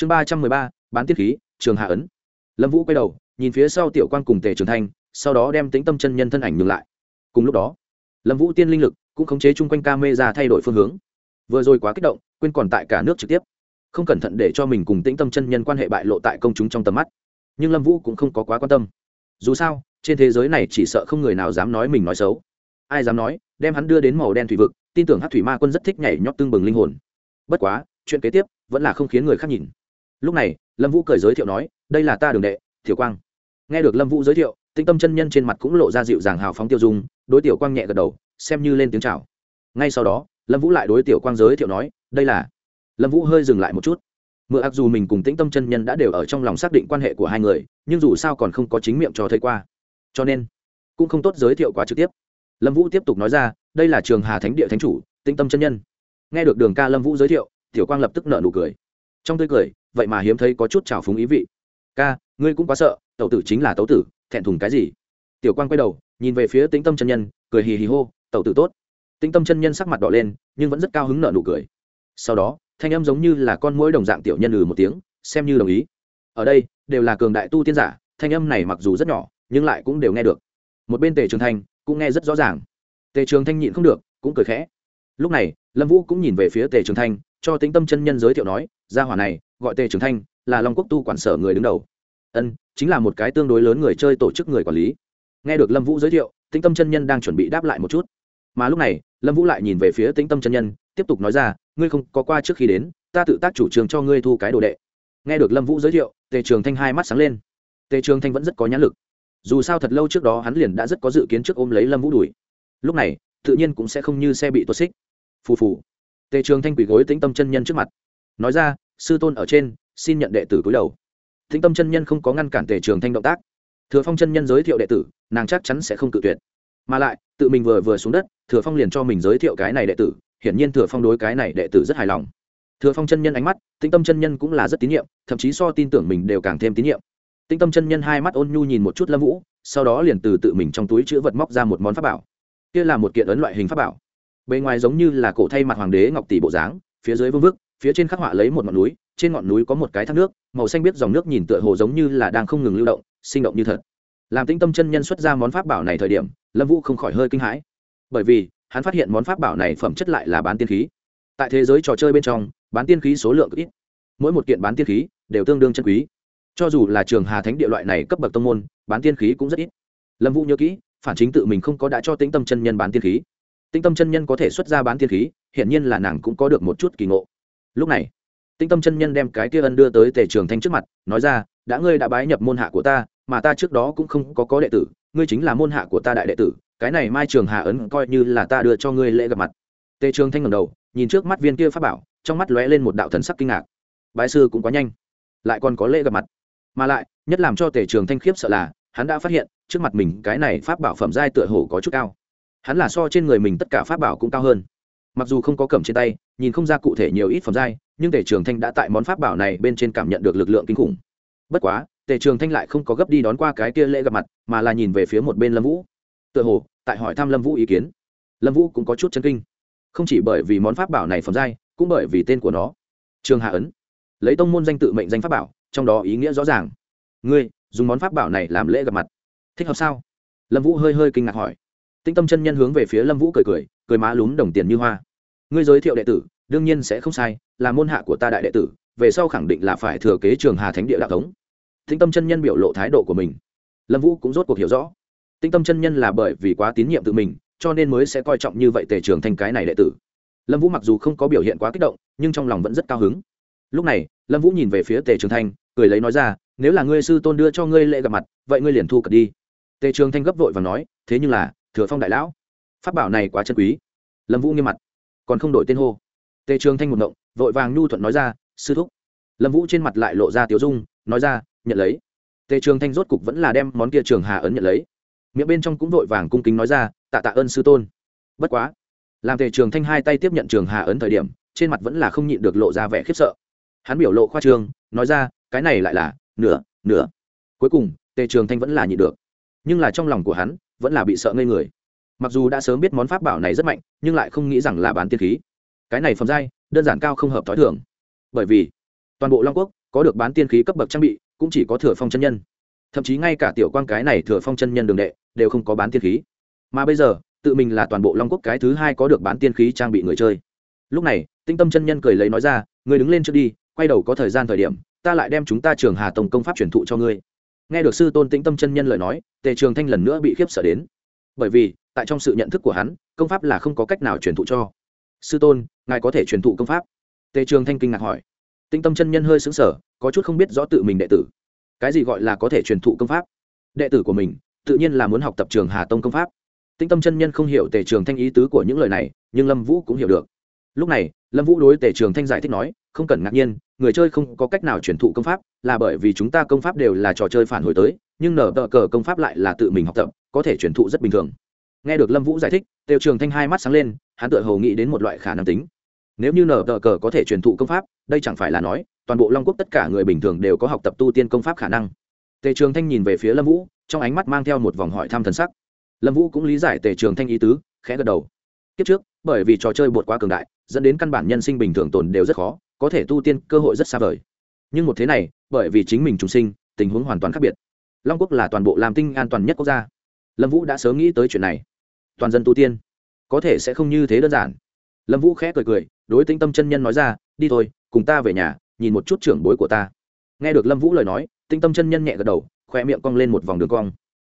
chương ba trăm mười ba, bán tiết khí, trường hạ ấn. Lâm vũ quay đầu, nhìn phía sau tiểu quan cùng tề trường thanh, sau đó đem tính tâm chân nhân thân ảnh ngừng lại. Cùng lúc đó, lâm vũ tiên linh lực cũng khống chế chung quanh ca mê ra thay đổi phương hướng. Vừa rồi quá kích động, quên còn tại cả nước trực tiếp. Không cẩn thận để cho mình cùng tĩnh tâm chân nhân quan hệ bại lộ tại công chúng trong tầm mắt. Nhưng lâm vũ cũng không có quá quan tâm. Dù sao, trên thế giới này chỉ sợ không người nào dám nói mình nói xấu. Ai dám nói, đem hắn đưa đến màu đen thủy vực, tin tưởng hát thủy ma quân rất thích nhảy nhót tương bừng linh hồn. Bất quá, chuyện kế tiếp vẫn là không khiến người khác nhìn lúc này, lâm vũ cười giới thiệu nói, đây là ta đường đệ, tiểu quang. Nghe được lâm vũ giới thiệu, tinh tâm chân nhân trên mặt cũng lộ ra dịu dàng hào phóng tiêu dung, đối tiểu quang nhẹ gật đầu, xem như lên tiếng chào. Ngay sau đó, lâm vũ lại đối tiểu quang giới thiệu nói, đây là lâm vũ hơi dừng lại một chút. Mượn ặc dù mình cùng tĩnh tâm chân nhân đã đều ở trong lòng xác định quan hệ của hai người, nhưng dù sao còn không có chính miệng cho thấy qua. Cho nên, cũng không tốt giới thiệu quá trực tiếp. Lâm vũ tiếp tục nói ra, đây là trường hà thánh địa thánh chủ tĩnh tâm chân nhân. Nghe được đường ca lâm vũ giới thiệu, tiểu quang lập tức nợ nụ cười. Trong tươi cười vậy mà hiếm thấy có chút trào phúng ý vị. Ca, ngươi cũng quá sợ, tẩu tử chính là tẩu tử, thẹn thùng cái gì? Tiểu quang quay đầu, nhìn về phía tĩnh tâm chân nhân, cười hì hì hô, tẩu tử tốt. Tĩnh tâm chân nhân sắc mặt đỏ lên, nhưng vẫn rất cao hứng nợ nụ cười. Sau đó, thanh âm giống như là con mũi đồng dạng tiểu nhân ừ một tiếng, xem như đồng ý. Ở đây, đều là cường đại tu tiên giả, thanh âm này mặc dù rất nhỏ, nhưng lại cũng đều nghe được. Một bên tề trường thanh cũng nghe rất rõ ràng. Tề trường thanh nhịn không được, cũng cười khẽ. Lúc này, lâm vũ cũng nhìn về phía tề trường thanh, cho tính tâm chân nhân giới thiệu nói, gia hỏa này gọi tề trường thanh, là long quốc tu quản sở người đứng đầu. Ân, chính là một cái tương đối lớn người chơi tổ chức người quản lý. Nghe được lâm vũ giới thiệu, tĩnh tâm chân nhân đang chuẩn bị đáp lại một chút. Mà lúc này, lâm vũ lại nhìn về phía tĩnh tâm chân nhân, tiếp tục nói ra, ngươi không có qua trước khi đến, ta tự tác chủ trương cho ngươi thu cái đồ đệ. Nghe được lâm vũ giới thiệu, tề trường thanh hai mắt sáng lên. Tề trường thanh vẫn rất có nhãn lực. Dù sao thật lâu trước đó hắn liền đã rất có dự kiến trước ôm lấy lâm vũ đuổi. Lúc này, tự nhiên cũng sẽ không như xe bị tuột xích. Phù phù. Tề trường thanh quỷ gối tĩnh tâm chân nhân trước mặt. Nói ra sư tôn ở trên, xin nhận đệ tử cúi đầu. Thính tâm chân nhân không có ngăn cản tề trường thanh động tác. Thừa phong chân nhân giới thiệu đệ tử, nàng chắc chắn sẽ không cự tuyệt. Mà lại, tự mình vừa vừa xuống đất, thừa phong liền cho mình giới thiệu cái này đệ tử, hiển nhiên thừa phong đối cái này đệ tử rất hài lòng. Thừa phong chân nhân ánh mắt tĩnh tâm chân nhân cũng là rất tín nhiệm, thậm chí so tin tưởng mình đều càng thêm tín nhiệm. Tĩnh tâm chân nhân hai mắt ôn nhu nhìn một chút lâm vũ, sau đó liền từ tự mình trong túi chữ vật móc ra một món pháp bảo. Kia là một kiện ấn loại hình pháp bảo. Bề ngoài giống như là cổ thay mặt hoàng đế ngọc tỷ bộ dáng, phía dưới vương vức phía trên khắc họa lấy một ngọn núi, trên ngọn núi có một cái thác nước, màu xanh biết dòng nước nhìn tựa hồ giống như là đang không ngừng lưu động, sinh động như thật. Làm tĩnh tâm chân nhân xuất ra món pháp bảo này thời điểm, lâm vũ không khỏi hơi kinh hãi. Bởi vì, hắn phát hiện món pháp bảo này phẩm chất lại là bán tiên khí. Tại thế giới trò chơi bên trong, bán tiên khí số lượng ít. Mỗi một kiện bán tiên khí đều tương đương chân quý. Cho dù là trường hà thánh địa loại này cấp bậc tông môn, bán tiên khí cũng rất ít. Lâm vũ nhớ kỹ, phản chính tự mình không có đã cho tĩnh tâm chân nhân bán tiên khí. Tĩnh tâm chân nhân có thể xuất ra bán tiên khí, hiển nhiên là nàng cũng có được một chút kỳ ngộ lúc này tinh tâm chân nhân đem cái kia ân đưa tới tề trường thanh trước mặt, nói ra, đã ngươi đã bái nhập môn hạ của ta, mà ta trước đó cũng không có có đệ tử, ngươi chính là môn hạ của ta đại đệ tử, cái này mai trường hà ấn coi như là ta đưa cho ngươi lễ gặp mặt. Tề trường thanh ngầm đầu, nhìn trước mắt viên kia pháp bảo, trong mắt lóe lên một đạo thần sắc kinh ngạc. Bái sư cũng quá nhanh, lại còn có lễ gặp mặt. Mà lại, nhất làm cho tề trường thanh khiếp sợ là, hắn đã phát hiện, trước mặt mình cái này pháp bảo phẩm giai tựa hồ có chút cao. Hắn là so trên người mình tất cả pháp bảo cũng cao hơn mặc dù không có cầm trên tay, nhìn không ra cụ thể nhiều ít phẩm giai, nhưng tề trường thanh đã tại món pháp bảo này bên trên cảm nhận được lực lượng kinh khủng. Bất quá, tề trường thanh lại không có gấp đi đón qua cái kia lễ gặp mặt, mà là nhìn về phía một bên lâm vũ. Tựa hồ, tại hỏi thăm lâm vũ ý kiến. Lâm vũ cũng có chút chân kinh. Không chỉ bởi vì món pháp bảo này phẩm giai, cũng bởi vì tên của nó. Trường hạ ấn. Lấy tông môn danh tự mệnh danh pháp bảo, trong đó ý nghĩa rõ ràng. Ngươi, dùng món pháp bảo này làm lễ gặp mặt. Thích hợp sao? Lâm vũ hơi hơi kinh ngạc hỏi tinh tâm chân nhân hướng về phía lâm vũ cười cười cười má lúm đồng tiền như hoa. Ngươi giới thiệu đệ tử, đương nhiên sẽ không sai, là môn hạ của ta đại đệ tử, về sau khẳng định là phải thừa kế trường hà thánh địa đạo thống. Tinh tâm chân nhân biểu lộ thái độ của mình. Lâm vũ cũng rốt cuộc hiểu rõ. Tinh tâm chân nhân là bởi vì quá tín nhiệm tự mình, cho nên mới sẽ coi trọng như vậy tề trường thanh cái này đệ tử. Lâm vũ mặc dù không có biểu hiện quá kích động, nhưng trong lòng vẫn rất cao hứng. Lúc này, lâm vũ nhìn về phía tề trường thanh cười lấy nói ra, nếu là ngươi sư tôn đưa cho ngươi lễ gặp mặt, vậy ngươi liền thu cật đi. Tề trường thanh gấp vội và nói, thế nhưng là thừa phong đại lão. Pháp bảo này quá chân quý. Lâm vũ nghiêm mặt. Còn không đổi tên hô. Tề trường thanh một động vội vàng nhu thuận nói ra, sư thúc. Lâm vũ trên mặt lại lộ ra tiểu dung, nói ra, nhận lấy. Tề trường thanh rốt cục vẫn là đem món kia trường hà ấn nhận lấy. Miệng bên trong cũng vội vàng cung kính nói ra, tạ tạ ơn sư tôn. Bất quá, làm tề trường thanh hai tay tiếp nhận trường hà ấn thời điểm, trên mặt vẫn là không nhịn được lộ ra vẻ khiếp sợ. Hắn biểu lộ khoa trương, nói ra, cái này lại là, nửa nửa. Cuối cùng, tề trường thanh vẫn là nhịn được. Nhưng là trong lòng của hắn vẫn là bị sợ ngây người. Mặc dù đã sớm biết món pháp bảo này rất mạnh, nhưng lại không nghĩ rằng là bán tiên khí. Cái này phẩm giai, đơn giản cao không hợp t h ó i thường. Bởi vì, toàn bộ long quốc có được bán tiên khí cấp bậc trang bị, cũng chỉ có thừa phong chân nhân. Thậm chí ngay cả tiểu quan cái này thừa phong chân nhân đường đệ, đều không có bán tiên khí. Mà bây giờ, tự mình là toàn bộ long quốc cái thứ hai có được bán tiên khí trang bị người chơi. Lúc này, tinh tâm chân nhân cười lấy nói ra người đứng lên trước đi, quay đầu có thời gian thời điểm, ta lại đem chúng ta trường hà tổng công pháp truyền thụ cho ngươi nghe được sư tôn tĩnh tâm chân nhân lời nói, tề trường thanh lần nữa bị khiếp sợ đến. Bởi vì, tại trong sự nhận thức của hắn, công pháp là không có cách nào truyền thụ cho. Sư tôn, ngài có thể truyền thụ công pháp? Tề trường thanh kinh ngạc hỏi. Tĩnh tâm chân nhân hơi xứng sở có chút không biết rõ tự mình đệ tử. Cái gì gọi là có thể truyền thụ công pháp? Đệ tử của mình, tự nhiên là muốn học tập trường hà tông công pháp. Tĩnh tâm chân nhân không hiểu tề trường thanh ý tứ của những lời này, nhưng lâm vũ cũng hiểu được lúc này, lâm vũ đối tề trường thanh giải thích nói, không cần ngạc nhiên, người chơi không có cách nào truyền thụ công pháp, là bởi vì chúng ta công pháp đều là trò chơi phản hồi tới, nhưng nở tờ cờ công pháp lại là tự mình học tập, có thể truyền thụ rất bình thường. Nghe được lâm vũ giải thích, tề trường thanh hai mắt sáng lên, hắn tự hầu nghĩ đến một loại khả năng tính. Nếu như nở tờ cờ có thể truyền thụ công pháp, đây chẳng phải là nói, toàn bộ long quốc tất cả người bình thường đều có học tập tu tiên công pháp khả năng. Tề trường thanh nhìn về phía lâm vũ, trong ánh mắt mang theo một vòng hỏi thăm thần sắc. Lâm vũ cũng lý giải tề trường thanh ý tứ, khẽ gật đầu. Kiếp trước, bởi vì trò chơi bột quá cường đại dẫn đến căn bản nhân sinh bình thường tồn đều rất khó, có thể tu tiên cơ hội rất xa vời. Nhưng một thế này, bởi vì chính mình trùng sinh, tình huống hoàn toàn khác biệt. Long quốc là toàn bộ làm tinh an toàn nhất quốc gia. Lâm vũ đã sớm nghĩ tới chuyện này. Toàn dân tu tiên, có thể sẽ không như thế đơn giản. Lâm vũ khẽ cười cười, đối tinh tâm chân nhân nói ra, đi thôi, cùng ta về nhà, nhìn một chút trưởng bối của ta. Nghe được lâm vũ lời nói tinh tâm chân nhân nhẹ gật đầu khoe miệng cong lên một vòng đường cong.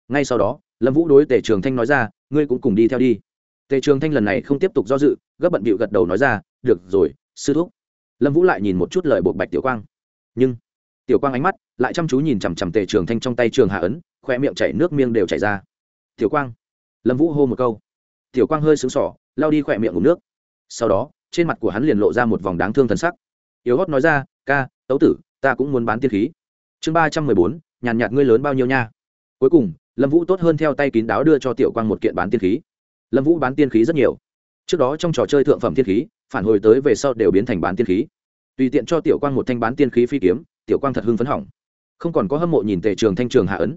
Ngay sau đó, lâm vũ đối tề trường thanh nói ra, ngươi cũng cùng đi theo đi tề trường thanh lần này không tiếp tục do dự, gấp bận bịu gật đầu nói ra, được rồi, sư thúc. Lâm vũ lại nhìn một chút lời buộc bạch tiểu quang. Nhưng, tiểu quang ánh mắt lại chăm chú nhìn chằm chằm tề trường thanh trong tay trường hạ ấn khoe miệng chảy nước miêng đều chảy ra. Tiểu quang. Lâm vũ hô một câu. Tiểu quang hơi sướng sỏ lao đi khoe miệng ngủ nước. Sau đó, trên mặt của hắn liền lộ ra một vòng đáng thương thần sắc. Yếu hót nói ra, ca, tấu tử, ta cũng muốn bán tiên khí. Chương ba trăm mười bốn, nhàn nhạt ngươi lớn bao nhiêu nha. Cuối cùng, lâm vũ tốt hơn theo tay kín đáo đưa cho tiểu quang một kiện bán tiên khí lâm vũ bán tiên khí rất nhiều. Trước đó trong trò chơi thượng phẩm tiên khí, phản hồi tới về sau đều biến thành bán tiên khí. Tùy tiện cho tiểu quang một thanh bán tiên khí phi kiếm, tiểu quang thật hưng phấn hỏng. Không còn có hâm mộ nhìn tề trường thanh trường hạ ấn.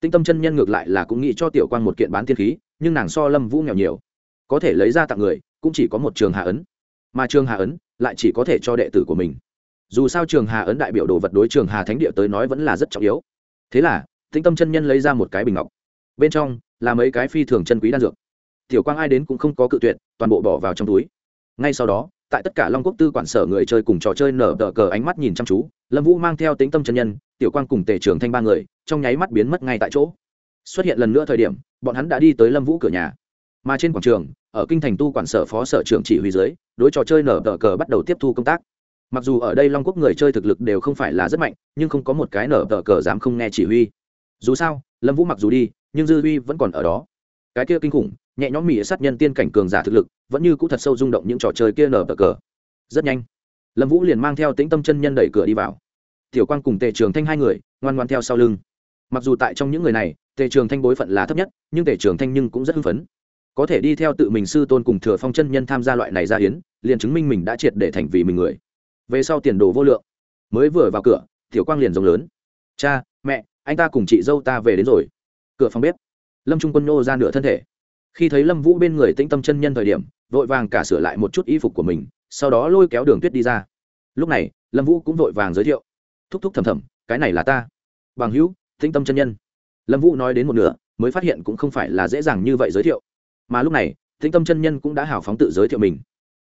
Tinh tâm chân nhân ngược lại là cũng nghĩ cho tiểu quang một kiện bán tiên khí, nhưng nàng so lâm vũ nghèo nhiều. Có thể lấy ra tặng người, cũng chỉ có một trường hạ ấn. Mà trường hà ấn lại chỉ có thể cho đệ tử của mình. Dù sao trường hà ấn đại biểu đồ vật đối trường hà thánh địa tới nói vẫn là rất trọng yếu. Thế là tĩnh tâm chân nhân lấy ra một cái bình ngọc. Bên trong là mấy cái phi thường chân quý đan dược tiểu quang ai đến cũng không có cự tuyệt, toàn bộ bỏ vào trong túi. Ngay sau đó, tại tất cả long quốc tư quản sở người chơi cùng trò chơi nở tờ cờ ánh mắt nhìn chăm chú, lâm vũ mang theo tính tâm chân nhân, tiểu quang cùng tề trường thanh ba người, trong nháy mắt biến mất ngay tại chỗ. Xuất hiện lần nữa thời điểm, bọn hắn đã đi tới lâm vũ cửa nhà. Mà trên quảng trường, ở kinh thành tu quản sở phó sở trưởng chỉ huy dưới, đối trò chơi nở tờ cờ bắt đầu tiếp thu công tác. Mặc dù ở đây long quốc người chơi thực lực đều không phải là rất mạnh, nhưng không có một cái nở tờ cờ dám không nghe chỉ huy. Dù sao, lâm vũ mặc dù đi, nhưng dư huy vẫn còn ở đó cái kia kinh khủng, nhẹ nhõm mỹ sát nhân tiên cảnh cường giả thực lực, vẫn như cũ thật sâu rung động những trò chơi kia nở bờ cờ. Rất nhanh, lâm vũ liền mang theo tĩnh tâm chân nhân đẩy cửa đi vào. Tiểu quang cùng tề trường thanh hai người, ngoan ngoan theo sau lưng. Mặc dù tại trong những người này, tề trường thanh bối phận là thấp nhất, nhưng tề trường thanh nhưng cũng rất hưng phấn. Có thể đi theo tự mình sư tôn cùng thừa phong chân nhân tham gia loại này ra hiến, liền chứng minh mình đã triệt để thành vì mình người. Về sau tiền đồ vô lượng. Mới vừa vào cửa, tiểu quang liền rồng lớn. Cha, mẹ, anh ta cùng chị dâu ta về đến rồi. Cửa phòng bếp lâm trung quân nô ra nửa thân thể. Khi thấy lâm vũ bên người tĩnh tâm chân nhân thời điểm vội vàng cả sửa lại một chút y phục của mình sau đó lôi kéo đường tuyết đi ra. Lúc này lâm vũ cũng vội vàng giới thiệu. Thúc thúc thầm thầm cái này là ta. Bằng hữu tĩnh tâm chân nhân. Lâm vũ nói đến một nửa mới phát hiện cũng không phải là dễ dàng như vậy giới thiệu. Mà lúc này tĩnh tâm chân nhân cũng đã hào phóng tự giới thiệu mình.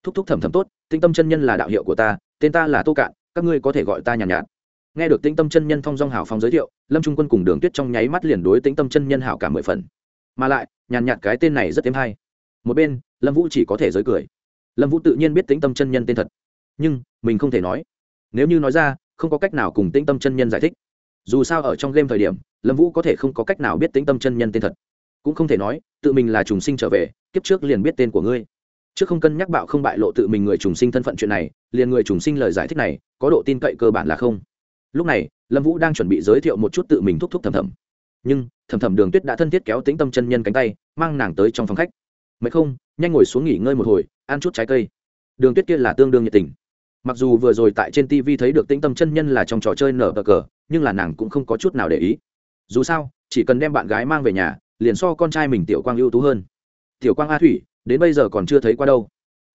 Thúc thúc thầm thầm tốt tĩnh tâm chân nhân là đạo hiệu của ta tên ta là tô cạn các ngươi có thể gọi ta nhàn nhạt, nhạt nghe được tĩnh tâm chân nhân phong dong Hảo Phong giới thiệu, lâm trung quân cùng đường tuyết trong nháy mắt liền đối tĩnh tâm chân nhân hảo cả mười phần. Mà lại, nhàn nhạt cái tên này rất êm hay. Một bên, lâm vũ chỉ có thể giới cười. Lâm vũ tự nhiên biết tĩnh tâm chân nhân tên thật. Nhưng, mình không thể nói. Nếu như nói ra, không có cách nào cùng tĩnh tâm chân nhân giải thích. Dù sao ở trong game thời điểm, lâm vũ có thể không có cách nào biết tĩnh tâm chân nhân tên thật. Cũng không thể nói, tự mình là trùng sinh trở về, kiếp trước liền biết tên của ngươi. Trước không cân nhắc bạo không bại lộ tự mình người trùng sinh thân phận chuyện này, liền người trùng sinh lời giải thích này, có độ tin cậy cơ bản là không lúc này, lâm vũ đang chuẩn bị giới thiệu một chút tự mình thúc thúc thầm thầm nhưng thầm thầm đường tuyết đã thân thiết kéo tính tâm chân nhân cánh tay, mang nàng tới trong phòng khách. Mấy không, nhanh ngồi xuống nghỉ ngơi một hồi, ăn chút trái cây. Đường tuyết kia là tương đương nhiệt tình. Mặc dù vừa rồi tại trên tv thấy được tĩnh tâm chân nhân là trong trò chơi nở bờ cờ, nhưng là nàng cũng không có chút nào để ý. Dù sao, chỉ cần đem bạn gái mang về nhà, liền so con trai mình tiểu quang ưu tú hơn. Tiểu quang a thủy, đến bây giờ còn chưa thấy qua đâu.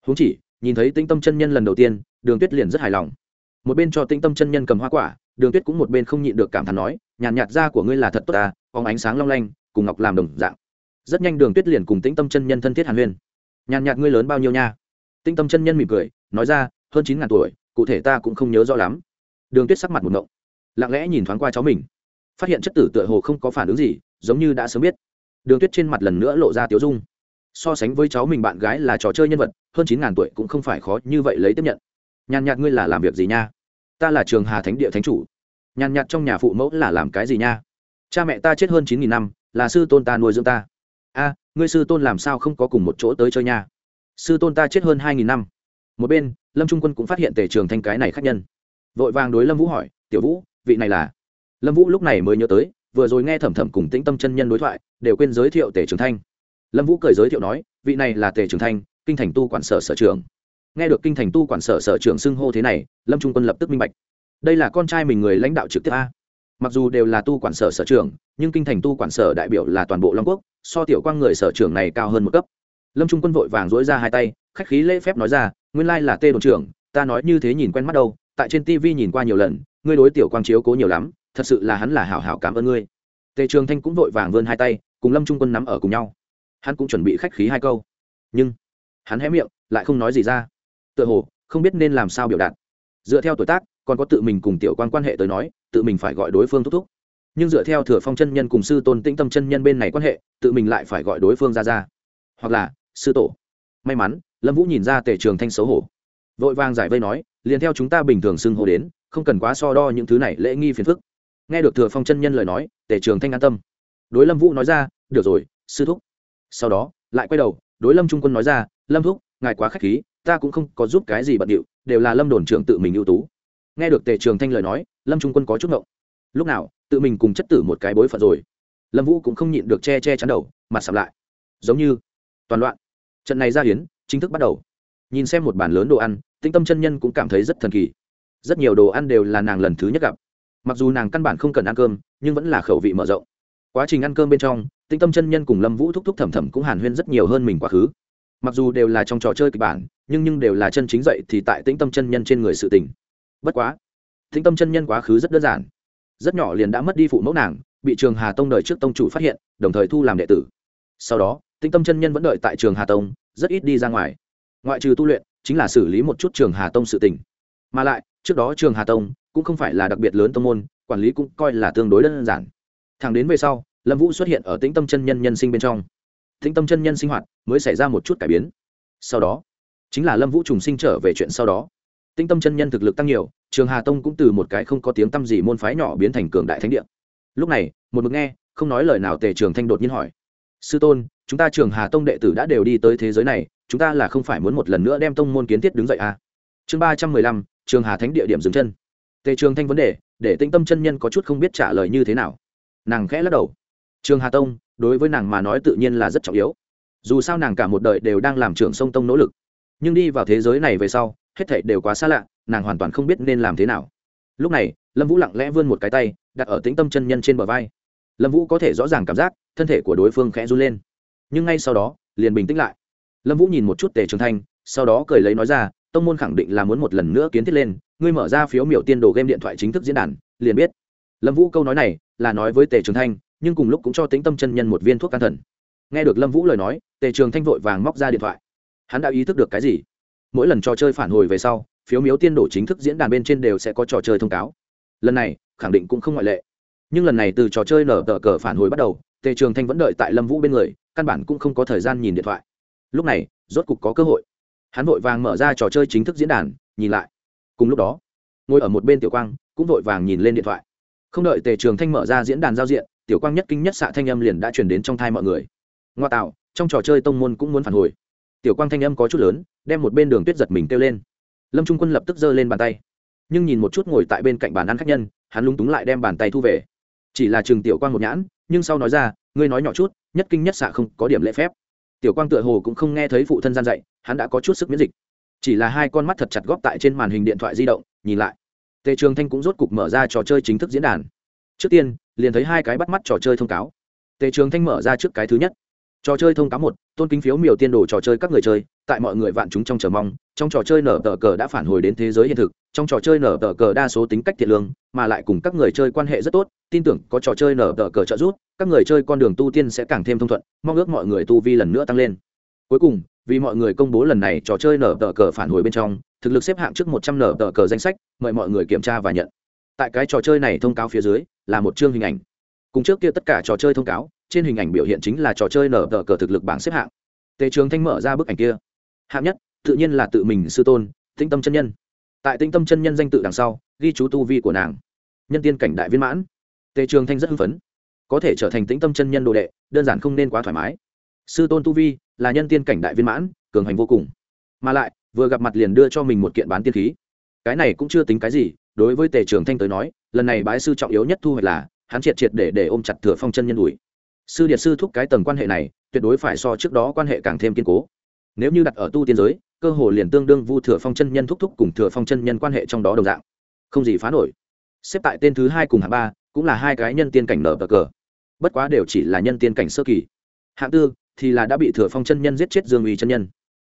Huống chỉ, nhìn thấy tĩnh tâm chân nhân lần đầu tiên, đường tuyết liền rất hài lòng. Một bên cho tĩnh tâm chân nhân cầm hoa quả đường tuyết cũng một bên không nhịn được cảm thán nói, nhàn nhạt da của ngươi là thật tốt à, ta phóng ánh sáng long lanh, cùng ngọc làm đồng dạng. Rất nhanh đường tuyết liền cùng tĩnh tâm chân nhân thân thiết hàn huyên. Nhàn nhạt ngươi lớn bao nhiêu nha? Tĩnh tâm chân nhân mỉm cười, nói ra, hơn chín ngàn tuổi, cụ thể ta cũng không nhớ rõ lắm. Đường tuyết sắc mặt một ngộng, lặng lẽ nhìn thoáng qua cháu mình. Phát hiện chất tử tựa hồ không có phản ứng gì, giống như đã sớm biết. Đường tuyết trên mặt lần nữa lộ ra tiếu dung. So sánh với cháu mình bạn gái là trò chơi nhân vật, hơn chín ngàn tuổi cũng không phải khó như vậy lấy tiếp nhận. Nhàn nhạt ngươi là làm việc gì nha? Ta là trường hà thánh địa thánh chủ nhàn nhạt trong nhà phụ mẫu là làm cái gì nha? Cha mẹ ta chết hơn chín nghìn năm, là sư tôn ta nuôi dưỡng ta. A, ngươi sư tôn làm sao không có cùng một chỗ tới chơi nha? Sư tôn ta chết hơn hai nghìn năm. Một bên, lâm trung quân cũng phát hiện tề trường thanh cái này khác nhân. Vội vàng đối lâm vũ hỏi, tiểu vũ, vị này là? Lâm vũ lúc này mới nhớ tới, vừa rồi nghe thẩm thẩm cùng tĩnh tâm chân nhân đối thoại, đều quên giới thiệu tề trường thanh. Lâm vũ cười giới thiệu nói, vị này là tề trường thanh, kinh thành tu quản sở sở trường nghe được kinh thành tu quản sở sở trường xưng hô thế này, lâm trung quân lập tức minh bạch đây là con trai mình người lãnh đạo trực tiếp a. Mặc dù đều là tu quản sở sở trường nhưng kinh thành tu quản sở đại biểu là toàn bộ long quốc, so tiểu quang người sở trưởng này cao hơn một cấp. Lâm trung quân vội vàng dỗi ra hai tay, khách khí lễ phép nói ra, nguyên lai là tê đồn trưởng, ta nói như thế nhìn quen mắt đâu, tại trên tv nhìn qua nhiều lần, ngươi đối tiểu quang chiếu cố nhiều lắm, thật sự là hắn là hảo hảo cảm ơn ngươi. Tề trường thanh cũng vội vàng vươn hai tay, cùng lâm trung quân nắm ở cùng nhau. Hắn cũng chuẩn bị khách khí hai câu. Nhưng, hắn hé miệng, lại không nói gì ra. Tựa hồ, không biết nên làm sao biểu đạt. Dựa theo tuổi tác còn có tự mình cùng tiểu quan quan hệ tới nói, tự mình phải gọi đối phương thúc thúc. Nhưng dựa theo thừa phong chân nhân cùng sư tôn tĩnh tâm chân nhân bên này quan hệ, tự mình lại phải gọi đối phương ra ra. Hoặc là, sư tổ. May mắn, lâm vũ nhìn ra tề trường thanh xấu hổ. Vội vàng giải vây nói, liền theo chúng ta bình thường xưng hô đến, không cần quá so đo những thứ này lễ nghi phiền phức. Nghe được thừa phong chân nhân lời nói, tề trường thanh an tâm. Đối lâm vũ nói ra, được rồi, sư thúc. Sau đó, lại quay đầu, đối lâm trung quân nói ra, lâm thúc, ngài quá k h á c h khí, ta cũng không có giúp cái gì bận điệu, đều là lâm đồn trưởng tự mình ưu tú nghe được tề trường thanh lời nói, lâm trung quân có chút ngộng. Lúc nào, tự mình cùng chất tử một cái bối phận rồi. Lâm vũ cũng không nhịn được che che chắn đầu, mặt sầm lại. Giống như, toàn loạn. Trận này ra hiến, chính thức bắt đầu. Nhìn xem một bản lớn đồ ăn, Tĩnh tâm chân nhân cũng cảm thấy rất thần kỳ. Rất nhiều đồ ăn đều là nàng lần thứ nhất gặp. Mặc dù nàng căn bản không cần ăn cơm, nhưng vẫn là khẩu vị mở rộng. Quá trình ăn cơm bên trong, Tĩnh tâm chân nhân cùng lâm vũ thúc thúc thẩm thẩm cũng hàn huyên rất nhiều hơn mình quá khứ. Mặc dù đều là trong trò chơi kịch bản, nhưng nhưng đều là chân chính dậy thì tại tĩnh tâm chân nhân trên người sự tình bất quá, thính tâm chân nhân quá khứ rất đơn giản. Rất nhỏ liền đã mất đi phụ mẫu nàng, bị trường hà tông đợi trước tông chủ phát hiện, đồng thời thu làm đệ tử. Sau đó tĩnh tâm chân nhân vẫn đợi tại trường hà tông, rất ít đi ra ngoài. Ngoại trừ tu luyện, chính là xử lý một chút trường hà tông sự tình. Mà lại, trước đó trường hà tông cũng không phải là đặc biệt lớn tông môn, quản lý cũng coi là tương đối đơn giản. Thẳng đến về sau, lâm vũ xuất hiện ở tĩnh tâm chân nhân nhân sinh bên trong. Tĩnh tâm chân nhân sinh hoạt mới xảy ra một chút cải biến. Sau đó, chính là lâm vũ trùng sinh trở về chuyện sau đó. Tinh tâm chân nhân thực lực tăng nhiều, trường hà tông cũng từ một cái không có tiếng t â m gì môn phái nhỏ biến thành cường đại thánh địa. Lúc này, một mực nghe, không nói lời nào tề trường thanh đột nhiên hỏi. Sư tôn, chúng ta trường hà tông đệ tử đã đều đi tới thế giới này, chúng ta là không phải muốn một lần nữa đem tông môn kiến thiết đứng dậy à? chương ba trăm mười lăm, trường hà thánh địa điểm dừng chân. Tề trường thanh vấn đề, để tinh tâm chân nhân có chút không biết trả lời như thế nào. Nàng khẽ lắc đầu. Trường hà tông, đối với nàng mà nói tự nhiên là rất trọng yếu. Dù sao nàng cả một đời đều đang làm trưởng sông tông nỗ lực. Nhưng đi vào thế giới này về sau hết thảy đều quá xa lạ, nàng hoàn toàn không biết nên làm thế nào. Lúc này, lâm vũ lặng lẽ vươn một cái tay, đặt ở tĩnh tâm chân nhân trên bờ vai. Lâm vũ có thể rõ ràng cảm giác, thân thể của đối phương khẽ run lên. Nhưng ngay sau đó, liền bình tĩnh lại. Lâm vũ nhìn một chút tề trường thanh, sau đó cười lấy nói ra, tông môn khẳng định là muốn một lần nữa kiến thiết lên, ngươi mở ra phiếu miểu tiên đồ game điện thoại chính thức diễn đàn, liền biết. Lâm vũ câu nói này là nói với tề trường thanh, nhưng cùng lúc cũng cho tính tâm chân nhân một viên thuốc can thần. Nghe được lâm vũ lời nói, tề trường thanh vội vàng móc ra điện thoại. Hắn đã ý thức được cái gì? Mỗi lần trò chơi phản hồi về sau, phiếu miếu tiên đổ chính thức diễn đàn bên trên đều sẽ có trò chơi thông cáo. Lần này, khẳng định cũng không ngoại lệ. Nhưng lần này từ trò chơi nở tờ cờ phản hồi bắt đầu, tề trường thanh vẫn đợi tại lâm vũ bên người, căn bản cũng không có thời gian nhìn điện thoại. Lúc này, rốt cục có cơ hội. Hắn vội vàng mở ra trò chơi chính thức diễn đàn, nhìn lại. Cùng lúc đó, ngồi ở một bên tiểu quang cũng vội vàng nhìn lên điện thoại. Không đợi tề trường thanh mở ra diễn đàn giao diện, tiểu quang nhất kinh nhất xạ thanh âm liền đã chuyển đến trong thai mọi người. Ngoa tạo, trong trò chơi tông môn cũng muốn phản hồi. Tiểu quang thanh âm có chút lớn đem một bên đường tuyết giật mình kêu lên. Lâm trung quân lập tức giơ lên bàn tay. Nhưng nhìn một chút ngồi tại bên cạnh bàn ăn khách nhân, hắn lúng túng lại đem bàn tay thu về. Chỉ là trường tiểu quang một nhãn, nhưng sau nói ra, ngươi nói nhỏ chút, nhất kinh nhất xạ không có điểm lễ phép. Tiểu quang tựa hồ cũng không nghe thấy phụ thân gian dạy, hắn đã có chút sức miễn dịch. Chỉ là hai con mắt thật chặt góp tại trên màn hình điện thoại di động, nhìn lại. Tề trường thanh cũng rốt cục mở ra trò chơi chính thức diễn đàn. Trước tiên, liền thấy hai cái bắt mắt trò chơi thông cáo. Tề trường thanh mở ra trước cái thứ nhất trò chơi thông cáo một, tôn kính phiếu miểu tiên đồ trò chơi các người chơi, tại mọi người vạn chúng trong chờ mong, trong trò chơi nở tờ cờ đã phản hồi đến thế giới hiện thực, trong trò chơi nở tờ cờ đa số tính cách thiện lương, mà lại cùng các người chơi quan hệ rất tốt, tin tưởng có trò chơi nở tờ cờ trợ giúp, các người chơi con đường tu tiên sẽ càng thêm thông thuận, mong ước mọi người tu vi lần nữa tăng lên. Cuối cùng, vì mọi người công bố lần này trò chơi nở tờ cờ phản hồi bên trong, thực lực xếp hạng trước một trăm nở tờ cờ danh sách, mời mọi người kiểm tra và nhận. Tại cái trò chơi này thông cáo phía dưới, là một chương hình ảnh cùng trước kia tất cả trò chơi thông cáo, trên hình ảnh biểu hiện chính là trò chơi nở tờ cờ thực lực bảng xếp hạng. Tề trường thanh mở ra bức ảnh kia. Hạng nhất, tự nhiên là tự mình sư tôn, tĩnh tâm chân nhân. Tại tĩnh tâm chân nhân danh tự đằng sau, ghi chú tu vi của nàng. Nhân tiên cảnh đại viên mãn. Tề trường thanh rất hưng phấn. Có thể trở thành tĩnh tâm chân nhân đồ đệ, đơn giản không nên quá thoải mái. Sư tôn tu vi là nhân tiên cảnh đại viên mãn, cường hành vô cùng. Mà lại, vừa gặp mặt liền đưa cho mình một kiện bán tiên khí. Cái này cũng chưa tính cái gì, đối với tề trường thanh tới nói, lần này bái sư trọng yếu nhất thu hoạch là hắn triệt triệt để để ôm chặt thừa phong chân nhân đùi. Sư điện sư thúc cái tầng quan hệ này, tuyệt đối phải so trước đó quan hệ càng thêm kiên cố. Nếu như đặt ở tu tiên giới, cơ hồ liền tương đương vu thừa phong chân nhân thúc thúc cùng thừa phong chân nhân quan hệ trong đó đồng dạng. Không gì phá nổi. Xếp tại tên thứ hai cùng hạng ba, cũng là hai cái nhân tiên cảnh nở bờ cờ. Bất quá đều chỉ là nhân tiên cảnh sơ kỳ. Hạng tư thì là đã bị thừa phong chân nhân giết chết dương uy chân nhân.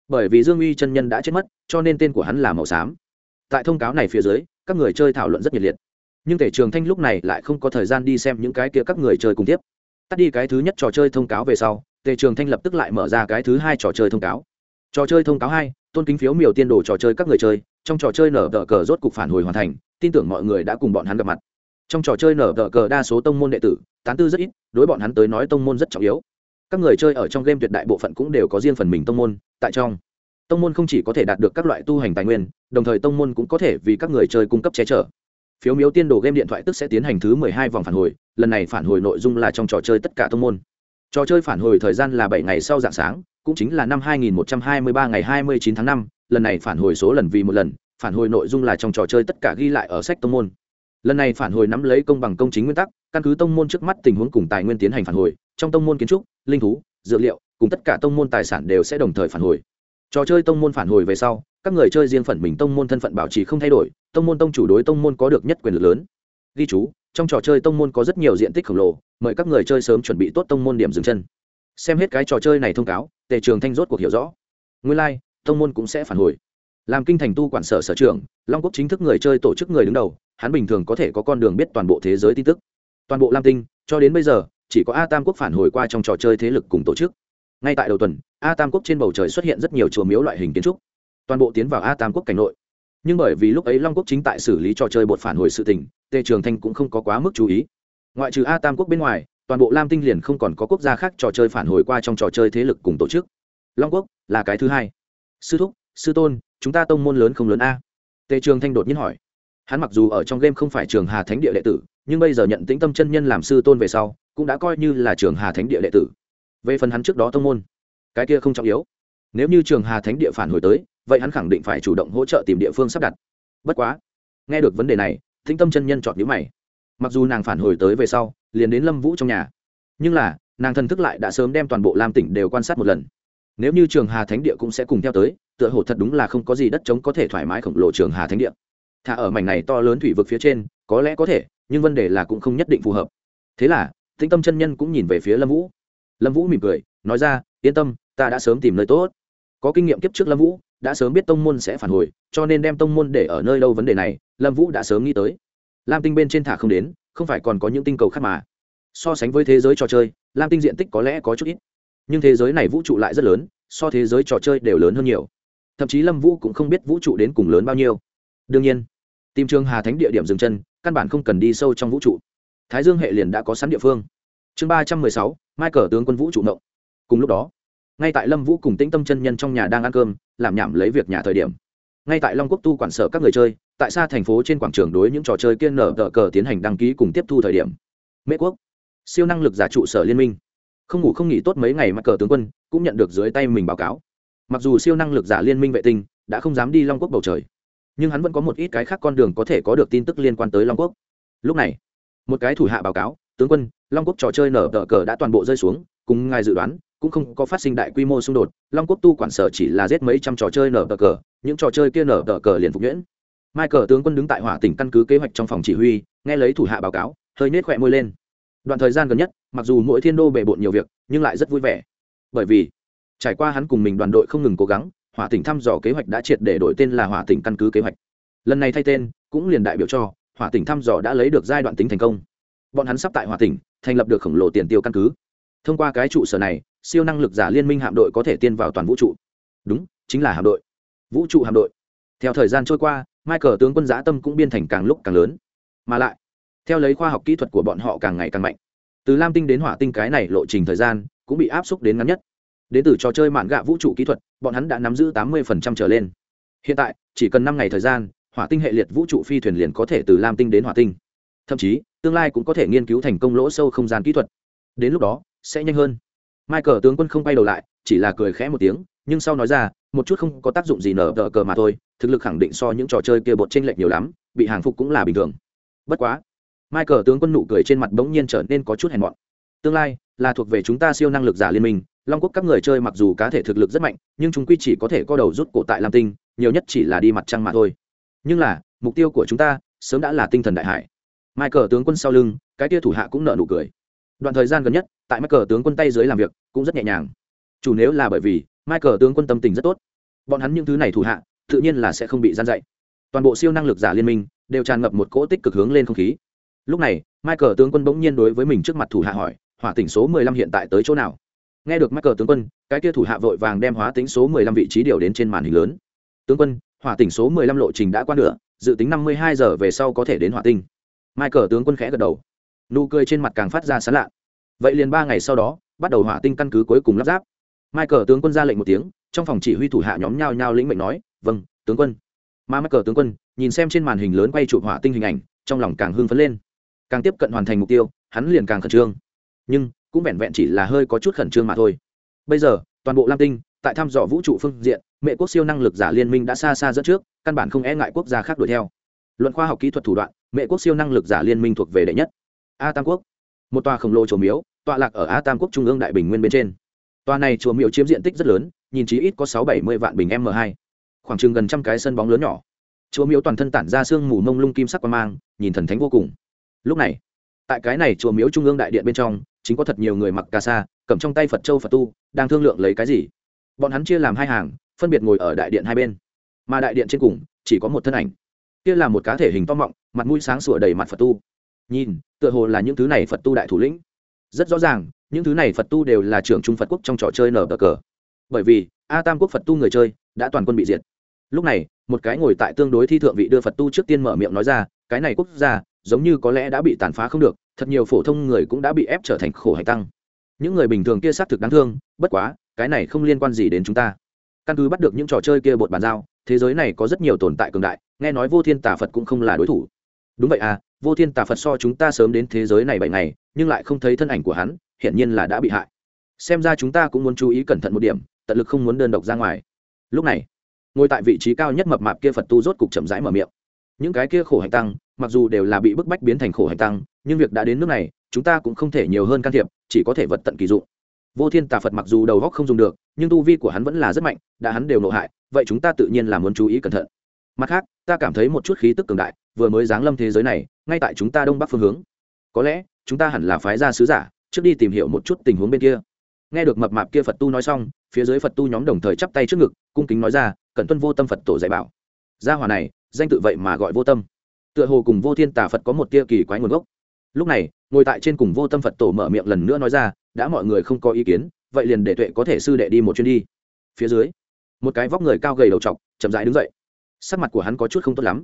Bởi vì dương uy chân nhân đã chết mất, cho nên tên của hắn là màu xám. Tại thông cáo này phía dưới, các người chơi thảo luận rất nhiệt liệt nhưng tể trường thanh lúc này lại không có thời gian đi xem những cái kia các người chơi cùng tiếp. Tắt đi cái thứ nhất trò chơi thông cáo về sau tề trường thanh lập tức lại mở ra cái thứ hai trò chơi thông cáo. Trò chơi thông cáo hai, tôn kính phiếu miểu tiên đồ trò chơi các người chơi, trong trò chơi nở tờ cờ rốt cục phản hồi hoàn thành, tin tưởng mọi người đã cùng bọn hắn gặp mặt. Trong trò chơi nở tờ cờ đa số tông môn đệ tử, tán tư rất ít, đối bọn hắn tới nói tông môn rất trọng yếu. Các người chơi ở trong game tuyệt đại bộ phận cũng đều có riêng phần mình tông môn, tại trong. Tông môn không chỉ có thể đạt được các loại tu hành tài nguyên, đồng thời tông môn cũng có thể vì các người chơi cung cấp che chở phiếu miếu tiên đồ game điện thoại tức sẽ tiến hành thứ mười hai vòng phản hồi, lần này phản hồi nội dung là trong trò chơi tất cả thông môn. Trò chơi phản hồi thời gian là bảy ngày sau dạng sáng, cũng chính là năm hai nghìn một trăm hai mươi ba ngày hai mươi chín tháng năm, lần này phản hồi số lần vì một lần, phản hồi nội dung là trong trò chơi tất cả ghi lại ở sách tông môn. Lần này phản hồi nắm lấy công bằng công chính nguyên tắc, căn cứ tông môn trước mắt tình huống cùng tài nguyên tiến hành phản hồi, trong tông môn kiến trúc, linh thú, dược liệu, cùng tất cả tông môn tài sản đều sẽ đồng thời phản hồi. Trò chơi tông môn phản hồi về sau các người chơi riêng phần mình tông môn thân phận bảo trì không thay đổi tông môn tông chủ đối tông môn có được nhất quyền lực lớn. Ghi chú trong trò chơi tông môn có rất nhiều diện tích khổng lồ mời các người chơi sớm chuẩn bị tốt tông môn điểm dừng chân. Xem hết cái trò chơi này thông cáo tề trường thanh rốt cuộc hiểu rõ. Nguyên lai、like, tông môn cũng sẽ phản hồi. Làm kinh thành tu quản sở sở trưởng long quốc chính thức người chơi tổ chức người đứng đầu hắn bình thường có thể có con đường biết toàn bộ thế giới tin tức. Toàn bộ lam tinh cho đến bây giờ chỉ có a tam quốc phản hồi qua trong trò chơi thế lực cùng tổ chức. Ngay tại đầu tuần a tam quốc trên bầu trời xuất hiện rất nhiều chùa miếu loại hình kiến trúc toàn bộ tiến vào a tam quốc cảnh nội. Nhưng bởi vì lúc ấy long quốc chính tại xử lý trò chơi bột phản hồi sự tình, tề trường thanh cũng không có quá mức chú ý. Ngoại trừ a tam quốc bên ngoài, toàn bộ lam tinh liền không còn có quốc gia khác trò chơi phản hồi qua trong trò chơi thế lực cùng tổ chức. Long quốc là cái thứ hai. Sư thúc, sư tôn, chúng ta tông môn lớn không lớn a? Tề trường thanh đột nhiên hỏi. Hắn mặc dù ở trong game không phải trường hà thánh địa đệ tử, nhưng bây giờ nhận tĩnh tâm chân nhân làm sư tôn về sau, cũng đã coi như là trường hà thánh địa đệ tử. Về phần hắn trước đó tông môn, cái kia không trọng yếu nếu như trường hà thánh địa phản hồi tới, vậy hắn khẳng định phải chủ động hỗ trợ tìm địa phương sắp đặt. Bất quá, nghe được vấn đề này, Thính tâm chân nhân chọn nhữ mày. Mặc dù nàng phản hồi tới về sau, liền đến lâm vũ trong nhà. Nhưng là, nàng thần thức lại đã sớm đem toàn bộ lam tỉnh đều quan sát một lần. Nếu như trường hà thánh địa cũng sẽ cùng theo tới, tựa hồ thật đúng là không có gì đất trống có thể thoải mái khổng lồ trường hà thánh địa. Thả ở mảnh này to lớn thủy vực phía trên, có lẽ có thể, nhưng vấn đề là cũng không nhất định phù hợp. Thế là tĩnh tâm chân nhân cũng nhìn về phía lâm vũ. Lâm vũ mỉm cười, nói ra, yên tâm, ta đã sớm tìm nơi tốt có kinh nghiệm kiếp trước lâm vũ, đã sớm biết tông môn sẽ phản hồi, cho nên đem tông môn để ở nơi đâu vấn đề này, lâm vũ đã sớm nghĩ tới. Lam tinh bên trên thả không đến, không phải còn có những tinh cầu khác mà. So sánh với thế giới trò chơi, lam tinh diện tích có lẽ có chút ít. Nhưng thế giới này vũ trụ lại rất lớn, so thế giới trò chơi đều lớn hơn nhiều. Thậm chí lâm vũ cũng không biết vũ trụ đến cùng lớn bao nhiêu. Đương nhiên, tìm trường hà thánh địa điểm dừng chân, căn bản không cần đi sâu trong vũ trụ. Thái dương hệ liền đã có sẵn địa phương. Chương ba trăm mười sáu, mai cờ tướng quân vũ trụ động cùng lúc đó ngay tại lâm vũ cùng tĩnh tâm chân nhân trong nhà đang ăn cơm, làm nhảm lấy việc nhà thời điểm. Ngay tại long quốc tu quản sở các người chơi, tại xa thành phố trên quảng trường đối những trò chơi kiên nở tờ cờ tiến hành đăng ký cùng tiếp thu thời điểm. Mễ quốc, siêu năng lực giả trụ sở liên minh. Không ngủ không nghỉ tốt mấy ngày mà cờ tướng quân cũng nhận được dưới tay mình báo cáo. Mặc dù siêu năng lực giả liên minh vệ tinh đã không dám đi long quốc bầu trời, nhưng hắn vẫn có một ít cái khác con đường có thể có được tin tức liên quan tới long quốc. Lúc này, một cái thủ hạ báo cáo, tướng quân, long quốc trò chơi nở tờ cờ đã toàn bộ rơi xuống, cùng ngài dự đoán cũng không có phát sinh đại quy mô xung đột, long quốc tu quản sở chỉ là giết mấy trăm trò chơi nở tờ cờ, những trò chơi kia nở tờ cờ liền phục nhuyễn. Michael tướng quân đứng tại hỏa tỉnh căn cứ kế hoạch trong phòng chỉ huy, nghe lấy thủ hạ báo cáo, hơi nết khỏe môi lên. Đoạn thời gian gần nhất, mặc dù mỗi thiên đô bề bộn nhiều việc, nhưng lại rất vui vẻ. Bởi vì, trải qua hắn cùng mình đoàn đội không ngừng cố gắng, hỏa tỉnh thăm dò kế hoạch đã triệt để đổi tên là hỏa tỉnh căn cứ kế hoạch. Lần này thay tên, cũng liền đại biểu cho, hỏa tỉnh thăm dò đã lấy được giai đoạn tính thành công. Bọn hắn sắp tại hỏa tỉnh, thành lập được khổng lồ tiền tiêu căn cứ thông qua cái trụ sở này, siêu năng lực giả liên minh hạm đội có thể tiên vào toàn vũ trụ. Đúng, chính là hạm đội. Vũ trụ hạm đội. Theo thời gian trôi qua, michael tướng quân giã tâm cũng biên thành càng lúc càng lớn. Mà lại, theo lấy khoa học kỹ thuật của bọn họ càng ngày càng mạnh. Từ lam tinh đến hỏa tinh cái này lộ trình thời gian, cũng bị áp suất đến ngắn nhất. Đến từ trò chơi mạn gạ vũ trụ kỹ thuật, bọn hắn đã nắm giữ tám mươi trở lên. Hiện tại, chỉ cần năm ngày thời gian, hỏa tinh hệ liệt vũ trụ phi thuyền liền có thể từ lam tinh đến hỏa tinh. Thậm chí, tương lai cũng có thể nghiên cứu thành công lỗ sâu không gian kỹ thuật. Đến lúc đó sẽ nhanh hơn. Michael tướng quân không quay đầu lại, chỉ là cười khẽ một tiếng, nhưng sau nói ra, một chút không có tác dụng gì nở đỡ cờ mà thôi, thực lực khẳng định so những trò chơi kia bột chênh lệch nhiều lắm, bị hàng phục cũng là bình thường. Bất quá, michael tướng quân nụ cười trên mặt bỗng nhiên trở nên có chút hèn mọn. Tương lai là thuộc về chúng ta siêu năng lực giả liên minh, long quốc các người chơi mặc dù cá thể thực lực rất mạnh, nhưng chúng quy chỉ có thể co đầu rút cổ tại lam tinh, nhiều nhất chỉ là đi mặt trăng mà thôi. Nhưng là, mục tiêu của chúng ta sớm đã là tinh thần đại hải. Michael tướng quân sau lưng, cái tia thủ hạ cũng nợ nụ cười đoạn thời gian gần nhất, tại michael tướng quân tay dưới làm việc cũng rất nhẹ nhàng. Chủ nếu là bởi vì michael tướng quân tâm tình rất tốt, bọn hắn những thứ này thủ hạ, tự nhiên là sẽ không bị gian dạy. Toàn bộ siêu năng lực giả liên minh đều tràn ngập một cỗ tích cực hướng lên không khí. Lúc này, michael tướng quân bỗng nhiên đối với mình trước mặt thủ hạ hỏi, hỏa tỉnh số mười lăm hiện tại tới chỗ nào? Nghe được michael tướng quân, cái kia thủ hạ vội vàng đem hóa tính số mười lăm vị trí điều đến trên màn hình lớn. Tướng quân, hỏa tỉnh số mười lăm lộ trình đã qua nửa, dự tính năm mươi hai giờ về sau có thể đến hỏa tinh. Michael tướng quân khẽ gật đầu nụ cười trên mặt càng phát ra sán lạ. Vậy liền ba ngày sau đó, bắt đầu hỏa tinh căn cứ cuối cùng lắp ráp. Michael tướng quân ra lệnh một tiếng, trong phòng chỉ huy thủ hạ nhóm nhao nhao lĩnh mệnh nói vâng tướng quân. Mà michael tướng quân, nhìn xem trên màn hình lớn quay chụp hỏa tinh hình ảnh, trong lòng càng hưng phấn lên. Càng tiếp cận hoàn thành mục tiêu, hắn liền càng khẩn trương. Nhưng, cũng vẹn vẹn chỉ là hơi có chút khẩn trương mà thôi. Bây giờ, toàn bộ lam tinh, tại thăm dò vũ trụ phương diện, mẹ quốc siêu năng lực giả liên minh đã xa xa dẫn trước, căn bản không e ngại quốc gia khác đuổi theo. Luận khoa học kỹ thuật thủ đoạn, mẹ quốc siêu năng lực giả liên minh thuộc về đệ nhất a tam quốc. Một tòa khổng lồ chùa miếu, tọa lạc ở a tam quốc trung ương đại bình nguyên bên trên. Tòa này chùa miếu chiếm diện tích rất lớn, nhìn chí ít có sáu bảy mươi vạn bình m hai. Khoảng chừng gần trăm cái sân bóng lớn nhỏ. Chùa miếu toàn thân tản ra sương mù mông lung kim sắc quang mang, nhìn thần thánh vô cùng. Lúc này, tại cái này chùa miếu trung ương đại điện bên trong, chính có thật nhiều người mặc cà sa, cầm trong tay phật châu phật tu, đang thương lượng lấy cái gì. Bọn hắn chia làm hai hàng, phân biệt ngồi ở đại điện hai bên. Mà đại điện trên cùng, chỉ có một thân ảnh. Kia là một cá thể hình to mọng, mặt mũi sáng sủa đầy mặt phật tu nhìn, tựa hồ là những thứ này phật tu đại thủ lĩnh. Rất rõ ràng, những thứ này phật tu đều là trưởng trung phật quốc trong trò chơi nở bờ cờ. Bởi vì, a tam quốc phật tu người chơi đã toàn quân bị diệt. Lúc này, một cái ngồi tại tương đối thi thượng vị đưa phật tu trước tiên mở miệng nói ra, cái này quốc gia, giống như có lẽ đã bị tàn phá không được, thật nhiều phổ thông người cũng đã bị ép trở thành khổ hạnh tăng. Những người bình thường kia xác thực đáng thương, bất quá, cái này không liên quan gì đến chúng ta. Căn cứ bắt được những trò chơi kia bột bàn giao, thế giới này có rất nhiều tồn tại cường đại, nghe nói vô thiên tà phật cũng không là đối thủ đúng vậy à vô thiên tà phật so chúng ta sớm đến thế giới này bảy ngày, nhưng lại không thấy thân ảnh của hắn, hiển nhiên là đã bị hại. Xem ra chúng ta cũng muốn chú ý cẩn thận một điểm, tận lực không muốn đơn độc ra ngoài. Lúc này, ngồi tại vị trí cao nhất mập mạp kia phật tu rốt cục chậm rãi mở miệng. Những cái kia khổ hành tăng, mặc dù đều là bị bức bách biến thành khổ hành tăng, nhưng việc đã đến nước này, chúng ta cũng không thể nhiều hơn can thiệp, chỉ có thể vật tận kỳ dụng. Vô thiên tà phật mặc dù đầu góc không dùng được, nhưng tu vi của hắn vẫn là rất mạnh, đã hắn đều nộ hại, vậy chúng ta tự nhiên là muốn chú ý cẩn thận mặt khác, ta cảm thấy một chút khí tức cường đại, vừa mới giáng lâm thế giới này, ngay tại chúng ta đông bắc phương hướng. Có lẽ, chúng ta hẳn là phái gia sứ giả, trước đi tìm hiểu một chút tình huống bên kia. Nghe được mập mạp kia phật tu nói xong, phía dưới phật tu nhóm đồng thời chắp tay trước ngực, cung kính nói ra, cẩn tuân vô tâm phật tổ dạy bảo. Gia hòa này, danh tự vậy mà gọi vô tâm. Tựa hồ cùng vô thiên tà phật có một tia kỳ quái nguồn gốc. Lúc này, ngồi tại trên cùng vô tâm phật tổ mở miệng lần nữa nói ra, đã mọi người không có ý kiến, vậy liền để tuệ có thể sư đệ đi một chuyến đi. Phía dưới, một cái vóc người cao gầy đầu t chậm rãi đứng dậy sắc mặt của hắn có chút không tốt lắm.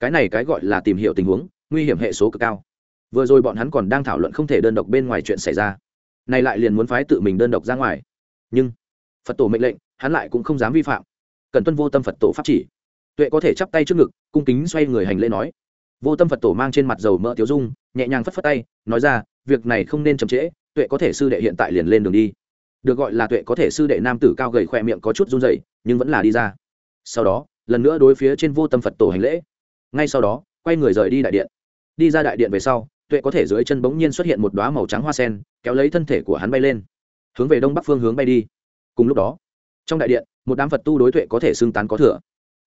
Cái này cái gọi là tìm hiểu tình huống, nguy hiểm hệ số cực cao. Vừa rồi bọn hắn còn đang thảo luận không thể đơn độc bên ngoài chuyện xảy ra. Này lại liền muốn phái tự mình đơn độc ra ngoài. Nhưng, phật tổ mệnh lệnh, hắn lại cũng không dám vi phạm. Cần tuân vô tâm phật tổ pháp chỉ. Tuệ có thể chắp tay trước ngực, cung kính xoay người hành lễ nói. Vô tâm phật tổ mang trên mặt dầu mỡ tiếu dung, nhẹ nhàng phất phất tay, nói ra, việc này không nên chậm trễ, tuệ có thể sư đệ hiện tại liền lên đường đi. Được gọi là tuệ có thể sư đệ nam tử cao gầy khỏe miệng có chút run dày nhưng vẫn là đi ra sau đó, lần nữa đối phía trên vô tâm phật tổ hành lễ. Ngay sau đó, quay người rời đi đại điện. Đi ra đại điện về sau, tuệ có thể dưới chân bỗng nhiên xuất hiện một đoá màu trắng hoa sen, kéo lấy thân thể của hắn bay lên. Hướng về đông bắc phương hướng bay đi. Cùng lúc đó, trong đại điện, một đám phật tu đối tuệ có thể xưng tán có thừa.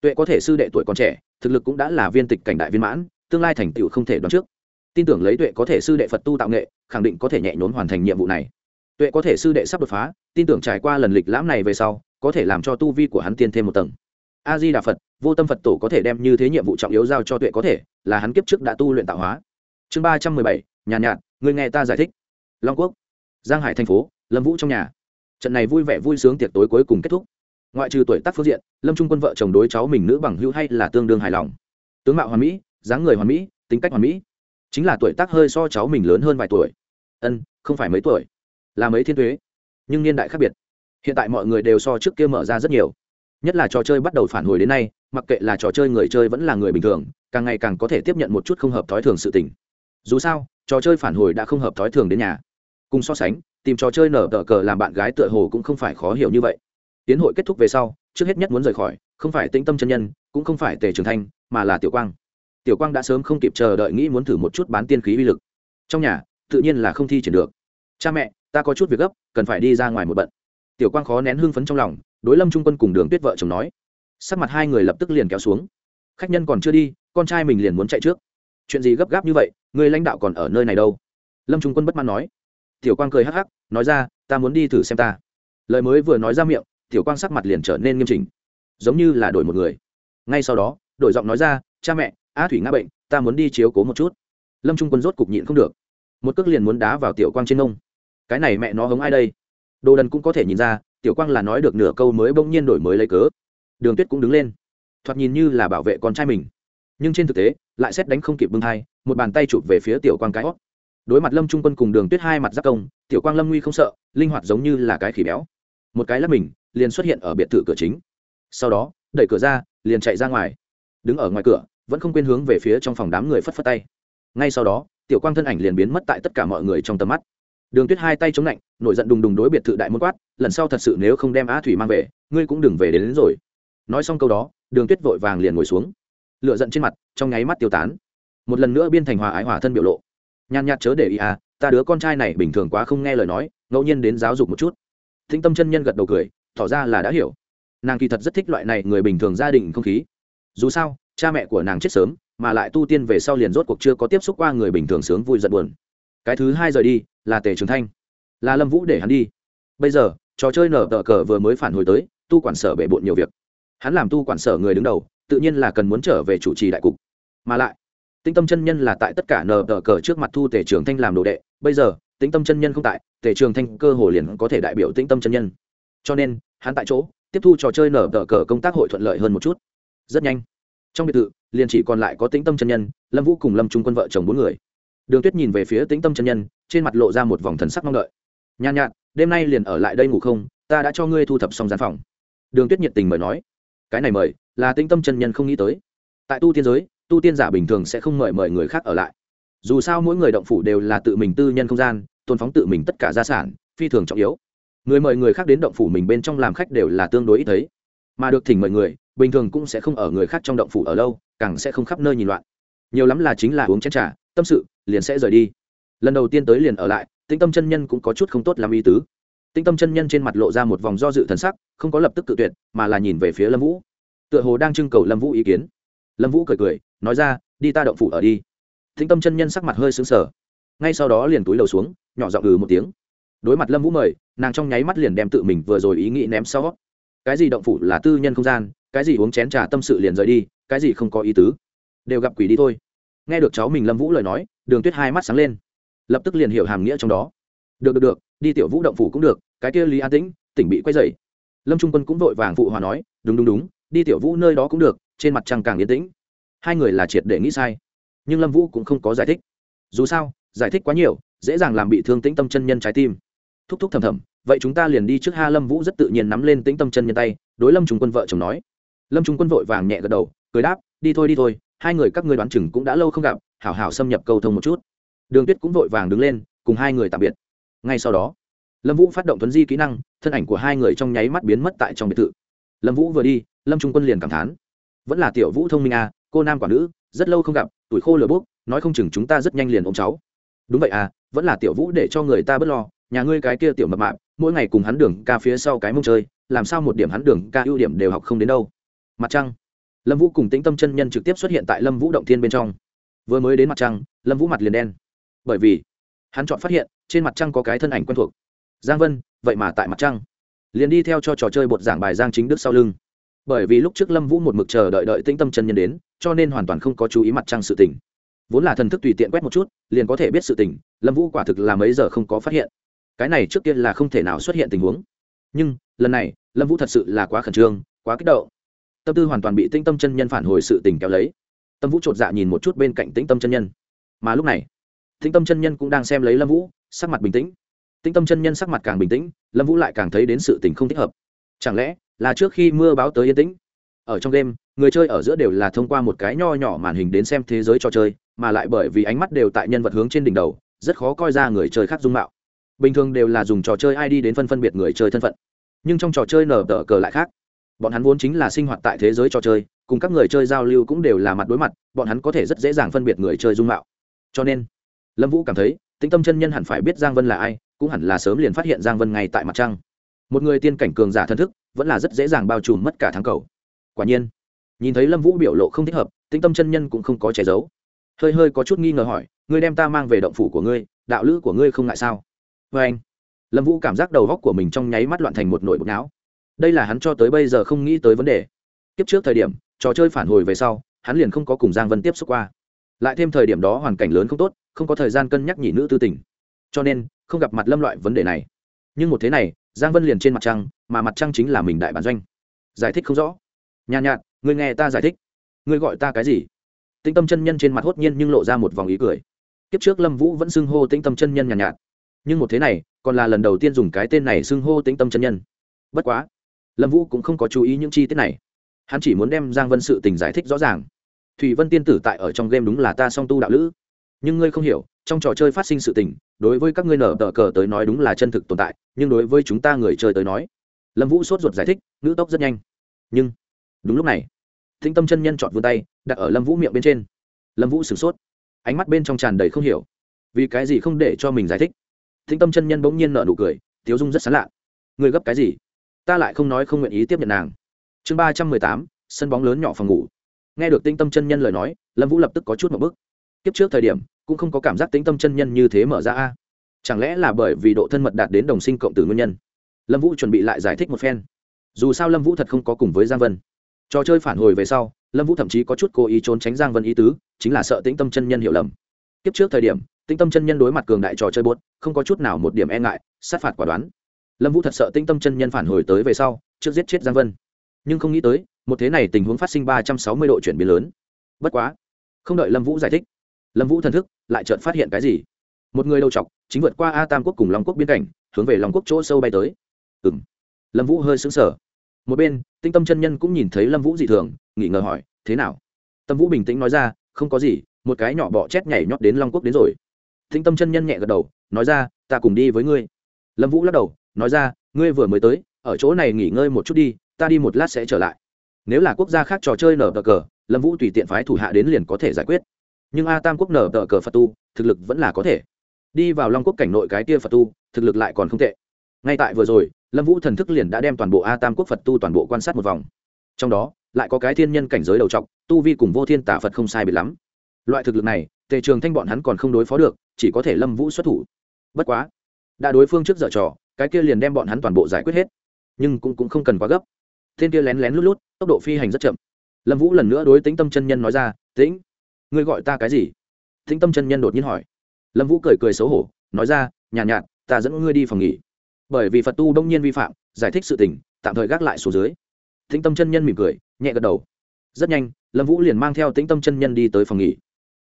Tuệ có thể sư đệ tuổi còn trẻ, thực lực cũng đã là viên tịch cảnh đại viên mãn, tương lai thành tựu không thể đoán trước. Tin tưởng lấy tuệ có thể sư đệ phật tu tạo nghệ, khẳng định có thể nhẹ nhốn hoàn thành nhiệm vụ này. Tuệ có thể sư đệ sắp đột phá, tin tưởng trải qua lần lịch lãm này về sau, có thể làm cho tu vi của hắn tiên thêm một tầng a di đà phật, vô tâm phật tổ có thể đem như thế nhiệm vụ trọng yếu giao cho tuệ có thể, là hắn kiếp trước đã tu luyện tạo hóa. Chương ba trăm mười bảy, nhàn nhạt người nghe ta giải thích. Long quốc, giang hải thành phố, lâm vũ trong nhà. Trận này vui vẻ vui sướng tiệc tối cuối cùng kết thúc. Ngoại trừ tuổi tác phương diện, lâm trung quân vợ chồng đối cháu mình nữ bằng hữu hay là tương đương hài lòng. Tướng mạo hoàn mỹ, dáng người hoàn mỹ, tính cách hoàn mỹ. Chính là tuổi tác hơi so cháu mình lớn hơn vài tuổi. Ân, không phải mấy tuổi, là mấy thiên thuế nhưng niên đại khác biệt. Hiện tại mọi người đều so trước kia mở ra rất nhiều nhất là trò chơi bắt đầu phản hồi đến nay, mặc kệ là trò chơi người chơi vẫn là người bình thường, càng ngày càng có thể tiếp nhận một chút không hợp thói thường sự tình. Dù sao, trò chơi phản hồi đã không hợp thói thường đến nhà. Cùng so sánh, tìm trò chơi nở tờ cờ làm bạn gái tựa hồ cũng không phải khó hiểu như vậy. Tiến hội kết thúc về sau, trước hết nhất muốn rời khỏi, không phải tĩnh tâm chân nhân, cũng không phải tề trường thanh, mà là tiểu quang. Tiểu quang đã sớm không kịp chờ đợi nghĩ muốn thử một chút bán tiên khí uy lực. Trong nhà, tự nhiên là không thi triển được. Cha mẹ, ta có chút việc gấp, cần phải đi ra ngoài một bận. Tiểu quang khó nén hưng phấn trong lòng đối lâm trung quân cùng đường tuyết vợ chồng nói. Sắc mặt hai người lập tức liền kéo xuống. Khách nhân còn chưa đi, con trai mình liền muốn chạy trước. Chuyện gì gấp gáp như vậy, người lãnh đạo còn ở nơi này đâu? Lâm trung quân bất mãn nói. Tiểu quang cười hắc hắc, nói ra, ta muốn đi thử xem ta. Lời mới vừa nói ra miệng, tiểu quang sắc mặt liền trở nên nghiêm chỉnh. Giống như là đổi một người. Ngay sau đó, đổi giọng nói ra, cha mẹ á thủy ngã bệnh, ta muốn đi chiếu cố một chút. Lâm trung quân rốt cục nhịn không được. Một cước liền muốn đá vào tiểu quang trên nông cái này mẹ nó hống ai đây? Đồ đần cũng có thể nhìn ra tiểu quang là nói được nửa câu mới bỗng nhiên đổi mới lấy cớ. Đường tuyết cũng đứng lên. Thoạt nhìn như là bảo vệ con trai mình. Nhưng trên thực tế, lại xét đánh không kịp bưng thai, một bàn tay chụp về phía tiểu quang cái hót. Đối mặt lâm trung quân cùng đường tuyết hai mặt giác công, tiểu quang lâm nguy không sợ, linh hoạt giống như là cái khỉ béo. Một cái lắp mình, liền xuất hiện ở biệt thự cửa chính. Sau đó, đẩy cửa ra, liền chạy ra ngoài. Đứng ở ngoài cửa, vẫn không quên hướng về phía trong phòng đám người phất phất tay. Ngay sau đó, tiểu quang thân ảnh liền biến mất tại tất cả mọi người trong tầm mắt đường tuyết hai tay chống lạnh nổi giận đùng đùng đối biệt thự đại môn quát lần sau thật sự nếu không đem á thủy mang về ngươi cũng đừng về đến, đến rồi. Nói xong câu đó đường tuyết vội vàng liền ngồi xuống. Lựa giận trên mặt trong nháy mắt tiêu tán. Một lần nữa biên thành hòa ái hòa thân biểu lộ. Nhàn nhạt chớ để ý à ta đứa con trai này bình thường quá không nghe lời nói ngẫu nhiên đến giáo dục một chút. Thính tâm chân nhân gật đầu cười tỏ ra là đã hiểu. Nàng kỳ thật rất thích loại này người bình thường gia đình không khí. Dù sao cha mẹ của nàng chết sớm mà lại tu tiên về sau liền rốt cuộc chưa có tiếp xúc qua người bình thường sướng vui giận buồn cái thứ hai rời đi, là tề trường thanh, là lâm vũ để hắn đi. Bây giờ, trò chơi nở tờ cờ vừa mới phản hồi tới, tu quản sở bể bộn nhiều việc. Hắn làm tu quản sở người đứng đầu, tự nhiên là cần muốn trở về chủ trì đại cục. Mà lại, tĩnh tâm chân nhân là tại tất cả nở tờ cờ trước mặt thu tề trường thanh làm đồ đệ. Bây giờ, tĩnh tâm chân nhân không tại, tề trường thanh cơ hồ liền có thể đại biểu tĩnh tâm chân nhân. Cho nên, hắn tại chỗ, tiếp thu trò chơi nở tờ cờ công tác hội thuận lợi hơn một chút. Rất nhanh. Trong biệt thự, liền chỉ còn lại có tĩnh tâm chân nhân, lâm vũ cùng lâm trung quân vợ chồng bốn người đường tuyết nhìn về phía tĩnh tâm chân nhân, trên mặt lộ ra một vòng thần sắc mong đợi. Nhàn nhạt, đêm nay liền ở lại đây ngủ không? Ta đã cho ngươi thu thập xong gian phòng. Đường tuyết nhiệt tình mời nói. Cái này mời, là tĩnh tâm chân nhân không nghĩ tới. Tại tu tiên giới, tu tiên giả bình thường sẽ không mời mời người khác ở lại. Dù sao mỗi người động phủ đều là tự mình tư nhân không gian, tôn phóng tự mình tất cả gia sản, phi thường trọng yếu. Người mời người khác đến động phủ mình bên trong làm khách đều là tương đối ít thấy. Mà được thỉnh mời người, bình thường cũng sẽ không ở người khác trong động phủ ở lâu, càng sẽ không khắp nơi nhìn loạn. Nhiều lắm là chính là uống chén t r à tâm sự liền sẽ rời đi. Lần đầu tiên tới liền ở lại, tĩnh tâm chân nhân cũng có chút không tốt làm ý tứ. Tĩnh tâm chân nhân trên mặt lộ ra một vòng do dự thần sắc, không có lập tức cự tuyệt, mà là nhìn về phía lâm vũ. Tựa hồ đang trưng cầu lâm vũ ý kiến. Lâm vũ cười cười, nói ra, đi ta động phủ ở đi. Tĩnh tâm chân nhân sắc mặt hơi xứng sở ngay sau đó liền túi đầu xuống, nhỏ giọng ừ một tiếng. Đối mặt lâm vũ mời, nàng trong nháy mắt liền đem tự mình vừa rồi ý nghĩ ném sau. Cái gì động phủ là tư nhân không gian, cái gì uống chén trà tâm sự liền rời đi, cái gì không có ý tứ. Đều gặp quỷ đi thôi nghe được cháu mình lâm vũ lời nói, đường tuyết hai mắt sáng lên. Lập tức liền hiểu hàm nghĩa trong đó. Được được được, đi tiểu vũ động phủ cũng được, cái kia lý an tĩnh, tỉnh bị quay dậy lâm trung quân cũng vội vàng phụ hòa nói, đúng đúng đúng, đi tiểu vũ nơi đó cũng được, trên mặt trăng càng yên tĩnh. Hai người là triệt để nghĩ sai, nhưng lâm vũ cũng không có giải thích. Dù sao, giải thích quá nhiều, dễ dàng làm bị thương tĩnh tâm chân nhân trái tim. Thúc thúc thầm thầm, vậy chúng ta liền đi trước ha, lâm vũ rất tự nhiên nắm lên tĩnh tâm chân nhân tay, đối lâm trung quân vợ chồng nói. Lâm trung quân vội vàng nhẹ gật đầu, cười đáp, đi thôi đi thôi hai người các ngươi đoán chừng cũng đã lâu không gặp, hảo hảo xâm nhập câu thông một chút. Đường tuyết cũng vội vàng đứng lên, cùng hai người tạm biệt. Ngay sau đó, lâm vũ phát động tuấn di kỹ năng, thân ảnh của hai người trong nháy mắt biến mất tại trong biệt thự. Lâm vũ vừa đi, lâm trung quân liền cảm thán, vẫn là tiểu vũ thông minh à cô nam quả nữ, rất lâu không gặp, tuổi khô lửa bốc, nói không chừng chúng ta rất nhanh liền ôm cháu. Đúng vậy à vẫn là tiểu vũ để cho người ta bớt lo, nhà ngươi cái kia tiểu mập mạp, mỗi ngày cùng hắn đường ca phía sau cái mông chơi, làm sao một điểm hắn đường ca ưu điểm đều học không đến đâu. Mặt trăng lâm vũ cùng tĩnh tâm chân nhân trực tiếp xuất hiện tại lâm vũ động thiên bên trong. Vừa mới đến mặt trăng, lâm vũ mặt liền đen. Bởi vì, hắn chọn phát hiện, trên mặt trăng có cái thân ảnh quen thuộc. Giang vân, vậy mà tại mặt trăng. Liền đi theo cho trò chơi bột giảng bài giang chính đức sau lưng. Bởi vì lúc trước lâm vũ một mực chờ đợi đợi tĩnh tâm chân nhân đến, cho nên hoàn toàn không có chú ý mặt trăng sự tỉnh. vốn là thần thức tùy tiện quét một chút, liền có thể biết sự tỉnh. lâm vũ quả thực là mấy giờ không có phát hiện. Cái này trước tiên là không thể nào xuất hiện tình huống. Nhưng, lần này, lâm vũ thật sự là quá khẩn trương, quá kích động tâm tư hoàn toàn bị tĩnh tâm chân nhân phản hồi sự tình kéo lấy. Tâm vũ chột dạ nhìn một chút bên cạnh tĩnh tâm chân nhân. Mà lúc này, tĩnh tâm chân nhân cũng đang xem lấy lâm vũ, sắc mặt bình tĩnh. Tĩnh tâm chân nhân sắc mặt càng bình tĩnh, lâm vũ lại càng thấy đến sự tình không thích hợp. Chẳng lẽ là trước khi mưa báo tới yên tĩnh? Ở trong đêm, người chơi ở giữa đều là thông qua một cái nho nhỏ màn hình đến xem thế giới trò chơi, mà lại bởi vì ánh mắt đều tại nhân vật hướng trên đỉnh đầu, rất khó coi ra người chơi khác dung mạo. Bình thường đều là dùng trò chơi id đến phân phân biệt người chơi thân phận. Nhưng trong trò chơi nở tờ cờ lại khác bọn hắn vốn chính là sinh hoạt tại thế giới trò chơi, cùng các người chơi giao lưu cũng đều là mặt đối mặt, bọn hắn có thể rất dễ dàng phân biệt người chơi dung mạo. Cho nên, lâm vũ cảm thấy, tĩnh tâm chân nhân hẳn phải biết giang vân là ai, cũng hẳn là sớm liền phát hiện giang vân ngay tại mặt trăng. Một người tiên cảnh cường giả thân thức, vẫn là rất dễ dàng bao trùm mất cả thắng cầu. Quả nhiên, nhìn thấy lâm vũ biểu lộ không thích hợp, tĩnh tâm chân nhân cũng không có che giấu. Hơi hơi có chút nghi ngờ hỏi, ngươi đem ta mang về động phủ của ngươi, đạo lữ của ngươi không ngại sao? Vê anh lâm vũ cảm giác đầu góc của mình trong nháy mắt loạn thành một nỗi bột não đây là hắn cho tới bây giờ không nghĩ tới vấn đề. Kiếp trước thời điểm trò chơi phản hồi về sau hắn liền không có cùng giang vân tiếp xúc qua. Lại thêm thời điểm đó hoàn cảnh lớn không tốt không có thời gian cân nhắc nhị nữ tư tình. Cho nên không gặp mặt lâm loại vấn đề này. Nhưng một thế này giang vân liền trên mặt trăng mà mặt trăng chính là mình đại bản doanh. Giải thích không rõ. Nhàn nhạt người nghe ta giải thích. Ngươi gọi ta cái gì? Tĩnh tâm chân nhân trên mặt hốt nhiên nhưng lộ ra một vòng ý cười. Kiếp trước lâm vũ vẫn xưng hô tĩnh tâm chân nhân nhàn nhạt, nhạt. Nhưng một thế này còn là lần đầu tiên dùng cái tên này xưng hô tĩnh tâm chân nhân. Bất quá lâm vũ cũng không có chú ý những chi tiết này hắn chỉ muốn đem giang vân sự tình giải thích rõ ràng thủy vân tiên tử tại ở trong game đúng là ta song tu đạo lữ nhưng ngươi không hiểu trong trò chơi phát sinh sự tình đối với các ngươi nở tờ cờ tới nói đúng là chân thực tồn tại nhưng đối với chúng ta người chơi tới nói lâm vũ sốt ruột giải thích ngữ tốc rất nhanh nhưng đúng lúc này thinh tâm chân nhân chọn vươn tay đặt ở lâm vũ miệng bên trên lâm vũ sửng sốt ánh mắt bên trong tràn đầy không hiểu vì cái gì không để cho mình giải thích thinh tâm chân nhân bỗng nhiên nợ nụ cười tiếu dung rất sán lạ người gấp cái gì ta lại không nói không nguyện ý tiếp nhận nàng. Chương ba trăm mười tám, sân bóng lớn nhỏ phòng ngủ. Nghe được tinh tâm chân nhân lời nói, lâm vũ lập tức có chút một bức kiếp trước thời điểm, cũng không có cảm giác tinh tâm chân nhân như thế mở ra a. Chẳng lẽ là bởi vì độ thân mật đạt đến đồng sinh cộng tử nguyên nhân? Lâm vũ chuẩn bị lại giải thích một phen. Dù sao lâm vũ thật không có cùng với giang vân. Trò chơi phản hồi về sau, lâm vũ thậm chí có chút cố ý trốn tránh giang vân ý tứ, chính là sợ tĩnh tâm chân nhân hiểu lầm. Kiếp trước thời điểm, tĩnh tâm chân nhân đối mặt cường đại trò chơi bốt không có chút nào một điểm e ngại, sát phạt quả đoán lâm vũ thật sợ tĩnh tâm chân nhân phản hồi tới về sau, trước giết chết giang vân. Nhưng không nghĩ tới, một thế này tình huống phát sinh ba trăm sáu mươi độ chuyển biến lớn. Bất quá, không đợi lâm vũ giải thích, lâm vũ thần thức lại chợt phát hiện cái gì? Một người đầu chọc chính vượt qua a tam quốc cùng long quốc biên cảnh, hướng về long quốc chỗ sâu bay tới. Ừ m lâm vũ hơi xứng sở một bên tinh tâm chân nhân cũng nhìn thấy lâm vũ dị thường nghỉ ngờ hỏi, thế nào? Tâm vũ bình tĩnh nói ra, không có gì, một cái nhỏ bọ chét nhảy nhót đến long quốc đến rồi. Tinh tâm chân nhân nhẹ gật đầu, nói ra, ta cùng đi với ngươi. Lâm vũ lắc đầu nói ra, ngươi vừa mới tới, ở chỗ này nghỉ ngơi một chút đi, ta đi một lát sẽ trở lại. Nếu là quốc gia khác trò chơi nở tờ cờ, lâm vũ tùy tiện phái thủ hạ đến liền có thể giải quyết. Nhưng a tam quốc nở tờ cờ phật tu, thực lực vẫn là có thể. Đi vào long quốc cảnh nội cái kia phật tu, thực lực lại còn không tệ. Ngay tại vừa rồi, lâm vũ thần thức liền đã đem toàn bộ a tam quốc phật tu toàn bộ quan sát một vòng. Trong đó, lại có cái thiên nhân cảnh giới đầu trọc, tu vi cùng vô thiên tả phật không sai biệt lắm. Loại thực lực này, tề trường thanh bọn hắn còn không đối phó được, chỉ có thể lâm vũ xuất thủ. Bất quá, đã đối phương trước dở trò cái kia liền đem bọn hắn toàn bộ giải quyết hết. Nhưng cũng, cũng không cần quá gấp. Thiên kia lén lén lút lút tốc độ phi hành rất chậm. Lâm vũ lần nữa đối tính tâm chân nhân nói ra tĩnh ngươi gọi ta cái gì? Tĩnh tâm chân nhân đột nhiên hỏi. Lâm vũ cười cười xấu hổ nói ra nhàn nhạt, nhạt ta dẫn ngươi đi phòng nghỉ. Bởi vì phật tu đông nhiên vi phạm giải thích sự tình tạm thời gác lại số dưới. Tĩnh tâm chân nhân mỉm cười nhẹ gật đầu. Rất nhanh lâm vũ liền mang theo tĩnh tâm chân nhân đi tới phòng nghỉ.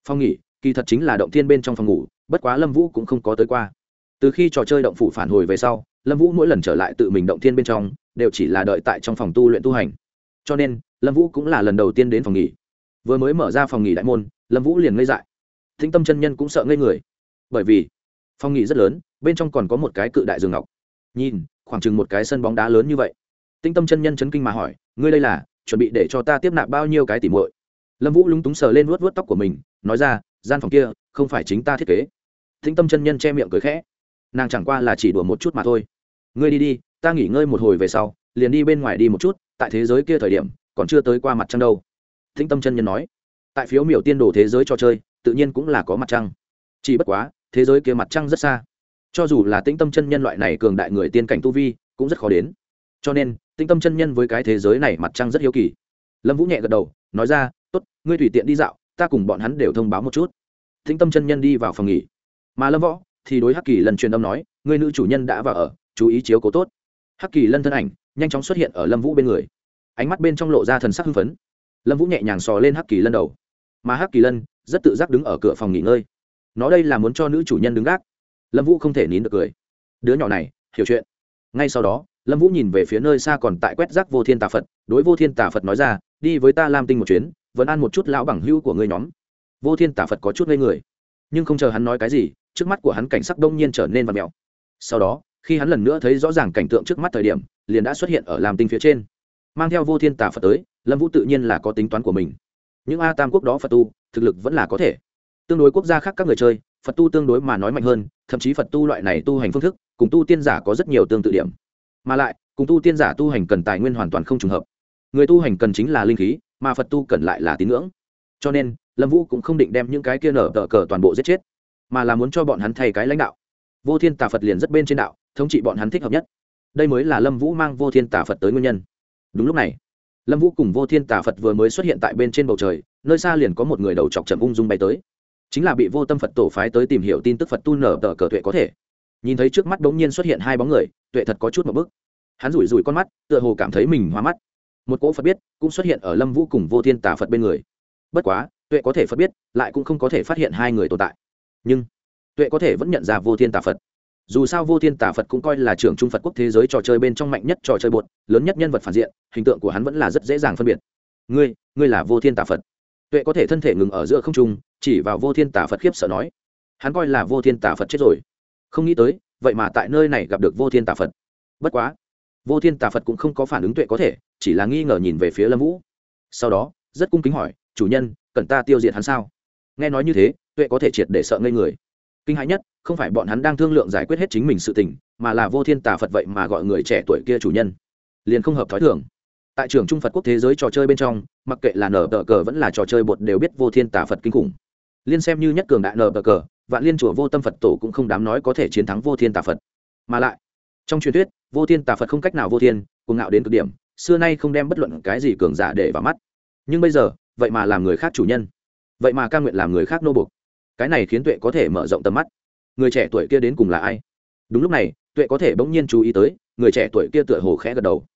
Phòng nghỉ kỳ thật chính là động thiên bên trong phòng ngủ bất quá lâm vũ cũng không có tới qua từ khi trò chơi động phủ phản hồi về sau, lâm vũ mỗi lần trở lại tự mình động thiên bên trong, đều chỉ là đợi tại trong phòng tu luyện tu hành. Cho nên, lâm vũ cũng là lần đầu tiên đến phòng nghỉ. Vừa mới mở ra phòng nghỉ đại môn, lâm vũ liền ngây dại. Thính tâm chân nhân cũng sợ ngây người. Bởi vì, phòng nghỉ rất lớn, bên trong còn có một cái cự đại giường ngọc. Nhìn, khoảng chừng một cái sân bóng đá lớn như vậy. Tinh tâm chân nhân chấn kinh mà hỏi, ngươi đây là, chuẩn bị để cho ta tiếp nạp bao nhiêu cái tỉ muội? Lâm vũ lúng túng sờ lên vuốt vuốt tóc của mình, nói ra, gian phòng kia, không phải chính ta thiết kế. Thính tâm chân nhân che miệng cười khẽ nàng chẳng qua là chỉ đùa một chút mà thôi. Ngươi đi đi, ta nghỉ ngơi một hồi về sau, liền đi bên ngoài đi một chút, tại thế giới kia thời điểm, còn chưa tới qua mặt trăng đâu. Thính tâm chân nhân nói. Tại phiếu miểu tiên đồ thế giới cho chơi, tự nhiên cũng là có mặt trăng. Chỉ bất quá, thế giới kia mặt trăng rất xa. Cho dù là tĩnh tâm chân nhân loại này cường đại người tiên cảnh tu vi, cũng rất khó đến. Cho nên, tĩnh tâm chân nhân với cái thế giới này mặt trăng rất hiếu kỳ. Lâm vũ nhẹ gật đầu, nói ra t ố t ngươi tùy tiện đi dạo, ta cùng bọn hắn đều thông báo một chút. Tĩnh tâm chân nhân đi vào phòng nghỉ. Mà lâm võ thì đối hắc kỳ lần truyền âm nói người nữ chủ nhân đã vào ở, chú ý chiếu cố tốt. Hắc kỳ lân thân ảnh nhanh chóng xuất hiện ở lâm vũ bên người. Ánh mắt bên trong lộ ra thần sắc hưng phấn. Lâm vũ nhẹ nhàng sò lên hắc kỳ lân đầu. Mà hắc kỳ lân rất tự giác đứng ở cửa phòng nghỉ ngơi. Nó đây là muốn cho nữ chủ nhân đứng gác. Lâm vũ không thể nín được cười. Đứa nhỏ này, hiểu chuyện. Ngay sau đó, lâm vũ nhìn về phía nơi xa còn tại quét rác vô thiên tà phật, đối vô thiên tà phật nói ra, đi với ta lam tinh một chuyến, vẫn ăn một chút lão bằng hữu của ngươi nhóm. Vô thiên tà phật có chút ngây người, nhưng không chờ hắn nói cái gì trước mắt của hắn cảnh sắc đông nhiên trở nên và mèo. Sau đó, khi hắn lần nữa thấy rõ ràng cảnh tượng trước mắt thời điểm, liền đã xuất hiện ở lam tinh phía trên. Mang theo vô thiên tà phật tới, lâm vũ tự nhiên là có tính toán của mình. Những a tam quốc đó phật tu, thực lực vẫn là có thể. Tương đối quốc gia khác các người chơi, phật tu tương đối mà nói mạnh hơn, thậm chí phật tu loại này tu hành phương thức, cùng tu tiên giả có rất nhiều tương tự điểm. Mà lại, cùng tu tiên giả tu hành cần tài nguyên hoàn toàn không trùng hợp. Người tu hành cần chính là linh khí, mà phật tu cần lại là tín ngưỡng. Cho nên, lâm vũ cũng không định đem những cái kia nở tờ cờ toàn bộ giết chết mà là muốn cho bọn hắn thay cái lãnh đạo. Vô thiên tà phật liền rất bên trên đạo, thống trị bọn hắn thích hợp nhất. Đây mới là lâm vũ mang vô thiên tà phật tới nguyên nhân. Đúng lúc này, lâm vũ cùng vô thiên tà phật vừa mới xuất hiện tại bên trên bầu trời, nơi xa liền có một người đầu chọc chậm ung dung bay tới. Chính là bị vô tâm phật tổ phái tới tìm hiểu tin tức phật tu nở tờ cờ tuệ có thể. Nhìn thấy trước mắt bỗng nhiên xuất hiện hai bóng người, tuệ thật có chút một bức. Hắn rủi rủi con mắt, tựa hồ cảm thấy mình hoa mắt. Một cỗ phật biết cũng xuất hiện ở lâm vũ cùng vô thiên tà phật bên người. Bất quá, tuệ có thể phật biết, lại cũng không có thể phát hiện hai người tồn tại nhưng tuệ có thể vẫn nhận ra vô thiên tà phật. Dù sao vô thiên tà phật cũng coi là trưởng trung phật quốc thế giới trò chơi bên trong mạnh nhất trò chơi bột, lớn nhất nhân vật phản diện, hình tượng của hắn vẫn là rất dễ dàng phân biệt. Ngươi ngươi là vô thiên tà phật. Tuệ có thể thân thể ngừng ở giữa không trung, chỉ vào vô thiên tà phật khiếp sợ nói, hắn coi là vô thiên tà phật chết rồi. Không nghĩ tới, vậy mà tại nơi này gặp được vô thiên tà phật. Bất quá, vô thiên tà phật cũng không có phản ứng tuệ có thể, chỉ là nghi ngờ nhìn về phía lâm vũ. Sau đó, rất cung kính hỏi, chủ nhân, cần ta tiêu diệt hắn sao? Nghe nói như thế tuệ có thể triệt để sợ ngây người. Kinh hãi nhất, không phải bọn hắn đang thương lượng giải quyết hết chính mình sự tình, mà là vô thiên tà phật vậy mà gọi người trẻ tuổi kia chủ nhân. Liền không hợp thói thường. Tại trường trung phật quốc thế giới trò chơi bên trong, mặc kệ là nở tờ cờ vẫn là trò chơi bột đều biết vô thiên tà phật kinh khủng. Liên xem như nhất cường đại nở tờ cờ, vạn liên chùa vô tâm phật tổ cũng không dám nói có thể chiến thắng vô thiên tà phật. Mà lại, trong truyền thuyết, vô thiên tà phật không cách nào vô thiên, cuồng ngạo đến cực điểm, xưa nay không đem bất luận cái gì cường giả để vào mắt. Nhưng bây giờ, vậy mà làm người khác chủ nhân. Vậy mà ca nguyện làm người khác nô bục cái này khiến tuệ có thể mở rộng tầm mắt. Người trẻ tuổi kia đến cùng là ai? Đúng lúc này, tuệ có thể bỗng nhiên chú ý tới, người trẻ tuổi kia tựa hồ khẽ gật đầu.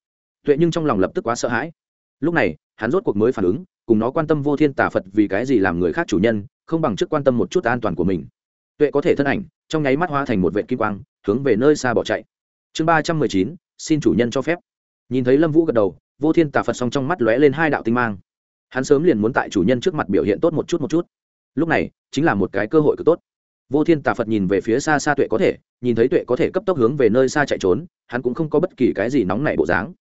Tuệ nhưng trong lòng lập tức quá sợ hãi. Lúc này, hắn rốt cuộc mới phản ứng, cùng nó quan tâm vô thiên tà phật vì cái gì làm người khác chủ nhân, không bằng chức quan tâm một chút an toàn của mình. Tuệ có thể thân ảnh, trong nháy mắt hóa thành một vệ kim quang, hướng về nơi xa bỏ chạy. Chương ba trăm mười chín, xin chủ nhân cho phép. Nhìn thấy lâm vũ gật đầu, vô thiên tà phật s trong mắt lóe lên hai đạo tinh mang. Hắn sớm liền muốn tại chủ nhân trước mặt biểu hiện tốt một chút một chút lúc này, chính là một cái cơ hội cực tốt. Vô thiên tà phật nhìn về phía xa xa tuệ có thể, nhìn thấy tuệ có thể cấp tốc hướng về nơi xa chạy trốn, hắn cũng không có bất kỳ cái gì nóng nảy bộ dáng,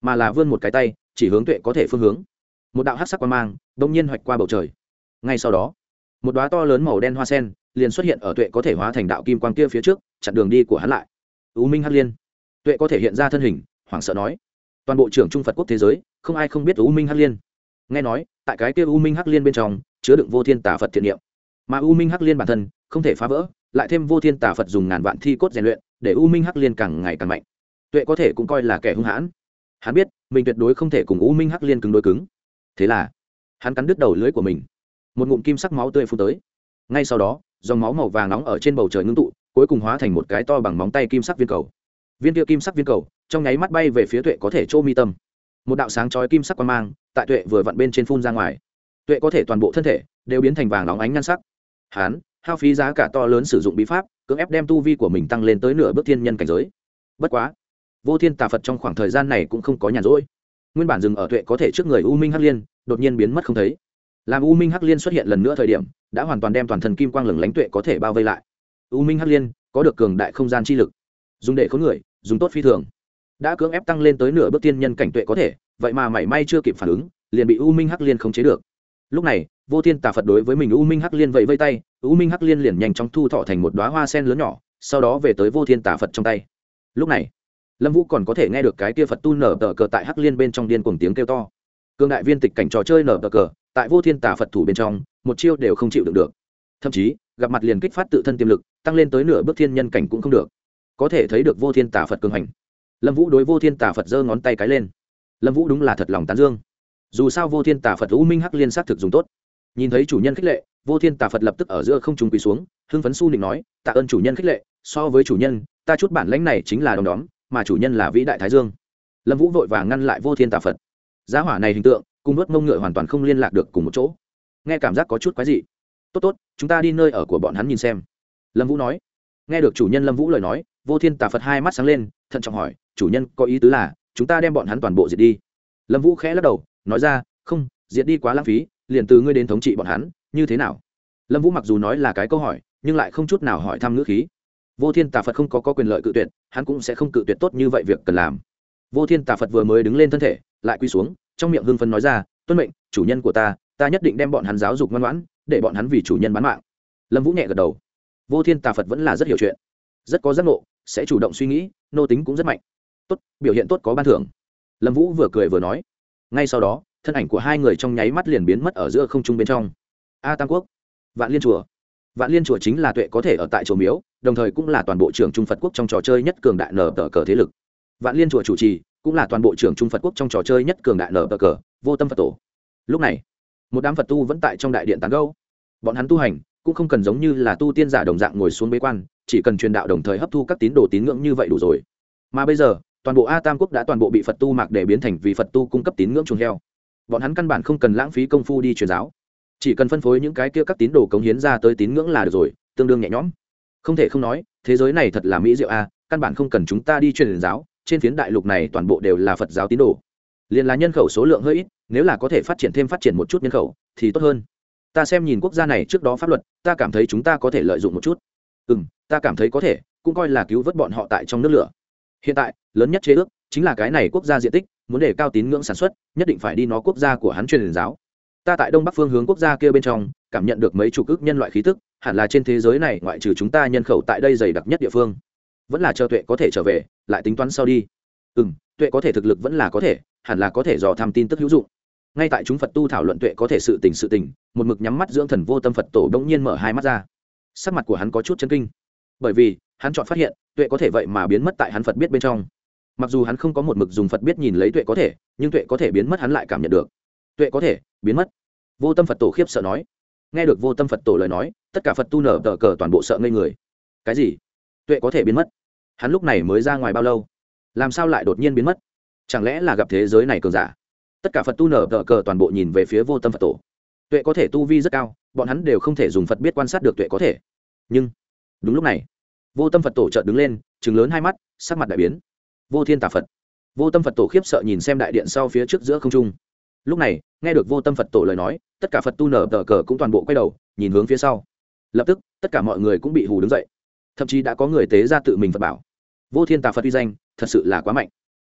mà là vươn một cái tay, chỉ hướng tuệ có thể phương hướng. Một đạo hát sắc quan mang, đông nhiên hoạch qua bầu trời. Ngay sau đó, một đoá to lớn màu đen hoa sen liền xuất hiện ở tuệ có thể hóa thành đạo kim quang kia phía trước, chặn đường đi của hắn lại. U minh hắc liên. Tuệ có thể hiện ra thân hình, hoảng sợ nói, toàn bộ trưởng trung phật quốc thế giới, không ai không biết u minh hắc liên. Nghe nói, tại cái kia u minh hắc liên bên trong chứa đựng vô thiên tà phật thiện niệm. Mà u minh hắc liên bản thân không thể phá vỡ, lại thêm vô thiên tà phật dùng ngàn vạn thi cốt rèn luyện, để u minh hắc liên càng ngày càng mạnh. Tuệ có thể cũng coi là kẻ hung hãn. Hắn biết, mình tuyệt đối không thể cùng u minh hắc liên cứng đối cứng. Thế là, hắn cắn đứt đầu lưới của mình. Một ngụm kim sắc máu tươi phun tới. Ngay sau đó, dòng máu màu vàng nóng ở trên bầu trời ngưng tụ, cuối cùng hóa thành một cái to bằng móng tay kim sắc viên cầu. Viên kia kim sắc viên cầu, trong nháy mắt bay về phía tuệ có thể trô mi tâm. Một đạo sáng chói kim sắc quan mang, tại tuệ vừa vặn bên trên phun ra ngoài tuệ có thể toàn bộ thân thể đều biến thành vàng óng ánh nhan sắc. Hán, hao phí giá cả to lớn sử dụng bí pháp, cưỡng ép đem tu vi của mình tăng lên tới nửa bước thiên nhân cảnh giới. Bất quá, vô thiên tà phật trong khoảng thời gian này cũng không có nhàn rỗi. Nguyên bản dừng ở tuệ có thể trước người u minh hắc liên, đột nhiên biến mất không thấy. Làm u minh hắc liên xuất hiện lần nữa thời điểm, đã hoàn toàn đem toàn thân kim quang lửng lánh tuệ có thể bao vây lại. U minh hắc liên có được cường đại không gian chi lực, dùng để khốn người, dùng tốt phi thường. Đã cưỡng ép tăng lên tới nửa bước tiên nhân cảnh tuệ có thể, vậy mà mảy may chưa kịp phản ứng, liền bị u minh hắc liên khống chế được lúc này, vô thiên tà phật đối với mình u minh hắc liên vẫy vây tay, u minh hắc liên liền nhanh chóng thu thọ thành một đoá hoa sen lớn nhỏ, sau đó về tới vô thiên tà phật trong tay. Lúc này, lâm vũ còn có thể nghe được cái kia phật tu nở tờ cờ tại hắc liên bên trong điên cuồng tiếng kêu to. Cương đại viên tịch cảnh trò chơi nở tờ cờ, tại vô thiên tà phật thủ bên trong, một chiêu đều không chịu được được. Thậm chí, gặp mặt liền kích phát tự thân tiềm lực, tăng lên tới nửa bước thiên nhân cảnh cũng không được. Có thể thấy được vô thiên tà phật cường hành. Lâm vũ đối vô thiên tà phật giơ ngón tay cái lên. Lâm vũ đúng là thật lòng tán dương dù sao vô thiên tà phật u minh hắc liên s á t thực dùng tốt. Nhìn thấy chủ nhân khích lệ, vô thiên tà phật lập tức ở giữa không trùng quỳ xuống, hưng phấn su định nói, tạ ơn chủ nhân khích lệ, so với chủ nhân, ta chút bản lãnh này chính là đồng đóm, mà chủ nhân là vĩ đại thái dương. Lâm vũ vội vàng ngăn lại vô thiên tà phật. Giá hỏa này hình tượng, cùng nuốt mông ngựa hoàn toàn không liên lạc được cùng một chỗ. Nghe cảm giác có chút quái dị. Tốt tốt, chúng ta đi nơi ở của bọn hắn nhìn xem. Lâm vũ nói. Nghe được chủ nhân lâm vũ lời nói, vô thiên tà phật hai mắt sáng lên, thận trọng hỏi, chủ nhân có ý tứ là, chúng ta đem bọn hắn toàn bộ diệt đi? Lâm vũ khẽ lắc đầu nói ra không diệt đi quá lãng phí liền từ ngươi đến thống trị bọn hắn như thế nào? Lâm vũ mặc dù nói là cái câu hỏi nhưng lại không chút nào hỏi thăm ngữ khí. Vô thiên tà phật không có, có quyền lợi cự tuyệt hắn cũng sẽ không cự tuyệt tốt như vậy việc cần làm. Vô thiên tà phật vừa mới đứng lên thân thể lại quy xuống trong miệng hưng phấn nói ra tuân mệnh chủ nhân của ta ta nhất định đem bọn hắn giáo dục ngoan ngoãn để bọn hắn vì chủ nhân bán mạng. Lâm vũ nhẹ gật đầu. Vô thiên tà phật vẫn là rất hiểu chuyện. Rất có giác ngộ sẽ chủ động suy nghĩ nô tính cũng rất mạnh. Tốt biểu hiện tốt có ban thưởng. Lâm vũ vừa cười vừa nói ngay sau đó, thân ảnh của hai người trong nháy mắt liền biến mất ở giữa không trung bên trong. A tam quốc, vạn liên chùa. Vạn liên chùa chính là tuệ có thể ở tại chùa miếu, đồng thời cũng là toàn bộ trưởng trung phật quốc trong trò chơi nhất cường đại nở tờ cờ thế lực. Vạn liên chùa chủ trì cũng là toàn bộ trưởng trung phật quốc trong trò chơi nhất cường đại nở tờ cờ, vô tâm phật tổ. Lúc này, một đám phật tu vẫn tại trong đại điện tán gâu bọn hắn tu hành cũng không cần giống như là tu tiên giả đồng dạng ngồi xuống bế quan, chỉ cần truyền đạo đồng thời hấp thu các tín đồ tín ngưỡng như vậy đủ rồi. Mà bây giờ toàn bộ a tam quốc đã toàn bộ bị phật tu mạc để biến thành vì phật tu cung cấp tín ngưỡng chuồng heo. Bọn hắn căn bản không cần lãng phí công phu đi truyền giáo. Chỉ cần phân phối những cái kia các tín đồ cống hiến ra tới tín ngưỡng là được rồi, tương đương nhẹ nhõm. Không thể không nói, thế giới này thật là mỹ diệu a, căn bản không cần chúng ta đi truyền giáo, trên phiến đại lục này toàn bộ đều là phật giáo tín đồ. Liền là nhân khẩu số lượng hơi ít, nếu là có thể phát triển thêm phát triển một chút nhân khẩu, thì tốt hơn. Ta xem nhìn quốc gia này trước đó pháp luật, ta cảm thấy chúng ta có thể lợi dụng một chút. Ừ m ta cảm thấy có thể, cũng coi là cứu vớt bọn họ tại trong nước lửa hiện tại, lớn nhất chế ước chính là cái này quốc gia diện tích, muốn để cao tín ngưỡng sản xuất, nhất định phải đi nó quốc gia của hắn truyền giáo. Ta tại đông bắc phương hướng quốc gia kia bên trong, cảm nhận được mấy chục ước nhân loại khí tức, hẳn là trên thế giới này ngoại trừ chúng ta nhân khẩu tại đây dày đặc nhất địa phương. Vẫn là chờ tuệ có thể trở về, lại tính toán sau đi. Ừ m tuệ có thể thực lực vẫn là có thể, hẳn là có thể dò tham tin tức hữu dụng. Ngay tại chúng phật tu thảo luận tuệ có thể sự tình sự tình, một mực nhắm mắt dưỡng thần vô tâm phật tổ đ ỗ n g nhiên mở hai mắt ra. Sắc mặt của hắn có chút chân kinh. Bởi vì hắn chọn phát hiện, tuệ có thể vậy mà biến mất tại hắn phật biết bên trong. Mặc dù hắn không có một mực dùng phật biết nhìn lấy tuệ có thể, nhưng tuệ có thể biến mất hắn lại cảm nhận được. Tuệ có thể, biến mất. Vô tâm phật tổ khiếp sợ nói. Nghe được vô tâm phật tổ lời nói, tất cả phật tu nở tờ cờ toàn bộ sợ ngây người. Cái gì? Tuệ có thể biến mất? Hắn lúc này mới ra ngoài bao lâu? Làm sao lại đột nhiên biến mất? Chẳng lẽ là gặp thế giới này cường giả? Tất cả phật tu nở tờ cờ toàn bộ nhìn về phía vô tâm phật tổ. Tuệ có thể tu vi rất cao, bọn hắn đều không thể dùng phật biết quan sát được tuệ có thể. Nhưng, đúng lúc này vô tâm phật tổ trợt đứng lên chừng lớn hai mắt, sắc mặt đại biến. Vô thiên tà phật. Vô tâm phật tổ khiếp sợ nhìn xem đại điện sau phía trước giữa không trung. Lúc này, nghe được vô tâm phật tổ lời nói, tất cả phật tu nở tờ cờ cũng toàn bộ quay đầu, nhìn hướng phía sau. Lập tức, tất cả mọi người cũng bị hù đứng dậy. Thậm chí đã có người tế ra tự mình phật bảo. Vô thiên tà phật uy danh, thật sự là quá mạnh.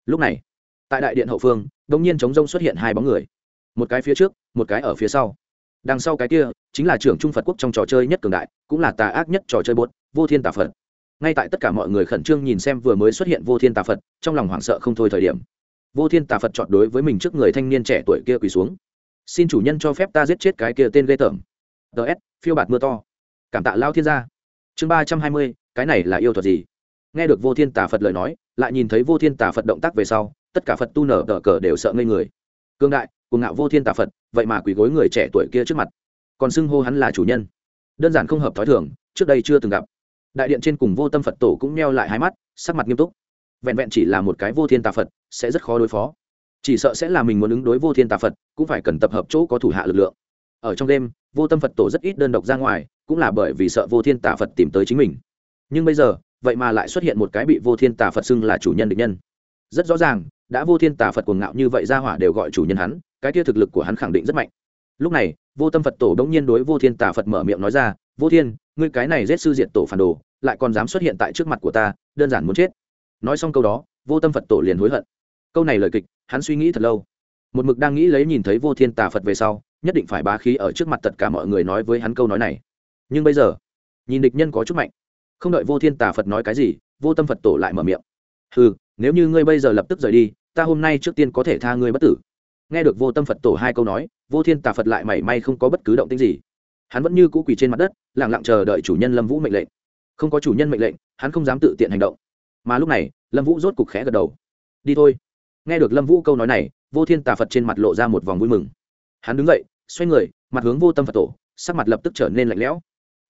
Lúc này, tại đại điện hậu phương đ ỗ n g nhiên chống rông xuất hiện hai bóng người. Một cái phía trước, một cái ở phía sau. Đằng sau cái kia, chính là trưởng trung phật quốc trong trò chơi nhất cường đại, cũng là tà ác nhất trò chơi bột, vô thiên tà phật ngay tại tất cả mọi người khẩn trương nhìn xem vừa mới xuất hiện vô thiên tà phật, trong lòng hoảng sợ không thôi thời điểm. Vô thiên tà phật chọn đối với mình trước người thanh niên trẻ tuổi kia quỳ xuống. Xin chủ nhân cho phép ta giết chết cái kia tên ghê tởm. Ts phiêu bạt mưa to. Cảm tạ lao thiên gia. Chương ba trăm hai mươi, cái này là yêu thuật gì? Nghe được vô thiên tà phật lời nói, lại nhìn thấy vô thiên tà phật động tác về sau, tất cả phật tu nở tờ cờ đều sợ ngây người. Cương đại, cuồng ngạo vô thiên tà phật, vậy mà quỳ gối người trẻ tuổi kia trước mặt. Còn xưng hô hắn là chủ nhân. Đơn giản không hợp thói thường, trước đây chưa từng gặp đại điện trên cùng vô tâm phật tổ cũng neo lại hai mắt, sắc mặt nghiêm túc. Vẹn vẹn chỉ là một cái vô thiên tà phật, sẽ rất khó đối phó. Chỉ sợ sẽ là mình muốn ứng đối vô thiên tà phật, cũng phải cần tập hợp chỗ có thủ hạ lực lượng. Ở trong đêm, vô tâm phật tổ rất ít đơn độc ra ngoài, cũng là bởi vì sợ vô thiên tà phật tìm tới chính mình. Nhưng bây giờ, vậy mà lại xuất hiện một cái bị vô thiên tà phật xưng là chủ nhân địch nhân. Rất rõ ràng, đã vô thiên tà phật cuồng ngạo như vậy ra hỏa đều gọi chủ nhân hắn, cái kia thực lực của hắn khẳng định rất mạnh. Lúc này, vô tâm phật tổ đ ỗ n g nhiên đối vô thiên tà phật mở miệng nói ra, vô thiên ngươi cái này giết sư diện tổ phản đồ, lại còn dám xuất hiện tại trước mặt của ta, đơn giản muốn chết. Nói xong câu đó, vô tâm phật tổ liền hối hận. Câu này lời kịch, hắn suy nghĩ thật lâu. Một mực đang nghĩ lấy nhìn thấy vô thiên tà phật về sau, nhất định phải bá khí ở trước mặt tất cả mọi người nói với hắn câu nói này. Nhưng bây giờ, nhìn địch nhân có chút mạnh. Không đợi vô thiên tà phật nói cái gì, vô tâm phật tổ lại mở miệng. Ừ nếu như ngươi bây giờ lập tức rời đi, ta hôm nay trước tiên có thể tha ngươi bất tử. Nghe được vô tâm phật tổ hai câu nói, vô thiên tà phật lại mảy may không có bất cứ động tĩnh gì. Hắn vẫn như cũ quỳ trên mặt đất lẳng lặng chờ đợi chủ nhân lâm vũ mệnh lệnh. Không có chủ nhân mệnh lệnh, hắn không dám tự tiện hành động. Mà lúc này, lâm vũ rốt cục khẽ gật đầu. Đi thôi. Nghe được lâm vũ câu nói này, vô thiên tà phật trên mặt lộ ra một vòng vui mừng. Hắn đứng dậy, xoay người, mặt hướng vô tâm phật tổ, sắc mặt lập tức trở nên lạnh lẽo.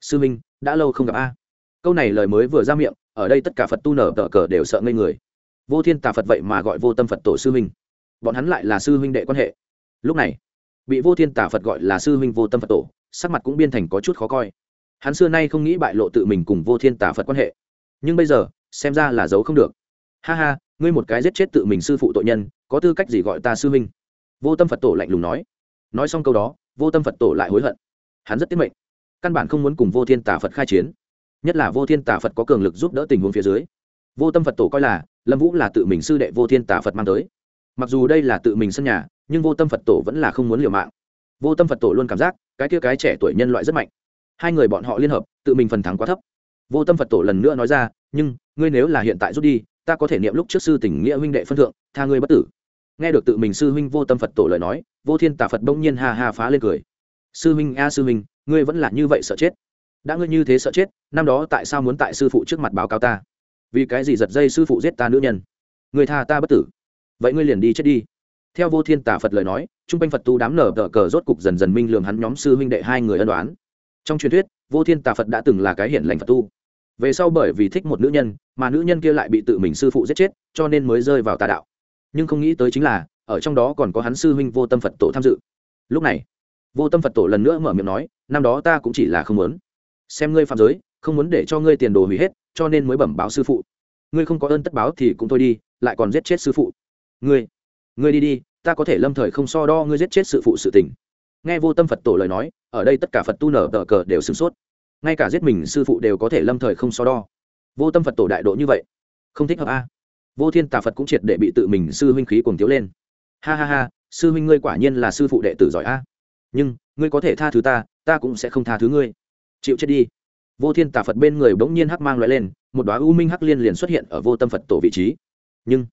Sư minh, đã lâu không gặp a. Câu này lời mới vừa ra miệng, ở đây tất cả phật tu nở tờ cờ đều sợ ngây người. Vô thiên tà phật vậy mà gọi vô tâm phật tổ sư minh. Bọn hắn lại là sư huynh đệ quan hệ. Lúc này, bị vô thiên tà phật gọi là sư huynh vô tâm phật tổ, sắc mặt cũng biên thành có chút khó coi hắn xưa nay không nghĩ bại lộ tự mình cùng vô thiên tà phật quan hệ. Nhưng bây giờ, xem ra là giấu không được. Ha ha, ngươi một cái giết chết tự mình sư phụ tội nhân, có tư cách gì gọi ta sư huynh? Vô tâm phật tổ lạnh lùng nói. Nói xong câu đó, vô tâm phật tổ lại hối hận. Hắn rất tiết mệnh. Căn bản không muốn cùng vô thiên tà phật khai chiến. Nhất là vô thiên tà phật có cường lực giúp đỡ tình huống phía dưới. Vô tâm phật tổ coi là, lâm vũ là tự mình sư đệ vô thiên tà phật mang tới. Mặc dù đây là tự mình sân nhà, nhưng vô tâm phật tổ vẫn là không muốn liều mạng. Vô tâm phật tổ luôn cảm giác, cái kia cái trẻ tuổi nhân loại rất mạnh hai người bọn họ liên hợp, tự mình phần thắng quá thấp. Vô tâm phật tổ lần nữa nói ra, nhưng, ngươi nếu là hiện tại rút đi, ta có thể niệm lúc trước sư tỉnh nghĩa huynh đệ phân thượng, tha ngươi bất tử. Nghe được tự mình sư huynh vô tâm phật tổ lời nói, vô thiên Tả phật bỗng nhiên ha ha phá lên cười. Sư huynh, a sư huynh, ngươi vẫn là như vậy sợ chết. Đã ngươi như thế sợ chết, năm đó tại sao muốn tại sư phụ trước mặt báo cáo ta? Vì cái gì giật dây sư phụ giết ta nữ nhân? Người tha ta bất tử. Vậy ngươi liền đi chết đi. Theo vô thiên tả phật lời nói t r u n g quanh phật tu đám nở tờ cờ rốt cục dần dần minh lường hắn nhóm sư huynh đệ hai người ân đoán trong truyền thuyết, vô thiên tà phật đã từng là cái hiển lành phật tu. Về sau bởi vì thích một nữ nhân, mà nữ nhân kia lại bị tự mình sư phụ giết chết, cho nên mới rơi vào tà đạo. Nhưng không nghĩ tới chính là, ở trong đó còn có hắn sư huynh vô tâm phật tổ tham dự. Lúc này, vô tâm phật tổ lần nữa mở miệng nói, năm đó ta cũng chỉ là không muốn. Xem ngươi phạm giới, không muốn để cho ngươi tiền đồ hủy hết, cho nên mới bẩm báo sư phụ. Ngươi không có ơn tất báo thì cũng thôi đi, lại còn giết chết sư phụ. Ngươi ngươi đi đi, ta có thể lâm thời không so đo ngươi giết chết sư phụ sự tình. Nghe vô tâm phật tổ lời nói ở đây tất cả phật tu nở tờ cờ đều sửng sốt. Ngay cả giết mình sư phụ đều có thể lâm thời không so đo. Vô tâm phật tổ đại độ như vậy, không thích hợp a. Vô thiên tà phật cũng triệt để bị tự mình sư huynh khí cùng tiếu lên. Ha ha ha, sư huynh ngươi quả nhiên là sư phụ đệ tử giỏi a. Nhưng, ngươi có thể tha thứ ta ta cũng sẽ không tha thứ ngươi. Chịu chết đi. Vô thiên tà phật bên người bỗng nhiên hắc mang loại lên, một đoá u minh hắc liên liền xuất hiện ở vô tâm phật tổ vị trí. Nhưng,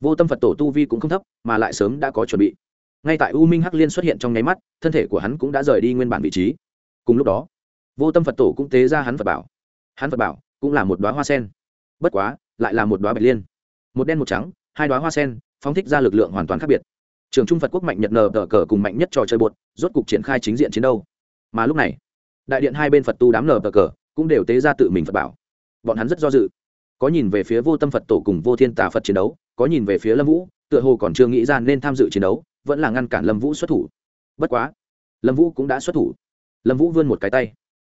vô tâm phật tổ tu vi cũng không thấp, mà lại sớm đã có chuẩn bị ngay tại u minh hắc liên xuất hiện trong nháy mắt, thân thể của hắn cũng đã rời đi nguyên bản vị trí. Cùng lúc đó, vô tâm phật tổ cũng tế ra hắn phật bảo. Hắn phật bảo cũng là một đoá hoa sen. Bất quá, lại là một đoá bạch liên. Một đen một trắng, hai đoá hoa sen, phóng thích ra lực lượng hoàn toàn khác biệt. Trường trung phật quốc mạnh nhật nờ tờ cờ cùng mạnh nhất trò chơi bột, rốt cục triển khai chính diện chiến đấu. Mà lúc này, đại điện hai bên phật tu đám nờ tờ cờ cũng đều tế ra tự mình phật bảo. Bọn hắn rất do dự. Có nhìn về phía vô tâm phật tổ cùng vô thiên tà phật chiến đấu, có nhìn về phía lâm vũ, tựa hồ còn chưa nghĩ ra nên tham dự chiến đấu vẫn là ngăn cản lâm vũ xuất thủ. Bất quá, lâm vũ cũng đã xuất thủ. Lâm vũ vươn một cái tay,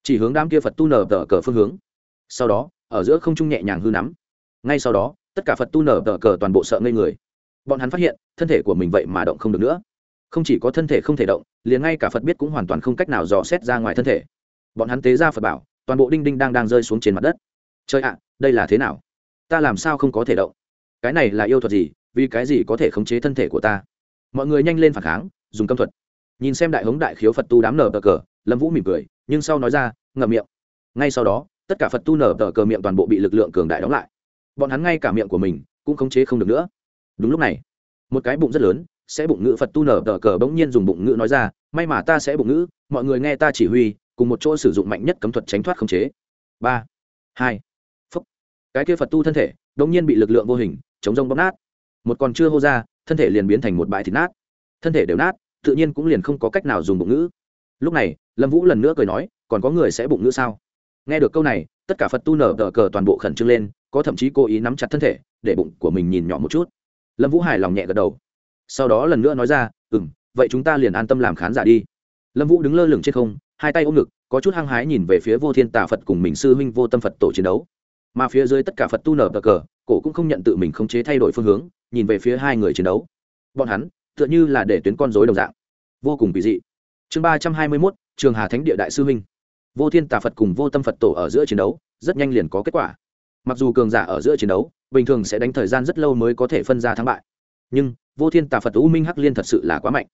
chỉ hướng đám kia phật tu nở tờ cờ phương hướng. Sau đó, ở giữa không trung nhẹ nhàng hư nắm. Ngay sau đó, tất cả phật tu nở tờ cờ toàn bộ sợ ngây người. Bọn hắn phát hiện, thân thể của mình vậy mà động không được nữa. Không chỉ có thân thể không thể động, liền ngay cả phật biết cũng hoàn toàn không cách nào dò xét ra ngoài thân thể. Bọn hắn tế ra phật bảo, toàn bộ đinh đinh đang đang rơi xuống trên mặt đất. Chơi ạ, đây là thế nào? Ta làm sao không có thể động? Cái này là yêu thuật gì? Vì cái gì có thể khống chế thân thể của ta? Mọi người nhanh lên phản kháng, dùng cấm thuật. Nhìn xem đại hống đại khiếu phật tu đám nở tờ cờ, lâm vũ mỉm cười, nhưng sau nói ra, ngậm miệng. Ngay sau đó, tất cả phật tu nở tờ cờ miệng toàn bộ bị lực lượng cường đại đóng lại. Bọn hắn ngay cả miệng của mình cũng khống chế không được nữa. Đúng lúc này, một cái bụng rất lớn, sẽ bụng ngữ phật tu nở tờ cờ bỗng nhiên dùng bụng ngữ nói ra, may mà ta sẽ bụng ngữ, mọi người nghe ta chỉ huy, cùng một chỗ sử dụng mạnh nhất cấm thuật tránh thoát khống chế. Ba, hai, phúc. Cái kia phật tu thân thể bỗng nhiên bị lực lượng vô hình, chống rông bóp nát. Một còn chưa hô ra thân thể liền biến thành một bãi thịt nát. Thân thể đều nát, tự nhiên cũng liền không có cách nào dùng bụng ngữ. Lúc này, lâm vũ lần nữa cười nói, còn có người sẽ bụng ngữ sao? Nghe được câu này, tất cả phật tu nở đỡ cờ toàn bộ khẩn trương lên, có thậm chí cố ý nắm chặt thân thể, để bụng của mình nhìn nhỏ một chút. Lâm vũ hài lòng nhẹ gật đầu. Sau đó lần nữa nói ra ừ m vậy chúng ta liền an tâm làm khán giả đi. Lâm vũ đứng lơ lửng trên không, hai tay ôm ngực, có chút hăng hái nhìn về phía vô thiên tà phật cùng mình sư huynh vô tâm phật tổ chiến đấu. Mà phía dưới tất cả phật tu nở cờ cờ, cổ cũng không nhận tự mình khống chế thay đổi phương hướng nhìn về phía hai người chiến đấu. Bọn hắn, tựa như là để tuyến con dối đồng dạng. Vô cùng kỳ dị. Chương ba trăm hai mươi mốt, trường hà thánh địa đại sư huynh. Vô thiên tà phật cùng vô tâm phật tổ ở giữa chiến đấu, rất nhanh liền có kết quả. Mặc dù cường giả ở giữa chiến đấu, bình thường sẽ đánh thời gian rất lâu mới có thể phân ra thắng bại. Nhưng, vô thiên tà phật u minh hắc liên thật sự là quá mạnh.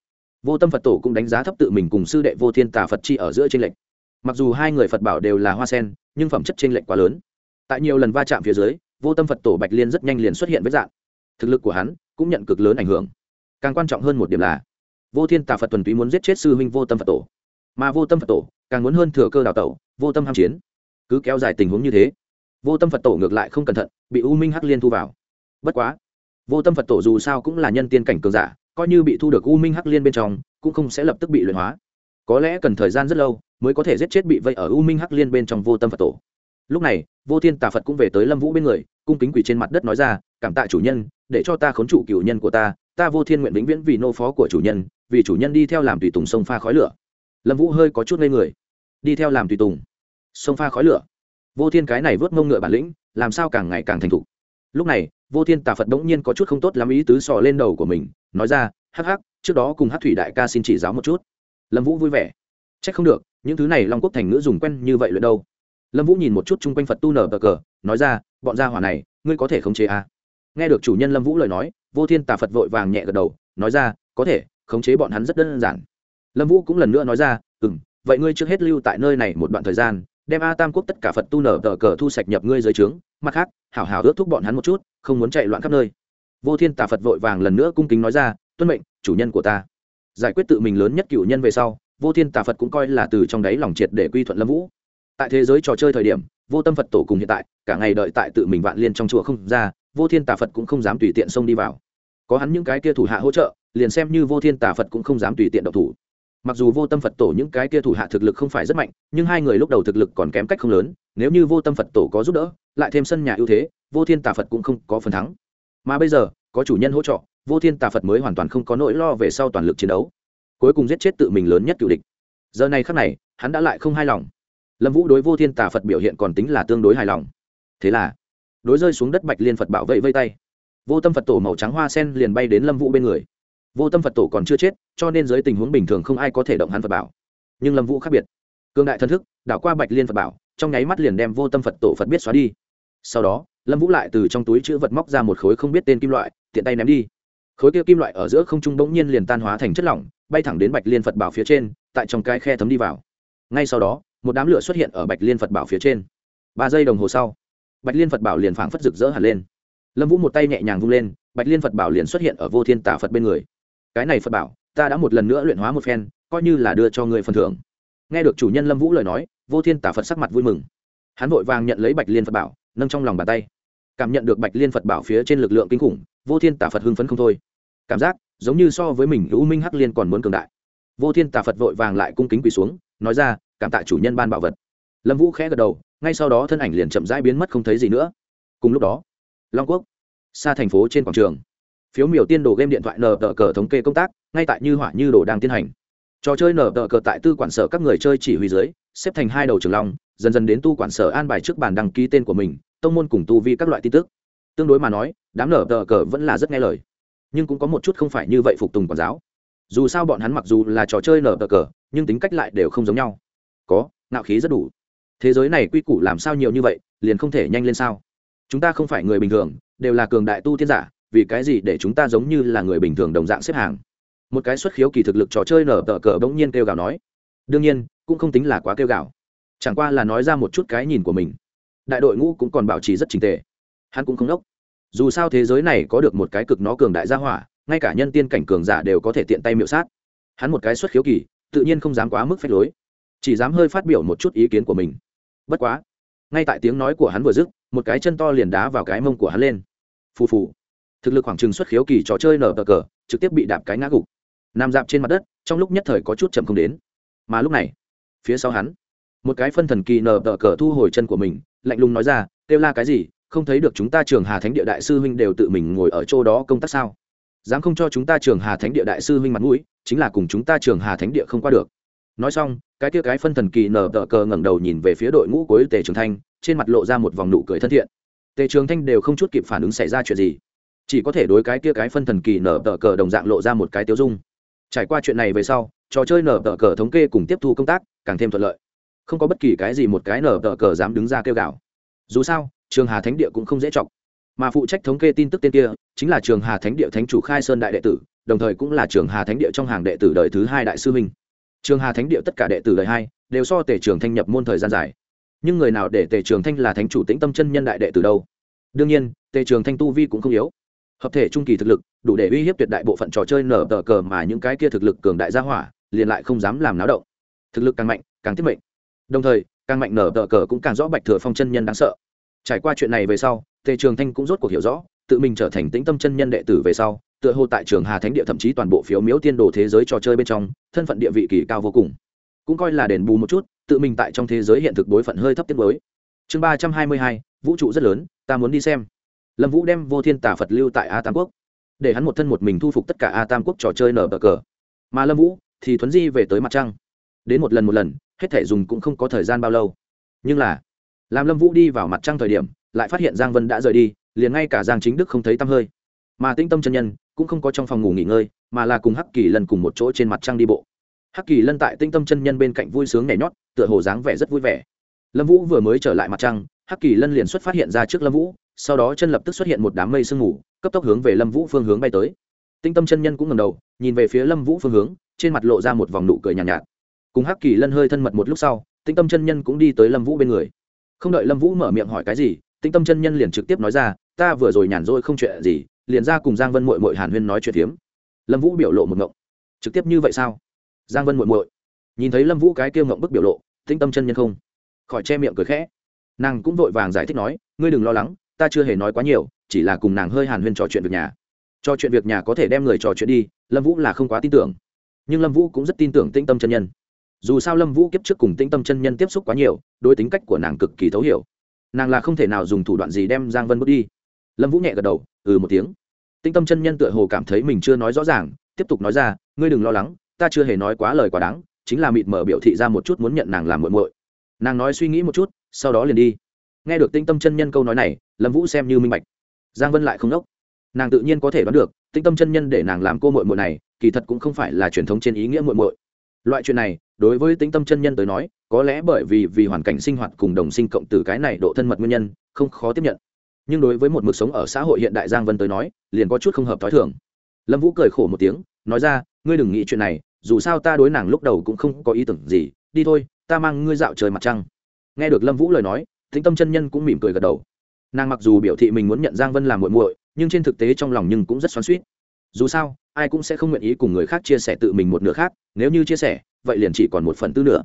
Vô tâm phật tổ cũng đánh giá thấp tự mình cùng sư đệ vô thiên tà phật chi ở giữa tranh lệch. Mặc dù hai người phật bảo đều là hoa sen, nhưng phẩm chất tranh lệch quá lớn. Tại nhiều lần va chạm phía dưới, vô tâm phật tổ bạch liên rất nhanh liền xuất hiện với dạng thực lực của hắn cũng nhận cực lớn ảnh hưởng. Càng quan trọng hơn một điểm là, vô thiên tà phật tuần túy muốn giết chết sư huynh vô tâm phật tổ. Mà vô tâm phật tổ càng muốn hơn thừa cơ đào tẩu, vô tâm ham chiến. Cứ kéo dài tình huống như thế, vô tâm phật tổ ngược lại không cẩn thận, bị u minh hắc liên thu vào. Bất quá, vô tâm phật tổ dù sao cũng là nhân tiên cảnh cường giả, coi như bị thu được u minh hắc liên bên trong, cũng không sẽ lập tức bị luyện hóa. Có lẽ cần thời gian rất lâu mới có thể giết chết bị vây ở u minh hắc liên bên trong vô tâm phật tổ. Lúc này, vô thiên tà phật cũng về tới lâm vũ bên người, cung kính quỳ trên mặt đất nói ra, cảm tạ chủ nhân để cho ta khốn trụ cựu nhân của ta ta vô thiên nguyện vĩnh viễn vì nô phó của chủ nhân, vì chủ nhân đi theo làm tùy tùng sông pha khói lửa. Lâm vũ hơi có chút ngây người. Đi theo làm tùy tùng. Sông pha khói lửa. Vô thiên cái này vớt mông ngựa bản lĩnh, làm sao càng ngày càng thành thục. Lúc này, vô thiên tà phật đ ố n g nhiên có chút không tốt lắm ý tứ sò lên đầu của mình, nói ra, hắc hắc, trước đó cùng hát thủy đại ca xin chỉ giáo một chút. Lâm vũ vui vẻ. C h ắ c không được, những thứ này long quốc thành ngữ dùng quen như vậy luyện đâu. Lâm vũ nhìn một chút chung quanh phật tu nở bờ cờ, nói ra, bọn gia hỏa này, ngươi có thể khống chế à nghe được chủ nhân lâm vũ lời nói, vô thiên tà phật vội vàng nhẹ gật đầu, nói ra, có thể, khống chế bọn hắn rất đơn giản. Lâm vũ cũng lần nữa nói ra ừ m vậy ngươi trước hết lưu tại nơi này một đoạn thời gian, đem a tam quốc tất cả phật tu nở tờ cờ thu sạch nhập ngươi dưới trướng, mặt khác, hảo hảo ước thúc bọn hắn một chút, không muốn chạy loạn khắp nơi. Vô thiên tà phật vội vàng lần nữa cung kính nói ra, tuân mệnh, chủ nhân của ta. Giải quyết tự mình lớn nhất cựu nhân về sau, vô thiên tà phật cũng coi là từ trong đáy lòng triệt để quy thuận lâm vũ. Tại thế giới trò chơi thời điểm, vô tâm phật tổ cùng hiện tại, cả ngày đợi tại tự mình vạn liên trong chùa không ra vô thiên tà phật cũng không dám tùy tiện xông đi vào có hắn những cái kia thủ hạ hỗ trợ liền xem như vô thiên tà phật cũng không dám tùy tiện độc thủ mặc dù vô tâm phật tổ những cái kia thủ hạ thực lực không phải rất mạnh nhưng hai người lúc đầu thực lực còn kém cách không lớn nếu như vô tâm phật tổ có giúp đỡ lại thêm sân nhà ưu thế vô thiên tà phật cũng không có phần thắng mà bây giờ có chủ nhân hỗ trợ vô thiên tà phật mới hoàn toàn không có nỗi lo về sau toàn lực chiến đấu cuối cùng giết chết tự mình lớn nhất cựu địch giờ này khắc này hắn đã lại không hài lòng lâm vũ đối vô thiên tà phật biểu hiện còn tính là tương đối hài lòng thế là đối rơi xuống đất bạch liên phật bảo vệ vây tay vô tâm phật tổ màu trắng hoa sen liền bay đến lâm vũ bên người vô tâm phật tổ còn chưa chết cho nên dưới tình huống bình thường không ai có thể động hắn phật bảo nhưng lâm vũ khác biệt cương đại thân thức đảo qua bạch liên phật bảo trong nháy mắt liền đem vô tâm phật tổ phật biết xóa đi sau đó lâm vũ lại từ trong túi chữ vật móc ra một khối không biết tên kim loại tiện tay ném đi khối kia kim loại ở giữa không trung bỗng nhiên liền tan hóa thành chất lỏng bay thẳng đến bạch liên phật bảo phía trên tại trong cái khe thấm đi vào ngay sau đó một đám lửa xuất hiện ở bạch liên phật bảo phía trên ba giây đồng hồ sau bạch liên phật bảo liền phảng phất rực rỡ hẳn lên. Lâm vũ một tay nhẹ nhàng vung lên, bạch liên phật bảo liền xuất hiện ở vô thiên tả phật bên người. Cái này phật bảo, ta đã một lần nữa luyện hóa một phen, coi như là đưa cho người phần thưởng. Nghe được chủ nhân lâm vũ lời nói, vô thiên tả phật sắc mặt vui mừng. Hắn vội vàng nhận lấy bạch liên phật bảo, nâng trong lòng bàn tay. Cảm nhận được bạch liên phật bảo phía trên lực lượng kinh khủng, vô thiên tả phật hưng phấn không thôi. Cảm giác, giống như so với mình, u minh hắc liên còn muốn cường đại. Vô thiên tả phật vội vàng lại cung kính quỳ xuống, nói ra, cảm tạ chủ nhân ban bảo vật lâm vũ khẽ gật đầu ngay sau đó thân ảnh liền chậm rãi biến mất không thấy gì nữa cùng lúc đó long quốc xa thành phố trên quảng trường phiếu miểu tiên đồ game điện thoại nờ tờ cờ thống kê công tác ngay tại như hỏa như đồ đang tiến hành trò chơi nở tờ cờ tại tư quản sở các người chơi chỉ huy dưới xếp thành hai đầu trường long dần dần đến tu quản sở an bài trước bàn đăng ký tên của mình tông môn cùng tu vi các loại tin tức tương đối mà nói đám nở tờ cờ vẫn là rất nghe lời nhưng cũng có một chút không phải như vậy phục tùng quản giáo dù sao bọn hắn mặc dù là trò chơi nở tờ cờ nhưng tính cách lại đều không giống nhau có nạo khí rất đủ thế giới này quy củ làm sao nhiều như vậy, liền không thể nhanh lên sao? Chúng ta không phải người bình thường, đều là cường đại tu tiên giả, vì cái gì để chúng ta giống như là người bình thường đồng dạng xếp hàng? Một cái xuất khiếu kỳ thực lực trò chơi nở tờ cờ bỗng nhiên kêu gào nói. Đương nhiên, cũng không tính là quá kêu gào. Chẳng qua là nói ra một chút cái nhìn của mình. Đại đội ngũ cũng còn bảo trì rất trình tề. Hắn cũng không đốc. Dù sao thế giới này có được một cái cực nó cường đại gia hỏa, ngay cả nhân tiên cảnh cường giả đều có thể tiện tay miệu sát. Hắn một cái xuất khiếu kỳ, tự nhiên không dám quá mức phép lối. Chỉ dám hơi phát biểu một chút ý kiến của mình bất quá, ngay tại tiếng nói của hắn vừa dứt, một cái chân to liền đá vào cái mông của hắn lên. Phù phù. Thực lực khoảng trừng xuất khiếu kỳ trò chơi nở cờ cờ, trực tiếp bị đạp cái ngã gục. Nằm dạp trên mặt đất, trong lúc nhất thời có chút chậm không đến. Mà lúc này, phía sau hắn, một cái phân thần kỳ nở cờ cờ thu hồi chân của mình, lạnh lùng nói ra, kêu la cái gì? Không thấy được chúng ta trường hà thánh địa đại sư huynh đều tự mình ngồi ở chỗ đó công tác sao? Dám không cho chúng ta trường hà thánh địa đại sư huynh mặt mũi, chính là cùng chúng ta trường hà thánh địa không qua được nói xong, cái kia cái phân thần kỳ nở tờ cờ ngẩng đầu nhìn về phía đội ngũ cuối tề trường thanh, trên mặt lộ ra một vòng nụ cười thân thiện. Tề trường thanh đều không chút kịp phản ứng xảy ra chuyện gì. Chỉ có thể đối cái kia cái phân thần kỳ nở tờ cờ đồng dạng lộ ra một cái tiêu dung. Trải qua chuyện này về sau, trò chơi nở tờ cờ thống kê cùng tiếp thu công tác càng thêm thuận lợi. Không có bất kỳ cái gì một cái nở tờ cờ dám đứng ra kêu gào. Dù sao, trường hà thánh địa cũng không dễ chọc. Mà phụ trách thống kê tin tức tên kia chính là trường hà thánh địa thánh chủ khai sơn đại đệ tử, đồng thời cũng là trường hà thánh địa trong hàng đệ tử đời thứ hai đại sư minh trường hà thánh địa tất cả đệ tử đời hai đều so tể trường thanh nhập môn thời gian dài. Nhưng người nào để tề trường thanh là thánh chủ tĩnh tâm chân nhân đại đệ tử đâu? Đương nhiên, tề trường thanh tu vi cũng không yếu. Hợp thể trung kỳ thực lực, đủ để uy hiếp tuyệt đại bộ phận trò chơi nở tờ cờ mà những cái kia thực lực cường đại gia hỏa, liền lại không dám làm náo động. Thực lực càng mạnh, càng tiết mệnh. Đồng thời, càng mạnh nở tờ cờ cũng càng rõ bạch thừa phong chân nhân đáng sợ. Trải qua chuyện này về sau, tề trường thanh cũng rốt cuộc hiểu rõ, tự mình trở thành tĩnh tâm chân nhân đệ tử về sau tựa hồ tại trường hà thánh địa thậm chí toàn bộ phiếu miếu tiên đồ thế giới trò chơi bên trong, thân phận địa vị kỳ cao vô cùng. Cũng coi là đền bù một chút, tự mình tại trong thế giới hiện thực bối phận hơi thấp tiết mới. Chương ba trăm hai mươi hai, vũ trụ rất lớn, ta muốn đi xem. Lâm vũ đem vô thiên tả phật lưu tại a tam quốc, để hắn một thân một mình thu phục tất cả a tam quốc trò chơi nở bờ cờ. Mà lâm vũ thì thuấn di về tới mặt trăng. Đến một lần một lần, hết thể dùng cũng không có thời gian bao lâu. Nhưng là, làm lâm vũ đi vào mặt trăng thời điểm, lại phát hiện giang vân đã rời đi, liền ngay cả giang chính đức không thấy tăm hơi. Mà tĩnh tâm chân nhân cũng không có trong phòng ngủ nghỉ ngơi mà là cùng hắc kỳ lân cùng một chỗ trên mặt trăng đi bộ. Hắc kỳ lân tại tinh tâm chân nhân bên cạnh vui sướng nhảy nhót tựa hồ dáng vẻ rất vui vẻ. Lâm vũ vừa mới trở lại mặt trăng hắc kỳ lân liền xuất phát hiện ra trước lâm vũ sau đó chân lập tức xuất hiện một đám mây sương mù cấp tốc hướng về lâm vũ phương hướng bay tới. Tinh tâm chân nhân cũng ngầm đầu nhìn về phía lâm vũ phương hướng trên mặt lộ ra một vòng nụ cười nhàn nhạt, nhạt. Cùng hắc kỳ lân hơi thân mật một lúc sau tinh tâm chân nhân cũng đi tới lâm vũ bên người. Không đợi lâm vũ mở miệng hỏi cái gì tinh tâm chân nhân liền trực tiếp nói ra ta vừa rồi nhàn rỗi không chuyện gì liền ra cùng giang vân mội mội hàn huyên nói chuyện phiếm. Lâm vũ biểu lộ một ngộng. Trực tiếp như vậy sao? Giang vân mội mội nhìn thấy lâm vũ cái kêu ngộng bức biểu lộ tinh tâm chân nhân không. Khỏi che miệng cười khẽ. Nàng cũng vội vàng giải thích nói, ngươi đừng lo lắng, ta chưa hề nói quá nhiều, chỉ là cùng nàng hơi hàn huyên trò chuyện việc nhà. Trò chuyện việc nhà có thể đem người trò chuyện đi, lâm vũ là không quá tin tưởng. Nhưng lâm vũ cũng rất tin tưởng tĩnh tâm chân nhân. Dù sao lâm vũ kiếp trước cùng tĩnh tâm chân nhân tiếp xúc quá nhiều đôi tính cách của nàng cực kỳ thấu hiểu. Nàng là không thể nào dùng thủ đoạn gì đem giang vân bước đi lâm vũ nhẹ gật đầu ừ một tiếng. Tinh tâm chân nhân tựa hồ cảm thấy mình chưa nói rõ ràng, tiếp tục nói ra, ngươi đừng lo lắng, ta chưa hề nói quá lời quá đáng, chính là mịt mở biểu thị ra một chút muốn nhận nàng làm muội muội. Nàng nói suy nghĩ một chút, sau đó liền đi. Nghe được Tinh tâm chân nhân câu nói này, lâm vũ xem như minh bạch. Giang vân lại không đốc. Nàng tự nhiên có thể đoán được, Tinh tâm chân nhân để nàng làm cô muội muội này, kỳ thật cũng không phải là truyền thống trên ý nghĩa muội muội. Loại chuyện này, đối với Tinh tâm chân nhân tới nói, có lẽ bởi vì vì hoàn cảnh sinh hoạt cùng đồng sinh cộng từ cái này độ thân mật nguyên nhân, không khó tiếp nhận nhưng đối với một mực sống ở xã hội hiện đại giang vân tới nói, liền có chút không hợp t h ó i thường. Lâm vũ cười khổ một tiếng, nói ra, ngươi đừng nghĩ chuyện này, dù sao ta đối nàng lúc đầu cũng không có ý tưởng gì, đi thôi, ta mang ngươi dạo trời mặt trăng. Nghe được lâm vũ lời nói, thính tâm chân nhân cũng mỉm cười gật đầu. Nàng mặc dù biểu thị mình muốn nhận giang vân làm muội muội, nhưng trên thực tế trong lòng nhưng cũng rất xoắn suýt dù sao, ai cũng sẽ không nguyện ý cùng người khác chia sẻ tự mình một nửa khác, nếu như chia sẻ, vậy liền chỉ còn một phần tư nữa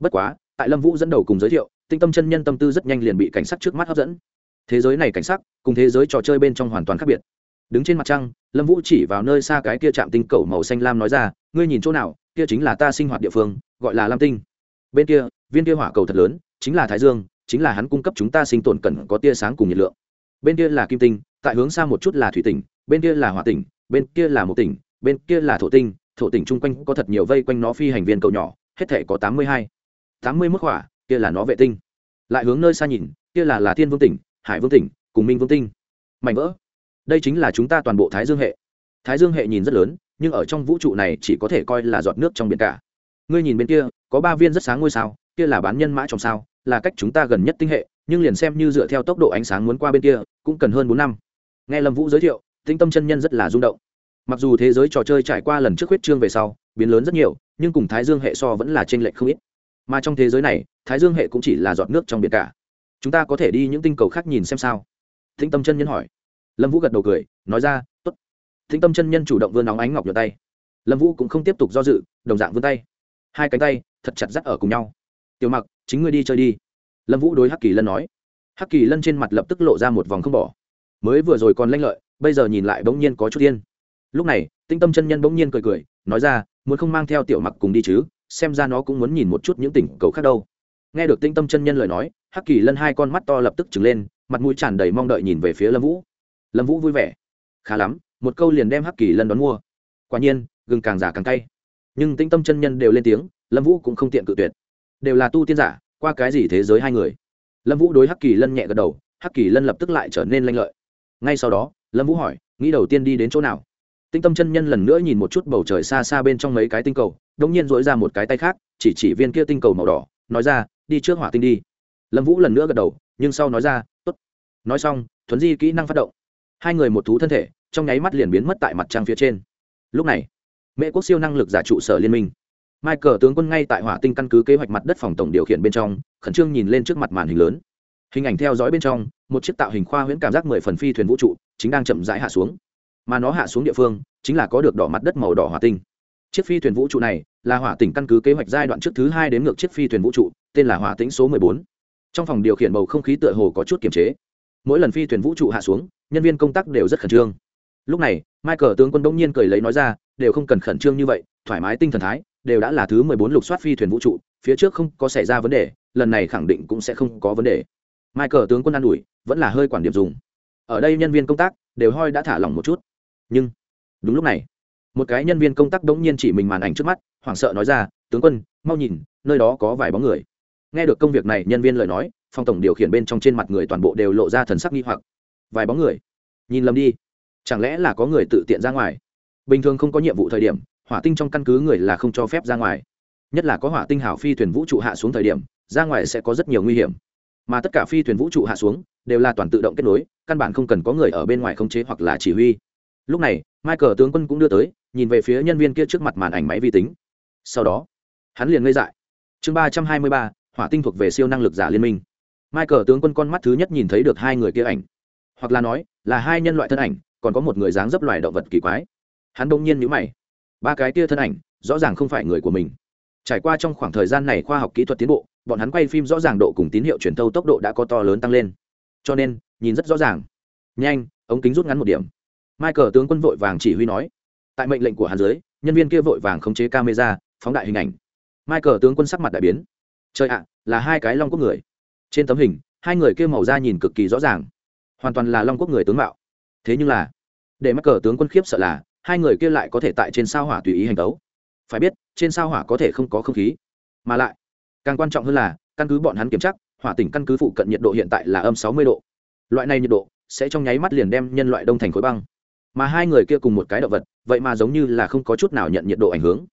bất quá, tại lâm vũ dẫn đầu cùng giới thiệu tinh tâm chân nhân tâm tư rất nhanh liền bị cảnh sát trước mắt hấp dẫn thế giới này cảnh sắc cùng thế giới trò chơi bên trong hoàn toàn khác biệt. Đứng trên mặt trăng, lâm vũ chỉ vào nơi xa cái kia chạm tinh cầu màu xanh lam nói ra, ngươi nhìn chỗ nào? Kia chính là ta sinh hoạt địa phương, gọi là lam tinh. Bên kia, viên kia hỏa cầu thật lớn, chính là thái dương, chính là hắn cung cấp chúng ta sinh tồn cần có tia sáng cùng nhiệt lượng. Bên kia là kim tinh, tại hướng xa một chút là thủy tỉnh, bên kia là hỏa tỉnh, bên kia là một tỉnh, bên kia là thổ tinh, thổ tỉnh chung quanh có thật nhiều vây quanh nó phi hành viên cầu nhỏ, hết thể có tám mươi hai. Tám mươi mức hỏa, kia là nó vệ tinh. Lại hướng nơi xa nhìn, kia là là thiên vương tỉnh hải vương tỉnh, cùng minh vương tinh. Mạnh vỡ. Đây chính là chúng ta toàn bộ thái dương hệ. Thái dương hệ nhìn rất lớn, nhưng ở trong vũ trụ này chỉ có thể coi là giọt nước trong biển cả. Ngươi nhìn bên kia, có ba viên rất sáng ngôi sao, kia là bán nhân mã trong sao, là cách chúng ta gần nhất tinh hệ, nhưng liền xem như dựa theo tốc độ ánh sáng muốn qua bên kia, cũng cần hơn bốn năm. Nghe lâm vũ giới thiệu tinh tâm chân nhân rất là rung động. Mặc dù thế giới trò chơi trải qua lần trước huyết trương về sau, biến lớn rất nhiều, nhưng cùng thái dương hệ so vẫn là t r ê n lệch không ít. Mà trong thế giới này, thái dương hệ cũng chỉ là giọt nước trong biển cả chúng ta có thể đi những tinh cầu khác nhìn xem sao? Thính tâm chân nhân hỏi. Lâm vũ gật đầu cười, nói ra t ố t thính tâm chân nhân chủ động vươn nóng ánh ngọc nhựa tay. Lâm vũ cũng không tiếp tục do dự, đồng dạng vươn tay. Hai cánh tay thật chặt dắt ở cùng nhau. Tiểu mặc, chính ngươi đi chơi đi. Lâm vũ đối hắc kỳ lân nói. Hắc kỳ lân trên mặt lập tức lộ ra một vòng không bỏ. Mới vừa rồi còn lanh lợi, bây giờ nhìn lại bỗng nhiên có chút yên lúc này tinh tâm chân nhân bỗng nhiên cười cười, nói ra, muốn không mang theo tiểu mặc cùng đi chứ? Xem ra nó cũng muốn nhìn một chút những tỉnh cầu khác đâu nghe được tinh tâm chân nhân lời nói, hắc kỳ lân hai con mắt to lập tức trừng lên, mặt mũi tràn đầy mong đợi nhìn về phía lâm vũ. Lâm vũ vui vẻ. Khá lắm, một câu liền đem hắc kỳ lân đón mua. Quả nhiên, gừng càng giả càng cay. Nhưng tinh tâm chân nhân đều lên tiếng, lâm vũ cũng không tiện cự tuyệt. Đều là tu tiên giả, qua cái gì thế giới hai người? Lâm vũ đối hắc kỳ lân nhẹ gật đầu, hắc kỳ lân lập tức lại trở nên lanh lợi. Ngay sau đó, lâm vũ hỏi, nghĩ đầu tiên đi đến chỗ nào? Tinh tâm chân nhân lần nữa nhìn một chút bầu trời xa xa bên trong mấy cái tinh cầu đông nhiên dỗi ra một cái tay khác, chỉ chỉ viên kia tinh cầu màu đỏ, nói ra đi trước hỏa tinh đi. Lâm vũ lần nữa gật đầu, nhưng sau nói ra t ố t nói xong, thuấn di kỹ năng phát động. Hai người một thú thân thể, trong nháy mắt liền biến mất tại mặt trăng phía trên. Lúc này, mễ quốc siêu năng lực giả trụ sở liên minh. Mai cờ tướng quân ngay tại hỏa tinh căn cứ kế hoạch mặt đất phòng tổng điều khiển bên trong, khẩn trương nhìn lên trước mặt màn hình lớn. Hình ảnh theo dõi bên trong, một chiếc tạo hình khoa huyễn cảm giác mười phần phi thuyền vũ trụ, chính đang chậm rãi hạ xuống. Mà nó hạ xuống địa phương, chính là có được đỏ mặt đất màu đỏ hỏa tinh. Chiếc phi thuyền vũ trụ này là hỏa tỉnh căn cứ kế hoạch giai đoạn trước thứ hai đến ngược chiếc phi thuyền vũ trụ, tên là hỏa tĩnh số mười bốn. Trong phòng điều khiển bầu không khí tựa hồ có chút kiềm chế. Mỗi lần phi thuyền vũ trụ hạ xuống, nhân viên công tác đều rất khẩn trương. Lúc này, michael tướng quân đông nhiên cười lấy nói ra, đều không cần khẩn trương như vậy, thoải mái tinh thần thái, đều đã là thứ mười bốn lục soát phi thuyền vũ trụ, phía trước không có xảy ra vấn đề, lần này khẳng định cũng sẽ không có vấn đề. Michael tướng quân an ủi, vẫn là hơi quản điểm dùng. Ở đây nhân viên công tác đều hoi đã thả lỏng một chút. Nhưng, đúng lúc này, một cái nhân viên công tác đống nhiên chỉ mình màn ảnh trước mắt hoảng sợ nói ra, tướng quân, mau nhìn, nơi đó có vài bóng người. Nghe được công việc này, nhân viên lời nói, phòng tổng điều khiển bên trong trên mặt người toàn bộ đều lộ ra thần sắc nghi hoặc. Vài bóng người? Nhìn lầm đi. Chẳng lẽ là có người tự tiện ra ngoài? Bình thường không có nhiệm vụ thời điểm, hỏa tinh trong căn cứ người là không cho phép ra ngoài. Nhất là có hỏa tinh hảo phi thuyền vũ trụ hạ xuống thời điểm, ra ngoài sẽ có rất nhiều nguy hiểm. Mà tất cả phi thuyền vũ trụ hạ xuống, đều là toàn tự động kết nối, căn bản không cần có người ở bên ngoài khống chế hoặc là chỉ huy. Lúc này, michael tướng quân cũng đưa tới, nhìn về phía nhân viên kia trước mặt màn ảnh máy vi tính sau đó, hắn liền ngây dại. Chương ba trăm hai mươi ba, hỏa tinh thuộc về siêu năng lực giả liên minh. Michael tướng quân con mắt thứ nhất nhìn thấy được hai người kia ảnh. Hoặc là nói, là hai nhân loại thân ảnh, còn có một người dáng dấp loài động vật kỳ quái. Hắn đông nhiên nhữ mày. Ba cái kia thân ảnh, rõ ràng không phải người của mình. Trải qua trong khoảng thời gian này khoa học kỹ thuật tiến bộ, bọn hắn quay phim rõ ràng độ cùng tín hiệu truyền thâu tốc độ đã có to lớn tăng lên. Cho nên, nhìn rất rõ ràng. Nhanh, ống kính rút ngắn một điểm. Michael tướng quân vội vàng chỉ huy nói. Tại mệnh lệnh của hắn dưới, nhân viên kia vội vàng khống chế camera phóng đại hình ảnh. Michael tướng quân sắc mặt đại biến. Trời ạ, là hai cái long quốc người. Trên tấm hình, hai người kia màu da nhìn cực kỳ rõ ràng. Hoàn toàn là long quốc người tướng mạo. Thế nhưng là, để mắc cờ tướng quân khiếp sợ là, hai người kia lại có thể tại trên sao hỏa tùy ý hành tấu. Phải biết, trên sao hỏa có thể không có không khí. Mà lại, càng quan trọng hơn là, căn cứ bọn hắn kiểm tra, hỏa tỉnh căn cứ phụ cận nhiệt độ hiện tại là âm sáu mươi độ. Loại này nhiệt độ sẽ trong nháy mắt liền đem nhân loại đông thành khối băng. Mà hai người kia cùng một cái động vật, vậy mà giống như là không có chút nào nhận nhiệt độ ảnh hưởng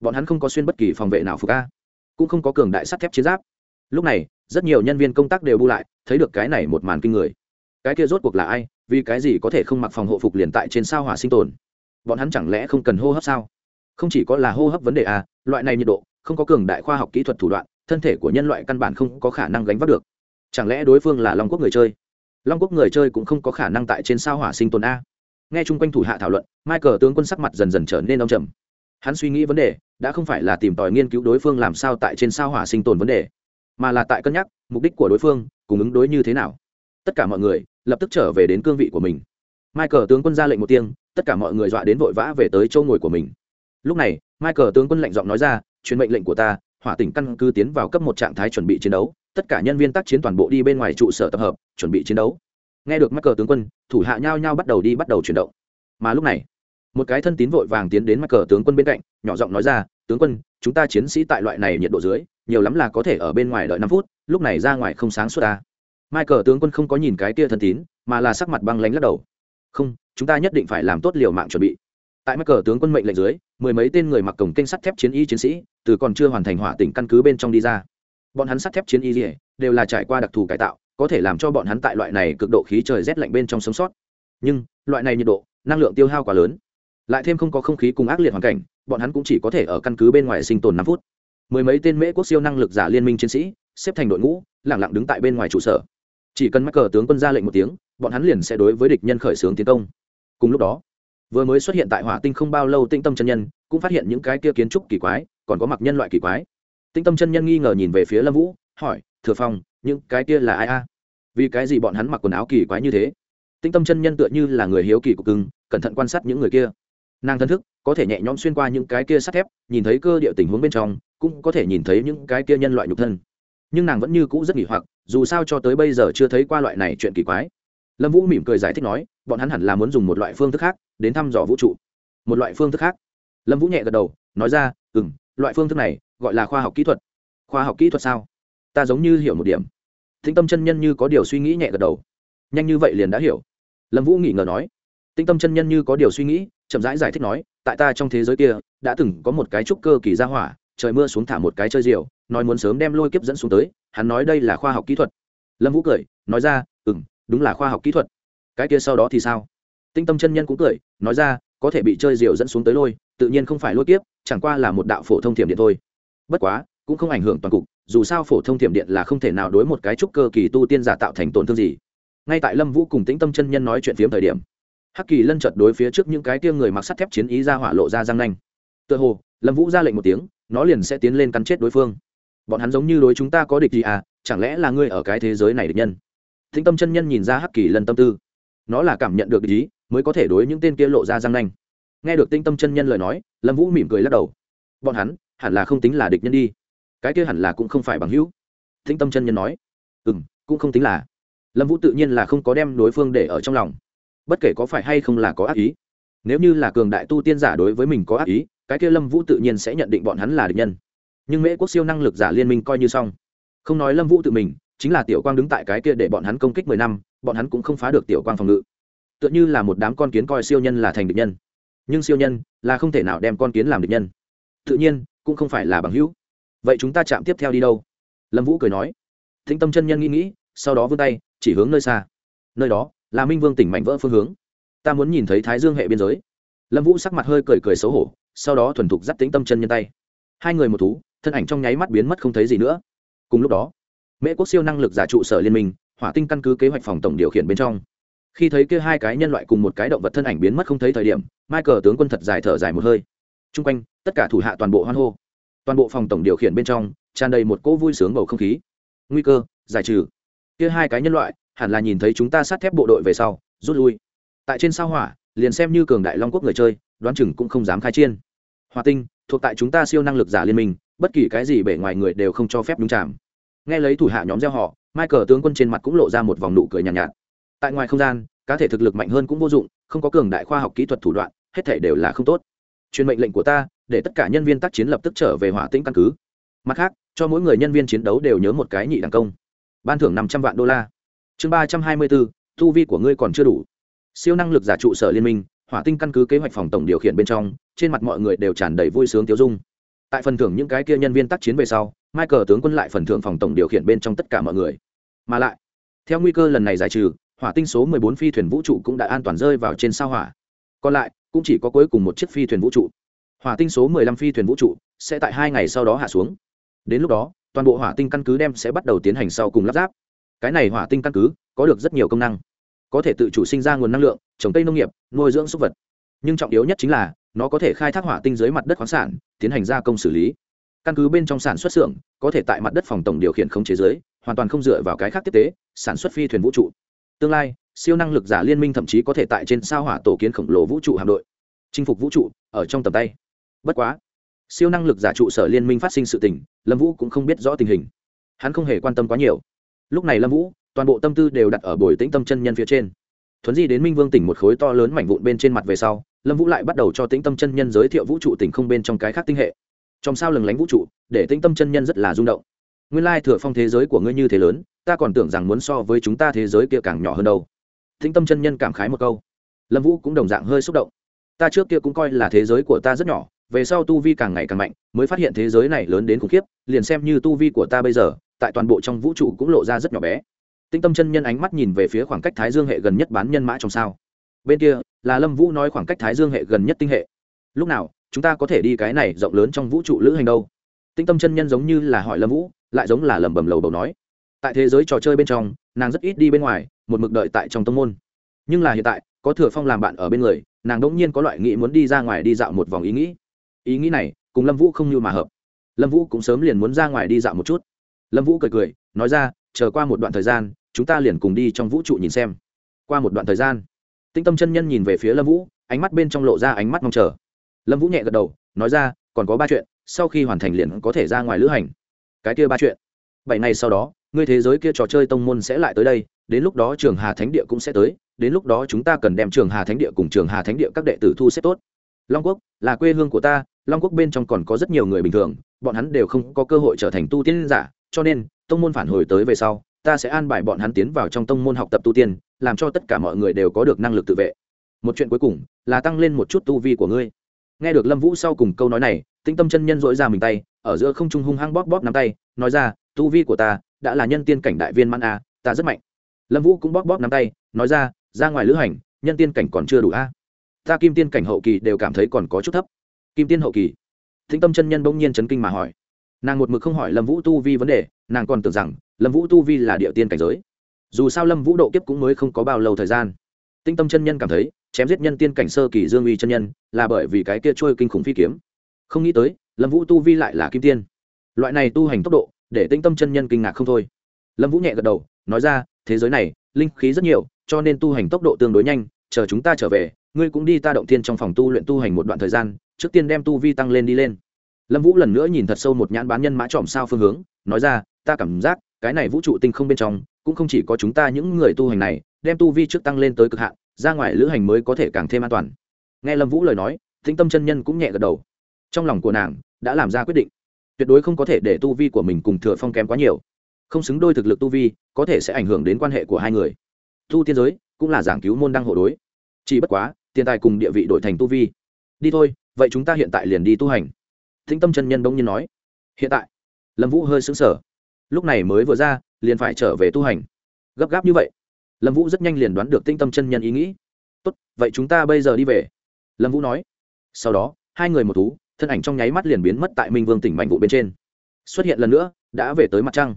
bọn hắn không có xuyên bất kỳ phòng vệ nào phục a, cũng không có cường đại sắt thép chiến giáp. Lúc này, rất nhiều nhân viên công tác đều bu lại, thấy được cái này một màn kinh người. Cái kia rốt cuộc là ai, vì cái gì có thể không mặc phòng hộ phục liền tại trên sao hỏa sinh tồn? Bọn hắn chẳng lẽ không cần hô hấp sao? Không chỉ có là hô hấp vấn đề a, loại này nhiệt độ, không có cường đại khoa học kỹ thuật thủ đoạn, thân thể của nhân loại căn bản không có khả năng gánh vác được. Chẳng lẽ đối phương là long quốc người chơi? Long quốc người chơi cũng không có khả năng tại trên sao hỏa sinh tồn a. Nghe chung quanh thủ hạ thảo luận, michael tướng quân sắc mặt dần dần trở nên đông trầm hắn suy nghĩ vấn đề, đã không phải là tìm tòi nghiên cứu đối phương làm sao tại trên sao hỏa sinh tồn vấn đề, mà là tại cân nhắc mục đích của đối phương, cùng ứng đối như thế nào. Tất cả mọi người lập tức trở về đến cương vị của mình. Michael tướng quân ra lệnh một tiếng, tất cả mọi người dọa đến vội vã về tới châu ngồi của mình. Lúc này, michael tướng quân lệnh giọng nói ra, truyền mệnh lệnh của ta, hỏa tỉnh căn cứ tiến vào cấp một trạng thái chuẩn bị chiến đấu, tất cả nhân viên tác chiến toàn bộ đi bên ngoài trụ sở tập hợp, chuẩn bị chiến đấu. Nghe được mắc cờ tướng quân, thủ hạ nhau nhau bắt đầu đi bắt đầu chuyển động. Mà lúc này một cái thân tín vội vàng tiến đến mặt cờ tướng quân bên cạnh, nhỏ giọng nói ra, tướng quân, chúng ta chiến sĩ tại loại này nhiệt độ dưới, nhiều lắm là có thể ở bên ngoài đợi năm phút, lúc này ra ngoài không sáng suốt à? ta cờ tướng quân không có nhìn cái kia thân tín, mà là sắc mặt băng lánh lắc đầu. Không, chúng ta nhất định phải làm tốt liều mạng chuẩn bị. Tại mắc cờ tướng quân mệnh lệnh dưới, mười mấy tên người mặc cổng kênh sắt thép chiến y chiến sĩ, từ còn chưa hoàn thành hỏa tỉnh căn cứ bên trong đi ra. Bọn hắn sắt thép chiến y đều là trải qua đặc thù cải tạo, có thể làm cho bọn hắn tại loại này cực độ khí trời rét lạnh bên trong sống sót. Nhưng, loại này nhiệt độ, năng lượng tiêu hao quá lớn lại thêm không có không khí cùng ác liệt hoàn cảnh, bọn hắn cũng chỉ có thể ở căn cứ bên ngoài sinh tồn năm phút. Mười mấy tên mễ quốc siêu năng lực giả liên minh chiến sĩ, xếp thành đội ngũ, lẳng lặng đứng tại bên ngoài trụ sở. Chỉ cần mắc cờ tướng quân ra lệnh một tiếng, bọn hắn liền sẽ đối với địch nhân khởi xướng tiến công. Cùng lúc đó, vừa mới xuất hiện tại hỏa tinh không bao lâu tinh tâm chân nhân cũng phát hiện những cái kia kiến trúc kỳ quái, còn có mặc nhân loại kỳ quái. Tinh tâm chân nhân nghi ngờ nhìn về phía lâm vũ, hỏi, thừa phong, những cái kia là ai a? Vì cái gì bọn hắn mặc quần áo kỳ quái như thế? Tinh tâm chân nhân tựa như là người hiếu kỳ của cưng, cẩn thận quan sát những người kia nàng thân thức có thể nhẹ nhõm xuyên qua những cái kia sắt thép, nhìn thấy cơ địa tình huống bên trong, cũng có thể nhìn thấy những cái kia nhân loại nhục thân. Nhưng nàng vẫn như cũ rất nghỉ hoặc, dù sao cho tới bây giờ chưa thấy qua loại này chuyện kỳ quái. Lâm vũ mỉm cười giải thích nói, bọn hắn hẳn là muốn dùng một loại phương thức khác đến thăm dò vũ trụ. Một loại phương thức khác. Lâm vũ nhẹ gật đầu, nói ra ừ m loại phương thức này gọi là khoa học kỹ thuật. Khoa học kỹ thuật sao? Ta giống như hiểu một điểm. Thính tâm chân nhân như có điều suy nghĩ nhẹ gật đầu. Nhanh như vậy liền đã hiểu. Lâm vũ nghĩ ngờ nói. Tinh tâm chân nhân như có điều suy nghĩ chậm rãi giải, giải thích nói tại ta trong thế giới kia đã từng có một cái trúc cơ kỳ ra hỏa trời mưa xuống thả một cái chơi diều nói muốn sớm đem lôi kiếp dẫn xuống tới hắn nói đây là khoa học kỹ thuật. Lâm vũ cười nói ra ừ m đúng là khoa học kỹ thuật. Cái kia sau đó thì sao? Tinh tâm chân nhân cũng cười nói ra có thể bị chơi diều dẫn xuống tới lôi tự nhiên không phải lôi kiếp chẳng qua là một đạo phổ thông thiểm điện thôi. Bất quá cũng không ảnh hưởng toàn cục dù sao phổ thông thiểm điện là không thể nào đối một cái trúc cơ kỳ tu tiên giả tạo thành tổn thương gì. Ngay tại lâm vũ cùng tĩnh tâm chân nhân nói chuyện phiếm thời điểm hắc kỳ lân chợt đối phía trước những cái kia người mặc sắt thép chiến ý ra hỏa lộ ra răng nanh. Tựa hồ, lâm vũ ra lệnh một tiếng, nó liền sẽ tiến lên cắn chết đối phương. Bọn hắn giống như đối chúng ta có địch gì à chẳng lẽ là ngươi ở cái thế giới này địch nhân? Thính tâm chân nhân nhìn ra hắc kỳ lân tâm tư. Nó là cảm nhận được ý, mới có thể đối những tên kia lộ ra răng nanh. Nghe được tinh tâm chân nhân lời nói, lâm vũ mỉm cười lắc đầu. Bọn hắn, hẳn là không tính là địch nhân đi. Cái kia hẳn là cũng không phải bằng hữu. Thính tâm chân nhân nói. Ừ m cũng không tính là. Lâm vũ tự nhiên là không có đem đối phương để ở trong lòng bất kể có phải hay không là có ác ý. Nếu như là cường đại tu tiên giả đối với mình có ác ý, cái kia lâm vũ tự nhiên sẽ nhận định bọn hắn là địch nhân. Nhưng mễ quốc siêu năng lực giả liên minh coi như xong. Không nói lâm vũ tự mình, chính là tiểu quang đứng tại cái kia để bọn hắn công kích mười năm, bọn hắn cũng không phá được tiểu quang phòng ngự. Tựa như là một đám con kiến coi siêu nhân là thành địch nhân. Nhưng siêu nhân là không thể nào đem con kiến làm địch nhân. Tự nhiên, cũng không phải là bằng hữu. Vậy chúng ta chạm tiếp theo đi đâu? Lâm vũ cười nói. Thính tâm chân nhân nghĩ nghĩ, sau đó vươn tay, chỉ hướng nơi xa. Nơi đó là minh vương tỉnh mạnh vỡ phương hướng. Ta muốn nhìn thấy thái dương hệ biên giới. Lâm vũ sắc mặt hơi cười cười xấu hổ, sau đó thuần thục dắt tính tâm chân nhân tay. Hai người một thú, thân ảnh trong nháy mắt biến mất không thấy gì nữa. Cùng lúc đó, mễ quốc siêu năng lực giả trụ sở liên minh, hỏa tinh căn cứ kế hoạch phòng tổng điều khiển bên trong. Khi thấy kia hai cái nhân loại cùng một cái động vật thân ảnh biến mất không thấy thời điểm, michael tướng quân thật dài thở dài một hơi. T r u n g quanh, tất cả thủ hạ toàn bộ hoan hô. Toàn bộ phòng tổng điều khiển bên trong, tràn đầy một cỗ vui sướng bầu không khí. Nguy cơ, giải trừ. Kia hai cái nhân loại hẳn là nhìn thấy chúng ta sát thép bộ đội về sau rút lui. Tại trên sao hỏa liền xem như cường đại long quốc người chơi đoán chừng cũng không dám khai chiên hòa tinh thuộc tại chúng ta siêu năng lực giả liên minh bất kỳ cái gì bể ngoài người đều không cho phép đúng chạm nghe lấy thủ hạ nhóm gieo họ michael tướng quân trên mặt cũng lộ ra một vòng nụ cười nhàn nhạt, nhạt. Tại ngoài không gian cá thể thực lực mạnh hơn cũng vô dụng không có cường đại khoa học kỹ thuật thủ đoạn hết thể đều là không tốt. Truyền mệnh lệnh của ta để tất cả nhân viên tác chiến lập tức trở về hỏa tĩnh căn cứ. Mặt khác cho mỗi người nhân viên chiến đấu đều nhớ một cái nhị đẳng công. Ban thưởng năm trăm vạn đô la chương ba trăm hai mươi bốn thu vi của ngươi còn chưa đủ. Siêu năng lực giả trụ sở liên minh, hỏa tinh căn cứ kế hoạch phòng tổng điều khiển bên trong, trên mặt mọi người đều tràn đầy vui sướng tiêu dung. Tại phần thưởng những cái kia nhân viên tác chiến về sau, michael tướng quân lại phần thưởng phòng tổng điều khiển bên trong tất cả mọi người. Mà lại, theo nguy cơ lần này giải trừ, hỏa tinh số 14 phi thuyền vũ trụ cũng đã an toàn rơi vào trên sao hỏa. Còn lại, cũng chỉ có cuối cùng một chiếc phi thuyền vũ trụ. Hỏa tinh số 15 phi thuyền vũ trụ sẽ tại hai ngày sau đó hạ xuống. Đến lúc đó, toàn bộ hỏa tinh căn cứ đem sẽ bắt đầu tiến hành sau cùng lắp ráp cái này hỏa tinh căn cứ có được rất nhiều công năng. Có thể tự chủ sinh ra nguồn năng lượng, trồng cây nông nghiệp, nuôi dưỡng súc vật. Nhưng trọng yếu nhất chính là, nó có thể khai thác hỏa tinh dưới mặt đất khoáng sản, tiến hành gia công xử lý. Căn cứ bên trong sản xuất xưởng, có thể tại mặt đất phòng tổng điều khiển không chế giới hoàn toàn không dựa vào cái khác tiếp tế, sản xuất phi thuyền vũ trụ. Tương lai, siêu năng lực giả liên minh thậm chí có thể tại trên sao hỏa tổ kiến khổng lồ vũ trụ hạm đội, chinh phục vũ trụ, ở trong tầm tay. Bất quá, siêu năng lực giả trụ sở liên minh phát sinh sự tình, lâm vũ cũng không biết rõ tình hình. Hắn không hề quan tâm quá nhiều lúc này lâm vũ, toàn bộ tâm tư đều đặt ở bồi tĩnh tâm chân nhân phía trên. Thuấn di đến minh vương tỉnh một khối to lớn mảnh vụn bên trên mặt về sau, lâm vũ lại bắt đầu cho tĩnh tâm chân nhân giới thiệu vũ trụ tỉnh không bên trong cái khác tinh hệ. Trong sao lừng lánh vũ trụ, để tĩnh tâm chân nhân rất là rung động. Nguyên lai thừa phong thế giới của ngươi như thế lớn, ta còn tưởng rằng muốn so với chúng ta thế giới kia càng nhỏ hơn đâu. Tĩnh tâm chân nhân cảm khái một câu. Lâm vũ cũng đồng dạng hơi xúc động. Ta trước kia cũng coi là thế giới của ta rất nhỏ, về sau tu vi càng ngày càng mạnh, mới phát hiện thế giới này lớn đến khủng khiếp, liền xem như tu vi của ta bây giờ tại toàn bộ trong vũ trụ cũng lộ ra rất nhỏ bé. Tinh tâm chân nhân ánh mắt nhìn về phía khoảng cách thái dương hệ gần nhất bán nhân mã trong sao. Bên kia, là lâm vũ nói khoảng cách thái dương hệ gần nhất tinh hệ. Lúc nào, chúng ta có thể đi cái này rộng lớn trong vũ trụ lữ hành đâu? Tinh tâm chân nhân giống như là hỏi lâm vũ, lại giống là lẩm bẩm lầu bầu nói. Tại thế giới trò chơi bên trong, nàng rất ít đi bên ngoài, một mực đợi tại trong tông môn. Nhưng là hiện tại, có thừa phong làm bạn ở bên người, nàng đỗng nhiên có loại nghĩ muốn đi ra ngoài đi dạo một vòng ý nghĩ. Ý nghĩ này, cùng lâm vũ không như mà hợp. Lâm vũ cũng sớm liền muốn ra ngoài đi dạo một chút lâm vũ cười cười, nói ra, chờ qua một đoạn thời gian, chúng ta liền cùng đi trong vũ trụ nhìn xem. Qua một đoạn thời gian tinh tâm chân nhân nhìn về phía lâm vũ, ánh mắt bên trong lộ ra ánh mắt mong chờ. Lâm vũ nhẹ gật đầu, nói ra, còn có ba chuyện, sau khi hoàn thành liền có thể ra ngoài lữ hành. Cái kia ba chuyện? Bảy ngày sau đó, ngươi thế giới kia trò chơi tông môn sẽ lại tới đây, đến lúc đó trường hà thánh địa cũng sẽ tới, đến lúc đó chúng ta cần đem trường hà thánh địa cùng trường hà thánh địa các đệ tử thu xếp tốt. Long quốc, là quê hương của ta, long quốc bên trong còn có rất nhiều người bình thường, bọn hắn đều không có cơ hội trở thành tu tiên giả cho nên, tông môn phản hồi tới về sau, ta sẽ an bài bọn hắn tiến vào trong tông môn học tập tu tiên, làm cho tất cả mọi người đều có được năng lực tự vệ. Một chuyện cuối cùng là tăng lên một chút tu vi của ngươi. Nghe được lâm vũ sau cùng câu nói này, tĩnh tâm chân nhân dỗi ra mình tay, ở giữa không trung hung hăng bóp bóp nắm tay, nói ra, tu vi của ta đã là nhân tiên cảnh đại viên mãn a, ta rất mạnh. Lâm vũ cũng bóp bóp nắm tay, nói ra ra ngoài lữ hành, nhân tiên cảnh còn chưa đủ a. Ta kim tiên cảnh hậu kỳ đều cảm thấy còn có chút thấp. Kim tiên hậu kỳ thính tâm chân nhân bỗng nhiên chấn kinh mà hỏi nàng một mực không hỏi lâm vũ tu vi vấn đề, nàng còn tưởng rằng lâm vũ tu vi là địa tiên cảnh giới. dù sao lâm vũ độ kiếp cũng mới không có bao lâu thời gian. tinh tâm chân nhân cảm thấy, chém giết nhân tiên cảnh sơ kỳ dương uy chân nhân là bởi vì cái kia trôi kinh khủng phi kiếm. không nghĩ tới, lâm vũ tu vi lại là kim tiên. loại này tu hành tốc độ, để tinh tâm chân nhân kinh ngạc không thôi. lâm vũ nhẹ gật đầu, nói ra, thế giới này, linh khí rất nhiều, cho nên tu hành tốc độ tương đối nhanh, chờ chúng ta trở về, ngươi cũng đi ta động tiên trong phòng tu luyện tu hành một đoạn thời gian, trước tiên đem tu vi tăng lên đi lên lâm vũ lần nữa nhìn thật sâu một nhãn bán nhân mã tròm sao phương hướng, nói ra, ta cảm giác, cái này vũ trụ tinh không bên trong, cũng không chỉ có chúng ta những người tu hành này, đem tu vi trước tăng lên tới cực hạn, ra ngoài lữ hành mới có thể càng thêm an toàn. Nghe lâm vũ lời nói thính tâm chân nhân cũng nhẹ gật đầu. Trong lòng của nàng đã làm ra quyết định. Tuyệt đối không có thể để tu vi của mình cùng thừa phong kém quá nhiều. Không xứng đôi thực lực tu vi, có thể sẽ ảnh hưởng đến quan hệ của hai người. Tu tiên giới cũng là giảng cứu môn đăng hộ đối. Chỉ bất quá, tiền tài cùng địa vị đổi thành tu vi. Đi thôi, vậy chúng ta hiện tại liền đi tu hành thính tâm chân nhân đông nhiên nói, hiện tại. Lâm vũ hơi xứng sở lúc này mới vừa ra, liền phải trở về tu hành. Gấp gáp như vậy, lâm vũ rất nhanh liền đoán được tinh tâm chân nhân ý nghĩ. Tốt, vậy chúng ta bây giờ đi về. Lâm vũ nói. Sau đó, hai người một thú, thân ảnh trong nháy mắt liền biến mất tại minh vương tỉnh mạnh vụ bên trên. Xuất hiện lần nữa, đã về tới mặt trăng.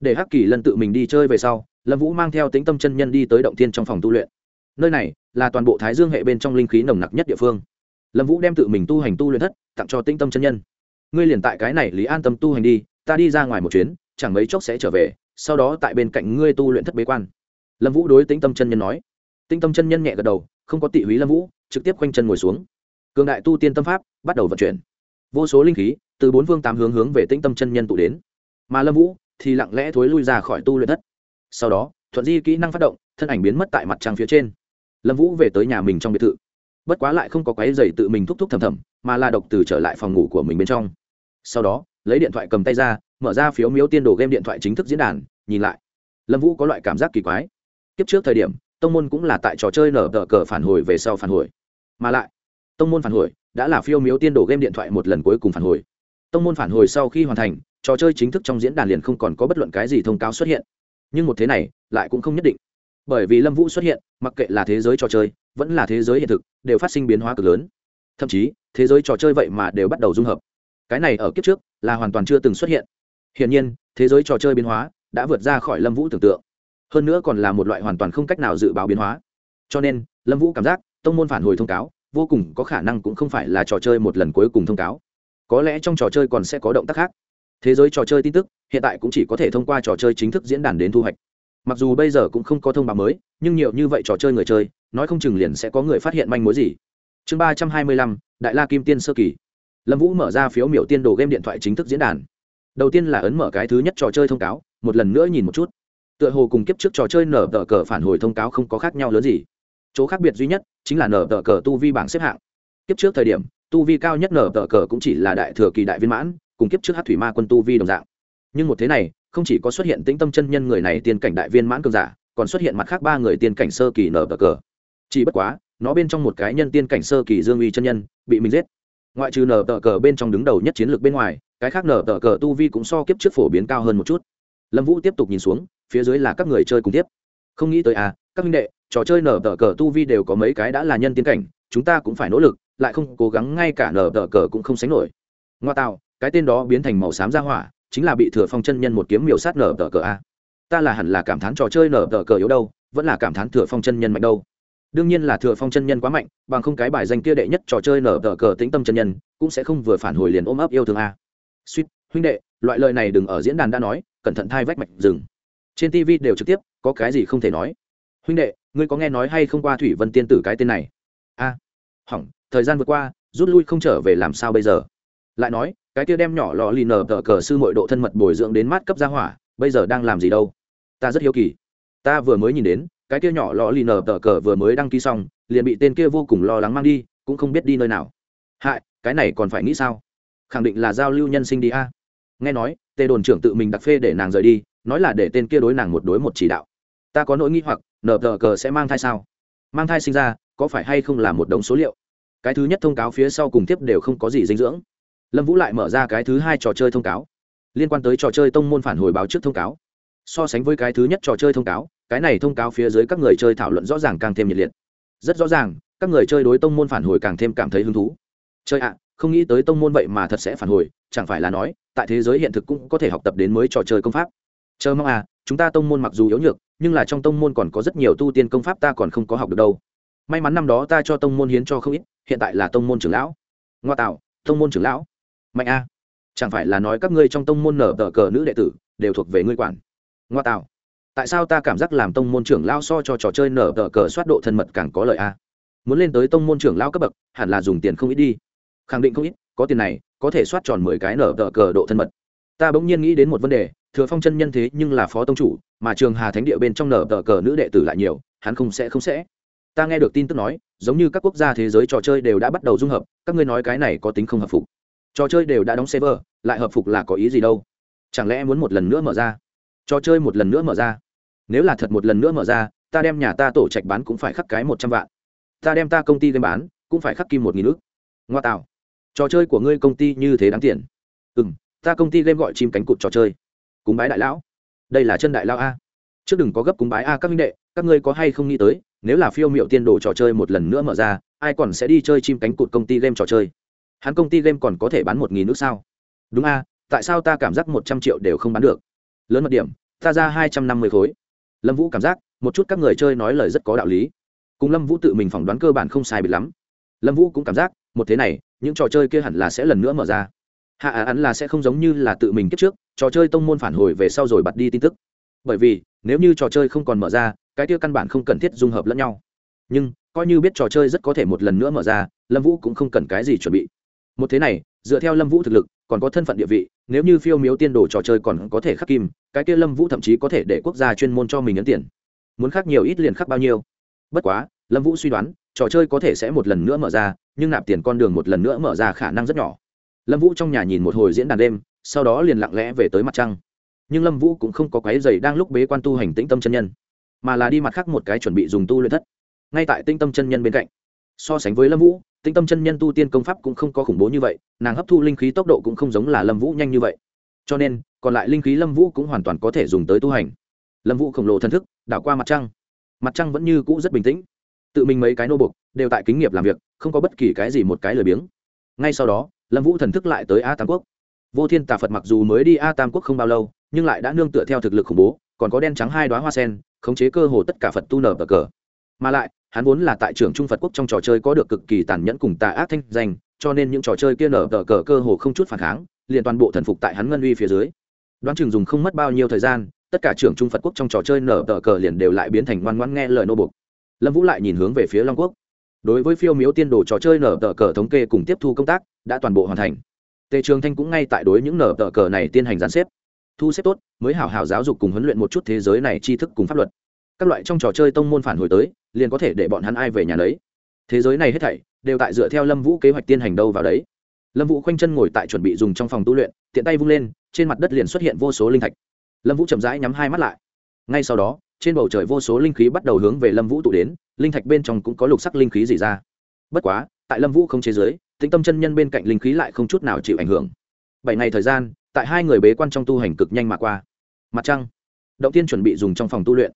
Để hắc kỳ lần tự mình đi chơi về sau, lâm vũ mang theo tính tâm chân nhân đi tới động thiên trong phòng tu luyện. Nơi này là toàn bộ thái dương hệ bên trong linh khí nồng nặc nhất địa phương lâm vũ đem tự mình tu hành tu luyện thất, tặng cho tĩnh tâm chân nhân. Ngươi liền tại cái này lý an tâm tu hành đi, ta đi ra ngoài một chuyến, chẳng mấy chốc sẽ trở về, sau đó tại bên cạnh ngươi tu luyện thất bế quan. Lâm vũ đối tĩnh tâm chân nhân nói. Tĩnh tâm chân nhân nhẹ gật đầu, không có tị húy lâm vũ, trực tiếp quanh chân ngồi xuống. Cường đại tu tiên tâm pháp bắt đầu vận chuyển. Vô số linh khí từ bốn phương tám hướng hướng về tĩnh tâm chân nhân tụ đến. Mà lâm vũ thì lặng lẽ thối lui ra khỏi tu luyện thất. Sau đó, thuận di kỹ năng phát động, thân ảnh biến mất tại mặt trăng phía trên. Lâm vũ về tới nhà mình trong biệt thự bất quá lại không có quái dày tự mình thúc thúc thầm thầm, mà là độc từ trở lại phòng ngủ của mình bên trong. Sau đó, lấy điện thoại cầm tay ra, mở ra phiếu miếu tiên đồ game điện thoại chính thức diễn đàn, nhìn lại. Lâm vũ có loại cảm giác kỳ quái. Kiếp trước thời điểm, tông môn cũng là tại trò chơi nở tờ cờ phản hồi về sau phản hồi. Mà lại, tông môn phản hồi đã là phiêu miếu tiên đồ game điện thoại một lần cuối cùng phản hồi. Tông môn phản hồi sau khi hoàn thành, trò chơi chính thức trong diễn đàn liền không còn có bất luận cái gì thông cáo xuất hiện. Nhưng một thế này, lại cũng không nhất định bởi vì lâm vũ xuất hiện, mặc kệ là thế giới trò chơi, vẫn là thế giới hiện thực, đều phát sinh biến hóa cực lớn. Thậm chí, thế giới trò chơi vậy mà đều bắt đầu dung hợp. Cái này ở kiếp trước, là hoàn toàn chưa từng xuất hiện. Hiển nhiên, thế giới trò chơi biến hóa đã vượt ra khỏi lâm vũ tưởng tượng. Hơn nữa còn là một loại hoàn toàn không cách nào dự báo biến hóa. Cho nên, lâm vũ cảm giác, tông môn phản hồi thông cáo, vô cùng có khả năng cũng không phải là trò chơi một lần cuối cùng thông cáo. Có lẽ trong trò chơi còn sẽ có động tác khác. Thế giới trò chơi tin tức, hiện tại cũng chỉ có thể thông qua trò chơi chính thức diễn đàn đến thu hoạch mặc dù bây giờ cũng không có thông báo mới, nhưng nhiều như vậy trò chơi người chơi, nói không chừng liền sẽ có người phát hiện manh mối gì. Chương ba trăm hai mươi lăm, đại la kim tiên sơ kỳ. Lâm vũ mở ra phiếu miểu tiên đồ game điện thoại chính thức diễn đàn. Đầu tiên là ấn mở cái thứ nhất trò chơi thông cáo, một lần nữa nhìn một chút. Tựa hồ cùng kiếp trước trò chơi nở tờ cờ phản hồi thông cáo không có khác nhau lớn gì. Chỗ khác biệt duy nhất chính là nở tờ cờ tu vi bảng xếp hạng. Kiếp trước thời điểm, tu vi cao nhất nở tờ cờ cũng chỉ là đại thừa kỳ đại viên mãn, cùng kiếp trước hát thủy ma quân tu vi đồng dạng. Nhưng một thế này không chỉ có xuất hiện tĩnh tâm chân nhân người này tiên cảnh đại viên mãn cường giả, còn xuất hiện mặt khác ba người tiên cảnh sơ kỳ nở bờ cờ. Chỉ bất quá, nó bên trong một cái nhân tiên cảnh sơ kỳ dương uy chân nhân, bị mình giết. Ngoại trừ nở tờ cờ bên trong đứng đầu nhất chiến lược bên ngoài, cái khác nở tờ cờ tu vi cũng so kiếp trước phổ biến cao hơn một chút. Lâm vũ tiếp tục nhìn xuống, phía dưới là các người chơi cùng tiếp. Không nghĩ tới à các minh đệ, trò chơi nở tờ cờ tu vi đều có mấy cái đã là nhân tiên cảnh, chúng ta cũng phải nỗ lực, lại không cố gắng ngay cả nở tờ cờ cũng không sánh nổi. Ngoa tạo, cái tên đó biến thành màu xám ra hỏa chính là bị thừa phong chân nhân một kiếm miểu sát nở tờ cờ a. Ta là hẳn là cảm thán trò chơi nở tờ cờ yếu đâu, vẫn là cảm thán thừa phong chân nhân mạnh đâu. Đương nhiên là thừa phong chân nhân quá mạnh, bằng không cái bài danh kia đệ nhất trò chơi nở tờ cờ tĩnh tâm chân nhân, cũng sẽ không vừa phản hồi liền ôm ấp yêu thương a. Suýt, huynh đệ, loại lời này đừng ở diễn đàn đã nói, cẩn thận thai vách mạch rừng. Trên tv đều trực tiếp, có cái gì không thể nói. Huynh đệ, ngươi có nghe nói hay không qua thủy vân tiên tử cái tên này? A. Hỏng, thời gian vừa qua, rút lui không trở về làm sao bây giờ? Lại nói cái kia đem nhỏ lò lì nở tờ cờ sư mội độ thân mật bồi dưỡng đến mát cấp gia hỏa, bây giờ đang làm gì đâu? Ta rất hiếu kỳ. Ta vừa mới nhìn đến, cái kia nhỏ lò lì nở tờ cờ vừa mới đăng ký xong, liền bị tên kia vô cùng lo lắng mang đi, cũng không biết đi nơi nào. Hại, cái này còn phải nghĩ sao? Khẳng định là giao lưu nhân sinh đi a. Nghe nói, tề đồn trưởng tự mình đặc phê để nàng rời đi, nói là để tên kia đối nàng một đối một chỉ đạo. Ta có nỗi nghĩ hoặc, nở tờ cờ sẽ mang thai sao? Mang thai sinh ra, có phải hay không là một đống số liệu? Cái thứ nhất thông cáo phía sau cùng tiếp đều không có gì dinh dưỡng lâm vũ lại mở ra cái thứ hai trò chơi thông cáo. Liên quan tới trò chơi tông môn phản hồi báo trước thông cáo. So sánh với cái thứ nhất trò chơi thông cáo, cái này thông cáo phía dưới các người chơi thảo luận rõ ràng càng thêm nhiệt liệt. Rất rõ ràng, các người chơi đối tông môn phản hồi càng thêm cảm thấy hứng thú. Chơi ạ, không nghĩ tới tông môn vậy mà thật sẽ phản hồi, chẳng phải là nói, tại thế giới hiện thực cũng có thể học tập đến mới trò chơi công pháp. Chờ mong à chúng ta tông môn mặc dù yếu nhược, nhưng là trong tông môn còn có rất nhiều tu tiên công pháp ta còn không có học được đâu. May mắn năm đó ta cho tông môn hiến cho không ít, hiện tại là tông môn trưởng lão. Ngoa tạo, tông môn trưởng lão mạnh a. Chẳng phải là nói các ngươi trong tông môn nở tờ cờ nữ đệ tử đều thuộc về ngươi quản? Ngoa tạo. Tại sao ta cảm giác làm tông môn trưởng lao so cho trò chơi nở tờ cờ soát độ thân mật càng có lợi a? Muốn lên tới tông môn trưởng lao cấp bậc, hẳn là dùng tiền không ít đi. Khẳng định không ít, có tiền này, có thể soát tròn mười cái nở tờ cờ độ thân mật. Ta bỗng nhiên nghĩ đến một vấn đề, thừa phong chân nhân thế nhưng là phó tông chủ, mà trường hà thánh địa bên trong nở tờ cờ nữ đệ tử lại nhiều, hắn không sẽ không sẽ. Ta nghe được tin tức nói, giống như các quốc gia thế giới trò chơi đều đã bắt đầu dung hợp, các ngươi nói cái này có tính không hợp phục trò chơi đều đã đóng server, lại hợp phục là có ý gì đâu? Chẳng lẽ muốn một lần nữa mở ra? Trò chơi một lần nữa mở ra. Nếu là thật một lần nữa mở ra, ta đem nhà ta tổ trạch bán cũng phải khắc cái một trăm vạn. Ta đem ta công ty đem bán, cũng phải khắc kim một nghìn ước ngoa tạo. Trò chơi của ngươi công ty như thế đáng tiền. Ừ m ta công ty game gọi chim cánh cụt trò chơi. Cúng bái đại lão. Đây là chân đại lão a. Trước đừng có gấp cúng bái a các minh đệ, các ngươi có hay không nghĩ tới, nếu là phiêu m i ệ u tiên đồ trò chơi một lần nữa mở ra, ai còn sẽ đi chơi chim cánh cụt công ty game trò chơi? Hắn công ty game còn có thể bán một nghìn nước sao? Đúng a, tại sao ta cảm giác một trăm triệu đều không bán được? Lớn mật điểm, ta ra hai trăm năm mươi khối. Lâm vũ cảm giác, một chút các người chơi nói lời rất có đạo lý. Cùng lâm vũ tự mình phỏng đoán cơ bản không sai bị lắm. Lâm vũ cũng cảm giác, một thế này, những trò chơi kia hẳn là sẽ lần nữa mở ra. Hạ à, á hắn là sẽ không giống như là tự mình kiếp trước, trò chơi tông môn phản hồi về sau rồi bật đi tin tức. Bởi vì, nếu như trò chơi không còn mở ra, cái kia căn bản không cần thiết dung hợp lẫn nhau. Nhưng, coi như biết trò chơi rất có thể một lần nữa mở ra, lâm vũ cũng không cần cái gì chuẩn bị một thế này, dựa theo lâm vũ thực lực, còn có thân phận địa vị, nếu như phiêu miếu tiên đồ trò chơi còn có thể khắc kim, cái kia lâm vũ thậm chí có thể để quốc gia chuyên môn cho mình ấn tiền. Muốn khắc nhiều ít liền khắc bao nhiêu. Bất quá, lâm vũ suy đoán, trò chơi có thể sẽ một lần nữa mở ra, nhưng nạp tiền con đường một lần nữa mở ra khả năng rất nhỏ. Lâm vũ trong nhà nhìn một hồi diễn đàn đêm, sau đó liền lặng lẽ về tới mặt trăng. Nhưng lâm vũ cũng không có quái dày đang lúc bế quan tu hành tĩnh tâm chân nhân, mà là đi mặt khác một cái chuẩn bị dùng tu luyện thất. Ngay tại tinh tâm chân nhân bên cạnh, so sánh với lâm vũ tinh tâm chân nhân tu tiên công pháp cũng không có khủng bố như vậy, nàng hấp thu linh khí tốc độ cũng không giống là lâm vũ nhanh như vậy. Cho nên, còn lại linh khí lâm vũ cũng hoàn toàn có thể dùng tới tu hành. Lâm vũ khổng lồ thân thức, đảo qua mặt trăng. Mặt trăng vẫn như cũ rất bình tĩnh. Tự mình mấy cái nô bục đều tại kính nghiệp làm việc, không có bất kỳ cái gì một cái lười biếng. Ngay sau đó, lâm vũ thần thức lại tới a tam quốc. Vô thiên tà phật mặc dù mới đi a tam quốc không bao lâu, nhưng lại đã nương tựa theo thực lực khủng bố, còn có đen trắng hai đoá hoa sen, khống chế cơ hồ tất cả phật tu nở bờ cờ. Mà lại hắn vốn là tại trường trung phật quốc trong trò chơi có được cực kỳ tàn nhẫn cùng tà ác thanh danh, cho nên những trò chơi kia nở tờ cờ cơ hồ không chút phản kháng, liền toàn bộ thần phục tại hắn ngân uy phía dưới. Đoán chừng dùng không mất bao nhiêu thời gian, tất cả trưởng trung phật quốc trong trò chơi nở tờ cờ liền đều lại biến thành ngoan ngoãn nghe lời nô bục. Lâm vũ lại nhìn hướng về phía long quốc. Đối với phiêu miếu tiên đồ trò chơi nở tờ cờ thống kê cùng tiếp thu công tác, đã toàn bộ hoàn thành. Tề trường thanh cũng ngay tại đối những nở tờ cờ này tiến hành gián xếp. Thu xếp tốt, mới hảo hảo giáo dục cùng huấn luyện một chút thế giới này tri thức cùng pháp luật các loại trong trò chơi tông môn phản hồi tới, liền có thể để bọn hắn ai về nhà đấy thế giới này hết thảy đều tại dựa theo lâm vũ kế hoạch tiên hành đâu vào đấy. Lâm vũ khoanh chân ngồi tại chuẩn bị dùng trong phòng tu luyện, tiện tay vung lên, trên mặt đất liền xuất hiện vô số linh thạch. Lâm vũ chậm rãi nhắm hai mắt lại. Ngay sau đó, trên bầu trời vô số linh khí bắt đầu hướng về lâm vũ tụ đến, linh thạch bên trong cũng có lục sắc linh khí gì ra. Bất quá, tại lâm vũ không chế giới, tĩnh tâm chân nhân bên cạnh linh khí lại không chút nào chịu ảnh hưởng. Bảy ngày thời gian, tại hai người bế quan trong tu hành cực nhanh mà qua. Mặt trăng. Động tiên chuẩn bị dùng trong phòng tu luyện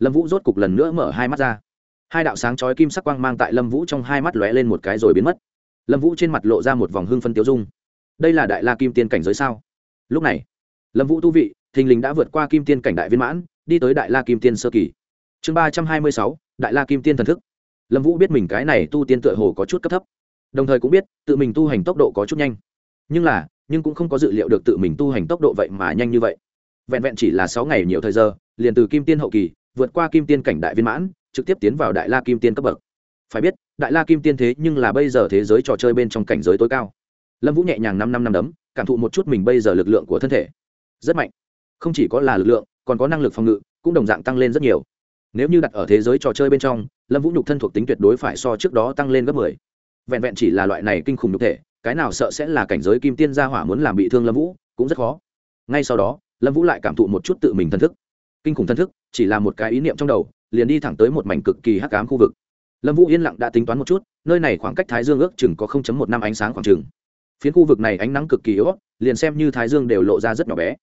lâm vũ rốt cục lần nữa mở hai mắt ra. Hai đạo sáng chói kim sắc quang mang tại lâm vũ trong hai mắt lóe lên một cái rồi biến mất. Lâm vũ trên mặt lộ ra một vòng hưng phân tiêu dung. Đây là đại la kim tiên cảnh giới sao? Lúc này, lâm vũ tu vị, thình lình đã vượt qua kim tiên cảnh đại viên mãn, đi tới đại la kim tiên sơ kỳ. Chương ba trăm hai mươi sáu, đại la kim tiên thần thức. Lâm vũ biết mình cái này tu tiên tựa hồ có chút cấp thấp. Đồng thời cũng biết, tự mình tu hành tốc độ có chút nhanh. Nhưng là, nhưng cũng không có dự liệu được tự mình tu hành tốc độ vậy mà nhanh như vậy. Vẹn vẹn chỉ là sáu ngày nhiều thời giờ, liền từ kim tiên hậu kỳ vượt qua kim tiên cảnh đại viên mãn, trực tiếp tiến vào đại la kim tiên cấp bậc. Phải biết, đại la kim tiên thế nhưng là bây giờ thế giới trò chơi bên trong cảnh giới tối cao. Lâm vũ nhẹ nhàng năm năm năm đấm, cảm thụ một chút mình bây giờ lực lượng của thân thể. Rất mạnh. Không chỉ có là lực lượng, còn có năng lực phòng ngự, cũng đồng dạng tăng lên rất nhiều. Nếu như đặt ở thế giới trò chơi bên trong, lâm vũ nhục thân thuộc tính tuyệt đối phải so trước đó tăng lên gấp mười. Vẹn vẹn chỉ là loại này kinh khủng nhục thể, cái nào sợ sẽ là cảnh giới kim tiên gia hỏa muốn làm bị thương lâm vũ, cũng rất khó. Ngay sau đó, lâm vũ lại cảm thụ một chút tự mình thân thức. Kinh khủng thân thức chỉ là một cái ý niệm trong đầu, liền đi thẳng tới một mảnh cực kỳ hắc ám khu vực. Lâm vũ yên lặng đã tính toán một chút, nơi này khoảng cách thái dương ước chừng có một năm ánh sáng khoảng chừng. Phiến khu vực này ánh nắng cực kỳ yếu liền xem như thái dương đều lộ ra rất nhỏ bé.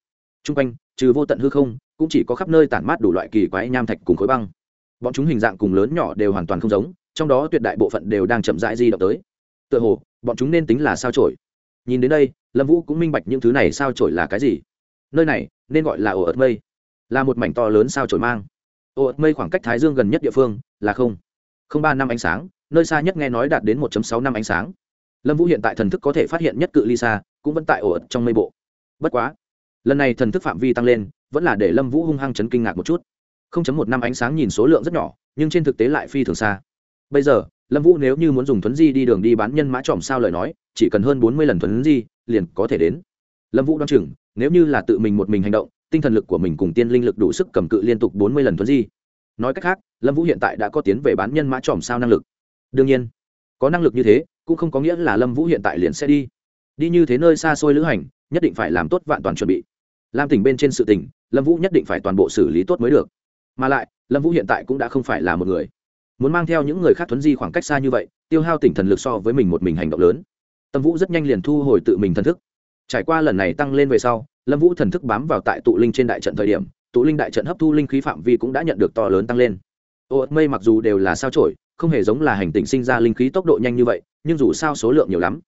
T r u n g quanh, trừ vô tận hư không, cũng chỉ có khắp nơi tản mát đủ loại kỳ quái nham thạch cùng khối băng. Bọn chúng hình dạng cùng lớn nhỏ đều hoàn toàn không giống, trong đó tuyệt đại bộ phận đều đang chậm rãi di động tới. Tựa hồ, bọn chúng nên tính là sao trổi nhìn đến đây, lâm vũ cũng minh bạch những thứ này sao trổi là cái gì. Nơi này, nên gọi là ổ ớt mây là một mảnh to lớn sao trổi mang. Ô, mây khoảng cách thái dương gần nhất địa phương là không không ba năm ánh sáng, nơi xa nhất nghe nói đạt đến một sáu năm ánh sáng. Lâm vũ hiện tại thần thức có thể phát hiện nhất cự ly xa, cũng vẫn tại ổ trong mây bộ. Bất quá, lần này thần thức phạm vi tăng lên, vẫn là để lâm vũ hung hăng chấn kinh ngạc một chút. Không chấm một năm ánh sáng nhìn số lượng rất nhỏ, nhưng trên thực tế lại phi thường xa. Bây giờ, lâm vũ nếu như muốn dùng thuấn di đi đường đi bán nhân mã tròm sao lời nói, chỉ cần hơn bốn mươi lần thuấn di liền có thể đến. Lâm vũ đoán chừng, nếu như là tự mình một mình hành động tinh thần lực của mình cùng tiên linh lực đủ sức cầm cự liên tục bốn mươi lần thuấn di. Nói cách khác, lâm vũ hiện tại đã có tiến về bán nhân mã tròm sao năng lực. Đương nhiên, có năng lực như thế, cũng không có nghĩa là lâm vũ hiện tại liền sẽ đi. Đi như thế nơi xa xôi lữ hành, nhất định phải làm tốt vạn toàn chuẩn bị. Lam tỉnh bên trên sự tỉnh lâm vũ nhất định phải toàn bộ xử lý tốt mới được. Mà lại, lâm vũ hiện tại cũng đã không phải là một người. Muốn mang theo những người khác thuấn di khoảng cách xa như vậy, tiêu hao tỉnh thần lực so với mình một mình hành động lớn. Tâm vũ rất nhanh liền thu hồi tự mình thần thức. Trải qua lần này tăng lên về sau lâm vũ thần thức bám vào tại tụ linh trên đại trận thời điểm, tụ linh đại trận hấp thu linh khí phạm vi cũng đã nhận được to lớn tăng lên. Ô ớt mây mặc dù đều là sao trổi không hề giống là hành tinh sinh ra linh khí tốc độ nhanh như vậy, nhưng dù sao số lượng nhiều lắm.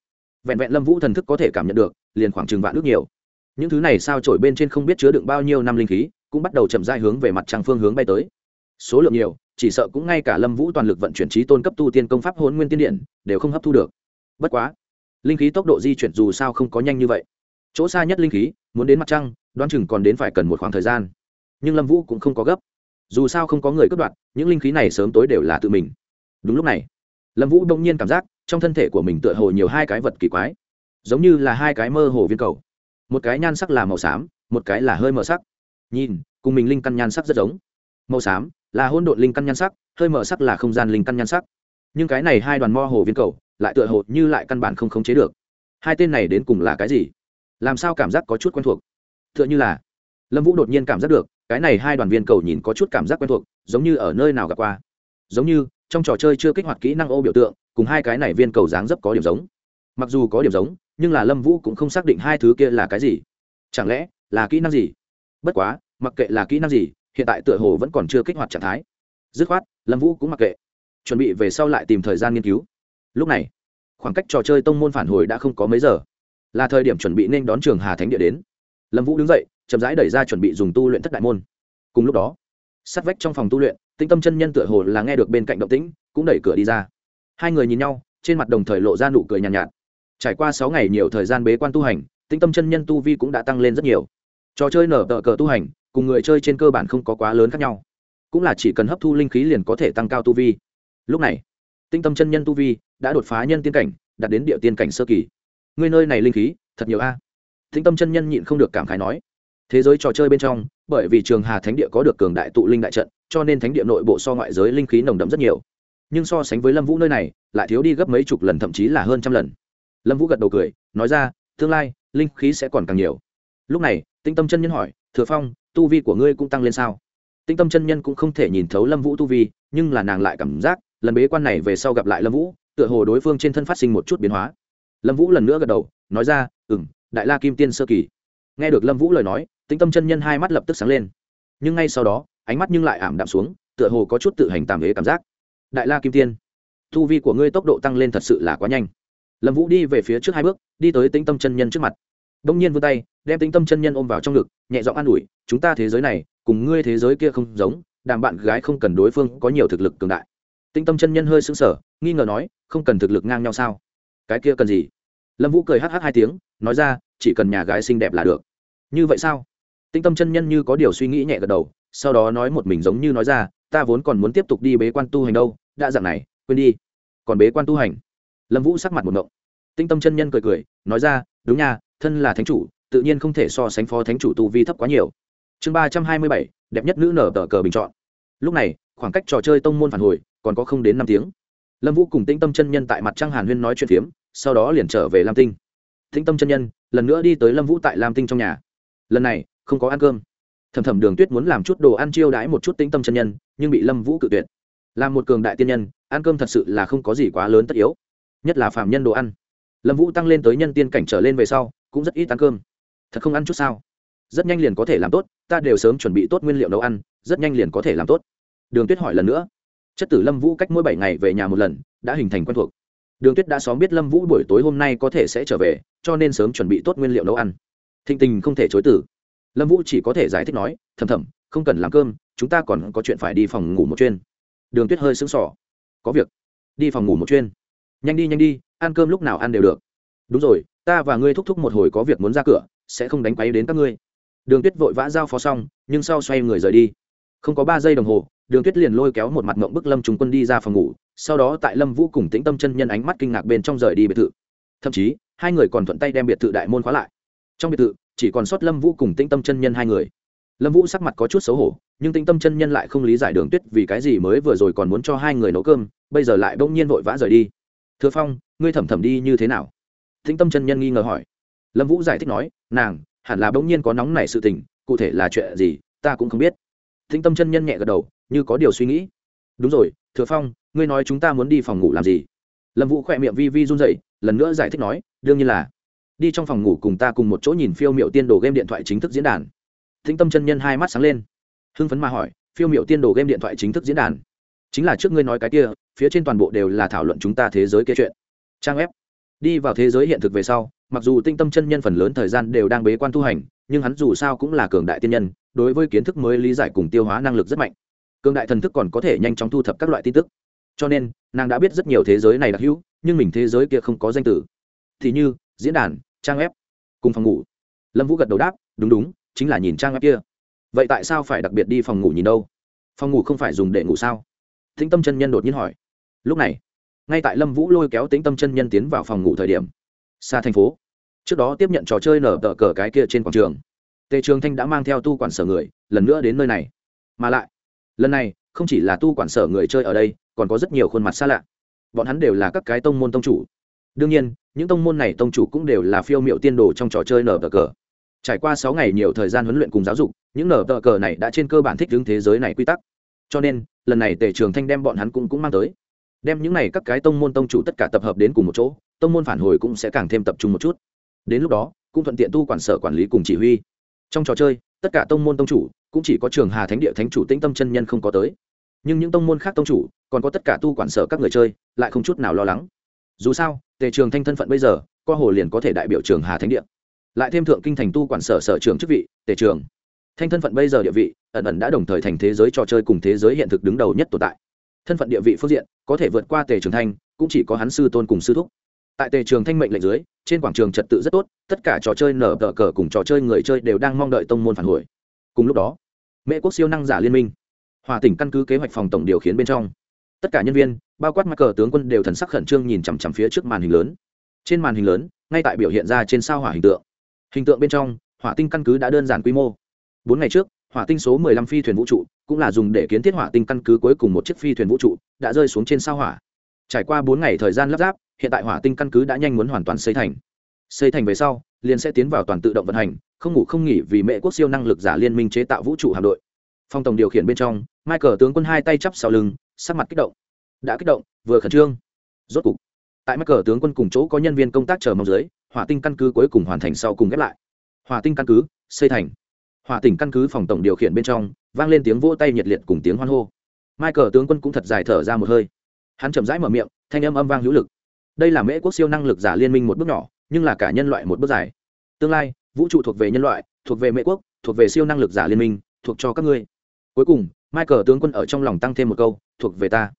Vẹn vẹn lâm vũ thần thức có thể cảm nhận được, liền khoảng chừng vạn ước nhiều. Những thứ này sao trổi bên trên không biết chứa đựng bao nhiêu năm linh khí, cũng bắt đầu chậm dai hướng về mặt trăng phương hướng bay tới. Số lượng nhiều, chỉ sợ cũng ngay cả lâm vũ toàn lực vận chuyển trí tôn cấp tu tiên công pháp hôn nguyên tiên điện, đều không hấp thu được. Bất quá, linh khí tốc độ di chuyển dù sao không có nhanh như vậy. Chỗ xa nhất linh khí muốn đến mặt trăng, đoán chừng còn đến phải cần một khoảng thời gian. Nhưng lâm vũ cũng không có gấp. Dù sao không có người cướp đoạt, những linh khí này sớm tối đều là tự mình. Đúng lúc này, lâm vũ đông nhiên cảm giác trong thân thể của mình tựa hồ nhiều hai cái vật kỳ quái, giống như là hai cái mơ hồ viên cầu. Một cái nhan sắc là màu xám, một cái là hơi mờ sắc. Nhìn, cùng mình linh căn nhan sắc rất giống. Màu xám là hôn độn linh căn nhan sắc, hơi mờ sắc là không gian linh căn nhan sắc. Nhưng cái này hai đoàn mo hồ viên cầu lại tựa hồ như lại căn bản không khống chế được. Hai tên này đến cùng là cái gì? Làm sao cảm giác có chút quen thuộc? Tựa như là, lâm vũ đột nhiên cảm giác được, cái này hai đoàn viên cầu nhìn có chút cảm giác quen thuộc, giống như ở nơi nào gặp qua. Giống như, trong trò chơi chưa kích hoạt kỹ năng ô biểu tượng, cùng hai cái này viên cầu dáng dấp có điểm giống. Mặc dù có điểm giống, nhưng là lâm vũ cũng không xác định hai thứ kia là cái gì. Chẳng lẽ, là kỹ năng gì? Bất quá, mặc kệ là kỹ năng gì, hiện tại tựa hồ vẫn còn chưa kích hoạt trạng thái. Dứt khoát, lâm vũ cũng mặc kệ. Chuẩn bị về sau lại tìm thời gian nghiên cứu. Lúc này, khoảng cách trò chơi tông môn phản hồi đã không có mấy giờ là thời điểm chuẩn bị nên đón trường hà thánh địa đến. Lâm vũ đứng dậy chậm rãi đẩy ra chuẩn bị dùng tu luyện thất đại môn. Cùng lúc đó sát vách trong phòng tu luyện tĩnh tâm chân nhân tựa hồ là nghe được bên cạnh động tĩnh cũng đẩy cửa đi ra. Hai người nhìn nhau trên mặt đồng thời lộ ra nụ cười nhàn nhạt, nhạt. Trải qua sáu ngày nhiều thời gian bế quan tu hành tĩnh tâm chân nhân tu vi cũng đã tăng lên rất nhiều. Trò chơi nở tờ cờ tu hành cùng người chơi trên cơ bản không có quá lớn khác nhau. Cũng là chỉ cần hấp thu linh khí liền có thể tăng cao tu vi. Lúc này tinh tâm chân nhân tu vi đã đột phá nhân tiên cảnh đạt đến địa tiên cảnh sơ kỳ ngươi nơi này linh khí, thật nhiều a. À. tâm chân nhân nhịn không được cảm khái nói. Thế giới trò chơi bên trong, bởi vì trường hà thánh địa có được cường đại tụ linh đại trận, cho nên thánh địa nội bộ so ngoại giới linh khí nồng đậm rất nhiều. Nhưng so sánh với lâm vũ nơi này, lại thiếu đi gấp mấy chục lần, thậm chí là hơn trăm lần. Lâm vũ gật đầu cười, nói ra, tương lai, linh khí sẽ còn càng nhiều. Lúc này tinh tâm chân nhân hỏi, thừa phong, tu vi của ngươi cũng tăng lên sao? Tinh tâm chân nhân cũng không thể nhìn thấu lâm vũ tu vi, nhưng là nàng lại cảm giác, lần bế quan này về sau gặp lại lâm vũ, tựa hồ đối phương trên thân phát sinh một chút biến hóa lâm vũ lần nữa gật đầu, nói ra ừ m đại la kim tiên sơ kỳ. Nghe được lâm vũ lời nói, tĩnh tâm chân nhân hai mắt lập tức sáng lên. Nhưng ngay sau đó, ánh mắt nhưng lại ảm đạm xuống, tựa hồ có chút tự hành tàm ghế cảm giác. Đại la kim tiên thu vi của ngươi tốc độ tăng lên thật sự là quá nhanh. Lâm vũ đi về phía trước hai bước, đi tới tĩnh tâm chân nhân trước mặt. Đông nhiên vươn tay, đem tĩnh tâm chân nhân ôm vào trong ngực, nhẹ giọng an ủi, chúng ta thế giới này, cùng ngươi thế giới kia không giống, đàm bạn gái không cần đối phương có nhiều thực lực cường đại. Tĩnh tâm chân nhân hơi sững sờ, nghi ngờ nói, không cần thực lực ngang nhau sao? Cái kia cần gì? Lâm vũ cười hh hai tiếng, nói ra, chỉ cần nhà gái xinh đẹp là được. Như vậy sao? Tinh tâm chân nhân như có điều suy nghĩ nhẹ gật đầu, sau đó nói một mình giống như nói ra, ta vốn còn muốn tiếp tục đi bế quan tu hành đâu, đã dặn này, quên đi. Còn bế quan tu hành? Lâm vũ sắc mặt một ngộng tinh tâm chân nhân cười cười, nói ra, đúng nha, thân là thánh chủ, tự nhiên không thể so sánh phó thánh chủ tu vi thấp quá nhiều. Chương ba trăm hai mươi bảy, đẹp nhất nữ nở tờ cờ bình chọn. Lúc này, khoảng cách trò chơi tông môn phản hồi còn có không đến năm tiếng. Lâm vũ cùng tĩnh tâm chân nhân tại mặt trăng hàn huyên nói chuyện phiếm sau đó liền trở về lam tinh. Tĩnh tâm chân nhân, lần nữa đi tới lâm vũ tại lam tinh trong nhà. Lần này, không có ăn cơm. Thầm thầm đường tuyết muốn làm chút đồ ăn chiêu đãi một chút tĩnh tâm chân nhân, nhưng bị lâm vũ cự tuyệt. Là một cường đại tiên nhân, ăn cơm thật sự là không có gì quá lớn tất yếu. Nhất là phạm nhân đồ ăn. Lâm vũ tăng lên tới nhân tiên cảnh trở lên về sau, cũng rất ít ăn cơm. Thật không ăn chút sao? Rất nhanh liền có thể làm tốt, ta đều sớm chuẩn bị tốt nguyên liệu nấu ăn, rất nhanh liền có thể làm tốt. Đường tuyết hỏi lần nữa. Chất tử lâm vũ cách mỗi bảy ngày về nhà một lần, đã hình thành quen thuộc đường tuyết đã xóm biết lâm vũ buổi tối hôm nay có thể sẽ trở về, cho nên sớm chuẩn bị tốt nguyên liệu nấu ăn. Thịnh tình không thể chối tử lâm vũ chỉ có thể giải thích nói, thầm thầm, không cần làm cơm, chúng ta còn có chuyện phải đi phòng ngủ một chuyên. Đường tuyết hơi sững sỏ có việc. Đi phòng ngủ một chuyên. Nhanh đi nhanh đi, ăn cơm lúc nào ăn đều được. Đúng rồi, ta và ngươi thúc thúc một hồi có việc muốn ra cửa, sẽ không đánh quấy đến các ngươi. Đường tuyết vội vã giao phó xong, nhưng sau xoay người rời đi. Không có ba giây đồng hồ đường tuyết liền lôi kéo một mặt mộng bức lâm trung quân đi ra phòng ngủ, sau đó tại lâm vũ cùng tĩnh tâm chân nhân ánh mắt kinh ngạc bên trong rời đi biệt thự. Thậm chí, hai người còn thuận tay đem biệt thự đại môn khóa lại. Trong biệt thự, chỉ còn sót lâm vũ cùng tĩnh tâm chân nhân hai người. Lâm vũ sắc mặt có chút xấu hổ, nhưng tĩnh tâm chân nhân lại không lý giải đường tuyết vì cái gì mới vừa rồi còn muốn cho hai người nấu cơm, bây giờ lại bỗng nhiên vội vã rời đi. Thừa phong, ngươi thẩm thẩm đi như thế nào? Tĩnh tâm chân nhân nghi ngờ hỏi. Lâm vũ giải thích nói, nàng, hẳn là bỗng nhiên có nóng nảy sự tình, cụ thể là chuyện gì, ta cũng không biết. Tĩnh tâm chân nhân nhẹ gật đầu như có điều suy nghĩ. Đúng rồi, thừa phong, ngươi nói chúng ta muốn đi phòng ngủ làm gì? Lâm vũ khỏe miệng vi vi run dậy lần nữa giải thích nói, đương nhiên là. Đi trong phòng ngủ cùng ta cùng một chỗ nhìn phiêu m i ệ u tiên đồ game điện thoại chính thức diễn đàn. Thính tâm chân nhân hai mắt sáng lên, hưng phấn mà hỏi, phiêu m i ệ u tiên đồ game điện thoại chính thức diễn đàn? Chính là trước ngươi nói cái kia, phía trên toàn bộ đều là thảo luận chúng ta thế giới kia chuyện. Trang web. Đi vào thế giới hiện thực về sau, mặc dù tinh tâm chân nhân phần lớn thời gian đều đang bế quan tu hành, nhưng hắn dù sao cũng là cường đại tiên nhân, đối với kiến thức mới lý giải cùng tiêu hóa năng lực rất mạnh cường đại thần thức còn có thể nhanh chóng thu thập các loại tin tức. Cho nên, nàng đã biết rất nhiều thế giới này đặc hữu, nhưng mình thế giới kia không có danh tử. Thì như, diễn đàn, trang web, cùng phòng ngủ. Lâm vũ gật đầu đáp, đúng đúng, chính là nhìn trang web kia. Vậy tại sao phải đặc biệt đi phòng ngủ nhìn đâu? Phòng ngủ không phải dùng để ngủ sao? Tĩnh tâm chân nhân đột nhiên hỏi. Lúc này, ngay tại lâm vũ lôi kéo tĩnh tâm chân nhân tiến vào phòng ngủ thời điểm, xa thành phố. Trước đó tiếp nhận trò chơi nở tờ cờ cái kia trên quảng trường. Tề trường thanh đã mang theo tu quản sở người, lần nữa đến nơi này. Mà lại lần này, không chỉ là tu quản sở người chơi ở đây, còn có rất nhiều khuôn mặt xa lạ. Bọn hắn đều là các cái tông môn tông chủ. Đương nhiên, những tông môn này tông chủ cũng đều là phiêu m i ệ u tiên đồ trong trò chơi nở tờ cờ. Trải qua sáu ngày nhiều thời gian huấn luyện cùng giáo dục, những nở tờ cờ này đã trên cơ bản thích ứng thế giới này quy tắc. Cho nên, lần này tề trường thanh đem bọn hắn cũng cũng mang tới. Đem những này các cái tông môn tông chủ tất cả tập hợp đến cùng một chỗ, tông môn phản hồi cũng sẽ càng thêm tập trung một chút. Đến lúc đó, cũng thuận tiện tu quản sở quản lý cùng chỉ huy. Trong trò chơi tất cả tông môn tông chủ cũng chỉ có trường hà thánh địa thánh chủ tĩnh tâm chân nhân không có tới. Nhưng những tông môn khác tông chủ còn có tất cả tu quản sở các người chơi, lại không chút nào lo lắng. Dù sao, tề trường thanh thân phận bây giờ co hồ liền có thể đại biểu trường hà thánh địa. Lại thêm thượng kinh thành tu quản sở sở trường chức vị, tề trường thanh thân phận bây giờ địa vị, ẩn ẩn đã đồng thời thành thế giới trò chơi cùng thế giới hiện thực đứng đầu nhất tồn tại. Thân phận địa vị phương diện, có thể vượt qua tề trường thanh, cũng chỉ có hắn sư tôn cùng sư thúc tại tề trường thanh mệnh lệnh dưới, trên quảng trường trật tự rất tốt, tất cả trò chơi nở tờ cờ cùng trò chơi người chơi đều đang mong đợi tông môn phản hồi. Cùng lúc đó, mễ quốc siêu năng giả liên minh, hòa tỉnh căn cứ kế hoạch phòng tổng điều khiến bên trong. Tất cả nhân viên, bao quát mắc cờ tướng quân đều thần sắc khẩn trương nhìn chằm chằm phía trước màn hình lớn. Trên màn hình lớn, ngay tại biểu hiện ra trên sao hỏa hình tượng. Hình tượng bên trong, hỏa tinh căn cứ đã đơn giản quy mô. Bốn ngày trước, hỏa tinh số 15 phi thuyền vũ trụ, cũng là dùng để kiến thiết hỏa tinh căn cứ cuối cùng một chiếc phi thuyền vũ trụ, đã rơi xuống trên sao hỏa. Trải qua bốn ngày thời gian lắp ráp hiện tại hỏa tinh căn cứ đã nhanh muốn hoàn toàn xây thành. Xây thành về sau, liền sẽ tiến vào toàn tự động vận hành, không ngủ không nghỉ vì mẹ quốc siêu năng lực giả liên minh chế tạo vũ trụ hạm đội. Phong tổng điều khiển bên trong, michael tướng quân hai tay chắp sau lưng, sắc mặt kích động. Đã kích động, vừa khẩn trương. Rốt cục, tại michael tướng quân cùng chỗ có nhân viên công tác chờ mong dưới, hỏa tinh căn cứ cuối cùng hoàn thành sau cùng ghép lại. Hỏa tinh căn cứ, xây thành. Hỏa tỉnh căn cứ phòng tổng điều khiển bên trong, vang lên tiếng vỗ tay nhiệt liệt cùng tiếng hoan hô. Michael tướng quân cũng thật dài thở ra một hơi. Hắn chậm rãi mở miệng, thanh âm âm vang hữu lực đây là mễ quốc siêu năng lực giả liên minh một bước nhỏ, nhưng là cả nhân loại một bước dài. Tương lai, vũ trụ thuộc về nhân loại, thuộc về mễ quốc, thuộc về siêu năng lực giả liên minh, thuộc cho các ngươi. Cuối cùng, michael tướng quân ở trong lòng tăng thêm một câu, thuộc về ta.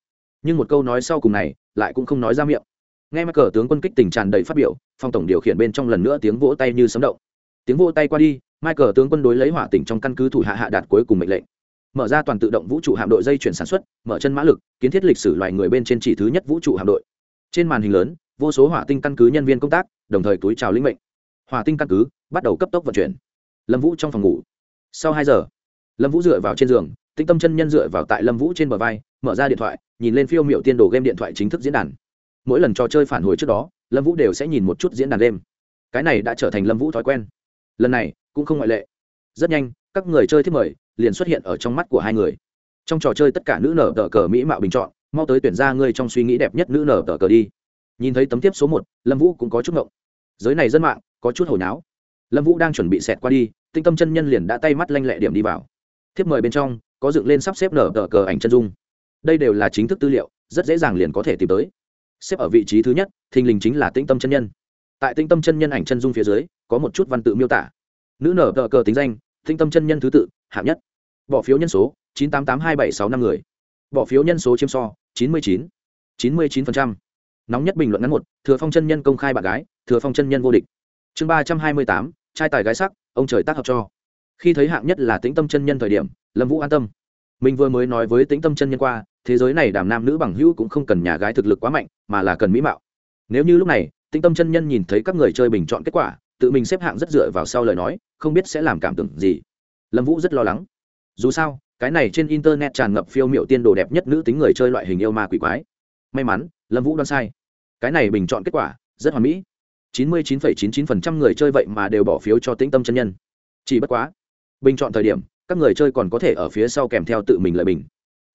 Nhưng một câu nói sau cùng này, lại cũng không nói ra miệng. Nghe michael tướng quân kích tình tràn đầy phát biểu phòng tổng điều khiển bên trong lần nữa tiếng vỗ tay như sấm động. Tiếng vỗ tay qua đi, michael tướng quân đối lấy hỏa tỉnh trong căn cứ thủ hạ hạ đạt cuối cùng mệnh lệnh. Mở ra toàn tự động vũ trụ hạm đội dây chuyển sản xuất, mở chân mã lực, kiến thiết lịch sử loài người bên trên chỉ thứ nhất vũ trụ hạm đội trên màn hình lớn, vô số hỏa tinh căn cứ nhân viên công tác, đồng thời túi chào lĩnh mệnh. Hỏa tinh căn cứ bắt đầu cấp tốc vận chuyển. Lâm vũ trong phòng ngủ. Sau hai giờ, lâm vũ dựa vào trên giường tinh tâm chân nhân dựa vào tại lâm vũ trên bờ vai, mở ra điện thoại, nhìn lên phiêu m i ệ u tiên đồ game điện thoại chính thức diễn đàn. Mỗi lần trò chơi phản hồi trước đó, lâm vũ đều sẽ nhìn một chút diễn đàn game. Cái này đã trở thành lâm vũ thói quen. Lần này, cũng không ngoại lệ. Rất nhanh, các người chơi thiết mời liền xuất hiện ở trong mắt của hai người. Trong trò chơi tất cả nữ nở tờ cờ mỹ mạo bình chọn mau tới tuyển ra ngươi trong suy nghĩ đẹp nhất nữ nở tờ cờ đi. Nhìn thấy tấm tiếp số một, lâm vũ cũng có chút ngộng. Giới này dân mạng, có chút hồi náo. Lâm vũ đang chuẩn bị xẹt qua đi, tinh tâm chân nhân liền đã tay mắt lanh lẹ điểm đi vào. Thiếp mời bên trong, có dựng lên sắp xếp nở tờ cờ ảnh chân dung. Đây đều là chính thức tư liệu, rất dễ dàng liền có thể tìm tới. Xếp ở vị trí thứ nhất, thình lình chính là tinh tâm chân nhân. Tại tinh tâm chân nhân ảnh chân dung phía dưới, có một chút văn tự miêu tả. Nữ nở tờ cờ tính danh, tinh tâm chân nhân thứ tự, hạng nhất. Bỏ phiếu nhân số, chín tám tám hai bảy sáu năm người bỏ phiếu nhân số chiếm so, chín mươi chín. chín mươi chín nóng nhất bình luận ngắn một, thừa phong chân nhân công khai bạn gái, thừa phong chân nhân vô địch. Chương ba trăm hai mươi tám, trai tài gái sắc, ông trời tác hợp cho. Khi thấy hạng nhất là tĩnh tâm chân nhân thời điểm, lâm vũ an tâm. Mình vừa mới nói với tĩnh tâm chân nhân qua, thế giới này đàm nam nữ bằng hữu cũng không cần nhà gái thực lực quá mạnh, mà là cần mỹ mạo. Nếu như lúc này, tĩnh tâm chân nhân nhìn thấy các người chơi bình chọn kết quả, tự mình xếp hạng rất dựa vào sau lời nói, không biết sẽ làm cảm tưởng gì. Lâm vũ rất lo lắng. Dù sao cái này trên internet tràn ngập phiêu m i ệ u tiên đồ đẹp nhất nữ tính người chơi loại hình yêu ma quỷ quái. May mắn, lâm vũ đoán sai. Cái này bình chọn kết quả, rất hoàn mỹ. chín mươi chín chín chín phần trăm người chơi vậy mà đều bỏ phiếu cho tĩnh tâm chân nhân. Chỉ bất quá, bình chọn thời điểm, các người chơi còn có thể ở phía sau kèm theo tự mình lợi bình.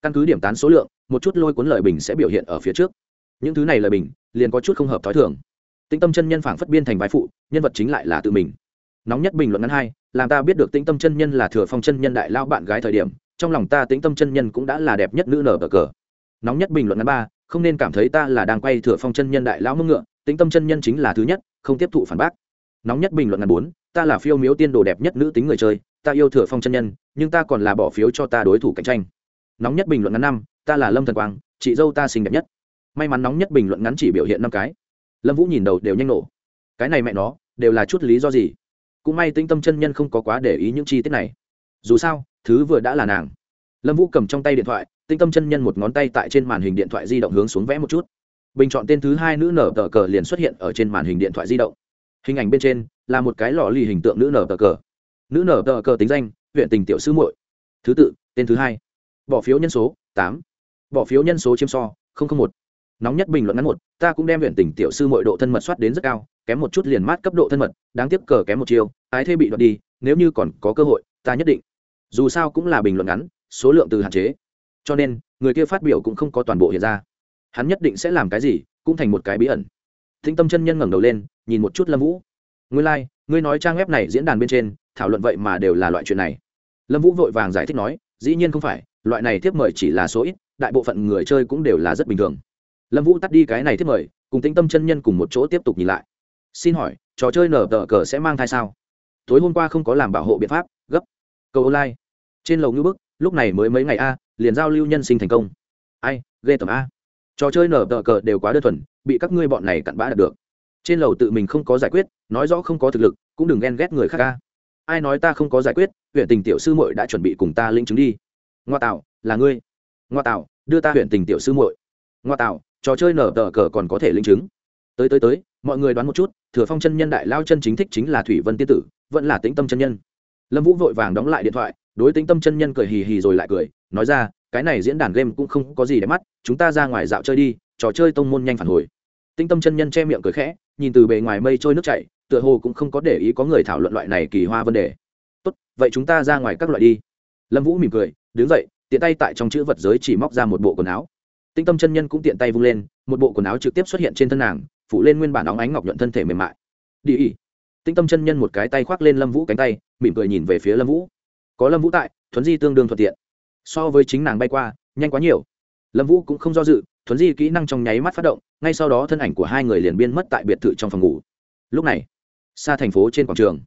Căn cứ điểm tán số lượng, một chút lôi cuốn lợi bình sẽ biểu hiện ở phía trước. Những thứ này lợi bình, liền có chút không hợp t h ó i thường. Tĩnh tâm chân nhân phảng phất biên thành vai phụ, nhân vật chính lại là tự mình. Nóng nhất bình luận ngắn hai, làm ta biết được tĩnh tâm chân nhân là thừa phong chân nhân đại lao bạn gái thời điểm trong lòng ta tĩnh tâm chân nhân cũng đã là đẹp nhất nữ nở cờ cờ. Nóng nhất bình luận ngắn ba, không nên cảm thấy ta là đang quay thừa phong chân nhân đại lão mưng ngựa, tĩnh tâm chân nhân chính là thứ nhất, không tiếp thụ phản bác. Nóng nhất bình luận ngắn bốn, ta là phiêu miếu tiên đồ đẹp nhất nữ tính người chơi, ta yêu thừa phong chân nhân, nhưng ta còn là bỏ phiếu cho ta đối thủ cạnh tranh. Nóng nhất bình luận ngắn năm, ta là lâm thần quang, chị dâu ta xinh đẹp nhất. May mắn nóng nhất bình luận ngắn chỉ biểu hiện năm cái. Lâm vũ nhìn đầu đều nhanh nổ. Cái này mẹ nó, đều là chút lý do gì? Cũng may tính tâm chân nhân không có quá để ý những chi tiết này. Dù sao thứ vừa đã là nàng. Lâm vũ cầm trong tay điện thoại, tinh tâm chân nhân một ngón tay tại trên màn hình điện thoại di động hướng xuống vẽ một chút. Bình chọn tên thứ hai nữ nở tờ cờ liền xuất hiện ở trên màn hình điện thoại di động. Hình ảnh bên trên là một cái lò lì hình tượng nữ nở tờ cờ. Nữ nở tờ cờ tính danh, huyện tình tiểu sư muội. Thứ tự, tên thứ hai. Bỏ phiếu nhân số, tám. Bỏ phiếu nhân số chiếm so một. Nóng nhất bình luận ngắn một, ta cũng đem huyện tình tiểu sư muội độ thân mật soát đến rất cao, kém một chút liền mát cấp độ thân mật, đáng tiếc cờ kém một chiều ái thê bị đoạt đi, nếu như còn có cơ hội, ta nhất định dù sao cũng là bình luận ngắn số lượng từ hạn chế. Cho nên người kia phát biểu cũng không có toàn bộ hiện ra. Hắn nhất định sẽ làm cái gì cũng thành một cái bí ẩn. Thinh tâm chân nhân ngẩng đầu lên nhìn một chút lâm vũ. Ngươi lai、like, ngươi nói trang web này diễn đàn bên trên thảo luận vậy mà đều là loại chuyện này. Lâm vũ vội vàng giải thích nói dĩ nhiên không phải loại này tiếp mời chỉ là số ít đại bộ phận người chơi cũng đều là rất bình thường. Lâm vũ tắt đi cái này tiếp mời cùng tĩnh tâm chân nhân cùng một chỗ tiếp tục nhìn lại. Xin hỏi trò chơi nở tờ cờ sẽ mang thai sao? Tối hôm qua không có làm bảo hộ biện pháp gấp cầu online. Trên lầu ngư bức, lúc này mới mấy ngày a, liền giao lưu nhân sinh thành công. Ai, ghê tầm a. Trò chơi nở tờ cờ đều quá đơn thuần, bị các ngươi bọn này cặn bã đạt được. Trên lầu tự mình không có giải quyết, nói rõ không có thực lực, cũng đừng ghen ghét người khác ca ai nói ta không có giải quyết, huyện tình tiểu sư muội đã chuẩn bị cùng ta linh chứng đi. Ngoa tạo, là ngươi. Ngoa tạo, đưa ta huyện tình tiểu sư muội. Ngoa tạo, trò chơi nở tờ cờ còn có thể linh chứng. Tới tới tới, mọi người đoán một chút, thừa phong chân nhân đại lao chân chính thích chính là thủy vân tiên tử, vẫn là tĩnh tâm chân nhân lâm vũ vội vàng đóng lại điện thoại, đối tính tâm chân nhân cười hì hì rồi lại cười, nói ra, cái này diễn đàn game cũng không có gì để mắt, chúng ta ra ngoài dạo chơi đi, trò chơi tông môn nhanh phản hồi. Tinh tâm chân nhân che miệng cười khẽ, nhìn từ bề ngoài mây trôi nước chảy, tựa hồ cũng không có để ý có người thảo luận loại này kỳ hoa vấn đề. Tốt, vậy chúng ta ra ngoài các loại đi. Lâm vũ mỉm cười, đứng dậy, tiện tay tại trong chữ vật giới chỉ móc ra một bộ quần áo. Tinh tâm chân nhân cũng tiện tay vung lên, một bộ quần áo trực tiếp xuất hiện trên thân nàng, phủ lên nguyên bản óng ánh ngọc nhuận thân thể mềm mại. Đi ý tinh tâm chân nhân một cái tay khoác lên lâm vũ cánh tay, mỉm cười nhìn về phía lâm vũ. Có lâm vũ tại, thuấn di tương đương thuận tiện. So với chính nàng bay qua, nhanh quá nhiều. Lâm vũ cũng không do dự, thuấn di kỹ năng trong nháy mắt phát động, ngay sau đó thân ảnh của hai người liền biên mất tại biệt thự trong phòng ngủ. Lúc này, xa thành phố trên quảng trường,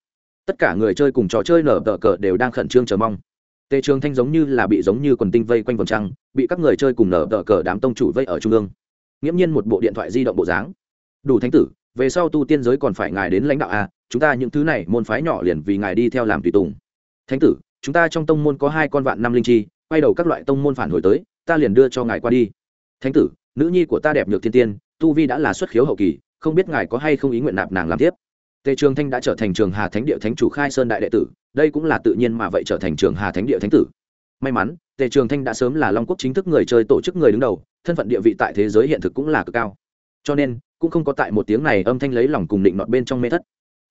tất cả người chơi cùng trò chơi nở tờ cờ đều đang khẩn trương chờ mong. Tề trường thanh giống như là bị giống như quần tinh vây quanh vòng trăng, bị các người chơi cùng nở tờ cờ đám tông chủ vây ở trung ương. Nghiễm nhiên một bộ điện thoại di động bộ dáng. Đủ thánh tử về sau tu tiên giới còn phải ngài đến lãnh đạo à chúng ta những thứ này, môn phái nhỏ liền vì ngài đi theo làm tùy tùng. Thánh tử, chúng ta trong tông môn có hai con vạn năm linh chi, quay đầu các loại tông môn phản hồi tới, ta liền đưa cho ngài qua đi. Thánh tử, nữ nhi của ta đẹp nhược thiên tiên, tu vi đã là xuất khiếu hậu kỳ, không biết ngài có hay không ý nguyện nạp nàng làm tiếp. Tề trường thanh đã trở thành trường hà thánh địa thánh chủ khai sơn đại đệ tử, đây cũng là tự nhiên mà vậy trở thành trường hà thánh địa thánh tử. May mắn, tề trường thanh đã sớm là long quốc chính thức người chơi tổ chức người đứng đầu, thân phận địa vị tại thế giới hiện thực cũng là cực cao. Cho nên cũng không có tại một tiếng này âm thanh lấy lòng cùng định nọt bên trong mê thất.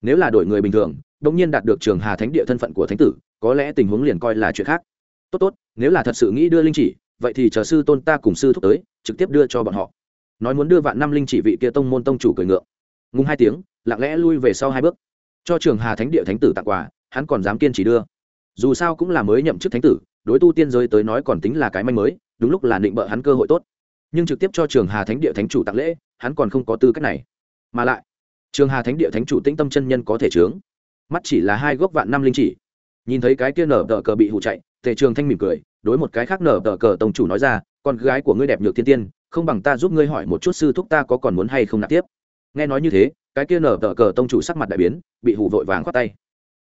Nếu là đổi người bình thường đ nhiên đạt được trường hà thánh địa thân phận của thánh tử, có lẽ tình huống liền coi là chuyện khác. Tốt tốt, nếu là thật sự nghĩ đưa linh chỉ, vậy thì chờ sư tôn ta cùng sư thúc tới, trực tiếp đưa cho bọn họ. Nói muốn đưa vạn năm linh chỉ vị kia tông môn tông chủ cười ngượng. Ngùng hai tiếng, lặng lẽ lui về sau hai bước. Cho trường hà thánh địa thánh tử tặng quà, hắn còn dám kiên trì đưa. Dù sao cũng là mới nhậm chức thánh tử, đối tu tiên giới tới nói còn tính là cái manh mới, đúng lúc là định bợ hắn cơ hội tốt nhưng trực tiếp cho trường hà thánh địa thánh chủ tặng lễ, hắn còn không có tư cách này. Mà lại, trường hà thánh địa thánh chủ tĩnh tâm chân nhân có thể trướng mắt chỉ là hai gốc vạn năm linh chỉ. Nhìn thấy cái kia nở tờ cờ bị hụ chạy, tề trường thanh mỉm cười, đối một cái khác nở tờ cờ tổng chủ nói ra, con gái của ngươi đẹp nhược thiên tiên, không bằng ta giúp ngươi hỏi một chút sư thúc ta có còn muốn hay không nạp tiếp. Nghe nói như thế, cái kia nở tờ cờ tông chủ sắc mặt đại biến, bị hủ vội vàng khoát tay.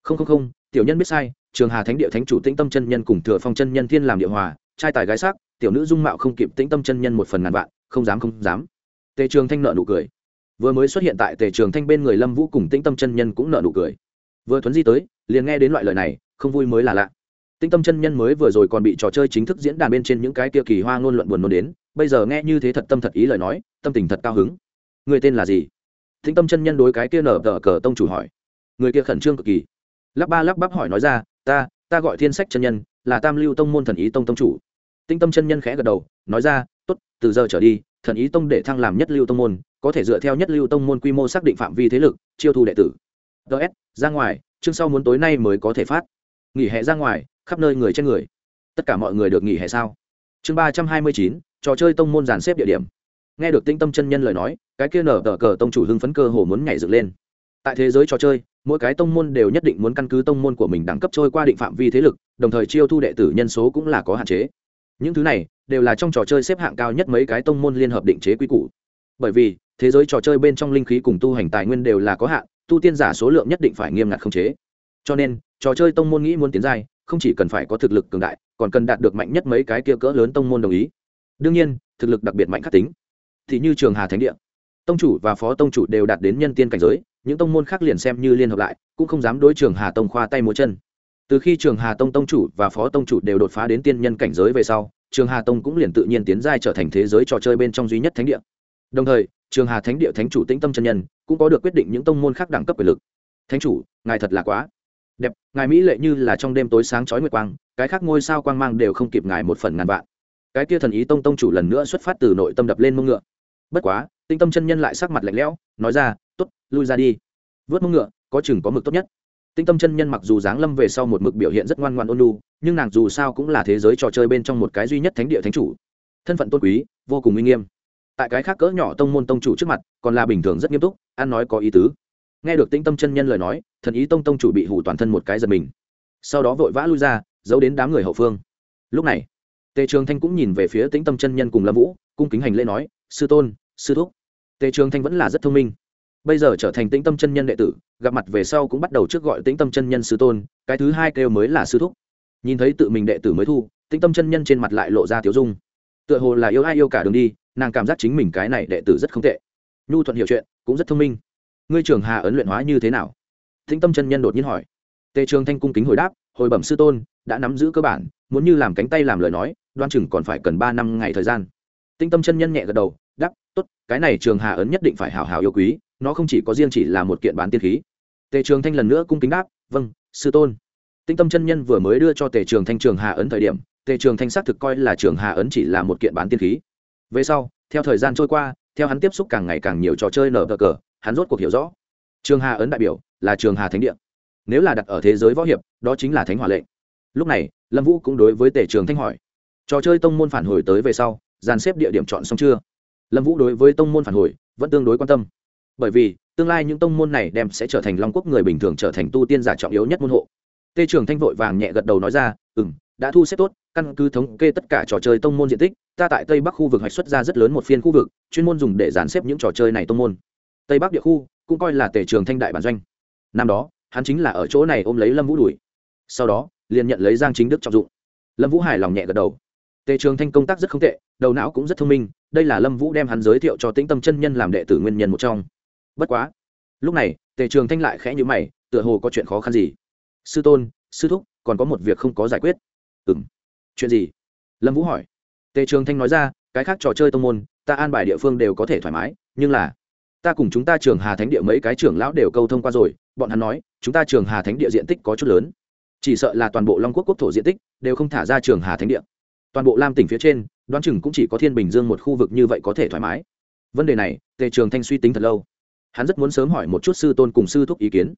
Không không không, tiểu nhân biết sai, trường hà thánh địa thánh chủ tĩnh tâm chân nhân cùng thừa phong chân nhân thiên làm địa hòa, trai tài gái sắc tiểu nữ dung mạo không kịp tĩnh tâm chân nhân một phần ngàn vạn, không dám không dám. Tề trường thanh nợ nụ cười. Vừa mới xuất hiện tại tề trường thanh bên người lâm vũ cùng tĩnh tâm chân nhân cũng nợ nụ cười. Vừa thuấn di tới, liền nghe đến loại lời này, không vui mới là lạ. Tĩnh tâm chân nhân mới vừa rồi còn bị trò chơi chính thức diễn đàn bên trên những cái kia kỳ hoa ngôn luận buồn nôn đến, bây giờ nghe như thế thật tâm thật ý lời nói, tâm tình thật cao hứng. Người tên là gì? Tĩnh tâm chân nhân đối cái kia nở tờ cờ tông chủ hỏi. Người kia khẩn trương cực kỳ. Lắp ba lắp bắp hỏi nói ra, ta ta gọi thiên sách chân nhân, là tam lưu tông môn thần ý tông tông chủ tinh tâm chân nhân khẽ gật đầu, nói ra t ố t từ giờ trở đi, thần ý tông để thăng làm nhất lưu tông môn, có thể dựa theo nhất lưu tông môn quy mô xác định phạm vi thế lực, chiêu thu đệ tử. Ts ra ngoài, chương sau muốn tối nay mới có thể phát. Nghỉ hè ra ngoài, khắp nơi người trên người. Tất cả mọi người được nghỉ hè sao? Chương ba trăm hai mươi chín, trò chơi tông môn dàn xếp địa điểm. Nghe được tinh tâm chân nhân lời nói, cái kia nở tờ cờ tông chủ hưng phấn cơ hồ muốn nhảy dựng lên. Tại thế giới trò chơi, mỗi cái tông môn đều nhất định muốn căn cứ tông môn của mình đẳng cấp trôi qua định phạm vi thế lực, đồng thời chiêu thu đệ tử nhân số cũng là có hạn chế những thứ này đều là trong trò chơi xếp hạng cao nhất mấy cái tông môn liên hợp định chế quy củ. Bởi vì, thế giới trò chơi bên trong linh khí cùng tu hành tài nguyên đều là có hạn, tu tiên giả số lượng nhất định phải nghiêm ngặt khống chế. Cho nên, trò chơi tông môn nghĩ muốn tiến giai, không chỉ cần phải có thực lực cường đại, còn cần đạt được mạnh nhất mấy cái kia cỡ lớn tông môn đồng ý. Đương nhiên, thực lực đặc biệt mạnh khắc tính. Thì như trường hà thánh địa, tông chủ và phó tông chủ đều đạt đến nhân tiên cảnh giới, những tông môn khác liền xem như liên hợp lại, cũng không dám đối trường hà tông khoa tay múa chân từ khi trường hà tông tông chủ và phó tông chủ đều đột phá đến tiên nhân cảnh giới về sau, trường hà tông cũng liền tự nhiên tiến giai trở thành thế giới trò chơi bên trong duy nhất thánh địa. Đồng thời, trường hà thánh địa thánh chủ tĩnh tâm chân nhân cũng có được quyết định những tông môn khác đẳng cấp quyền lực. Thánh chủ, ngài thật là quá đẹp, ngài mỹ lệ như là trong đêm tối sáng chói nguyệt quang, cái khác ngôi sao quang mang đều không kịp ngài một phần ngàn vạn. Cái kia thần ý tông tông chủ lần nữa xuất phát từ nội tâm đập lên mông ngựa. Bất quá tinh tâm chân nhân lại sắc mặt lạnh lẽo, nói ra t ố t lui ra đi. Vớt mông ngựa, có chừng có mực tốt nhất tinh tâm chân nhân mặc dù dáng lâm về sau một mực biểu hiện rất ngoan ngoan ôn nhu, nhưng nàng dù sao cũng là thế giới trò chơi bên trong một cái duy nhất thánh địa thánh chủ. Thân phận tôn quý vô cùng uy nghiêm. Tại cái khác cỡ nhỏ tông môn tông chủ trước mặt còn là bình thường rất nghiêm túc ăn nói có ý tứ. Nghe được tinh tâm chân nhân lời nói thần ý tông tông chủ bị hủ toàn thân một cái giật mình. Sau đó vội vã lui ra giấu đến đám người hậu phương. Lúc này tề trường thanh cũng nhìn về phía tĩnh tâm chân nhân cùng lâm vũ cung kính hành lễ nói sư tôn sư thúc. Tề trường thanh vẫn là rất thông minh bây giờ trở thành tĩnh tâm chân nhân đệ tử, gặp mặt về sau cũng bắt đầu trước gọi tĩnh tâm chân nhân sư tôn, cái thứ hai kêu mới là sư thúc. Nhìn thấy tự mình đệ tử mới thu, tĩnh tâm chân nhân trên mặt lại lộ ra tiếu dung. Tựa hồ là yêu ai yêu cả đường đi, nàng cảm giác chính mình cái này đệ tử rất không tệ. Nhu thuận hiểu chuyện, cũng rất thông minh. Ngươi trường hà ấn luyện hóa như thế nào? Tĩnh tâm chân nhân đột nhiên hỏi. Tề trường thanh cung kính hồi đáp, hồi bẩm sư tôn, đã nắm giữ cơ bản, muốn như làm cánh tay làm lời nói, đoan chừng còn phải cần ba năm ngày thời gian. Tinh tâm chân nhân nhẹ gật đầu tốt, cái này trường hà ấn nhất định phải hào hào yêu quý, nó không chỉ có riêng chỉ là một kiện bán tiên khí. Tề trường thanh lần nữa cung kính đáp vâng sư tôn. Tinh tâm chân nhân vừa mới đưa cho tề trường thanh trường hà ấn thời điểm, tề trường thanh xác thực coi là trường hà ấn chỉ là một kiện bán tiên khí. Về sau, theo thời gian trôi qua, theo hắn tiếp xúc càng ngày càng nhiều trò chơi nở cờ cờ, hắn rốt cuộc hiểu rõ. Trường hà ấn đại biểu là trường hà thánh địa. Nếu là đặt ở thế giới võ hiệp, đó chính là thánh hỏa lệnh lúc này, lâm vũ cũng đối với tề trường thanh hỏi, trò chơi tông môn phản hồi tới về sau, dàn xếp địa điểm chọn xong chưa? Lâm vũ đối với tông môn phản hồi vẫn tương đối quan tâm. Bởi vì, tương lai những tông môn này đem sẽ trở thành long quốc người bình thường trở thành tu tiên giả trọng yếu nhất môn hộ. Tê trường thanh vội vàng nhẹ gật đầu nói ra ừ m đã thu xếp tốt, căn cứ thống kê tất cả trò chơi tông môn diện tích, ta tại tây bắc khu vực hoạch xuất ra rất lớn một phiên khu vực, chuyên môn dùng để dàn xếp những trò chơi này tông môn. Tây bắc địa khu cũng coi là tề trường thanh đại bản doanh. Năm đó, hắn chính là ở chỗ này ôm lấy lâm vũ đuổi. Sau đó, liền nhận lấy giang chính đức trọng dụng. Lâm vũ hài lòng nhẹ gật đầu tề trường thanh công tác rất không tệ, đầu não cũng rất thông minh, đây là lâm vũ đem hắn giới thiệu cho tĩnh tâm chân nhân làm đệ tử nguyên nhân một trong. Bất quá, lúc này, tề trường thanh lại khẽ nhữ mày, tựa hồ có chuyện khó khăn gì. Sư tôn, sư thúc, còn có một việc không có giải quyết. Ừ m chuyện gì? Lâm vũ hỏi. Tề trường thanh nói ra, cái khác trò chơi tông môn, ta an bài địa phương đều có thể thoải mái, nhưng là, ta cùng chúng ta trường hà thánh địa mấy cái trưởng lão đều câu thông qua rồi, bọn hắn nói, chúng ta trường hà thánh địa diện tích có chút lớn. Chỉ sợ là toàn bộ long quốc quốc thổ diện tích, đều không thả ra trường hà thánh địa toàn bộ lam tỉnh phía trên đoán chừng cũng chỉ có thiên bình dương một khu vực như vậy có thể thoải mái vấn đề này tề trường thanh suy tính thật lâu hắn rất muốn sớm hỏi một chút sư tôn cùng sư thúc ý kiến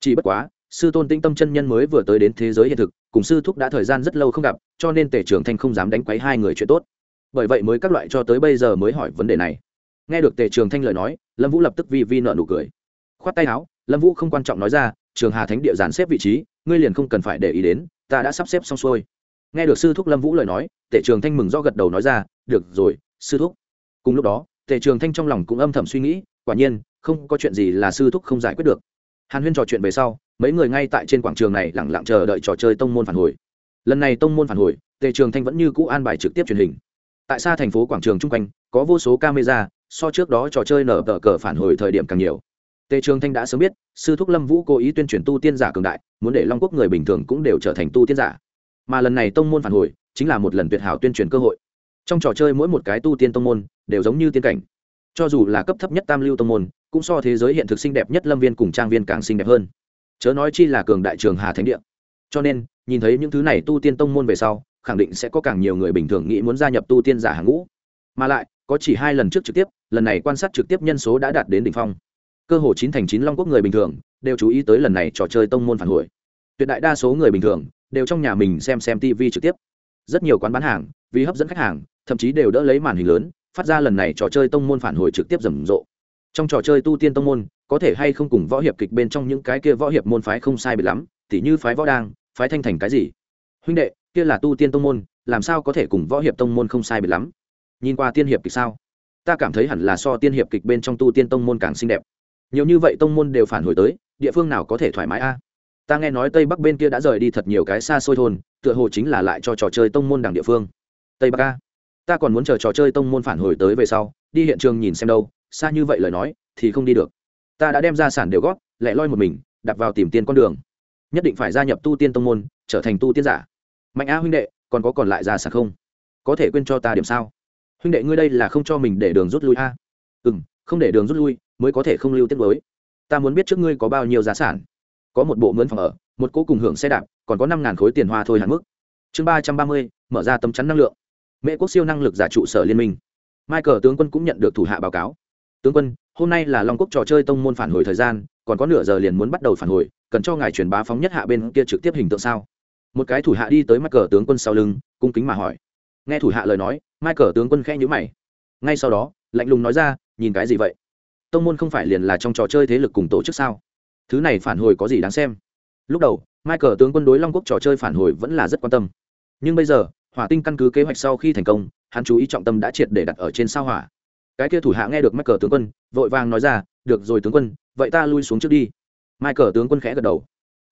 chỉ bất quá sư tôn tinh tâm chân nhân mới vừa tới đến thế giới hiện thực cùng sư thúc đã thời gian rất lâu không gặp cho nên tề trường thanh không dám đánh quấy hai người chuyện tốt bởi vậy mới các loại cho tới bây giờ mới hỏi vấn đề này nghe được tề trường thanh lời nói lâm vũ lập tức vi vi nợ nụ cười khoát tay áo lâm vũ không quan trọng nói ra trường hà thánh địa dàn xếp vị trí ngươi liền không cần phải để ý đến ta đã sắp xếp xong xuôi nghe được sư thúc lâm vũ lời nói tể trường thanh mừng do gật đầu nói ra, được rồi, sư thúc. Cùng lúc đó, tể trường thanh trong lòng cũng âm thầm suy nghĩ, quả nhiên, không có chuyện gì là sư thúc không giải quyết được. Hàn huyên trò chuyện về sau, mấy người ngay tại trên quảng trường này lẳng lặng chờ đợi trò chơi tông môn phản hồi. Lần này tông môn phản hồi tề trường thanh vẫn như cũ an bài trực tiếp truyền hình. Tại xa thành phố quảng trường chung quanh, có vô số camera, so trước đó trò chơi nở tờ cờ phản hồi thời điểm càng nhiều. Tề trường thanh đã sớm biết, sư thúc lâm vũ cố ý tuyên truyền tu tiên giả cường đại, muốn để long quốc người bình thường cũng đều trở thành tu tiên giả. Mà lần này tông môn phản hồi chính là một lần tuyệt hảo tuyên truyền cơ hội. Trong trò chơi mỗi một cái tu tiên tông môn đều giống như tiên cảnh. Cho dù là cấp thấp nhất tam lưu tông môn, cũng so thế giới hiện thực xinh đẹp nhất lâm viên cùng trang viên càng xinh đẹp hơn. Chớ nói chi là cường đại trường hà thánh địa. Cho nên, nhìn thấy những thứ này tu tiên tông môn về sau, khẳng định sẽ có càng nhiều người bình thường nghĩ muốn gia nhập tu tiên giả hàng ngũ. Mà lại, có chỉ hai lần trước trực tiếp, lần này quan sát trực tiếp nhân số đã đạt đến đỉnh phong. Cơ hồ chín thành chín long quốc người bình thường đều chú ý tới lần này trò chơi tông môn phản hồi. Tuyệt đại đa số người bình thường đều trong nhà mình xem xem tv trực tiếp rất nhiều quán bán hàng, vì hấp dẫn khách hàng, thậm chí đều đỡ lấy màn hình lớn, phát ra lần này trò chơi tông môn phản hồi trực tiếp rầm rộ. Trong trò chơi tu tiên tông môn, có thể hay không cùng võ hiệp kịch bên trong những cái kia võ hiệp môn phái không sai biệt lắm, tỉ như phái võ đang, phái thanh thành cái gì? Huynh đệ, kia là tu tiên tông môn, làm sao có thể cùng võ hiệp tông môn không sai biệt lắm? Nhìn qua tiên hiệp kịch sao? Ta cảm thấy hẳn là so tiên hiệp kịch bên trong tu tiên tông môn càng xinh đẹp. Nhiều như vậy tông môn đều phản hồi tới, địa phương nào có thể thoải mái a? Ta nghe nói tây bắc bên kia đã rời đi thật nhiều cái xa xôi thôn tựa hồ chính là lại cho trò chơi tông môn đảng địa phương. Tây bắc a, ta còn muốn chờ trò chơi tông môn phản hồi tới về sau, đi hiện trường nhìn xem đâu, xa như vậy lời nói, thì không đi được. Ta đã đem ra sản đều góp, lẻ loi một mình, đặt vào tìm tiền con đường. Nhất định phải gia nhập tu tiên tông môn, trở thành tu tiên giả. Mạnh a huynh đệ, còn có còn lại ra sản không? Có thể quên cho ta điểm sao? Huynh đệ ngươi đây là không cho mình để đường rút lui a. Ừ m không để đường rút lui, mới có thể không lưu tiết mới ta muốn biết trước ngươi có bao nhiêu giá sản. Có một bộ mướn phòng ở một cô cùng hưởng xe đạp, còn có năm ngàn khối tiền hoa thôi hạn mức. Chương ba trăm ba mươi, mở ra tấm chắn năng lượng. Mễ quốc siêu năng lực giả trụ sở liên minh. Michael tướng quân cũng nhận được thủ hạ báo cáo. Tướng quân, hôm nay là long quốc trò chơi tông môn phản hồi thời gian, còn có nửa giờ liền muốn bắt đầu phản hồi, cần cho ngài truyền bá phóng nhất hạ bên kia trực tiếp hình tượng sao? Một cái thủ hạ đi tới michael tướng quân sau lưng, cung kính mà hỏi. Nghe thủ hạ lời nói, michael tướng quân khẽ nhữ mày. Ngay sau đó, lạnh lùng nói ra, nhìn cái gì vậy? Tông môn không phải liền là trong trò chơi thế lực cùng tổ chức sao? Thứ này phản hồi có gì đáng xem? Lúc đầu, michael tướng quân đối long quốc trò chơi phản hồi vẫn là rất quan tâm. Nhưng bây giờ, hỏa tinh căn cứ kế hoạch sau khi thành công, hắn chú ý trọng tâm đã triệt để đặt ở trên sao hỏa. Cái kia thủ hạ nghe được michael tướng quân, vội vàng nói ra, được rồi tướng quân, vậy ta lui xuống trước đi. Michael tướng quân khẽ gật đầu.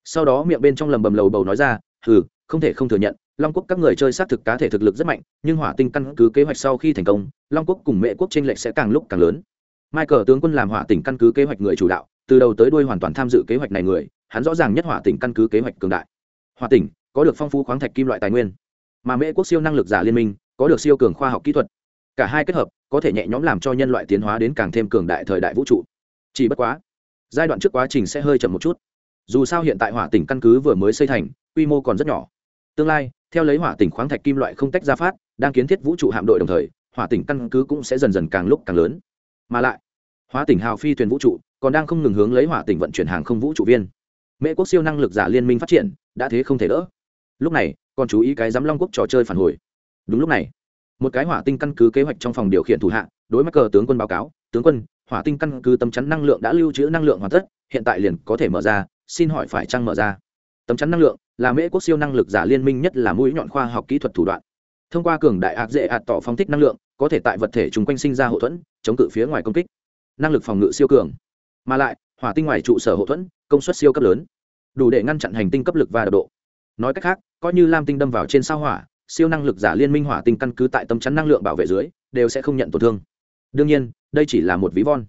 Sau đó miệng bên trong lầm bầm lầu bầu nói ra, hừ, không thể không thừa nhận, long quốc các người chơi xác thực cá thể thực lực rất mạnh, nhưng hỏa tinh căn cứ kế hoạch sau khi thành công, long quốc cùng mẹ quốc tranh lệch sẽ càng lúc càng lớn. Michael tướng quân làm hỏa tỉnh căn cứ kế hoạch người chủ đạo, từ đầu tới đuôi hoàn toàn tham dự kế hoạch này người hắn rõ ràng nhất hỏa tỉnh căn cứ kế hoạch cường đại. Hỏa tỉnh, có được phong phú khoáng thạch kim loại tài nguyên. Mà mễ quốc siêu năng lực giả liên minh, có được siêu cường khoa học kỹ thuật. Cả hai kết hợp, có thể nhẹ nhõm làm cho nhân loại tiến hóa đến càng thêm cường đại thời đại vũ trụ. Chỉ bất quá, giai đoạn trước quá trình sẽ hơi chậm một chút. Dù sao hiện tại hỏa tỉnh căn cứ vừa mới xây thành, quy mô còn rất nhỏ. Tương lai, theo lấy hỏa tỉnh khoáng thạch kim loại không tách ra phát, đang kiến thiết vũ trụ hạm đội đồng thời, hỏa tỉnh căn cứ cũng sẽ dần dần càng lúc càng lớn. Mà lại hóa tỉnh hào phi thuyền vũ trụ còn đang không ngừng hướng lấy hỏa tỉnh vận chuyển hàng không vũ trụ viên mễ quốc siêu năng lực giả liên minh phát triển, đã thế không thể đỡ. Lúc này, còn chú ý cái giám long quốc trò chơi phản hồi. Đúng lúc này, một cái hỏa tinh căn cứ kế hoạch trong phòng điều khiển thủ hạ, đối mắc cờ tướng quân báo cáo, tướng quân, hỏa tinh căn cứ tấm chắn năng lượng đã lưu trữ năng lượng hoàn tất, hiện tại liền có thể mở ra, xin hỏi phải chăng mở ra? Tấm chắn năng lượng là mễ quốc siêu năng lực giả liên minh nhất là mũi nhọn khoa học kỹ thuật thủ đoạn. Thông qua cường đại ạc dễ ạt tỏ phóng thích năng lượng, có thể tại vật thể chung quanh sinh ra hậu thuẫn, chống cự phía ngoài công kích. Năng lực phòng ngự siêu cường. Mà lại hỏa tinh ngoài trụ sở hậu thuẫn, công suất siêu cấp lớn. Đủ để ngăn chặn hành tinh cấp lực và đập độ. Nói cách khác, coi như lam tinh đâm vào trên sao hỏa, siêu năng lực giả liên minh hỏa tinh căn cứ tại tâm chắn năng lượng bảo vệ dưới, đều sẽ không nhận tổn thương. Đương nhiên, đây chỉ là một ví von.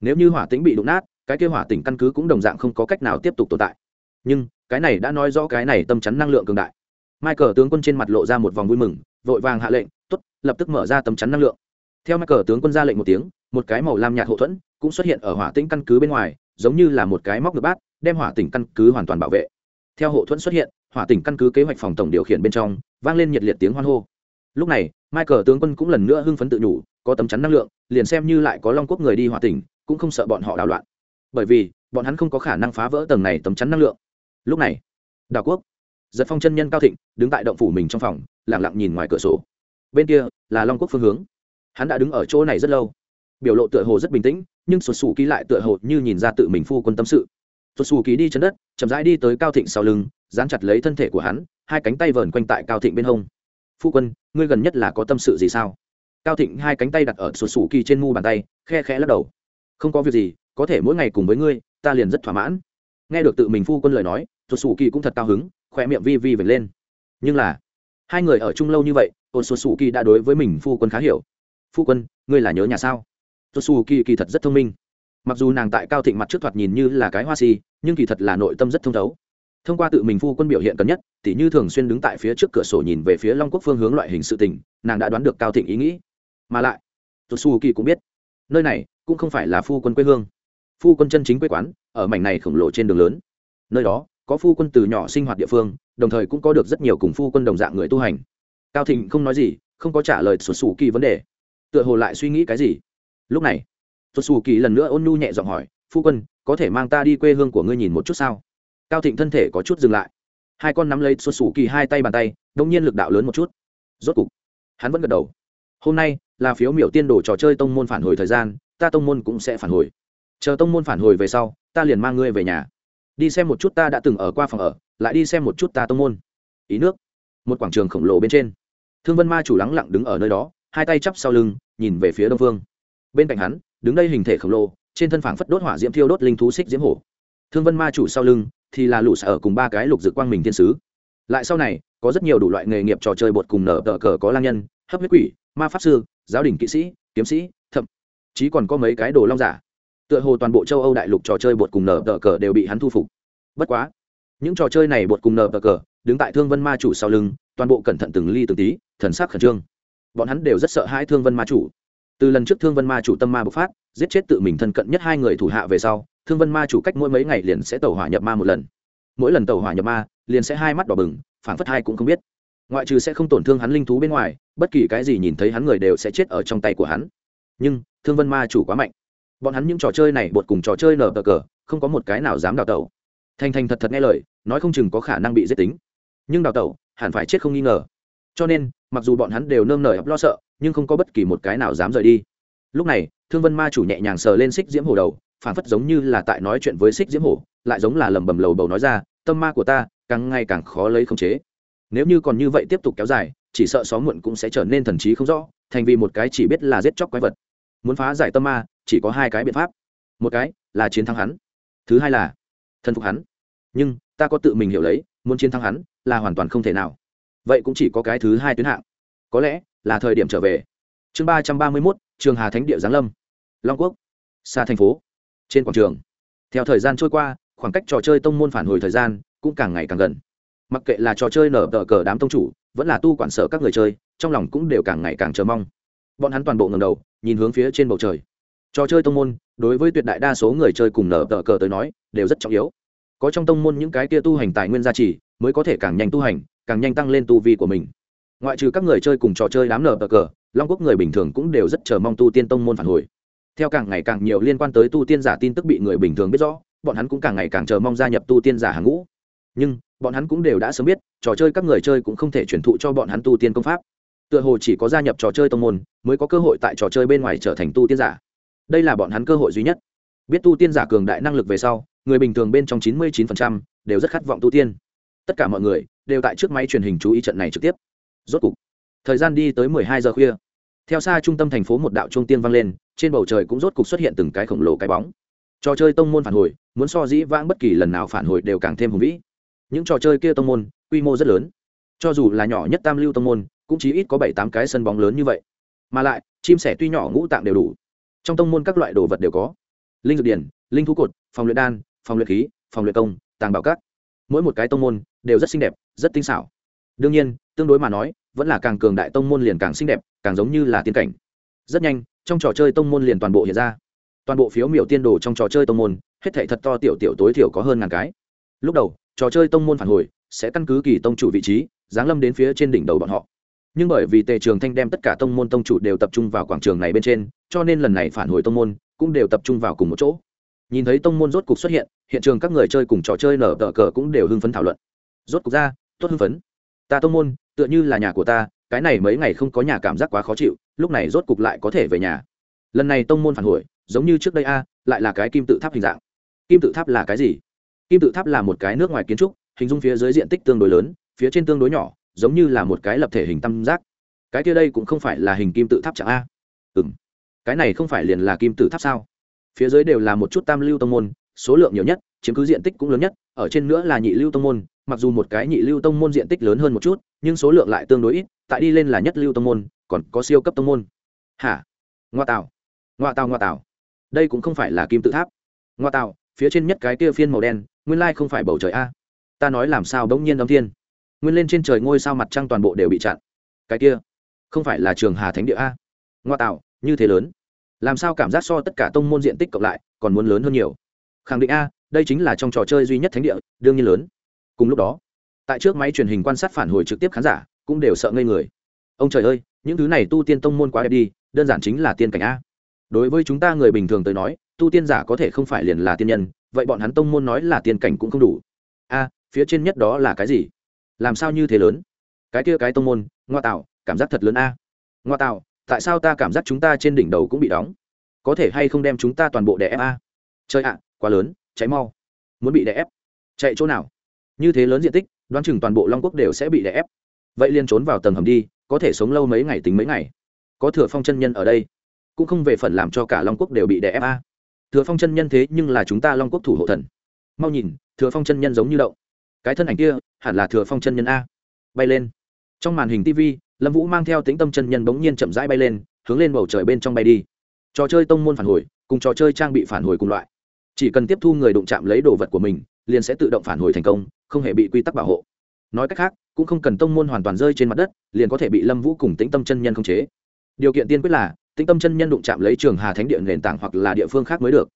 Nếu như hỏa tính bị đụng nát, cái kêu hỏa tỉnh căn cứ cũng đồng dạng không có cách nào tiếp tục tồn tại. Nhưng, cái này đã nói rõ cái này tâm chắn năng lượng cường đại. Michael tướng quân trên mặt lộ ra một vòng vui mừng, vội vàng hạ lệnh t ố t lập tức mở ra tâm chắn năng lượng. Theo michael tướng quân ra lệnh một tiếng, một cái màu lam nhạt hậu thuẫn cũng xuất hiện ở hỏa tĩnh căn cứ bên ngoài giống như là một cái móc ngược bát, đem hỏa tỉnh căn cứ hoàn toàn bảo vệ. Theo hậu thuẫn xuất hiện, hỏa tỉnh căn cứ kế hoạch phòng tổng điều khiển bên trong, vang lên nhiệt liệt tiếng hoan hô. Lúc này, michael tướng quân cũng lần nữa hưng phấn tự nhủ, có tấm chắn năng lượng, liền xem như lại có long quốc người đi hỏa tỉnh, cũng không sợ bọn họ đảo loạn. Bởi vì, bọn hắn không có khả năng phá vỡ tầng này tấm chắn năng lượng. Lúc này, đảo quốc, giật phong chân nhân cao thịnh, đứng tại động phủ mình trong phòng lẳng lặng nhìn ngoài cửa sổ. Bên kia là long quốc phương hướng. Hắn đã đứng ở chỗ này rất lâu biểu lộ tựa hồ rất bình tĩnh, nhưng xuất xù ký lại tựa hồ như nhìn ra tự mình phu quân tâm sự. Xuất xù ký đi chân đất, chậm rãi đi tới cao thịnh sau lưng, dán chặt lấy thân thể của hắn, hai cánh tay vờn quanh tại cao thịnh bên hông. Phu quân, ngươi gần nhất là có tâm sự gì sao? Cao thịnh hai cánh tay đặt ở xuất xù kỳ trên mu bàn tay, khe khẽ lắc đầu. Không có việc gì, có thể mỗi ngày cùng với ngươi, ta liền rất thỏa mãn. Nghe được tự mình phu quân lời nói xuất xù kỳ cũng thật cao hứng khoe miệng vi vi vệt lên. Nhưng là, hai người ở chung lâu như vậy ôn xuất xù kỳ đã đối với mình phu quân khá hiểu. Phu quân, ngươi là nhớ nhà sao? Tuột kỳ kỳ thật rất thông minh. Mặc dù nàng tại cao thịnh mặt trước thoạt nhìn như là cái hoa si, nhưng kỳ thật là nội tâm rất thông thấu. Thông qua tự mình phu quân biểu hiện cần nhất tỉ như thường xuyên đứng tại phía trước cửa sổ nhìn về phía long quốc phương hướng loại hình sự tình, nàng đã đoán được cao thịnh ý nghĩ. Mà lại tuột xù kỳ cũng biết, nơi này cũng không phải là phu quân quê hương. Phu quân chân chính quê quán, ở mảnh này khổng lồ trên đường lớn. Nơi đó, có phu quân từ nhỏ sinh hoạt địa phương, đồng thời cũng có được rất nhiều cùng phu quân đồng dạng người tu hành. Cao thịnh không nói gì, không có trả lời sổ sủ kỳ vấn đề. Tựa hồ lại suy nghĩ cái gì lúc này tuột xù kỳ lần nữa ôn nhu nhẹ giọng hỏi, phu quân, có thể mang ta đi quê hương của ngươi nhìn một chút sao? Cao thịnh thân thể có chút dừng lại. Hai con nắm lấy tuột xù kỳ hai tay bàn tay, đông nhiên lực đạo lớn một chút. Rốt cục, hắn vẫn gật đầu. Hôm nay là phiếu miểu tiên đồ trò chơi tông môn phản hồi thời gian, ta tông môn cũng sẽ phản hồi. Chờ tông môn phản hồi về sau, ta liền mang ngươi về nhà. Đi xem một chút ta đã từng ở qua phòng ở, lại đi xem một chút ta tông môn. Ý nước. Một quảng trường khổng lồ bên trên. Thương vân ma chủ lắng lặng đứng ở nơi đó, hai tay chắp sau lưng, nhìn về phía đông phương bên cạnh hắn, đứng đây hình thể khổng lồ, trên thân phảng phất đốt hỏa diễm thiêu đốt linh thú xích diễm hổ. Thương vân ma chủ sau lưng thì là lũ sở cùng ba cái lục dự quang mình thiên sứ. Lại sau này, có rất nhiều đủ loại nghề nghiệp trò chơi bột cùng nở tờ cờ có lang nhân, hấp huyết quỷ, ma pháp sư, giáo đình kỵ sĩ, kiếm sĩ, thậm chí còn có mấy cái đồ long giả. Tựa hồ toàn bộ châu âu đại lục trò chơi bột cùng nở tờ cờ đều bị hắn thu phục. Bất quá, những trò chơi này bột cùng nở tờ cờ, đứng tại thương vân ma chủ sau lưng, toàn bộ cẩn thận từng ly từng tí, thần sắc khẩn trương. Bọn hắn đều rất sợ hãi thương vân ma chủ từ lần trước thương vân ma chủ tâm ma bộc phát, giết chết tự mình thân cận nhất hai người thủ hạ về sau, thương vân ma chủ cách mỗi mấy ngày liền sẽ tẩu hỏa nhập ma một lần. Mỗi lần tẩu hỏa nhập ma, liền sẽ hai mắt đỏ bừng phản phất hai cũng không biết. Ngoại trừ sẽ không tổn thương hắn linh thú bên ngoài, bất kỳ cái gì nhìn thấy hắn người đều sẽ chết ở trong tay của hắn. Nhưng, thương vân ma chủ quá mạnh. Bọn hắn những trò chơi này bột cùng trò chơi nở bờ cờ, không có một cái nào dám đào tẩu. Thành thành thật thật nghe lời, nói không chừng có khả năng bị giết tính. Nhưng đào tẩu, hẳn phải chết không nghi ngờ. Cho nên, mặc dù bọn hắn đều nơm nở lo sợ nhưng không có bất kỳ một cái nào dám rời đi. Lúc này, thương vân ma chủ nhẹ nhàng sờ lên xích diễm hổ đầu phản phất giống như là tại nói chuyện với xích diễm hổ, lại giống là lầm bầm lầu bầu nói ra, tâm ma của ta, càng ngày càng khó lấy khống chế. Nếu như còn như vậy tiếp tục kéo dài, chỉ sợ xóm muộn cũng sẽ trở nên thần trí không rõ, thành vì một cái chỉ biết là giết chóc quái vật. Muốn phá giải tâm ma, chỉ có hai cái biện pháp. Một cái là chiến thắng hắn, thứ hai là thần phục hắn. Nhưng, ta có tự mình hiểu lấy, muốn chiến thắng hắn là hoàn toàn không thể nào. Vậy cũng chỉ có cái thứ hai tuyến hạng. Có lẽ là thời điểm trở về. Chương ba trăm ba mươi mốt, trường hà thánh địa giáng lâm. Long quốc, xa thành phố, trên quảng trường. Theo thời gian trôi qua, khoảng cách trò chơi tông môn phản hồi thời gian cũng càng ngày càng gần. Mặc kệ là trò chơi nở tờ cờ đám tông chủ, vẫn là tu quản sở các người chơi, trong lòng cũng đều càng ngày càng chờ mong. Bọn hắn toàn bộ ngầm đầu, nhìn hướng phía trên bầu trời. Trò chơi tông môn, đối với tuyệt đại đa số người chơi cùng nở tờ cờ tới nói, đều rất trọng yếu. Có trong tông môn những cái kia tu hành tài nguyên gia trì, mới có thể càng nhanh tu hành, càng nhanh tăng lên tu vi của mình ngoại trừ các người chơi cùng trò chơi đám nở bờ cờ, long quốc người bình thường cũng đều rất chờ mong tu tiên tông môn phản hồi. Theo càng ngày càng nhiều liên quan tới tu tiên giả tin tức bị người bình thường biết rõ, bọn hắn cũng càng ngày càng chờ mong gia nhập tu tiên giả hàng ngũ. Nhưng, bọn hắn cũng đều đã sớm biết, trò chơi các người chơi cũng không thể truyền thụ cho bọn hắn tu tiên công pháp. Tựa hồ chỉ có gia nhập trò chơi tông môn, mới có cơ hội tại trò chơi bên ngoài trở thành tu tiên giả. Đây là bọn hắn cơ hội duy nhất. Biết tu tiên giả cường đại năng lực về sau, người bình thường bên trong chín mươi 99% đều rất khát vọng tu tiên. Tất cả mọi người đều tại trước máy truyền hình chú ý trận này trực tiếp rốt cục, thời gian đi tới mười hai giờ khuya. Theo xa trung tâm thành phố một đạo trung tiên vang lên, trên bầu trời cũng rốt cục xuất hiện từng cái khổng lồ cái bóng. Trò chơi tông môn phản hồi, muốn so dĩ vãng bất kỳ lần nào phản hồi đều càng thêm hùng vĩ. Những trò chơi kia tông môn, quy mô rất lớn. Cho dù là nhỏ nhất tam lưu tông môn, cũng chỉ ít có bảy tám cái sân bóng lớn như vậy. Mà lại, chim sẻ tuy nhỏ ngũ tạng đều đủ. Trong tông môn các loại đồ vật đều có. Linh dược điển, linh thú cột, phòng luyện đan, phòng luyện khí, phòng luyện công, tàng bảo các. Mỗi một cái tông môn đều rất xinh đẹp, rất tinh xảo đương nhiên, tương đối mà nói, vẫn là càng cường đại tông môn liền càng xinh đẹp, càng giống như là tiên cảnh. Rất nhanh, trong trò chơi tông môn liền toàn bộ hiện ra. Toàn bộ phiếu miểu tiên đồ trong trò chơi tông môn, hết thảy thật to tiểu tiểu tối thiểu có hơn ngàn cái. Lúc đầu, trò chơi tông môn phản hồi sẽ căn cứ kỳ tông chủ vị trí, giáng lâm đến phía trên đỉnh đầu bọn họ. Nhưng bởi vì tề trường thanh đem tất cả tông môn tông chủ đều tập trung vào quảng trường này bên trên, cho nên lần này phản hồi tông môn cũng đều tập trung vào cùng một chỗ. Nhìn thấy tông môn rốt cục xuất hiện hiện trường các người chơi cùng trò chơi nở tờ cờ cũng đều hưng phấn thảo luận. Rốt cục ra, tốt hưng phấn ta tông môn, tựa như là nhà của ta, cái này mấy ngày không có nhà cảm giác quá khó chịu, lúc này rốt cục lại có thể về nhà. Lần này tông môn phản hồi, giống như trước đây a, lại là cái kim tự tháp hình dạng. Kim tự tháp là cái gì? Kim tự tháp là một cái nước ngoài kiến trúc, hình dung phía dưới diện tích tương đối lớn, phía trên tương đối nhỏ, giống như là một cái lập thể hình tam giác. Cái kia đây cũng không phải là hình kim tự tháp chẳng a. Ừ m cái này không phải liền là kim tự tháp sao? Phía dưới đều là một chút tam lưu tông môn, số lượng nhiều nhất, chiếm cứ diện tích cũng lớn nhất, ở trên nữa là nhị lưu tông môn mặc dù một cái nhị lưu tông môn diện tích lớn hơn một chút, nhưng số lượng lại tương đối ít, tại đi lên là nhất lưu tông môn, còn có siêu cấp tông môn. Hả? Ngoa tạo ngoa tạo ngoa tạo đây cũng không phải là kim tự tháp. Ngoa tạo phía trên nhất cái kia phiên màu đen, nguyên lai không phải bầu trời a. Ta nói làm sao bỗng nhiên âm thiên. Nguyên lên trên trời ngôi sao mặt trăng toàn bộ đều bị chặn. Cái kia, không phải là trường hà thánh địa a? Ngoa tạo như thế lớn. Làm sao cảm giác so tất cả tông môn diện tích cộng lại, còn muốn lớn hơn nhiều? Khẳng định a, đây chính là trong trò chơi duy nhất thánh địa, đương nhiên lớn cùng lúc đó, tại trước máy truyền hình quan sát phản hồi trực tiếp khán giả, cũng đều sợ ngây người. Ông trời ơi, những thứ này tu tiên tông môn quá đẹp đi, đơn giản chính là tiên cảnh a. Đối với chúng ta người bình thường tới nói, tu tiên giả có thể không phải liền là tiên nhân, vậy bọn hắn tông môn nói là tiên cảnh cũng không đủ. A, phía trên nhất đó là cái gì? Làm sao như thế lớn? Cái kia cái tông môn, ngoa tạo, cảm giác thật lớn a. Ngoa tạo, tại sao ta cảm giác chúng ta trên đỉnh đầu cũng bị đóng? Có thể hay không đem chúng ta toàn bộ đè ép a? Chơi ạ, quá lớn cháy mau. Muốn bị đè ép, chạy chỗ nào? Như thế lớn diện tích, đoán chừng toàn bộ long quốc đều sẽ bị đè ép. Vậy liền trốn vào tầng hầm đi, có thể sống lâu mấy ngày tính mấy ngày. Có thừa phong chân nhân ở đây, cũng không về phần làm cho cả long quốc đều bị đè ép a. Thừa phong chân nhân thế nhưng là chúng ta long quốc thủ hộ thần. Mau nhìn, thừa phong chân nhân giống như đậu. Cái thân ảnh kia, hẳn là thừa phong chân nhân a. Bay lên. Trong màn hình tv lâm vũ mang theo tính tâm chân nhân bỗng nhiên chậm rãi bay lên, hướng lên bầu trời bên trong bay đi. Trò chơi tông môn phản hồi, cùng trò chơi trang bị phản hồi cùng loại. Chỉ cần tiếp thu người đụng chạm lấy đồ vật của mình, liền sẽ tự động phản hồi thành công không hề bị quy tắc bảo hộ. Nói cách khác, cũng không cần tông môn hoàn toàn rơi trên mặt đất, liền có thể bị lâm vũ cùng tĩnh tâm chân nhân khống chế. Điều kiện tiên quyết là, tĩnh tâm chân nhân đụng chạm lấy trường hà thánh địa nền tảng hoặc là địa phương khác mới được.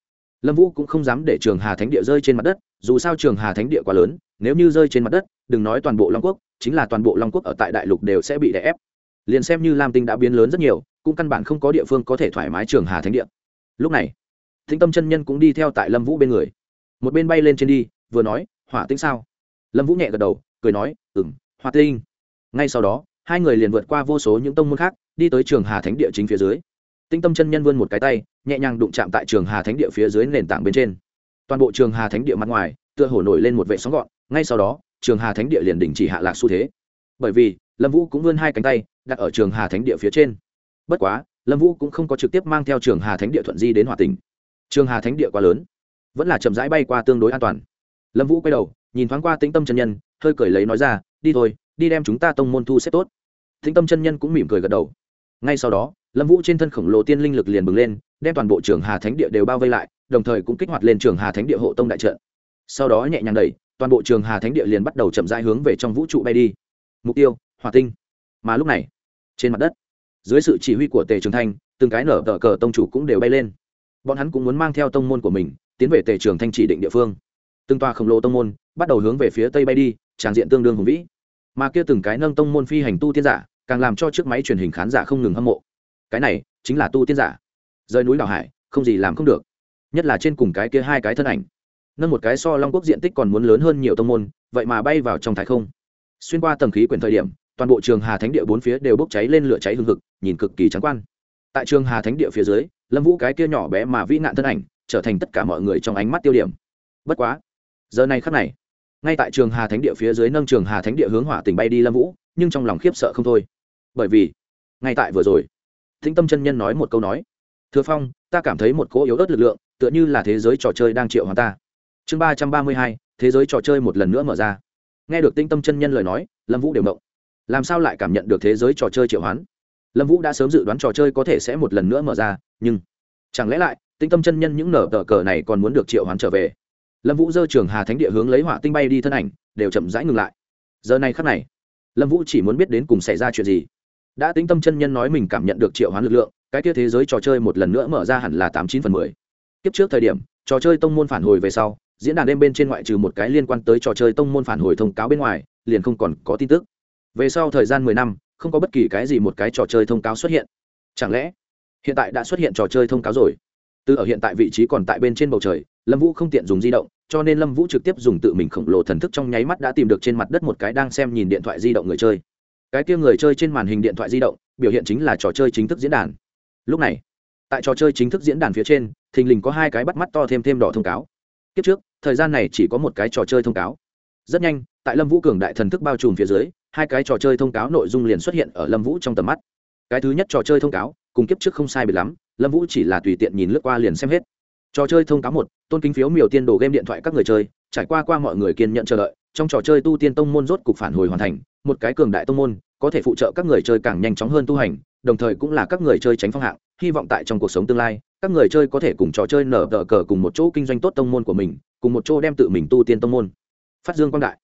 Lâm vũ cũng không dám để trường hà thánh địa rơi trên mặt đất, dù sao trường hà thánh địa quá lớn, nếu như rơi trên mặt đất, đừng nói toàn bộ long quốc, chính là toàn bộ long quốc ở tại đại lục đều sẽ bị đè ép. Liền xem như lam tinh đã biến lớn rất nhiều, cũng căn bản không có địa phương có thể thoải mái trường hà thánh địa. Lúc này thính tâm chân nhân cũng đi theo tại lâm vũ bên người. Một bên bay lên trên đi, vừa nói, hỏa tinh sao? Lâm vũ nhẹ gật đầu, cười nói ừng Hoa tinh. Ngay sau đó, hai người liền vượt qua vô số những tông môn khác, đi tới trường hà thánh địa chính phía dưới. Tinh tâm chân nhân vươn một cái tay, nhẹ nhàng đụng chạm tại trường hà thánh địa phía dưới nền tảng bên trên. Toàn bộ trường hà thánh địa mặt ngoài, tựa hổ nổi lên một vệ sóng gọn, ngay sau đó, trường hà thánh địa liền đình chỉ hạ lạc xu thế. Bởi vì, lâm vũ cũng vươn hai cánh tay, đặt ở trường hà thánh địa phía trên. Bất quá, lâm vũ cũng không có trực tiếp mang theo trường hà thánh địa thuận di đến hòa tình trường hà thánh địa quá lớn, vẫn là chậm rãi bay qua tương đối an toàn. Lâm vũ quay đầu nhìn thoáng qua tĩnh tâm chân nhân, hơi cười lấy nói ra, đi thôi, đi đem chúng ta tông môn thu xếp tốt. Tĩnh tâm chân nhân cũng mỉm cười gật đầu. Ngay sau đó, lâm vũ trên thân khổng lồ tiên linh lực liền bừng lên, đem toàn bộ trường hà thánh địa đều bao vây lại, đồng thời cũng kích hoạt lên trường hà thánh địa hộ tông đại trận. Sau đó nhẹ nhàng đẩy, toàn bộ trường hà thánh địa liền bắt đầu chậm rãi hướng về trong vũ trụ bay đi. Mục tiêu, hỏa tinh. Mà lúc này, trên mặt đất, dưới sự chỉ huy của tề trường thanh, từng cái nở tờ cờ tông chủ cũng đều bay lên. Bọn hắn cũng muốn mang theo tông môn của mình, tiến về tề trường thanh chỉ định địa phương từng tòa khổng lồ tông môn bắt đầu hướng về phía tây bay đi, tràng diện tương đương hùng vĩ. Mà kia từng cái nâng tông môn phi hành tu tiên giả, càng làm cho chiếc máy truyền hình khán giả không ngừng hâm mộ. Cái này chính là tu tiên giả. Rơi núi đảo hải, không gì làm không được. Nhất là trên cùng cái kia hai cái thân ảnh. Nâng một cái so long quốc diện tích còn muốn lớn hơn nhiều tông môn, vậy mà bay vào trong thái không. Xuyên qua tầng khí quyển thời điểm, toàn bộ trường hà thánh địa bốn phía đều bốc cháy lên lửa cháy hương thực nhìn cực kỳ trắng quan. Tại trường hà thánh địa phía dưới, lâm vũ cái kia nhỏ bé mà vĩ nạn thân ảnh, trở thành tất cả mọi người trong ánh mắt tiêu điểm. Bất quá giờ này khắc này, ngay tại trường hà thánh địa phía dưới nâng trường hà thánh địa hướng hỏa tỉnh bay đi lâm vũ, nhưng trong lòng khiếp sợ không thôi. Bởi vì, ngay tại vừa rồi, thính tâm chân nhân nói một câu nói thưa phong, ta cảm thấy một cỗ yếu ớt lực lượng, tựa như là thế giới trò chơi đang triệu hòa ta. Chương ba trăm ba mươi hai, thế giới trò chơi một lần nữa mở ra. Nghe được tinh tâm chân nhân lời nói, lâm vũ đều động. Làm sao lại cảm nhận được thế giới trò chơi triệu hoán? Lâm vũ đã sớm dự đoán trò chơi có thể sẽ một lần nữa mở ra, nhưng chẳng lẽ lại tinh tâm chân nhân những nở tờ cờ này còn muốn được triệu hoán trở về? Lâm vũ dơ trường hà thánh địa hướng lấy họa tinh bay đi thân ảnh, đều chậm rãi ngừng lại. Giờ này khắc này, lâm vũ chỉ muốn biết đến cùng xảy ra chuyện gì. Đã tính tâm chân nhân nói mình cảm nhận được triệu hoán lực lượng, cái kia thế giới trò chơi một lần nữa mở ra hẳn là tám chín phần mười. Kiếp trước thời điểm, trò chơi tông môn phản hồi về sau, diễn đàn đêm bên trên ngoại trừ một cái liên quan tới trò chơi tông môn phản hồi thông cáo bên ngoài, liền không còn có tin tức. Về sau thời gian mười năm, không có bất kỳ cái gì một cái trò chơi thông cáo xuất hiện. Chẳng lẽ, hiện tại đã xuất hiện trò chơi thông cáo rồi? Từ ở hiện tại vị trí còn tại bên trên bầu trời, lâm vũ không tiện dùng di động cho nên lâm vũ trực tiếp dùng tự mình khổng lồ thần thức trong nháy mắt đã tìm được trên mặt đất một cái đang xem nhìn điện thoại di động người chơi. Cái kia người chơi trên màn hình điện thoại di động, biểu hiện chính là trò chơi chính thức diễn đàn. Lúc này, tại trò chơi chính thức diễn đàn phía trên, thình lình có hai cái bắt mắt to thêm thêm đỏ thông cáo. Kiếp trước, thời gian này chỉ có một cái trò chơi thông cáo. Rất nhanh, tại lâm vũ cường đại thần thức bao trùm phía dưới, hai cái trò chơi thông cáo nội dung liền xuất hiện ở lâm vũ trong tầm mắt. Cái thứ nhất trò chơi thông cáo, cùng kiếp trước không sai biệt lắm, lâm vũ chỉ là tùy tiện nhìn lướt qua liền xem hết. Trò chơi thông cáo một tôn kính phiếu miểu tiên đồ game điện thoại các người chơi, trải qua qua mọi người kiên nhận chờ đợi, trong trò chơi tu tiên tông môn rốt cục phản hồi hoàn thành, một cái cường đại tông môn, có thể phụ trợ các người chơi càng nhanh chóng hơn tu hành, đồng thời cũng là các người chơi tránh phong hạng, hy vọng tại trong cuộc sống tương lai, các người chơi có thể cùng trò chơi nở tờ cờ cùng một chỗ kinh doanh tốt tông môn của mình, cùng một chỗ đem tự mình tu tiên tông môn. Phát dương quang đại.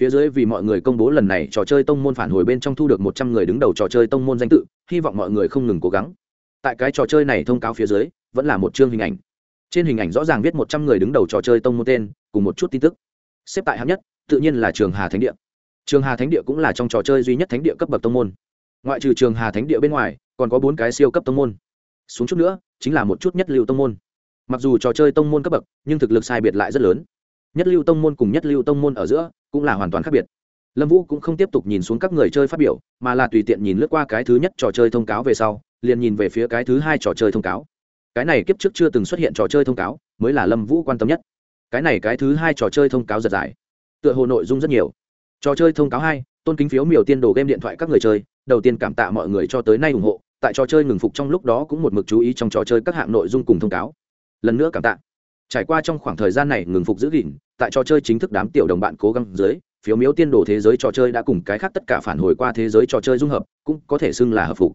Phía dưới vì mọi người công bố lần này trò chơi tông môn phản hồi bên trong thu được một trăm người đứng đầu trò chơi tông môn danh tự, hy vọng mọi người không ngừng cố gắng. Tại cái trò chơi này thông cáo phía dưới, vẫn là một chương hình ảnh trên hình ảnh rõ ràng viết một trăm người đứng đầu trò chơi tông môn tên, cùng một chút tin tức. Xếp tại hạng nhất, tự nhiên là trường hà thánh địa. Trường hà thánh địa cũng là trong trò chơi duy nhất thánh địa cấp bậc tông môn. Ngoại trừ trường hà thánh địa bên ngoài, còn có bốn cái siêu cấp tông môn. Xuống chút nữa, chính là một chút nhất lưu tông môn. Mặc dù trò chơi tông môn cấp bậc, nhưng thực lực sai biệt lại rất lớn. Nhất lưu tông môn cùng nhất lưu tông môn ở giữa, cũng là hoàn toàn khác biệt. Lâm vũ cũng không tiếp tục nhìn xuống các người chơi phát biểu, mà là tùy tiện nhìn lướt qua cái thứ nhất trò chơi thông cáo về sau, liền nhìn về phía cái thứ hai trò chơi thông cáo cái này kiếp trước chưa từng xuất hiện trò chơi thông cáo, mới là lâm vũ quan tâm nhất. Cái này cái thứ hai trò chơi thông cáo giật dài tựa hồ nội dung rất nhiều. Trò chơi thông cáo hai, tôn kính phiếu miểu tiên đồ game điện thoại các người chơi, đầu tiên cảm tạ mọi người cho tới nay ủng hộ, tại trò chơi ngừng phục trong lúc đó cũng một mực chú ý trong trò chơi các hạng nội dung cùng thông cáo. Lần nữa cảm tạ. Trải qua trong khoảng thời gian này ngừng phục giữ gìn, tại trò chơi chính thức đám tiểu đồng bạn cố gắng dưới, phiếu miếu tiên đồ thế giới trò chơi đã cùng cái khác tất cả phản hồi qua thế giới trò chơi dung hợp, cũng có thể xưng là hợp phục.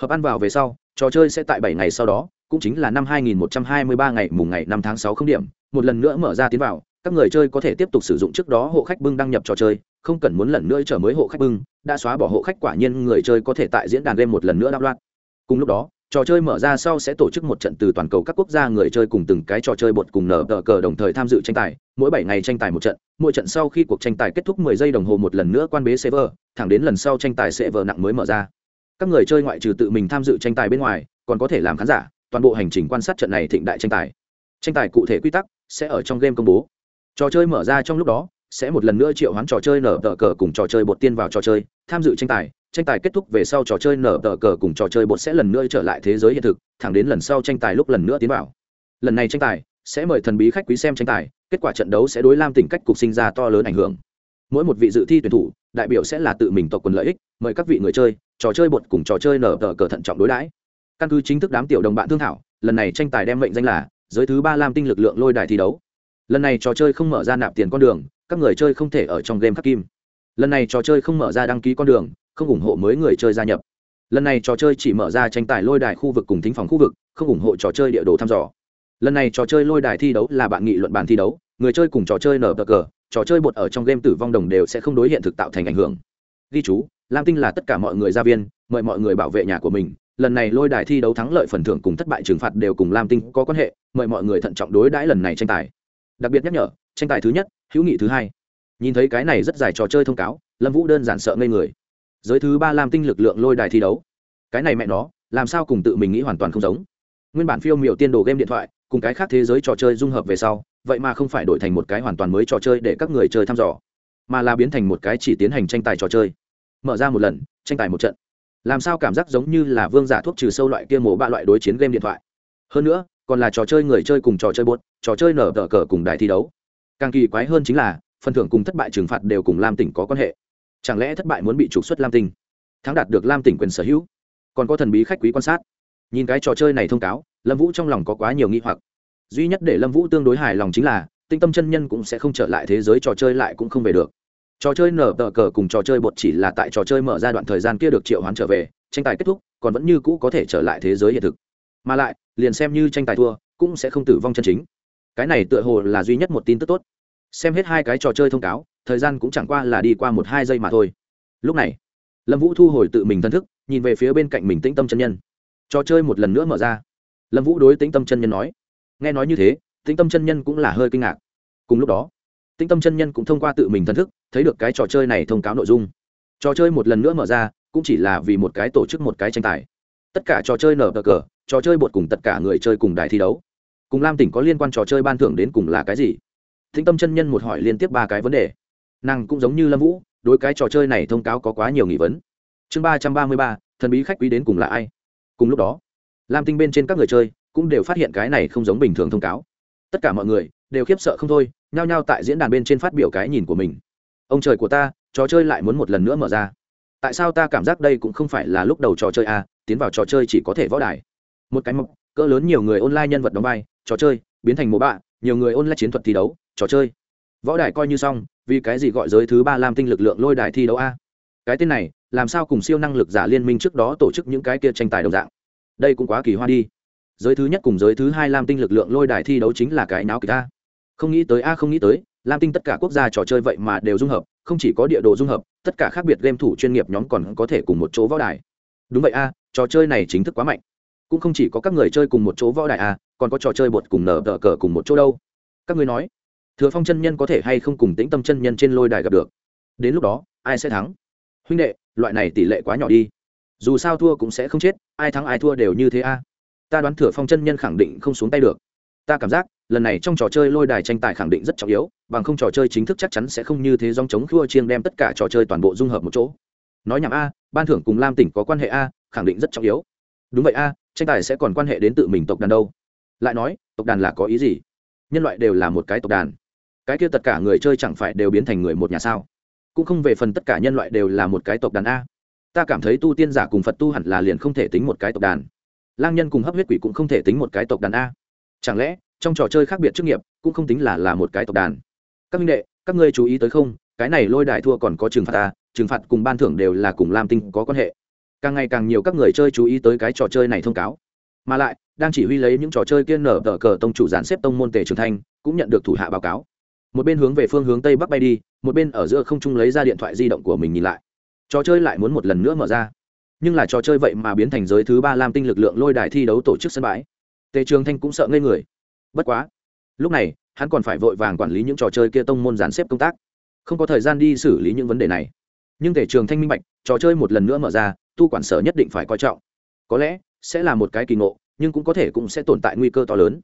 Hợp ăn vào về sau, trò chơi sẽ tại bảy ngày sau đó cũng chính là năm 2123 ngày mùng ngày 5 tháng 6 không điểm, một lần nữa mở ra tiến vào, các người chơi có thể tiếp tục sử dụng trước đó hộ khách bưng đăng nhập trò chơi, không cần muốn lần nữa trở mới hộ khách bưng, đã xóa bỏ hộ khách quả nhiên người chơi có thể tại diễn đàn game một lần nữa đáp loạn cùng lúc đó, trò chơi mở ra sau sẽ tổ chức một trận từ toàn cầu các quốc gia người chơi cùng từng cái trò chơi bột cùng nở tờ cờ đồng thời tham dự tranh tài, mỗi bảy ngày tranh tài một trận, mỗi trận sau khi cuộc tranh tài kết thúc mười giây đồng hồ một lần nữa quan bế server, thẳng đến lần sau tranh tài server nặng mới mở ra. Các người chơi ngoại trừ tự mình tham dự tranh tài bên ngoài, còn có thể làm khán giả toàn bộ hành trình quan sát trận này thịnh đại tranh tài. Tranh tài cụ thể quy tắc sẽ ở trong game công bố. Trò chơi mở ra trong lúc đó sẽ một lần nữa triệu hoán trò chơi nở tờ cờ cùng trò chơi bột tiên vào trò chơi, tham dự tranh tài. Tranh tài kết thúc về sau trò chơi nở tờ cờ cùng trò chơi bột sẽ lần nữa trở lại thế giới hiện thực, thẳng đến lần sau tranh tài lúc lần nữa tiến vào. Lần này tranh tài sẽ mời thần bí khách quý xem tranh tài, kết quả trận đấu sẽ đối lam tỉnh cách cục sinh ra to lớn ảnh hưởng. Mỗi một vị dự thi tuyển thủ, đại biểu sẽ là tự mình tộc quần lợi ích, mời các vị người chơi, trò chơi bột cùng trò chơi nở tờ cờ thận trọng đối đãi căn cứ chính thức đám tiểu đồng bạn thương thảo, lần này tranh tài đem mệnh danh là giới thứ ba lam tinh lực lượng lôi đài thi đấu. Lần này trò chơi không mở ra nạp tiền con đường, các người chơi không thể ở trong game khắc kim. Lần này trò chơi không mở ra đăng ký con đường, không ủng hộ mới người chơi gia nhập. Lần này trò chơi chỉ mở ra tranh tài lôi đài khu vực cùng thính phòng khu vực, không ủng hộ trò chơi địa đồ thăm dò. Lần này trò chơi lôi đài thi đấu là bạn nghị luận bàn thi đấu, người chơi cùng trò chơi nở bờ cờ, trò chơi bột ở trong game tử vong đồng đều sẽ không đối hiện thực tạo thành ảnh hưởng. Ghi chú, lam tinh là tất cả mọi người gia viên, mời mọi người bảo vệ nhà của mình lần này lôi đài thi đấu thắng lợi phần thưởng cùng thất bại trừng phạt đều cùng lam tinh có quan hệ, mời mọi người thận trọng đối đãi lần này tranh tài. Đặc biệt nhắc nhở, tranh tài thứ nhất, hữu nghị thứ hai. Nhìn thấy cái này rất dài trò chơi thông cáo, lâm vũ đơn giản sợ ngây người. Giới thứ ba lam tinh lực lượng lôi đài thi đấu. Cái này mẹ nó, làm sao cùng tự mình nghĩ hoàn toàn không giống? Nguyên bản phiêu miểu tiên đồ game điện thoại, cùng cái khác thế giới trò chơi dung hợp về sau, vậy mà không phải đổi thành một cái hoàn toàn mới trò chơi để các người chơi thăm dò, mà là biến thành một cái chỉ tiến hành tranh tài trò chơi. Mở ra một lần, tranh tài một trận làm sao cảm giác giống như là vương giả thuốc trừ sâu loại kia mổ ba loại đối chiến game điện thoại? Hơn nữa, còn là trò chơi người chơi cùng trò chơi bột trò chơi nở tờ cờ cùng đại thi đấu. Càng kỳ quái hơn chính là, phần thưởng cùng thất bại trừng phạt đều cùng lam tỉnh có quan hệ. Chẳng lẽ thất bại muốn bị trục xuất lam tỉnh? Thắng đạt được lam tỉnh quyền sở hữu. Còn có thần bí khách quý quan sát. Nhìn cái trò chơi này thông cáo, lâm vũ trong lòng có quá nhiều nghi hoặc. Duy nhất để lâm vũ tương đối hài lòng chính là, tinh tâm chân nhân cũng sẽ không trở lại thế giới trò chơi lại cũng không về được trò chơi nở tờ cờ cùng trò chơi bột chỉ là tại trò chơi mở ra đoạn thời gian kia được triệu hoán trở về, tranh tài kết thúc, còn vẫn như cũ có thể trở lại thế giới hiện thực. Mà lại, liền xem như tranh tài thua, cũng sẽ không tử vong chân chính. Cái này tựa hồ là duy nhất một tin tức tốt. Xem hết hai cái trò chơi thông cáo, thời gian cũng chẳng qua là đi qua một hai giây mà thôi. Lúc này, lâm vũ thu hồi tự mình thân thức, nhìn về phía bên cạnh mình tĩnh tâm chân nhân. Trò chơi một lần nữa mở ra. Lâm vũ đối tĩnh tâm chân nhân nói. Nghe nói như thế, tĩnh tâm chân nhân cũng là hơi kinh ngạc. Cùng lúc đó, tĩnh tâm chân nhân cũng thông qua tự mình thân thức thấy được cái trò chơi này thông cáo nội dung. Trò chơi một lần nữa mở ra, cũng chỉ là vì một cái tổ chức một cái tranh tài. Tất cả trò chơi nở cờ cờ, trò chơi bột cùng tất cả người chơi cùng đài thi đấu. Cùng lam tỉnh có liên quan trò chơi ban thưởng đến cùng là cái gì? Thính tâm chân nhân một hỏi liên tiếp ba cái vấn đề. Nàng cũng giống như lâm vũ, đối cái trò chơi này thông cáo có quá nhiều nghi vấn. Chương ba trăm ba mươi ba, thần bí khách quý đến cùng là ai? Cùng lúc đó, lam tinh bên trên các người chơi cũng đều phát hiện cái này không giống bình thường thông cáo. Tất cả mọi người đều khiếp sợ không thôi, nhao nhao tại diễn đàn bên trên phát biểu cái nhìn của mình ông trời của ta, trò chơi lại muốn một lần nữa mở ra. Tại sao ta cảm giác đây cũng không phải là lúc đầu trò chơi a tiến vào trò chơi chỉ có thể võ đài. Một cái mộc, cỡ lớn nhiều người online nhân vật đóng vai, trò chơi, biến thành mộ bạ, nhiều người online chiến thuật thi đấu, trò chơi. Võ đài coi như xong, vì cái gì gọi giới thứ ba lam tinh lực lượng lôi đài thi đấu a? Cái tên này, làm sao cùng siêu năng lực giả liên minh trước đó tổ chức những cái kia tranh tài đồng dạng? Đây cũng quá kỳ hoa đi. Giới thứ nhất cùng giới thứ hai lam tinh lực lượng lôi đài thi đấu chính là cái náo kỳ ta không nghĩ tới a, không nghĩ tới lam tinh tất cả quốc gia trò chơi vậy mà đều dung hợp, không chỉ có địa đồ dung hợp, tất cả khác biệt game thủ chuyên nghiệp nhóm còn có thể cùng một chỗ võ đài. Đúng vậy a, trò chơi này chính thức quá mạnh. Cũng không chỉ có các người chơi cùng một chỗ võ đài a, còn có trò chơi bột cùng nở tờ cờ cùng một chỗ đâu. Các ngươi nói, thừa phong chân nhân có thể hay không cùng tĩnh tâm chân nhân trên lôi đài gặp được? Đến lúc đó, ai sẽ thắng? Huynh đệ, loại này tỷ lệ quá nhỏ đi. Dù sao thua cũng sẽ không chết, ai thắng ai thua đều như thế a. Ta đoán thừa phong chân nhân khẳng định không xuống tay được. Ta cảm giác lần này trong trò chơi lôi đài tranh tài khẳng định rất trọng yếu, bằng không trò chơi chính thức chắc chắn sẽ không như thế dòng chống khua chiêng đem tất cả trò chơi toàn bộ dung hợp một chỗ. Nói nhảm a, ban thưởng cùng lam tỉnh có quan hệ a, khẳng định rất trọng yếu. Đúng vậy a, tranh tài sẽ còn quan hệ đến tự mình tộc đàn đâu. Lại nói, tộc đàn là có ý gì? Nhân loại đều là một cái tộc đàn. Cái kia tất cả người chơi chẳng phải đều biến thành người một nhà sao? Cũng không về phần tất cả nhân loại đều là một cái tộc đàn a. Ta cảm thấy tu tiên giả cùng phật tu hẳn là liền không thể tính một cái tộc đàn. Lang nhân cùng hấp huyết quỷ cũng không thể tính một cái tộc đàn a. Chẳng lẽ trong trò chơi khác biệt chức nghiệp cũng không tính là là một cái tộc đàn. Các minh đệ, các ngươi chú ý tới không? Cái này lôi đài thua còn có trừng phạt ta, trừng phạt cùng ban thưởng đều là cùng lam tinh có quan hệ. Càng ngày càng nhiều các người chơi chú ý tới cái trò chơi này thông cáo. Mà lại, đang chỉ huy lấy những trò chơi kia nở tờ cờ tông chủ gián xếp tông môn tề trường thanh cũng nhận được thủ hạ báo cáo. Một bên hướng về phương hướng tây bắc bay đi, một bên ở giữa không trung lấy ra điện thoại di động của mình nhìn lại. Trò chơi lại muốn một lần nữa mở ra. Nhưng là trò chơi vậy mà biến thành giới thứ ba lam tinh lực lượng lôi đài thi đấu tổ chức sân bãi. Tề trường thanh cũng sợ ngây người bất quá, lúc này, hắn còn phải vội vàng quản lý những trò chơi kia tông môn dàn xếp công tác. Không có thời gian đi xử lý những vấn đề này. Nhưng tề trường thanh minh bạch, trò chơi một lần nữa mở ra, tu quản sở nhất định phải coi trọng. Có lẽ, sẽ là một cái kỳ ngộ, nhưng cũng có thể cũng sẽ tồn tại nguy cơ to lớn.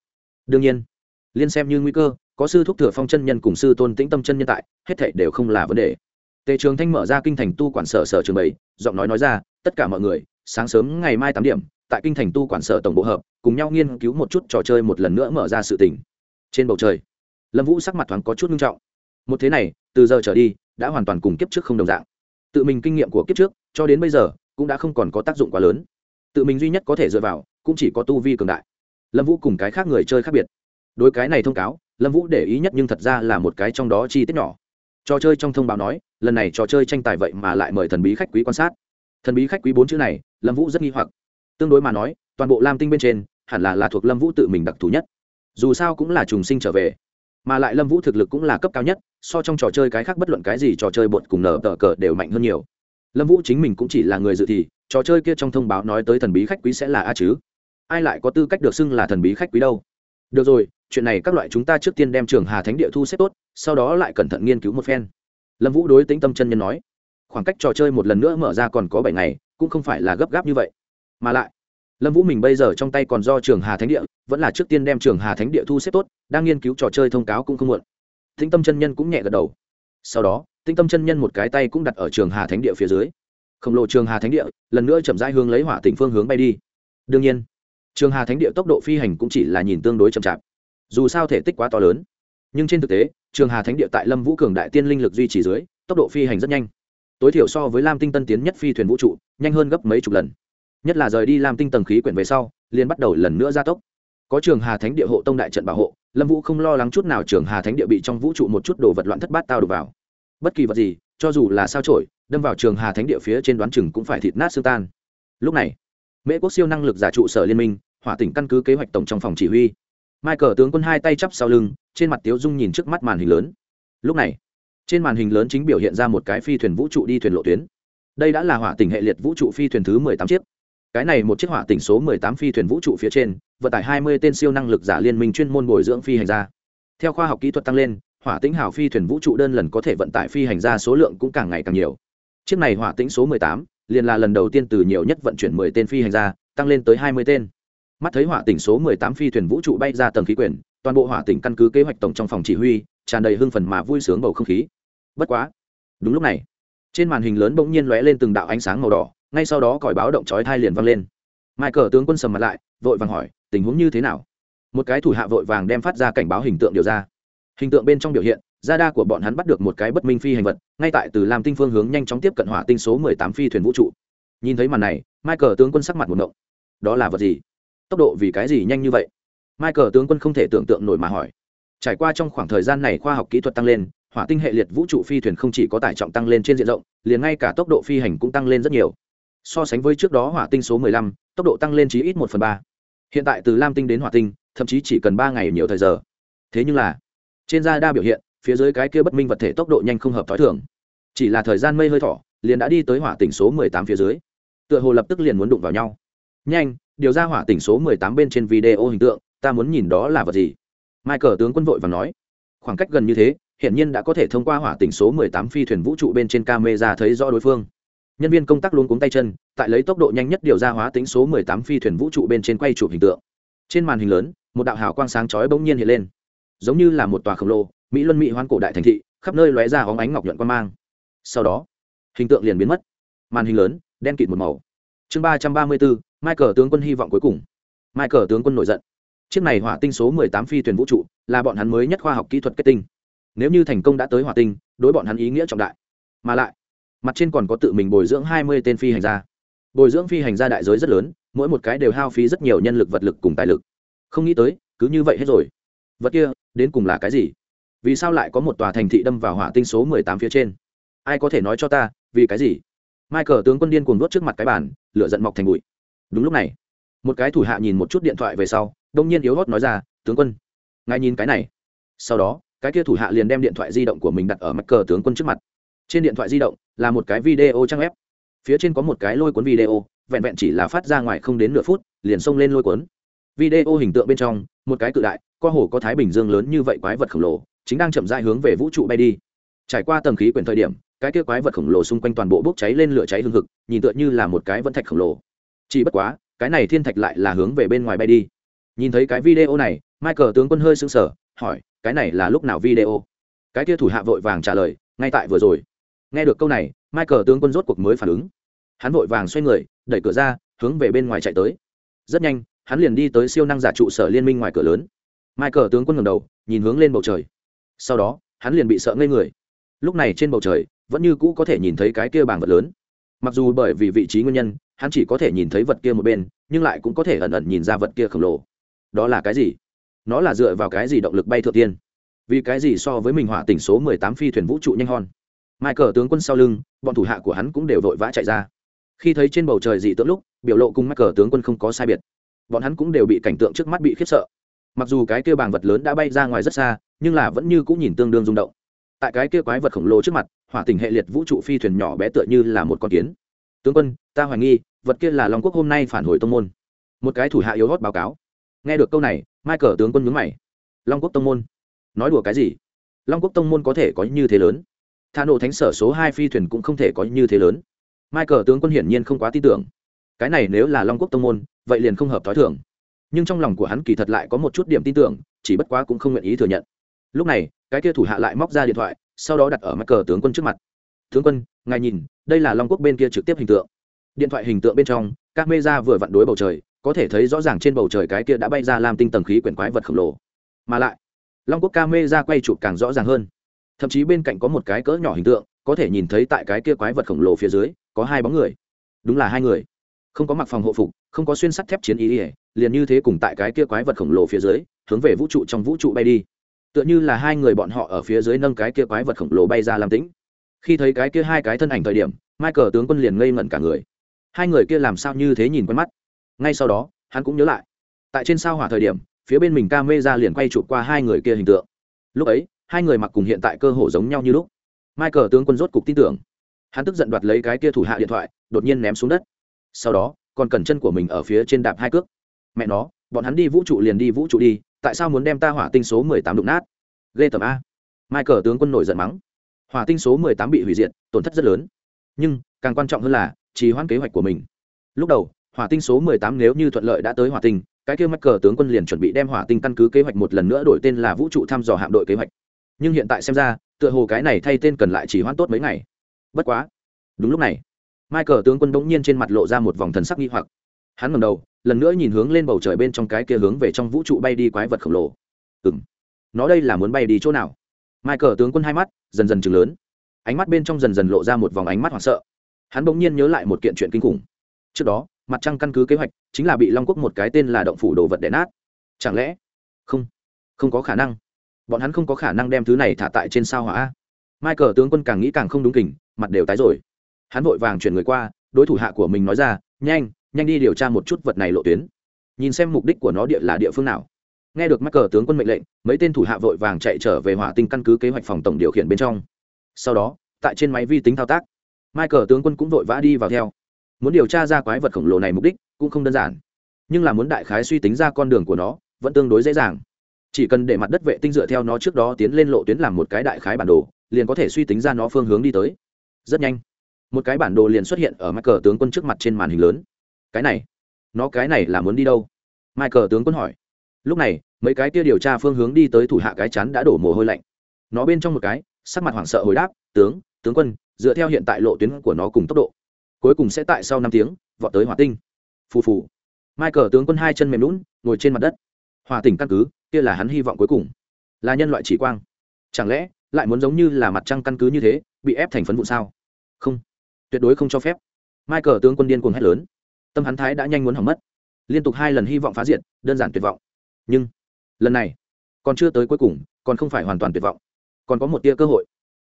Đương nhiên, liên xem như nguy cơ, có sư thúc thừa phong chân nhân cùng sư tôn tĩnh tâm chân nhân tại, hết thảy đều không là vấn đề. Tề trường thanh mở ra kinh thành tu quản sở sở trường bảy, giọng nói nói ra, tất cả mọi người, sáng sớm ngày mai tám điểm tại kinh thành tu quản sở tổng bộ hợp, cùng nhau nghiên cứu một chút trò chơi một lần nữa mở ra sự tình. Trên bầu trời, lâm vũ sắc mặt thoáng có chút nghiêm trọng. Một thế này, từ giờ trở đi, đã hoàn toàn cùng kiếp trước không đồng dạng. Tự mình kinh nghiệm của kiếp trước, cho đến bây giờ, cũng đã không còn có tác dụng quá lớn. Tự mình duy nhất có thể dựa vào, cũng chỉ có tu vi cường đại. Lâm vũ cùng cái khác người chơi khác biệt. Đối cái này thông cáo, lâm vũ để ý nhất nhưng thật ra là một cái trong đó chi tiết nhỏ. Trò chơi trong thông báo nói, lần này trò chơi tranh tài vậy mà lại mời thần bí khách quý quan sát. Thần bí khách quý bốn chữ này, lâm vũ rất nghi hoặc tương đối mà nói, toàn bộ lam tinh bên trên, hẳn là là thuộc lâm vũ tự mình đặc thù nhất. Dù sao cũng là trùng sinh trở về. Mà lại lâm vũ thực lực cũng là cấp cao nhất, so trong trò chơi cái khác bất luận cái gì trò chơi bột cùng nở tờ cờ đều mạnh hơn nhiều. Lâm vũ chính mình cũng chỉ là người dự thì, trò chơi kia trong thông báo nói tới thần bí khách quý sẽ là a chứ. Ai lại có tư cách được xưng là thần bí khách quý đâu? Được rồi, chuyện này các loại chúng ta trước tiên đem trường hà thánh địa thu xếp tốt, sau đó lại cẩn thận nghiên cứu một phen. Lâm vũ đối tính tâm chân nhân nói. Khoảng cách trò chơi một lần nữa mở ra còn có bảy ngày, cũng không phải là gấp gáp như vậy mà lại, lâm vũ mình bây giờ trong tay còn do trường hà thánh địa, vẫn là trước tiên đem trường hà thánh địa thu xếp tốt, đang nghiên cứu trò chơi thông cáo cũng không muộn. Thính tâm chân nhân cũng nhẹ gật đầu. Sau đó tinh tâm chân nhân một cái tay cũng đặt ở trường hà thánh địa phía dưới. Khổng lồ trường hà thánh địa, lần nữa chậm rãi hướng lấy hỏa tỉnh phương hướng bay đi. Đương nhiên, trường hà thánh địa tốc độ phi hành cũng chỉ là nhìn tương đối chậm chạp. Dù sao thể tích quá to lớn, nhưng trên thực tế, trường hà thánh địa tại lâm vũ cường đại tiên linh lực duy trì dưới, tốc độ phi hành rất nhanh. Tối thiểu so với lam tinh tân tiến nhất phi thuyền vũ trụ, nhanh hơn gấp mấy chục lần nhất là rời đi làm tinh tầng khí quyển về sau, liền bắt đầu lần nữa gia tốc. Có trường hà thánh địa hộ tông đại trận bảo hộ, lâm vũ không lo lắng chút nào trường hà thánh địa bị trong vũ trụ một chút đồ vật loạn thất bát tao đục vào. Bất kỳ vật gì, cho dù là sao trổi đâm vào trường hà thánh địa phía trên đoán chừng cũng phải thịt nát xương tan. Lúc này, mễ quốc siêu năng lực giả trụ sở liên minh, hỏa tỉnh căn cứ kế hoạch tổng trong phòng chỉ huy. Mai cờ tướng quân hai tay chắp sau lưng, trên mặt tiếu dung nhìn trước mắt màn hình lớn. Lúc này, trên màn hình lớn chính biểu hiện ra một cái phi thuyền vũ trụ đi thuyền lộ tuyến. Đây đã là hỏa tỉnh hệ liệt vũ trụ phi thuyền thứ mười tám chiếc cái này một chiếc hỏa tỉnh số mười tám phi thuyền vũ trụ phía trên, vận tải hai mươi tên siêu năng lực giả liên minh chuyên môn bồi dưỡng phi hành gia. Theo khoa học kỹ thuật tăng lên, hỏa tĩnh hào phi thuyền vũ trụ đơn lần có thể vận tải phi hành gia số lượng cũng càng ngày càng nhiều. Chiếc này hỏa tĩnh số mười tám liền là lần đầu tiên từ nhiều nhất vận chuyển mười tên phi hành gia, tăng lên tới hai mươi tên. Mắt thấy hỏa tỉnh số mười tám phi thuyền vũ trụ bay ra tầng khí quyển, toàn bộ hỏa tỉnh căn cứ kế hoạch tổng trong phòng chỉ huy, tràn đầy hưng phần mà vui sướng bầu không khí. Bất quá, đúng lúc này, trên màn hình lớn bỗng nhiên lóe lên từng đạo ánh sáng màu đỏ ngay sau đó còi báo động chói thai liền vang lên. Mai cờ tướng quân sầm mặt lại, vội vàng hỏi, tình huống như thế nào? Một cái thủ hạ vội vàng đem phát ra cảnh báo hình tượng điều ra. Hình tượng bên trong biểu hiện gia đa của bọn hắn bắt được một cái bất minh phi hành vật, ngay tại từ làm tinh phương hướng nhanh chóng tiếp cận hỏa tinh số mười tám phi thuyền vũ trụ. Nhìn thấy màn này, michael tướng quân sắc mặt một ngộng. Đó là vật gì? Tốc độ vì cái gì nhanh như vậy? Michael tướng quân không thể tưởng tượng nổi mà hỏi. Trải qua trong khoảng thời gian này khoa học kỹ thuật tăng lên, hỏa tinh hệ liệt vũ trụ phi thuyền không chỉ có tải trọng tăng lên trên diện rộng, liền ngay cả tốc độ phi hành cũng tăng lên rất nhiều so sánh với trước đó hỏa tinh số 15, tốc độ tăng lên chí ít một phần ba. Hiện tại từ lam tinh đến hỏa tinh thậm chí chỉ cần ba ngày nhiều thời giờ. Thế nhưng là trên da đa biểu hiện phía dưới cái kia bất minh vật thể tốc độ nhanh không hợp t h ó i thường. Chỉ là thời gian mây hơi thỏ liền đã đi tới hỏa tỉnh số 18 phía dưới. Tựa hồ lập tức liền muốn đụng vào nhau. Nhanh điều ra hỏa tỉnh số 18 bên trên video hình tượng ta muốn nhìn đó là vật gì? Michael tướng quân vội và nói. Khoảng cách gần như thế hiện nhiên đã có thể thông qua hỏa tỉnh số 18 phi thuyền vũ trụ bên trên camera thấy rõ đối phương nhân viên công tác luôn cuống tay chân, tại lấy tốc độ nhanh nhất điều ra hóa tính số 18 phi thuyền vũ trụ bên trên quay chụp hình tượng. Trên màn hình lớn, một đạo hào quang sáng chói bỗng nhiên hiện lên. Giống như là một tòa khổng lồ, mỹ luân mỹ hoán cổ đại thành thị, khắp nơi lóe ra hóng ánh ngọc nhuận quan mang. Sau đó, hình tượng liền biến mất. Màn hình lớn, đen kịt một màu. Chương ba trăm ba mươi bốn, michael tướng quân hy vọng cuối cùng. Michael tướng quân nổi giận. Chiếc này hỏa tinh số 18 phi thuyền vũ trụ, là bọn hắn mới nhất khoa học kỹ thuật kết tinh. Nếu như thành công đã tới hỏa tinh, đối bọn hắn ý nghĩa trọng đại. Mà lại mặt trên còn có tự mình bồi dưỡng hai mươi tên phi hành gia. Bồi dưỡng phi hành gia đại giới rất lớn, mỗi một cái đều hao phí rất nhiều nhân lực vật lực cùng tài lực. Không nghĩ tới, cứ như vậy hết rồi. Vật kia, đến cùng là cái gì? Vì sao lại có một tòa thành thị đâm vào hỏa tinh số mười tám phía trên? Ai có thể nói cho ta, vì cái gì? Michael tướng quân điên cuồng đốt trước mặt cái bàn, lửa giận mọc thành bụi. Đúng lúc này, một cái thủ hạ nhìn một chút điện thoại về sau, đông nhiên yếu hót nói ra, tướng quân, ngài nhìn cái này. Sau đó, cái kia thủ hạ liền đem điện thoại di động của mình đặt ở mặt cờ tướng quân trước mặt trên điện thoại di động là một cái video trang web. Phía trên có một cái lôi cuốn video, vẹn vẹn chỉ là phát ra ngoài không đến nửa phút, liền xông lên lôi cuốn. Video hình tượng bên trong, một cái cự đại, co hồ có thái bình dương lớn như vậy quái vật khổng lồ, chính đang chậm rãi hướng về vũ trụ bay đi. Trải qua tầng khí quyển thời điểm, cái kia quái vật khổng lồ xung quanh toàn bộ bốc cháy lên lửa cháy hương thực nhìn tựa như là một cái vân thạch khổng lồ. Chỉ bất quá, cái này thiên thạch lại là hướng về bên ngoài bay đi. Nhìn thấy cái video này, michael tướng quân hơi sững sờ, hỏi, cái này là lúc nào video? Cái kia thủ hạ vội vàng trả lời, ngay tại vừa rồi nghe được câu này, michael tướng quân rốt cuộc mới phản ứng. Hắn vội vàng xoay người, đẩy cửa ra, hướng về bên ngoài chạy tới. Rất nhanh, hắn liền đi tới siêu năng giả trụ sở liên minh ngoài cửa lớn. Michael tướng quân ngầm đầu, nhìn hướng lên bầu trời. Sau đó, hắn liền bị sợ ngây người. Lúc này trên bầu trời, vẫn như cũ có thể nhìn thấy cái kia bảng vật lớn. Mặc dù bởi vì vị trí nguyên nhân, hắn chỉ có thể nhìn thấy vật kia một bên, nhưng lại cũng có thể ẩn ẩn nhìn ra vật kia khổng lồ. Đó là cái gì? Nó là dựa vào cái gì động lực bay thượng tiên? Vì cái gì so với mình hỏa tỉnh số mười tám phi thuyền vũ trụ nhanh mai cờ tướng quân sau lưng, bọn thủ hạ của hắn cũng đều vội vã chạy ra. Khi thấy trên bầu trời dị tượng lúc, biểu lộ cùng cờ tướng quân không có sai biệt. Bọn hắn cũng đều bị cảnh tượng trước mắt bị khiếp sợ. Mặc dù cái kia bàng vật lớn đã bay ra ngoài rất xa, nhưng là vẫn như cũng nhìn tương đương rung động. Tại cái kia quái vật khổng lồ trước mặt, hỏa tình hệ liệt vũ trụ phi thuyền nhỏ bé tựa như là một con kiến. Tướng quân, ta hoài nghi, vật kia là Long Quốc hôm nay phản hồi tông môn. Một cái thủ hạ yếu hót báo cáo. Nghe được câu này, mai cờ tướng quân nhướng mày. Long Quốc tông môn? Nói đùa cái gì? Long Quốc tông môn có thể có như thế lớn? Thà nổ thánh sở số hai phi thuyền cũng không thể có như thế lớn. Michael tướng quân hiển nhiên không quá tin tưởng. Cái này nếu là long quốc tông môn, vậy liền không hợp t h ó i thường. Nhưng trong lòng của hắn kỳ thật lại có một chút điểm tin tưởng, chỉ bất quá cũng không nguyện ý thừa nhận. Lúc này, cái kia thủ hạ lại móc ra điện thoại, sau đó đặt ở michael tướng quân trước mặt. Tướng quân, ngài nhìn, đây là long quốc bên kia trực tiếp hình tượng. Điện thoại hình tượng bên trong, các mê ra vừa vặn đối bầu trời, có thể thấy rõ ràng trên bầu trời cái kia đã bay ra làm tinh tầng khí quyển quái vật khổng lồ. Mà lại, long quốc ca mê ra quay chụp càng rõ ràng hơn thậm chí bên cạnh có một cái cỡ nhỏ hình tượng, có thể nhìn thấy tại cái kia quái vật khổng lồ phía dưới, có hai bóng người. Đúng là hai người. Không có mặc phòng hộ phục, không có xuyên sắt thép chiến ý ỉa liền như thế cùng tại cái kia quái vật khổng lồ phía dưới, hướng về vũ trụ trong vũ trụ bay đi. Tựa như là hai người bọn họ ở phía dưới nâng cái kia quái vật khổng lồ bay ra làm tĩnh. Khi thấy cái kia hai cái thân ảnh thời điểm, michael tướng quân liền ngây ngẩn cả người. Hai người kia làm sao như thế nhìn quen mắt? Ngay sau đó, hắn cũng nhớ lại. Tại trên sao hỏa thời điểm, phía bên mình ca mê ra liền quay chụp qua hai người kia hình tượng. Lúc ấy hai người mặc cùng hiện tại cơ hồ giống nhau như lúc. Michael tướng quân rốt cục tin tưởng. Hắn tức giận đoạt lấy cái kia thủ hạ điện thoại, đột nhiên ném xuống đất. Sau đó, còn cần chân của mình ở phía trên đạp hai cước. Mẹ nó, bọn hắn đi vũ trụ liền đi vũ trụ đi, tại sao muốn đem ta hỏa tinh số mười tám đụng nát? Ghê tầm a. Michael tướng quân nổi giận mắng. Hỏa tinh số mười tám bị hủy diệt, tổn thất rất lớn. Nhưng, càng quan trọng hơn là, trì hoãn kế hoạch của mình. Lúc đầu, hỏa tinh số mười tám nếu như thuận lợi đã tới hỏa tinh, cái kia mắc cờ tướng quân liền chuẩn bị đem hỏa tinh căn cứ kế hoạch một lần nữa đổi tên là vũ trụ thăm dò hạm đội kế hoạch nhưng hiện tại xem ra, tựa hồ cái này thay tên cần lại chỉ hoãn tốt mấy ngày. Bất quá, đúng lúc này, michael tướng quân bỗng nhiên trên mặt lộ ra một vòng thần sắc nghi hoặc. Hắn ngầm đầu, lần nữa nhìn hướng lên bầu trời bên trong cái kia hướng về trong vũ trụ bay đi quái vật khổng lồ. Ừ m nó đây là muốn bay đi chỗ nào? Michael tướng quân hai mắt dần dần chừng lớn. Ánh mắt bên trong dần dần lộ ra một vòng ánh mắt hoảng sợ. Hắn bỗng nhiên nhớ lại một kiện chuyện kinh khủng. Trước đó, mặt trăng căn cứ kế hoạch chính là bị long quốc một cái tên là động phủ đồ vật đẻ nát. Chẳng lẽ không không có khả năng? Bọn hắn không có khả năng đem thứ này thả tại trên sao hỏa michael tướng quân càng nghĩ càng không đúng kỉnh mặt đều tái rồi. Hắn vội vàng chuyển người qua, đối thủ hạ của mình nói ra, nhanh nhanh đi điều tra một chút vật này lộ tuyến. Nhìn xem mục đích của nó địa là địa phương nào. Nghe được mắc cờ tướng quân mệnh lệnh, mấy tên thủ hạ vội vàng chạy trở về hỏa tinh căn cứ kế hoạch phòng tổng điều khiển bên trong. Sau đó, tại trên máy vi tính thao tác, michael tướng quân cũng vội vã đi vào theo. Muốn điều tra ra quái vật khổng lồ này mục đích cũng không đơn giản. Nhưng là muốn đại khái suy tính ra con đường của nó, vẫn tương đối dễ dàng chỉ cần để mặt đất vệ tinh dựa theo nó trước đó tiến lên lộ tuyến làm một cái đại khái bản đồ, liền có thể suy tính ra nó phương hướng đi tới. Rất nhanh, một cái bản đồ liền xuất hiện ở michael tướng quân trước mặt trên màn hình lớn. Cái này, nó cái này là muốn đi đâu? Michael tướng quân hỏi. Lúc này, mấy cái kia điều tra phương hướng đi tới thủ hạ cái chắn đã đổ mồ hôi lạnh. Nó bên trong một cái, sắc mặt hoảng sợ hồi đáp, tướng tướng quân, dựa theo hiện tại lộ tuyến của nó cùng tốc độ, cuối cùng sẽ tại sau năm tiếng vọt tới hỏa tinh. Phù phù. Michael tướng quân hai chân mềm lún ngồi trên mặt đất hòa tỉnh căn cứ, kia là hắn hy vọng cuối cùng. Là nhân loại chỉ quang. Chẳng lẽ, lại muốn giống như là mặt trăng căn cứ như thế, bị ép thành phấn vụ sao? Không. Tuyệt đối không cho phép. Michael tướng quân điên cuồng hét lớn. Tâm hắn thái đã nhanh muốn hỏng mất. Liên tục hai lần hy vọng phá diện đơn giản tuyệt vọng. Nhưng, lần này, còn chưa tới cuối cùng, còn không phải hoàn toàn tuyệt vọng. Còn có một tia cơ hội.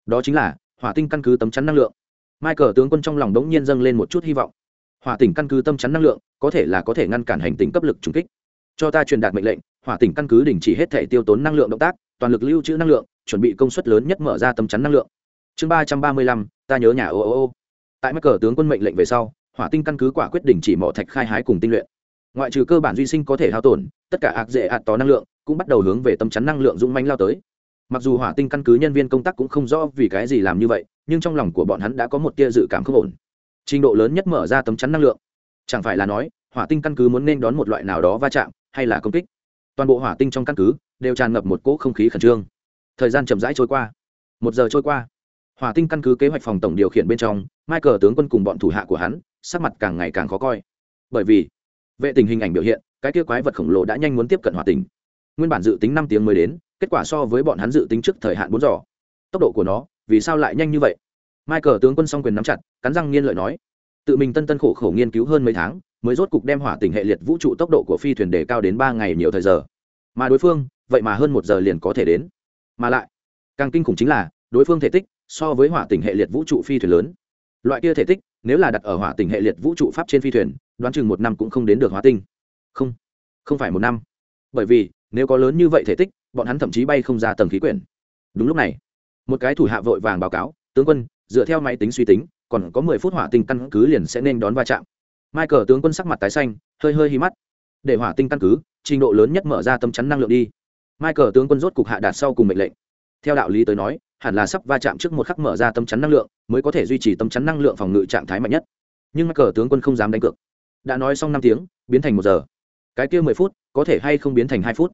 Đó chính là, hỏa tinh căn cứ tấm chắn năng lượng. Michael tướng quân trong lòng đống nhiên dâng lên một chút hy vọng. Hỏa tỉnh căn cứ tâm chắn năng lượng, có thể là có thể ngăn cản hành tinh cấp lực trùng kích cho ta truyền đạt mệnh lệnh, hỏa tỉnh căn cứ đình chỉ hết thể tiêu tốn năng lượng động tác, toàn lực lưu trữ năng lượng, chuẩn bị công suất lớn nhất mở ra tấm chắn năng lượng. Chương ba trăm ba mươi lăm, ta nhớ nhà ô ô ô. Tại mắc cờ tướng quân mệnh lệnh về sau, hỏa tinh căn cứ quả quyết đình chỉ mỏ thạch khai hái cùng tinh luyện. Ngoại trừ cơ bản duy sinh có thể hao tổn, tất cả ạc dễ ạt tó năng lượng cũng bắt đầu hướng về tấm chắn năng lượng dũng manh lao tới. Mặc dù hỏa tinh căn cứ nhân viên công tác cũng không rõ vì cái gì làm như vậy, nhưng trong lòng của bọn hắn đã có một tia dự cảm không ổn. Trình độ lớn nhất mở ra tấm chắn năng lượng. Chẳng phải là nói, hỏa tinh căn cứ muốn nên đón một loại nào đó va chạm hay là công kích. Toàn bộ hỏa tinh trong căn cứ đều tràn ngập một cỗ không khí khẩn trương. Thời gian chậm rãi trôi qua. Một giờ trôi qua. Hỏa tinh căn cứ kế hoạch phòng tổng điều khiển bên trong michael tướng quân cùng bọn thủ hạ của hắn sắc mặt càng ngày càng khó coi. Bởi vì vệ tình hình ảnh biểu hiện cái kia quái vật khổng lồ đã nhanh muốn tiếp cận hỏa tinh. Nguyên bản dự tính năm tiếng mới đến kết quả so với bọn hắn dự tính trước thời hạn bốn giờ, tốc độ của nó vì sao lại nhanh như vậy? Michael tướng quân song quyền nắm chặt cắn răng nghiên lợi nói. Tự mình tân tân khổ khổ nghiên cứu hơn mấy tháng mới rốt cục đem hỏa tình hệ liệt vũ trụ tốc độ của phi thuyền đề cao đến ba ngày nhiều thời giờ. Mà đối phương, vậy mà hơn một giờ liền có thể đến. Mà lại, càng kinh khủng chính là, đối phương thể tích so với hỏa tình hệ liệt vũ trụ phi thuyền lớn. Loại kia thể tích, nếu là đặt ở hỏa tình hệ liệt vũ trụ pháp trên phi thuyền, đoán chừng một năm cũng không đến được hỏa tinh. Không không phải một năm. Bởi vì, nếu có lớn như vậy thể tích, bọn hắn thậm chí bay không ra tầng khí quyển. Đúng lúc này, một cái thủ hạ vội vàng báo cáo, tướng quân, dựa theo máy tính suy tính, còn có mười phút hỏa tinh căn cứ liền sẽ nên đón va chạm michael tướng quân sắc mặt tái xanh, hơi hơi hí mắt. Để hỏa tinh căn cứ, trình độ lớn nhất mở ra tâm chắn năng lượng đi. Michael tướng quân rốt cục hạ đạt sau cùng mệnh lệnh. Theo đạo lý tới nói, hẳn là sắp va chạm trước một khắc mở ra tâm chắn năng lượng, mới có thể duy trì tâm chắn năng lượng phòng ngự trạng thái mạnh nhất. Nhưng michael tướng quân không dám đánh cược. Đã nói xong năm tiếng, biến thành một giờ. Cái kia mười phút, có thể hay không biến thành hai phút?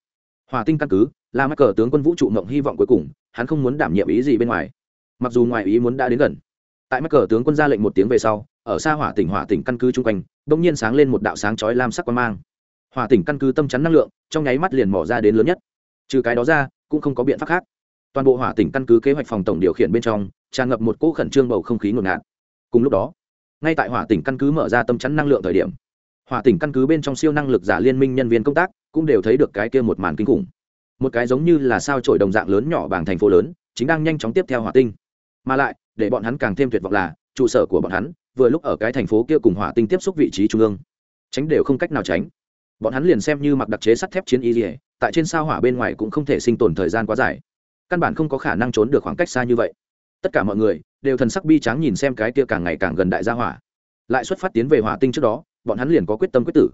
Hỏa tinh căn cứ, là mắc cờ tướng quân vũ trụ mộng hy vọng cuối cùng, hắn không muốn đảm nhiệm ý gì bên ngoài. Mặc dù ngoài ý muốn đã đến gần. Tại mắc cờ tướng quân ra lệnh một tiếng về sau ở xa hỏa tỉnh hỏa tỉnh căn cứ chung quanh bỗng nhiên sáng lên một đạo sáng chói lam sắc quan mang. Hỏa tỉnh căn cứ tâm chắn năng lượng, trong nháy mắt liền mỏ ra đến lớn nhất. Trừ cái đó ra, cũng không có biện pháp khác. Toàn bộ hỏa tỉnh căn cứ kế hoạch phòng tổng điều khiển bên trong, tràn ngập một cỗ khẩn trương bầu không khí ngột ngạt. Cùng lúc đó, ngay tại hỏa tỉnh căn cứ mở ra tâm chắn năng lượng thời điểm, hỏa tỉnh căn cứ bên trong siêu năng lực giả liên minh nhân viên công tác cũng đều thấy được cái kia một màn kinh khủng. Một cái giống như là sao trổi đồng dạng lớn nhỏ bằng thành phố lớn, chính đang nhanh chóng tiếp theo hỏa tinh. Mà lại, để bọn hắn càng thêm tuyệt vọng là, trụ sở của bọn hắn vừa lúc ở cái thành phố kia cùng hỏa tinh tiếp xúc vị trí trung ương. Tránh đều không cách nào tránh. Bọn hắn liền xem như mặc đặc chế sắt thép chiến y dỉa tại trên sao hỏa bên ngoài cũng không thể sinh tồn thời gian quá dài. Căn bản không có khả năng trốn được khoảng cách xa như vậy. Tất cả mọi người đều thần sắc bi tráng nhìn xem cái kia càng ngày càng gần đại gia hỏa. Lại xuất phát tiến về hỏa tinh trước đó, bọn hắn liền có quyết tâm quyết tử.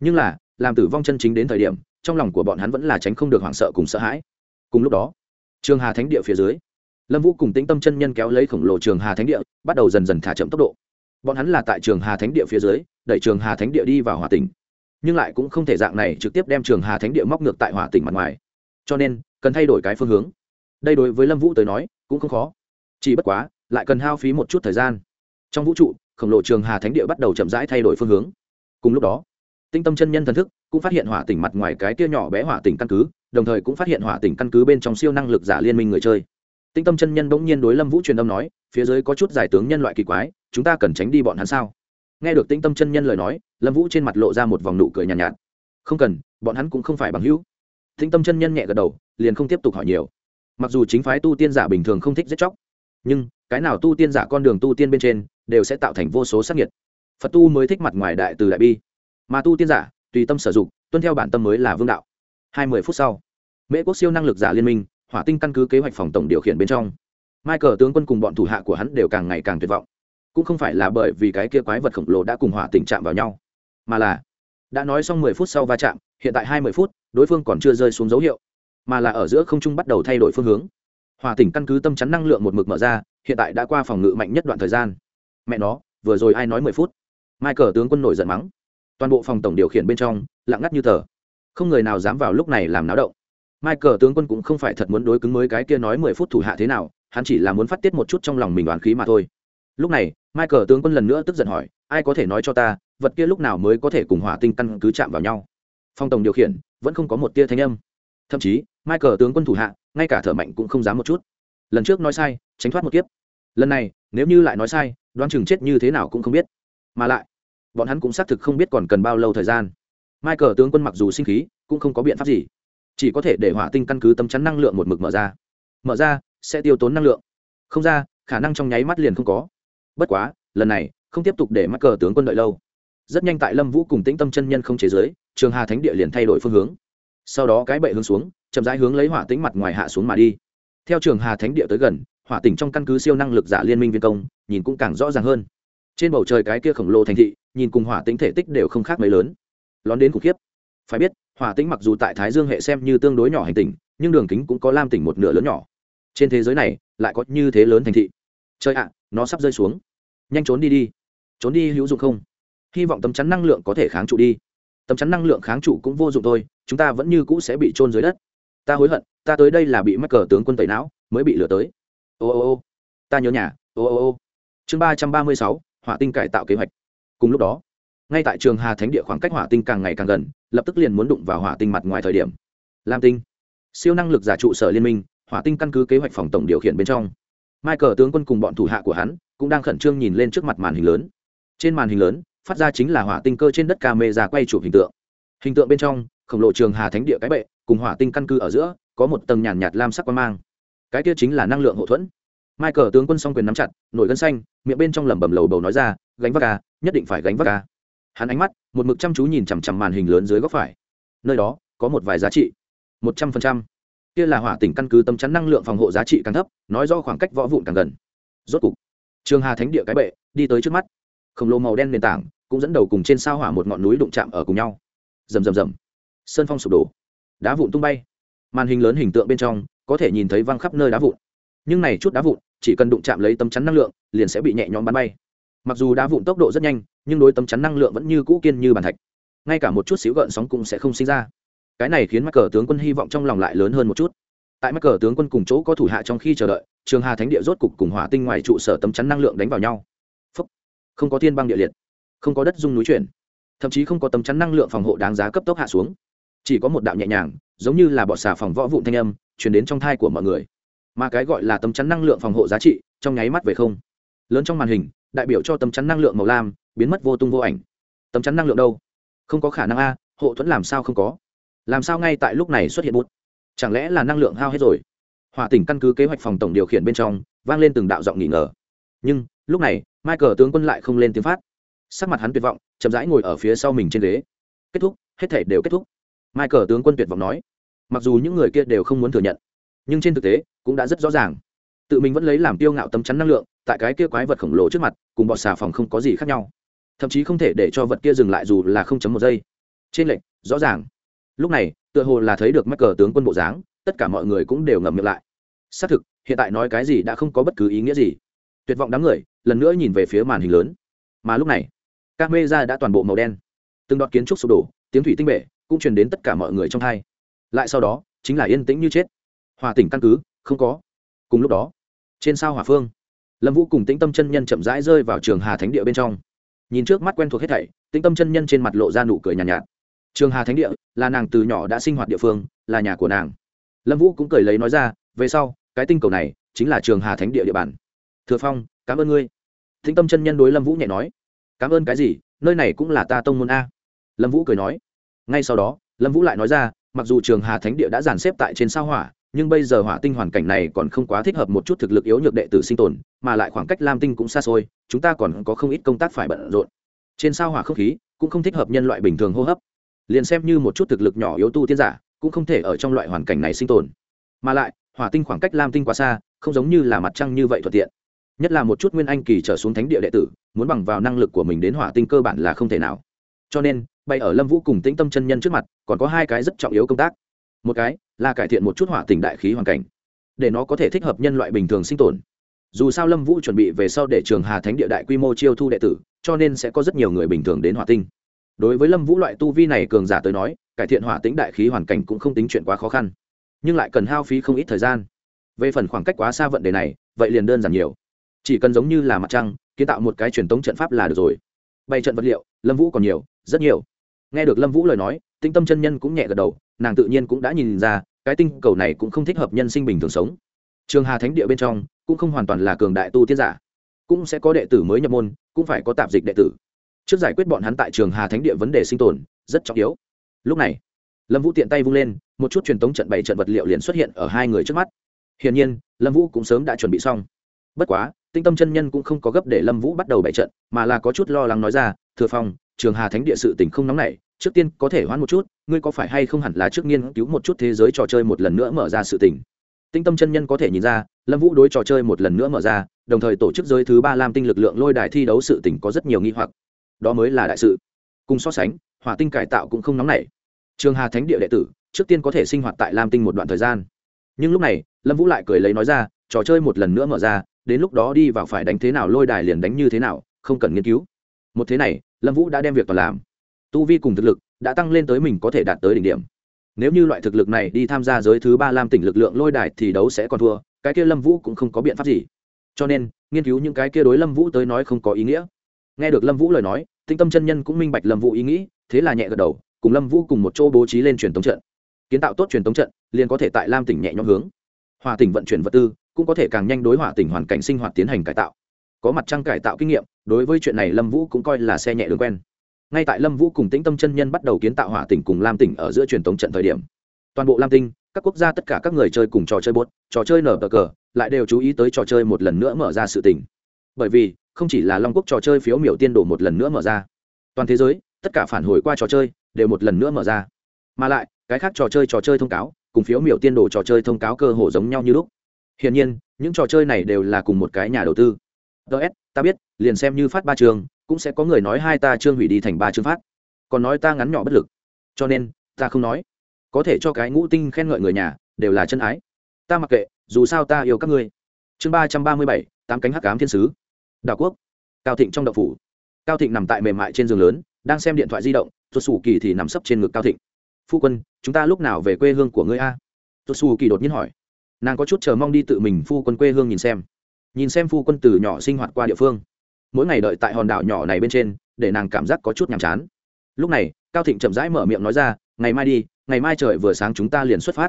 Nhưng là, làm tử vong chân chính đến thời điểm, trong lòng của bọn hắn vẫn là tránh không được hoảng sợ cùng sợ hãi. Cùng lúc đó, trường hà thánh địa phía dưới, lâm vũ cùng tĩnh tâm chân nhân kéo lấy khổng lồ trường hà thánh địa, bắt đầu dần dần thả chậm tốc độ bọn hắn là tại trường hà thánh địa phía dưới, đẩy trường hà thánh địa đi vào hòa tỉnh. Nhưng lại cũng không thể dạng này trực tiếp đem trường hà thánh địa móc ngược tại hòa tỉnh mặt ngoài. Cho nên, cần thay đổi cái phương hướng. Đây đối với lâm vũ tới nói, cũng không khó. Chỉ bất quá, lại cần hao phí một chút thời gian. Trong vũ trụ, khổng lồ trường hà thánh địa bắt đầu chậm rãi thay đổi phương hướng. Cùng lúc đó, tinh tâm chân nhân thần thức cũng phát hiện hỏa tỉnh mặt ngoài cái kia nhỏ bé hỏa tỉnh căn cứ, đồng thời cũng phát hiện hỏa tỉnh căn cứ bên trong siêu năng lực giả liên minh người chơi tinh tâm chân nhân bỗng nhiên đối lâm vũ truyền âm nói phía dưới có chút giải tướng nhân loại kỳ quái chúng ta cần tránh đi bọn hắn sao? Nghe được tinh tâm chân nhân lời nói lâm vũ trên mặt lộ ra một vòng nụ cười nhàn nhạt, nhạt. Không cần bọn hắn cũng không phải bằng hữu. Tinh tâm chân nhân nhẹ gật đầu liền không tiếp tục hỏi nhiều. Mặc dù chính phái tu tiên giả bình thường không thích giết chóc nhưng cái nào tu tiên giả con đường tu tiên bên trên đều sẽ tạo thành vô số sắc nhiệt phật tu mới thích mặt ngoài đại từ đại bi mà tu tiên giả tùy tâm sử dụng tuân theo bản tâm mới là vương đạo. Hai mươi phút sau mễ quốc siêu năng lực giả liên minh hỏa tinh căn cứ kế hoạch phòng tổng điều khiển bên trong. Michael tướng quân cùng bọn thủ hạ của hắn đều càng ngày càng tuyệt vọng. Cũng không phải là bởi vì cái kia quái vật khổng lồ đã cùng hỏa tình chạm vào nhau, mà là đã nói xong mười phút sau va chạm, hiện tại hai mươi phút, đối phương còn chưa rơi xuống dấu hiệu, mà là ở giữa không trung bắt đầu thay đổi phương hướng. Hòa tỉnh căn cứ tâm chắn năng lượng một mực mở ra, hiện tại đã qua phòng ngự mạnh nhất đoạn thời gian. Mẹ nó, vừa rồi ai nói mười phút? Mai Cờ tướng quân nổi giận mắng. Toàn bộ phòng tổng điều khiển bên trong, lặng ngắt như tờ. Không người nào dám vào lúc này làm náo động michael tướng quân cũng không phải thật muốn đối cứng mới cái kia nói mười phút thủ hạ thế nào, hắn chỉ là muốn phát tiết một chút trong lòng mình đoán khí mà thôi. Lúc này, michael tướng quân lần nữa tức giận hỏi, ai có thể nói cho ta, vật kia lúc nào mới có thể cùng hỏa tinh căn cứ chạm vào nhau? Phong tổng điều khiển, vẫn không có một tia thanh âm. Thậm chí, michael tướng quân thủ hạ, ngay cả thở mạnh cũng không dám một chút. Lần trước nói sai, tránh thoát một kiếp. Lần này, nếu như lại nói sai, đoán chừng chết như thế nào cũng không biết. Mà lại, bọn hắn cũng xác thực không biết còn cần bao lâu thời gian. Michael tướng quân mặc dù sinh khí, cũng không có biện pháp gì chỉ có thể để hỏa tinh căn cứ tâm chắn năng lượng một mực mở ra. Mở ra, sẽ tiêu tốn năng lượng. Không ra, khả năng trong nháy mắt liền không có. Bất quá, lần này, không tiếp tục để mắc cờ tướng quân đợi lâu. Rất nhanh tại lâm vũ cùng tĩnh tâm chân nhân không chế giới trường hà thánh địa liền thay đổi phương hướng. Sau đó cái bệ hướng xuống, chậm rãi hướng lấy hỏa tính mặt ngoài hạ xuống mà đi. Theo trường hà thánh địa tới gần, hỏa tỉnh trong căn cứ siêu năng lực giả liên minh viên công, nhìn cũng càng rõ ràng hơn. Trên bầu trời cái kia khổng lồ thành thị, nhìn cùng hỏa tính thể tích đều không khác mấy lớn. Lón đến khủng khiếp. Phải biết hỏa tĩnh mặc dù tại thái dương hệ xem như tương đối nhỏ hành tinh, nhưng đường kính cũng có lam tỉnh một nửa lớn nhỏ. Trên thế giới này, lại có như thế lớn thành thị. Chơi ạ, nó sắp rơi xuống. Nhanh trốn đi đi. Trốn đi hữu dụng không? Hy vọng tấm chắn năng lượng có thể kháng trụ đi. Tấm chắn năng lượng kháng trụ cũng vô dụng thôi, chúng ta vẫn như cũ sẽ bị trôn dưới đất. Ta hối hận, ta tới đây là bị mắc cờ tướng quân tẩy não, mới bị lừa tới. Ô ô ô. Ta nhớ nhà. Ô ô ô. Chương ba trăm ba mươi sáu, hỏa tinh cải tạo kế hoạch. Cùng lúc đó ngay tại trường hà thánh địa khoảng cách hỏa tinh càng ngày càng gần lập tức liền muốn đụng vào hỏa tinh mặt ngoài thời điểm. Lam tinh siêu năng lực giả trụ sở liên minh hỏa tinh căn cứ kế hoạch phòng tổng điều khiển bên trong. Michael tướng quân cùng bọn thủ hạ của hắn cũng đang khẩn trương nhìn lên trước mặt màn hình lớn. Trên màn hình lớn phát ra chính là hỏa tinh cơ trên đất ca mê ra quay chụp hình tượng. Hình tượng bên trong khổng lồ trường hà thánh địa cái bệ cùng hỏa tinh căn cứ ở giữa có một tầng nhàn nhạt, nhạt lam sắc quan mang. Cái kia chính là năng lượng hậu thuẫn. Michael tướng quân song quyền nắm chặt nổi gân xanh miệng bên trong lẩm bẩm lầu bầu nói ra gánh vác ca nhất định phải gánh vác ca hắn ánh mắt, một mực chăm chú nhìn chằm chằm màn hình lớn dưới góc phải. Nơi đó, có một vài giá trị. Một trăm phần trăm. Kia là hỏa tỉnh căn cứ tâm chắn năng lượng phòng hộ giá trị càng thấp, nói do khoảng cách võ vụn càng gần. Rốt cục, trường hà thánh địa cái bệ, đi tới trước mắt. Khổng lồ màu đen nền tảng, cũng dẫn đầu cùng trên sao hỏa một ngọn núi đụng chạm ở cùng nhau. Rầm rầm rầm. Sơn phong sụp đổ. Đá vụn tung bay. Màn hình lớn hình tượng bên trong, có thể nhìn thấy văng khắp nơi đá vụn. Nhưng này chút đá vụn, chỉ cần đụng chạm lấy tấm chắn năng lượng, liền sẽ bị nhẹ nhõm bắn bay mặc dù đá vụn tốc độ rất nhanh, nhưng đối tấm chắn năng lượng vẫn như cũ kiên như bàn thạch. Ngay cả một chút xíu gợn sóng cũng sẽ không sinh ra. Cái này khiến mắc cờ tướng quân hy vọng trong lòng lại lớn hơn một chút. Tại mắc cờ tướng quân cùng chỗ có thủ hạ trong khi chờ đợi, trường hà thánh địa rốt cục cùng hỏa tinh ngoài trụ sở tấm chắn năng lượng đánh vào nhau. Phúc. không có thiên băng địa liệt. Không có đất dung núi chuyển. Thậm chí không có tấm chắn năng lượng phòng hộ đáng giá cấp tốc hạ xuống. Chỉ có một đạo nhẹ nhàng, giống như là bọt xà phòng võ vụn thanh âm chuyển đến trong thai của mọi người. Mà cái gọi là tấm chắn năng lượng phòng hộ giá trị, trong nháy mắt về không. Lớn trong màn hình đại biểu cho tấm chắn năng lượng màu lam, biến mất vô tung vô ảnh. Tấm chắn năng lượng đâu? Không có khả năng a, hộ thuẫn làm sao không có? Làm sao ngay tại lúc này xuất hiện bút? Chẳng lẽ là năng lượng hao hết rồi? Hòa tỉnh căn cứ kế hoạch phòng tổng điều khiển bên trong, vang lên từng đạo giọng nghỉ ngờ. Nhưng, lúc này, michael tướng quân lại không lên tiếng phát. Sắc mặt hắn tuyệt vọng, chậm rãi ngồi ở phía sau mình trên ghế. Kết thúc, hết thể đều kết thúc. Michael tướng quân tuyệt vọng nói. Mặc dù những người kia đều không muốn thừa nhận, nhưng trên thực tế, cũng đã rất rõ ràng. Tự mình vẫn lấy làm tiêu ngạo tấm chắn năng lượng tại cái kia quái vật khổng lồ trước mặt, cùng bọt xà phòng không có gì khác nhau. Thậm chí không thể để cho vật kia dừng lại dù là không chấm một giây. Trên lệnh, rõ ràng. Lúc này, tựa hồ là thấy được mắc cờ tướng quân bộ dáng, tất cả mọi người cũng đều ngậm miệng lại. Xác thực, hiện tại nói cái gì đã không có bất cứ ý nghĩa gì. Tuyệt vọng đám người, lần nữa nhìn về phía màn hình lớn. Mà lúc này, các mê ra đã toàn bộ màu đen. Từng đoạn kiến trúc sụp đổ, tiếng thủy tinh bể cũng truyền đến tất cả mọi người trong hai. Lại sau đó, chính là yên tĩnh như chết. Hòa tỉnh căn cứ, không có. Cùng lúc đó, trên sao hỏa phương lâm vũ cùng tĩnh tâm chân nhân chậm rãi rơi vào trường hà thánh địa bên trong. Nhìn trước mắt quen thuộc hết thảy tĩnh tâm chân nhân trên mặt lộ ra nụ cười nhàn nhạt, nhạt. Trường hà thánh địa là nàng từ nhỏ đã sinh hoạt địa phương là nhà của nàng. Lâm vũ cũng cười lấy nói ra về sau cái tinh cầu này chính là trường hà thánh địa địa bàn. Thừa phong cảm ơn ngươi. Thính tâm chân nhân đối lâm vũ nhẹ nói cảm ơn cái gì? Nơi này cũng là ta tông môn a. Lâm vũ cười nói. Ngay sau đó lâm vũ lại nói ra mặc dù trường hà thánh địa đã dàn xếp tại trên sao hỏa nhưng bây giờ hỏa tinh hoàn cảnh này còn không quá thích hợp một chút thực lực yếu nhược đệ tử sinh tồn, mà lại khoảng cách lam tinh cũng xa xôi, chúng ta còn có không ít công tác phải bận rộn. Trên sao hỏa không khí, cũng không thích hợp nhân loại bình thường hô hấp. Liền xem như một chút thực lực nhỏ yếu tu tiên giả, cũng không thể ở trong loại hoàn cảnh này sinh tồn. Mà lại, hỏa tinh khoảng cách lam tinh quá xa, không giống như là mặt trăng như vậy thuận tiện. Nhất là một chút nguyên anh kỳ trở xuống thánh địa đệ tử, muốn bằng vào năng lực của mình đến hỏa tinh cơ bản là không thể nào. Cho nên, bay ở lâm vũ cùng tĩnh tâm chân nhân trước mặt, còn có hai cái rất trọng yếu công tác một cái là cải thiện một chút hỏa tình đại khí hoàn cảnh, để nó có thể thích hợp nhân loại bình thường sinh tồn. Dù sao lâm vũ chuẩn bị về sau để trường hà thánh địa đại quy mô chiêu thu đệ tử, cho nên sẽ có rất nhiều người bình thường đến hỏa tinh. Đối với lâm vũ loại tu vi này cường giả tới nói, cải thiện hỏa tính đại khí hoàn cảnh cũng không tính chuyện quá khó khăn, nhưng lại cần hao phí không ít thời gian. Về phần khoảng cách quá xa vận đề này, vậy liền đơn giản nhiều. Chỉ cần giống như là mặt trăng, kiến tạo một cái truyền thống trận pháp là được rồi. Bày trận vật liệu, lâm vũ còn nhiều, rất nhiều. Nghe được lâm vũ lời nói tinh tâm chân nhân cũng nhẹ gật đầu, nàng tự nhiên cũng đã nhìn ra, cái tinh cầu này cũng không thích hợp nhân sinh bình thường sống. Trường hà thánh địa bên trong, cũng không hoàn toàn là cường đại tu tiết giả, cũng sẽ có đệ tử mới nhập môn, cũng phải có tạp dịch đệ tử. Trước giải quyết bọn hắn tại trường hà thánh địa vấn đề sinh tồn, rất trọng yếu. Lúc này, lâm vũ tiện tay vung lên, một chút truyền thống trận bày trận vật liệu liền xuất hiện ở hai người trước mắt. Hiển nhiên, lâm vũ cũng sớm đã chuẩn bị xong. Bất quá tinh tâm chân nhân cũng không có gấp để lâm vũ bắt đầu bày trận, mà là có chút lo lắng nói ra, thừa phong, trường hà thánh địa sự tỉnh không nóng nảy trước tiên có thể hoãn một chút, ngươi có phải hay không hẳn là trước nghiên cứu một chút thế giới trò chơi một lần nữa mở ra sự tỉnh tinh tâm chân nhân có thể nhìn ra, lâm vũ đối trò chơi một lần nữa mở ra, đồng thời tổ chức giới thứ ba lam tinh lực lượng lôi đài thi đấu sự tỉnh có rất nhiều nghi hoặc. Đó mới là đại sự. Cùng so sánh, hỏa tinh cải tạo cũng không nóng nảy. Trường hà thánh địa đệ tử, trước tiên có thể sinh hoạt tại lam tinh một đoạn thời gian. Nhưng lúc này, lâm vũ lại cười lấy nói ra, trò chơi một lần nữa mở ra, đến lúc đó đi vào phải đánh thế nào, lôi đài liền đánh như thế nào, không cần nghiên cứu. Một thế này, lâm vũ đã đem việc toàn làm tu vi cùng thực lực đã tăng lên tới mình có thể đạt tới đỉnh điểm. Nếu như loại thực lực này đi tham gia giới thứ ba lam tỉnh lực lượng lôi đài thì đấu sẽ còn thua, cái kia lâm vũ cũng không có biện pháp gì. Cho nên, nghiên cứu những cái kia đối lâm vũ tới nói không có ý nghĩa. Nghe được lâm vũ lời nói tinh tâm chân nhân cũng minh bạch lâm vũ ý nghĩ, thế là nhẹ gật đầu, cùng lâm vũ cùng một chỗ bố trí lên truyền thống trận. Kiến tạo tốt truyền thống trận, liền có thể tại lam tỉnh nhẹ nhõm hướng. Hòa tỉnh vận chuyển vật tư, cũng có thể càng nhanh đối hòa tỉnh hoàn cảnh sinh hoạt tiến hành cải tạo. Có mặt trăng cải tạo kinh nghiệm, đối với chuyện này lâm vũ cũng coi là xe nhẹ đường quen ngay tại lâm vũ cùng tĩnh tâm chân nhân bắt đầu kiến tạo hỏa tỉnh cùng lam tỉnh ở giữa truyền thống trận thời điểm, toàn bộ lam tinh, các quốc gia tất cả các người chơi cùng trò chơi bốt trò chơi nở bờ cờ, lại đều chú ý tới trò chơi một lần nữa mở ra sự tỉnh bởi vì, không chỉ là long quốc trò chơi phiếu miểu tiên đổ một lần nữa mở ra, toàn thế giới, tất cả phản hồi qua trò chơi đều một lần nữa mở ra. Mà lại, cái khác trò chơi trò chơi thông cáo, cùng phiếu miểu tiên đồ trò chơi thông cáo cơ hồ giống nhau như lúc. Hiển nhiên, những trò chơi này đều là cùng một cái nhà đầu tư. Ts ta biết, liền xem như phát ba trường cũng sẽ có người nói hai ta chương hủy đi thành ba chương phát. Còn nói ta ngắn nhỏ bất lực. Cho nên, ta không nói. Có thể cho cái ngũ tinh khen ngợi người nhà, đều là chân ái. Ta mặc kệ, dù sao ta yêu các ngươi. Chương ba trăm ba mươi bảy, tám cánh hắc cám thiên sứ. Đảo quốc. Cao thịnh trong đậu phủ. Cao thịnh nằm tại mềm mại trên giường lớn, đang xem điện thoại di động, tuột xù kỳ thì nằm sấp trên ngực cao thịnh. Phu quân, chúng ta lúc nào về quê hương của ngươi a? Tuột xù kỳ đột nhiên hỏi. Nàng có chút chờ mong đi tự mình phu quân quê hương nhìn xem. Nhìn xem phu quân từ nhỏ sinh hoạt qua địa phương mỗi ngày đợi tại hòn đảo nhỏ này bên trên, để nàng cảm giác có chút nhàm chán. Lúc này, cao thịnh chậm rãi mở miệng nói ra, ngày mai đi, ngày mai trời vừa sáng chúng ta liền xuất phát.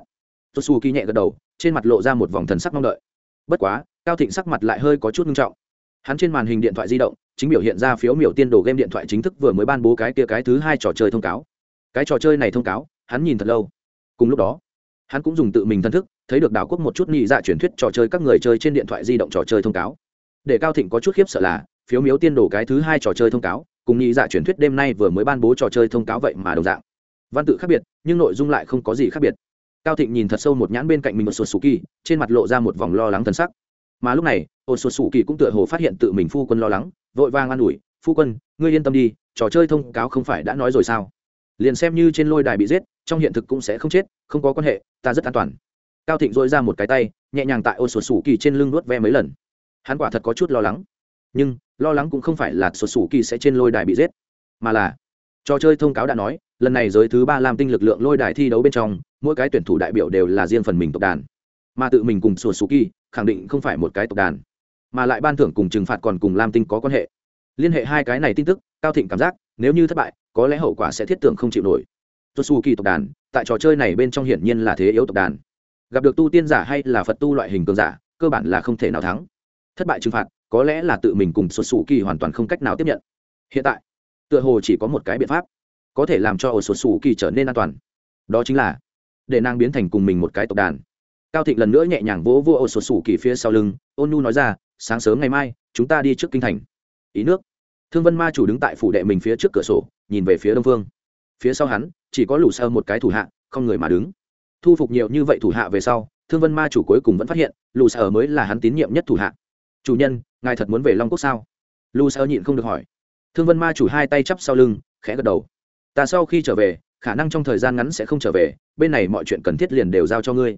Tuột xù kỳ nhẹ gật đầu, trên mặt lộ ra một vòng thần sắc mong đợi. Bất quá, cao thịnh sắc mặt lại hơi có chút nghiêm trọng. Hắn trên màn hình điện thoại di động, chính biểu hiện ra phiếu miểu tiên đồ game điện thoại chính thức vừa mới ban bố cái kia cái thứ hai trò chơi thông cáo. Cái trò chơi này thông cáo, hắn nhìn thật lâu. Cùng lúc đó, hắn cũng dùng tự mình thân thức, thấy được đảo quốc một chút nhị dạ truyền thuyết trò chơi các người chơi trên điện thoại di động trò chơi thông cáo. Để cao thịnh có chút khiếp sợ là phiếu miếu tiên đồ cái thứ hai trò chơi thông cáo, cùng nghĩ dạ truyền thuyết đêm nay vừa mới ban bố trò chơi thông cáo vậy mà đồng dạng. Văn tự khác biệt, nhưng nội dung lại không có gì khác biệt. Cao thịnh nhìn thật sâu một nhãn bên cạnh mình một sột sù kỳ trên mặt lộ ra một vòng lo lắng thân sắc. Mà lúc này ô sột sù kỳ cũng tựa hồ phát hiện tự mình phu quân lo lắng, vội vàng an ủi, phu quân, ngươi yên tâm đi, trò chơi thông cáo không phải đã nói rồi sao? Liền xem như trên lôi đài bị giết, trong hiện thực cũng sẽ không chết, không có quan hệ, ta rất an toàn. Cao thịnh dội ra một cái tay, nhẹ nhàng tại ô sột sù kỳ trên lưng nuốt ve mấy lần. Hắn quả thật có chút lo lắng nhưng lo lắng cũng không phải là sột sù kỳ sẽ trên lôi đài bị giết, mà là trò chơi thông cáo đã nói, lần này giới thứ ba làm tinh lực lượng lôi đài thi đấu bên trong, mỗi cái tuyển thủ đại biểu đều là riêng phần mình tộc đàn. Mà tự mình cùng sột sù kỳ khẳng định không phải một cái tộc đàn, mà lại ban thưởng cùng trừng phạt còn cùng lam tinh có quan hệ. Liên hệ hai cái này tin tức, cao thịnh cảm giác, nếu như thất bại, có lẽ hậu quả sẽ thiết tưởng không chịu nổi. Tuột Sủ kỳ tộc đàn, tại trò chơi này bên trong hiển nhiên là thế yếu tộc đàn. Gặp được tu tiên giả hay là phật tu loại hình cường giả, cơ bản là không thể nào thắng thất bại trừng phạt, có lẽ là tự mình cùng xuất xù kỳ hoàn toàn không cách nào tiếp nhận. Hiện tại, tựa hồ chỉ có một cái biện pháp, có thể làm cho ổ xuất xù kỳ trở nên an toàn. Đó chính là, để nàng biến thành cùng mình một cái tộc đàn. Cao thịnh lần nữa nhẹ nhàng vỗ vô ổ sột sủ kỳ phía sau lưng, ôn nu nói ra, sáng sớm ngày mai, chúng ta đi trước kinh thành. Ý nước. Thương vân ma chủ đứng tại phủ đệ mình phía trước cửa sổ, nhìn về phía đông phương. Phía sau hắn, chỉ có lù sơ một cái thủ hạ, không người mà đứng. Thu phục nhiều như vậy thủ hạ về sau, thương vân ma chủ cuối cùng vẫn phát hiện lù sơ mới là hắn tín nhiệm nhất thủ hạ chủ nhân, ngài thật muốn về long quốc sao? Lu sơ nhịn không được hỏi. Thương vân ma chủ hai tay chắp sau lưng, khẽ gật đầu. Ta sau khi trở về, khả năng trong thời gian ngắn sẽ không trở về, bên này mọi chuyện cần thiết liền đều giao cho ngươi.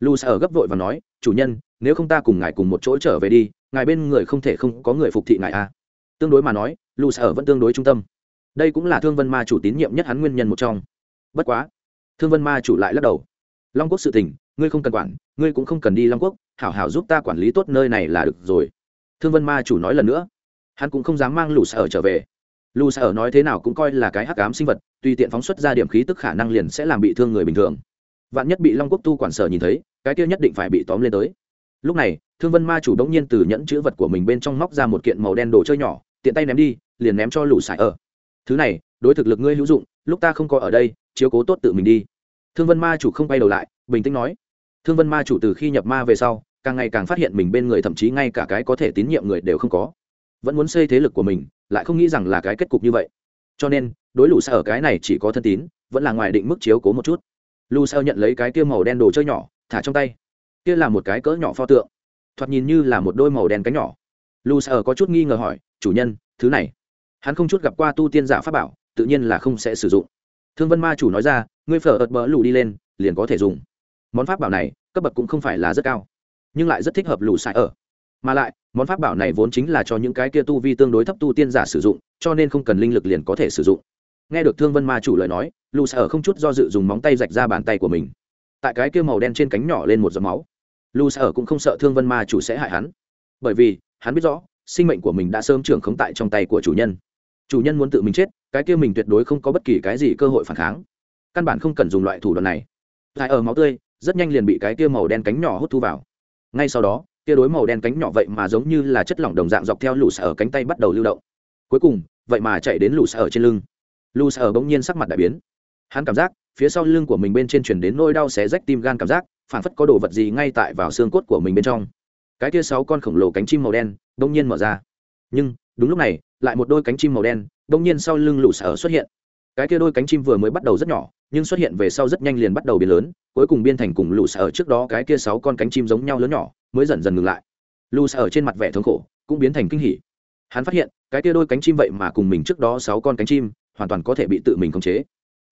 Lu sa ở gấp vội và nói, chủ nhân, nếu không ta cùng ngài cùng một chỗ trở về đi, ngài bên người không thể không có người phục thị ngài a à. tương đối mà nói, lu sa ở vẫn tương đối trung tâm. Đây cũng là thương vân ma chủ tín nhiệm nhất hắn nguyên nhân một trong. Bất quá, thương vân ma chủ lại lắc đầu. Long quốc sự tình ngươi không cần quản, ngươi cũng không cần đi long quốc, hảo hảo giúp ta quản lý tốt nơi này là được rồi. Thương vân ma chủ nói lần nữa. Hắn cũng không dám mang lù sở ở trở về. Lù sở ở nói thế nào cũng coi là cái hắc ám sinh vật tùy tiện phóng xuất ra điểm khí tức khả năng liền sẽ làm bị thương người bình thường. Vạn nhất bị long quốc tu quản sở nhìn thấy, cái kia nhất định phải bị tóm lên tới. Lúc này, thương vân ma chủ đống nhiên từ nhẫn chữ vật của mình bên trong móc ra một kiện màu đen đồ chơi nhỏ, tiện tay ném đi, liền ném cho lũ sải ở ờ, thứ này, đối thực lực ngươi hữu dụng, lúc ta không có ở đây, chiếu cố tốt tự mình đi. Thương vân ma chủ không quay đầu lại, bình tĩnh nói thương vân ma chủ từ khi nhập ma về sau, càng ngày càng phát hiện mình bên người thậm chí ngay cả cái có thể tín nhiệm người đều không có. Vẫn muốn xây thế lực của mình, lại không nghĩ rằng là cái kết cục như vậy. Cho nên, đối lũ ở cái này chỉ có thân tín, vẫn là ngoài định mức chiếu cố một chút. Lu Sao nhận lấy cái kia màu đen đồ chơi nhỏ, thả trong tay. Kia là một cái cỡ nhỏ pho tượng. Thoạt nhìn như là một đôi màu đen cánh nhỏ. Lu Sao có chút nghi ngờ hỏi, chủ nhân, thứ này? Hắn không chút gặp qua tu tiên giả pháp bảo, tự nhiên là không sẽ sử dụng. Thương vân ma chủ nói ra, ngươi phở ợt bỡ lù đi lên, liền có thể dùng món pháp bảo này cấp bậc cũng không phải là rất cao, nhưng lại rất thích hợp lù xài ở. Mà lại, món pháp bảo này vốn chính là cho những cái kia tu vi tương đối thấp tu tiên giả sử dụng, cho nên không cần linh lực liền có thể sử dụng. Nghe được thương vân ma chủ lời nói, lù ở không chút do dự dùng móng tay rạch ra bàn tay của mình. Tại cái kia màu đen trên cánh nhỏ lên một giọt máu. Lù ở cũng không sợ thương vân ma chủ sẽ hại hắn, bởi vì, hắn biết rõ, sinh mệnh của mình đã sớm trưởng khống tại trong tay của chủ nhân. Chủ nhân muốn tự mình chết, cái kia mình tuyệt đối không có bất kỳ cái gì cơ hội phản kháng. Căn bản không cần dùng loại thủ đoạn này. Lại ở máu tươi rất nhanh liền bị cái kia màu đen cánh nhỏ hút thu vào. Ngay sau đó, kia đối màu đen cánh nhỏ vậy mà giống như là chất lỏng đồng dạng dọc theo lũ sở cánh tay bắt đầu lưu động. Cuối cùng, vậy mà chạy đến lũ sở trên lưng. Lũ sở bỗng nhiên sắc mặt đại biến. Hắn cảm giác, phía sau lưng của mình bên trên chuyển đến nỗi đau xé rách tim gan cảm giác phản phất có đồ vật gì ngay tại vào xương cốt của mình bên trong. Cái kia sáu con khổng lồ cánh chim màu đen bỗng nhiên mở ra. Nhưng, đúng lúc này, lại một đôi cánh chim màu đen bỗng nhiên sau lưng lũ sở xuất hiện cái kia đôi cánh chim vừa mới bắt đầu rất nhỏ, nhưng xuất hiện về sau rất nhanh liền bắt đầu biến lớn, cuối cùng biên thành cùng lũ sở trước đó cái kia sáu con cánh chim giống nhau lớn nhỏ, mới dần dần ngừng lại. Lũ sở trên mặt vẻ thống khổ, cũng biến thành kinh hỉ. Hắn phát hiện, cái kia đôi cánh chim vậy mà cùng mình trước đó sáu con cánh chim, hoàn toàn có thể bị tự mình khống chế.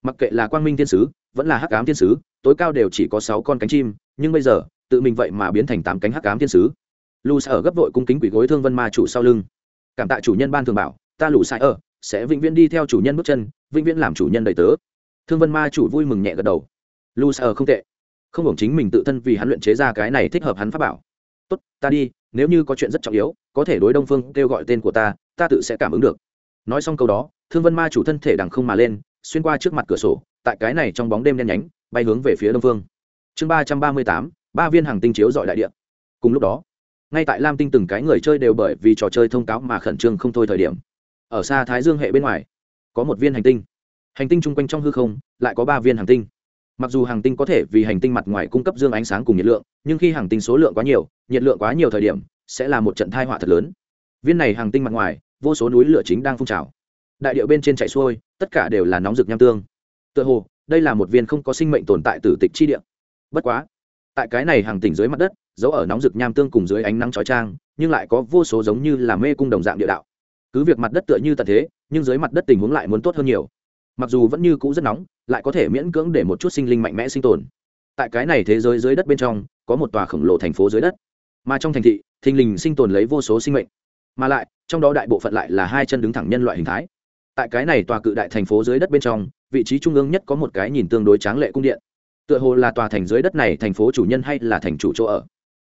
Mặc kệ là quang minh thiên sứ, vẫn là hắc ám thiên sứ, tối cao đều chỉ có sáu con cánh chim, nhưng bây giờ, tự mình vậy mà biến thành tám cánh hắc ám thiên sứ. Lù ở gấp vội cung kính quỷ gối thương vân ma chủ sau lưng. Cảm tạ chủ nhân ban thường bảo, ta lù sai ở sẽ vĩnh viễn đi theo chủ nhân bước chân vĩnh viễn làm chủ nhân đầy tớ. Thương vân ma chủ vui mừng nhẹ gật đầu. Lu sợ ờ, không tệ. Không hưởng chính mình tự thân vì hắn luyện chế ra cái này thích hợp hắn pháp bảo. Tốt, ta đi, nếu như có chuyện rất trọng yếu, có thể đối đông phương kêu gọi tên của ta ta tự sẽ cảm ứng được. Nói xong câu đó, thương vân ma chủ thân thể đằng không mà lên, xuyên qua trước mặt cửa sổ, tại cái này trong bóng đêm đen nhánh, bay hướng về phía đông phương. Chương ba trăm ba mươi tám, ba viên hàng tinh chiếu dọi đại địa. Cùng lúc đó, ngay tại lam tinh từng cái người chơi đều bởi vì trò chơi thông cáo mà khẩn trương không thôi thời điểm. Ở xa thái dương hệ bên ngoài có một viên hành tinh. Hành tinh chung quanh trong hư không, lại có ba viên hành tinh. Mặc dù hành tinh có thể vì hành tinh mặt ngoài cung cấp dương ánh sáng cùng nhiệt lượng, nhưng khi hành tinh số lượng quá nhiều, nhiệt lượng quá nhiều thời điểm, sẽ là một trận thai họa thật lớn. Viên này hành tinh mặt ngoài, vô số núi lửa chính đang phun trào. Đại điệu bên trên chạy xuôi, tất cả đều là nóng rực nham tương. Tựa hồ, đây là một viên không có sinh mệnh tồn tại tử tịch chi địa. Bất quá, tại cái này hàng tỉnh dưới mặt đất giấu ở nóng rực nham tương cùng dưới ánh nắng chói trang nhưng lại có vô số giống như là mê cung đồng dạng địa đạo. Cứ việc mặt đất tựa như tận thế nhưng dưới mặt đất tình huống lại muốn tốt hơn nhiều. Mặc dù vẫn như cũ rất nóng, lại có thể miễn cưỡng để một chút sinh linh mạnh mẽ sinh tồn. Tại cái này thế giới dưới đất bên trong, có một tòa khổng lồ thành phố dưới đất. Mà trong thành thị, thình lình sinh tồn lấy vô số sinh mệnh. Mà lại, trong đó đại bộ phận lại là hai chân đứng thẳng nhân loại hình thái. Tại cái này tòa cự đại thành phố dưới đất bên trong, vị trí trung ương nhất có một cái nhìn tương đối tráng lệ cung điện. Tựa hồ là tòa thành dưới đất này thành phố chủ nhân hay là thành chủ chỗ ở.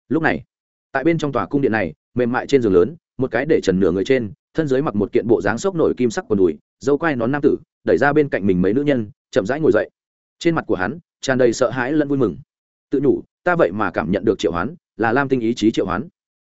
Lúc này, tại bên trong tòa cung điện này, mềm mại trên giường lớn, một cái để trần nửa người trên thân dưới mặc một kiện bộ dáng sốc nổi kim sắc quần đùi, dâu quai nón nam tử, đẩy ra bên cạnh mình mấy nữ nhân, chậm rãi ngồi dậy. Trên mặt của hắn, tràn đầy sợ hãi lẫn vui mừng. Tự nhủ, ta vậy mà cảm nhận được triệu hoán, là lam tinh ý chí triệu hoán.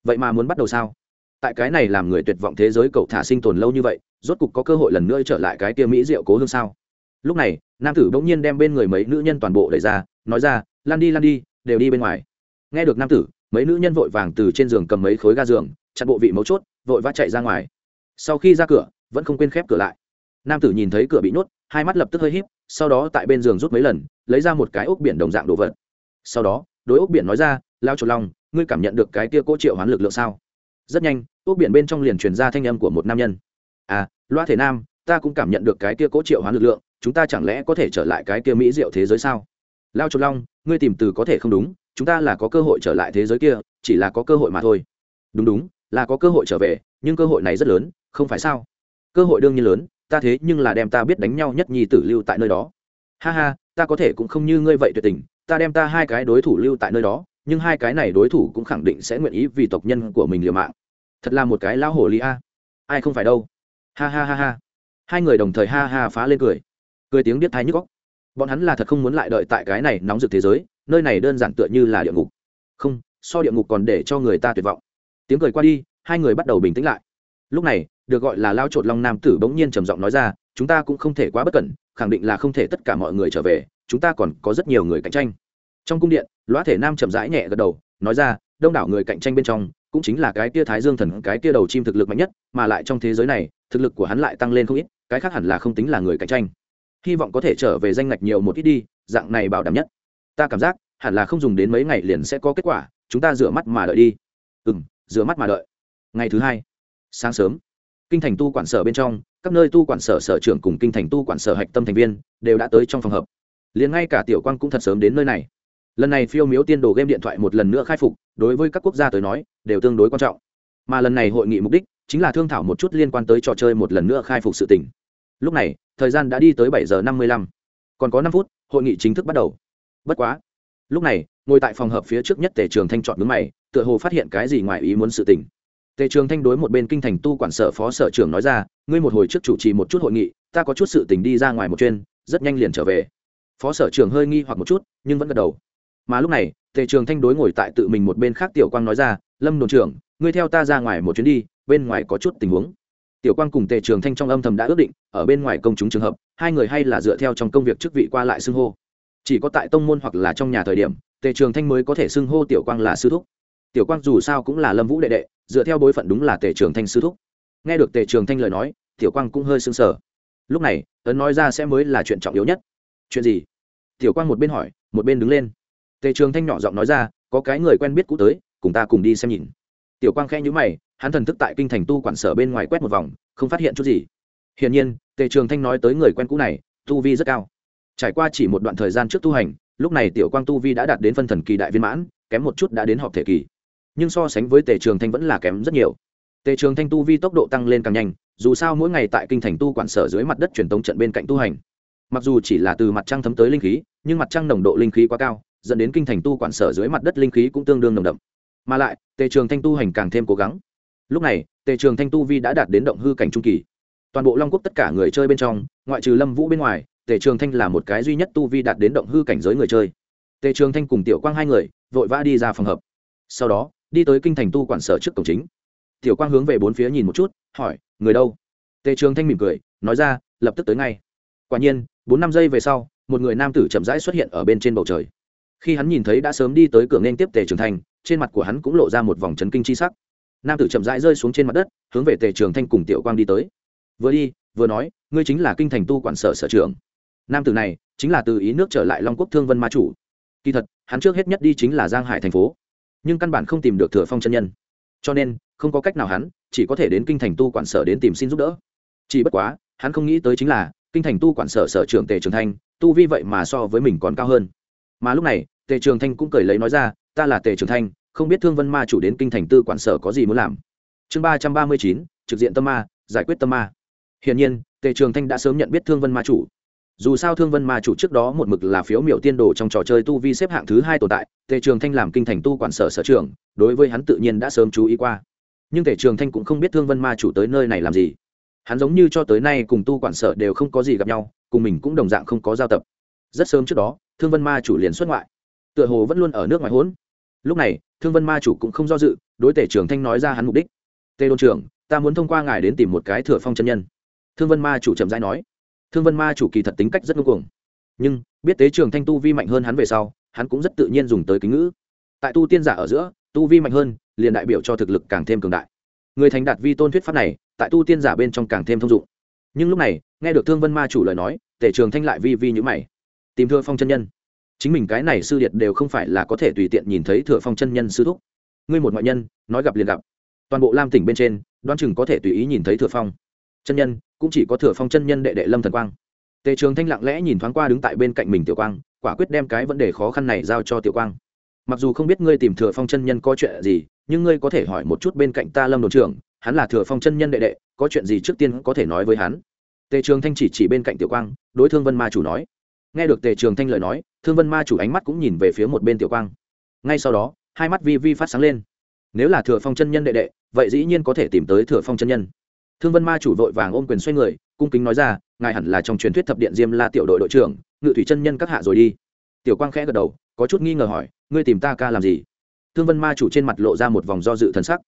Vậy mà muốn bắt đầu sao? Tại cái này làm người tuyệt vọng thế giới cậu thả sinh tồn lâu như vậy, rốt cục có cơ hội lần nữa trở lại cái tia mỹ rượu cố hương sao? Lúc này, nam tử bỗng nhiên đem bên người mấy nữ nhân toàn bộ đẩy ra, nói ra, lan đi lan đi, đều đi bên ngoài. Nghe được nam tử, mấy nữ nhân vội vàng từ trên giường cầm mấy khối ga giường, chặn bộ vị mấu chốt, vội vã chạy ra ngoài sau khi ra cửa, vẫn không quên khép cửa lại. Nam tử nhìn thấy cửa bị nhốt, hai mắt lập tức hơi híp, sau đó tại bên giường rút mấy lần, lấy ra một cái ốc biển đồng dạng đồ vật. Sau đó, đối ốc biển nói ra, lao trộn long, ngươi cảm nhận được cái tia cỗ triệu hoán lực lượng sao? Rất nhanh, ốc biển bên trong liền truyền ra thanh âm của một nam nhân. À loa thể nam, ta cũng cảm nhận được cái tia cỗ triệu hoán lực lượng, chúng ta chẳng lẽ có thể trở lại cái tia mỹ diệu thế giới sao? Lao trộn long, ngươi tìm từ có thể không đúng, chúng ta là có cơ hội trở lại thế giới kia, chỉ là có cơ hội mà thôi. Đúng đúng, là có cơ hội trở về, nhưng cơ hội này rất lớn không phải sao? Cơ hội đương nhiên lớn, ta thế nhưng là đem ta biết đánh nhau nhất nhi tử lưu tại nơi đó. Ha ha, ta có thể cũng không như ngươi vậy tuyệt tình, ta đem ta hai cái đối thủ lưu tại nơi đó, nhưng hai cái này đối thủ cũng khẳng định sẽ nguyện ý vì tộc nhân của mình liều mạng. Thật là một cái lão hổ ly a. Ai không phải đâu. Ha ha ha ha. Hai người đồng thời ha ha phá lên cười. Cười tiếng biết thái nhức góc bọn hắn là thật không muốn lại đợi tại cái này nóng rực thế giới, nơi này đơn giản tựa như là địa ngục. Không, so địa ngục còn để cho người ta tuyệt vọng. Tiếng cười qua đi, hai người bắt đầu bình tĩnh lại. Lúc này được gọi là lao trột long nam tử bỗng nhiên trầm giọng nói ra, chúng ta cũng không thể quá bất cẩn, khẳng định là không thể tất cả mọi người trở về, chúng ta còn có rất nhiều người cạnh tranh. Trong cung điện loa thể nam chậm rãi nhẹ gật đầu, nói ra, đông đảo người cạnh tranh bên trong, cũng chính là cái tia thái dương thần, cái tia đầu chim thực lực mạnh nhất, mà lại trong thế giới này, thực lực của hắn lại tăng lên không ít, cái khác hẳn là không tính là người cạnh tranh. Hy vọng có thể trở về danh ngạch nhiều một ít đi, dạng này bảo đảm nhất. Ta cảm giác, hẳn là không dùng đến mấy ngày liền sẽ có kết quả, chúng ta rửa mắt mà đợi đi. Ừ m rửa mắt mà đợi. Ngày thứ hai, sáng sớm kinh thành tu quản sở bên trong, các nơi tu quản sở sở trưởng cùng kinh thành tu quản sở hạch tâm thành viên, đều đã tới trong phòng hợp liền ngay cả tiểu quang cũng thật sớm đến nơi này. Lần này phiêu miếu tiên đồ game điện thoại một lần nữa khai phục, đối với các quốc gia tới nói, đều tương đối quan trọng. Mà lần này hội nghị mục đích, chính là thương thảo một chút liên quan tới trò chơi một lần nữa khai phục sự tỉnh lúc này, thời gian đã đi tới bảy giờ năm mươi lăm. Còn có năm phút, hội nghị chính thức bắt đầu. Bất quá, lúc này, ngồi tại phòng hợp phía trước nhất tề trường thanh chọn đứng mày, tựa hồ phát hiện cái gì ngoài ý muốn sự tỉnh tề trường thanh đối một bên kinh thành tu quản sở phó sở trưởng nói ra, ngươi một hồi trước chủ trì một chút hội nghị, ta có chút sự tình đi ra ngoài một chuyên rất nhanh liền trở về. Phó sở trưởng hơi nghi hoặc một chút, nhưng vẫn gật đầu. Mà lúc này, tề trường thanh đối ngồi tại tự mình một bên khác tiểu quang nói ra, lâm đồn trưởng, ngươi theo ta ra ngoài một chuyến đi, bên ngoài có chút tình huống. Tiểu quang cùng tề trường thanh trong âm thầm đã ước định, ở bên ngoài công chúng trường hợp, hai người hay là dựa theo trong công việc chức vị qua lại xưng hô. Chỉ có tại tông môn hoặc là trong nhà thời điểm, tề trường thanh mới có thể xưng hô tiểu quang là sư thúc tiểu quang dù sao cũng là lâm vũ đệ đệ, dựa theo bối phận đúng là tề trường thanh sư thúc. Nghe được tề trường thanh lời nói, tiểu quang cũng hơi sưng sờ. Lúc này ấn nói ra sẽ mới là chuyện trọng yếu nhất. Chuyện gì? Tiểu quang một bên hỏi, một bên đứng lên. Tề trường thanh nhỏ giọng nói ra, có cái người quen biết cũ tới, cùng ta cùng đi xem nhìn. Tiểu quang khẽ nhữ mày, hắn thần thức tại kinh thành tu quản sở bên ngoài quét một vòng, không phát hiện chút gì. Hiển nhiên, tề trường thanh nói tới người quen cũ này, tu vi rất cao. Trải qua chỉ một đoạn thời gian trước tu hành, lúc này tiểu quang tu vi đã đạt đến phân thần kỳ đại viên mãn, kém một chút đã đến họp thể kỳ nhưng so sánh với tề trường thanh vẫn là kém rất nhiều. Tề trường thanh tu vi tốc độ tăng lên càng nhanh, dù sao mỗi ngày tại kinh thành tu quản sở dưới mặt đất truyền tống trận bên cạnh tu hành. Mặc dù chỉ là từ mặt trăng thấm tới linh khí, nhưng mặt trăng nồng độ linh khí quá cao, dẫn đến kinh thành tu quản sở dưới mặt đất linh khí cũng tương đương nồng đậm. Mà lại, tề trường thanh tu hành càng thêm cố gắng. Lúc này, tề trường thanh tu vi đã đạt đến động hư cảnh trung kỳ. Toàn bộ long quốc tất cả người chơi bên trong, ngoại trừ lâm vũ bên ngoài, tề trường thanh là một cái duy nhất tu vi đạt đến động hư cảnh giới người chơi. Tề trường thanh cùng tiểu quang hai người, vội vã đi ra phòng hợp. Sau đó đi tới kinh thành tu quản sở trước cổng chính. Tiểu quang hướng về bốn phía nhìn một chút, hỏi, người đâu? Tề trường thanh mỉm cười, nói ra, lập tức tới ngay. Quả nhiên, bốn năm giây về sau, một người nam tử chậm rãi xuất hiện ở bên trên bầu trời. Khi hắn nhìn thấy đã sớm đi tới cửa nên tiếp tề trường thanh, trên mặt của hắn cũng lộ ra một vòng chấn kinh chi sắc. Nam tử chậm rãi rơi xuống trên mặt đất, hướng về tề trường thanh cùng tiểu quang đi tới. Vừa đi, vừa nói, ngươi chính là kinh thành tu quản sở sở trưởng. Nam tử này chính là từ ý nước trở lại long quốc thương vân ma chủ. Kỳ thật, hắn trước hết nhất đi chính là giang hải thành phố nhưng căn bản không tìm được thừa phong chân nhân. Cho nên, không có cách nào hắn chỉ có thể đến kinh thành tu quản sở đến tìm xin giúp đỡ. Chỉ bất quá, hắn không nghĩ tới chính là, kinh thành tu quản sở sở trưởng tề trường thanh, tu vi vậy mà so với mình còn cao hơn. Mà lúc này, tề trường thanh cũng cười lấy nói ra, ta là tề trường thanh, không biết thương vân ma chủ đến kinh thành tư quản sở có gì muốn làm. Chương ba trăm ba mươi chín, trực diện tâm ma, giải quyết tâm ma. Hiển nhiên, tề trường thanh đã sớm nhận biết thương vân ma chủ dù sao thương vân ma chủ trước đó một mực là phiếu miểu tiên đồ trong trò chơi tu vi xếp hạng thứ hai tồn tại, tề trường thanh làm kinh thành tu quản sở sở trường đối với hắn tự nhiên đã sớm chú ý qua. Nhưng tề trường thanh cũng không biết thương vân ma chủ tới nơi này làm gì. Hắn giống như cho tới nay cùng tu quản sở đều không có gì gặp nhau, cùng mình cũng đồng dạng không có giao tập. Rất sớm trước đó, thương vân ma chủ liền xuất ngoại. Tựa hồ vẫn luôn ở nước ngoài hốn. Lúc này, thương vân ma chủ cũng không do dự, đối tể trường thanh nói ra hắn mục đích. Tề đồn trưởng, ta muốn thông qua ngài đến tìm một cái thừa phong chân nhân. Thương vân ma chủ chậm rãi nói thương vân ma chủ kỳ thật tính cách rất ngưng cuồng. Nhưng, biết tế trường thanh tu vi mạnh hơn hắn về sau, hắn cũng rất tự nhiên dùng tới kính ngữ. Tại tu tiên giả ở giữa, tu vi mạnh hơn, liền đại biểu cho thực lực càng thêm cường đại. Người thành đạt vi tôn thuyết pháp này, tại tu tiên giả bên trong càng thêm thông dụng. Nhưng lúc này, nghe được thương vân ma chủ lời nói tể trường thanh lại vi vi nhữ mày. Tìm thừa phong chân nhân. Chính mình cái này sư điệt đều không phải là có thể tùy tiện nhìn thấy thừa phong chân nhân sư thúc. Ngươi một ngoại nhân, nói gặp liền gặp. Toàn bộ lam tỉnh bên trên đoan chừng có thể tùy ý nhìn thấy thừa phong. Chân nhân cũng chỉ có thừa phong chân nhân đệ đệ lâm thần quang tề trường thanh lặng lẽ nhìn thoáng qua đứng tại bên cạnh mình tiểu quang quả quyết đem cái vấn đề khó khăn này giao cho tiểu quang mặc dù không biết ngươi tìm thừa phong chân nhân có chuyện gì nhưng ngươi có thể hỏi một chút bên cạnh ta lâm đồn trưởng hắn là thừa phong chân nhân đệ đệ có chuyện gì trước tiên có thể nói với hắn tề trường thanh chỉ chỉ bên cạnh tiểu quang đối thương vân ma chủ nói nghe được tề trường thanh lời nói thương vân ma chủ ánh mắt cũng nhìn về phía một bên tiểu quang ngay sau đó hai mắt vi vi phát sáng lên nếu là thừa phong chân nhân đệ đệ vậy dĩ nhiên có thể tìm tới thừa phong chân nhân thương vân ma chủ vội vàng ôm quyền xoay người, cung kính nói ra, ngài hẳn là trong truyền thuyết thập điện diêm la tiểu đội đội trưởng, ngự thủy chân nhân các hạ rồi đi. Tiểu quang khẽ gật đầu, có chút nghi ngờ hỏi, ngươi tìm ta ca làm gì? Thương vân ma chủ trên mặt lộ ra một vòng do dự thần sắc.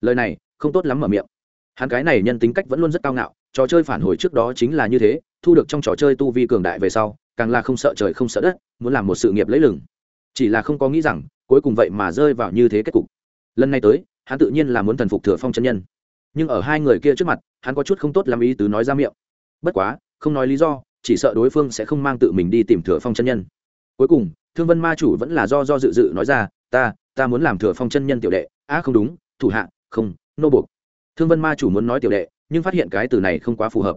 Lời này, không tốt lắm mở miệng. Hắn cái này nhân tính cách vẫn luôn rất cao ngạo, trò chơi phản hồi trước đó chính là như thế, thu được trong trò chơi tu vi cường đại về sau, càng là không sợ trời không sợ đất, muốn làm một sự nghiệp lấy lừng. Chỉ là không có nghĩ rằng, cuối cùng vậy mà rơi vào như thế kết cục. Lần này tới, hắn tự nhiên là muốn thần phục thừa phong chân nhân nhưng ở hai người kia trước mặt, hắn có chút không tốt làm ý tứ nói ra miệng. Bất quá, không nói lý do, chỉ sợ đối phương sẽ không mang tự mình đi tìm thừa phong chân nhân. Cuối cùng, thương vân ma chủ vẫn là do do dự dự nói ra, ta ta muốn làm thừa phong chân nhân tiểu đệ. Á không đúng, thủ hạ, không, nô buộc. Thương vân ma chủ muốn nói tiểu đệ, nhưng phát hiện cái từ này không quá phù hợp.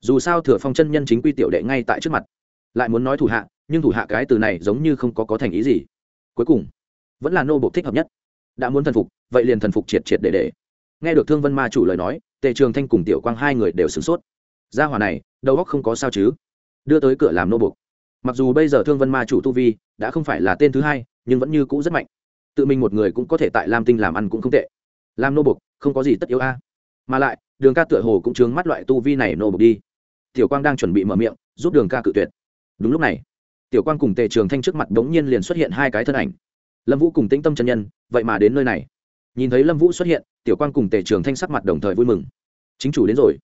Dù sao thừa phong chân nhân chính quy tiểu đệ ngay tại trước mặt. Lại muốn nói thủ hạ, nhưng thủ hạ cái từ này giống như không có có thành ý gì. Cuối cùng, vẫn là nô buộc thích hợp nhất. Đã muốn thần phục, vậy liền thần phục triệt triệt để để nghe được thương vân ma chủ lời nói, tề trường thanh cùng tiểu quang hai người đều sửng sốt. Gia hỏa này, đầu óc không có sao chứ? Đưa tới cửa làm nô bục mặc dù bây giờ thương vân ma chủ tu vi đã không phải là tên thứ hai, nhưng vẫn như cũ rất mạnh. Tự mình một người cũng có thể tại lam tinh làm ăn cũng không tệ. Làm nô bục không có gì tất yếu a. Mà lại, đường ca tựa hồ cũng chướng mắt loại tu vi này nô bục đi. Tiểu quang đang chuẩn bị mở miệng, giúp đường ca cự tuyệt. Đúng lúc này, tiểu quang cùng tề trường thanh trước mặt đ ố n g nhiên liền xuất hiện hai cái thân ảnh. Lâm vũ cùng tĩnh tâm chân nhân, vậy mà đến nơi này nhìn thấy lâm vũ xuất hiện, tiểu quan cùng tề trường thanh sắc mặt đồng thời vui mừng. Chính chủ đến rồi.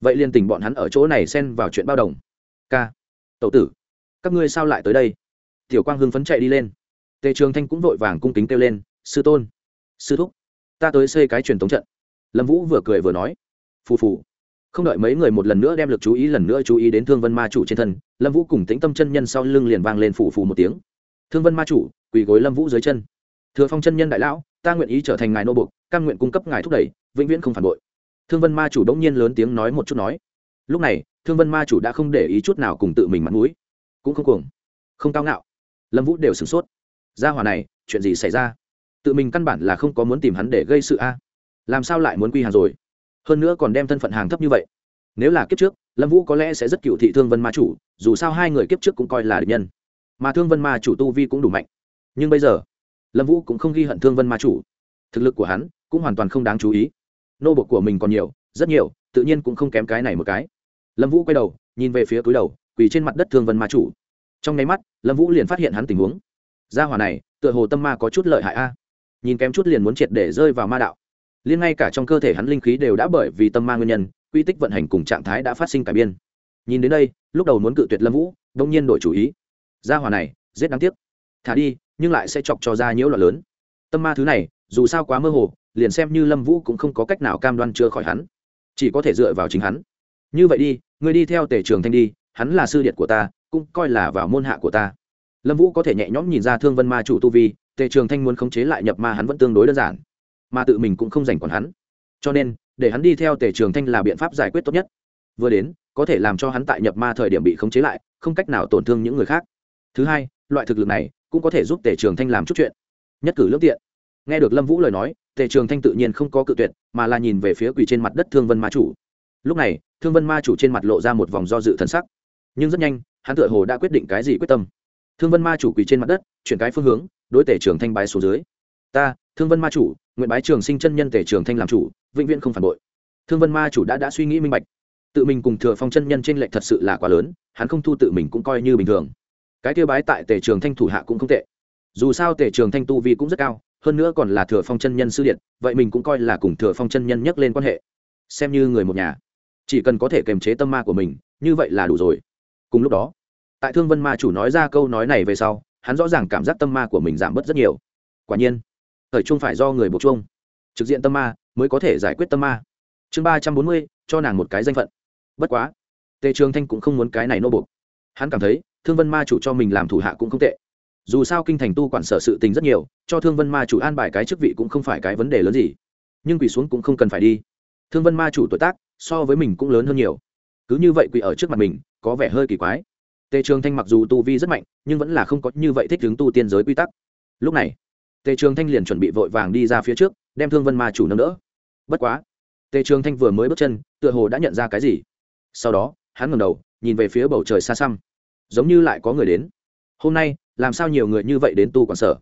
Vậy liền tình bọn hắn ở chỗ này xen vào chuyện bao đồng. Ca tậu tử, các ngươi sao lại tới đây? Tiểu quang hưng phấn chạy đi lên. Tề trường thanh cũng vội vàng cung kính kêu lên, sư tôn, sư thúc, ta tới xây cái truyền thống trận. Lâm vũ vừa cười vừa nói, phù phù. Không đợi mấy người một lần nữa đem l ự c chú ý lần nữa chú ý đến thương vân ma chủ trên thân, lâm vũ cùng tĩnh tâm chân nhân sau lưng liền vang lên phù phù một tiếng. Thương vân ma chủ, quỳ gối lâm vũ dưới chân. Thừa phong chân nhân đại lão ta nguyện ý trở thành ngài nô bục căn nguyện cung cấp ngài thúc đẩy, vĩnh viễn không phản bội. Thương vân ma chủ đ ỗ n g nhiên lớn tiếng nói một chút nói. Lúc này, thương vân ma chủ đã không để ý chút nào cùng tự mình mặt mũi. Cũng không cuồng, không cao ngạo. Lâm vũ đều sửng sốt. Ra hòa này, chuyện gì xảy ra? Tự mình căn bản là không có muốn tìm hắn để gây sự a. Làm sao lại muốn quy hàng rồi? Hơn nữa còn đem thân phận hàng thấp như vậy. Nếu là kiếp trước, lâm vũ có lẽ sẽ rất cựu thị thương vân ma chủ, dù sao hai người kiếp trước cũng coi là địch nhân. Mà thương vân ma chủ tu vi cũng đủ mạnh. Nhưng bây giờ lâm vũ cũng không ghi hận thương vân ma chủ. Thực lực của hắn cũng hoàn toàn không đáng chú ý. Nô bột của mình còn nhiều, rất nhiều, tự nhiên cũng không kém cái này một cái. Lâm vũ quay đầu, nhìn về phía túi đầu, quỳ trên mặt đất thương vân ma chủ. Trong nháy mắt, lâm vũ liền phát hiện hắn tình huống. Gia hỏa này, tựa hồ tâm ma có chút lợi hại a. Nhìn kém chút liền muốn triệt để rơi vào ma đạo. Liên ngay cả trong cơ thể hắn linh khí đều đã bởi vì tâm ma nguyên nhân, quy tích vận hành cùng trạng thái đã phát sinh cải biên. Nhìn đến đây, lúc đầu muốn cự tuyệt lâm vũ, đông nhiên đổi chủ ý. Gia hỏa này rất đáng tiếc. Thả đi nhưng lại sẽ chọc cho ra nhiễu loạn lớn. Tâm ma thứ này, dù sao quá mơ hồ, liền xem như lâm vũ cũng không có cách nào cam đoan chưa khỏi hắn. Chỉ có thể dựa vào chính hắn. Như vậy đi người đi theo tể trường thanh đi, hắn là sư điện của ta, cũng coi là vào môn hạ của ta. Lâm vũ có thể nhẹ nhõm nhìn ra thương vân ma chủ tu vi tề trường thanh muốn khống chế lại nhập ma hắn vẫn tương đối đơn giản. Mà tự mình cũng không dành còn hắn. Cho nên, để hắn đi theo tề trường thanh là biện pháp giải quyết tốt nhất. Vừa đến, có thể làm cho hắn tại nhập ma thời điểm bị khống chế lại, không cách nào tổn thương những người khác. Thứ hai, loại thực lực này cũng có thể giúp tề trường thanh làm chút chuyện. Nhất cử lương tiện. Nghe được lâm vũ lời nói, tề trường thanh tự nhiên không có cự tuyệt, mà là nhìn về phía quỳ trên mặt đất thương vân ma chủ. Lúc này, thương vân ma chủ trên mặt lộ ra một vòng do dự thần sắc. Nhưng rất nhanh, hắn tựa hồ đã quyết định cái gì quyết tâm. Thương vân ma chủ quỳ trên mặt đất, chuyển cái phương hướng, đối tể trường thanh bái số dưới. Ta, thương vân ma chủ, nguyện bái trường sinh chân nhân tể trường thanh làm chủ, vĩnh viễn không phản bội. Thương vân ma chủ đã đã suy nghĩ minh bạch. Tự mình cùng thừa phong chân nhân trên lệnh thật sự là quá lớn, hắn không thu tự mình cũng coi như bình thường cái kia bái tại tề trường thanh thủ hạ cũng không tệ. Dù sao tề trường thanh tu vi cũng rất cao, hơn nữa còn là thừa phong chân nhân sư điện, vậy mình cũng coi là cùng thừa phong chân nhân nhắc lên quan hệ. Xem như người một nhà. Chỉ cần có thể kềm chế tâm ma của mình, như vậy là đủ rồi. Cùng lúc đó, tại thương vân ma chủ nói ra câu nói này về sau, hắn rõ ràng cảm giác tâm ma của mình giảm bớt rất nhiều. Quả nhiên, thời trung phải do người buộc chung trực diện tâm ma mới có thể giải quyết tâm ma. Chương ba trăm bốn mươi, cho nàng một cái danh phận. Bất quá, tề trường thanh cũng không muốn cái này nô buộc. Hắn cảm thấy thương vân ma chủ cho mình làm thủ hạ cũng không tệ. Dù sao kinh thành tu quản sở sự tình rất nhiều, cho thương vân ma chủ an bài cái chức vị cũng không phải cái vấn đề lớn gì. Nhưng quỳ xuống cũng không cần phải đi. Thương vân ma chủ tuổi tác, so với mình cũng lớn hơn nhiều. Cứ như vậy quỳ ở trước mặt mình, có vẻ hơi kỳ quái. Tề trường thanh mặc dù tu vi rất mạnh, nhưng vẫn là không có như vậy thích ứng tu tiên giới quy tắc. Lúc này, tề trường thanh liền chuẩn bị vội vàng đi ra phía trước, đem thương vân ma chủ nâng đỡ. Bất quá, tề trường thanh vừa mới bước chân, tựa hồ đã nhận ra cái gì. Sau đó, hắn ngầm đầu, nhìn về phía bầu trời xa xăm giống như lại có người đến. Hôm nay, làm sao nhiều người như vậy đến tu quản sở?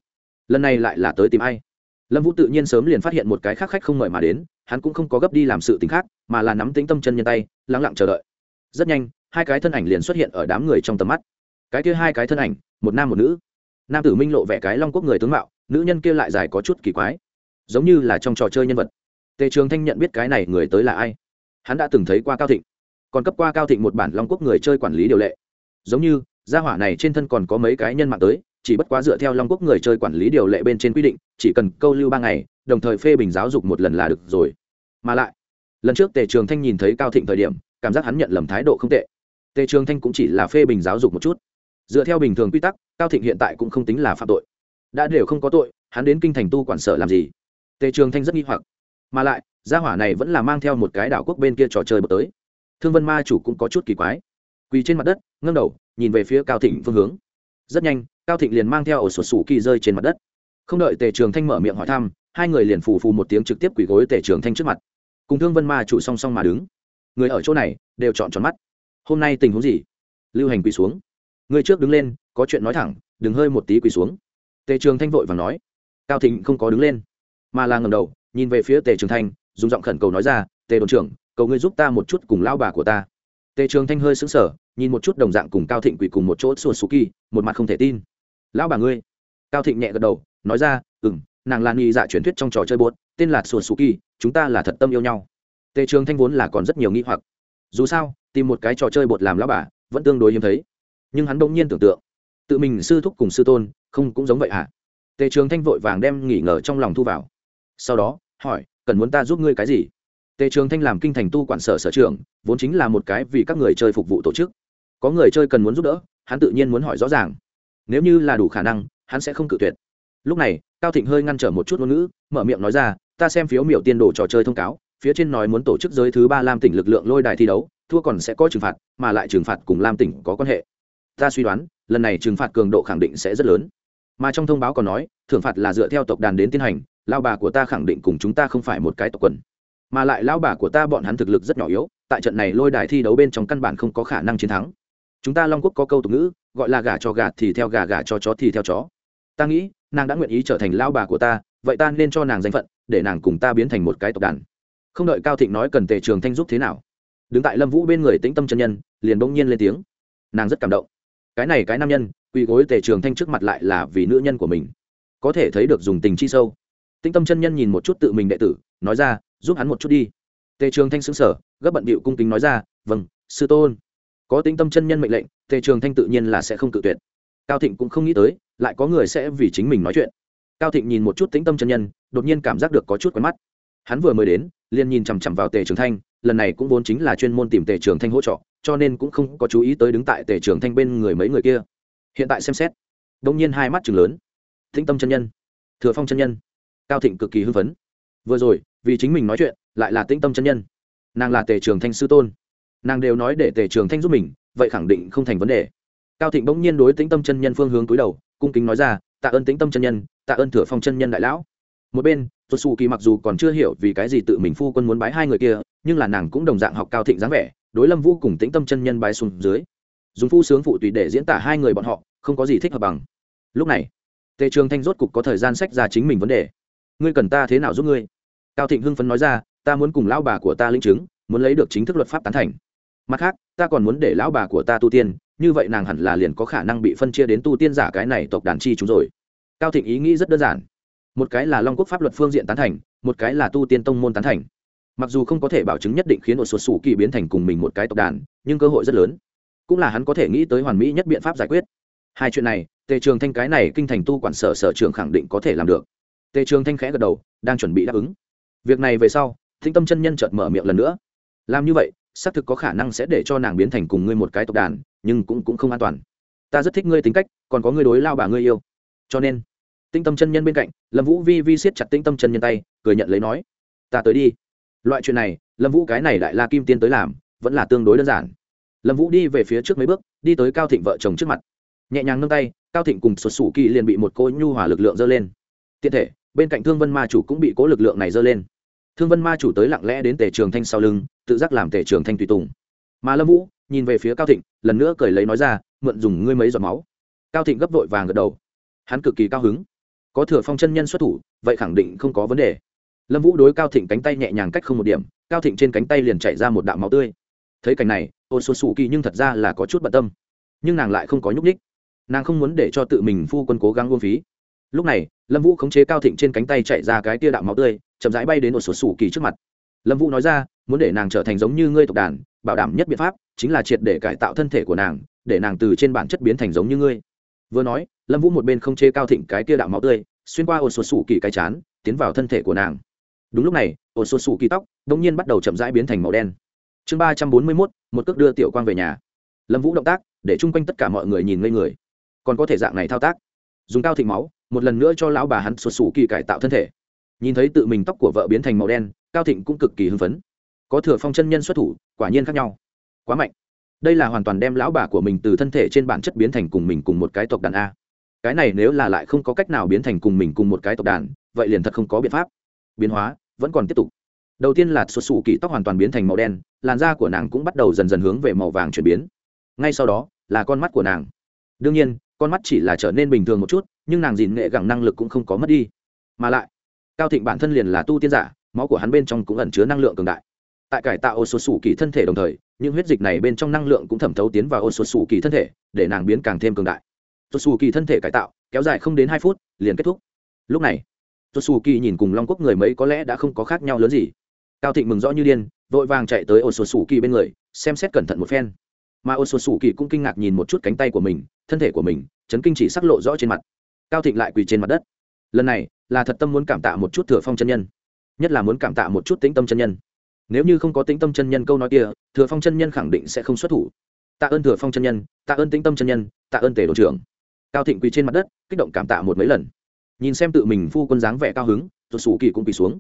Lần này lại là tới tìm ai? Lâm vũ tự nhiên sớm liền phát hiện một cái khác khách không mời mà đến, hắn cũng không có gấp đi làm sự t ì n h khác, mà là nắm tính tâm chân nhân tay lắng lặng chờ đợi. Rất nhanh, hai cái thân ảnh liền xuất hiện ở đám người trong tầm mắt. Cái kia hai cái thân ảnh, một nam một nữ. Nam tử minh lộ vẻ cái long quốc người tướng mạo, nữ nhân kia lại dài có chút kỳ quái. Giống như là trong trò chơi nhân vật. Tề trường thanh nhận biết cái này người tới là ai? Hắn đã từng thấy qua cao thịnh. Còn cấp qua cao thịnh một bản long quốc người chơi quản lý điều lệ giống như, gia hỏa này trên thân còn có mấy cái nhân mạng tới, chỉ bất quá dựa theo long quốc người chơi quản lý điều lệ bên trên quy định, chỉ cần câu lưu ba ngày, đồng thời phê bình giáo dục một lần là được rồi. Mà lại, lần trước tề trường thanh nhìn thấy cao thịnh thời điểm, cảm giác hắn nhận lầm thái độ không tệ. Tề trường thanh cũng chỉ là phê bình giáo dục một chút. Dựa theo bình thường quy tắc, cao thịnh hiện tại cũng không tính là phạm tội. Đã đều không có tội, hắn đến kinh thành tu quản sở làm gì? Tề trường thanh rất nghi hoặc. Mà lại, gia hỏa này vẫn là mang theo một cái đảo quốc bên kia trò chơi bật tới. Thương vân ma chủ cũng có chút kỳ quái quỳ trên mặt đất ngâm đầu, nhìn về phía cao thịnh phương hướng. Rất nhanh, cao thịnh liền mang theo ổ sột sủ kỳ rơi trên mặt đất. Không đợi tề trường thanh mở miệng hỏi thăm, hai người liền phù phù một tiếng trực tiếp quỳ gối tề trường thanh trước mặt. Cùng thương vân ma chủ song song mà đứng. Người ở chỗ này, đều chọn tròn mắt. Hôm nay tình huống gì? Lưu hành quỳ xuống. Người trước đứng lên, có chuyện nói thẳng, đừng hơi một tí quỳ xuống. Tề trường thanh vội và nói. Cao thịnh không có đứng lên, mà là ngầm đầu, nhìn về phía tề trường thanh, dùng giọng khẩn cầu nói ra, tề đồn trưởng, cầu ngươi giúp ta một chút cùng lao bà của ta tề trường thanh hơi sững sờ, nhìn một chút đồng dạng cùng cao thịnh quỳ cùng một chỗ sùa sù kỳ, một mặt không thể tin. Lão bà ngươi. Cao thịnh nhẹ gật đầu, nói ra ừ m nàng là nghi dạ truyền thuyết trong trò chơi bốt tên là sùa sù kỳ, chúng ta là thật tâm yêu nhau. Tề trường thanh vốn là còn rất nhiều nghi hoặc. Dù sao, tìm một cái trò chơi bột làm lão bà, vẫn tương đối hiếm thấy. Nhưng hắn bỗng nhiên tưởng tượng, tự mình sư thúc cùng sư tôn, không cũng giống vậy hả? Tề trường thanh vội vàng đem nghỉ ngờ trong lòng thu vào. Sau đó, hỏi, cần muốn ta giúp ngươi cái gì? Tề trường thanh làm kinh thành tu quản sở sở trường vốn chính là một cái vì các người chơi phục vụ tổ chức. Có người chơi cần muốn giúp đỡ, hắn tự nhiên muốn hỏi rõ ràng. Nếu như là đủ khả năng, hắn sẽ không cự tuyệt. Lúc này, cao thịnh hơi ngăn trở một chút ngôn ngữ, mở miệng nói ra, ta xem phiếu miểu tiên đồ trò chơi thông cáo, phía trên nói muốn tổ chức giới thứ ba lam tỉnh lực lượng lôi đài thi đấu, thua còn sẽ có trừng phạt, mà lại trừng phạt cùng lam tỉnh có quan hệ. Ta suy đoán, lần này trừng phạt cường độ khẳng định sẽ rất lớn. Mà trong thông báo còn nói, thưởng phạt là dựa theo tộc đàn đến tiến hành, lao bà của ta khẳng định cùng chúng ta không phải một cái tộc quần mà lại lao bà của ta bọn hắn thực lực rất nhỏ yếu, tại trận này lôi đài thi đấu bên trong căn bản không có khả năng chiến thắng. Chúng ta long quốc có câu tục ngữ, gọi là gà cho gà thì theo gà gà cho chó thì theo chó. Ta nghĩ, nàng đã nguyện ý trở thành lao bà của ta, vậy ta nên cho nàng danh phận, để nàng cùng ta biến thành một cái tộc đàn. Không đợi cao thịnh nói cần tề trường thanh giúp thế nào, đứng tại lâm vũ bên người tĩnh tâm chân nhân, liền bỗng nhiên lên tiếng. Nàng rất cảm động. Cái này cái nam nhân, quỳ gối tề trường thanh trước mặt lại là vì nữ nhân của mình. Có thể thấy được dùng tình chi sâu. Tĩnh tâm chân nhân nhìn một chút tự mình đệ tử, nói ra giúp hắn một chút đi. Tề trường thanh xứng sở gấp bận bịu cung kính nói ra vâng sư tôn. Có tính tâm chân nhân mệnh lệnh, tề trường thanh tự nhiên là sẽ không cự tuyệt. Cao thịnh cũng không nghĩ tới, lại có người sẽ vì chính mình nói chuyện. Cao thịnh nhìn một chút tính tâm chân nhân, đột nhiên cảm giác được có chút quen mắt. Hắn vừa mới đến, liền nhìn chằm chằm vào tề trường thanh, lần này cũng vốn chính là chuyên môn tìm tề trường thanh hỗ trợ, cho nên cũng không có chú ý tới đứng tại tề trường thanh bên người mấy người kia. Hiện tại xem xét đông nhiên hai mắt chừng lớn. Thính tâm chân nhân, thừa phong chân nhân. Cao thịnh cực kỳ hưng phấn vừa rồi, vì chính mình nói chuyện, lại là tĩnh tâm chân nhân. Nàng là tề trường thanh sư tôn. Nàng đều nói để tề trường thanh giúp mình, vậy khẳng định không thành vấn đề. Cao thịnh bỗng nhiên đối tĩnh tâm chân nhân phương hướng túi đầu, cung kính nói ra, tạ ơn tĩnh tâm chân nhân, tạ ơn thửa phong chân nhân đại lão. Một bên tuột xù kỳ mặc dù còn chưa hiểu vì cái gì tự mình phu quân muốn bái hai người kia, nhưng là nàng cũng đồng dạng học cao thịnh dáng vẻ, đối lâm vũ cùng tĩnh tâm chân nhân bái xuống dưới. Dùng phu sướng phụ tùy để diễn tả hai người bọn họ, không có gì thích hợp bằng. Lúc này, tề trường thanh rốt cục có thời gian sách ra chính mình vấn đề. Ngươi cần ta thế nào giúp ngươi? Cao thịnh hưng phấn nói ra, ta muốn cùng lão bà của ta linh chứng, muốn lấy được chính thức luật pháp tán thành. Mặt khác, ta còn muốn để lão bà của ta tu tiên, như vậy nàng hẳn là liền có khả năng bị phân chia đến tu tiên giả cái này tộc đàn chi chúng rồi. Cao thịnh ý nghĩ rất đơn giản. Một cái là long quốc pháp luật phương diện tán thành, một cái là tu tiên tông môn tán thành. Mặc dù không có thể bảo chứng nhất định khiến một số sủ kỳ biến thành cùng mình một cái tộc đàn, nhưng cơ hội rất lớn. Cũng là hắn có thể nghĩ tới hoàn mỹ nhất biện pháp giải quyết. Hai chuyện này, tề trường thanh cái này kinh thành tu quản sở sở trường khẳng định có thể làm được. Tề trường thanh khẽ gật đầu, đang chuẩn bị đáp ứng việc này về sau thinh tâm chân nhân chợt mở miệng lần nữa. Làm như vậy, xác thực có khả năng sẽ để cho nàng biến thành cùng ngươi một cái tộc đàn, nhưng cũng cũng không an toàn. Ta rất thích ngươi tính cách, còn có ngươi đối lao bà ngươi yêu. Cho nên tinh tâm chân nhân bên cạnh, lâm vũ vi vi siết chặt tinh tâm chân nhân tay, cười nhận lấy nói, ta tới đi. Loại chuyện này, lâm vũ cái này đại la kim tiên tới làm, vẫn là tương đối đơn giản. Lâm vũ đi về phía trước mấy bước, đi tới cao thịnh vợ chồng trước mặt. Nhẹ nhàng nâng tay, cao thịnh cùng sụt sủ kỳ liền bị một cô nhu hỏa lực lượng dơ lên. Tiện thể, bên cạnh thương vân ma chủ cũng bị cố lực lượng này dơ lên thương vân ma chủ tới lặng lẽ đến tề trường thanh sau lưng, tự giác làm tề trường thanh tùy tùng. Mà lâm vũ nhìn về phía cao thịnh, lần nữa cười lấy nói ra, mượn dùng ngươi mấy giọt máu. Cao thịnh gấp vội vàng gật đầu. Hắn cực kỳ cao hứng. Có thừa phong chân nhân xuất thủ, vậy khẳng định không có vấn đề. Lâm vũ đối cao thịnh cánh tay nhẹ nhàng cách không một điểm, cao thịnh trên cánh tay liền chạy ra một đạo máu tươi. Thấy cảnh này ôn xuân xù kỳ nhưng thật ra là có chút bận tâm. Nhưng nàng lại không có nhúc ních nàng không muốn để cho tự mình phu quân cố gắng uông phí lúc này, lâm vũ khống chế cao thịnh trên cánh tay chạy ra cái tia đạo máu tươi, chậm rãi bay đến một số sủ kỳ trước mặt. Lâm vũ nói ra, muốn để nàng trở thành giống như ngươi tộc đàn, bảo đảm nhất biện pháp chính là triệt để cải tạo thân thể của nàng, để nàng từ trên bản chất biến thành giống như ngươi. Vừa nói, lâm vũ một bên không chế cao thịnh cái tia đạo máu tươi, xuyên qua ổ sột sủ kỳ cái chán, tiến vào thân thể của nàng. Đúng lúc này, ổ sột sủ kỳ tóc đ ỗ n g nhiên bắt đầu chậm rãi biến thành màu đen. Chương ba trăm bốn mươi mốt, một cước đưa tiểu quang về nhà. Lâm vũ động tác, để chung quanh tất cả mọi người nhìn ngây người. Còn có thể dạng này thao tác. Dùng cao thịnh máu một lần nữa cho lão bà hắn sột sủ kỳ cải tạo thân thể. Nhìn thấy tự mình tóc của vợ biến thành màu đen, cao thịnh cũng cực kỳ hưng phấn. Có thừa phong chân nhân xuất thủ, quả nhiên khác nhau. Quá mạnh. Đây là hoàn toàn đem lão bà của mình từ thân thể trên bản chất biến thành cùng mình cùng một cái tộc đàn a. Cái này nếu là lại không có cách nào biến thành cùng mình cùng một cái tộc đàn, vậy liền thật không có biện pháp. Biến hóa, vẫn còn tiếp tục. Đầu tiên là xuất xù kỳ tóc hoàn toàn biến thành màu đen, làn da của nàng cũng bắt đầu dần dần hướng về màu vàng chuyển biến. Ngay sau đó, là con mắt của nàng. Đương nhiên, con mắt chỉ là trở nên bình thường một chút nhưng nàng dìn nghệ gẳng năng lực cũng không có mất đi. Mà lại, cao thịnh bản thân liền là tu tiên giả, máu của hắn bên trong cũng ẩn chứa năng lượng cường đại. Tại cải tạo ô số sủ kỳ thân thể đồng thời, những huyết dịch này bên trong năng lượng cũng thẩm thấu tiến vào ô số sủ kỳ thân thể, để nàng biến càng thêm cường đại. Tuột xù kỳ thân thể cải tạo, kéo dài không đến hai phút, liền kết thúc. Lúc này tuột xù kỳ nhìn cùng long quốc người mấy có lẽ đã không có khác nhau lớn gì. Cao thịnh mừng rõ như điên, vội vàng chạy tới ô số sủ kỳ bên người, xem xét cẩn thận một phen. Mà ô số sủ kỳ cũng kinh ngạc nhìn một chút cánh tay của mình, thân thể của mình, chấn kinh chỉ sắc lộ rõ trên mặt cao thịnh lại quỳ trên mặt đất. Lần này, là thật tâm muốn cảm tạ một chút thừa phong chân nhân. Nhất là muốn cảm tạ một chút tĩnh tâm chân nhân. Nếu như không có tĩnh tâm chân nhân câu nói kia, thừa phong chân nhân khẳng định sẽ không xuất thủ. Tạ ơn thừa phong chân nhân, tạ ơn tĩnh tâm chân nhân, tạ ơn tể đội trưởng. Cao thịnh quỳ trên mặt đất, kích động cảm tạ một mấy lần. Nhìn xem tự mình phu quân dáng vẻ cao hứng rồi sủ kỳ cũng quỳ xuống.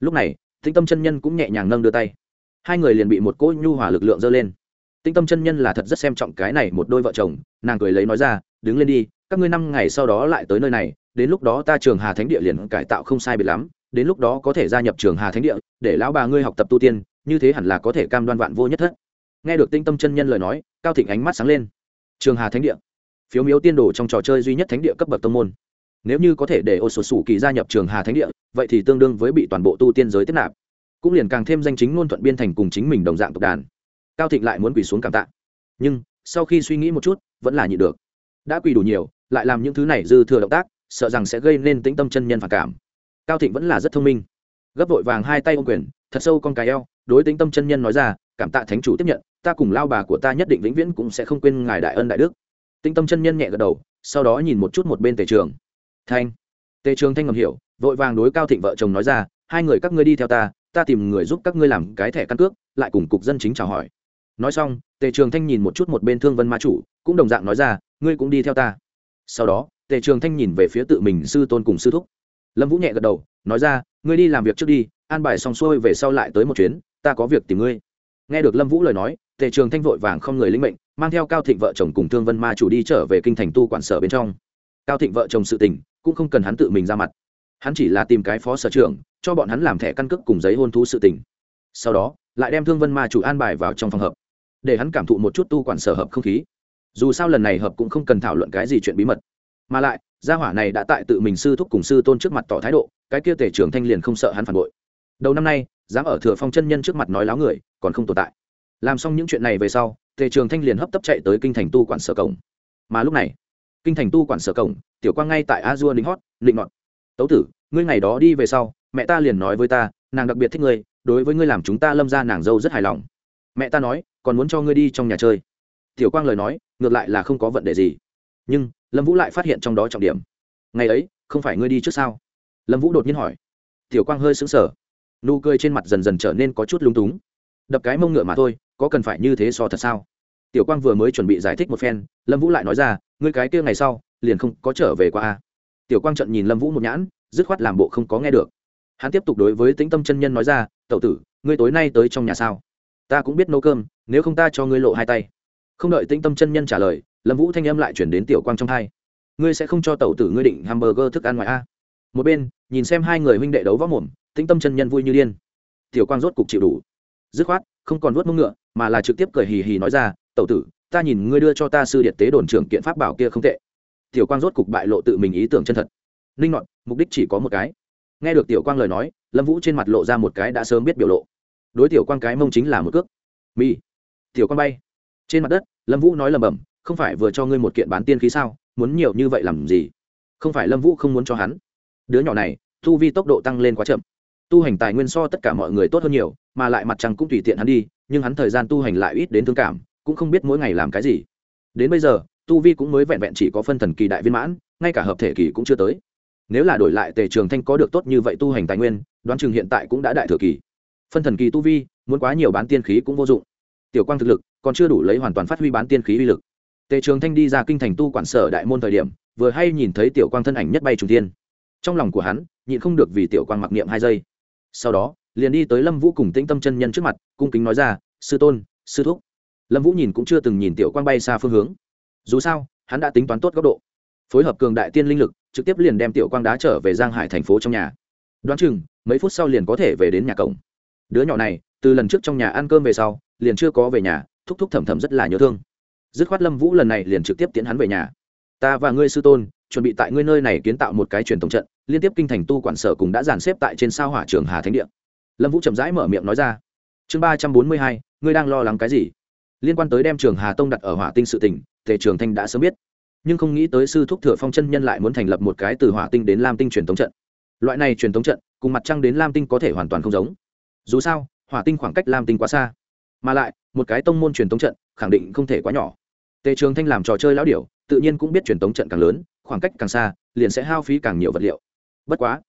Lúc này, tĩnh tâm chân nhân cũng nhẹ nhàng nâng đưa tay. Hai người liền bị một cỗ nhu hòa lực lượng dơ lên. Tĩnh tâm chân nhân là thật rất xem trọng cái này một đôi vợ chồng, nàng cười lấy nói ra, đứng lên đi các ngươi năm ngày sau đó lại tới nơi này, đến lúc đó ta trường hà thánh địa liền cải tạo không sai biệt lắm, đến lúc đó có thể gia nhập trường hà thánh địa, để lão bà ngươi học tập tu tiên, như thế hẳn là có thể cam đoan vạn vô nhất thất. Nghe được tinh tâm chân nhân lời nói, cao thịnh ánh mắt sáng lên. Trường hà thánh địa? Phiếu miếu tiên đồ trong trò chơi duy nhất thánh địa cấp bậc tông môn. Nếu như có thể để ô sổ sủ kỳ gia nhập trường hà thánh địa, vậy thì tương đương với bị toàn bộ tu tiên giới tiếp nạp. Cũng liền càng thêm danh chính ngôn thuận biên thành cùng chính mình đồng dạng tộc đàn. Cao thịnh lại muốn quỳ xuống cảm tạ. Nhưng, sau khi suy nghĩ một chút, vẫn là nhịn được. Đã quỳ đủ nhiều lại làm những thứ này dư thừa động tác, sợ rằng sẽ gây nên tĩnh tâm chân nhân phản cảm. Cao thịnh vẫn là rất thông minh. Gấp vội vàng hai tay ô quyền, thật sâu con cái eo, đối tĩnh tâm chân nhân nói ra, cảm tạ thánh chủ tiếp nhận, ta cùng lao bà của ta nhất định vĩnh viễn cũng sẽ không quên ngài đại ân đại đức. Tinh tâm chân nhân nhẹ gật đầu, sau đó nhìn một chút một bên tề trường. Thanh. Tề trường thanh ngầm hiểu, vội vàng đối cao thịnh vợ chồng nói ra, hai người các ngươi đi theo ta ta tìm người giúp các ngươi làm cái thẻ căn cước, lại cùng cục dân chính chào hỏi. Nói xong, tề trường thanh nhìn một chút một bên thương vân ma chủ, cũng đồng dạng nói ra, ngươi cũng đi theo ta sau đó, tề trường thanh nhìn về phía tự mình sư tôn cùng sư thúc. Lâm vũ nhẹ gật đầu, nói ra, ngươi đi làm việc trước đi, an bài xong xuôi về sau lại tới một chuyến, ta có việc tìm ngươi. Nghe được lâm vũ lời nói, tề trường thanh vội vàng không người linh mệnh, mang theo cao thịnh vợ chồng cùng thương vân ma chủ đi trở về kinh thành tu quản sở bên trong. Cao thịnh vợ chồng sự tình, cũng không cần hắn tự mình ra mặt. Hắn chỉ là tìm cái phó sở trưởng, cho bọn hắn làm thẻ căn cước cùng giấy hôn thú sự tình. Sau đó, lại đem thương vân ma chủ an bài vào trong phòng hợp để hắn cảm thụ một chút tu quản sở hợp không khí dù sao lần này hợp cũng không cần thảo luận cái gì chuyện bí mật. Mà lại, gia hỏa này đã tại tự mình sư thúc cùng sư tôn trước mặt tỏ thái độ, cái kia tể trưởng thanh liền không sợ hắn phản bội. Đầu năm nay, dám ở thừa phong chân nhân trước mặt nói láo người, còn không tồn tại. Làm xong những chuyện này về sau tề trường thanh liền hấp tấp chạy tới kinh thành tu quản sở cổng. Mà lúc này, kinh thành tu quản sở cổng, tiểu quang ngay tại a dua lính hót định ngọn tấu tử, ngươi ngày đó đi về sau, mẹ ta liền nói với ta, nàng đặc biệt thích ngươi, đối với ngươi làm chúng ta lâm ra nàng dâu rất hài lòng. Mẹ ta nói, còn muốn cho ngươi đi trong nhà chơi tiểu quang lời nói, ngược lại là không có vấn đề gì. Nhưng, lâm vũ lại phát hiện trong đó trọng điểm. Ngày ấy, không phải ngươi đi trước sao? Lâm vũ đột nhiên hỏi. Tiểu quang hơi sững sờ. Nụ cười trên mặt dần dần trở nên có chút lung túng. Đập cái mông ngựa mà thôi, có cần phải như thế so thật sao? Tiểu quang vừa mới chuẩn bị giải thích một phen, lâm vũ lại nói ra, ngươi cái kia ngày sau, liền không có trở về qua a. Tiểu quang trận nhìn lâm vũ một nhãn, dứt khoát làm bộ không có nghe được. Hắn tiếp tục đối với tĩnh tâm chân nhân nói ra tậu tử, ngươi tối nay tới trong nhà sao? Ta cũng biết nấu cơm, nếu không ta cho ngươi lộ hai tay không đợi tĩnh tâm chân nhân trả lời, lâm vũ thanh âm lại chuyển đến tiểu quang trong hai ngươi sẽ không cho tẩu tử ngươi định hamburger thức ăn ngoài a? Một bên, nhìn xem hai người huynh đệ đấu võ mồm, tĩnh tâm chân nhân vui như điên. Tiểu quang rốt cục chịu đủ. Dứt khoát, không còn vuốt mông ngựa, mà là trực tiếp cười hì hì nói ra, tẩu tử, ta nhìn ngươi đưa cho ta sư điện tế đồn trưởng kiện pháp bảo kia không tệ. Tiểu quang rốt cục bại lộ tự mình ý tưởng chân thật. Ninh ngọn mục đích chỉ có một cái. Nghe được tiểu quang lời nói, lâm vũ trên mặt lộ ra một cái đã sớm biết biểu lộ. Đối tiểu quang cái mông chính là một cước. Mi. Tiểu quang bay trên mặt đất, lâm vũ nói lầm bầm không phải vừa cho ngươi một kiện bán tiên khí sao? Muốn nhiều như vậy làm gì? Không phải lâm vũ không muốn cho hắn. Đứa nhỏ này, tu vi tốc độ tăng lên quá chậm. Tu hành tài nguyên so tất cả mọi người tốt hơn nhiều, mà lại mặt trăng cũng tùy tiện hắn đi, nhưng hắn thời gian tu hành lại ít đến thương cảm, cũng không biết mỗi ngày làm cái gì. Đến bây giờ, tu vi cũng mới vẹn vẹn chỉ có phân thần kỳ đại viên mãn, ngay cả hợp thể kỳ cũng chưa tới. Nếu là đổi lại tề trường thanh có được tốt như vậy tu hành tài nguyên, đoán chừng hiện tại cũng đã đại thừa kỳ. Phân thần kỳ tu vi, muốn quá nhiều bán tiên khí cũng vô dụng. Tiểu quang thực lực còn chưa đủ lấy hoàn toàn phát huy bán tiên khí uy lực. Tề trường thanh đi ra kinh thành tu quản sở đại môn thời điểm, vừa hay nhìn thấy tiểu quang thân ảnh nhất bay trùng tiên trong lòng của hắn, nhịn không được vì tiểu quang mặc niệm hai giây. Sau đó, liền đi tới lâm vũ cùng tĩnh tâm chân nhân trước mặt, cung kính nói ra, sư tôn, sư thúc. Lâm vũ nhìn cũng chưa từng nhìn tiểu quang bay xa phương hướng. Dù sao, hắn đã tính toán tốt góc độ. Phối hợp cường đại tiên linh lực, trực tiếp liền đem tiểu quang đá trở về giang hải thành phố trong nhà. Đoán chừng, mấy phút sau liền có thể về đến nhà cổng. Đứa nhỏ này, từ lần trước trong nhà ăn cơm về sau, liền chưa có về nhà thúc thúc thầm thầm rất là nhớ thương. Dứt khoát lâm vũ lần này liền trực tiếp tiến hắn về nhà. Ta và ngươi sư tôn, chuẩn bị tại ngươi nơi này kiến tạo một cái truyền thống trận, liên tiếp kinh thành tu quản sở cùng đã dàn xếp tại trên sao hỏa trường hà thánh địa. Lâm vũ chậm rãi mở miệng nói ra. Chương ba trăm bốn mươi hai, ngươi đang lo lắng cái gì? Liên quan tới đem trường hà tông đặt ở hỏa tinh sự tỉnh, tề trường thanh đã sớm biết. Nhưng không nghĩ tới sư thúc thừa phong chân nhân lại muốn thành lập một cái từ hỏa tinh đến lam tinh truyền thống trận. Loại này truyền thống trận, cùng mặt trăng đến lam tinh có thể hoàn toàn không giống. Dù sao, hỏa tinh khoảng cách lam tinh quá xa mà lại, một cái tông môn truyền tống trận, khẳng định không thể quá nhỏ. Tề trường thanh làm trò chơi lão điểu, tự nhiên cũng biết truyền tống trận càng lớn, khoảng cách càng xa, liền sẽ hao phí càng nhiều vật liệu. Bất quá,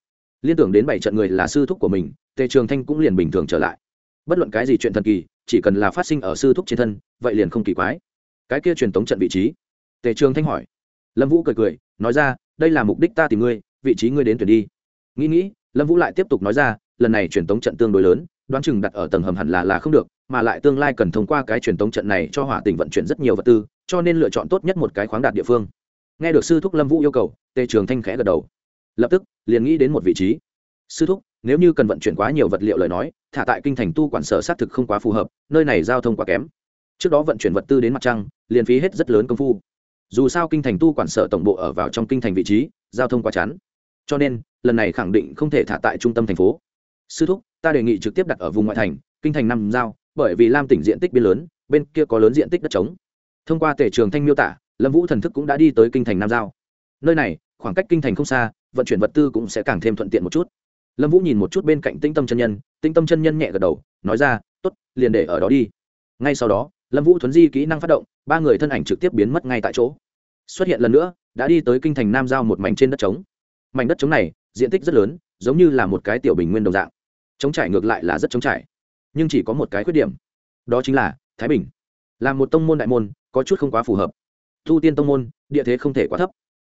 liên tưởng đến bảy trận người là sư thúc của mình, tề trường thanh cũng liền bình thường trở lại. Bất luận cái gì chuyện thần kỳ, chỉ cần là phát sinh ở sư thúc trên thân, vậy liền không kỳ quái. Cái kia truyền tống trận vị trí? Tề trường thanh hỏi. Lâm vũ cười cười, nói ra, đây là mục đích ta tìm ngươi, vị trí ngươi đến tuyển đi. Nghĩ nghĩ, lâm vũ lại tiếp tục nói ra, lần này truyền tống trận tương đối lớn đoán chừng đặt ở tầng hầm hẳn là là không được, mà lại tương lai cần thông qua cái truyền tống trận này cho hỏa tình vận chuyển rất nhiều vật tư, cho nên lựa chọn tốt nhất một cái khoáng đạt địa phương. Nghe được sư thúc lâm vũ yêu cầu, tề trường thanh khẽ gật đầu. Lập tức, liền nghĩ đến một vị trí. Sư thúc, nếu như cần vận chuyển quá nhiều vật liệu lời nói, thả tại kinh thành tu quản sở xác thực không quá phù hợp, nơi này giao thông quá kém. Trước đó vận chuyển vật tư đến mặt trăng, liền phí hết rất lớn công phu. Dù sao kinh thành tu quản sở tổng bộ ở vào trong kinh thành vị trí, giao thông quá chán. Cho nên, lần này khẳng định không thể thả tại trung tâm thành phố. Sư thúc ta đề nghị trực tiếp đặt ở vùng ngoại thành, kinh thành năm giao, bởi vì lam tỉnh diện tích biên lớn, bên kia có lớn diện tích đất trống. Thông qua tể trường thanh miêu tả, lâm vũ thần thức cũng đã đi tới kinh thành nam giao. Nơi này, khoảng cách kinh thành không xa, vận chuyển vật tư cũng sẽ càng thêm thuận tiện một chút. Lâm vũ nhìn một chút bên cạnh tinh tâm chân nhân tinh tâm chân nhân nhẹ gật đầu, nói ra t ố t liền để ở đó đi. Ngay sau đó, lâm vũ thuấn di kỹ năng phát động, ba người thân ảnh trực tiếp biến mất ngay tại chỗ. Xuất hiện lần nữa, đã đi tới kinh thành nam giao một mảnh trên đất trống. Mảnh đất trống này, diện tích rất lớn, giống như là một cái tiểu bình nguyên đồng dạng chống trải ngược lại là rất chống trải. Nhưng chỉ có một cái khuyết điểm, đó chính là thái bình. Là một tông môn đại môn, có chút không quá phù hợp. Thu tiên tông môn, địa thế không thể quá thấp.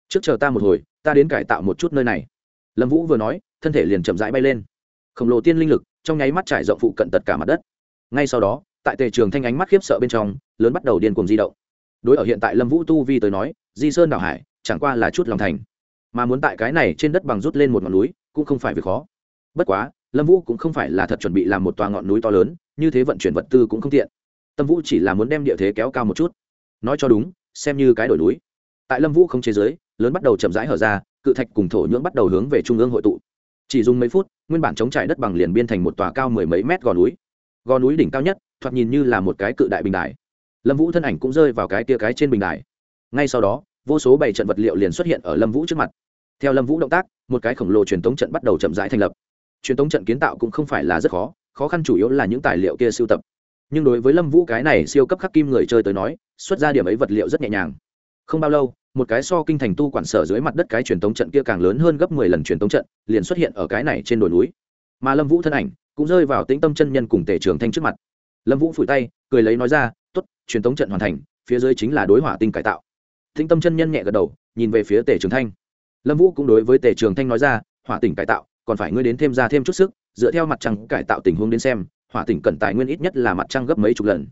Trước chờ ta một hồi, ta đến cải tạo một chút nơi này. Lâm vũ vừa nói, thân thể liền chậm rãi bay lên. Khổng lồ tiên linh lực, trong nháy mắt trải rộng phụ cận tất cả mặt đất. Ngay sau đó, tại tề trường thanh ánh mắt khiếp sợ bên trong, lớn bắt đầu điên cuồng di động. Đối ở hiện tại lâm vũ tu vi tới nói, di sơn đảo hải, chẳng qua là chút lòng thành. Mà muốn tại cái này trên đất bằng rút lên một ngọn núi, cũng không phải việc khó. Bất quá lâm vũ cũng không phải là thật chuẩn bị làm một tòa ngọn núi to lớn, như thế vận chuyển vật tư cũng không tiện. Tâm vũ chỉ là muốn đem địa thế kéo cao một chút. Nói cho đúng, xem như cái đổi núi. Tại lâm vũ không chế giới, lớn bắt đầu chậm rãi hở ra, cự thạch cùng thổ nhưỡng bắt đầu hướng về trung ương hội tụ. Chỉ dùng mấy phút, nguyên bản chống trải đất bằng liền biên thành một tòa cao mười mấy mét gò núi. Gò núi đỉnh cao nhất, thoạt nhìn như là một cái cự đại bình đài. Lâm vũ thân ảnh cũng rơi vào cái tia cái trên bình đài. Ngay sau đó, vô số bảy trận vật liệu liền xuất hiện ở lâm vũ trước mặt. Theo lâm vũ động tác, một cái khổng lồ truyền thống trận bắt đầu chậm rãi thành lập truyền tống trận kiến tạo cũng không phải là rất khó khó khăn chủ yếu là những tài liệu kia sưu tập. Nhưng đối với lâm vũ cái này siêu cấp khắc kim người chơi tới nói, xuất ra điểm ấy vật liệu rất nhẹ nhàng. Không bao lâu, một cái so kinh thành tu quản sở dưới mặt đất cái truyền tống trận kia càng lớn hơn gấp mười lần truyền tống trận, liền xuất hiện ở cái này trên đồi núi. Mà lâm vũ thân ảnh cũng rơi vào tĩnh tâm chân nhân cùng tể trường thanh trước mặt. Lâm vũ phủi tay, cười lấy nói ra t ố t truyền tống trận hoàn thành, phía dưới chính là đối hỏa tinh cải tạo. Tĩnh tâm chân nhân nhẹ gật đầu, nhìn về phía tể trường thanh. Lâm vũ cũng đối với tể trường thanh nói ra, hỏa tỉnh cải tạo còn phải ngươi đến thêm ra thêm chút sức, dựa theo mặt trăng cải tạo tình huống đến xem, hỏa tỉnh cần tài nguyên ít nhất là mặt trăng gấp mấy chục lần.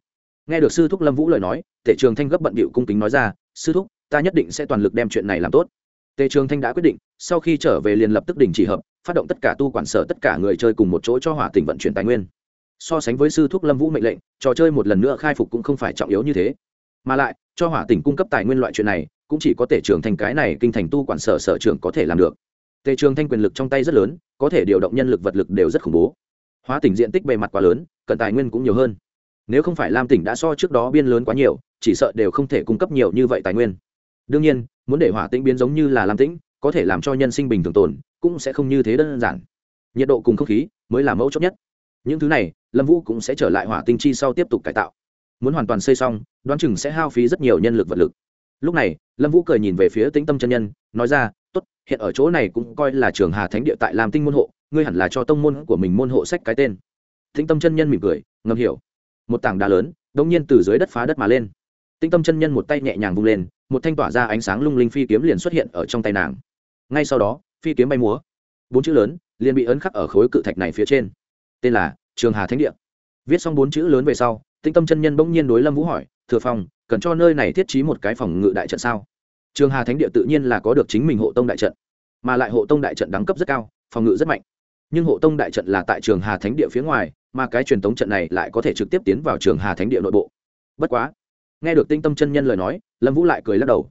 Nghe được sư thúc lâm vũ lời nói tể trường thanh gấp bận bịu cung kính nói ra, sư thúc, ta nhất định sẽ toàn lực đem chuyện này làm tốt. Tề trường thanh đã quyết định, sau khi trở về liền lập tức đình chỉ hợp, phát động tất cả tu quản sở tất cả người chơi cùng một chỗ cho hỏa tỉnh vận chuyển tài nguyên. So sánh với sư thúc lâm vũ mệnh lệnh, trò chơi một lần nữa khai phục cũng không phải trọng yếu như thế. Mà lại, cho hỏa tỉnh cung cấp tài nguyên loại chuyện này, cũng chỉ có tể trường thanh cái này kinh thành tu quản sở sở trường có thể làm được tề trường thanh quyền lực trong tay rất lớn, có thể điều động nhân lực vật lực đều rất khủng bố. Hóa tỉnh diện tích bề mặt quá lớn cần tài nguyên cũng nhiều hơn. Nếu không phải lam tỉnh đã so trước đó biên lớn quá nhiều, chỉ sợ đều không thể cung cấp nhiều như vậy tài nguyên. Đương nhiên, muốn để hỏa tĩnh biến giống như là lam tĩnh có thể làm cho nhân sinh bình thường tồn, cũng sẽ không như thế đơn giản. Nhiệt độ cùng không khí mới là mẫu chốt nhất. Những thứ này, lâm vũ cũng sẽ trở lại hỏa tinh chi sau tiếp tục cải tạo. Muốn hoàn toàn xây xong, đoán chừng sẽ hao phí rất nhiều nhân lực vật lực. Lúc này, lâm vũ cười nhìn về phía tĩnh tâm chân nhân, nói ra hiện ở chỗ này cũng coi là trường hà thánh địa tại làm tinh môn hộ, ngươi hẳn là cho tông môn của mình môn hộ sách cái tên. Thính tâm chân nhân mỉm cười, ngầm hiểu. Một tảng đá lớn đ ỗ n g nhiên từ dưới đất phá đất mà lên. Tinh tâm chân nhân một tay nhẹ nhàng vung lên, một thanh tỏa ra ánh sáng lung linh phi kiếm liền xuất hiện ở trong tay nàng. Ngay sau đó, phi kiếm bay múa. Bốn chữ lớn, liền bị ấn khắc ở khối cự thạch này phía trên. Tên là trường hà thánh địa. Viết xong bốn chữ lớn về sau Tinh tâm chân nhân bỗng nhiên đối lâm vũ hỏi, thừa phong, cần cho nơi này thiết trí một cái phòng ngự đại trận sao? Trường hà thánh địa tự nhiên là có được chính mình hộ tông đại trận, mà lại hộ tông đại trận đẳng cấp rất cao, phòng ngự rất mạnh. Nhưng hộ tông đại trận là tại trường hà thánh địa phía ngoài, mà cái truyền thống trận này lại có thể trực tiếp tiến vào trường hà thánh địa nội bộ. Bất quá, nghe được tinh tâm chân nhân lời nói, lâm vũ lại cười lắc đầu.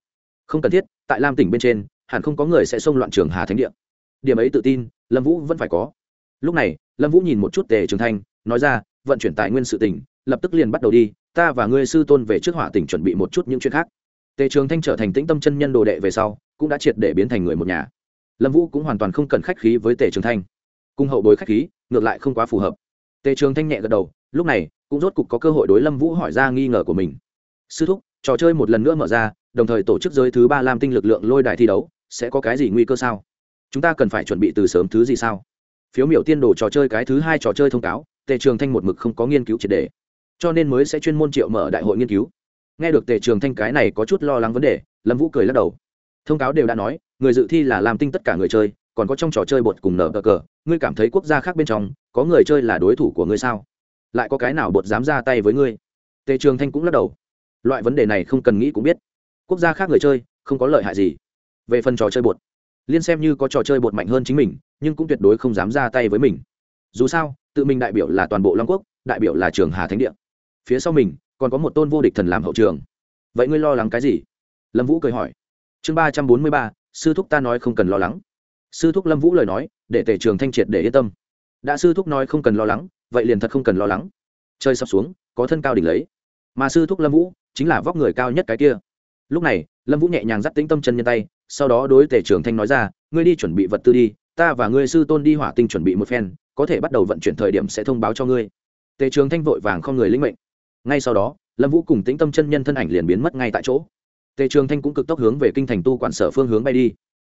Không cần thiết, tại lam tỉnh bên trên, hẳn không có người sẽ xông loạn trường hà thánh địa. Điểm ấy tự tin, lâm vũ vẫn phải có. Lúc này, lâm vũ nhìn một chút tề trường thanh, nói ra, vận chuyển tài nguyên sự tỉnh lập tức liền bắt đầu đi, ta và ngươi sư tôn về trước hỏa tỉnh chuẩn bị một chút những chuyện khác tề trường thanh trở thành tĩnh tâm chân nhân đồ đệ về sau, cũng đã triệt để biến thành người một nhà. Lâm vũ cũng hoàn toàn không cần khách khí với tề trường thanh. Cung hậu bối khách khí, ngược lại không quá phù hợp. Tề trường thanh nhẹ gật đầu, lúc này, cũng rốt cục có cơ hội đối lâm vũ hỏi ra nghi ngờ của mình. Sư thúc, trò chơi một lần nữa mở ra, đồng thời tổ chức giới thứ ba lam tinh lực lượng lôi đài thi đấu, sẽ có cái gì nguy cơ sao? Chúng ta cần phải chuẩn bị từ sớm thứ gì sao? Phiếu miểu tiên đồ trò chơi cái thứ hai trò chơi thông cáo, tề trường thanh một mực không có nghiên cứu triệt đề cho nên mới sẽ chuyên môn triệu mở đại hội nghiên cứu nghe được tề trường thanh cái này có chút lo lắng vấn đề, lâm vũ cười lắc đầu. Thông cáo đều đã nói, người dự thi là làm tinh tất cả người chơi, còn có trong trò chơi bột cùng nở cờ cờ, ngươi cảm thấy quốc gia khác bên trong, có người chơi là đối thủ của ngươi sao? Lại có cái nào bột dám ra tay với ngươi? Tề trường thanh cũng lắc đầu. Loại vấn đề này không cần nghĩ cũng biết. Quốc gia khác người chơi, không có lợi hại gì. Về phần trò chơi bột, liên xem như có trò chơi bột mạnh hơn chính mình, nhưng cũng tuyệt đối không dám ra tay với mình. Dù sao, tự mình đại biểu là toàn bộ long quốc, đại biểu là trường hà thánh địa. Phía sau mình còn có một tôn vô địch thần làm hậu trường. Vậy ngươi lo lắng cái gì? Lâm vũ cười hỏi. Chương ba trăm bốn mươi ba, sư thúc ta nói không cần lo lắng. Sư thúc lâm vũ lời nói, để tể trường thanh triệt để yên tâm. Đã sư thúc nói không cần lo lắng, vậy liền thật không cần lo lắng. Chơi sập xuống, có thân cao đỉnh lấy. Mà sư thúc lâm vũ, chính là vóc người cao nhất cái kia. Lúc này, lâm vũ nhẹ nhàng dắt tĩnh tâm chân nhân tay, sau đó đối tể trường thanh nói ra, ngươi đi chuẩn bị vật tư đi, ta và ngươi sư tôn đi hỏa tinh chuẩn bị một phen, có thể bắt đầu vận chuyển thời điểm sẽ thông báo cho ngươi. Tề trường thanh vội vàng không người linh mệnh ngay sau đó, lâm vũ cùng tĩnh tâm chân nhân thân ảnh liền biến mất ngay tại chỗ. Tề trường thanh cũng cực tốc hướng về kinh thành tu quản sở phương hướng bay đi.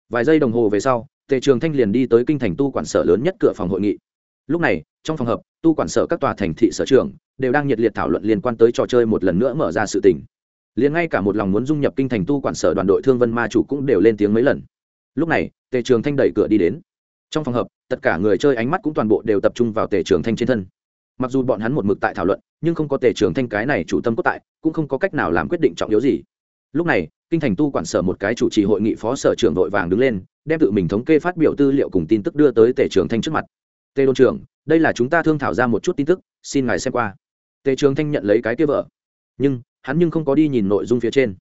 Vài giây đồng hồ về sau, tề trường thanh liền đi tới kinh thành tu quản sở lớn nhất cửa phòng hội nghị. Lúc này, trong phòng hợp tu quản sở các tòa thành thị sở trường đều đang nhiệt liệt thảo luận liên quan tới trò chơi một lần nữa mở ra sự tình. Liền ngay cả một lòng muốn dung nhập kinh thành tu quản sở đoàn đội thương vân ma chủ cũng đều lên tiếng mấy lần. Lúc này, tề trường thanh đẩy cửa đi đến. Trong phòng hợp tất cả người chơi ánh mắt cũng toàn bộ đều tập trung vào tề trường thanh trên thân mặc dù bọn hắn một mực tại thảo luận, nhưng không có tề trường thanh cái này chủ tâm cốt tại, cũng không có cách nào làm quyết định trọng yếu gì. Lúc này, kinh thành tu quản sở một cái chủ trì hội nghị phó sở trưởng đội vàng đứng lên, đem tự mình thống kê phát biểu tư liệu cùng tin tức đưa tới tề trường thanh trước mặt. Tề đôn trưởng, đây là chúng ta thương thảo ra một chút tin tức, xin ngài xem qua. Tề trường thanh nhận lấy cái kia vợ. Nhưng, hắn nhưng không có đi nhìn nội dung phía trên,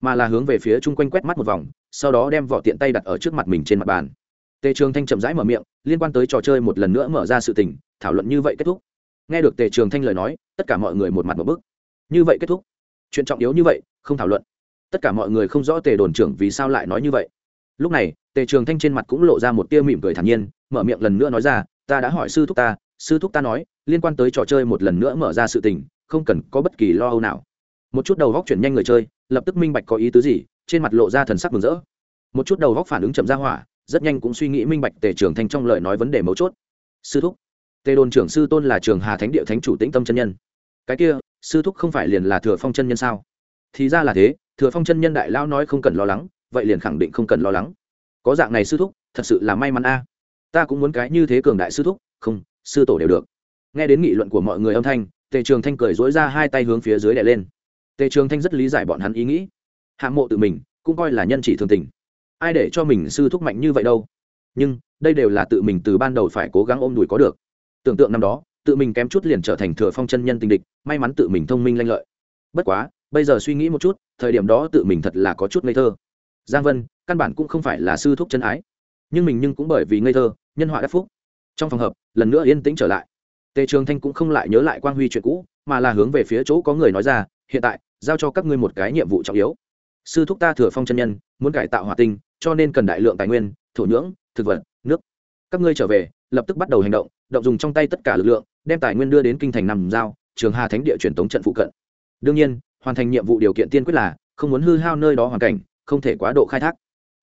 mà là hướng về phía chung quanh quét mắt một vòng, sau đó đem vỏ tiện tay đặt ở trước mặt mình trên mặt bàn. Tề trường thanh chậm rãi mở miệng, liên quan tới trò chơi một lần nữa mở ra sự tình, thảo luận như vậy kết thúc nghe được tề trường thanh lời nói, tất cả mọi người một mặt một bức. Như vậy kết thúc. Chuyện trọng yếu như vậy, không thảo luận. Tất cả mọi người không rõ tề đồn trưởng vì sao lại nói như vậy. Lúc này, tề trường thanh trên mặt cũng lộ ra một tia mỉm cười thản nhiên, mở miệng lần nữa nói ra, ta đã hỏi sư thúc ta, sư thúc ta nói, liên quan tới trò chơi một lần nữa mở ra sự tình, không cần có bất kỳ lo âu nào. Một chút đầu góc chuyển nhanh người chơi, lập tức minh bạch có ý tứ gì, trên mặt lộ ra thần sắc mừng rỡ. Một chút đầu góc phản ứng chậm ra hỏa, rất nhanh cũng suy nghĩ minh bạch tề Trường thanh trong lời nói vấn đề mấu chốt. Sư thúc tề đồn trưởng sư tôn là trường hà thánh địa thánh chủ tĩnh tâm chân nhân. Cái kia, sư thúc không phải liền là thừa phong chân nhân sao? Thì ra là thế, thừa phong chân nhân đại lao nói không cần lo lắng, vậy liền khẳng định không cần lo lắng. Có dạng này sư thúc, thật sự là may mắn a. Ta cũng muốn cái như thế cường đại sư thúc, không, sư tổ đều được. Nghe đến nghị luận của mọi người âm thanh, tề trường thanh cười dối ra hai tay hướng phía dưới đè lên. Tề trường thanh rất lý giải bọn hắn ý nghĩ. Hạng mộ tự mình, cũng coi là nhân chỉ thường tình. Ai để cho mình sư thúc mạnh như vậy đâu? Nhưng, đây đều là tự mình từ ban đầu phải cố gắng ôm đùi có được tưởng tượng năm đó, tự mình kém chút liền trở thành thừa phong chân nhân tình địch, may mắn tự mình thông minh lanh lợi. Bất quá, bây giờ suy nghĩ một chút, thời điểm đó tự mình thật là có chút ngây thơ. Giang vân, căn bản cũng không phải là sư thúc chân ái. Nhưng mình nhưng cũng bởi vì ngây thơ, nhân họa đắc phúc. Trong phòng hợp lần nữa yên tĩnh trở lại. Tề trường thanh cũng không lại nhớ lại quang huy chuyện cũ, mà là hướng về phía chỗ có người nói ra, hiện tại, giao cho các ngươi một cái nhiệm vụ trọng yếu. Sư thúc ta thừa phong chân nhân, muốn cải tạo hỏa tinh, cho nên cần đại lượng tài nguyên, thổ nhưỡng, thực vật, nước. Các ngươi trở về, lập tức bắt đầu hành động động dùng trong tay tất cả lực lượng, đem tài nguyên đưa đến kinh thành nằm giao, trường hà thánh địa truyền tống trận phụ cận. Đương nhiên, hoàn thành nhiệm vụ điều kiện tiên quyết là, không muốn hư hao nơi đó hoàn cảnh, không thể quá độ khai thác.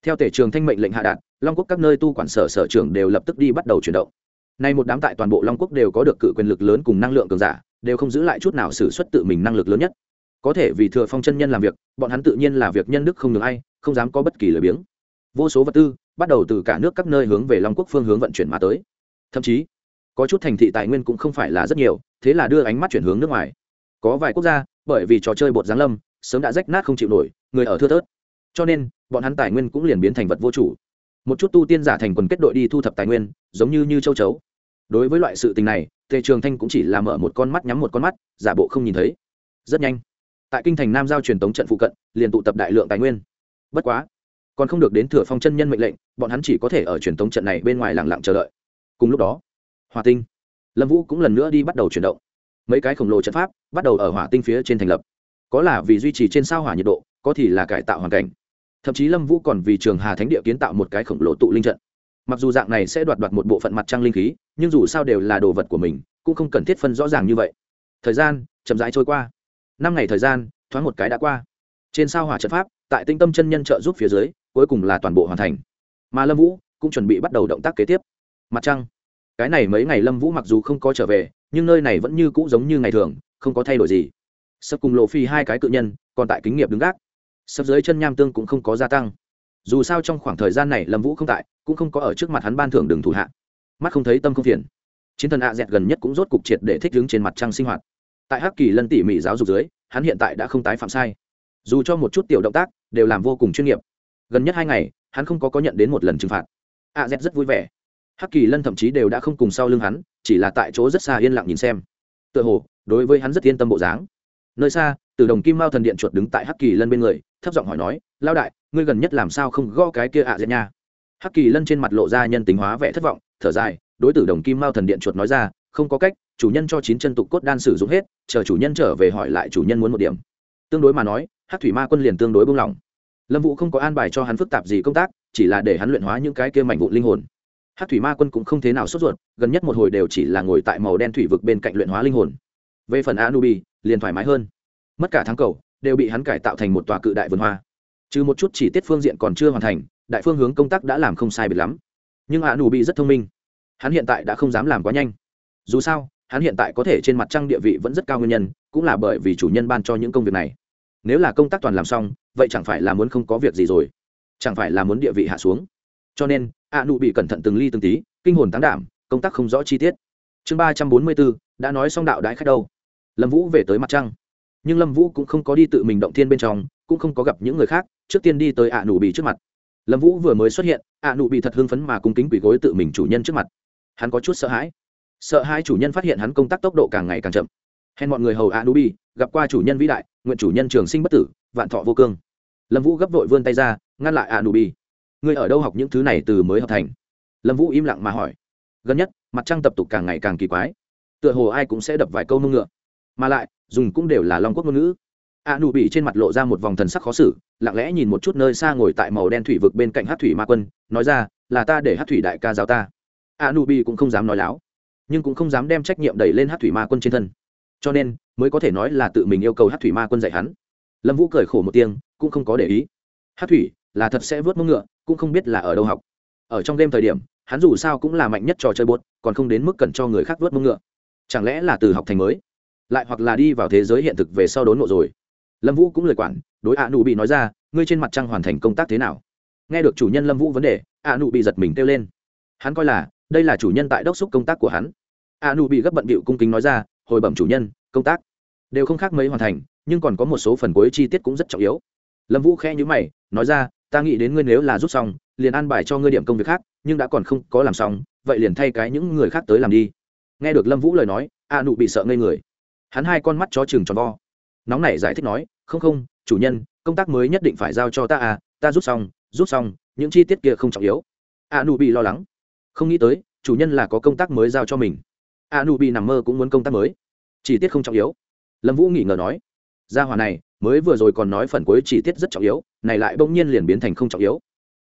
Theo tể trường thanh mệnh lệnh hạ đạt, long quốc các nơi tu quản sở sở trưởng đều lập tức đi bắt đầu chuyển động. Nay một đám tại toàn bộ long quốc đều có được cự quyền lực lớn cùng năng lượng cường giả, đều không giữ lại chút nào xử suất tự mình năng lực lớn nhất. Có thể vì thừa phong chân nhân làm việc, bọn hắn tự nhiên là việc nhân đức không được ai, không dám có bất kỳ lời biếng. Vô số vật tư bắt đầu từ cả nước các nơi hướng về long quốc phương hướng vận chuyển mà tới. Thậm chí có chút thành thị tài nguyên cũng không phải là rất nhiều, thế là đưa ánh mắt chuyển hướng nước ngoài. Có vài quốc gia, bởi vì trò chơi bột giáng lâm, sớm đã rách nát không chịu nổi, người ở thưa thớt. Cho nên, bọn hắn tài nguyên cũng liền biến thành vật vô chủ. Một chút tu tiên giả thành quần kết đội đi thu thập tài nguyên, giống như như châu chấu. Đối với loại sự tình này, tề trường thanh cũng chỉ làm mở một con mắt nhắm một con mắt, giả bộ không nhìn thấy. Rất nhanh, tại kinh thành nam giao truyền tống trận phụ cận, liền tụ tập đại lượng tài nguyên. Bất quá, còn không được đến thừa phong chân nhân mệnh lệnh, bọn hắn chỉ có thể ở truyền tống trận này bên ngoài lặng lặng chờ đợi. Cùng lúc đó hòa tinh. Lâm vũ cũng lần nữa đi bắt đầu chuyển động. Mấy cái khổng lồ trận pháp bắt đầu ở hỏa tinh phía trên thành lập. Có là vì duy trì trên sao hỏa nhiệt độ, có thì là cải tạo hoàn cảnh. Thậm chí lâm vũ còn vì trường hà thánh địa kiến tạo một cái khổng lồ tụ linh trận. Mặc dù dạng này sẽ đoạt đoạt một bộ phận mặt trăng linh khí, nhưng dù sao đều là đồ vật của mình, cũng không cần thiết phân rõ ràng như vậy. Thời gian chậm rãi trôi qua. Năm ngày thời gian, thoáng một cái đã qua. Trên sao hỏa trận pháp, tại tinh tâm chân nhân trợ giúp phía dưới, cuối cùng là toàn bộ hoàn thành. Mà lâm vũ cũng chuẩn bị bắt đầu động tác kế tiếp. Mặt trăng cái này mấy ngày lâm vũ mặc dù không có trở về, nhưng nơi này vẫn như cũ giống như ngày thường, không có thay đổi gì. Sập cùng lộ phi hai cái cự nhân, còn tại kính nghiệp đứng gác. Sập dưới chân nham tương cũng không có gia tăng. Dù sao trong khoảng thời gian này lâm vũ không tại, cũng không có ở trước mặt hắn ban thưởng đường thủ hạ. Mắt không thấy tâm không phiền. Chiến thần ạ dẹt gần nhất cũng rốt cục triệt để thích đứng trên mặt trăng sinh hoạt. Tại hắc kỳ lân tỉ mỉ giáo dục dưới, hắn hiện tại đã không tái phạm sai. Dù cho một chút tiểu động tác, đều làm vô cùng chuyên nghiệp. Gần nhất hai ngày, hắn không có có nhận đến một lần trừng phạt. A z rất vui vẻ hắc kỳ lân thậm chí đều đã không cùng sau lưng hắn, chỉ là tại chỗ rất xa yên lặng nhìn xem. Tựa hồ, đối với hắn rất yên tâm bộ dáng. Nơi xa từ đồng kim mao thần điện chuột đứng tại hắc kỳ lân bên người, thấp giọng hỏi nói lao đại, ngươi gần nhất làm sao không gõ cái kia ạ à dẹt nha? Hắc kỳ lân trên mặt lộ ra nhân tính hóa vẻ thất vọng, thở dài, đối tử đồng kim mao thần điện chuột nói ra, không có cách, chủ nhân cho chín chân tục cốt đan sử dụng hết, chờ chủ nhân trở về hỏi lại chủ nhân muốn một điểm. Tương đối mà nói hát thủy ma quân liền tương đối buông lỏng. Lâm vũ không có an bài cho hắn phức tạp gì công tác, chỉ là để hắn luyện hóa những cái kia mảnh vụ linh hồn hát thủy ma quân cũng không thế nào sốt ruột, gần nhất một hồi đều chỉ là ngồi tại màu đen thủy vực bên cạnh luyện hóa linh hồn. Về phần anubi, liền thoải mái hơn. Mất cả tháng cầu, đều bị hắn cải tạo thành một tòa cự đại vườn hoa. Trừ một chút chỉ tiết phương diện còn chưa hoàn thành, đại phương hướng công tác đã làm không sai biệt lắm. Nhưng anubi rất thông minh. Hắn hiện tại đã không dám làm quá nhanh. Dù sao, hắn hiện tại có thể trên mặt trăng địa vị vẫn rất cao nguyên nhân, cũng là bởi vì chủ nhân ban cho những công việc này. Nếu là công tác toàn làm xong, vậy chẳng phải là muốn không có việc gì rồi. Chẳng phải là muốn địa vị hạ xuống cho nên a nụ bị cẩn thận từng ly từng tí, kinh hồn tán đảm, công tác không rõ chi tiết. Chương ba trăm bốn mươi bốn, đã nói xong đạo đãi khách đâu. Lâm vũ về tới mặt trăng. Nhưng lâm vũ cũng không có đi tự mình động thiên bên trong, cũng không có gặp những người khác, trước tiên đi tới a nụ bị trước mặt. Lâm vũ vừa mới xuất hiện a nụ bị thật hưng phấn mà cung kính quỳ gối tự mình chủ nhân trước mặt. Hắn có chút sợ hãi. Sợ hai chủ nhân phát hiện hắn công tác tốc độ càng ngày càng chậm. Hèn mọi người hầu a bị, gặp qua chủ nhân vĩ đại, nguyện chủ nhân trường sinh bất tử, vạn thọ vô cương. Lâm vũ gấp vội vươn tay ra, ngăn lại a bị ngươi ở đâu học những thứ này từ mới học thành? Lâm vũ im lặng mà hỏi. Gần nhất, mặt trăng tập tục càng ngày càng kỳ quái. Tựa hồ ai cũng sẽ đập vài câu nông ngựa. Mà lại, dùng cũng đều là long quốc ngôn ngữ. A nụ bị trên mặt lộ ra một vòng thần sắc khó xử, lặng lẽ nhìn một chút nơi xa ngồi tại màu đen thủy vực bên cạnh hát thủy ma quân, nói ra, là ta để hát thủy đại ca giáo ta. A nụ bị cũng không dám nói láo, nhưng cũng không dám đem trách nhiệm đẩy lên hát thủy ma quân trên thân. Cho nên, mới có thể nói là tự mình yêu cầu hát thủy ma quân dạy hắn. Lâm vũ cười khổ một tiếng, cũng không có để ý. Hát thủy, là thật sẽ vớt mông ngựa cũng không biết là ở đâu học. Ở trong đêm thời điểm, hắn dù sao cũng là mạnh nhất trò chơi bột, còn không đến mức cần cho người khác vớt mông ngựa. Chẳng lẽ là từ học thành mới? Lại hoặc là đi vào thế giới hiện thực về sau đốn ngộ rồi? Lâm vũ cũng lời quản, đối ạ nụ bị nói ra, ngươi trên mặt trăng hoàn thành công tác thế nào? Nghe được chủ nhân lâm vũ vấn đề, ạ nụ bị giật mình kêu lên. Hắn coi là, đây là chủ nhân tại đốc xúc công tác của hắn. a Nụ bị gấp bận bịu cung kính nói ra, hồi bẩm chủ nhân, công tác đều không khác mấy hoàn thành, nhưng còn có một số phần cuối chi tiết cũng rất trọng yếu. Lâm vũ khẽ nhữ mày, nói ra ta nghĩ đến ngươi nếu là rút xong, liền an bài cho ngươi điểm công việc khác, nhưng đã còn không có làm xong, vậy liền thay cái những người khác tới làm đi. Nghe được lâm vũ lời nói, a nụ bị sợ ngây người. Hắn hai con mắt chó chừng tròn vo. Nóng nảy giải thích nói, không không, chủ nhân, công tác mới nhất định phải giao cho ta à ta rút xong rút xong, những chi tiết kia không trọng yếu. A nụ bị lo lắng. Không nghĩ tới, chủ nhân là có công tác mới giao cho mình. A Nụ bị nằm mơ cũng muốn công tác mới. Chi tiết không trọng yếu. Lâm vũ nghỉ ngờ nói, gia hòa này mới vừa rồi còn nói phần cuối chi tiết rất trọng yếu, này lại bỗng nhiên liền biến thành không trọng yếu.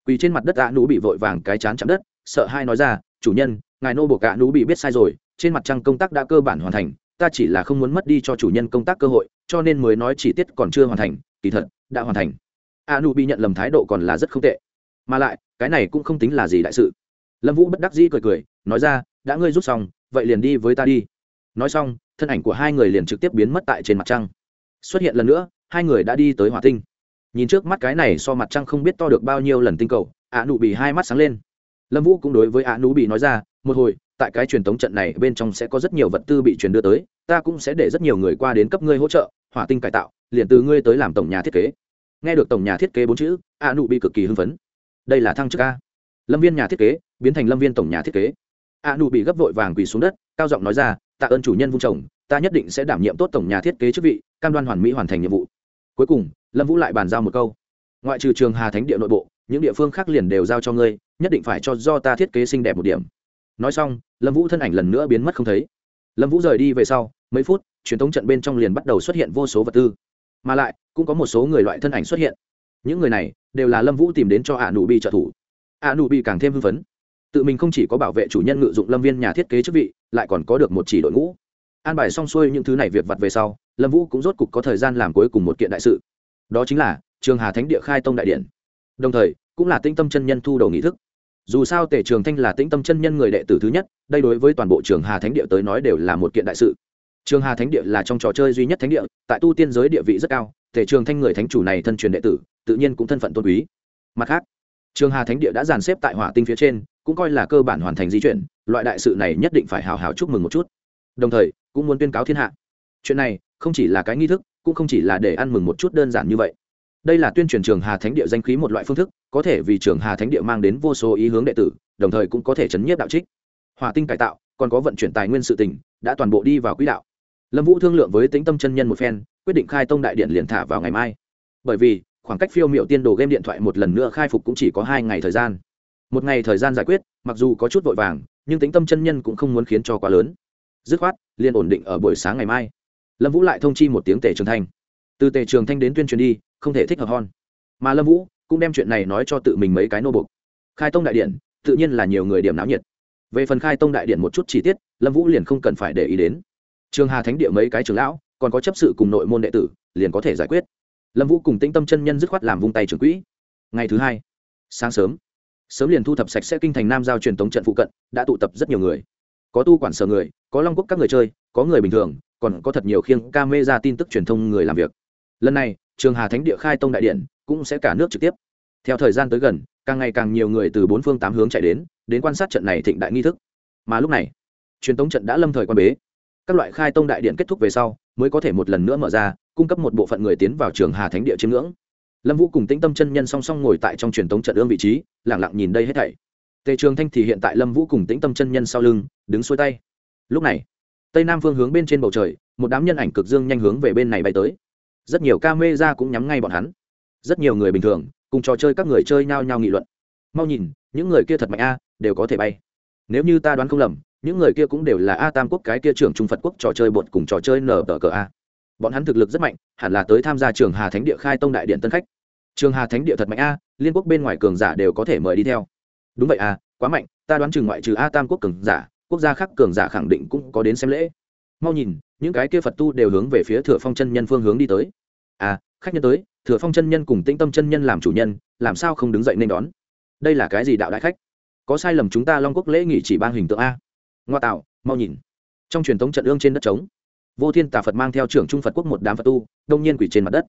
Quỳ trên mặt đất a nú bị vội vàng cái chán chạm đất, sợ hai nói ra, chủ nhân, ngài nô buộc a nú bị biết sai rồi, trên mặt trăng công tác đã cơ bản hoàn thành, ta chỉ là không muốn mất đi cho chủ nhân công tác cơ hội, cho nên mới nói chi tiết còn chưa hoàn thành, kỳ thật, đã hoàn thành. a nu bị nhận lầm thái độ còn là rất không tệ. Mà lại, cái này cũng không tính là gì đại sự. Lâm vũ bất đắc dĩ cười cười, nói ra, đã ngươi rút xong, vậy liền đi với ta đi. Nói xong, thân ảnh của hai người liền trực tiếp biến mất tại trên mặt trăng. Xuất hiện lần nữa hai người đã đi tới hỏa tinh. Nhìn trước mắt cái này so mặt trăng không biết to được bao nhiêu lần tinh cầu ạ nụ bị hai mắt sáng lên. Lâm vũ cũng đối với ạ nụ bị nói ra, một hồi, tại cái truyền thống trận này bên trong sẽ có rất nhiều vật tư bị truyền đưa tới, ta cũng sẽ để rất nhiều người qua đến cấp ngươi hỗ trợ, hỏa tinh cải tạo, liền từ ngươi tới làm tổng nhà thiết kế. Nghe được tổng nhà thiết kế bốn chữ a nụ bị cực kỳ hưng phấn. Đây là thăng chức a. Lâm viên nhà thiết kế biến thành lâm viên tổng nhà thiết kế. A nụ bị gấp vội vàng quỳ xuống đất, cao giọng nói ra, tạ ơn chủ nhân vung chồng, ta nhất định sẽ đảm nhiệm tốt tổng nhà thiết kế chức vị, cam đoan hoàn mỹ hoàn thành nhiệm vụ cuối cùng, lâm vũ lại bàn giao một câu. Ngoại trừ trường hà thánh địa nội bộ, những địa phương khác liền đều giao cho ngươi, nhất định phải cho do ta thiết kế xinh đẹp một điểm. Nói xong, lâm vũ thân ảnh lần nữa biến mất không thấy. Lâm vũ rời đi về sau, mấy phút, truyền thống trận bên trong liền bắt đầu xuất hiện vô số vật tư. Mà lại, cũng có một số người loại thân ảnh xuất hiện. Những người này, đều là lâm vũ tìm đến cho ạ nụ bị trợ thủ. Ạ nụ bị càng thêm hưng phấn. Tự mình không chỉ có bảo vệ chủ nhân ngự dụng lâm viên nhà thiết kế chức vị, lại còn có được một chỉ đội ngũ. An bài xong xuôi những thứ này việc vặt về sau lâm vũ cũng rốt cục có thời gian làm cuối cùng một kiện đại sự đó chính là trường hà thánh địa khai tông đại điện đồng thời cũng là tĩnh tâm chân nhân thu đầu nghị thức dù sao tể trường thanh là tĩnh tâm chân nhân người đệ tử thứ nhất đây đối với toàn bộ trường hà thánh địa tới nói đều là một kiện đại sự trường hà thánh địa là trong trò chơi duy nhất thánh địa tại tu tiên giới địa vị rất cao tể trường thanh người thánh chủ này thân truyền đệ tử tự nhiên cũng thân phận tôn quý mặt khác trường hà thánh địa đã dàn xếp tại hỏa tinh phía trên cũng coi là cơ bản hoàn thành di chuyển loại đại sự này nhất định phải hào hào chúc mừng một chút đồng thời cũng muốn tuyên cáo thiên hạ chuyện này không chỉ là cái nghi thức, cũng không chỉ là để ăn mừng một chút đơn giản như vậy. Đây là tuyên truyền trường hà thánh địa danh khí một loại phương thức, có thể vì trường hà thánh địa mang đến vô số ý hướng đệ tử, đồng thời cũng có thể chấn nhiếp đạo trích. Hòa tinh cải tạo, còn có vận chuyển tài nguyên sự tỉnh đã toàn bộ đi vào quỹ đạo. Lâm vũ thương lượng với tính tâm chân nhân một phen, quyết định khai tông đại điện liền thả vào ngày mai. Bởi vì, khoảng cách phiêu m i ệ u tiên đồ game điện thoại một lần nữa khai phục cũng chỉ có hai ngày thời gian. Một ngày thời gian giải quyết, mặc dù có chút vội vàng, nhưng tính tâm chân nhân cũng không muốn khiến cho quá lớn. Dứt khoát, liền ổn định ở buổi sáng ngày mai lâm vũ lại thông chi một tiếng tể trường thanh. Từ tể trường thanh đến tuyên truyền đi, không thể thích hợp hon mà lâm vũ cũng đem chuyện này nói cho tự mình mấy cái nô bục. Khai tông đại điện, tự nhiên là nhiều người điểm náo nhiệt. Về phần khai tông đại điện một chút chi tiết, lâm vũ liền không cần phải để ý đến. Trường hà thánh địa mấy cái trường lão, còn có chấp sự cùng nội môn đệ tử, liền có thể giải quyết. Lâm vũ cùng tĩnh tâm chân nhân dứt khoát làm vung tay trường quỹ. Ngày thứ hai, sáng sớm sớm liền thu thập sạch sẽ kinh thành nam giao truyền tống trận phụ cận, đã tụ tập rất nhiều người. Có tu quản sở người, có long quốc các người chơi, có người bình thường còn có thật nhiều khiêng ca mê ra tin tức truyền thông người làm việc. Lần này, trường hà thánh địa khai tông đại điện cũng sẽ cả nước trực tiếp. Theo thời gian tới gần, càng ngày càng nhiều người từ bốn phương tám hướng chạy đến đến quan sát trận này thịnh đại nghi thức. Mà lúc này, truyền tống trận đã lâm thời quan bế. Các loại khai tông đại điện kết thúc về sau, mới có thể một lần nữa mở ra, cung cấp một bộ phận người tiến vào trường hà thánh địa chiêm ngưỡng. Lâm vũ cùng tĩnh tâm chân nhân song song ngồi tại trong truyền tống trận ương vị trí lẳng lặng nhìn đây hết thảy. Tề trường thanh thì hiện tại lâm vũ cùng tĩnh tâm chân nhân sau lưng, đứng xuôi tay. Lúc này tây nam phương hướng bên trên bầu trời một đám nhân ảnh cực dương nhanh hướng về bên này bay tới. Rất nhiều ca mê ra cũng nhắm ngay bọn hắn. Rất nhiều người bình thường cùng trò chơi các người chơi nhao nhao nghị luận. Mau nhìn những người kia thật mạnh a đều có thể bay. Nếu như ta đoán không lầm những người kia cũng đều là a tam quốc cái kia trưởng trung phật quốc trò chơi bột cùng trò chơi nở tờ cờ a. Bọn hắn thực lực rất mạnh hẳn là tới tham gia trường hà thánh địa khai tông đại điện tân khách. Trường hà thánh địa thật mạnh a liên quốc bên ngoài cường giả đều có thể mời đi theo. Đúng vậy a, quá mạnh ta đoán chừng ngoại trừ a tam quốc cường giả quốc gia khác cường giả khẳng định cũng có đến xem lễ. Mau nhìn, những cái kia phật tu đều hướng về phía thừa phong chân nhân phương hướng đi tới. À khách nhân tới, thừa phong chân nhân cùng tĩnh tâm chân nhân làm chủ nhân, làm sao không đứng dậy nên đón? Đây là cái gì đạo đại khách? Có sai lầm chúng ta long quốc lễ nghị chỉ ban hình tượng a. Ngoa tạo, mau nhìn. Trong truyền thống trận ương trên đất trống, vô thiên tà phật mang theo trưởng trung phật quốc một đám phật tu, đông nhiên quỷ trên mặt đất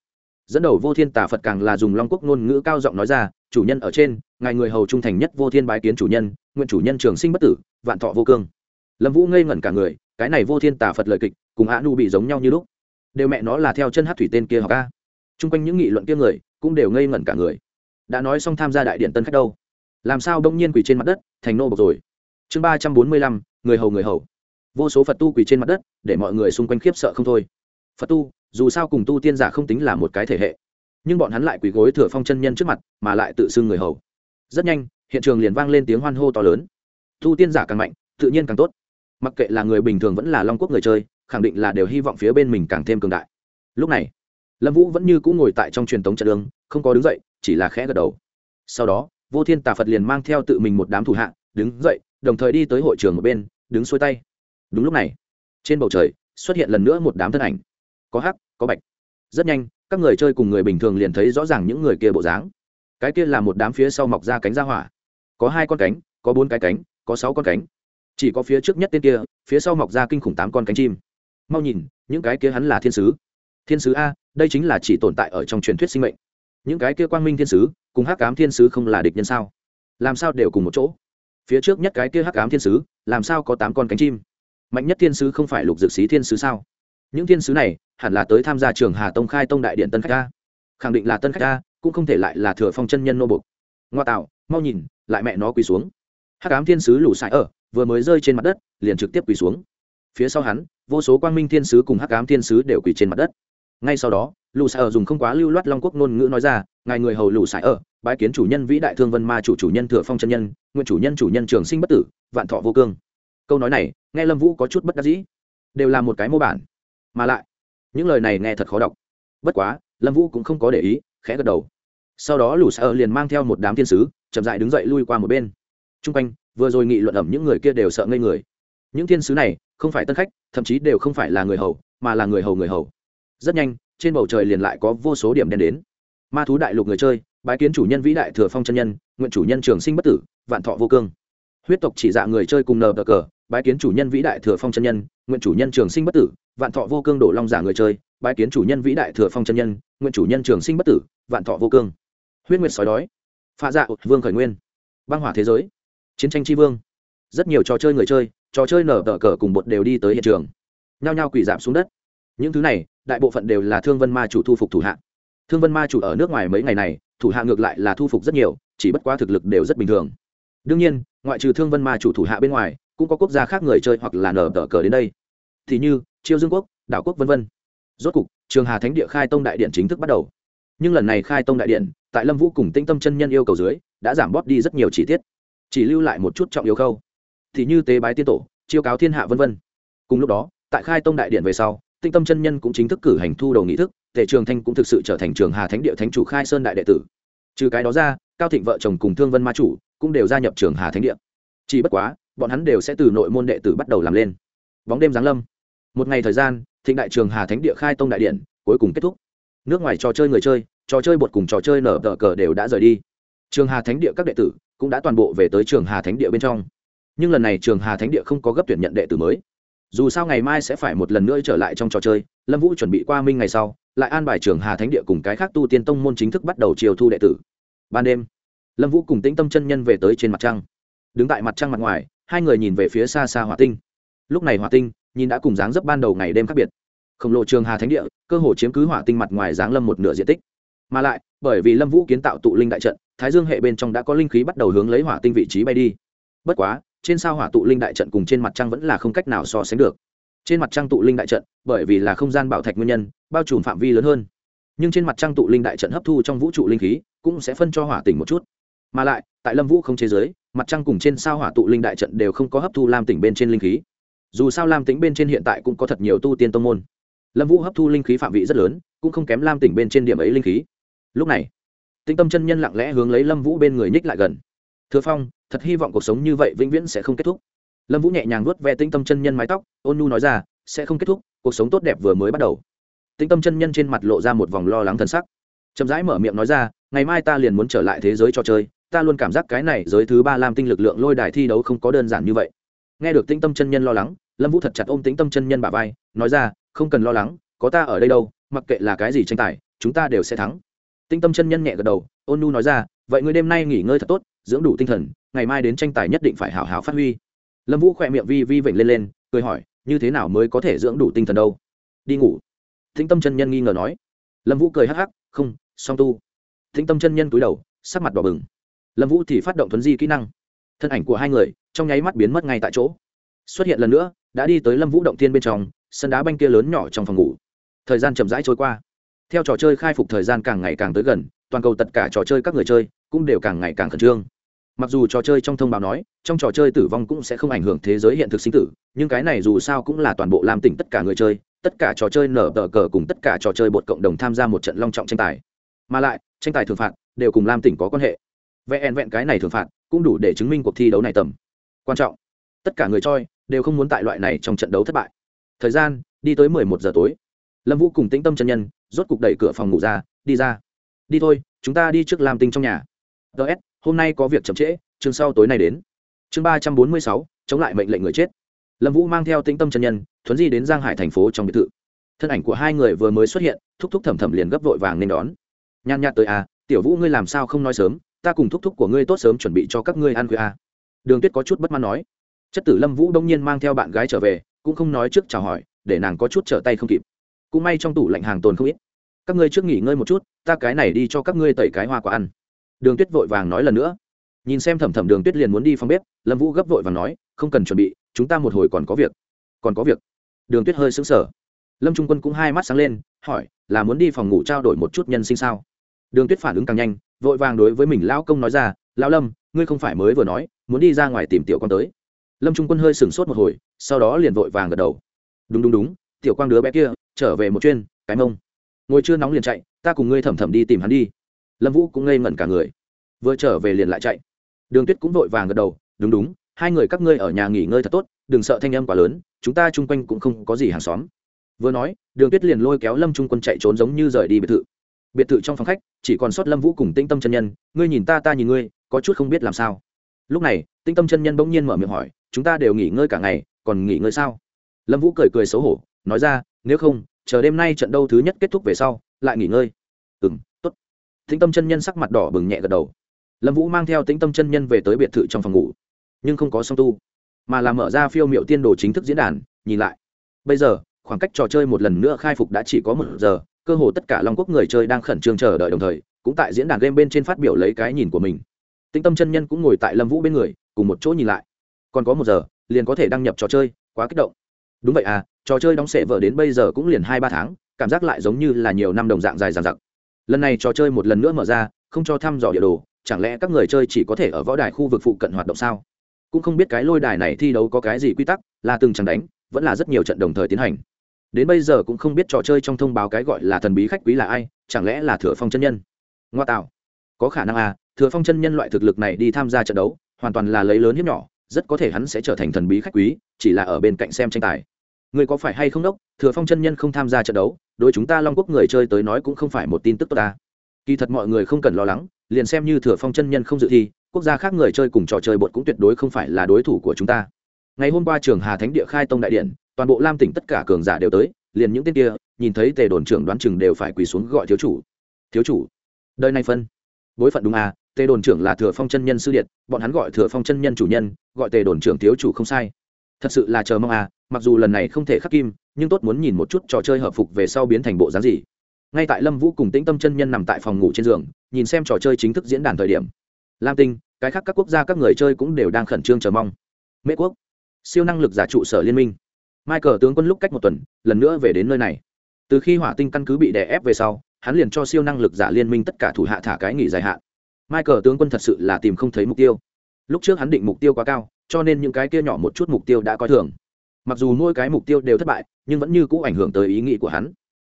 dẫn đầu vô thiên tà phật càng là dùng long quốc ngôn ngữ cao giọng nói ra, chủ nhân ở trên, ngài người hầu trung thành nhất vô thiên bái kiến chủ nhân, nguyện chủ nhân trường sinh bất tử, vạn thọ vô cương. Lâm vũ ngây ngẩn cả người, cái này vô thiên tà phật lời kịch cùng a nu bị giống nhau như lúc. Đều mẹ nó là theo chân hát thủy tên kia học ca. Chung quanh những nghị luận kia người cũng đều ngây ngẩn cả người. Đã nói xong tham gia đại điện tân khách đâu? Làm sao đông nhiên quỳ trên mặt đất, thành nô bộc rồi? Chương ba trăm bốn mươi lăm, người hầu người hầu. Vô số phật tu quỳ trên mặt đất, để mọi người xung quanh khiếp sợ không thôi. Phật tu dù sao cùng tu tiên giả không tính là một cái thể hệ. Nhưng bọn hắn lại quỳ gối thừa phong chân nhân trước mặt, mà lại tự xưng người hầu. Rất nhanh, hiện trường liền vang lên tiếng hoan hô to lớn. Tu tiên giả càng mạnh, tự nhiên càng tốt. Mặc kệ là người bình thường vẫn là long quốc người chơi, khẳng định là đều hy vọng phía bên mình càng thêm cường đại. Lúc này, lâm vũ vẫn như cũng ngồi tại trong truyền thống trận đường, không có đứng dậy, chỉ là khẽ gật đầu. Sau đó, vô thiên tà phật liền mang theo tự mình một đám thủ hạ, đứng dậy, đồng thời đi tới hội trường một bên, đứng xuôi tay. Đúng lúc này, trên bầu trời xuất hiện lần nữa một đám thân ảnh. Có hắc có bạch. Rất nhanh, các người chơi cùng người bình thường liền thấy rõ ràng những người kia bộ dáng. Cái kia là một đám phía sau mọc ra cánh ra hỏa. Có hai con cánh, có bốn cái cánh, có sáu con cánh. Chỉ có phía trước nhất tên kia, phía sau mọc ra kinh khủng tám con cánh chim. Mau nhìn, những cái kia hắn là thiên sứ. Thiên sứ a, đây chính là chỉ tồn tại ở trong truyền thuyết sinh mệnh. Những cái kia quang minh thiên sứ, cùng hắc ám thiên sứ không là địch nhân sao? Làm sao đều cùng một chỗ? Phía trước nhất cái kia hắc ám thiên sứ, làm sao có tám con cánh chim? Mạnh nhất thiên sứ không phải lục dược sĩ thiên sứ sao? Những thiên sứ này hẳn là tới tham gia trường hà tông khai tông đại điện tân khách Ca khẳng định là tân khách Ca cũng không thể lại là thừa phong chân nhân nô bục ngoa tạo, mau nhìn, lại mẹ nó quỳ xuống. Hắc ám thiên sứ lủ sải ở, vừa mới rơi trên mặt đất, liền trực tiếp quỳ xuống. Phía sau hắn, vô số quang minh thiên sứ cùng hắc ám thiên sứ đều quỳ trên mặt đất. Ngay sau đó lù sải ở dùng không quá lưu loát long quốc ngôn ngữ nói ra, ngài người hầu lù sải ở, bái kiến chủ nhân vĩ đại thương vân ma chủ chủ nhân thừa phong chân nhân nguyên chủ nhân chủ nhân trường sinh bất tử, vạn thọ vô cương. Câu nói này, nghe lâm vũ có chút bất đắc dĩ. Đều là một cái mô bản mà lại, những lời này nghe thật khó đọc. Bất quá, lâm vũ cũng không có để ý, khẽ gật đầu. Sau đó lù sợ liền mang theo một đám thiên sứ, chậm dại đứng dậy lui qua một bên. T r u n g quanh, vừa rồi nghị luận ẩm những người kia đều sợ ngây người. Những thiên sứ này không phải tân khách, thậm chí đều không phải là người hầu, mà là người hầu người hầu. Rất nhanh, trên bầu trời liền lại có vô số điểm đen đến. Ma thú đại lục người chơi, bái kiến chủ nhân vĩ đại thừa phong chân nhân, nguyện chủ nhân trường sinh bất tử, vạn thọ vô cương. Huyết tộc chỉ dạ người chơi cùng nờ cờ bái kiến chủ nhân vĩ đại thừa phong chân nhân, nguyện chủ nhân trường sinh bất tử, vạn thọ vô cương đổ long giả người chơi, bái kiến chủ nhân vĩ đại thừa phong chân nhân, nguyện chủ nhân trường sinh bất tử, vạn thọ vô cương. Huyết nguyệt sói đói. Pha dạ vương khởi nguyên. Băng hỏa thế giới. Chiến tranh tri vương. Rất nhiều trò chơi người chơi, trò chơi nở tờ cờ cùng bột đều đi tới hiện trường. Nhao nhao quỷ giảm xuống đất. Những thứ này, đại bộ phận đều là thương vân ma chủ thu phục thủ hạ. Thương vân ma chủ ở nước ngoài mấy ngày này, thủ hạ ngược lại là thu phục rất nhiều, chỉ bất quá thực lực đều rất bình thường. Đương nhiên, ngoại trừ thương vân ma chủ thủ hạ bên ngoài cũng có quốc gia khác người chơi hoặc là nở tờ cờ đến đây. Thì như chiêu dương quốc, đảo quốc v v rốt cục, trường hà thánh địa khai tông đại điện chính thức bắt đầu. Nhưng lần này khai tông đại điện, tại lâm vũ cùng tinh tâm chân nhân yêu cầu dưới, đã giảm bóp đi rất nhiều chi tiết. Chỉ lưu lại một chút trọng yêu khâu. Thì như tế bái tiên tổ, chiêu cáo thiên hạ v v cùng lúc đó, tại khai tông đại điện về sau tinh tâm chân nhân cũng chính thức cử hành thu đầu nghị thức, tề trường thanh cũng thực sự trở thành trường hà thánh địa thánh chủ khai sơn đại đệ tử. Trừ cái đó ra, cao thịnh vợ chồng cùng thương vân ma chủ cũng đều gia nhập trường hà thánh địa. Chỉ bất quá bọn hắn đều sẽ từ nội môn đệ tử bắt đầu làm lên. Bóng đêm giáng lâm. Một ngày thời gian, thịnh đại trường hà thánh địa khai tông đại điện, cuối cùng kết thúc. Nước ngoài trò chơi người chơi, trò chơi bột cùng trò chơi nở tờ cờ đều đã rời đi. Trường hà thánh địa các đệ tử cũng đã toàn bộ về tới trường hà thánh địa bên trong. Nhưng lần này trường hà thánh địa không có gấp tuyển nhận đệ tử mới. Dù sao ngày mai sẽ phải một lần nữa trở lại trong trò chơi, lâm vũ chuẩn bị qua minh ngày sau, lại an bài trường hà thánh địa cùng cái khác tu tiên tông môn chính thức bắt đầu chiều thu đệ tử. Ban đêm, lâm vũ cùng tĩnh tâm chân nhân về tới trên mặt trăng. Đứng tại mặt trăng mặt ngoài hai người nhìn về phía xa xa hỏa tinh. Lúc này hỏa tinh, nhìn đã cùng dáng dấp ban đầu ngày đêm khác biệt. Khổng lồ trường hà thánh địa, cơ hồ chiếm cứ hỏa tinh mặt ngoài dáng lâm một nửa diện tích. Mà lại, bởi vì lâm vũ kiến tạo tụ linh đại trận, thái dương hệ bên trong đã có linh khí bắt đầu hướng lấy hỏa tinh vị trí bay đi. Bất quá, trên sao hỏa tụ linh đại trận cùng trên mặt trăng vẫn là không cách nào so sánh được. Trên mặt trăng tụ linh đại trận, bởi vì là không gian bảo thạch nguyên nhân, bao trùm phạm vi lớn hơn. Nhưng trên mặt trăng tụ linh đại trận hấp thu trong vũ trụ linh khí, cũng sẽ phân cho hỏa tình một chút mà lại, tại lâm vũ không chế giới, mặt trăng cùng trên sao hỏa tụ linh đại trận đều không có hấp thu lam tỉnh bên trên linh khí. Dù sao lam tỉnh bên trên hiện tại cũng có thật nhiều tu tiên tông môn. Lâm vũ hấp thu linh khí phạm vị rất lớn, cũng không kém lam tỉnh bên trên điểm ấy linh khí. Lúc này tinh tâm chân nhân lặng lẽ hướng lấy lâm vũ bên người nhích lại gần. Thừa phong, thật hy vọng cuộc sống như vậy vĩnh viễn sẽ không kết thúc. Lâm vũ nhẹ nhàng nuốt ve tĩnh tâm chân nhân mái tóc, ôn nu nói ra, sẽ không kết thúc, cuộc sống tốt đẹp vừa mới bắt đầu. Tĩnh tâm chân nhân trên mặt lộ ra một vòng lo lắng thân sắc. Chậm rãi mở miệng nói ra, ngày mai ta liền muốn trở lại thế giới trò chơi ta luôn cảm giác cái này giới thứ ba lam tinh lực lượng lôi đài thi đấu không có đơn giản như vậy. Nghe được tĩnh tâm chân nhân lo lắng, lâm vũ thật chặt ôm tĩnh tâm chân nhân bà vai, nói ra, không cần lo lắng, có ta ở đây đâu, mặc kệ là cái gì tranh tài, chúng ta đều sẽ thắng. Tĩnh tâm chân nhân nhẹ gật đầu, ôn nu nói ra, vậy ngươi đêm nay nghỉ ngơi thật tốt, dưỡng đủ tinh thần, ngày mai đến tranh tài nhất định phải hào hào phát huy. Lâm vũ khỏe miệng vi vi vểnh lên lên, cười hỏi, như thế nào mới có thể dưỡng đủ tinh thần đâu? Đi ngủ. Tĩnh tâm chân nhân nghi ngờ nói. Lâm vũ cười hắc hắc, không, song tu. Tĩnh tâm chân nhân túi đầu, sắc mặt đỏ bừng lâm vũ thì phát động thuấn di kỹ năng thân ảnh của hai người trong nháy mắt biến mất ngay tại chỗ xuất hiện lần nữa đã đi tới lâm vũ động tiên bên trong sân đá banh kia lớn nhỏ trong phòng ngủ thời gian chậm rãi trôi qua theo trò chơi khai phục thời gian càng ngày càng tới gần toàn cầu tất cả trò chơi các người chơi cũng đều càng ngày càng khẩn trương mặc dù trò chơi trong thông báo nói trong trò chơi tử vong cũng sẽ không ảnh hưởng thế giới hiện thực sinh tử nhưng cái này dù sao cũng là toàn bộ làm tỉnh tất cả người chơi tất cả trò chơi nở tờ cờ cùng tất cả trò chơi bột cộng đồng tham gia một trận long trọng tranh tài mà lại tranh tài thường phạt đều cùng lam tỉnh có quan hệ vẹn vẹn cái này thường phạt, cũng đủ để chứng minh cuộc thi đấu này tầm quan trọng. Tất cả người choi đều không muốn tại loại này trong trận đấu thất bại. Thời gian, đi tới mười một giờ tối. Lâm vũ cùng tĩnh tâm chân nhân, rốt cục đẩy cửa phòng ngủ ra, đi ra. Đi thôi, chúng ta đi trước làm tinh trong nhà. Ts hôm nay có việc chậm trễ, chương sau tối nay đến. Chương ba trăm bốn mươi sáu, chống lại mệnh lệnh người chết. Lâm vũ mang theo tĩnh tâm chân nhân, thuấn di đến giang hải thành phố trong biệt thự. Thân ảnh của hai người vừa mới xuất hiện, thúc thúc thẩm thẩm liền gấp vội vàng nên đón. Nhàn nhạt tới à tiểu vũ ngươi làm sao không nói sớm? Ta cùng thúc thúc của ngươi tốt sớm chuẩn bị cho các ngươi ăn khuya à. đường tuyết có chút bất mãn nói. Chất tử lâm vũ đông nhiên mang theo bạn gái trở về, cũng không nói trước chào hỏi, để nàng có chút trở tay không kịp. Cũng may trong tủ lạnh hàng tồn không ít. Các ngươi trước nghỉ ngơi một chút, ta cái này đi cho các ngươi tẩy cái hoa quả ăn. Đường tuyết vội vàng nói lần nữa. Nhìn xem thẩm thẩm đường tuyết liền muốn đi phòng bếp, lâm vũ gấp vội và nói, không cần chuẩn bị, chúng ta một hồi còn có việc. Còn có việc? Đường tuyết hơi xứng sở lâm trung quân cũng hai mắt sáng lên, hỏi, là muốn đi phòng ngủ trao đổi một chút nhân sinh sao? Đường tuyết phản ứng càng nhanh vội vàng đối với mình lão công nói ra, lão lâm, ngươi không phải mới vừa nói, muốn đi ra ngoài tìm tiểu con tới. Lâm trung quân hơi sửng sốt một hồi, sau đó liền vội vàng gật đầu. Đúng đúng đúng, tiểu quang đứa bé kia, trở về một chuyên, cái mông. Ngồi chưa nóng liền chạy, ta cùng ngươi thẩm thẩm đi tìm hắn đi. Lâm vũ cũng ngây ngẩn cả người, vừa trở về liền lại chạy. Đường tuyết cũng vội vàng gật đầu, đúng đúng, hai người các ngươi ở nhà nghỉ ngơi thật tốt, đừng sợ thanh âm quá lớn, chúng ta chung quanh cũng không có gì hàng xóm. Vừa nói, đường tuyết liền lôi kéo lâm trung quân chạy trốn giống như rời đi biệt thự biệt thự trong phòng khách, chỉ còn sót lâm vũ cùng tĩnh tâm chân nhân. Ngươi nhìn ta ta nhìn ngươi, có chút không biết làm sao. Lúc này, tĩnh tâm chân nhân bỗng nhiên mở miệng hỏi, chúng ta đều nghỉ ngơi cả ngày, còn nghỉ ngơi sao? Lâm vũ cười cười xấu hổ, nói ra, nếu không, chờ đêm nay trận đấu thứ nhất kết thúc về sau, lại nghỉ ngơi. Ừ m t ố t tĩnh tâm chân nhân sắc mặt đỏ bừng nhẹ gật đầu. Lâm vũ mang theo tĩnh tâm chân nhân về tới biệt thự trong phòng ngủ. Nhưng không có song tu, mà là mở ra phiêu m i ệ u tiên đồ chính thức diễn đàn, nhìn lại. Bây giờ, khoảng cách trò chơi một lần nữa khai phục đã chỉ có một giờ cơ hồ tất cả long quốc người chơi đang khẩn trương chờ đợi đồng thời, cũng tại diễn đàn game bên trên phát biểu lấy cái nhìn của mình. Tĩnh tâm chân nhân cũng ngồi tại lâm vũ bên người, cùng một chỗ nhìn lại. Còn có một giờ, liền có thể đăng nhập trò chơi, quá kích động. Đúng vậy à trò chơi đóng sệ vở đến bây giờ cũng liền hai ba tháng, cảm giác lại giống như là nhiều năm đồng dạng dài dàn dặc. Lần này trò chơi một lần nữa mở ra, không cho thăm dò địa đồ, chẳng lẽ các người chơi chỉ có thể ở võ đài khu vực phụ cận hoạt động sao? Cũng không biết cái lôi đài này thi đấu có cái gì quy tắc, là từng chẳng đánh, vẫn là rất nhiều trận đồng thời tiến hành đến bây giờ cũng không biết trò chơi trong thông báo cái gọi là thần bí khách quý là ai, chẳng lẽ là thừa phong chân nhân? Ngoa tạo. Có khả năng à thừa phong chân nhân loại thực lực này đi tham gia trận đấu, hoàn toàn là lấy lớn hiếp nhỏ, rất có thể hắn sẽ trở thành thần bí khách quý, chỉ là ở bên cạnh xem tranh tài. Người có phải hay không đốc, thừa phong chân nhân không tham gia trận đấu, đối chúng ta long quốc người chơi tới nói cũng không phải một tin tức tốt ta. Kỳ thật mọi người không cần lo lắng, liền xem như thừa phong chân nhân không dự thi, quốc gia khác người chơi cùng trò chơi bột cũng tuyệt đối không phải là đối thủ của chúng ta ngày hôm qua trường hà thánh địa khai tông đại điện, toàn bộ lam tỉnh tất cả cường giả đều tới, liền những tên kia, nhìn thấy tề đồn trưởng đoán chừng đều phải quỳ xuống gọi thiếu chủ. Thiếu chủ, đời này phân. Bối phận đúng à tề đồn trưởng là thừa phong chân nhân sư điện bọn hắn gọi thừa phong chân nhân chủ nhân, gọi tề đồn trưởng thiếu chủ không sai. Thật sự là chờ mong à mặc dù lần này không thể khắc kim, nhưng tốt muốn nhìn một chút trò chơi hợp phục về sau biến thành bộ dáng gì. Ngay tại lâm vũ cùng tĩnh tâm chân nhân nằm tại phòng ngủ trên giường, nhìn xem trò chơi chính thức diễn đàn thời điểm. Lam tinh, cái khác các quốc gia các người chơi cũng đều đang khẩn trương chờ mong. Mễ quốc siêu năng lực giả trụ sở liên minh. Michael tướng quân lúc cách một tuần, lần nữa về đến nơi này. Từ khi hỏa tinh căn cứ bị đè ép về sau, hắn liền cho siêu năng lực giả liên minh tất cả thủ hạ thả cái nghỉ dài hạn. Michael tướng quân thật sự là tìm không thấy mục tiêu. Lúc trước hắn định mục tiêu quá cao, cho nên những cái kia nhỏ một chút mục tiêu đã coi thường. Mặc dù mỗi cái mục tiêu đều thất bại, nhưng vẫn như cũ ảnh hưởng tới ý nghĩ của hắn.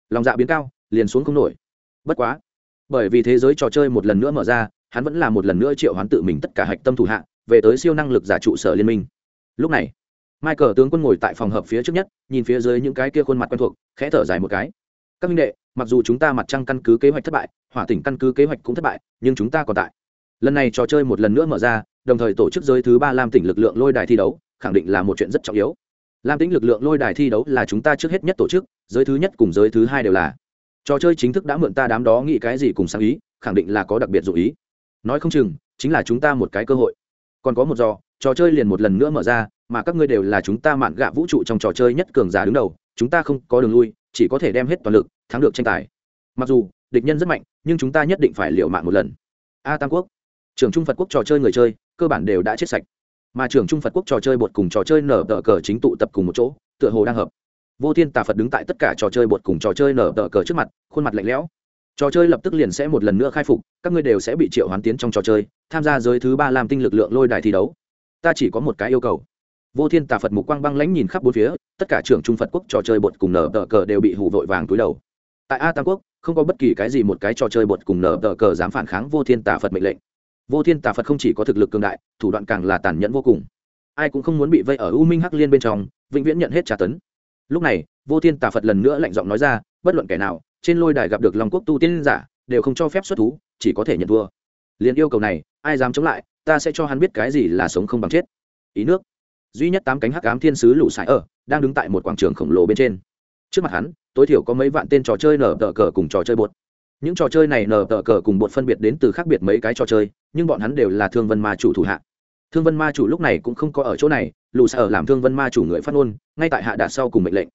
Lòng dạ biến cao, liền xuống không nổi. Bất quá, bởi vì thế giới trò chơi một lần nữa mở ra, hắn vẫn là một lần nữa triệu hoán tự mình tất cả hạch tâm thủ hạ, về tới siêu năng lực giả trụ sở liên minh. Lúc này michael tướng quân ngồi tại phòng hợp phía trước nhất, nhìn phía dưới những cái kia khuôn mặt quen thuộc, khẽ thở dài một cái. Các minh đệ, mặc dù chúng ta mặt trăng căn cứ kế hoạch thất bại, hỏa tỉnh căn cứ kế hoạch cũng thất bại, nhưng chúng ta còn tại. Lần này trò chơi một lần nữa mở ra, đồng thời tổ chức giới thứ ba lam tỉnh lực lượng lôi đài thi đấu, khẳng định là một chuyện rất trọng yếu. Lam tỉnh lực lượng lôi đài thi đấu là chúng ta trước hết nhất tổ chức, giới thứ nhất cùng giới thứ hai đều là. Trò chơi chính thức đã mượn ta đám đó nghĩ cái gì cùng sáng ý, khẳng định là có đặc biệt dụ ý. Nói không chừng, chính là chúng ta một cái cơ hội. Còn có một do, trò chơi liền một lần nữa mở ra mà các ngươi đều là chúng ta mạn gạ vũ trụ trong trò chơi nhất cường giả đứng đầu, chúng ta không có đường lui, chỉ có thể đem hết toàn lực, thắng được tranh tài. Mặc dù, địch nhân rất mạnh, nhưng chúng ta nhất định phải liệu mạng một lần. A tam quốc. Trưởng trung phật quốc trò chơi người chơi, cơ bản đều đã chết sạch. Mà trưởng trung phật quốc trò chơi bột cùng trò chơi nở tờ cờ chính tụ tập cùng một chỗ, tựa hồ đang hợp. Vô thiên tà phật đứng tại tất cả trò chơi bột cùng trò chơi nở tờ cờ trước mặt, khuôn mặt lạnh lẽo. Trò chơi lập tức liền sẽ một lần nữa khai phục, các ngươi đều sẽ bị triệu hoán tiến trong trò chơi, tham gia giới thứ ba làm tinh lực lượng lôi đài thi đấu. Ta chỉ có một cái yêu cầu vô thiên tà phật mục quang băng lãnh nhìn khắp bốn phía, tất cả trưởng trung phật quốc trò chơi bột cùng nở tờ cờ đều bị hủ vội vàng túi đầu. Tại a tam quốc, không có bất kỳ cái gì một cái trò chơi bột cùng nở tờ cờ dám phản kháng vô thiên tà phật mệnh lệnh. Vô thiên tà phật không chỉ có thực lực cường đại, thủ đoạn càng là tàn nhẫn vô cùng. Ai cũng không muốn bị vây ở u minh hắc liên bên trong, vĩnh viễn nhận hết trả tấn. Lúc này, vô thiên tà phật lần nữa lạnh giọng nói ra, bất luận kẻ nào, trên lôi đài gặp được long quốc tu tiên giả, đều không cho phép xuất thú, chỉ có thể nhận thua liền yêu cầu này, ai dám chống lại, ta sẽ cho hắn biết cái gì là sống không bằng chết. Ý nước duy nhất tám cánh hắc ám thiên sứ lũ sải ở, đang đứng tại một quảng trường khổng lồ bên trên. Trước mặt hắn, tối thiểu có mấy vạn tên trò chơi nở tờ cờ cùng trò chơi bột. Những trò chơi này nở tờ cờ cùng bột phân biệt đến từ khác biệt mấy cái trò chơi, nhưng bọn hắn đều là thương vân ma chủ thủ hạ. Thương vân ma chủ lúc này cũng không có ở chỗ này lù sở làm thương vân ma chủ người phát ngôn, ngay tại hạ đạt sau cùng mệnh lệnh.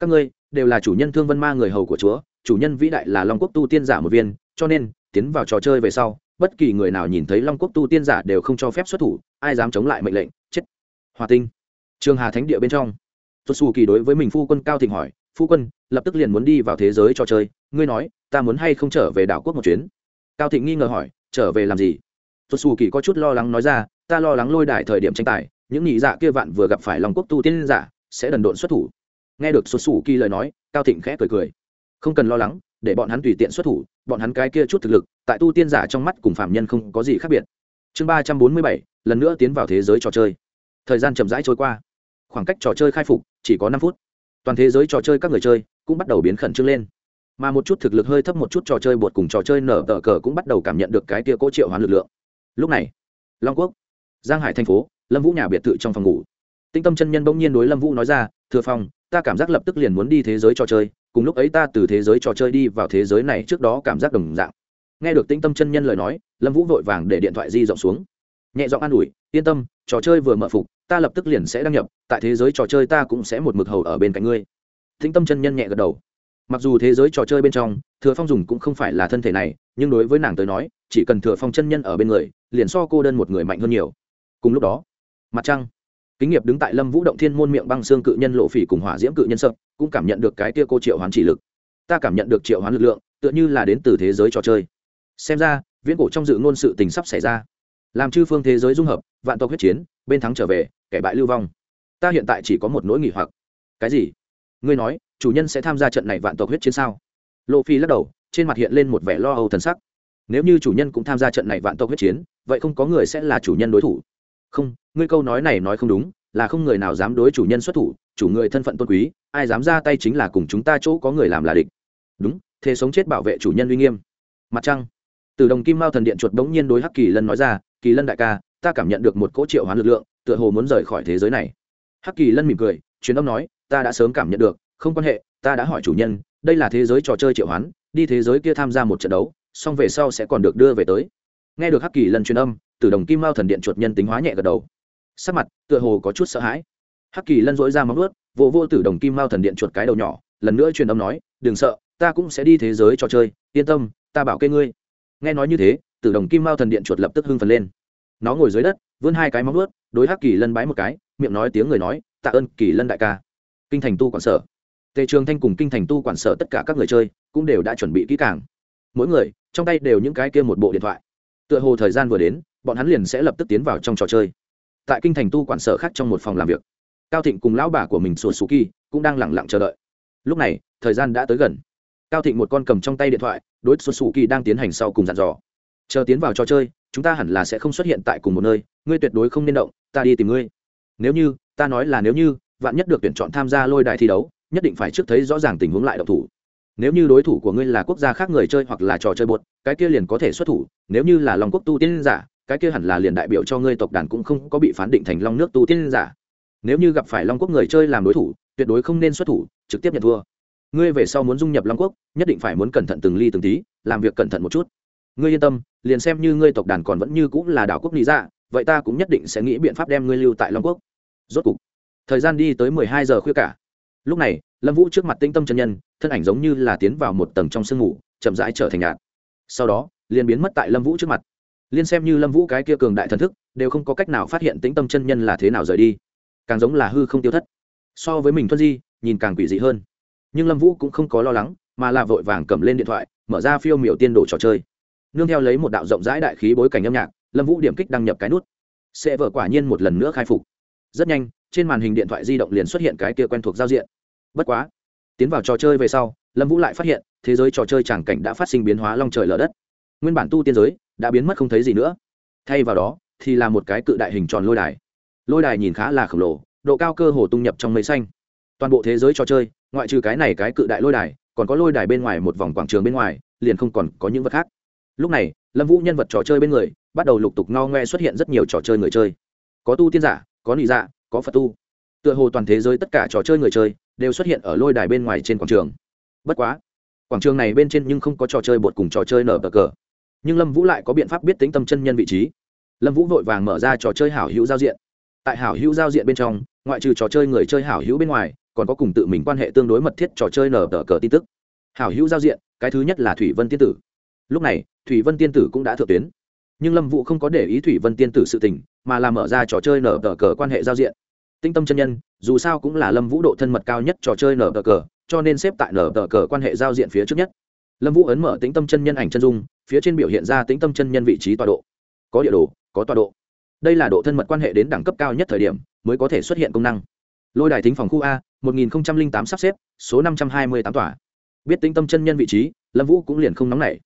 Các ngươi, đều là chủ nhân thương vân ma người hầu của chúa, chủ nhân vĩ đại là long quốc tu tiên giả một viên, cho nên, tiến vào trò chơi về sau, bất kỳ người nào nhìn thấy long quốc tu tiên giả đều không cho phép xuất thủ, ai dám chống lại mệnh lệnh, chết hòa tinh. Trường hà thánh địa bên trong. Tuột xù kỳ đối với mình phu quân cao thịnh hỏi, phu quân, lập tức liền muốn đi vào thế giới trò chơi, ngươi nói, ta muốn hay không trở về đảo quốc một chuyến? Cao thịnh nghi ngờ hỏi, trở về làm gì? Tuột xù kỳ có chút lo lắng nói ra, ta lo lắng lôi đài thời điểm tranh tài, những nhị dạ kia vạn vừa gặp phải lòng quốc tu tiên giả, sẽ đần độn xuất thủ. Nghe được tuột xù kỳ lời nói, cao thịnh khẽ cười cười. Không cần lo lắng, để bọn hắn tùy tiện xuất thủ, bọn hắn cái kia chút thực lực, tại tu tiên giả trong mắt cùng phạm nhân không có gì khác biệt. Chương ba trăm bốn mươi bảy, lần nữa tiến vào thế giới trò chơi thời gian chậm rãi trôi qua. Khoảng cách trò chơi khai phục chỉ có năm phút. Toàn thế giới trò chơi các người chơi cũng bắt đầu biến khẩn trương lên. Mà một chút thực lực hơi thấp một chút trò chơi bột cùng trò chơi nở tờ cờ cũng bắt đầu cảm nhận được cái kia cố triệu hoán lực lượng. Lúc này, long quốc, giang hải thành phố, lâm vũ nhà biệt thự trong phòng ngủ. Tinh tâm chân nhân bỗng nhiên đối lâm vũ nói ra, thừa phong, ta cảm giác lập tức liền muốn đi thế giới trò chơi, cùng lúc ấy ta từ thế giới trò chơi đi vào thế giới này trước đó cảm giác đồng dạng. Nghe được tinh tâm chân nhân lời nói, lâm vũ vội vàng để điện thoại di rộng xuống. Nhẹ giọng an ủi, yên tâm trò chơi vừa mở phục, ta lập tức liền sẽ đăng nhập, tại thế giới trò chơi ta cũng sẽ một mực hầu ở bên cạnh ngươi. Thính tâm chân nhân nhẹ gật đầu. Mặc dù thế giới trò chơi bên trong, thừa phong dùng cũng không phải là thân thể này, nhưng đối với nàng tới nói, chỉ cần thừa phong chân nhân ở bên người, liền so cô đơn một người mạnh hơn nhiều. Cùng lúc đó, mặt trăng, kính nghiệp đứng tại lâm vũ động thiên môn miệng băng xương cự nhân lộ phỉ cùng hỏa diễm cự nhân sợ cũng cảm nhận được cái tia cô triệu hoán chỉ lực. Ta cảm nhận được triệu hoán lực lượng, tựa như là đến từ thế giới trò chơi. Xem ra, viễn cổ trong dự ngôn sự tình sắp xảy ra làm chư phương thế giới dung hợp, vạn tộc huyết chiến, bên thắng trở về, kẻ bại lưu vong. Ta hiện tại chỉ có một nỗi nghỉ hoặc. Cái gì? Ngươi nói, chủ nhân sẽ tham gia trận này vạn tộc huyết chiến sao? Lộ phi lắc đầu, trên mặt hiện lên một vẻ lo âu thần sắc. Nếu như chủ nhân cũng tham gia trận này vạn tộc huyết chiến, vậy không có người sẽ là chủ nhân đối thủ. Không, ngươi câu nói này nói không đúng, là không người nào dám đối chủ nhân xuất thủ, chủ người thân phận tôn quý, ai dám ra tay chính là cùng chúng ta chỗ có người làm là địch. Đúng, thế sống chết bảo vệ chủ nhân uy nghiêm. Mặt trăng. Từ đồng kim mao thần điện chuột bỗng nhiên đối hắc kỳ lân nói ra kỳ lân đại ca, ta cảm nhận được một cỗ triệu hoán lực lượng, tựa hồ muốn rời khỏi thế giới này. Hắc kỳ lân mỉm cười, truyền âm nói, ta đã sớm cảm nhận được, không quan hệ, ta đã hỏi chủ nhân, đây là thế giới trò chơi triệu hoán, đi thế giới kia tham gia một trận đấu, xong về sau sẽ còn được đưa về tới. Nghe được hắc kỳ lân truyền âm từ đồng kim mao thần điện chuột nhân tính hóa nhẹ gật đầu. Sắc mặt tựa hồ có chút sợ hãi. Hắc kỳ lân dỗi ra móng ướt vô vô tử đồng kim mao thần điện chuột cái đầu nhỏ, lần nữa truyền âm nói, đừng sợ, ta cũng sẽ đi thế giới trò chơi, yên tâm, ta bảo kê ngươi. Nghe nói như thế tử đồng kim mao thần điện chuột lập tức hưng phần lên. Nó ngồi dưới đất, vươn hai cái móng ướt đối hắc kỳ lân bái một cái, miệng nói tiếng người nói, tạ ơn, kỳ lân đại ca. Kinh thành tu quản sở. Tề trường thanh cùng kinh thành tu quản sở tất cả các người chơi cũng đều đã chuẩn bị kỹ càng. Mỗi người, trong tay đều những cái kia một bộ điện thoại. Tựa hồ thời gian vừa đến, bọn hắn liền sẽ lập tức tiến vào trong trò chơi. Tại kinh thành tu quản sở khác trong một phòng làm việc, cao thịnh cùng lão bà của mình sùa sù kỳ cũng đang lẳng lặng chờ đợi. Lúc này, thời gian đã tới gần. Cao thịnh một con cầm trong tay điện thoại, đối sùa sù kỳ đang tiến hành sau cùng dặn dò chờ tiến vào trò chơi, chúng ta hẳn là sẽ không xuất hiện tại cùng một nơi, ngươi tuyệt đối không nên động, ta đi tìm ngươi. Nếu như, ta nói là nếu như, vạn nhất được tuyển chọn tham gia lôi đài thi đấu, nhất định phải trước thấy rõ ràng tình huống lại độc thủ. Nếu như đối thủ của ngươi là quốc gia khác người chơi hoặc là trò chơi bột cái kia liền có thể xuất thủ, nếu như là lòng quốc tu tiên giả, cái kia hẳn là liền đại biểu cho ngươi tộc đàn cũng không có bị phán định thành long nước tu tiên giả. Nếu như gặp phải long quốc người chơi làm đối thủ, tuyệt đối không nên xuất thủ, trực tiếp nhận thua. Ngươi về sau muốn dung nhập long quốc, nhất định phải muốn cẩn thận từng ly từng tí, làm việc cẩn thận một chút ngươi yên tâm, liền xem như ngươi tộc đàn còn vẫn như cũng là đảo quốc lý dạ vậy ta cũng nhất định sẽ nghĩ biện pháp đem ngươi lưu tại long quốc. Rốt cục, thời gian đi tới mười hai giờ khuya cả. Lúc này, lâm vũ trước mặt tinh tâm chân nhân, thân ảnh giống như là tiến vào một tầng trong sương mù, chậm rãi trở thành nhạt. Sau đó, liền biến mất tại lâm vũ trước mặt. Liên xem như lâm vũ cái kia cường đại thần thức, đều không có cách nào phát hiện tĩnh tâm chân nhân là thế nào rời đi. Càng giống là hư không tiêu thất. So với mình thuận di, nhìn càng quỷ dị hơn. Nhưng lâm vũ cũng không có lo lắng, mà là vội vàng cầm lên điện thoại, mở ra phiêu miểu tiên đồ trò chơi nương theo lấy một đạo rộng rãi đại khí bối cảnh âm nhạc, lâm vũ điểm kích đăng nhập cái nút. Sẽ vở quả nhiên một lần nữa khai phục. Rất nhanh, trên màn hình điện thoại di động liền xuất hiện cái kia quen thuộc giao diện. Bất quá, tiến vào trò chơi về sau, lâm vũ lại phát hiện, thế giới trò chơi tràng cảnh đã phát sinh biến hóa long trời lở đất. Nguyên bản tu tiên giới đã biến mất không thấy gì nữa. Thay vào đó, thì là một cái cự đại hình tròn lôi đài. Lôi đài nhìn khá là khổng lồ, độ cao cơ hồ tung nhập trong mây xanh. Toàn bộ thế giới trò chơi, ngoại trừ cái này cái cự đại lôi đài, còn có lôi đài bên ngoài một vòng quảng trường bên ngoài, liền không còn có những vật khác lúc này, lâm vũ nhân vật trò chơi bên người, bắt đầu lục tục ngao ngoe xuất hiện rất nhiều trò chơi người chơi. Có tu tiên giả, có nị dạ có phật tu. Tựa hồ toàn thế giới tất cả trò chơi người chơi đều xuất hiện ở lôi đài bên ngoài trên quảng trường. Bất quá, quảng trường này bên trên nhưng không có trò chơi bột cùng trò chơi nở bờ cờ. Nhưng lâm vũ lại có biện pháp biết tính tâm chân nhân vị trí. Lâm vũ vội vàng mở ra trò chơi hảo hữu giao diện. Tại hảo hữu giao diện bên trong, ngoại trừ trò chơi người chơi hảo hữu bên ngoài, còn có cùng tự mình quan hệ tương đối mật thiết trò chơi nở tờ cờ tin tức. Hảo hữu giao diện, cái thứ nhất là thủy vân tiên tử lúc này, thủy vân tiên tử cũng đã thượng tuyến. Nhưng lâm vũ không có để ý thủy vân tiên tử sự tình, mà là mở ra trò chơi nở tờ cờ quan hệ giao diện. Tinh tâm chân nhân, dù sao cũng là lâm vũ độ thân mật cao nhất trò chơi nở tờ cờ, cho nên xếp tại nở tờ cờ quan hệ giao diện phía trước nhất. Lâm vũ ấn mở tính tâm chân nhân ảnh chân dung, phía trên biểu hiện ra tính tâm chân nhân vị trí tọa độ. Có địa đồ, có tọa độ. Đây là độ thân mật quan hệ đến đẳng cấp cao nhất thời điểm, mới có thể xuất hiện công năng. Lôi đài thính phòng khu a, một nghìn tám sắp xếp, số năm trăm hai mươi tám tòa. Biết tính tâm chân nhân vị trí, lâm vũ cũng liền không nóng nảy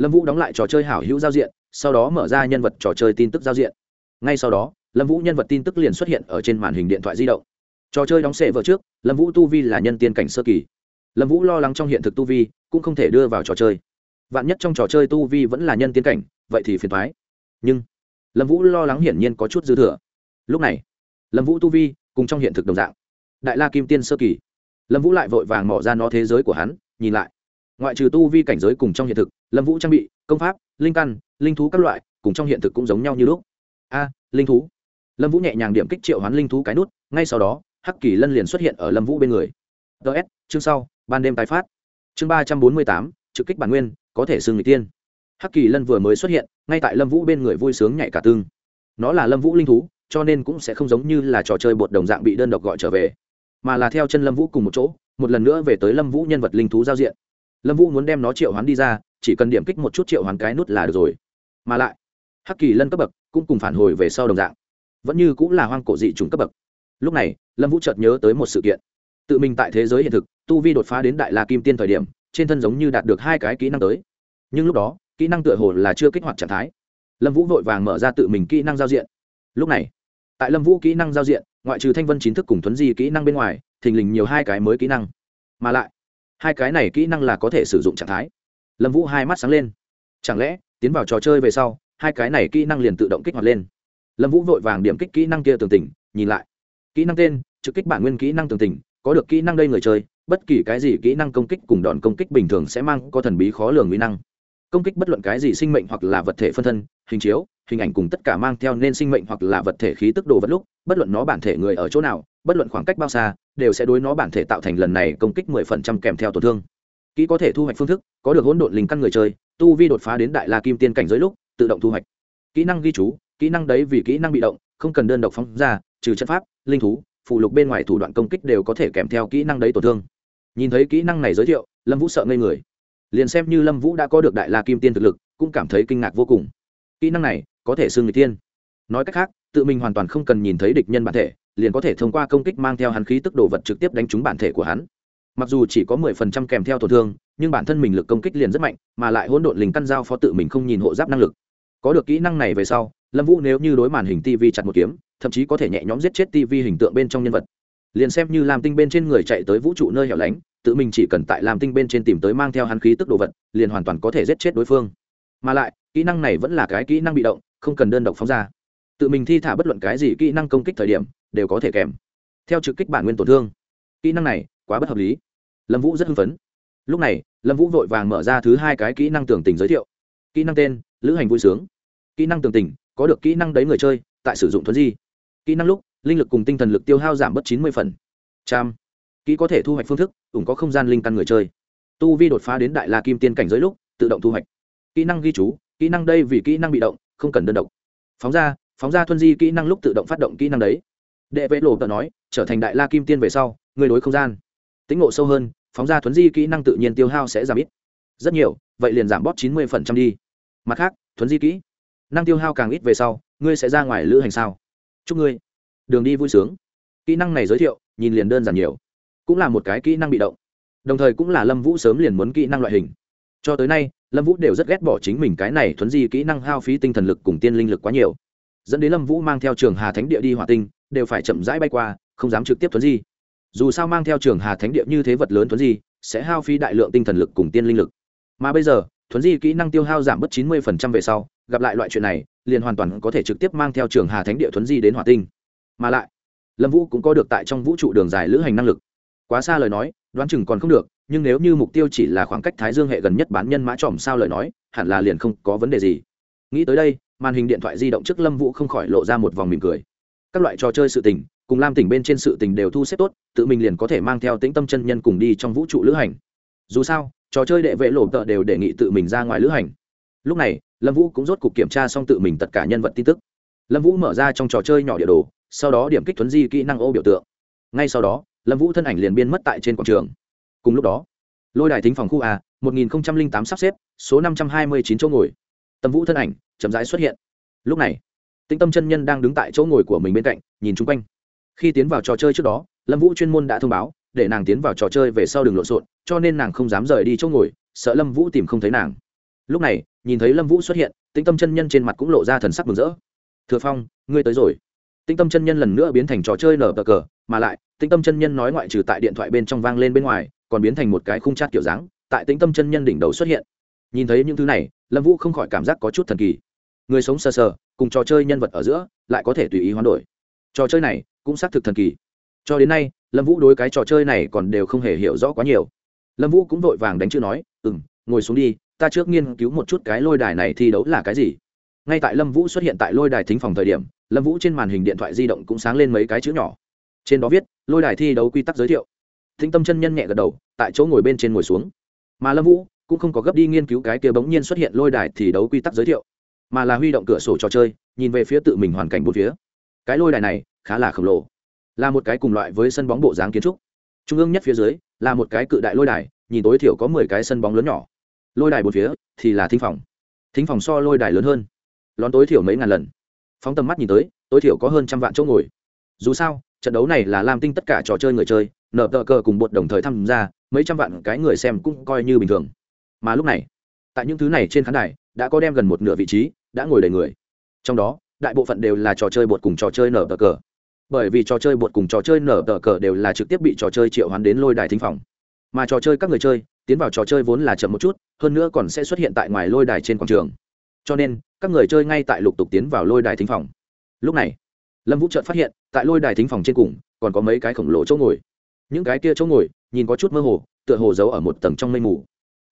lâm vũ đóng lại trò chơi hảo hữu giao diện, sau đó mở ra nhân vật trò chơi tin tức giao diện. Ngay sau đó, lâm vũ nhân vật tin tức liền xuất hiện ở trên màn hình điện thoại di động. Trò chơi đóng xệ vợ trước, lâm vũ tu vi là nhân tiên cảnh sơ kỳ. Lâm vũ lo lắng trong hiện thực tu vi, cũng không thể đưa vào trò chơi. Vạn nhất trong trò chơi tu vi vẫn là nhân tiên cảnh, vậy thì phiền thoái nhưng, lâm vũ lo lắng hiển nhiên có chút dư thừa. Lúc này, lâm vũ tu vi cùng trong hiện thực đồng dạng. Đại la kim tiên sơ kỳ. Lâm vũ lại vội vàng mỏ ra nó thế giới của hắn, nhìn lại ngoại trừ tu vi cảnh giới cùng trong hiện thực, lâm vũ trang bị, công pháp, linh căn, linh thú các loại, cùng trong hiện thực cũng giống nhau như lúc. A à, linh thú. Lâm vũ nhẹ nhàng điểm kích triệu hoán linh thú cái nút, ngay sau đó, hắc kỳ lân liền xuất hiện ở lâm vũ bên người. Ts chương sau, ban đêm tái phát. Chương ba trăm bốn mươi tám, trực kích bản nguyên, có thể xưng người tiên. Hắc kỳ lân vừa mới xuất hiện, ngay tại lâm vũ bên người vui sướng nhảy cả tương nó là lâm vũ linh thú, cho nên cũng sẽ không giống như là trò chơi bột đồng dạng bị đơn độc gọi trở về, mà là theo chân lâm vũ cùng một chỗ, một lần nữa về tới lâm vũ nhân vật linh thú giao diện lâm vũ muốn đem nó triệu hoán đi ra, chỉ cần điểm kích một chút triệu hoán cái nút là được rồi. Mà lại, hắc kỳ lân cấp bậc cũng cùng phản hồi về sau đồng dạng, vẫn như cũng là hoang cổ dị trùng cấp bậc. Lúc này, lâm vũ chợt nhớ tới một sự kiện. Tự mình tại thế giới hiện thực, tu vi đột phá đến đại la kim tiên thời điểm, trên thân giống như đạt được hai cái kỹ năng tới. Nhưng lúc đó, kỹ năng tựa hồ là chưa kích hoạt trạng thái. Lâm vũ vội vàng mở ra tự mình kỹ năng giao diện. Lúc này, tại lâm vũ kỹ năng giao diện, ngoại trừ thanh vân chính thức cùng thuấn di kỹ năng bên ngoài, thình lình nhiều hai cái mới kỹ năng. Mà lại hai cái này kỹ năng là có thể sử dụng trạng thái. Lâm vũ hai mắt sáng lên. Chẳng lẽ, tiến vào trò chơi về sau, hai cái này kỹ năng liền tự động kích hoạt lên? Lâm vũ vội vàng điểm kích kỹ năng kia tường tình nhìn lại. Kỹ năng tên, trực kích bản nguyên kỹ năng tường tình có được kỹ năng đây người chơi, bất kỳ cái gì kỹ năng công kích cùng đòn công kích bình thường sẽ mang có thần bí khó lường mỹ năng. Công kích bất luận cái gì sinh mệnh hoặc là vật thể phân thân, hình chiếu, hình ảnh cùng tất cả mang theo nên sinh mệnh hoặc là vật thể khí tức đồ vật lúc, bất luận nó bản thể người ở chỗ nào, bất luận khoảng cách bao xa đều sẽ đối nó bản thể tạo thành lần này công kích mười phần trăm kèm theo tổn thương. Kỹ có thể thu hoạch phương thức, có được hỗn độn linh căn người chơi, tu vi đột phá đến đại la kim tiên cảnh giới lúc, tự động thu hoạch. Kỹ năng ghi chú, kỹ năng đấy vì kỹ năng bị động, không cần đơn độc phóng ra, trừ chất pháp, linh thú, phụ lục bên ngoài thủ đoạn công kích đều có thể kèm theo kỹ năng đấy tổn thương. Nhìn thấy kỹ năng này giới thiệu, lâm vũ sợ ngây người. Liền xem như lâm vũ đã có được đại la kim tiên thực lực, cũng cảm thấy kinh ngạc vô cùng. Kỹ năng này, có thể xưng người tiên. Nói cách khác, tự mình hoàn toàn không cần nhìn thấy địch nhân bản thể liền có thể thông qua công kích mang theo hắn khí tức đồ vật trực tiếp đánh trúng bản thể của hắn. Mặc dù chỉ có mười phần trăm kèm theo tổn thương, nhưng bản thân mình lực công kích liền rất mạnh, mà lại hỗn độn linh căn giao phó tự mình không nhìn hộ giáp năng lực. Có được kỹ năng này về sau, lâm vũ nếu như đối màn hình tv chặt một kiếm, thậm chí có thể nhẹ nhõm giết chết tv hình tượng bên trong nhân vật. Liền xem như làm tinh bên trên người chạy tới vũ trụ nơi hẻo lánh, tự mình chỉ cần tại làm tinh bên trên tìm tới mang theo hắn khí tức đồ vật, liền hoàn toàn có thể giết chết đối phương. Mà lại, kỹ năng này vẫn là cái kỹ năng bị động, không cần đơn độc phóng ra. Tự mình thi thả bất luận cái gì kỹ năng công kích thời điểm đều có thể kèm. Theo trực kích bản nguyên tổn thương, kỹ năng này quá bất hợp lý. Lâm vũ rất hưng phấn. Lúc này, lâm vũ vội vàng mở ra thứ hai cái kỹ năng tưởng tình giới thiệu. Kỹ năng tên, lữ hành vui sướng. Kỹ năng tưởng tình, có được kỹ năng đấy người chơi, tại sử dụng thuấn di. Kỹ năng lúc, linh lực cùng tinh thần lực tiêu hao giảm bớt chín mươi phần. Trăm kỹ có thể thu hoạch phương thức, ủng có không gian linh căn người chơi. Tu vi đột phá đến đại la kim tiên cảnh giới lúc, tự động thu hoạch. Kỹ năng ghi chú, kỹ năng đây vì kỹ năng bị động, không cần đơn độc. Phóng ra phóng ra thuân di kỹ năng lúc tự động phát động kỹ năng đấy đệ vệ lộ tờ nói, trở thành đại la kim tiên về sau người đối không gian. Tính ngộ sâu hơn, phóng ra thuấn di kỹ năng tự nhiên tiêu hao sẽ giảm ít. Rất nhiều, vậy liền giảm bóp chín mươi phần trăm đi. Mặt khác, thuấn di kỹ năng tiêu hao càng ít về sau, ngươi sẽ ra ngoài lữ hành sao? Chúc ngươi đường đi vui sướng. Kỹ năng này giới thiệu, nhìn liền đơn giản nhiều. Cũng là một cái kỹ năng bị động. Đồng thời cũng là lâm vũ sớm liền muốn kỹ năng loại hình. Cho tới nay, lâm vũ đều rất ghét bỏ chính mình cái này thuấn di kỹ năng hao phí tinh thần lực cùng tiên linh lực quá nhiều. Dẫn đến lâm vũ mang theo trường hà thánh địa đi hỏa tinh đều phải chậm rãi bay qua, không dám trực tiếp thuấn di. Dù sao mang theo trường hà thánh địa như thế vật lớn thuấn di, sẽ hao phí đại lượng tinh thần lực cùng tiên linh lực. Mà bây giờ, thuấn di kỹ năng tiêu hao giảm bớt chín mươi về sau, gặp lại loại chuyện này, liền hoàn toàn có thể trực tiếp mang theo trường hà thánh địa thuấn di đến hỏa tinh. Mà lại, lâm vũ cũng có được tại trong vũ trụ đường dài lữ hành năng lực. Quá xa lời nói, đoán chừng còn không được, nhưng nếu như mục tiêu chỉ là khoảng cách thái dương hệ gần nhất bán nhân mã tròm sao lời nói, hẳn là liền không có vấn đề gì. Nghĩ tới đây, màn hình điện thoại di động trước lâm vũ không khỏi lộ ra một vòng mỉm cười các loại trò chơi sự tình, cùng lam tỉnh bên trên sự tình đều thu xếp tốt, tự mình liền có thể mang theo tĩnh tâm chân nhân cùng đi trong vũ trụ lữ hành. Dù sao, trò chơi đệ vệ lộ tợ đều đề nghị tự mình ra ngoài lữ hành. Lúc này, lâm vũ cũng rốt cuộc kiểm tra xong tự mình tất cả nhân vật tin tức. Lâm vũ mở ra trong trò chơi nhỏ địa đồ, sau đó điểm kích thuấn di kỹ năng ô biểu tượng. Ngay sau đó, lâm vũ thân ảnh liền biên mất tại trên quảng trường. Cùng lúc đó, lôi đài thính phòng khu a, một nghìn tám sắp xếp, số năm trăm hai mươi chín chỗ ngồi. Tầm vũ thân ảnh chậm rãi xuất hiện. Lúc này tĩnh tâm chân nhân đang đứng tại chỗ ngồi của mình bên cạnh, nhìn chung quanh. Khi tiến vào trò chơi trước đó, lâm vũ chuyên môn đã thông báo, để nàng tiến vào trò chơi về sau đường lộn xộn, cho nên nàng không dám rời đi chỗ ngồi, sợ lâm vũ tìm không thấy nàng. Lúc này, nhìn thấy lâm vũ xuất hiện, tĩnh tâm chân nhân trên mặt cũng lộ ra thần sắc mừng rỡ. Thừa phong, ngươi tới rồi. Tĩnh tâm chân nhân lần nữa biến thành trò chơi nở cờ cờ, mà lại, tĩnh tâm chân nhân nói ngoại trừ tại điện thoại bên trong vang lên bên ngoài, còn biến thành một cái khung chát kiểu dáng, tại tĩnh tâm chân nhân đỉnh đầu xuất hiện. Nhìn thấy những thứ này, lâm vũ không khỏi cảm giác có chút thần kỳ. Người sống sờ sờ cùng trò chơi nhân vật ở giữa, lại có thể tùy ý hoán đổi. Trò chơi này cũng xác thực thần kỳ. Cho đến nay, lâm vũ đối cái trò chơi này còn đều không hề hiểu rõ quá nhiều. Lâm vũ cũng vội vàng đánh chữ nói ừ m ngồi xuống đi, ta trước nghiên cứu một chút cái lôi đài này thi đấu là cái gì. Ngay tại lâm vũ xuất hiện tại lôi đài thính phòng thời điểm, lâm vũ trên màn hình điện thoại di động cũng sáng lên mấy cái chữ nhỏ. Trên đó viết, lôi đài thi đấu quy tắc giới thiệu. Thính tâm chân nhân nhẹ gật đầu, tại chỗ ngồi bên trên ngồi xuống. Mà lâm vũ cũng không có gấp đi nghiên cứu cái kia bỗng nhiên xuất hiện lôi đài thi đấu quy tắc giới thiệu mà là huy động cửa sổ trò chơi, nhìn về phía tự mình hoàn cảnh bốn phía. Cái lôi đài này khá là khổng lồ. Là một cái cùng loại với sân bóng bộ dáng kiến trúc. Trung ương nhất phía dưới là một cái cự đại lôi đài, nhìn tối thiểu có mười cái sân bóng lớn nhỏ. Lôi đài bốn phía thì là thính phòng. Thính phòng so lôi đài lớn hơn. Lón tối thiểu mấy ngàn lần. Phóng tầm mắt nhìn tới, tối thiểu có hơn trăm vạn chỗ ngồi. Dù sao, trận đấu này là lam tinh tất cả trò chơi người chơi nở tờ cờ cùng bột đồng thời tham gia, mấy trăm vạn cái người xem cũng coi như bình thường. Mà lúc này, tại những thứ này trên khán đài, đã có đem gần một nửa vị trí đã ngồi đầy người. Trong đó, đại bộ phận đều là trò chơi bột cùng trò chơi nở tờ cờ. Bởi vì trò chơi bột cùng trò chơi nở tờ cờ đều là trực tiếp bị trò chơi triệu hoán đến lôi đài thính phòng. Mà trò chơi các người chơi, tiến vào trò chơi vốn là chậm một chút, hơn nữa còn sẽ xuất hiện tại ngoài lôi đài trên quảng trường. Cho nên, các người chơi ngay tại lục tục tiến vào lôi đài thính phòng. Lúc này, lâm vũ trợt phát hiện, tại lôi đài thính phòng trên cùng, còn có mấy cái khổng lồ chỗ ngồi. Những cái kia chỗ ngồi, nhìn có chút mơ hồ, tựa hồ giấu ở một tầng trong mây mù.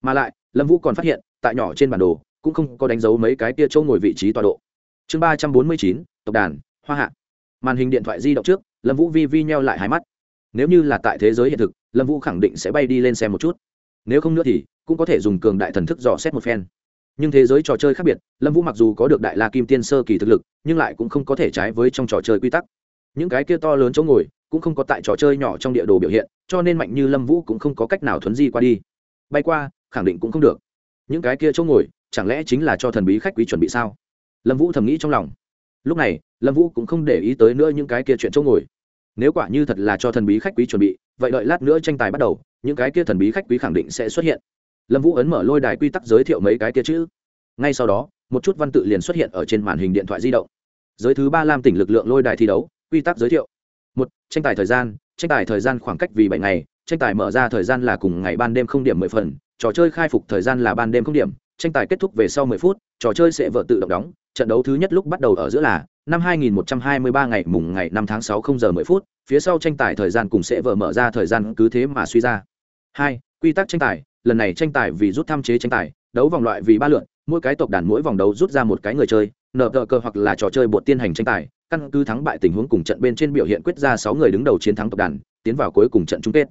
Mà lại, lâm vũ còn phát hiện, tại nhỏ trên bản đồ cũng không có đánh dấu mấy cái kia chỗ ngồi vị trí tọa độ. Chương ba trăm bốn mươi chín, tộc đàn, hoa hạ. Màn hình điện thoại di động trước, lâm vũ vi vi nheo lại hai mắt. Nếu như là tại thế giới hiện thực, lâm vũ khẳng định sẽ bay đi lên xem một chút. Nếu không nữa thì, cũng có thể dùng cường đại thần thức dò xét một phen. Nhưng thế giới trò chơi khác biệt, lâm vũ mặc dù có được đại la kim tiên sơ kỳ thực lực, nhưng lại cũng không có thể trái với trong trò chơi quy tắc. Những cái kia to lớn chỗ ngồi, cũng không có tại trò chơi nhỏ trong địa đồ biểu hiện, cho nên mạnh như lâm vũ cũng không có cách nào thuấn di qua đi. Bay qua, khẳng định cũng không được. Những cái kia chỗ ngồi chẳng lẽ chính là cho thần bí khách quý chuẩn bị sao? Lâm vũ thầm nghĩ trong lòng. Lúc này, lâm vũ cũng không để ý tới nữa những cái kia chuyện chỗ ngồi. Nếu quả như thật là cho thần bí khách quý chuẩn bị, vậy đợi lát nữa tranh tài bắt đầu, những cái kia thần bí khách quý khẳng định sẽ xuất hiện. Lâm vũ ấn mở lôi đài quy tắc giới thiệu mấy cái kia chữ. Ngay sau đó, một chút văn tự liền xuất hiện ở trên màn hình điện thoại di động. Giới thứ ba lam tỉnh lực lượng lôi đài thi đấu, quy tắc giới thiệu. Một, tranh tài thời gian, tranh tài thời gian khoảng cách vì bảy ngày, tranh tài mở ra thời gian là cùng ngày ban đêm không điểm mười phần, trò chơi khai phục thời gian là ban đêm không điểm tranh tài kết thúc về sau mười phút trò chơi sẽ vợ tự động đóng trận đấu thứ nhất lúc bắt đầu ở giữa là năm 2123 ngày mùng ngày 5 tháng 6 0 giờ 10 phút, phía sau tranh tài thời gian cùng sẽ vợ mở ra thời gian cứ thế mà suy ra. 2. Quy tắc tranh tài, lần này tranh tài vì rút tham chế tranh tài, đấu vòng loại vì ba lượt, mỗi cái tộc đàn mỗi vòng đấu rút ra một cái người chơi, nợ tờ cờ hoặc là trò chơi bột tiên hành tranh tài, căn cứ thắng bại tình huống cùng trận bên trên biểu hiện quyết ra 6 người đứng đầu chiến thắng tộc đàn, tiến vào cuối cùng trận chung kết.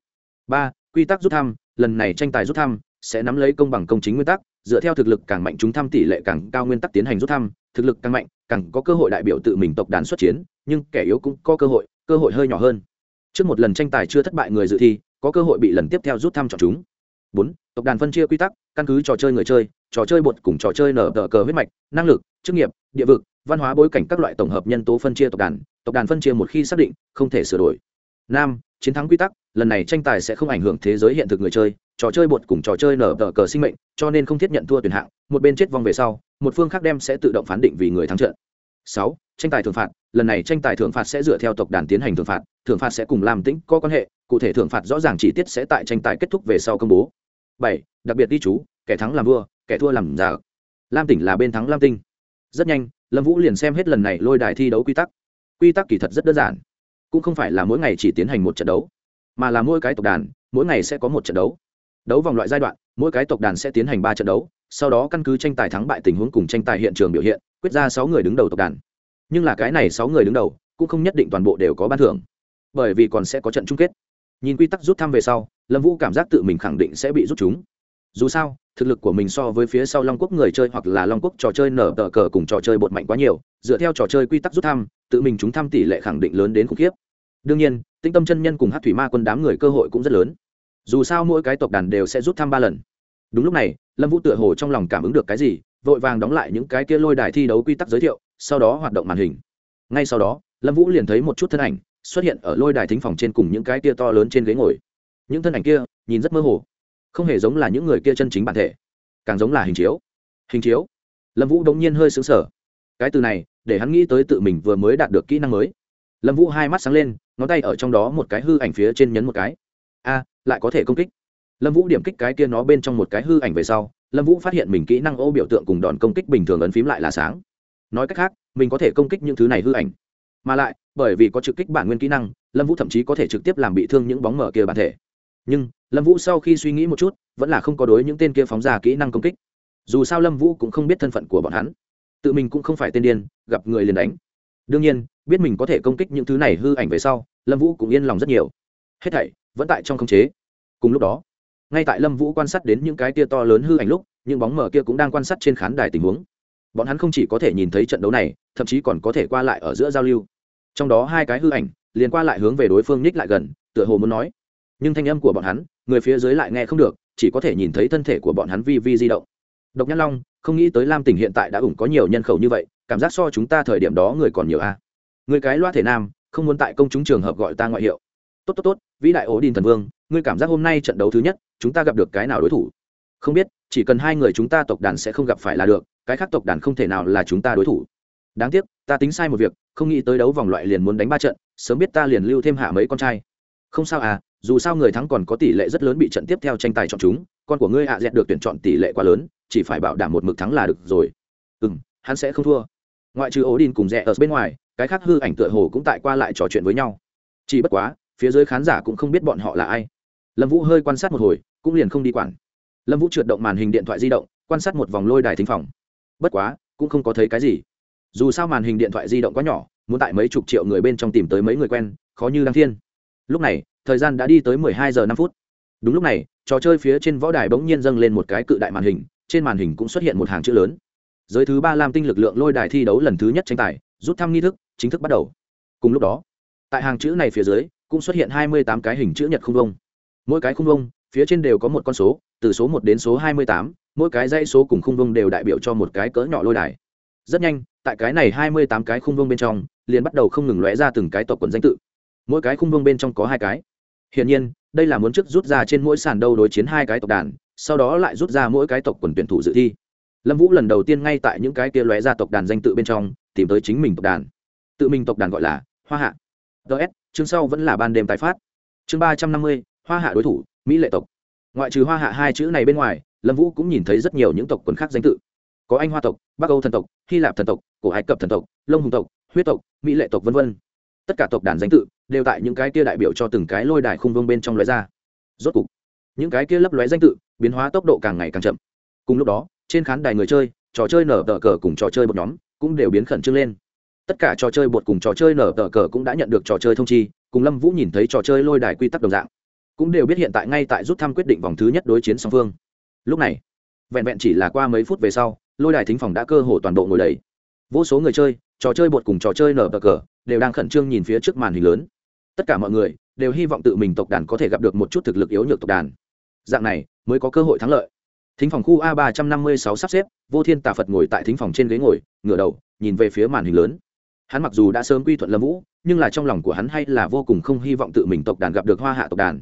3. Quy tắc rút thăm, lần này tranh tài rút thăm sẽ nắm lấy công bằng công chính nguyên tắc, dựa theo thực lực càng mạnh chúng thăm tỷ lệ càng cao nguyên tắc tiến hành rút thăm, thực lực càng mạnh càng có cơ hội đại biểu tự mình tộc đàn xuất chiến nhưng kẻ yếu cũng có cơ hội cơ hội hơi nhỏ hơn. Trước một lần tranh tài chưa thất bại người dự thi có cơ hội bị lần tiếp theo rút thăm chọn chúng. Bốn tộc đàn phân chia quy tắc căn cứ trò chơi người chơi trò chơi bột cùng trò chơi nở tờ cờ huyết mạch năng lực chức nghiệp địa vực văn hóa bối cảnh các loại tổng hợp nhân tố phân chia tộc đàn tộc đàn phân chia một khi xác định không thể sửa đổi năm chiến thắng quy tắc, lần này tranh tài sẽ không ảnh hưởng thế giới hiện thực người chơi, trò chơi bột cùng trò chơi nở tờ cờ sinh mệnh, cho nên không thiết nhận thua tuyển hạng, một bên chết vong về sau, một phương khác đem sẽ tự động phán định vì người thắng trận. Sáu, tranh tài thưởng phạt, lần này tranh tài thưởng phạt sẽ dựa theo tộc đàn tiến hành thưởng phạt thưởng phạt sẽ cùng làm tĩnh có quan hệ, cụ thể thưởng phạt rõ ràng chi tiết sẽ tại tranh tài kết thúc về sau công bố. Bảy, đặc biệt đi chú, kẻ thắng làm vua, kẻ thua làm giả lam tỉnh là bên thắng lam tinh. Rất nhanh, lâm vũ liền xem hết lần này lôi đài thi đấu quy tắc. Quy tắc kỳ thật rất đơn giản cũng không phải là mỗi ngày chỉ tiến hành một trận đấu, mà là mỗi cái tộc đàn, mỗi ngày sẽ có một trận đấu. Đấu vòng loại giai đoạn, mỗi cái tộc đàn sẽ tiến hành ba trận đấu, sau đó căn cứ tranh tài thắng bại tình huống cùng tranh tài hiện trường biểu hiện, quyết ra sáu người đứng đầu tộc đàn. Nhưng là cái này sáu người đứng đầu, cũng không nhất định toàn bộ đều có ban thưởng, bởi vì còn sẽ có trận chung kết. Nhìn quy tắc rút thăm về sau, lâm vũ cảm giác tự mình khẳng định sẽ bị rút chúng dù sao, thực lực của mình so với phía sau long quốc người chơi hoặc là long quốc trò chơi nở tờ cờ cùng trò chơi bột mạnh quá nhiều, dựa theo trò chơi quy tắc rút thăm, tự mình chúng thăm tỷ lệ khẳng định lớn đến khủng khiếp. Đương nhiên, tinh tâm chân nhân cùng hát thủy ma quân đám người cơ hội cũng rất lớn. Dù sao mỗi cái tộc đàn đều sẽ rút thăm ba lần. Đúng lúc này, lâm vũ tựa hồ trong lòng cảm ứng được cái gì, vội vàng đóng lại những cái kia lôi đài thi đấu quy tắc giới thiệu, sau đó hoạt động màn hình. Ngay sau đó, lâm vũ liền thấy một chút thân ảnh xuất hiện ở lôi đài thính phòng trên cùng những cái kia to lớn trên ghế ngồi. Những thân ảnh kia, nhìn rất mơ hồ không hề giống là những người kia chân chính bản thể, càng giống là hình chiếu. Hình chiếu? Lâm vũ đống nhiên hơi xứng sở cái từ này, để hắn nghĩ tới tự mình vừa mới đạt được kỹ năng mới. Lâm vũ hai mắt sáng lên, ngón tay ở trong đó một cái hư ảnh phía trên nhấn một cái. A, lại có thể công kích. Lâm vũ điểm kích cái kia nó bên trong một cái hư ảnh về sau, lâm vũ phát hiện mình kỹ năng ô biểu tượng cùng đòn công kích bình thường ấn phím lại là sáng. Nói cách khác, mình có thể công kích những thứ này hư ảnh. Mà lại, bởi vì có trực kích bản nguyên kỹ năng, lâm vũ thậm chí có thể trực tiếp làm bị thương những bóng mở kia bản thể nhưng lâm vũ sau khi suy nghĩ một chút vẫn là không có đối những tên kia phóng ra kỹ năng công kích dù sao lâm vũ cũng không biết thân phận của bọn hắn tự mình cũng không phải tên điên gặp người liền đánh đương nhiên biết mình có thể công kích những thứ này hư ảnh về sau lâm vũ cũng yên lòng rất nhiều hết thảy vẫn tại trong khống chế cùng lúc đó ngay tại lâm vũ quan sát đến những cái tia to lớn hư ảnh lúc những bóng mở kia cũng đang quan sát trên khán đài tình huống bọn hắn không chỉ có thể nhìn thấy trận đấu này thậm chí còn có thể qua lại ở giữa giao lưu trong đó hai cái hư ảnh liền qua lại hướng về đối phương nhích lại gần tựa hồ muốn nói nhưng thanh âm của bọn hắn, người phía dưới lại nghe không được, chỉ có thể nhìn thấy thân thể của bọn hắn vi vi di động. Độc nhãn long, không nghĩ tới lam tỉnh hiện tại đã ủng có nhiều nhân khẩu như vậy, cảm giác so chúng ta thời điểm đó người còn nhiều a. Người cái loa thể nam, không muốn tại công chúng trường hợp gọi ta ngoại hiệu. Tốt tốt tốt, vĩ đại ố đình thần vương, ngươi cảm giác hôm nay trận đấu thứ nhất, chúng ta gặp được cái nào đối thủ? Không biết, chỉ cần hai người chúng ta tộc đàn sẽ không gặp phải là được, cái khác tộc đàn không thể nào là chúng ta đối thủ. Đáng tiếc, ta tính sai một việc, không nghĩ tới đấu vòng loại liền muốn đánh ba trận, sớm biết ta liền lưu thêm hạ mấy con trai. Không sao à dù sao người thắng còn có tỷ lệ rất lớn bị trận tiếp theo tranh tài chọn chúng, con của ngươi hạ à dẹt được tuyển chọn tỷ lệ quá lớn, chỉ phải bảo đảm một mực thắng là được rồi. Ừ m hắn sẽ không thua. Ngoại trừ ố đin cùng rẽ ở bên ngoài, cái khác hư ảnh tựa hồ cũng tại qua lại trò chuyện với nhau. Chỉ bất quá, phía dưới khán giả cũng không biết bọn họ là ai. Lâm vũ hơi quan sát một hồi, cũng liền không đi quản. Lâm vũ trượt động màn hình điện thoại di động, quan sát một vòng lôi đài thính phòng. Bất quá, cũng không có thấy cái gì. Dù sao màn hình điện thoại di động quá nhỏ, muốn tại mấy chục triệu người bên trong tìm tới mấy người quen, khó như đăng thiên. Lúc này thời gian đã đi tới mười hai giờ năm phút. Đúng lúc này, trò chơi phía trên võ đài bỗng nhiên dâng lên một cái cự đại màn hình, trên màn hình cũng xuất hiện một hàng chữ lớn. Giới thứ ba lam tinh lực lượng lôi đài thi đấu lần thứ nhất tranh tài, rút thăm nghi thức, chính thức bắt đầu. Cùng lúc đó, tại hàng chữ này phía dưới, cũng xuất hiện hai mươi tám cái hình chữ nhật không vông. Mỗi cái khung vông, phía trên đều có một con số, từ số một đến số hai mươi tám, mỗi cái dãy số cùng khung vông đều đại biểu cho một cái cỡ nhỏ lôi đài. Rất nhanh, tại cái này hai mươi tám cái khung vông bên trong, liền bắt đầu không ngừng lóe ra từng cái tộc quần danh tự. Mỗi cái khung vông bên trong có hai cái hiển nhiên đây là muốn trước rút ra trên mỗi sàn đâu đối chiến hai cái tộc đàn sau đó lại rút ra mỗi cái tộc quần tuyển thủ dự thi. Lâm vũ lần đầu tiên ngay tại những cái kia lóe ra tộc đàn danh tự bên trong tìm tới chính mình tộc đàn. Tự mình tộc đàn gọi là hoa hạ. DS, chương sau vẫn là ban đêm tái phát. Chương ba trăm năm mươi hoa hạ đối thủ mỹ lệ tộc. Ngoại trừ hoa hạ hai chữ này bên ngoài lâm vũ cũng nhìn thấy rất nhiều những tộc quần khác danh tự. Có anh hoa tộc bắc âu thần tộc hy lạp thần tộc cổ ai cập thần tộc lông hùng tộc huyết tộc mỹ lệ tộc vân vân tất cả tộc đàn danh tự đều tại những cái kia đại biểu cho từng cái lôi đài khung vương bên trong lóe ra. Rốt cục, những cái kia lấp lóe danh tự biến hóa tốc độ càng ngày càng chậm. Cùng lúc đó, trên khán đài người chơi, trò chơi nở tờ cờ cùng trò chơi một nhóm cũng đều biến khẩn trương lên. Tất cả trò chơi bột cùng trò chơi nở tờ cờ cũng đã nhận được trò chơi thông chi, cùng lâm vũ nhìn thấy trò chơi lôi đài quy tắc đồng dạng, cũng đều biết hiện tại ngay tại rút thăm quyết định vòng thứ nhất đối chiến song phương. Lúc này, vẹn vẹn chỉ là qua mấy phút về sau, lôi đài thính phòng đã cơ hồ toàn bộ ngồi đầy. Vô số người chơi trò chơi bột cùng trò chơi nở bờ cờ, đều đang khẩn trương nhìn phía trước màn hình lớn. Tất cả mọi người đều hy vọng tự mình tộc đàn có thể gặp được một chút thực lực yếu nhược tộc đàn. Dạng này mới có cơ hội thắng lợi. Thính phòng khu a ba trăm năm mươi sáu sắp xếp, vô thiên tà phật ngồi tại thính phòng trên ghế ngồi, ngửa đầu, nhìn về phía màn hình lớn. Hắn mặc dù đã sớm quy thuận lâm vũ, nhưng là trong lòng của hắn hay là vô cùng không hy vọng tự mình tộc đàn gặp được hoa hạ tộc đàn.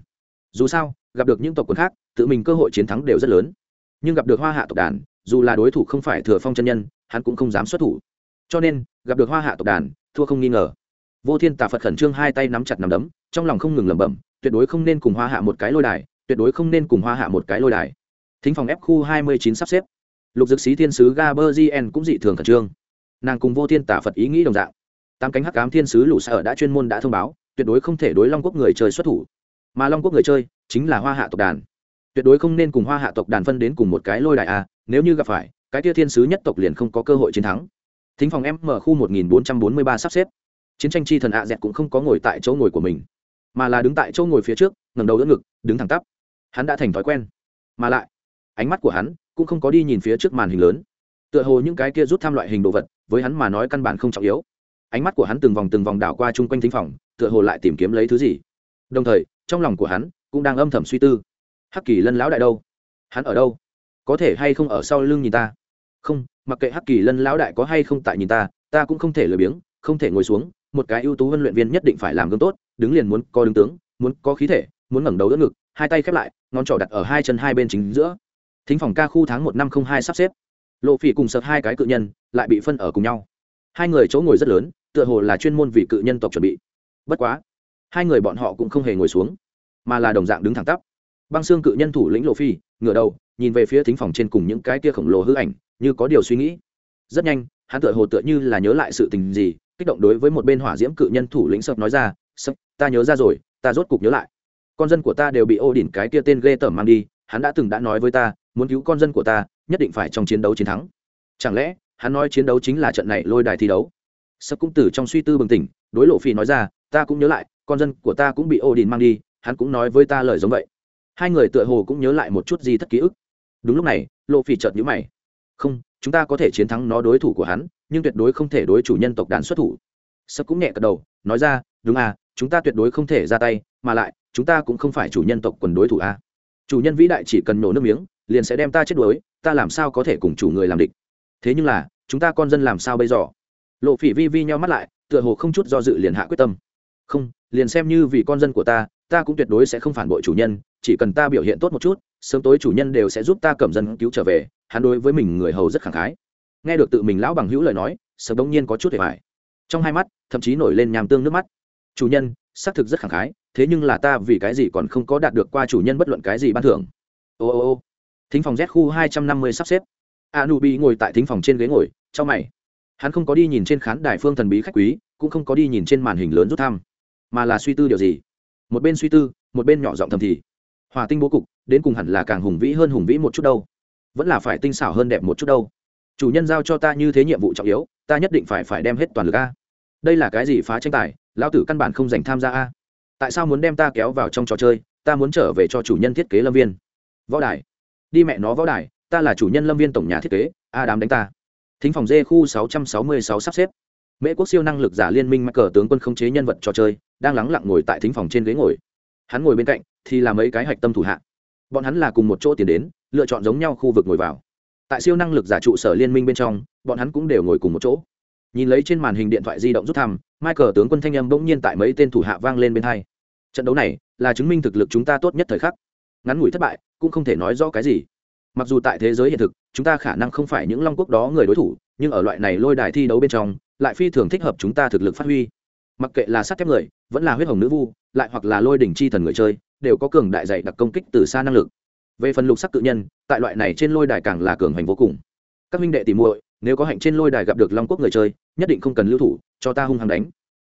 Dù sao, gặp được những tộc quân khác, tự mình cơ hội chiến thắng đều rất lớn. Nhưng gặp được hoa hạ tộc đàn, dù là đối thủ không phải thừa phong chân nhân, hắn cũng không dám xuất thủ cho nên, gặp được hoa hạ tộc đàn, thua không nghi ngờ. Vô thiên tà phật khẩn trương hai tay nắm chặt nắm đấm, trong lòng không ngừng lẩm bẩm, tuyệt đối không nên cùng hoa hạ một cái lôi đài, tuyệt đối không nên cùng hoa hạ một cái lôi đài. Thính phòng ép khu hai mươi chín sắp xếp. Lục dực sĩ thiên sứ gaberzien cũng dị thường khẩn trương. Nàng cùng vô thiên tả phật ý nghĩ đồng dạng. Tám cánh hắc ám thiên sứ lũ sở đã chuyên môn đã thông báo, tuyệt đối không thể đối long quốc người chơi xuất thủ. Mà long quốc người chơi chính là hoa hạ tộc đàn. Tuyệt đối không nên cùng hoa hạ tộc đàn phân đến cùng một cái lôi đại a à, nếu như gặp phải, cái tia thiên sứ nhất tộc liền không có cơ hội chiến thắng thính phòng em mở khu một nghìn bốn trăm bốn mươi ba sắp xếp. Chiến tranh chi thần ạ dẹt cũng không có ngồi tại chỗ ngồi của mình, mà là đứng tại chỗ ngồi phía trước ngầm đầu đỡ ngực, đứng thẳng tắp. Hắn đã thành thói quen. Mà lại, ánh mắt của hắn cũng không có đi nhìn phía trước màn hình lớn. Tựa hồ những cái kia rút tham loại hình đồ vật, với hắn mà nói căn bản không trọng yếu. Ánh mắt của hắn từng vòng từng vòng đảo qua chung quanh thính phòng, tựa hồ lại tìm kiếm lấy thứ gì. Đồng thời, trong lòng của hắn cũng đang âm thầm suy tư. Hắc kỳ lân lão đại đâu? Hắn ở đâu? Có thể hay không ở sau lưng nhìn ta? Không mặc kệ hắc kỳ lân lão đại có hay không tại nhìn ta ta cũng không thể lười biếng, không thể ngồi xuống, một cái ưu tú huấn luyện viên nhất định phải làm gương tốt, đứng liền muốn có đứng tướng, muốn có khí thể, muốn ngẩng đầu đỡ ngực, hai tay khép lại, ngón trỏ đặt ở hai chân hai bên chính giữa. Thính phòng ca khu tháng một năm không hai sắp xếp. Lộ phỉ cùng sợt hai cái cự nhân lại bị phân ở cùng nhau. Hai người chỗ ngồi rất lớn, tựa hồ là chuyên môn vì cự nhân tộc chuẩn bị. Bất quá, hai người bọn họ cũng không hề ngồi xuống, mà là đồng dạng đứng thẳng tắp. Băng xương cự nhân thủ lĩnh lộ phi ngửa đầu, nhìn về phía thính phòng trên cùng những cái kia khổng lồ hư ảnh như có điều suy nghĩ. Rất nhanh, hắn tựa hồ tựa như là nhớ lại sự tình gì, kích động đối với một bên hỏa diễm cự nhân thủ lĩnh sập nói ra, sập, ta nhớ ra rồi, ta rốt cục nhớ lại. Con dân của ta đều bị ô đỉnh cái kia tên ghê tởm mang đi, hắn đã từng đã nói với ta, muốn cứu con dân của ta, nhất định phải trong chiến đấu chiến thắng. Chẳng lẽ, hắn nói chiến đấu chính là trận này lôi đài thi đấu? Sập cũng từ trong suy tư bừng tỉnh, đối lộ phi nói ra, ta cũng nhớ lại, con dân của ta cũng bị ô đình mang đi, hắn cũng nói với ta lời giống vậy. Hai người tựa hồ cũng nhớ lại một chút gì thất ký ức. Đúng lúc này, lộ phi chợt nhíu mày không, chúng ta có thể chiến thắng nó đối thủ của hắn, nhưng tuyệt đối không thể đối chủ nhân tộc đàn xuất thủ. Sập cũng nhẹ gật đầu, nói ra, đúng à chúng ta tuyệt đối không thể ra tay, mà lại, chúng ta cũng không phải chủ nhân tộc quần đối thủ à. chủ nhân vĩ đại chỉ cần nổ nước miếng, liền sẽ đem ta chết đuối, ta làm sao có thể cùng chủ người làm địch? Thế nhưng là, chúng ta con dân làm sao bây giờ? Lộ phỉ vi vi nhau mắt lại, tựa hồ không chút do dự liền hạ quyết tâm. Không, liền xem như vì con dân của ta ta cũng tuyệt đối sẽ không phản bội chủ nhân, chỉ cần ta biểu hiện tốt một chút, sớm tối chủ nhân đều sẽ giúp ta cầm dân cứu trở về hắn đối với mình người hầu rất khẳng khái. Nghe được tự mình lão bằng hữu lời nói sợ đông nhiên có chút hề vải trong hai mắt, thậm chí nổi lên nhàm tương nước mắt. Chủ nhân, xác thực rất khẳng khái, thế nhưng là ta vì cái gì còn không có đạt được qua chủ nhân bất luận cái gì ban thưởng. Ô ô ô. Thính phòng z khu hai trăm năm mươi sắp xếp. A nu bị ngồi tại thính phòng trên ghế ngồi trong mày. Hắn không có đi nhìn trên khán đài phương thần bí khách quý, cũng không có đi nhìn trên màn hình lớn rút thăm. Mà là suy tư điều gì? Một bên suy tư, một bên nhỏ giọng thầm thì. Hòa tinh bố cục, đến cùng hẳn là càng hùng vĩ hơn hùng vĩ một chút đâu vẫn là phải tinh xảo hơn đẹp một chút đâu. Chủ nhân giao cho ta như thế nhiệm vụ trọng yếu, ta nhất định phải phải đem hết toàn lực a. Đây là cái gì phá tranh tài lao tử căn bản không dành tham gia a. Tại sao muốn đem ta kéo vào trong trò chơi, ta muốn trở về cho chủ nhân thiết kế lâm viên. Võ đài. Đi mẹ nó võ đài, ta là chủ nhân lâm viên tổng nhà thiết kế, a đám đánh ta. Thính phòng dê khu 666 sắp xếp. Mễ quốc siêu năng lực giả liên minh mắc cờ tướng quân khống chế nhân vật trò chơi, đang lắng lặng ngồi tại thính phòng trên ghế ngồi. Hắn ngồi bên cạnh, thì là mấy cái hạch tâm thủ hạ bọn hắn là cùng một chỗ tiến đến, lựa chọn giống nhau khu vực ngồi vào. Tại siêu năng lực giả trụ sở liên minh bên trong, bọn hắn cũng đều ngồi cùng một chỗ. Nhìn lấy trên màn hình điện thoại di động rút thăm, michael tướng quân thanh âm bỗng nhiên tại mấy tên thủ hạ vang lên bên hai. Trận đấu này là chứng minh thực lực chúng ta tốt nhất thời khắc. Ngắn ngủi thất bại, cũng không thể nói rõ cái gì. Mặc dù tại thế giới hiện thực, chúng ta khả năng không phải những long quốc đó người đối thủ, nhưng ở loại này lôi đài thi đấu bên trong, lại phi thường thích hợp chúng ta thực lực phát huy. Mặc kệ là sắt thép người vẫn là huyết hồng nữ vu, lại hoặc là lôi đỉnh chi thần người chơi, đều có cường đại dạy đặc công kích từ xa năng lực. Về phần lục sắc cự nhân, tại loại này trên lôi đài càng là cường hành vô cùng. Các minh đệ tìm muội, nếu có hạnh trên lôi đài gặp được long quốc người chơi, nhất định không cần lưu thủ, cho ta hung hăng đánh.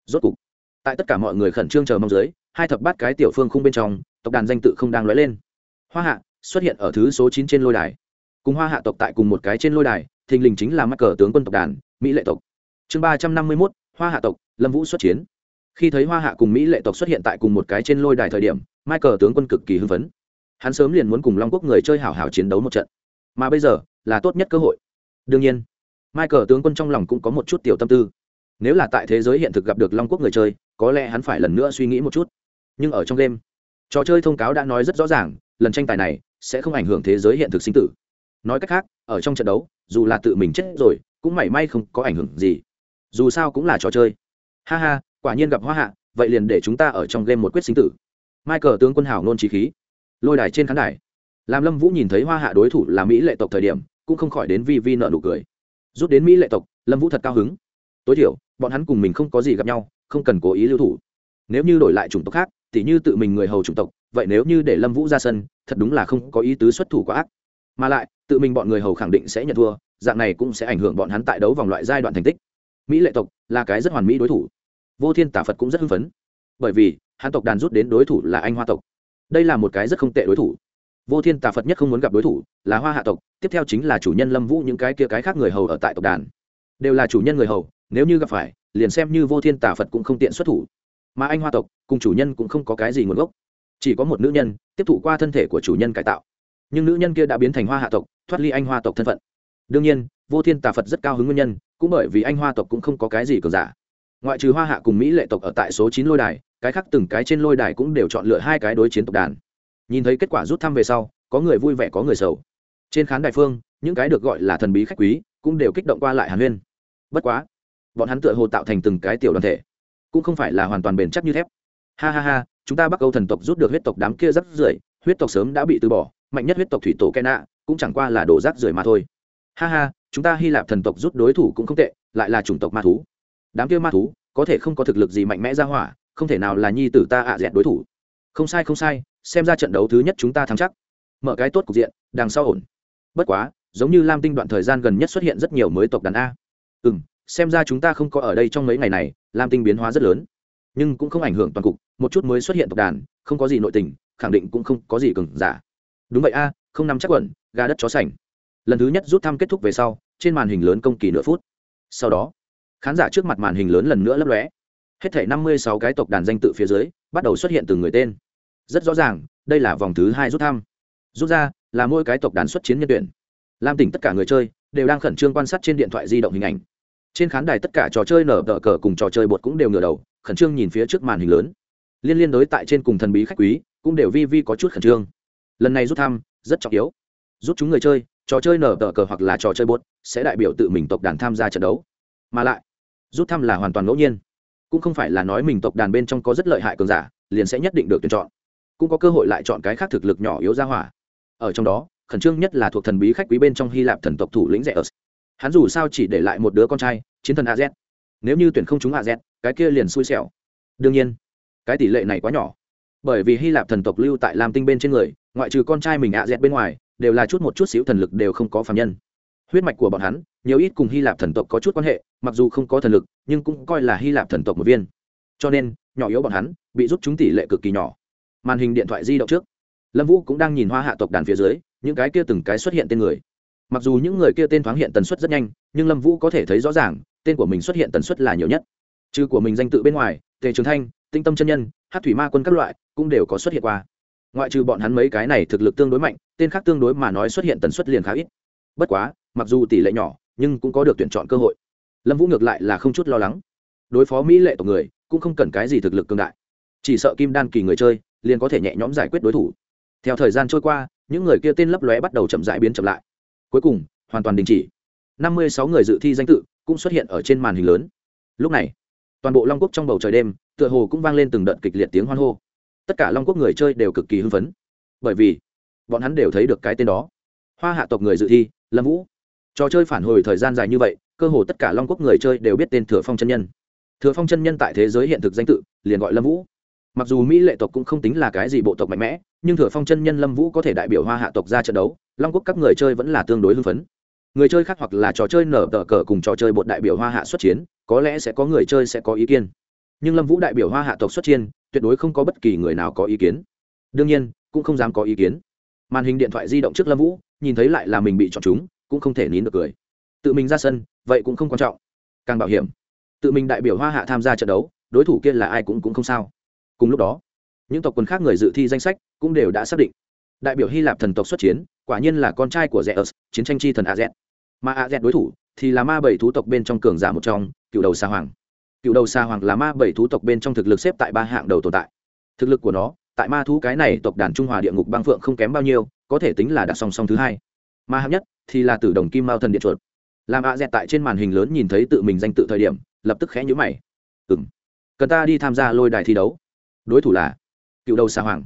Rốt cục, tại tất cả mọi người khẩn trương chờ mong dưới, hai thập bát cái tiểu phương khung bên trong, tộc đàn danh tự không đang lóe lên. Hoa hạ xuất hiện ở thứ số chín trên lôi đài. Cùng hoa hạ tộc tại cùng một cái trên lôi đài, thình lình chính là mắc cờ tướng quân tộc đàn, mỹ lệ tộc. Chương ba trăm năm mươi mốt, hoa hạ tộc, lâm vũ xuất chiến khi thấy hoa hạ cùng mỹ lệ tộc xuất hiện tại cùng một cái trên lôi đài thời điểm, michael tướng quân cực kỳ hưng phấn. Hắn sớm liền muốn cùng long quốc người chơi hảo hảo chiến đấu một trận. Mà bây giờ, là tốt nhất cơ hội. Đương nhiên, michael tướng quân trong lòng cũng có một chút tiểu tâm tư. Nếu là tại thế giới hiện thực gặp được long quốc người chơi, có lẽ hắn phải lần nữa suy nghĩ một chút. Nhưng ở trong game trò chơi thông cáo đã nói rất rõ ràng, lần tranh tài này sẽ không ảnh hưởng thế giới hiện thực sinh tử. Nói cách khác, ở trong trận đấu, dù là tự mình chết rồi, cũng mảy may không có ảnh hưởng gì. Dù sao cũng là trò chơi. Ha ha quả nhiên gặp hoa hạ, vậy liền để chúng ta ở trong game một quyết sinh tử. Michael tướng quân hảo nôn trí khí. Lôi đài trên khán đài. Làm lâm vũ nhìn thấy hoa hạ đối thủ là mỹ lệ tộc thời điểm, cũng không khỏi đến vi vi nợ nụ cười. Rút đến mỹ lệ tộc, lâm vũ thật cao hứng. Tối thiểu, bọn hắn cùng mình không có gì gặp nhau, không cần cố ý lưu thủ. Nếu như đổi lại chủng tộc khác thì như tự mình người hầu chủng tộc, vậy nếu như để lâm vũ ra sân, thật đúng là không có ý tứ xuất thủ quá ác. Mà lại, tự mình bọn người hầu khẳng định sẽ nhận thua, dạng này cũng sẽ ảnh hưởng bọn hắn tại đấu vòng loại giai đoạn thành tích. Mỹ lệ tộc là cái rất hoàn mỹ đối thủ vô thiên tả phật cũng rất hưng phấn. Bởi vì hãn tộc đàn rút đến đối thủ là anh hoa tộc. Đây là một cái rất không tệ đối thủ. Vô thiên tà phật nhất không muốn gặp đối thủ, là hoa hạ tộc, tiếp theo chính là chủ nhân lâm vũ những cái kia cái khác người hầu ở tại tộc đàn. Đều là chủ nhân người hầu, nếu như gặp phải, liền xem như vô thiên tà phật cũng không tiện xuất thủ. Mà anh hoa tộc, cùng chủ nhân cũng không có cái gì nguồn gốc. Chỉ có một nữ nhân, tiếp thụ qua thân thể của chủ nhân cải tạo. Nhưng nữ nhân kia đã biến thành hoa hạ tộc, thoát ly anh hoa tộc thân phận. Đương nhiên, vô thiên tà phật rất cao hứng nguyên nhân, cũng bởi vì anh hoa tộc cũng không có cái gì cường giả ngoại trừ hoa hạ cùng mỹ lệ tộc ở tại số chín lôi đài, cái khác từng cái trên lôi đài cũng đều chọn lựa hai cái đối chiến tộc đàn. Nhìn thấy kết quả rút thăm về sau, có người vui vẻ có người sầu. Trên khán đài phương, những cái được gọi là thần bí khách quý cũng đều kích động qua lại hàn huyên. Bất quá, bọn hắn tựa hồ tạo thành từng cái tiểu đoàn thể, cũng không phải là hoàn toàn bền chắc như thép. Ha ha ha, chúng ta bắc âu thần tộc rút được huyết tộc đám kia rắc rưởi, huyết tộc sớm đã bị từ bỏ, mạnh nhất huyết tộc thủy tổ kena cũng chẳng qua là đồ rác rưởi mà thôi. Ha ha, chúng ta hy lạp thần tộc rút đối thủ cũng không tệ, lại là chủng tộc ma thú đám kia ma thú có thể không có thực lực gì mạnh mẽ ra hỏa, không thể nào là nhi tử ta ạ dẹt đối thủ. Không sai không sai, xem ra trận đấu thứ nhất chúng ta thắng chắc. Mở cái tốt cục diện, đằng sau ổn. Bất quá, giống như lam tinh đoạn thời gian gần nhất xuất hiện rất nhiều mới tộc đàn a. Ừ m xem ra chúng ta không có ở đây trong mấy ngày này, lam tinh biến hóa rất lớn. Nhưng cũng không ảnh hưởng toàn cục, một chút mới xuất hiện tộc đàn, không có gì nội tình, khẳng định cũng không có gì cừng giả. Đúng vậy a, không nằm chắc quẩn ga đất chó sành. Lần thứ nhất rút thăm kết thúc về sau, trên màn hình lớn công kỳ nửa phút. Sau đó khán giả trước mặt màn hình lớn lần nữa lấp lóe. Hết thể năm mươi sáu cái tộc đàn danh tự phía dưới, bắt đầu xuất hiện từng người tên. Rất rõ ràng, đây là vòng thứ hai rút thăm. Rút ra, là mỗi cái tộc đàn xuất chiến nhân tuyển. Lam tỉnh tất cả người chơi đều đang khẩn trương quan sát trên điện thoại di động hình ảnh. Trên khán đài tất cả trò chơi nở tờ cờ cùng trò chơi bột cũng đều ngửa đầu, khẩn trương nhìn phía trước màn hình lớn. Liên liên đối tại trên cùng thần bí khách quý, cũng đều vi vi có chút khẩn trương. Lần này rút thăm, rất trọng yếu. Rút chúng người chơi, trò chơi nở tờ cờ hoặc là trò chơi bột, sẽ đại biểu tự mình tộc đàn tham gia trận đấu. Mà lại rút thăm là hoàn toàn ngẫu nhiên. Cũng không phải là nói mình tộc đàn bên trong có rất lợi hại cường giả, liền sẽ nhất định được tuyển chọn. Cũng có cơ hội lại chọn cái khác thực lực nhỏ yếu ra hỏa. Ở trong đó, khẩn trương nhất là thuộc thần bí khách quý bên trong hy lạp thần tộc thủ lĩnh rẻ ớt hắn dù sao chỉ để lại một đứa con trai, chiến thần az nếu như tuyển không chúng az cái kia liền xui xẻo. Đương nhiên, cái tỷ lệ này quá nhỏ. Bởi vì hy lạp thần tộc lưu tại lam tinh bên trên người, ngoại trừ con trai mình az bên ngoài, đều là chút một chút xíu thần lực đều không có phạm nhân. Huyết mạch của bọn hắn, nhiều ít cùng hy lạp thần tộc có chút quan hệ mặc dù không có thần lực, nhưng cũng coi là hy lạp thần tộc một viên. Cho nên, nhỏ yếu bọn hắn bị rút chúng tỷ lệ cực kỳ nhỏ. Màn hình điện thoại di động trước, lâm vũ cũng đang nhìn hoa hạ tộc đàn phía dưới, những cái kia từng cái xuất hiện tên người. Mặc dù những người kia tên thoáng hiện tần suất rất nhanh, nhưng lâm vũ có thể thấy rõ ràng, tên của mình xuất hiện tần suất là nhiều nhất. Trừ của mình danh tự bên ngoài, tề trường thanh, tinh tâm chân nhân hát thủy ma quân các loại cũng đều có xuất hiện qua. Ngoại trừ bọn hắn mấy cái này thực lực tương đối mạnh, tên khác tương đối mà nói xuất hiện tần suất liền khá ít. Bất quá, mặc dù tỷ lệ nhỏ, nhưng cũng có được tuyển chọn cơ hội lâm vũ ngược lại là không chút lo lắng. Đối phó mỹ lệ tộc người, cũng không cần cái gì thực lực cương đại. Chỉ sợ kim đan kỳ người chơi, liền có thể nhẹ nhõm giải quyết đối thủ. Theo thời gian trôi qua, những người kia tên lấp lóe bắt đầu chậm rãi biến chậm lại. Cuối cùng, hoàn toàn đình chỉ. Năm mươi sáu người dự thi danh tự cũng xuất hiện ở trên màn hình lớn. Lúc này, toàn bộ long quốc trong bầu trời đêm, tựa hồ cũng vang lên từng đợt kịch liệt tiếng hoan hô. Tất cả long quốc người chơi đều cực kỳ hưng phấn. Bởi vì, bọn hắn đều thấy được cái tên đó. Hoa hạ tộc người dự thi, lâm vũ. Trò chơi phản hồi thời gian dài như vậy cơ hồ tất cả long quốc người chơi đều biết tên thừa phong chân nhân. Thừa phong chân nhân tại thế giới hiện thực danh tự, liền gọi lâm vũ. Mặc dù mỹ lệ tộc cũng không tính là cái gì bộ tộc mạnh mẽ, nhưng thừa phong chân nhân lâm vũ có thể đại biểu hoa hạ tộc ra trận đấu, long quốc các người chơi vẫn là tương đối hưng phấn. Người chơi khác hoặc là trò chơi nở tờ cờ cùng trò chơi bột đại biểu hoa hạ xuất chiến, có lẽ sẽ có người chơi sẽ có ý kiến. Nhưng lâm vũ đại biểu hoa hạ tộc xuất chiến, tuyệt đối không có bất kỳ người nào có ý kiến. Đương nhiên, cũng không dám có ý kiến. Màn hình điện thoại di động trước lâm vũ, nhìn thấy lại là mình bị chọn chúng, cũng không thể nín được cười. Tự mình ra sân vậy cũng không quan trọng. Càng bảo hiểm, tự mình đại biểu hoa hạ tham gia trận đấu, đối thủ kia là ai cũng cũng không sao. Cùng lúc đó, những tộc quần khác người dự thi danh sách cũng đều đã xác định. Đại biểu hy lạp thần tộc xuất chiến, quả nhiên là con trai của rẽ chiến tranh chi thần a z. Mà a z đối thủ thì là ma bảy thú tộc bên trong cường giả một trong, cựu đầu sa hoàng. Cựu đầu sa hoàng là ma bảy thú tộc bên trong thực lực xếp tại ba hạng đầu tồn tại. Thực lực của nó, tại ma thú cái này tộc đàn trung hòa địa ngục băng phượng không kém bao nhiêu, có thể tính là đặt song song thứ hai. Ma hạng nhất thì là tử đồng kim mao thần điện chuột làm a dẹt tại trên màn hình lớn nhìn thấy tự mình danh tự thời điểm, lập tức khẽ nhữ mày. Ừ m cần ta đi tham gia lôi đài thi đấu. Đối thủ là cựu đầu xà hoàng.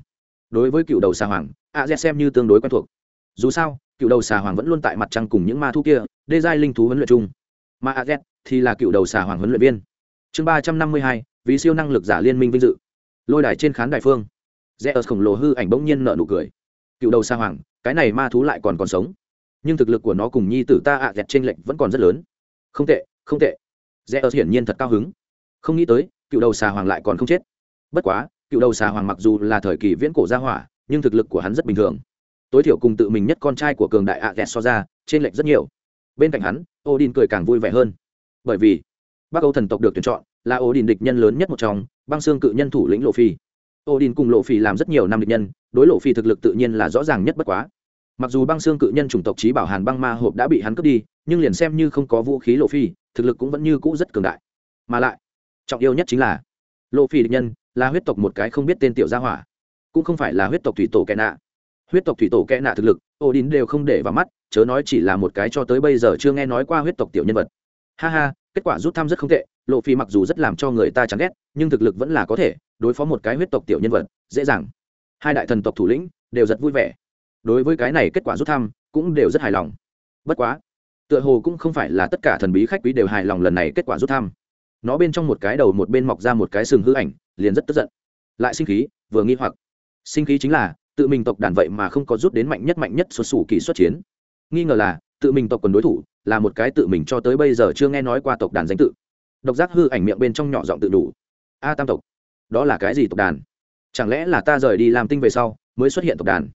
Đối với cựu đầu xà hoàng a dẹt xem như tương đối quen thuộc. Dù sao, cựu đầu xà hoàng vẫn luôn tại mặt trăng cùng những ma thú kia, đê giai linh thú huấn luyện chung. Mà a dẹt thì là cựu đầu xà hoàng huấn luyện viên. Chương ba trăm năm mươi hai, vì siêu năng lực giả liên minh vinh dự. Lôi đài trên khán đài phương. Rẽ ở khổng lồ hư ảnh bỗng nhiên nợ nụ cười. Cựu đầu xà hoàng, cái này ma thú lại còn còn sống nhưng thực lực của nó cùng nhi tử ta ạ dẹt trên lệnh vẫn còn rất lớn. Không tệ không tệ. Rẽ ớt hiển nhiên thật cao hứng. Không nghĩ tới, cựu đầu xà hoàng lại còn không chết. Bất quá, cựu đầu xà hoàng mặc dù là thời kỳ viễn cổ gia hỏa, nhưng thực lực của hắn rất bình thường. Tối thiểu cùng tự mình nhất con trai của cường đại ạ dẹt so ra trên lệnh rất nhiều. Bên cạnh hắn, odin cười càng vui vẻ hơn. Bởi vì, bắc âu thần tộc được tuyển chọn là odin địch nhân lớn nhất một trong, băng xương cự nhân thủ lĩnh lộ phi. Odin cùng lộ phi làm rất nhiều năm địch nhân, đối lộ phi thực lực tự nhiên là rõ ràng nhất bất quá mặc dù băng xương cự nhân chủng tộc trí bảo hàn băng ma hộp đã bị hắn cướp đi, nhưng liền xem như không có vũ khí lộ phi, thực lực cũng vẫn như cũ rất cường đại. Mà lại, trọng yêu nhất chính là lộ phi địch nhân, là huyết tộc một cái không biết tên tiểu gia hỏa. Cũng không phải là huyết tộc thủy tổ kẽ nạ. Huyết tộc thủy tổ kẽ nạ thực lực ô đín đều không để vào mắt, chớ nói chỉ là một cái cho tới bây giờ chưa nghe nói qua huyết tộc tiểu nhân vật. Ha ha, kết quả rút thăm rất không tệ, lộ phi mặc dù rất làm cho người ta chán ghét, nhưng thực lực vẫn là có thể đối phó một cái huyết tộc tiểu nhân vật, dễ dàng. Hai đại thần tộc thủ lĩnh đều rất vui vẻ đối với cái này kết quả rút thăm, cũng đều rất hài lòng. Bất quá, tựa hồ cũng không phải là tất cả thần bí khách quý đều hài lòng lần này kết quả rút thăm. Nó bên trong một cái đầu một bên mọc ra một cái sừng hư ảnh, liền rất tức giận. Lại sinh khí, vừa nghi hoặc. Sinh khí chính là, tự mình tộc đàn vậy mà không có rút đến mạnh nhất mạnh nhất xuất xù kỳ xuất chiến. Nghi ngờ là, tự mình tộc quần đối thủ là một cái tự mình cho tới bây giờ chưa nghe nói qua tộc đàn danh tự. Độc giác hư ảnh miệng bên trong nhỏ giọng tự đủ. A tam tộc, đó là cái gì tộc đàn? Chẳng lẽ là ta rời đi làm tinh về sau mới xuất hiện tộc đàn?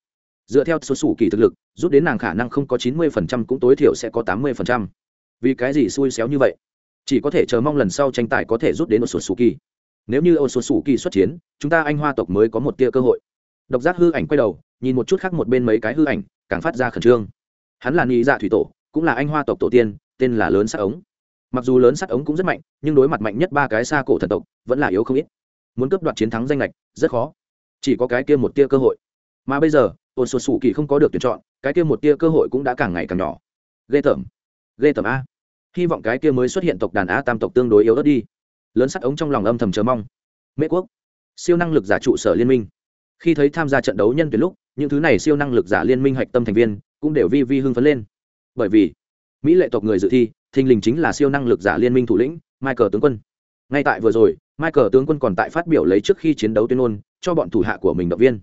Dựa theo số sủ kỳ thực lực, rút đến nàng khả năng không có chín mươi phần trăm cũng tối thiểu sẽ có tám mươi phần trăm. Vì cái gì xui xéo như vậy? Chỉ có thể chờ mong lần sau tranh tài có thể rút đến một số sủ kỳ nếu như ô số sủ kỳ xuất chiến, chúng ta anh hoa tộc mới có một tia cơ hội. Độc giác hư ảnh quay đầu, nhìn một chút khác một bên mấy cái hư ảnh, càng phát ra khẩn trương. Hắn là nghĩ dạ thủy tổ, cũng là anh hoa tộc tổ tiên, tên là lớn sắc ống. Mặc dù lớn sắc ống cũng rất mạnh, nhưng đối mặt mạnh nhất ba cái xa cổ thần tộc, vẫn là yếu không ít. Muốn cướp đoạt chiến thắng danh lệch, rất khó. Chỉ có cái kia một tia cơ hội. Mà bây giờ ôn sột sủ kỳ không có được tuyển chọn, cái kia một tia cơ hội cũng đã càng ngày càng nhỏ. Ghê tởm. Ghê tởm a. Hy vọng cái kia mới xuất hiện tộc đàn a tam tộc tương đối yếu ớt đi. Lớn sắt ống trong lòng âm thầm chờ mong. Mễ quốc. Siêu năng lực giả trụ sở liên minh. Khi thấy tham gia trận đấu nhân tuyển lúc, những thứ này siêu năng lực giả liên minh hạch tâm thành viên cũng đều vi vi hưng phấn lên. Bởi vì, mỹ lệ tộc người dự thi, thình lình chính là siêu năng lực giả liên minh thủ lĩnh, michael tướng quân. Ngay tại vừa rồi, michael tướng quân còn tại phát biểu lấy trước khi chiến đấu tuyên ngôn, cho bọn thủ hạ của mình động viên.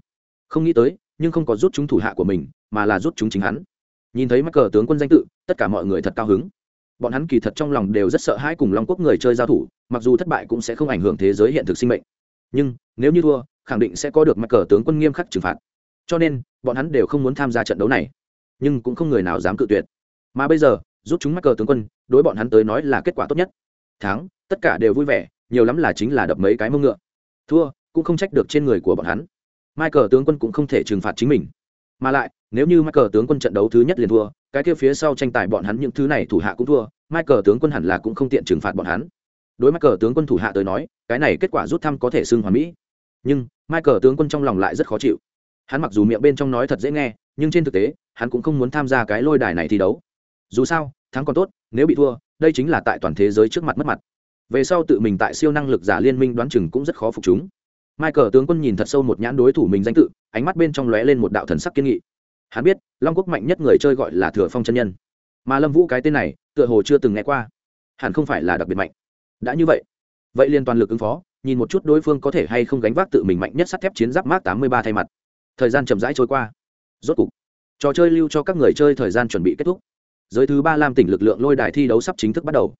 Không nghĩ tới nhưng không có rút chúng thủ hạ của mình, mà là rút chúng chính hắn. Nhìn thấy mắc cờ tướng quân danh tự, tất cả mọi người thật cao hứng. Bọn hắn kỳ thật trong lòng đều rất sợ hãi cùng long quốc người chơi giao thủ, mặc dù thất bại cũng sẽ không ảnh hưởng thế giới hiện thực sinh mệnh. Nhưng, nếu như thua, khẳng định sẽ có được mắc cờ tướng quân nghiêm khắc trừng phạt. Cho nên, bọn hắn đều không muốn tham gia trận đấu này, nhưng cũng không người nào dám cự tuyệt. Mà bây giờ, rút chúng mắc cờ tướng quân, đối bọn hắn tới nói là kết quả tốt nhất. Thắng, tất cả đều vui vẻ, nhiều lắm là chính là đập mấy cái mông ngựa. Thua, cũng không trách được trên người của bọn hắn. Michael tướng quân cũng không thể trừng phạt chính mình. Mà lại, nếu như Michael tướng quân trận đấu thứ nhất liền thua, cái kia phía sau tranh tài bọn hắn những thứ này thủ hạ cũng thua, Michael tướng quân hẳn là cũng không tiện trừng phạt bọn hắn. Đối Michael tướng quân thủ hạ tới nói, cái này kết quả rút thăm có thể xưng hoàn mỹ. Nhưng, Michael tướng quân trong lòng lại rất khó chịu. Hắn mặc dù miệng bên trong nói thật dễ nghe, nhưng trên thực tế, hắn cũng không muốn tham gia cái lôi đài này thi đấu. Dù sao, thắng còn tốt, nếu bị thua, đây chính là tại toàn thế giới trước mặt mất mặt. Về sau tự mình tại siêu năng lực giả liên minh đoán chừng cũng rất khó phục chúng Michael tướng quân nhìn thật sâu một nhãn đối thủ mình danh tự, ánh mắt bên trong lóe lên một đạo thần sắc kiên nghị. Hắn biết, Long quốc mạnh nhất người chơi gọi là Thừa Phong chân nhân. mà lâm vũ cái tên này tựa hồ chưa từng nghe qua. Hẳn không phải là đặc biệt mạnh. Đã như vậy vậy liên toàn lực ứng phó nhìn một chút đối phương có thể hay không gánh vác tự mình mạnh nhất sắt thép chiến giáp Mark 83 thay mặt. Thời gian chậm rãi trôi qua. Rốt cục trò chơi lưu cho các người chơi thời gian chuẩn bị kết thúc. Giới thứ ba lam tỉnh lực lượng lôi đài thi đấu sắp chính thức bắt đầu.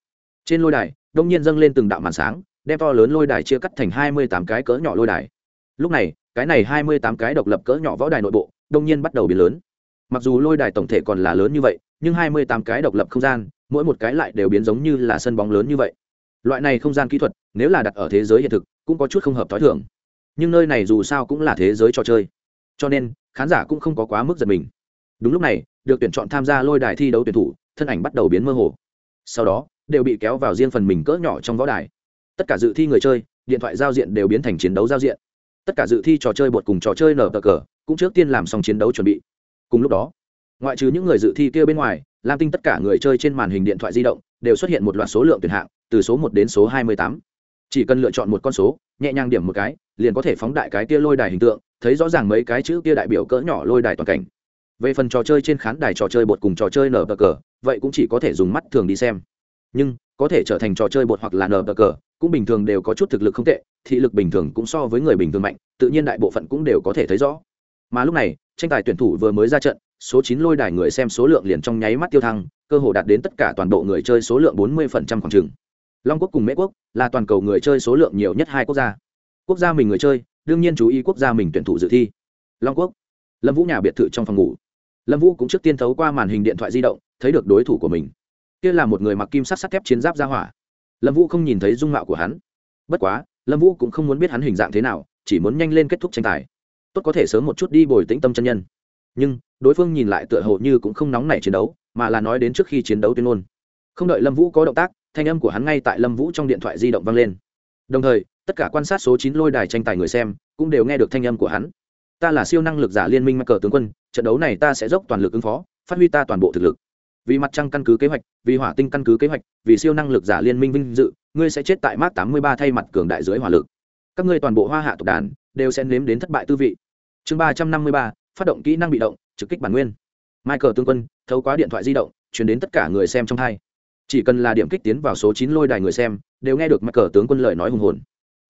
Trên lôi đài đông nhiên dâng lên từng đạo màn sáng đem to lớn lôi đài chia cắt thành hai mươi tám cái cỡ nhỏ lôi đài. Lúc này, cái này hai mươi tám cái độc lập cỡ nhỏ võ đài nội bộ, đông nhiên bắt đầu biến lớn. Mặc dù lôi đài tổng thể còn là lớn như vậy, nhưng hai mươi tám cái độc lập không gian, mỗi một cái lại đều biến giống như là sân bóng lớn như vậy. Loại này không gian kỹ thuật, nếu là đặt ở thế giới hiện thực, cũng có chút không hợp t h ó i thưởng nhưng nơi này dù sao cũng là thế giới trò chơi. Cho nên, khán giả cũng không có quá mức giật mình. Đúng lúc này, được tuyển chọn tham gia lôi đài thi đấu tuyển thủ, thân ảnh bắt đầu biến mơ hồ. Sau đó, đều bị kéo vào riêng phần mình cỡ nhỏ trong võ đài tất cả dự thi người chơi, điện thoại giao diện đều biến thành chiến đấu giao diện. Tất cả dự thi trò chơi bột cùng trò chơi nở cờ cờ, cũng trước tiên làm xong chiến đấu chuẩn bị. Cùng lúc đó, ngoại trừ những người dự thi kia bên ngoài, lam tinh tất cả người chơi trên màn hình điện thoại di động đều xuất hiện một loạt số lượng tuyển hạng, từ số một đến số hai mươi tám. Chỉ cần lựa chọn một con số, nhẹ nhàng điểm một cái, liền có thể phóng đại cái kia lôi đài hình tượng, thấy rõ ràng mấy cái chữ kia đại biểu cỡ nhỏ lôi đài toàn cảnh. Về phần trò chơi trên khán đài trò chơi bột cùng trò chơi nở bờ cờ, vậy cũng chỉ có thể dùng mắt thường đi xem nhưng có thể trở thành trò chơi bột hoặc là nờ bờ cờ, cũng bình thường đều có chút thực lực không tệ, thị lực bình thường cũng so với người bình thường mạnh, tự nhiên đại bộ phận cũng đều có thể thấy rõ. Mà lúc này, tranh tài tuyển thủ vừa mới ra trận, số chín lôi đài người xem số lượng liền trong nháy mắt tiêu thăng, cơ hồ đạt đến tất cả toàn bộ người chơi số lượng bốn mươi khoảng chừng. Long quốc cùng mễ quốc là toàn cầu người chơi số lượng nhiều nhất hai quốc gia. Quốc gia mình người chơi, đương nhiên chú ý quốc gia mình tuyển thủ dự thi. Long quốc, lâm vũ nhà biệt thự trong phòng ngủ. Lâm vũ cũng trước tiên thấu qua màn hình điện thoại di động, thấy được đối thủ của mình kia là một người mặc kim sắc sắt thép chiến giáp ra hỏa. Lâm vũ không nhìn thấy dung mạo của hắn. Bất quá, lâm vũ cũng không muốn biết hắn hình dạng thế nào, chỉ muốn nhanh lên kết thúc tranh tài. Tốt có thể sớm một chút đi bồi tĩnh tâm chân nhân. Nhưng, đối phương nhìn lại tựa hồ như cũng không nóng nảy chiến đấu, mà là nói đến trước khi chiến đấu tuyên ngôn. Không đợi lâm vũ có động tác, thanh âm của hắn ngay tại lâm vũ trong điện thoại di động vang lên. Đồng thời, tất cả quan sát số chín lôi đài tranh tài người xem, cũng đều nghe được thanh âm của hắn. Ta là siêu năng lực giả liên minh mắc cờ tướng quân, trận đấu này ta sẽ dốc toàn lực ứng phó, phát huy ta toàn bộ thực lực vì mặt trăng căn cứ kế hoạch, vì hỏa tinh căn cứ kế hoạch, vì siêu năng lực giả liên minh vinh dự, ngươi sẽ chết tại mát tám mươi ba thay mặt cường đại dưới hỏa lực. Các ngươi toàn bộ hoa hạ tộc đàn đều sẽ nếm đến thất bại tư vị. Chương ba trăm năm mươi ba, phát động kỹ năng bị động, trực kích bản nguyên. Michael tương quân, thấu quá điện thoại di động chuyển đến tất cả người xem trong hai. Chỉ cần là điểm kích tiến vào số chín lôi đài người xem, đều nghe được michael tướng quân lời nói hùng hồn.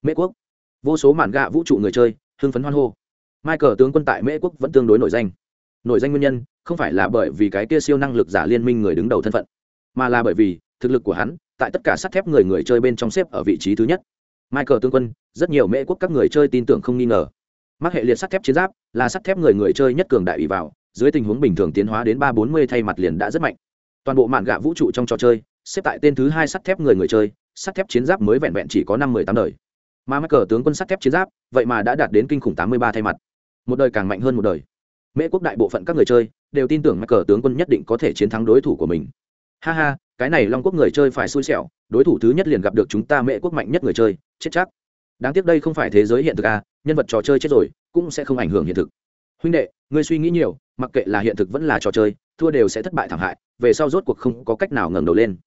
Mễ quốc. Vô số mản gạ vũ trụ người chơi, hưng phấn hoan hô. Michael tướng quân tại mễ quốc vẫn tương đối nổi danh. Nổi danh nguyên nhân không phải là bởi vì cái kia siêu năng lực giả liên minh người đứng đầu thân phận, mà là bởi vì thực lực của hắn tại tất cả sắt thép người người chơi bên trong xếp ở vị trí thứ nhất. Michael tướng quân, rất nhiều mễ quốc các người chơi tin tưởng không nghi ngờ. Mắc hệ liệt sắt thép chiến giáp là sắt thép người người chơi nhất cường đại ủy vào, dưới tình huống bình thường tiến hóa đến ba bốn mươi thay mặt liền đã rất mạnh. Toàn bộ mạn gạ vũ trụ trong trò chơi, xếp tại tên thứ hai sắt thép người người chơi, sắt thép chiến giáp mới vẹn vẹn chỉ có năm mười tám đời. Mà mắc cờ tướng quân sắt thép chiến giáp, vậy mà đã đạt đến kinh khủng tám mươi ba thay mặt. Một đời càng mạnh hơn một đời. Mễ quốc đại bộ phận các người chơi đều tin tưởng mắc cờ tướng quân nhất định có thể chiến thắng đối thủ của mình. Ha ha, cái này long quốc người chơi phải xui xẻo, đối thủ thứ nhất liền gặp được chúng ta mễ quốc mạnh nhất người chơi, chết chắc. Đáng tiếc đây không phải thế giới hiện thực à nhân vật trò chơi chết rồi, cũng sẽ không ảnh hưởng hiện thực. Huynh đệ, ngươi suy nghĩ nhiều, mặc kệ là hiện thực vẫn là trò chơi, thua đều sẽ thất bại thảm hại, về sau rốt cuộc không có cách nào ngẩng đầu lên.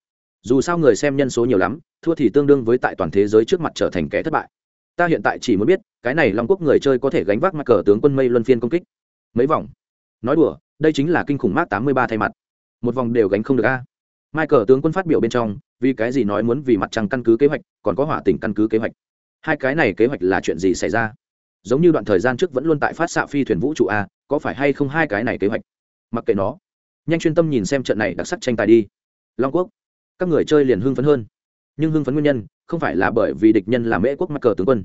Dù sao người xem nhân số nhiều lắm, thua thì tương đương với tại toàn thế giới trước mặt trở thành kẻ thất bại. Ta hiện tại chỉ muốn biết, cái này long quốc người chơi có thể gánh vác mặt cờ tướng quân mây luân phiên công kích? Mấy vòng. Nói đùa đây chính là kinh khủng mát tám mươi ba thay mặt. Một vòng đều gánh không được a. Mai cờ tướng quân phát biểu bên trong, vì cái gì nói muốn vì mặt trăng căn cứ kế hoạch, còn có hỏa tỉnh căn cứ kế hoạch? Hai cái này kế hoạch là chuyện gì xảy ra? Giống như đoạn thời gian trước vẫn luôn tại phát xạ phi thuyền vũ trụ a, có phải hay không hai cái này kế hoạch? Mặc kệ nó. Nhanh chuyên tâm nhìn xem trận này đặc sắc tranh tài đi. Long quốc, các người chơi liền hưng phấn hơn. Nhưng hưng phấn nguyên nhân, không phải là bởi vì địch nhân là mễ quốc mặt cờ tướng quân.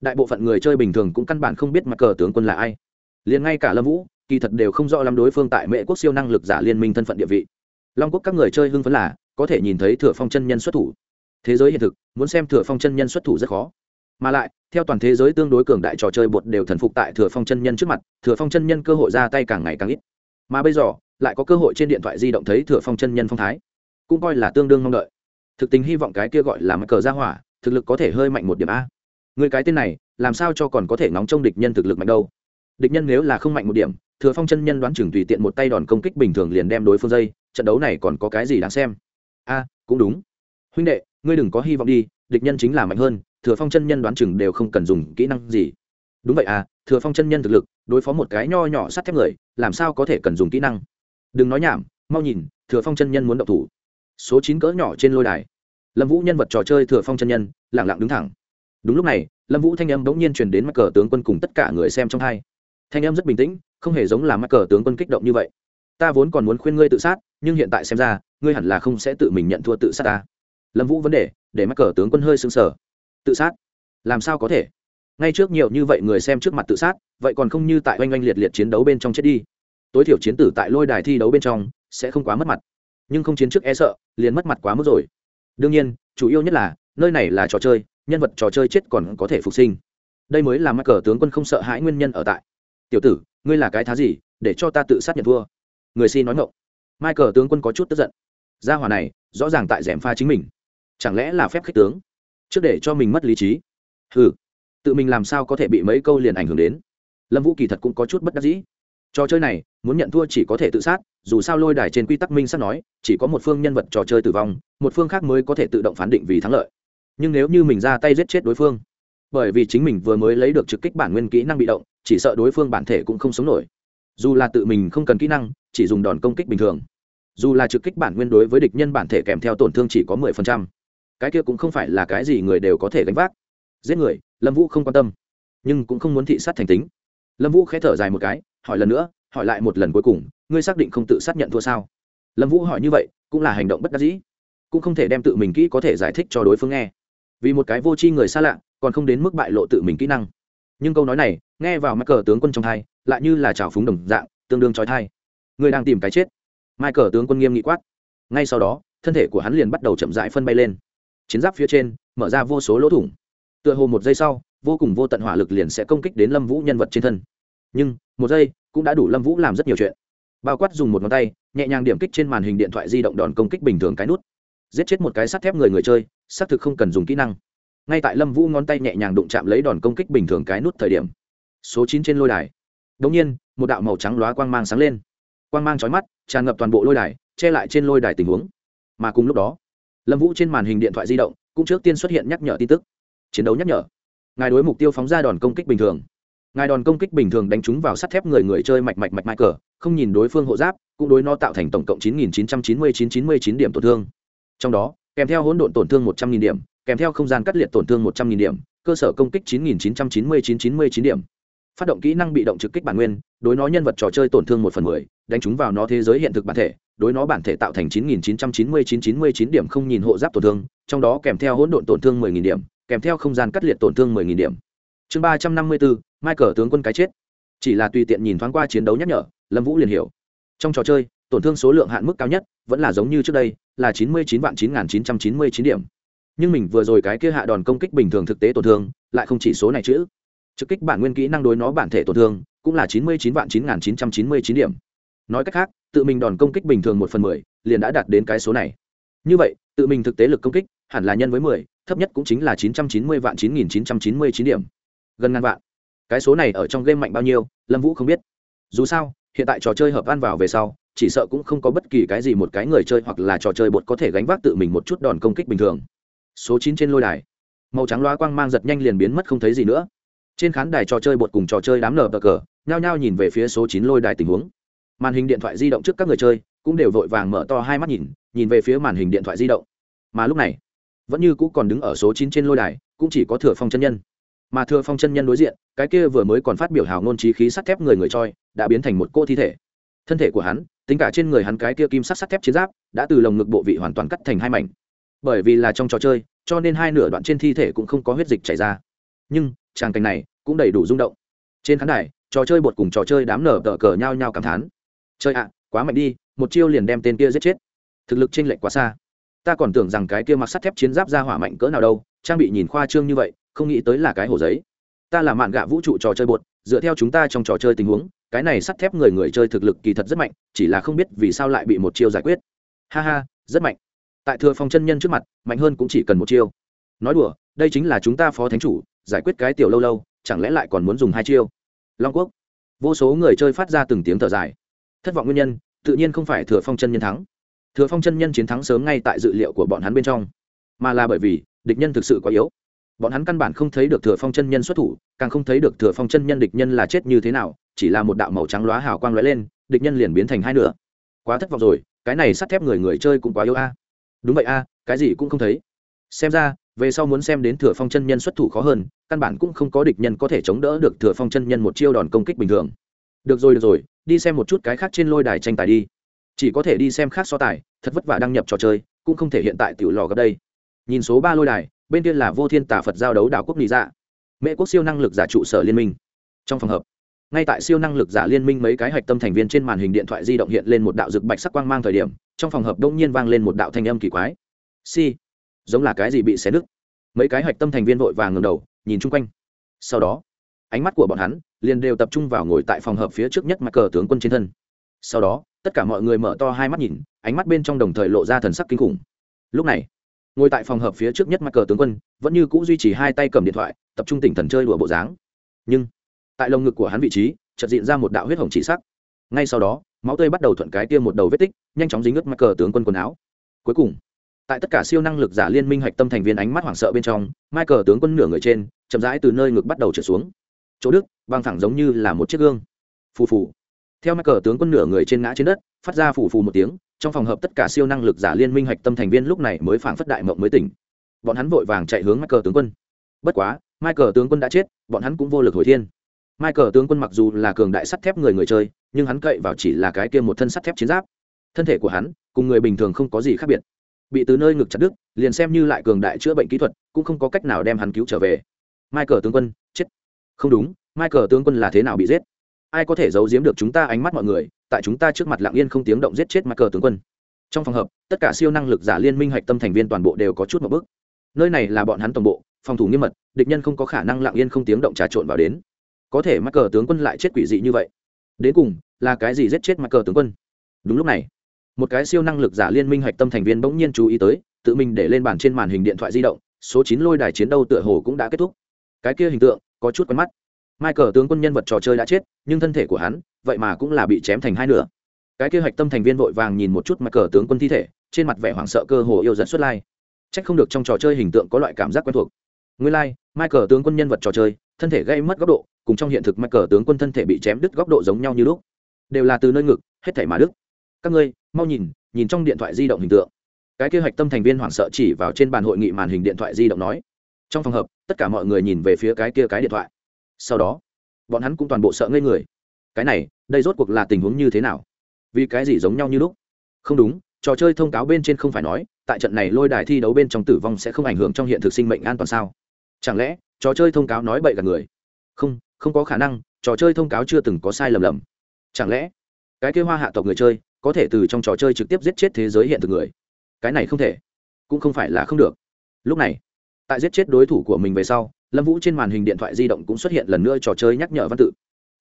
Đại bộ phận người chơi bình thường cũng căn bản không biết mặt cờ tướng quân là ai. Liền ngay cả lâm vũ kỳ thật đều không rõ lắm đối phương tại mễ quốc siêu năng lực giả liên minh thân phận địa vị. Long quốc các người chơi hưng phấn là, có thể nhìn thấy thừa phong chân nhân xuất thủ. Thế giới hiện thực, muốn xem thừa phong chân nhân xuất thủ rất khó. Mà lại, theo toàn thế giới tương đối cường đại trò chơi bột đều thần phục tại thừa phong chân nhân trước mặt, thừa phong chân nhân cơ hội ra tay càng ngày càng ít. Mà bây giờ, lại có cơ hội trên điện thoại di động thấy thừa phong chân nhân phong thái. Cũng coi là tương đương mong đợi. Thực tình hy vọng cái kia gọi là mắc cờ ra hỏa, thực lực có thể hơi mạnh một điểm a. Người cái tên này, làm sao cho còn có thể nóng trong địch nhân thực lực mạnh đâu? Địch nhân nếu là không mạnh một điểm thừa phong chân nhân đoán chừng tùy tiện một tay đòn công kích bình thường liền đem đối phương dây, trận đấu này còn có cái gì đáng xem? A, cũng đúng. Huynh đệ, ngươi đừng có hy vọng đi, địch nhân chính là mạnh hơn, thừa phong chân nhân đoán chừng đều không cần dùng kỹ năng gì. Đúng vậy à thừa phong chân nhân thực lực, đối phó một cái nho nhỏ sắt thép người, làm sao có thể cần dùng kỹ năng? Đừng nói nhảm, mau nhìn, thừa phong chân nhân muốn động thủ. Số chín cỡ nhỏ trên lôi đài. Lâm vũ nhân vật trò chơi thừa phong chân nhân lẳng lặng đứng thẳng. Đúng lúc này, lâm vũ thanh âm bỗng nhiên truyền đến mắc cờ tướng quân cùng tất cả người xem trong hai thanh em rất bình tĩnh, không hề giống là mắc cờ tướng quân kích động như vậy. Ta vốn còn muốn khuyên ngươi tự sát, nhưng hiện tại xem ra, ngươi hẳn là không sẽ tự mình nhận thua tự sát ta. Lâm vũ vấn đề, để mắc cờ tướng quân hơi sưng sờ. Tự sát? Làm sao có thể? Ngay trước nhiều như vậy người xem trước mặt tự sát, vậy còn không như tại oanh oanh liệt liệt chiến đấu bên trong chết đi. Tối thiểu chiến tử tại lôi đài thi đấu bên trong, sẽ không quá mất mặt. Nhưng không chiến trước e sợ, liền mất mặt quá mức rồi. Đương nhiên, chủ yếu nhất là, nơi này là trò chơi, nhân vật trò chơi chết còn có thể phục sinh. Đây mới là mắc cờ tướng quân không sợ hãi nguyên nhân ở tại tiểu tử, ngươi là cái thá gì, để cho ta tự sát nhận thua. Người xin nói ngộng michael tướng quân có chút tức giận. Gia hỏa này, rõ ràng tại rèm pha chính mình. Chẳng lẽ là phép khích tướng? Trước để cho mình mất lý trí. Ừ tự mình làm sao có thể bị mấy câu liền ảnh hưởng đến? Lâm vũ kỳ thật cũng có chút bất đắc dĩ. Trò chơi này, muốn nhận thua chỉ có thể tự sát, dù sao lôi đài trên quy tắc minh sắp nói, chỉ có một phương nhân vật trò chơi tử vong, một phương khác mới có thể tự động phán định vì thắng lợi. Nhưng nếu như mình ra tay giết chết đối phương bởi vì chính mình vừa mới lấy được trực kích bản nguyên kỹ năng bị động, chỉ sợ đối phương bản thể cũng không sống nổi. Dù là tự mình không cần kỹ năng, chỉ dùng đòn công kích bình thường. Dù là trực kích bản nguyên đối với địch nhân bản thể kèm theo tổn thương chỉ có mười phần trăm. Cái kia cũng không phải là cái gì người đều có thể gánh vác. Giết người, lâm vũ không quan tâm, nhưng cũng không muốn thị sát thành tính. Lâm vũ khẽ thở dài một cái, hỏi lần nữa, hỏi lại một lần cuối cùng, ngươi xác định không tự xác nhận thua sao? Lâm vũ hỏi như vậy, cũng là hành động bất đắc dĩ. Cũng không thể đem tự mình kỹ có thể giải thích cho đối phương nghe. Vì một cái vô tri người xa lạ còn không đến mức bại lộ tự mình kỹ năng. Nhưng câu nói này, nghe vào mắc cờ tướng quân trong thai, lại như là trào phúng đồng dạng, tương đương trói thai. Người đang tìm cái chết. Mai cờ tướng quân nghiêm nghị quát. Ngay sau đó, thân thể của hắn liền bắt đầu chậm rãi phân bay lên. Chiến giáp phía trên, mở ra vô số lỗ thủng. Tựa hồ một giây sau, vô cùng vô tận hỏa lực liền sẽ công kích đến lâm vũ nhân vật trên thân. Nhưng, một giây, cũng đã đủ lâm vũ làm rất nhiều chuyện. Bao quát dùng một ngón tay, nhẹ nhàng điểm kích trên màn hình điện thoại di động đòn công kích bình thường cái nút. Giết chết một cái sắt thép người người chơi, xác thực không cần dùng kỹ năng ngay tại lâm vũ ngón tay nhẹ nhàng đụng chạm lấy đòn công kích bình thường cái nút thời điểm, số chín trên lôi đài đ ỗ n g nhiên, một đạo màu trắng lóa quang mang sáng lên. Quang mang trói mắt, tràn ngập toàn bộ lôi đài, che lại trên lôi đài tình huống. Mà cùng lúc đó, lâm vũ trên màn hình điện thoại di động, cũng trước tiên xuất hiện nhắc nhở tin tức. Chiến đấu nhắc nhở. Ngài đối mục tiêu phóng ra đòn công kích bình thường. Ngài đòn công kích bình thường đánh trúng vào sắt thép người người chơi mạch mạch mạch mạch cờ không nhìn đối phương hộ giáp, cũng đối nó tạo thành tổng cộng chín nghìn chín trăm chín mươi chín chín mươi chín điểm tổn thương. Trong đó, kèm theo hỗn độn tổn thương một trăm nghìn điểm kèm theo không gian cắt liệt tổn thương một trăm nghìn điểm, cơ sở công kích chín nghìn chín trăm chín mươi chín chín mươi chín điểm. Phát động kỹ năng bị động trực kích bản nguyên, đối nó nhân vật trò chơi tổn thương một phần mười, đánh chúng vào nó thế giới hiện thực bản thể, đối nó bản thể tạo thành chín nghìn chín trăm chín mươi chín chín mươi chín điểm không nhìn hộ giáp tổn thương, trong đó kèm theo hỗn độn tổn thương mười nghìn điểm, kèm theo không gian cắt liệt tổn thương mười nghìn điểm. Chương ba trăm năm mươi bốn, michael tướng quân cái chết. Chỉ là tùy tiện nhìn thoáng qua chiến đấu nhắc nhở, lâm vũ liền hiểu. Trong trò chơi, tổn thương số lượng hạn mức cao nhất vẫn là giống như trước đây, là chín mươi chín vạn chín nghìn chín trăm chín mươi chín điểm nhưng mình vừa rồi cái kia hạ đòn công kích bình thường thực tế tổn thương, lại không chỉ số này chữ trực kích bản nguyên kỹ năng đối nó bản thể tổn thương, cũng là chín mươi chín vạn chín nghìn chín trăm chín mươi chín điểm. Nói cách khác, tự mình đòn công kích bình thường một phần mười, liền đã đạt đến cái số này. Như vậy, tự mình thực tế lực công kích, hẳn là nhân với mười, thấp nhất cũng chính là chín trăm chín mươi vạn chín nghìn chín trăm chín mươi chín điểm. Gần ngàn vạn. Cái số này ở trong game mạnh bao nhiêu, lâm vũ không biết. Dù sao, hiện tại trò chơi hợp ăn vào về sau, chỉ sợ cũng không có bất kỳ cái gì một cái người chơi hoặc là trò chơi bột có thể gánh vác tự mình một chút đòn công kích bình thường số chín trên lôi đài. Màu trắng loa quang mang giật nhanh liền biến mất không thấy gì nữa. Trên khán đài trò chơi bột cùng trò chơi đám nở bờ cờ, nhao nhao nhìn về phía số chín lôi đài tình huống. Màn hình điện thoại di động trước các người chơi cũng đều vội vàng mở to hai mắt nhìn nhìn về phía màn hình điện thoại di động. Mà lúc này, vẫn như cũ còn đứng ở số chín trên lôi đài, cũng chỉ có thừa phong chân nhân. Mà thừa phong chân nhân đối diện, cái kia vừa mới còn phát biểu hào ngôn trí khí sắt thép người người choi, đã biến thành một cô thi thể. Thân thể của hắn, tính cả trên người hắn cái kia kim sắt sắt thép chiến giáp, đã từ lồng ngực bộ vị hoàn toàn cắt thành hai mảnh bởi vì là trong trò chơi, cho nên hai nửa đoạn trên thi thể cũng không có huyết dịch chảy ra. Nhưng, tràng cảnh này cũng đầy đủ rung động. Trên khán đài, trò chơi bột cùng trò chơi đám nở tờ cờ nhau nhau cảm thán. Chơi ạ, quá mạnh đi, một chiêu liền đem tên kia giết chết. Thực lực chênh lệch quá xa. Ta còn tưởng rằng cái kia mặc sắt thép chiến giáp ra hỏa mạnh cỡ nào đâu, trang bị nhìn khoa trương như vậy, không nghĩ tới là cái hồ giấy. Ta là mạn gạ vũ trụ trò chơi bột, dựa theo chúng ta trong trò chơi tình huống, cái này sắt thép người người chơi thực lực kỳ thật rất mạnh, chỉ là không biết vì sao lại bị một chiêu giải quyết. Ha ha, rất mạnh tại thừa phong chân nhân trước mặt, mạnh hơn cũng chỉ cần một chiêu. Nói đùa, đây chính là chúng ta phó thánh chủ, giải quyết cái tiểu lâu lâu, chẳng lẽ lại còn muốn dùng hai chiêu? Long quốc. Vô số người chơi phát ra từng tiếng thở dài. Thất vọng nguyên nhân, tự nhiên không phải thừa phong chân nhân thắng. Thừa phong chân nhân chiến thắng sớm ngay tại dự liệu của bọn hắn bên trong. Mà là bởi vì, địch nhân thực sự quá yếu. Bọn hắn căn bản không thấy được thừa phong chân nhân xuất thủ, càng không thấy được thừa phong chân nhân địch nhân là chết như thế nào, chỉ là một đạo màu trắng lóa hào quang lóe lên, địch nhân liền biến thành hai nửa. Quá thất vọng rồi, cái này sắt thép người người chơi cũng quá yếu a đúng vậy a, cái gì cũng không thấy. Xem ra, về sau muốn xem đến thừa phong chân nhân xuất thủ khó hơn, căn bản cũng không có địch nhân có thể chống đỡ được thừa phong chân nhân một chiêu đòn công kích bình thường. Được rồi được rồi, đi xem một chút cái khác trên lôi đài tranh tài đi. Chỉ có thể đi xem khác so tài, thật vất vả đăng nhập trò chơi, cũng không thể hiện tại tiểu lò gấp đây. Nhìn số ba lôi đài, bên kia là vô thiên tả phật giao đấu đảo quốc lý dạ. Mễ quốc siêu năng lực giả trụ sở liên minh. Trong phòng hợp ngay tại siêu năng lực giả liên minh mấy cái hạch tâm thành viên trên màn hình điện thoại di động hiện lên một đạo rực bạch sắc quang mang thời điểm, trong phòng hợp đông nhiên vang lên một đạo thanh âm kỳ quái. Si, giống là cái gì bị xé nứt? Mấy cái hạch tâm thành viên vội vàng ngừng đầu, nhìn chung quanh. Sau đó, ánh mắt của bọn hắn liền đều tập trung vào ngồi tại phòng hợp phía trước nhất mặt cờ tướng quân trên thân. Sau đó, tất cả mọi người mở to hai mắt nhìn, ánh mắt bên trong đồng thời lộ ra thần sắc kinh khủng. Lúc này, ngồi tại phòng hợp phía trước nhất mặt cờ tướng quân vẫn như c ũ duy trì hai tay cầm điện thoại, tập trung tỉnh thần chơi đùa bộ dáng. Nhưng tại lồng ngực của hắn vị trí, chợt diện ra một đạo huyết hồng chỉ sắc. Ngay sau đó, máu tươi bắt đầu thuận cái kia một đầu vết tích, nhanh chóng dính ướt mắc cờ tướng quân quần áo. Cuối cùng, tại tất cả siêu năng lực giả liên minh hạch tâm thành viên ánh mắt hoảng sợ bên trong michael tướng quân nửa người trên, chậm rãi từ nơi ngực bắt đầu trở xuống. Chỗ đức băng thẳng giống như là một chiếc gương. Phù phù. Theo michael tướng quân nửa người trên ngã trên đất, phát ra phù phù một tiếng, trong phòng hợp tất cả siêu năng lực giả liên minh hạch tâm thành viên lúc này mới phảng phất đại mộng mới tỉnh. Bọn hắn vội vàng chạy hướng michael tướng quân. Bất quá michael tướng quân đã chết, bọn hắn cũng vô lực hồi thiên michael tướng quân mặc dù là cường đại sắt thép người người chơi, nhưng hắn cậy vào chỉ là cái kia một thân sắt thép chiến giáp. Thân thể của hắn cùng người bình thường không có gì khác biệt. Bị từ nơi ngực chặt đứt, liền xem như lại cường đại chữa bệnh kỹ thuật, cũng không có cách nào đem hắn cứu trở về. Michael tướng quân, chết. Không đúng, michael tướng quân là thế nào bị giết? Ai có thể giấu giếm được chúng ta ánh mắt mọi người, tại chúng ta trước mặt lặng yên không tiếng động giết chết michael tướng quân. Trong phòng hợp tất cả siêu năng lực giả liên minh hạch tâm thành viên toàn bộ đều có chút một bước. Nơi này là bọn hắn toàn bộ, phòng thủ nghiêm mật, địch nhân không có khả năng lặng yên không tiếng động trà trộn vào đến có thể mắc cờ tướng quân lại chết quỷ dị như vậy. Đến cùng là cái gì giết chết mắc cờ tướng quân? Đúng lúc này một cái siêu năng lực giả liên minh hạch tâm thành viên bỗng nhiên chú ý tới tự mình để lên bàn trên màn hình điện thoại di động số chín lôi đài chiến đấu tựa hồ cũng đã kết thúc. Cái kia hình tượng có chút quen mắt. Michael tướng quân nhân vật trò chơi đã chết nhưng thân thể của hắn vậy mà cũng là bị chém thành hai nửa. Cái kia hạch tâm thành viên vội vàng nhìn một chút michael tướng quân thi thể trên mặt vẻ hoảng sợ cơ hồ yêu dần xuất lai. Trách không được trong trò chơi hình tượng có loại cảm giác quen thuộc. Nguyên lai、like, michael tướng quân nhân vật trò chơi thân thể gây mất góc độ cùng trong hiện thực michael tướng quân thân thể bị chém đứt góc độ giống nhau như lúc. Đều là từ nơi ngực, hết thảy mà đức các ngươi, mau nhìn nhìn trong điện thoại di động hình tượng. Cái kế hoạch tâm thành viên hoảng sợ chỉ vào trên bàn hội nghị màn hình điện thoại di động nói. Trong phòng hợp tất cả mọi người nhìn về phía cái kia cái điện thoại. Sau đó, bọn hắn cũng toàn bộ sợ ngây người. Cái này, đây rốt cuộc là tình huống như thế nào? Vì cái gì giống nhau như lúc? Không đúng, trò chơi thông cáo bên trên không phải nói, tại trận này lôi đài thi đấu bên trong tử vong sẽ không ảnh hưởng trong hiện thực sinh mệnh an toàn sao? Chẳng lẽ, trò chơi thông cáo nói bậy cả người? Không không có khả năng, trò chơi thông cáo chưa từng có sai lầm lầm. Chẳng lẽ, cái kêu hoa hạ tộc người chơi, có thể từ trong trò chơi trực tiếp giết chết thế giới hiện thực người? Cái này không thể. Cũng không phải là không được. Lúc này, tại giết chết đối thủ của mình về sau, lâm vũ trên màn hình điện thoại di động cũng xuất hiện lần nữa trò chơi nhắc nhở văn tự.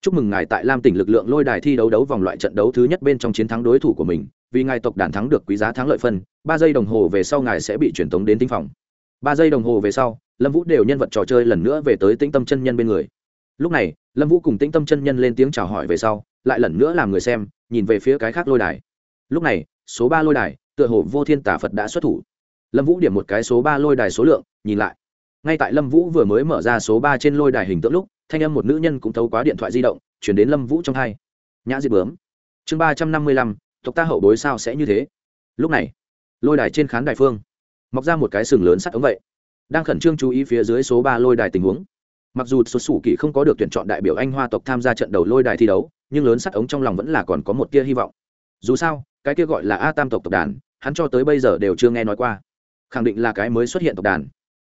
Chúc mừng ngài tại lam tỉnh lực lượng lôi đài thi đấu đấu vòng loại trận đấu thứ nhất bên trong chiến thắng đối thủ của mình, vì ngài tộc đàn thắng được quý giá thắng lợi phân, ba giây đồng hồ về sau ngài sẽ bị truyền tống đến tinh phòng. Ba giây đồng hồ về sau, lâm vũ đều nhân vật trò chơi lần nữa về tới tĩnh tâm chân nhân bên người lúc này, lâm vũ cùng tĩnh tâm chân nhân lên tiếng chào hỏi về sau, lại lần nữa làm người xem, nhìn về phía cái khác lôi đài. Lúc này, số ba lôi đài, tựa hồ vô thiên tả phật đã xuất thủ. Lâm vũ điểm một cái số ba lôi đài số lượng, nhìn lại. Ngay tại lâm vũ vừa mới mở ra số ba trên lôi đài hình tượng lúc, thanh âm một nữ nhân cũng thấu quá điện thoại di động, chuyển đến lâm vũ trong hai. Nhã diệt bướm. Chương ba trăm năm mươi lăm, tộc ta hậu bối sao sẽ như thế? Lúc này, lôi đài trên khán đài phương, mọc ra một cái sừng lớn sắt ống vậy. Đang khẩn trương chú ý phía dưới số ba lôi đài tình huống mặc dù xuất xù kỳ không có được tuyển chọn đại biểu anh hoa tộc tham gia trận đầu lôi đài thi đấu, nhưng lớn sắt ống trong lòng vẫn là còn có một tia hy vọng. Dù sao, cái kia gọi là a tam tộc tộc đàn, hắn cho tới bây giờ đều chưa nghe nói qua. Khẳng định là cái mới xuất hiện tộc đàn.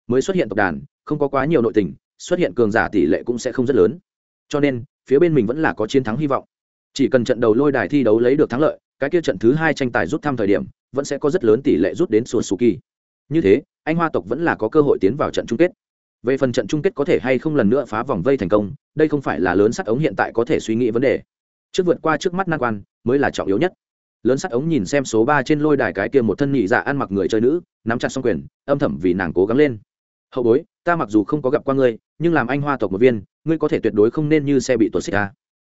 Mới xuất hiện tộc đàn, không có quá nhiều nội tình, xuất hiện cường giả tỷ lệ cũng sẽ không rất lớn. Cho nên, phía bên mình vẫn là có chiến thắng hy vọng. Chỉ cần trận đầu lôi đài thi đấu lấy được thắng lợi, cái kia trận thứ hai tranh tài rút thăm thời điểm, vẫn sẽ có rất lớn tỷ lệ rút đến sùa sù kỳ như thế, anh hoa tộc vẫn là có cơ hội tiến vào trận chung kết về phần trận chung kết có thể hay không lần nữa phá vòng vây thành công, đây không phải là lớn sắt ống hiện tại có thể suy nghĩ vấn đề. Trước vượt qua trước mắt nan quan, mới là trọng yếu nhất. Lớn sắt ống nhìn xem số ba trên lôi đài cái kia một thân nhị dạ ăn mặc người chơi nữ, nắm chặt xong quyền, âm thầm vì nàng cố gắng lên. Hậu bối, ta mặc dù không có gặp qua ngươi, nhưng làm anh hoa tộc một viên, ngươi có thể tuyệt đối không nên như xe bị tuột xích ra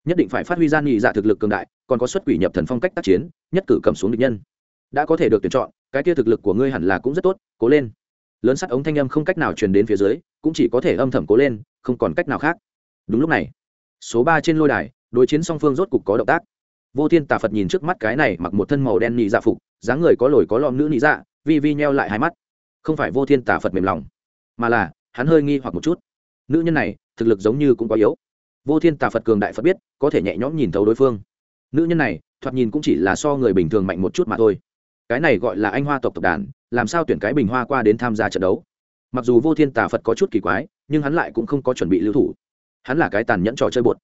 nhất định phải phát huy ra nhị dạ thực lực cường đại, còn có xuất quỷ nhập thần phong cách tác chiến, nhất cử cầm xuống địch nhân. Đã có thể được tuyển chọn, cái kia thực lực của ngươi hẳn là cũng rất tốt, cố lên. Lớn sắt ống thanh âm không cách nào truyền đến phía dưới cũng chỉ có thể âm thầm cố lên, không còn cách nào khác. Đúng lúc này, số ba trên lôi đài, đối chiến song phương rốt cục có động tác. Vô thiên tà phật nhìn trước mắt cái này mặc một thân màu đen nị dạ phục, dáng người có lồi có lọn nữ nị dạ vi vi nheo lại hai mắt. Không phải vô thiên tà phật mềm lòng, mà là, hắn hơi nghi hoặc một chút. Nữ nhân này, thực lực giống như cũng quá yếu. Vô thiên tà phật cường đại phật biết, có thể nhẹ nhõm nhìn thấu đối phương. Nữ nhân này, thoạt nhìn cũng chỉ là so người bình thường mạnh một chút mà thôi. Cái này gọi là anh hoa tộc tộc đàn, làm sao tuyển cái bình hoa qua đến tham gia trận đấu? Mặc dù vô thiên tà phật có chút kỳ quái, nhưng hắn lại cũng không có chuẩn bị lưu thủ. Hắn là cái tàn nhẫn trò chơi bột.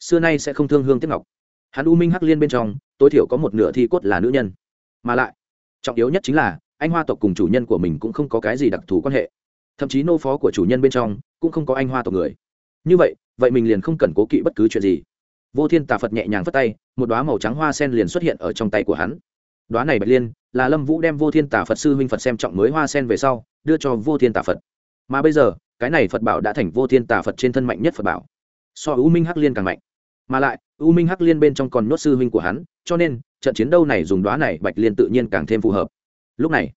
Xưa nay sẽ không thương hương tiếp ngọc. Hắn u minh hắc liên bên trong, tối thiểu có một nửa thi cốt là nữ nhân. Mà lại, trọng yếu nhất chính là, anh hoa tộc cùng chủ nhân của mình cũng không có cái gì đặc thù quan hệ. Thậm chí nô phó của chủ nhân bên trong cũng không có anh hoa tộc người. Như vậy vậy mình liền không cần cố kỵ bất cứ chuyện gì. Vô thiên tà phật nhẹ nhàng phất tay, một đoá màu trắng hoa sen liền xuất hiện ở trong tay của hắn. Đoá này bạch liên, là lâm vũ đem vô thiên tà phật sư huynh phật xem trọng mới hoa sen về sau đưa cho vô thiên tà phật mà bây giờ cái này phật bảo đã thành vô thiên tà phật trên thân mạnh nhất phật bảo so u minh hắc liên càng mạnh mà lại u minh hắc liên bên trong còn nhốt sư huynh của hắn cho nên trận chiến đấu này dùng đoá này bạch liên tự nhiên càng thêm phù hợp lúc này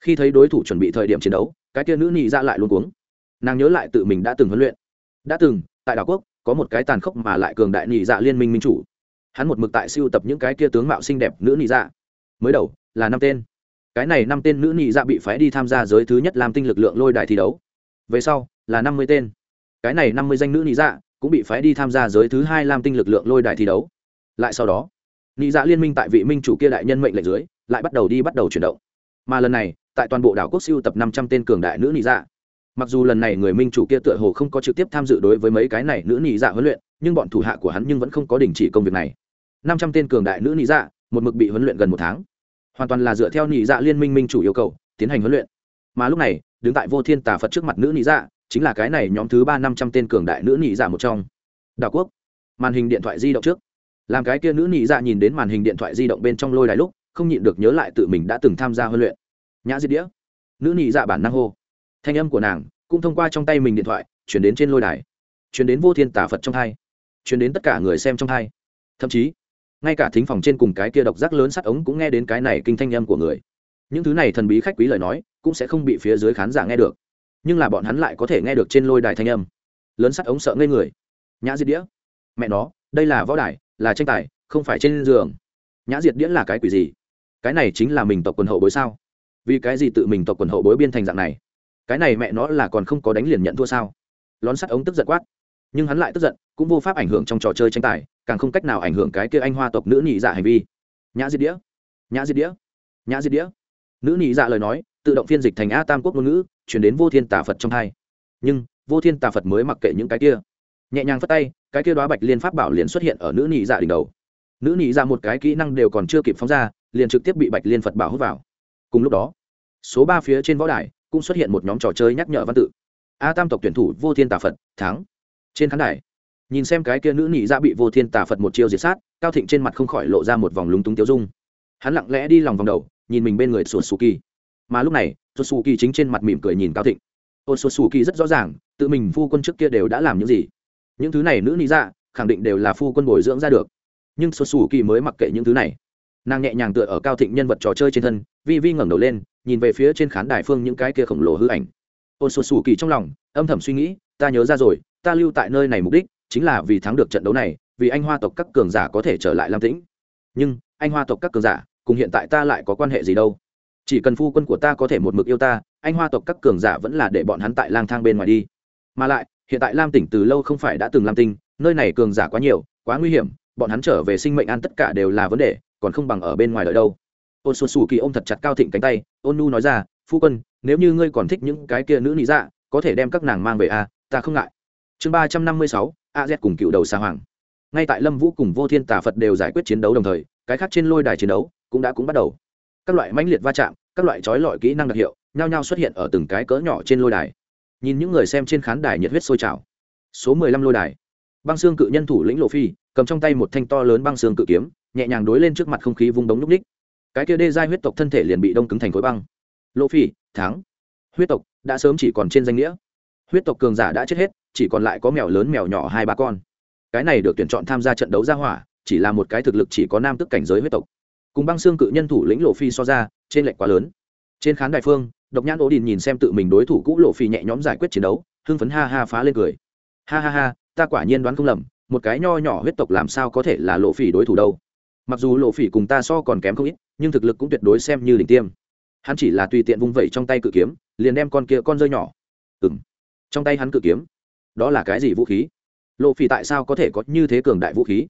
khi thấy đối thủ chuẩn bị thời điểm chiến đấu cái kia nữ nhị ra lại luôn cuống nàng nhớ lại tự mình đã từng huấn luyện đã từng tại đảo quốc có một cái tàn khốc mà lại cường đại nhị dạ liên minh minh chủ hắn một mực tại siêu tập những cái kia tướng mạo xinh đẹp nữ nhị dạ mới đầu là năm tên cái này năm tên nữ nhị dạ bị phái đi tham gia giới thứ nhất làm tinh lực lượng lôi đài thi đấu. Về sau, là năm mươi tên. Cái này năm mươi danh nữ nhị dạ cũng bị phái đi tham gia giới thứ hai làm tinh lực lượng lôi đài thi đấu. Lại sau đó, nhị dạ liên minh tại vị minh chủ kia đại nhân mệnh lệnh dưới, lại bắt đầu đi bắt đầu chuyển động. Mà lần này, tại toàn bộ đảo quốc siêu tập năm trăm tên cường đại nữ nhị dạ. Mặc dù lần này người minh chủ kia tựa hồ không có trực tiếp tham dự đối với mấy cái này nữ nhị dạ huấn luyện, nhưng bọn thủ hạ của hắn nhưng vẫn không có đình chỉ công việc này. Năm trăm tên cường đại nữ nhị dạ một mực bị huấn luyện gần một tháng hoàn toàn là dựa theo nhị dạ liên minh minh chủ yêu cầu, tiến hành huấn luyện. Mà lúc này, đứng tại vô thiên tà phật trước mặt nữ nhị dạ chính là cái này nhóm thứ ba năm trăm tên cường đại nữ nhị dạ một trong. Đảo quốc, màn hình điện thoại di động trước. Làm cái kia nữ nhị dạ nhìn đến màn hình điện thoại di động bên trong lôi đài lúc, không nhịn được nhớ lại tự mình đã từng tham gia huấn luyện. Nhã diệt đĩa. Nữ nhị dạ bản năng hô. Thanh âm của nàng cũng thông qua trong tay mình điện thoại, chuyển đến trên lôi đài. Chuyển đến vô thiên tả phật trong hai. Chuyển đến tất cả người xem trong hai. Thậm chí ngay cả thính phòng trên cùng cái kia độc giác lớn sắt ống cũng nghe đến cái này kinh thanh âm của người. Những thứ này thần bí khách quý lời nói, cũng sẽ không bị phía dưới khán giả nghe được. Nhưng là bọn hắn lại có thể nghe được trên lôi đài thanh âm. Lớn sắt ống sợ ngây người. Nhã diệt đĩa. Mẹ nó, đây là võ đài, là tranh tài, không phải trên giường. Nhã diệt đĩa là cái quỷ gì? Cái này chính là mình tộc quần hậu bối sao? Vì cái gì tự mình tộc quần hậu bối biên thành dạng này? Cái này mẹ nó là còn không có đánh liền nhận thua sao? Lón sắt ống tức giận quát. Nhưng hắn lại tức giận, cũng vô pháp ảnh hưởng trong trò chơi tranh tài càng không cách nào ảnh hưởng cái kia anh hoa tộc nữ nhị dạ hành vi. Nhã diệt đĩa, nhã diệt đĩa, nhã diệt đĩa. Nữ nhị dạ lời nói, tự động phiên dịch thành a tam quốc ngôn ngữ, chuyển đến vô thiên tà phật trong hai. Nhưng, vô thiên tà phật mới mặc kệ những cái kia. Nhẹ nhàng phất tay, cái kia đoá bạch liên pháp bảo liền xuất hiện ở nữ nhị dạ đỉnh đầu. Nữ nhị dạ một cái kỹ năng đều còn chưa kịp phóng ra, liền trực tiếp bị bạch liên phật bảo hút vào. Cùng lúc đó, số ba phía trên võ đài cũng xuất hiện một nhóm trò chơi nhắc nhở văn tự. A tam tộc tuyển thủ vô thiên tà phật, thắng. Trên khán đài nhìn xem cái kia nữ nhị dạ bị vô thiên tà phật một chiêu diệt sát, cao thịnh trên mặt không khỏi lộ ra một vòng lúng túng tiêu dung. Hắn lặng lẽ đi lòng vòng đầu, nhìn mình bên người sụt sù kỳ mà lúc này sụt sù kỳ chính trên mặt mỉm cười nhìn cao thịnh. Ôn sụt sù kỳ rất rõ ràng, tự mình phu quân trước kia đều đã làm những gì. Những thứ này nữ nhị dạ khẳng định đều là phu quân bồi dưỡng ra được. Nhưng sụt sù kỳ mới mặc kệ những thứ này. Nàng nhẹ nhàng tựa ở cao thịnh nhân vật trò chơi trên thân, vi vi ngẩng đầu lên, nhìn về phía trên khán đài phương những cái kia khổng lồ hư ảnh. Ôn sụt sù kỳ trong lòng, âm thầm suy nghĩ, ta nhớ ra rồi, ta lưu tại nơi này mục đích chính là vì thắng được trận đấu này vì anh hoa tộc các cường giả có thể trở lại lam tĩnh. Nhưng anh hoa tộc các cường giả cùng hiện tại ta lại có quan hệ gì đâu? Chỉ cần phu quân của ta có thể một mực yêu ta anh hoa tộc các cường giả vẫn là để bọn hắn tại lang thang bên ngoài đi. Mà lại hiện tại lam tỉnh từ lâu không phải đã từng lam tinh nơi này cường giả quá nhiều quá nguy hiểm bọn hắn trở về sinh mệnh an tất cả đều là vấn đề còn không bằng ở bên ngoài đợi đâu. Ôn xuân xù kỳ ôm thật chặt cao thịnh cánh tay ôn nu nói ra phu quân nếu như ngươi còn thích những cái kia nữ nị dạ có thể đem các nàng mang về a à, ta không ngại. Chương ba trăm năm mươi sáu a z cùng cựu đầu xa hoàng. Ngay tại lâm vũ cùng vô thiên tà phật đều giải quyết chiến đấu đồng thời, cái khác trên lôi đài chiến đấu cũng đã cũng bắt đầu. Các loại mãnh liệt va chạm, các loại trói lọi kỹ năng đặc hiệu, nhao nhao xuất hiện ở từng cái cỡ nhỏ trên lôi đài. Nhìn những người xem trên khán đài nhiệt huyết sôi trào. Số mười lăm lôi đài. Băng xương cự nhân thủ lĩnh lộ phi, cầm trong tay một thanh to lớn băng xương cự kiếm, nhẹ nhàng đối lên trước mặt không khí vung đống núp ních. Cái kia đê giai huyết tộc thân thể liền bị đông cứng thành khối băng. Lộ phi, thắng. Huyết tộc đã sớm chỉ còn trên danh nghĩa huyết tộc cường giả đã chết hết, chỉ còn lại có mèo lớn mèo nhỏ hai ba con. Cái này được tuyển chọn tham gia trận đấu ra hỏa, chỉ là một cái thực lực chỉ có nam tức cảnh giới huyết tộc. Cùng băng xương cự nhân thủ lĩnh lộ phi so ra, trên lệnh quá lớn. Trên khán đài phương, độc nhãn ố đình nhìn xem tự mình đối thủ cũ lộ phi nhẹ nhõm giải quyết chiến đấu, hưng phấn ha ha phá lên cười. Ha ha ha, ta quả nhiên đoán không lầm, một cái nho nhỏ huyết tộc làm sao có thể là lộ phỉ đối thủ đâu. Mặc dù lộ phỉ cùng ta so còn kém không ít, nhưng thực lực cũng tuyệt đối xem như đỉnh tiêm. Hắn chỉ là tùy tiện vung vẩy trong tay cự kiếm, liền đem con kia con rơi nhỏ. Ừng trong tay hắn cự kiếm. Đó là cái gì vũ khí? Lộ phỉ tại sao có thể có như thế cường đại vũ khí?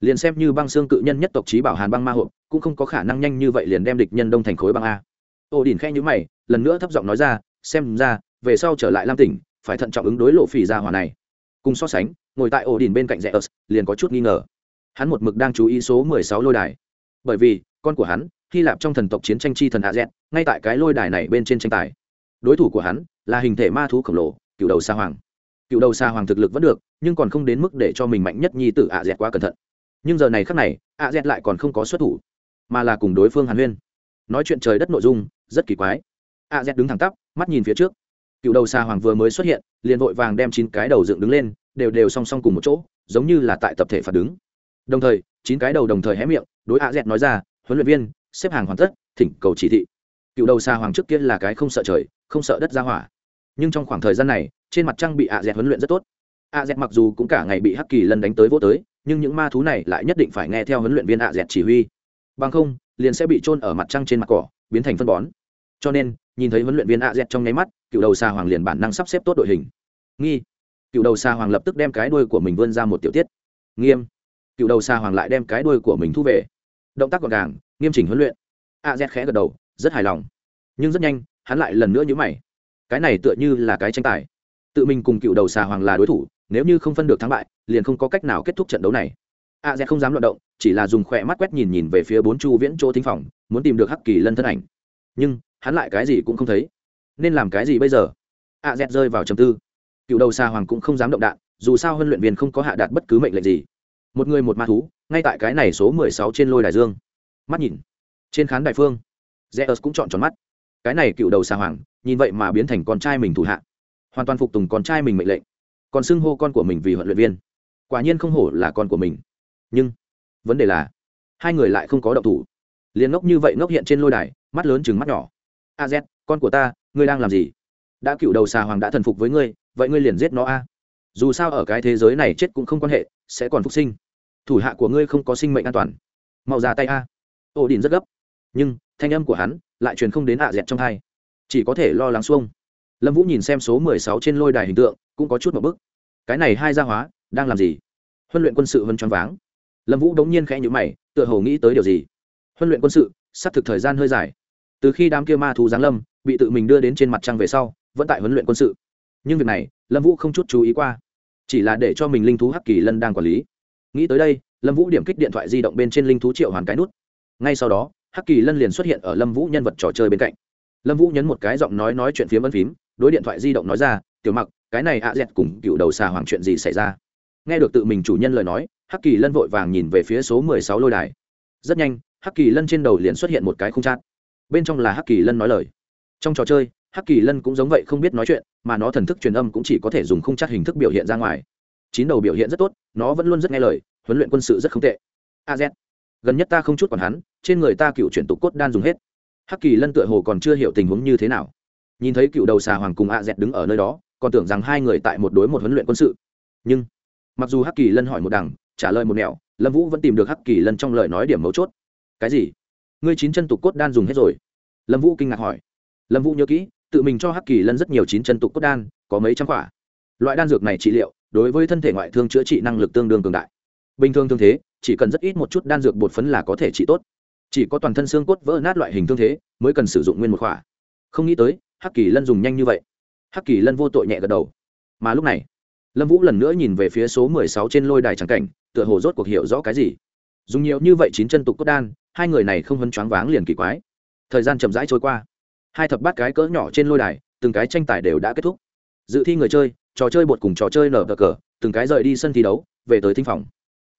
Liền xem như băng xương cự nhân nhất tộc trí bảo hàn băng ma hộp cũng không có khả năng nhanh như vậy liền đem địch nhân đông thành khối băng a. Ô đình khe nhữ mày, lần nữa thấp giọng nói ra, xem ra, về sau trở lại lam tỉnh, phải thận trọng ứng đối lộ phỉ ra hỏa này. Cùng so sánh, ngồi tại ổ đỉnh bên cạnh rẽ ớt liền có chút nghi ngờ. Hắn một mực đang chú ý số mười sáu lôi đài. Bởi vì, con của hắn, hy lạp trong thần tộc chiến tranh chi thần a z, ngay tại cái lôi đài này bên trên tranh tài. Đối thủ của hắn là hình thể ma thú khổng lồ cựu đầu sa hoàng. Cựu đầu sa hoàng thực lực vẫn được, nhưng còn không đến mức để cho mình mạnh nhất nhi tử ạ z quá cẩn thận. Nhưng giờ này khác này, ạ z lại còn không có xuất thủ, mà là cùng đối phương hàn huyên. Nói chuyện trời đất nội dung, rất kỳ quái. ạ z đứng thẳng tắp, mắt nhìn phía trước. Cựu đầu sa hoàng vừa mới xuất hiện, liền vội vàng đem chín cái đầu dựng đứng lên, đều đều song song cùng một chỗ, giống như là tại tập thể phạt đứng. Đồng thời, chín cái đầu đồng thời hé miệng, đối ạ z nói ra, huấn luyện viên, xếp hàng hoàn tất, thỉnh cầu chỉ thị. Cựu đầu xa hoàng trước kia là cái không sợ trời, không sợ đất ra hỏa nhưng trong khoảng thời gian này, trên mặt trăng bị a Dẹt huấn luyện rất tốt. a Dẹt mặc dù cũng cả ngày bị hắc kỳ lần đánh tới vô tới, nhưng những ma thú này lại nhất định phải nghe theo huấn luyện viên a Dẹt chỉ huy. Bằng không, liền sẽ bị trôn ở mặt trăng trên mặt cỏ, biến thành phân bón. Cho nên, nhìn thấy huấn luyện viên a Dẹt trong nháy mắt, cựu đầu xa hoàng liền bản năng sắp xếp tốt đội hình. Nghi. Cựu đầu xa hoàng lập tức đem cái đuôi của mình vươn ra một tiểu tiết. Nghiêm. Cựu đầu xa hoàng lại đem cái đuôi của mình thu về. Động tác gọn gàng, nghiêm chỉnh huấn luyện. a z khẽ gật đầu, rất hài lòng. Nhưng rất nhanh, hắn lại lần nữa nhữ mày cái này tựa như là cái tranh tài. Tự mình cùng cựu đầu xà hoàng là đối thủ, nếu như không phân được thắng bại, liền không có cách nào kết thúc trận đấu này. A z không dám luận động, chỉ là dùng khỏe mắt quét nhìn nhìn về phía bốn chu viễn chỗ thính phòng, muốn tìm được hắc kỳ lân thân ảnh. Nhưng, hắn lại cái gì cũng không thấy. Nên làm cái gì bây giờ? A z rơi vào trầm tư. Cựu đầu xà hoàng cũng không dám động đạn, dù sao huấn luyện viên không có hạ đạt bất cứ mệnh lệnh gì. Một người một ma thú, ngay tại cái này số mười sáu trên lôi đài dương. Mắt nhìn, trên khán đài phương, zeus cũng chọn tròn mắt. Cái này cựu đầu xà hoàng nhìn vậy mà biến thành con trai mình thủ hạ. Hoàn toàn phục tùng con trai mình mệnh lệnh. Còn xưng hô con của mình vì huấn luyện viên. Quả nhiên không hổ là con của mình. Nhưng, vấn đề là, hai người lại không có động thủ. Liền ngốc như vậy ngốc hiện trên lôi đài, mắt lớn chừng mắt nhỏ. A z, con của ta, ngươi đang làm gì? Đã cựu đầu xà hoàng đã thần phục với ngươi, vậy ngươi liền giết nó a. Dù sao ở cái thế giới này chết cũng không quan hệ, sẽ còn phục sinh. Thủ hạ của ngươi không có sinh mệnh an toàn. Mau ra tay a. Ô đình rất gấp. Nhưng, thanh âm của hắn lại truyền không đến ạ dẹt trong hai chỉ có thể lo lắng xuông. Lâm vũ nhìn xem số mười sáu trên lôi đài hình tượng, cũng có chút một bức. Cái này hai gia hóa, đang làm gì? Huấn luyện quân sự vân choáng váng. Lâm vũ đống nhiên khẽ nhữ mày, tựa hồ nghĩ tới điều gì. Huấn luyện quân sự, sắp thực thời gian hơi dài. Từ khi đám kia ma thú giáng lâm, bị tự mình đưa đến trên mặt trăng về sau, vẫn tại huấn luyện quân sự. Nhưng việc này, lâm vũ không chút chú ý qua. Chỉ là để cho mình linh thú hắc kỳ lân đang quản lý. Nghĩ tới đây, lâm vũ điểm kích điện thoại di động bên trên linh thú triệu hoàn cái nút. Ngay sau đó, hắc kỳ lân liền xuất hiện ở lâm vũ nhân vật trò chơi bên cạnh lâm vũ nhấn một cái giọng nói nói chuyện phía ân phím, đối điện thoại di động nói ra, tiểu mặc, cái này ạ dẹt cùng cựu đầu xà hoàng chuyện gì xảy ra? Nghe được tự mình chủ nhân lời nói, hắc kỳ lân vội vàng nhìn về phía số mười sáu lôi đài. Rất nhanh, hắc kỳ lân trên đầu liền xuất hiện một cái không chát bên trong là hắc kỳ lân nói lời. Trong trò chơi, hắc kỳ lân cũng giống vậy không biết nói chuyện, mà nó thần thức truyền âm cũng chỉ có thể dùng không chát hình thức biểu hiện ra ngoài. Chín đầu biểu hiện rất tốt, nó vẫn luôn rất nghe lời, huấn luyện quân sự rất không tệ. A z, gần nhất ta không chút còn hắn, trên người ta cựu chuyển tục cốt đan dùng hết hắc kỳ lân tựa hồ còn chưa hiểu tình huống như thế nào. Nhìn thấy cựu đầu xà hoàng cùng a dẹt đứng ở nơi đó, còn tưởng rằng hai người tại một đối một huấn luyện quân sự. Nhưng, mặc dù hắc kỳ lân hỏi một đằng, trả lời một nẻo, lâm vũ vẫn tìm được hắc kỳ lân trong lời nói điểm mấu chốt. Cái gì? Ngươi chín chân tục cốt đan dùng hết rồi? Lâm vũ kinh ngạc hỏi. Lâm vũ nhớ kỹ, tự mình cho hắc kỳ lân rất nhiều chín chân tục cốt đan, có mấy trăm quả. Loại đan dược này trị liệu, đối với thân thể ngoại thương chữa trị năng lực tương đương cường đại. Bình thường thương thế, chỉ cần rất ít một chút đan dược bột phấn là có thể trị tốt chỉ có toàn thân xương cốt vỡ nát loại hình thương thế mới cần sử dụng nguyên một khỏa. Không nghĩ tới, hắc kỳ lân dùng nhanh như vậy. Hắc kỳ lân vô tội nhẹ gật đầu. Mà lúc này, lâm vũ lần nữa nhìn về phía số mười sáu trên lôi đài trắng cảnh, tựa hồ rốt cuộc hiểu rõ cái gì. Dùng nhiều như vậy chín chân tục cốt đan, hai người này không hân choáng váng liền kỳ quái. Thời gian chậm rãi trôi qua. Hai thập bát cái cỡ nhỏ trên lôi đài, từng cái tranh tài đều đã kết thúc. Dự thi người chơi, trò chơi bột cùng trò chơi nở cờ cờ, từng cái rời đi sân thi đấu, về tới thinh phòng.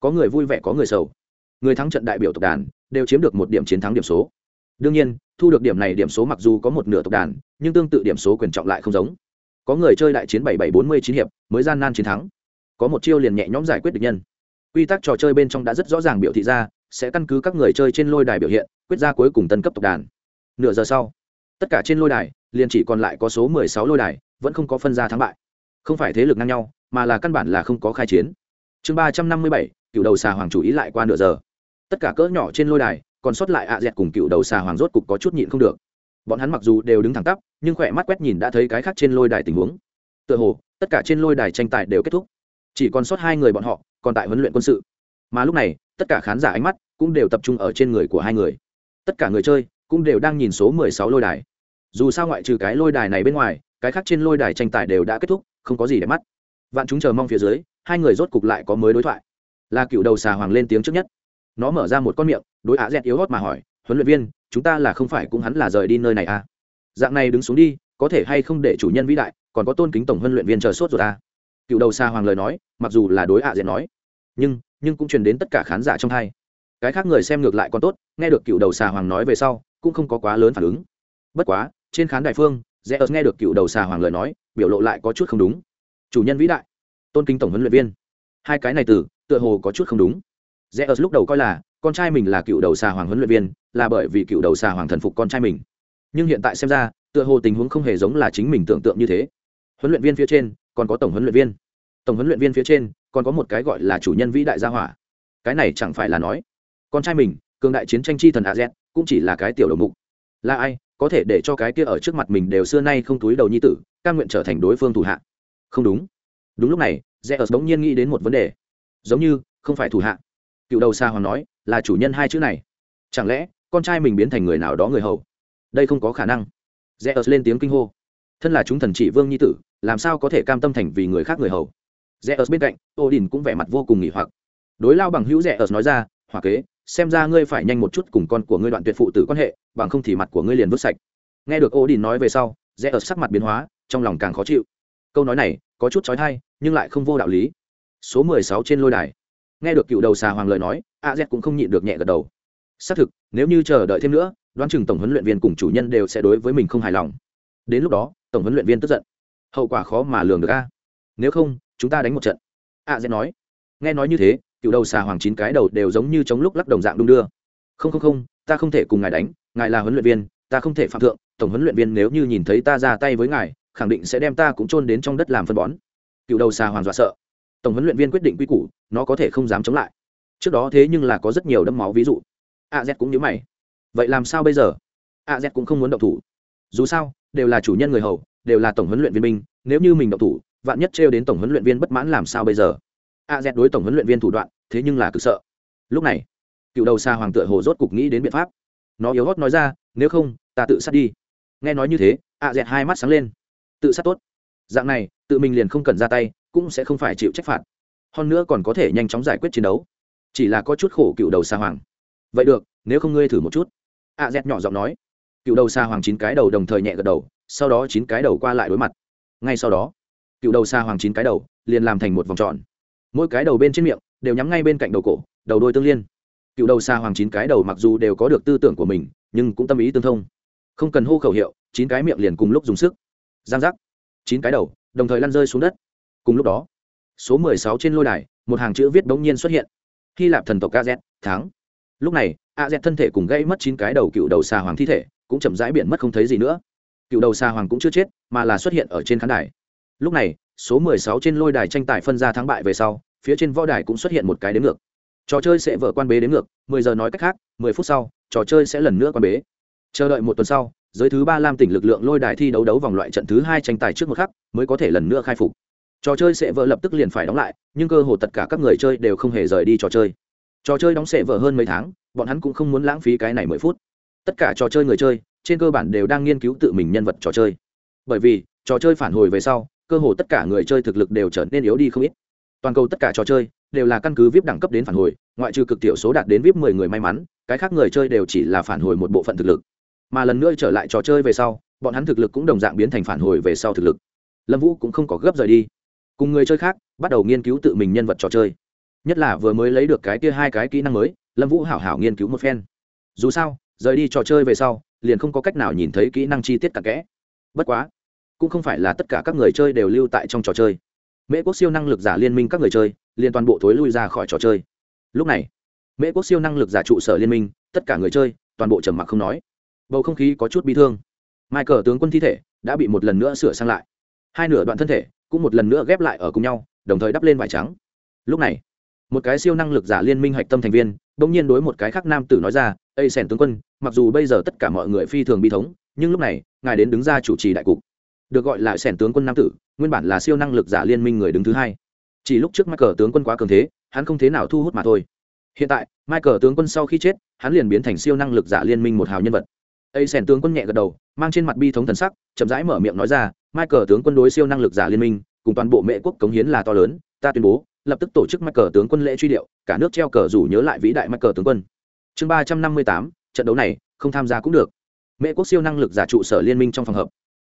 Có người vui vẻ, có người sầu người thắng trận đại biểu tộc đàn đều chiếm được một điểm chiến thắng điểm số. Đương nhiên, thu được điểm này điểm số mặc dù có một nửa tộc đàn, nhưng tương tự điểm số quyền trọng lại không giống. Có người chơi đại chiến bảy bảy bốn mươi chín hiệp, mới gian nan chiến thắng. Có một chiêu liền nhẹ nhõm giải quyết được nhân. Quy tắc trò chơi bên trong đã rất rõ ràng biểu thị ra, sẽ căn cứ các người chơi trên lôi đài biểu hiện, quyết ra cuối cùng tân cấp tộc đàn. Nửa giờ sau, tất cả trên lôi đài, liền chỉ còn lại có số mười sáu lôi đài, vẫn không có phân ra thắng bại. Không phải thế lực ngang nhau, mà là căn bản là không có khai chiến. Chương ba trăm năm mươi bảy, cựu đầu xà hoàng chủ ý lại qua nửa giờ tất cả cỡ nhỏ trên lôi đài, còn sót lại ạ dẹt cùng cựu đầu xà hoàng rốt cục có chút nhịn không được. Bọn hắn mặc dù đều đứng thẳng tắp, nhưng khỏe mắt quét nhìn đã thấy cái khác trên lôi đài tình huống. Tựa hồ, tất cả trên lôi đài tranh tài đều kết thúc. Chỉ còn sót hai người bọn họ, còn tại huấn luyện quân sự. Mà lúc này, tất cả khán giả ánh mắt cũng đều tập trung ở trên người của hai người. Tất cả người chơi cũng đều đang nhìn số mười sáu lôi đài. Dù sao ngoại trừ cái lôi đài này bên ngoài, cái khác trên lôi đài tranh tài đều đã kết thúc, không có gì để mắt. Vạn chúng chờ mong phía dưới, hai người rốt cục lại có mới đối thoại. Là cựu đầu xà hoàng lên tiếng trước nhất nó mở ra một con miệng, đối á dẹt yếu hót mà hỏi, huấn luyện viên, chúng ta là không phải cũng hắn là rời đi nơi này à? Dạng này đứng xuống đi, có thể hay không để chủ nhân vĩ đại, còn có tôn kính tổng huấn luyện viên chờ sốt rồi à? Cựu đầu xa hoàng lời nói, mặc dù là đối ạ dẹt nói, nhưng nhưng cũng truyền đến tất cả khán giả trong hai cái khác người xem ngược lại còn tốt, nghe được cựu đầu xà hoàng nói về sau, cũng không có quá lớn phản ứng. Bất quá, trên khán đài phương, rẽ ớt nghe được cựu đầu xà hoàng lời nói, biểu lộ lại có chút không đúng. Chủ nhân vĩ đại, tôn kính tổng huấn luyện viên. Hai cái này từ, tựa hồ có chút không đúng rẽ lúc đầu coi là, con trai mình là cựu đầu xà hoàng huấn luyện viên, là bởi vì cựu đầu xà hoàng thần phục con trai mình. Nhưng hiện tại xem ra, tựa hồ tình huống không hề giống là chính mình tưởng tượng như thế. Huấn luyện viên phía trên, còn có tổng huấn luyện viên. Tổng huấn luyện viên phía trên, còn có một cái gọi là chủ nhân vĩ đại gia hỏa. Cái này chẳng phải là nói, con trai mình, cường đại chiến tranh chi thần a z, cũng chỉ là cái tiểu đầu mục. Là ai, có thể để cho cái kia ở trước mặt mình đều xưa nay không túi đầu nhi tử, cam nguyện trở thành đối phương thủ hạ? Không đúng. Đúng lúc này, rẽ bỗng nhiên nghĩ đến một vấn đề. Giống như, không phải thủ hạ cựu đầu xa hoàng nói, là chủ nhân hai chữ này. Chẳng lẽ, con trai mình biến thành người nào đó người hầu? Đây không có khả năng. Rẽ lên tiếng kinh hô. Thân là chúng thần trị vương nhi tử, làm sao có thể cam tâm thành vì người khác người hầu? Rẽ bên cạnh ô đình cũng vẻ mặt vô cùng nghỉ hoặc. Đối lao bằng hữu rẽ nói ra, hỏa kế, xem ra ngươi phải nhanh một chút cùng con của ngươi đoạn tuyệt phụ tử quan hệ, bằng không thì mặt của ngươi liền vứt sạch. Nghe được ô đình nói về sau rẽ sắc mặt biến hóa, trong lòng càng khó chịu. Câu nói này có chút trói thai nhưng lại không vô đạo lý. Số mười sáu trên lôi đài nghe được cựu đầu xà hoàng lời nói, a z cũng không nhịn được nhẹ gật đầu. Xác thực, nếu như chờ đợi thêm nữa, đoán chừng tổng huấn luyện viên cùng chủ nhân đều sẽ đối với mình không hài lòng. Đến lúc đó, tổng huấn luyện viên tức giận. Hậu quả khó mà lường được a. Nếu không, chúng ta đánh một trận. A z nói. Nghe nói như thế, cựu đầu xà hoàng chín cái đầu đều giống như chống lúc lắc đồng dạng đung đưa. Không không không, ta không thể cùng ngài đánh, ngài là huấn luyện viên, ta không thể phạm thượng, tổng huấn luyện viên nếu như nhìn thấy ta ra tay với ngài, khẳng định sẽ đem ta cũng chôn đến trong đất làm phân bón. Cựu đầu xà hoàng dọa sợ tổng huấn luyện viên quyết định quy củ, nó có thể không dám chống lại. Trước đó thế nhưng là có rất nhiều đâm máu ví dụ. A z cũng nhớ mày. Vậy làm sao bây giờ? A z cũng không muốn động thủ. Dù sao, đều là chủ nhân người hầu, đều là tổng huấn luyện viên binh, nếu như mình động thủ, vạn nhất trêu đến tổng huấn luyện viên bất mãn làm sao bây giờ? A z đối tổng huấn luyện viên thủ đoạn, thế nhưng là cực sợ. Lúc này, cựu đầu xa hoàng tựa hồ rốt cục nghĩ đến biện pháp. Nó yếu hót nói ra, nếu không, ta tự sát đi. Nghe nói như thế, a z hai mắt sáng lên. Tự sát tốt. Dạng này, tự mình liền không cần ra tay cũng sẽ không phải chịu trách phạt. Hơn nữa còn có thể nhanh chóng giải quyết chiến đấu. Chỉ là có chút khổ cựu đầu xa hoàng. Vậy được, nếu không ngươi thử một chút. A z nhỏ giọng nói. Cựu đầu xa hoàng chín cái đầu đồng thời nhẹ gật đầu, sau đó chín cái đầu qua lại đối mặt. Ngay sau đó, cựu đầu xa hoàng chín cái đầu liền làm thành một vòng tròn. Mỗi cái đầu bên trên miệng đều nhắm ngay bên cạnh đầu cổ, đầu đôi tương liên. Cựu đầu xa hoàng chín cái đầu mặc dù đều có được tư tưởng của mình, nhưng cũng tâm ý tương thông. Không cần hô khẩu hiệu, chín cái miệng liền cùng lúc dùng sức. Giang giác. Chín cái đầu đồng thời lăn rơi xuống đất cùng lúc đó, số mười sáu trên lôi đài, một hàng chữ viết bỗng nhiên xuất hiện. Hy lạp thần tộc az tháng lúc này az thân thể cùng gây mất chín cái đầu cựu đầu xà hoàng thi thể, cũng chậm rãi biển mất không thấy gì nữa. Cựu đầu xà hoàng cũng chưa chết, mà là xuất hiện ở trên khán đài. Lúc này, số 16 trên lôi đài tranh tài phân ra thắng bại về sau, phía trên võ đài cũng xuất hiện một cái đếm ngược. Trò chơi sẽ vỡ quan bế đến ngược 10 giờ nói cách khác 10 phút sau, trò chơi sẽ lần nữa quan bế. Chờ đợi một tuần sau, giới thứ ba lam tỉnh lực lượng lôi đài thi đấu đấu vòng loại trận thứ hai tranh tài trước một khắc, mới có thể lần nữa khai phục trò chơi sẽ vỡ lập tức liền phải đóng lại, nhưng cơ hồ tất cả các người chơi đều không hề rời đi trò chơi. Trò chơi đóng sẽ vỡ hơn mấy tháng, bọn hắn cũng không muốn lãng phí cái này mười phút. Tất cả trò chơi người chơi, trên cơ bản đều đang nghiên cứu tự mình nhân vật trò chơi. Bởi vì, trò chơi phản hồi về sau, cơ hồ tất cả người chơi thực lực đều trở nên yếu đi không ít. Toàn cầu tất cả trò chơi đều là căn cứ vip đẳng cấp đến phản hồi, ngoại trừ cực tiểu số đạt đến vip mười người may mắn, cái khác người chơi đều chỉ là phản hồi một bộ phận thực lực. Mà lần nữa trở lại trò chơi về sau, bọn hắn thực lực cũng đồng dạng biến thành phản hồi về sau thực lực. Lâm vũ cũng không có gấp rời đi cùng người chơi khác, bắt đầu nghiên cứu tự mình nhân vật trò chơi. Nhất là vừa mới lấy được cái kia hai cái kỹ năng mới, lâm vũ hảo hảo nghiên cứu một phen. Dù sao, rời đi trò chơi về sau, liền không có cách nào nhìn thấy kỹ năng chi tiết cặn kẽ. Bất quá, cũng không phải là tất cả các người chơi đều lưu tại trong trò chơi. Mễ quốc siêu năng lực giả liên minh các người chơi, liền toàn bộ thối lui ra khỏi trò chơi. Lúc này, mễ quốc siêu năng lực giả trụ sở liên minh, tất cả người chơi, toàn bộ trầm mặc không nói. Bầu không khí có chút bi thương. Mai cờ tướng quân thi thể đã bị một lần nữa sửa sang lại hai nửa đoạn thân thể cũng một lần nữa ghép lại ở cùng nhau, đồng thời đắp lên vải trắng. Lúc này, một cái siêu năng lực giả liên minh hạch tâm thành viên bỗng nhiên đối một cái khác nam tử nói ra ây sẻn tướng quân, mặc dù bây giờ tất cả mọi người phi thường bi thống, nhưng lúc này, ngài đến đứng ra chủ trì đại cục. Được gọi là sẻn tướng quân nam tử, nguyên bản là siêu năng lực giả liên minh người đứng thứ hai. Chỉ lúc trước michael tướng quân quá cường thế, hắn không thế nào thu hút mà thôi. Hiện tại, michael tướng quân sau khi chết, hắn liền biến thành siêu năng lực giả liên minh một hào nhân vật ấy sẻn tướng quân nhẹ gật đầu, mang trên mặt bi thống thần sắc, chậm rãi mở miệng nói ra, michael tướng quân đối siêu năng lực giả liên minh, cùng toàn bộ mệ quốc cống hiến là to lớn, ta tuyên bố, lập tức tổ chức mắc cờ tướng quân lễ truy điệu, cả nước treo cờ rủ nhớ lại vĩ đại mắc cờ tướng quân. Chương ba trăm năm mươi tám, trận đấu này, không tham gia cũng được. Mễ quốc siêu năng lực giả trụ sở liên minh trong phòng hợp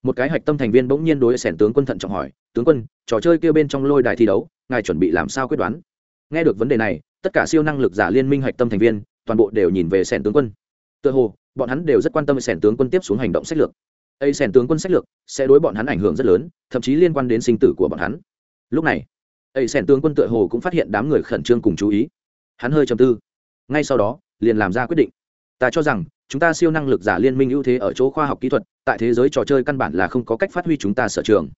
một cái hạch tâm thành viên bỗng nhiên đối sẻn tướng quân thận trọng hỏi, tướng quân, trò chơi kêu bên trong lôi đài thi đấu, ngài chuẩn bị làm sao quyết đoán? Nghe được vấn đề này, tất cả siêu năng lực giả liên minh hạch tâm thành viên, toàn bộ đều nhìn về sẻn tướng quân. Tựa hồ, bọn hắn đều rất quan tâm sẻn tướng quân tiếp xuống hành động sách lược. Ấy sẻn tướng quân sách lược sẽ đối bọn hắn ảnh hưởng rất lớn, thậm chí liên quan đến sinh tử của bọn hắn. Lúc này, ấy sẻn tướng quân Tựa hồ cũng phát hiện đám người khẩn trương cùng chú ý. Hắn hơi trầm tư. Ngay sau đó, liền làm ra quyết định. Ta cho rằng, chúng ta siêu năng lực giả liên minh ưu thế ở chỗ khoa học kỹ thuật, tại thế giới trò chơi căn bản là không có cách phát huy chúng ta sở trường.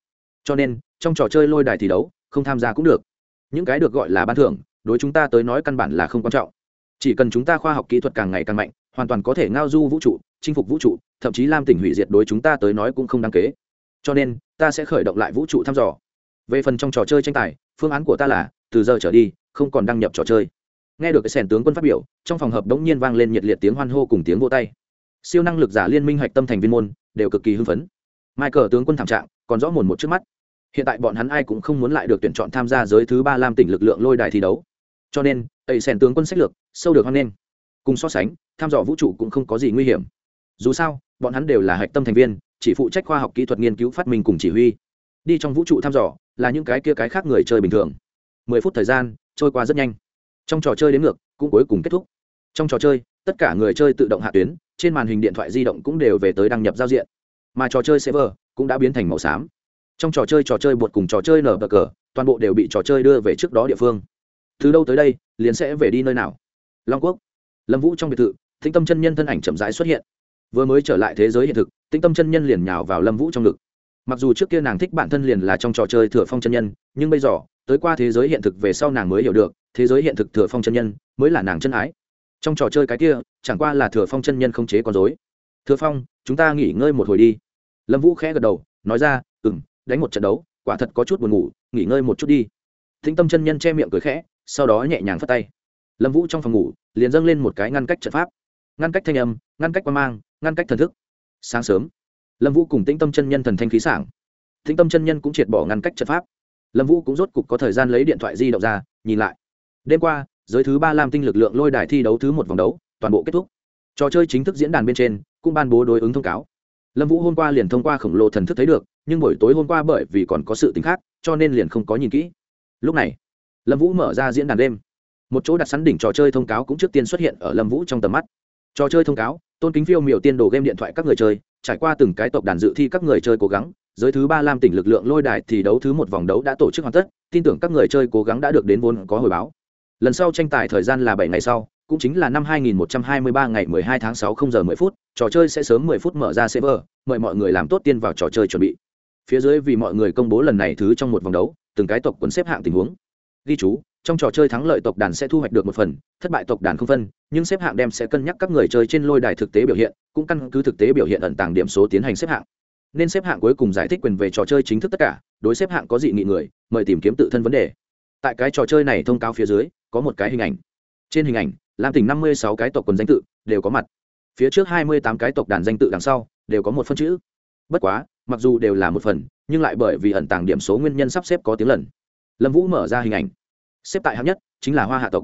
Cho nên, trong trò chơi lôi đài thi đấu, không tham gia cũng được. Những cái được gọi là ban thưởng, đối chúng ta tới nói căn bản là không quan trọng. Chỉ cần chúng ta khoa học kỹ thuật càng ngày càng mạnh hoàn toàn có thể ngao du vũ trụ, chinh phục vũ trụ, thậm chí lam tỉnh hủy diệt đối chúng ta tới nói cũng không đáng kế. Cho nên, ta sẽ khởi động lại vũ trụ thăm dò. Về phần trong trò chơi tranh tài, phương án của ta là, từ giờ trở đi, không còn đăng nhập trò chơi. Nghe được cái sèn tướng quân phát biểu, trong phòng hợp đống nhiên vang lên nhiệt liệt tiếng hoan hô cùng tiếng vô tay. Siêu năng lực giả liên minh hạch tâm thành viên môn, đều cực kỳ hưng phấn. Michael tướng quân thảm trạng, còn rõ mồn một trước mắt. Hiện tại bọn hắn ai cũng không muốn lại được tuyển chọn tham gia giới thứ ba lam tỉnh lực lượng lôi đài thi đấu. Cho nên, ấy sèn tướng quân sách lược, sâu được hoan nghênh. Cùng so sánh tham dò vũ trụ cũng không có gì nguy hiểm. Dù sao, bọn hắn đều là hạch tâm thành viên, chỉ phụ trách khoa học kỹ thuật nghiên cứu phát minh cùng chỉ huy. Đi trong vũ trụ thăm dò là những cái kia cái khác người chơi bình thường. Mười phút thời gian, trôi qua rất nhanh. Trong trò chơi đến ngược, cũng cuối cùng kết thúc. Trong trò chơi, tất cả người chơi tự động hạ tuyến, trên màn hình điện thoại di động cũng đều về tới đăng nhập giao diện. Mà trò chơi server cũng đã biến thành màu xám. Trong trò chơi trò chơi buộc cùng trò chơi nở bờ cờ, toàn bộ đều bị trò chơi đưa về trước đó địa phương. Từ đâu tới đây, liền sẽ về đi nơi nào? Long quốc. Lâm vũ trong biệt thự tĩnh tâm chân nhân thân ảnh chậm rãi xuất hiện. Vừa mới trở lại thế giới hiện thực, tĩnh tâm chân nhân liền nhào vào lâm vũ trong ngực. Mặc dù trước kia nàng thích bản thân liền là trong trò chơi thừa phong chân nhân, nhưng bây giờ, tới qua thế giới hiện thực về sau nàng mới hiểu được, thế giới hiện thực thừa phong chân nhân mới là nàng chân ái. Trong trò chơi cái kia, chẳng qua là thừa phong chân nhân không chế con dối thừa phong, chúng ta nghỉ ngơi một hồi đi. Lâm vũ khẽ gật đầu, nói ra ừ m đánh một trận đấu, quả thật có chút buồn ngủ, nghỉ ngơi một chút đi. Thính tâm chân nhân che miệng cười khẽ, sau đó nhẹ nhàng phất tay. Lâm vũ trong phòng ngủ, liền dâng lên một cái ngăn cách trận pháp ngăn cách thanh âm, ngăn cách quan mang, ngăn cách thần thức. Sáng sớm, lâm vũ cùng tĩnh tâm chân nhân thần thanh khí sảng. Tĩnh tâm chân nhân cũng triệt bỏ ngăn cách trận pháp. Lâm vũ cũng rốt cục có thời gian lấy điện thoại di động ra, nhìn lại. Đêm qua, giới thứ ba lam tinh lực lượng lôi đài thi đấu thứ một vòng đấu, toàn bộ kết thúc. Trò chơi chính thức diễn đàn bên trên, cũng ban bố đối ứng thông cáo. Lâm vũ hôm qua liền thông qua khổng lồ thần thức thấy được, nhưng buổi tối hôm qua bởi vì còn có sự t ì n h khác, cho nên liền không có nhìn kỹ. Lúc này, lâm vũ mở ra diễn đàn đêm. Một chỗ đặt sắn đỉnh trò chơi thông cáo cũng trước tiên xuất hiện ở lâm vũ trong tầm mắt trò chơi thông cáo tôn kính phiêu miểu tiên đồ game điện thoại các người chơi trải qua từng cái tộc đàn dự thi các người chơi cố gắng giới thứ ba lam tỉnh lực lượng lôi đài thì đấu thứ một vòng đấu đã tổ chức hoàn tất tin tưởng các người chơi cố gắng đã được đến vốn có hồi báo lần sau tranh tài thời gian là bảy ngày sau cũng chính là năm 2123 ngày 12 tháng 6 0 giờ 10 phút, trò chơi sẽ sớm 10 phút mở ra server, mời mọi người làm tốt tiên vào trò chơi chuẩn bị. Phía dưới vì mọi người công bố lần này thứ trong một vòng đấu, từng cái tộc quần xếp hạng tình huống. Ghi chú, trong trò chơi thắng lợi tộc đàn sẽ thu hoạch được một phần, thất bại tộc đàn không phân, nhưng xếp hạng đem sẽ cân nhắc các người chơi trên lôi đài thực tế biểu hiện, cũng căn cứ thực tế biểu hiện ẩn tàng điểm số tiến hành xếp hạng. Nên xếp hạng cuối cùng giải thích quyền về trò chơi chính thức tất cả, đối xếp hạng có dị nghị người, mời tìm kiếm tự thân vấn đề. Tại cái trò chơi này thông cáo phía dưới, có một cái hình ảnh. Trên hình ảnh, lam tỉnh năm mươi sáu cái tộc quần danh tự đều có mặt phía trước hai mươi tám cái tộc đàn danh tự đằng sau đều có một phân chữ bất quá mặc dù đều là một phần nhưng lại bởi vì ẩn tàng điểm số nguyên nhân sắp xếp có tiếng lần lâm vũ mở ra hình ảnh xếp tại hạng nhất chính là hoa hạ tộc.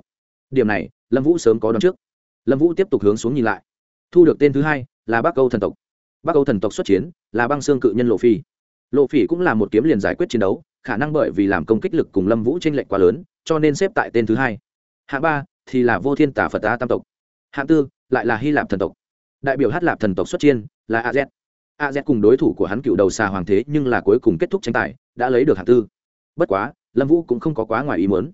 Điểm này, lâm vũ sớm có đón trước. Lâm vũ tiếp tục hướng xuống nhìn lại. Thu được tên thứ hai là bắc âu thần tộc. Bắc âu thần tộc xuất chiến là băng xương cự nhân lộ phi lộ phỉ cũng là một kiếm liền giải quyết chiến đấu, khả năng bởi vì làm công kích lực cùng lâm vũ t r ê n lệch quá lớn, cho nên xếp tại tên thứ hai. Hạng ba thì là vô thiên tả phật ta tam tộc. Hạng tư lại là hy lạp thần tộc. Đại biểu hát lạp thần tộc xuất chiên là a z. A z cùng đối thủ của hắn cựu đầu xà hoàng thế nhưng là cuối cùng kết thúc tranh tài, đã lấy được hạng tư. Bất quá, lâm vũ cũng không có quá ngoài ý muốn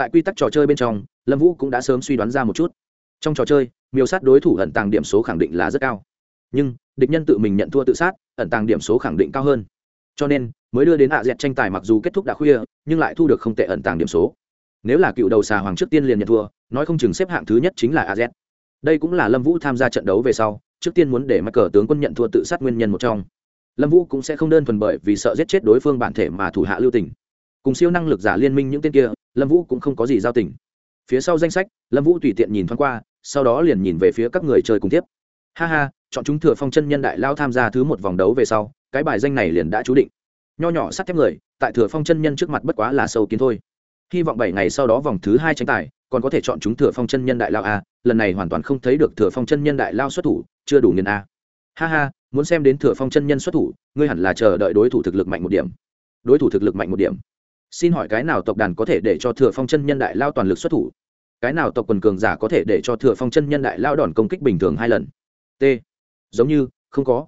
tại quy tắc trò chơi bên trong, lâm vũ cũng đã sớm suy đoán ra một chút. Trong trò chơi, miêu sát đối thủ ẩn tàng điểm số khẳng định là rất cao. Nhưng, địch nhân tự mình nhận thua tự sát, ẩn tàng điểm số khẳng định cao hơn. Cho nên, mới đưa đến hạ dẹt tranh tài mặc dù kết thúc đã khuya, nhưng lại thu được không tệ ẩn tàng điểm số. Nếu là cựu đầu xà hoàng trước tiên liền nhận thua, nói không chừng xếp hạng thứ nhất chính là az đây cũng là lâm vũ tham gia trận đấu về sau, trước tiên muốn để mắc cờ tướng quân nhận thua tự sát nguyên nhân một trong. Lâm vũ cũng sẽ không đơn thuần bởi vì sợ giết chết đối phương bản thể mà thủ hạ lưu tình. Cùng siêu năng lực giả liên minh những tên kia lâm vũ cũng không có gì giao tình. Phía sau danh sách, lâm vũ tùy tiện nhìn thoáng qua, sau đó liền nhìn về phía các người chơi cùng tiếp. Ha ha, chọn chúng thừa phong chân nhân đại lao tham gia thứ một vòng đấu về sau, cái bài danh này liền đã chú định. Nho nhỏ sắt thép người, tại thừa phong chân nhân trước mặt bất quá là sâu kiến thôi. Hy vọng bảy ngày sau đó vòng thứ hai tranh tài, còn có thể chọn chúng thừa phong chân nhân đại lao a, lần này hoàn toàn không thấy được thừa phong chân nhân đại lao xuất thủ, chưa đủ nghiền a. Ha ha, muốn xem đến thừa phong chân nhân xuất thủ, ngươi hẳn là chờ đợi đối thủ thực lực mạnh một điểm. Đối thủ thực lực mạnh một điểm xin hỏi cái nào tộc đàn có thể để cho thừa phong chân nhân đại lao toàn lực xuất thủ? Cái nào tộc quần cường giả có thể để cho thừa phong chân nhân đại lao đòn công kích bình thường hai lần? T. Giống như, không có.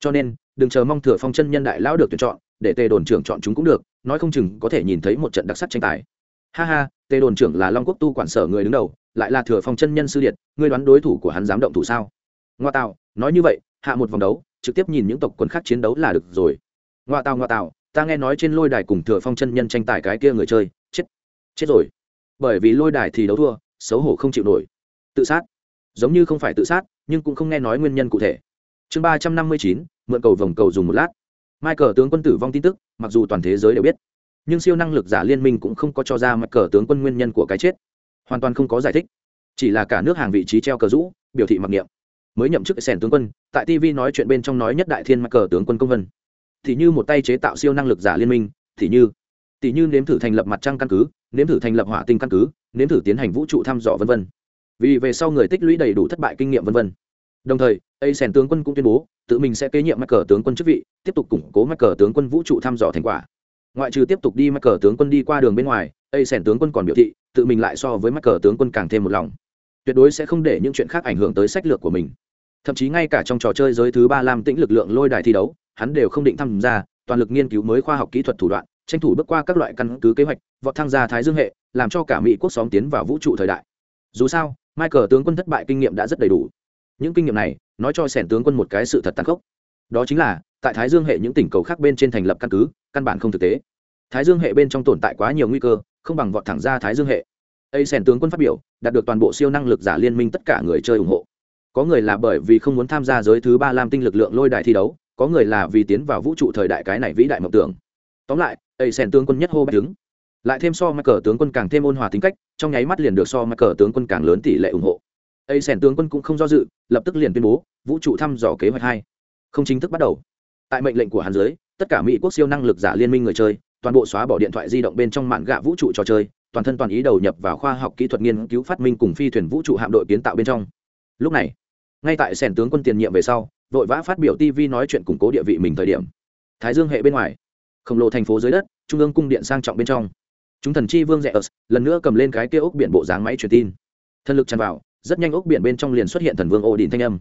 Cho nên, đừng chờ mong thừa phong chân nhân đại lao được tuyển chọn, để tề đồn trưởng chọn chúng cũng được, nói không chừng có thể nhìn thấy một trận đặc sắc tranh tài. Ha ha, tề đồn trưởng là long quốc tu quản sở người đứng đầu, lại là thừa phong chân nhân sư điện ngươi đoán đối thủ của hắn dám động thủ sao? Ngoa tạo nói như vậy, hạ một vòng đấu, trực tiếp nhìn những tộc quần khác chiến đấu là được rồi. Ngoa tạo ngoa tạo ta nghe nói trên lôi đài cùng thừa phong chân nhân tranh tài cái kia người chơi, chết chết rồi. Bởi vì lôi đài thì đấu thua, xấu hổ không chịu nổi. Tự sát. Giống như không phải tự sát, nhưng cũng không nghe nói nguyên nhân cụ thể. Chương ba trăm năm mươi chín, mượn cầu vòng cầu dùng một lát. Michael tướng quân tử vong tin tức, mặc dù toàn thế giới đều biết, nhưng siêu năng lực giả liên minh cũng không có cho ra mặt cờ tướng quân nguyên nhân của cái chết. Hoàn toàn không có giải thích. Chỉ là cả nước hàng vị trí treo cờ rũ, biểu thị mặc niệm. Mới nhậm chức sẻn tướng quân, tại tv nói chuyện bên trong nói nhất đại thiên mặt cờ tướng quân công vân thì như một tay chế tạo siêu năng lực giả liên minh, thì như thì như nếm thử thành lập mặt trăng căn cứ, nếm thử thành lập hỏa tinh căn cứ, nếm thử tiến hành vũ trụ thăm dò v v vì về sau người tích lũy đầy đủ thất bại kinh nghiệm v v đồng thời a sèn tướng quân cũng tuyên bố, tự mình sẽ kế nhiệm mắc cờ tướng quân chức vị, tiếp tục củng cố mắc cờ tướng quân vũ trụ thăm dò thành quả. Ngoại trừ tiếp tục đi mắc cờ tướng quân đi qua đường bên ngoài a sèn tướng quân còn biểu thị, tự mình lại so với mắc cờ tướng quân càng thêm một lòng. Tuyệt đối sẽ không để những chuyện khác ảnh hưởng tới sách lược của mình. Thậm chí ngay cả trong trò chơi giới thứ ba lam tĩnh lực lượng lôi đài thi đấu hắn đều không định tham gia, toàn lực nghiên cứu mới khoa học kỹ thuật thủ đoạn, tranh thủ bước qua các loại căn cứ kế hoạch, vọt thăng gia thái dương hệ, làm cho cả mỹ quốc xóm tiến vào vũ trụ thời đại. Dù sao, michael tướng quân thất bại kinh nghiệm đã rất đầy đủ. Những kinh nghiệm này, nói cho sẻn tướng quân một cái sự thật tàn khốc. Đó chính là, tại thái dương hệ những tỉnh cầu khác bên trên thành lập căn cứ, căn bản không thực tế. Thái dương hệ bên trong tồn tại quá nhiều nguy cơ, không bằng vọt thẳng ra thái dương hệ. Ây sẻn tướng quân phát biểu, đạt được toàn bộ siêu năng lực giả liên minh tất cả người chơi ủng hộ. Có người là bởi vì không muốn tham gia giới thứ ba lam tinh lực lượng lôi đài thi đấu có người là vì tiến vào vũ trụ thời đại cái này vĩ đại mộng tưởng. Tóm lại a sẻn tướng quân nhất hô bách đứng. Lại thêm so mắc cờ tướng quân càng thêm ôn hòa tính cách trong nháy mắt liền được so mắc cờ tướng quân càng lớn tỷ lệ ủng hộ. A sẻn tướng quân cũng không do dự lập tức liền tuyên bố vũ trụ thăm dò kế hoạch hai. Không chính thức bắt đầu. Tại mệnh lệnh của hàn giới, tất cả mỹ quốc siêu năng lực giả liên minh người chơi toàn bộ xóa bỏ điện thoại di động bên trong mạng gạ vũ trụ trò chơi toàn thân toàn ý đầu nhập vào khoa học kỹ thuật nghiên cứu phát minh cùng phi thuyền vũ trụ hạm đội kiến tạo bên trong. Lúc này ngay tại sẻn tướng quân tiền nhiệm về sau vội vã phát biểu tv nói chuyện củng cố địa vị mình thời điểm. Thái dương hệ bên ngoài, khổng lồ thành phố dưới đất, trung ương cung điện sang trọng bên trong. Chúng thần chi vương rẽ ớt, lần nữa cầm lên cái kia ốc biển bộ dáng máy truyền tin. Thần lực tràn vào, rất nhanh ốc biển bên trong liền xuất hiện thần vương ổ đình thanh âm.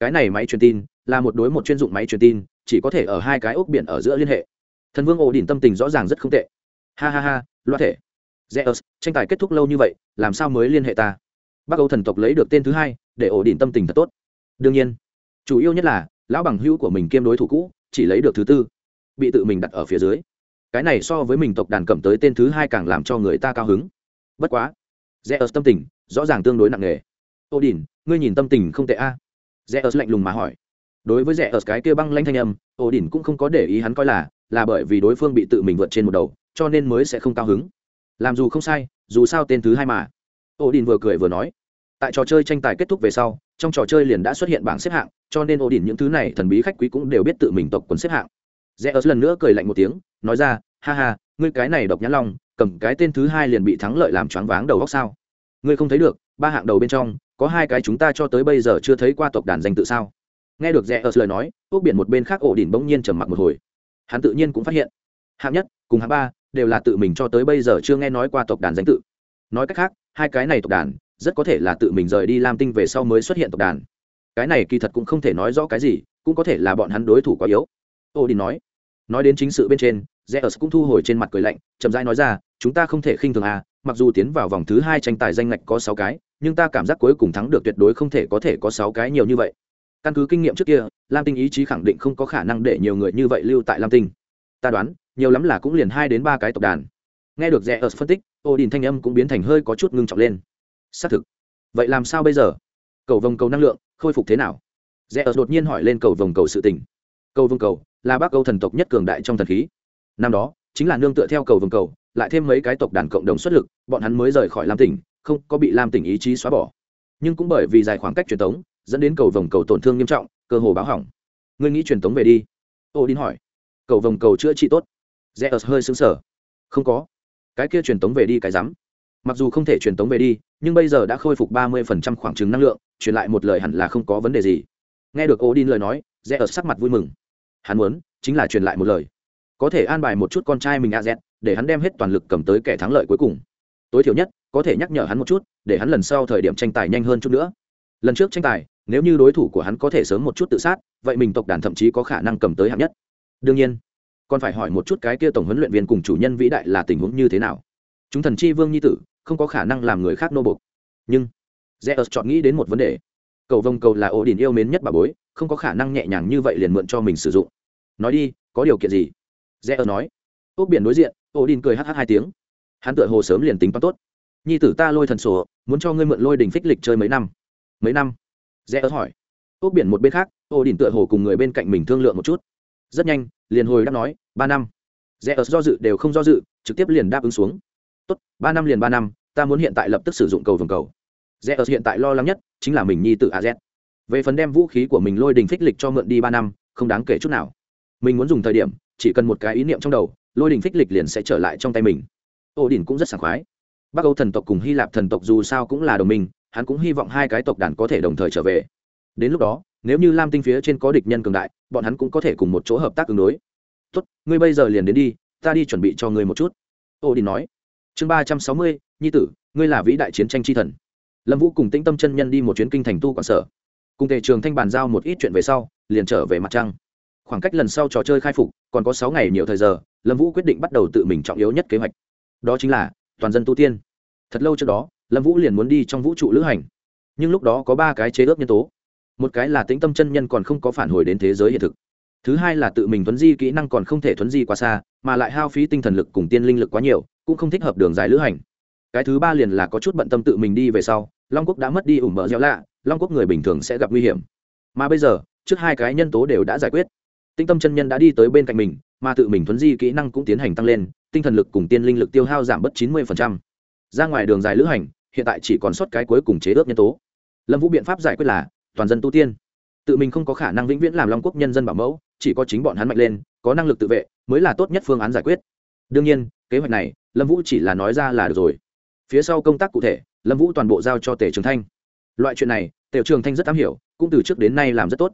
Cái này máy truyền tin, là một đối một chuyên dụng máy truyền tin, chỉ có thể ở hai cái ốc biển ở giữa liên hệ. Thần vương ổ đình tâm tình rõ ràng rất không tệ. Ha ha ha, loa thể. Zeus tranh tài kết thúc lâu như vậy, làm sao mới liên hệ ta? Bắc âu thần tộc lấy được tên thứ hai, để ổ đình tâm tình thật tốt. Đương nhiên chủ yếu nhất là, lão bằng hữu của mình kiêm đối thủ cũ, chỉ lấy được thứ tư, bị tự mình đặt ở phía dưới. Cái này so với mình tộc đàn cầm tới tên thứ hai càng làm cho người ta cao hứng. Bất quá, zeus tâm tình, rõ ràng tương đối nặng nề. Ô đình, ngươi nhìn tâm tình không tệ a. À? zeus lạnh lùng mà hỏi. Đối với zeus cái kia băng lanh thanh âm, ô đình cũng không có để ý hắn coi là là bởi vì đối phương bị tự mình vượt trên một đầu, cho nên mới sẽ không cao hứng. Làm dù không sai, dù sao tên thứ hai mà. Ô đình vừa cười vừa nói. Tại trò chơi tranh tài kết thúc về sau, trong trò chơi liền đã xuất hiện bảng xếp hạng cho nên ổ đỉnh những thứ này thần bí khách quý cũng đều biết tự mình tộc quần xếp hạng. Rẽ ớt lần nữa cười lạnh một tiếng, nói ra, ha ha, ngươi cái này độc nhãn long, cầm cái tên thứ hai liền bị thắng lợi làm choáng váng đầu góc sao? Ngươi không thấy được, ba hạng đầu bên trong, có hai cái chúng ta cho tới bây giờ chưa thấy qua tộc đàn danh tự sao? Nghe được rẽ ớt lời nói ốc biển một bên khác ổ đỉnh bỗng nhiên trầm mặc một hồi. Hắn tự nhiên cũng phát hiện, hạng nhất cùng hạng ba đều là tự mình cho tới bây giờ chưa nghe nói qua tộc đàn danh tự. Nói cách khác, hai cái này tộc đàn rất có thể là tự mình rời đi lam tinh về sau mới xuất hiện tộc đàn cái này kỳ thật cũng không thể nói rõ cái gì, cũng có thể là bọn hắn đối thủ quá yếu. Ô đi nói. Nói đến chính sự bên trên, zeus cũng thu hồi trên mặt cười lạnh, chậm rãi nói ra, chúng ta không thể khinh thường à mặc dù tiến vào vòng thứ hai tranh tài danh lệch có sáu cái, nhưng ta cảm giác cuối cùng thắng được tuyệt đối không thể có thể có sáu cái nhiều như vậy. Căn cứ kinh nghiệm trước kia, lam tinh ý chí khẳng định không có khả năng để nhiều người như vậy lưu tại lam tinh. Ta đoán, nhiều lắm là cũng liền hai đến ba cái tộc đàn. Nghe được rẽ ở phân tích ô đình thanh âm cũng biến thành hơi có chút ngưng trọng lên. Xác thực. Vậy làm sao bây giờ? Cầu vồng cầu năng lượng khôi phục thế nào? Rẽ ở đột nhiên hỏi lên cầu vồng cầu sự tình. Cầu vồng cầu là bác âu thần tộc nhất cường đại trong thần khí. Năm đó chính là nương tựa theo cầu vồng cầu lại thêm mấy cái tộc đàn cộng đồng xuất lực bọn hắn mới rời khỏi lam tỉnh không có bị lam tỉnh ý chí xóa bỏ. Nhưng cũng bởi vì dài khoảng cách truyền tống, dẫn đến cầu vồng cầu tổn thương nghiêm trọng cơ hồ báo hỏng. Ngươi nghĩ truyền tống về đi. Ô đin hỏi. Cầu vồng cầu chữa trị tốt. Rẽ ớt hơi xứng sở không có. Cái kia truyền tống về đi cái rắm. Mặc dù không thể truyền tống về đi nhưng bây giờ đã khôi phục ba mươi phần trăm khoảng trừng năng lượng truyền lại một lời hẳn là không có vấn đề gì. Nghe được ô lời nói rẽ ở sắc mặt vui mừng. Hắn muốn, chính là truyền lại một lời. Có thể an bài một chút con trai mình a z để hắn đem hết toàn lực cầm tới kẻ thắng lợi cuối cùng. Tối thiểu nhất, có thể nhắc nhở hắn một chút, để hắn lần sau thời điểm tranh tài nhanh hơn chút nữa. Lần trước tranh tài, nếu như đối thủ của hắn có thể sớm một chút tự sát, vậy mình tộc đàn thậm chí có khả năng cầm tới hạng nhất. Đương nhiên, còn phải hỏi một chút cái kia tổng huấn luyện viên cùng chủ nhân vĩ đại là tình huống như thế nào. Chúng thần chi vương nhi tử, không có khả năng làm người khác nô bục nhưng zeus chọn nghĩ đến một vấn đề. Cầu vông cầu là ổ đình yêu mến nhất bà bối, không có khả năng nhẹ nhàng như vậy liền mượn cho mình sử dụng. Nói đi, có điều kiện gì? Zeus nói. Ốc biển đối diện ổ đình cười hh hai tiếng. Hắn tựa hồ sớm liền tính toán tốt. Nhi tử ta lôi thần sổ, muốn cho ngươi mượn lôi đình phích lịch chơi mấy năm. Mấy năm? Zeus hỏi. Ốc biển một bên khác ổ đình tựa hồ cùng người bên cạnh mình thương lượng một chút. Rất nhanh, liền hồi đáp nói, ba năm. Rẽ do dự đều không do dự, trực tiếp liền đáp ứng xuống. Tốt, ba năm liền ba năm, ta muốn hiện tại lập tức sử dụng cầu vồng cầu rẽ ở hiện tại lo lắng nhất chính là mình nhi tự az về phần đem vũ khí của mình lôi đình phích lịch cho mượn đi ba năm, không đáng kể chút nào. Mình muốn dùng thời điểm, chỉ cần một cái ý niệm trong đầu, lôi đình phích lịch liền sẽ trở lại trong tay mình. Ô đình cũng rất sảng khoái. Bắc âu thần tộc cùng hy lạp thần tộc dù sao cũng là đồng minh, hắn cũng hy vọng hai cái tộc đàn có thể đồng thời trở về. Đến lúc đó, nếu như lam tinh phía trên có địch nhân cường đại, bọn hắn cũng có thể cùng một chỗ hợp tác ứng đối. Tốt, ngươi bây giờ liền đến đi, ta đi chuẩn bị cho ngươi một chút. Ô đình nói. Chương ba trăm sáu mươi, nhi tử, ngươi là vĩ đại chiến tranh tri thần lâm vũ cùng tĩnh tâm chân nhân đi một chuyến kinh thành tu quản sở. Cùng tề trường thanh bàn giao một ít chuyện về sau, liền trở về mặt trăng. Khoảng cách lần sau trò chơi khai phục, còn có sáu ngày nhiều thời giờ, lâm vũ quyết định bắt đầu tự mình trọng yếu nhất kế hoạch. Đó chính là toàn dân tu tiên. Thật lâu trước đó, lâm vũ liền muốn đi trong vũ trụ lữ hành. Nhưng lúc đó có ba cái chế ước nhân tố. Một cái là tĩnh tâm chân nhân còn không có phản hồi đến thế giới hiện thực. Thứ hai là tự mình thuấn di kỹ năng còn không thể thuấn di quá xa, mà lại hao phí tinh thần lực cùng tiên linh lực quá nhiều, cũng không thích hợp đường dài lữ hành cái thứ ba liền là có chút bận tâm tự mình đi về sau, long quốc đã mất đi ủng mở gieo lạ, long quốc người bình thường sẽ gặp nguy hiểm. Mà bây giờ, trước hai cái nhân tố đều đã giải quyết. Tinh tâm chân nhân đã đi tới bên cạnh mình, mà tự mình thuấn di kỹ năng cũng tiến hành tăng lên, tinh thần lực cùng tiên linh lực tiêu hao giảm bớt chín mươi ra ngoài đường dài lữ hành, hiện tại chỉ còn sót cái cuối cùng chế ước nhân tố. Lâm vũ biện pháp giải quyết là, toàn dân tu tiên. Tự mình không có khả năng vĩnh viễn làm long quốc nhân dân bảo mẫu, chỉ có chính bọn hắn mạnh lên, có năng lực tự vệ, mới là tốt nhất phương án giải quyết. Đương nhiên, kế hoạch này, lâm vũ chỉ là nói ra là được rồi phía sau công tác cụ thể, lâm vũ toàn bộ giao cho tề trường thanh. Loại chuyện này, tề trường thanh rất am hiểu, cũng từ trước đến nay làm rất tốt.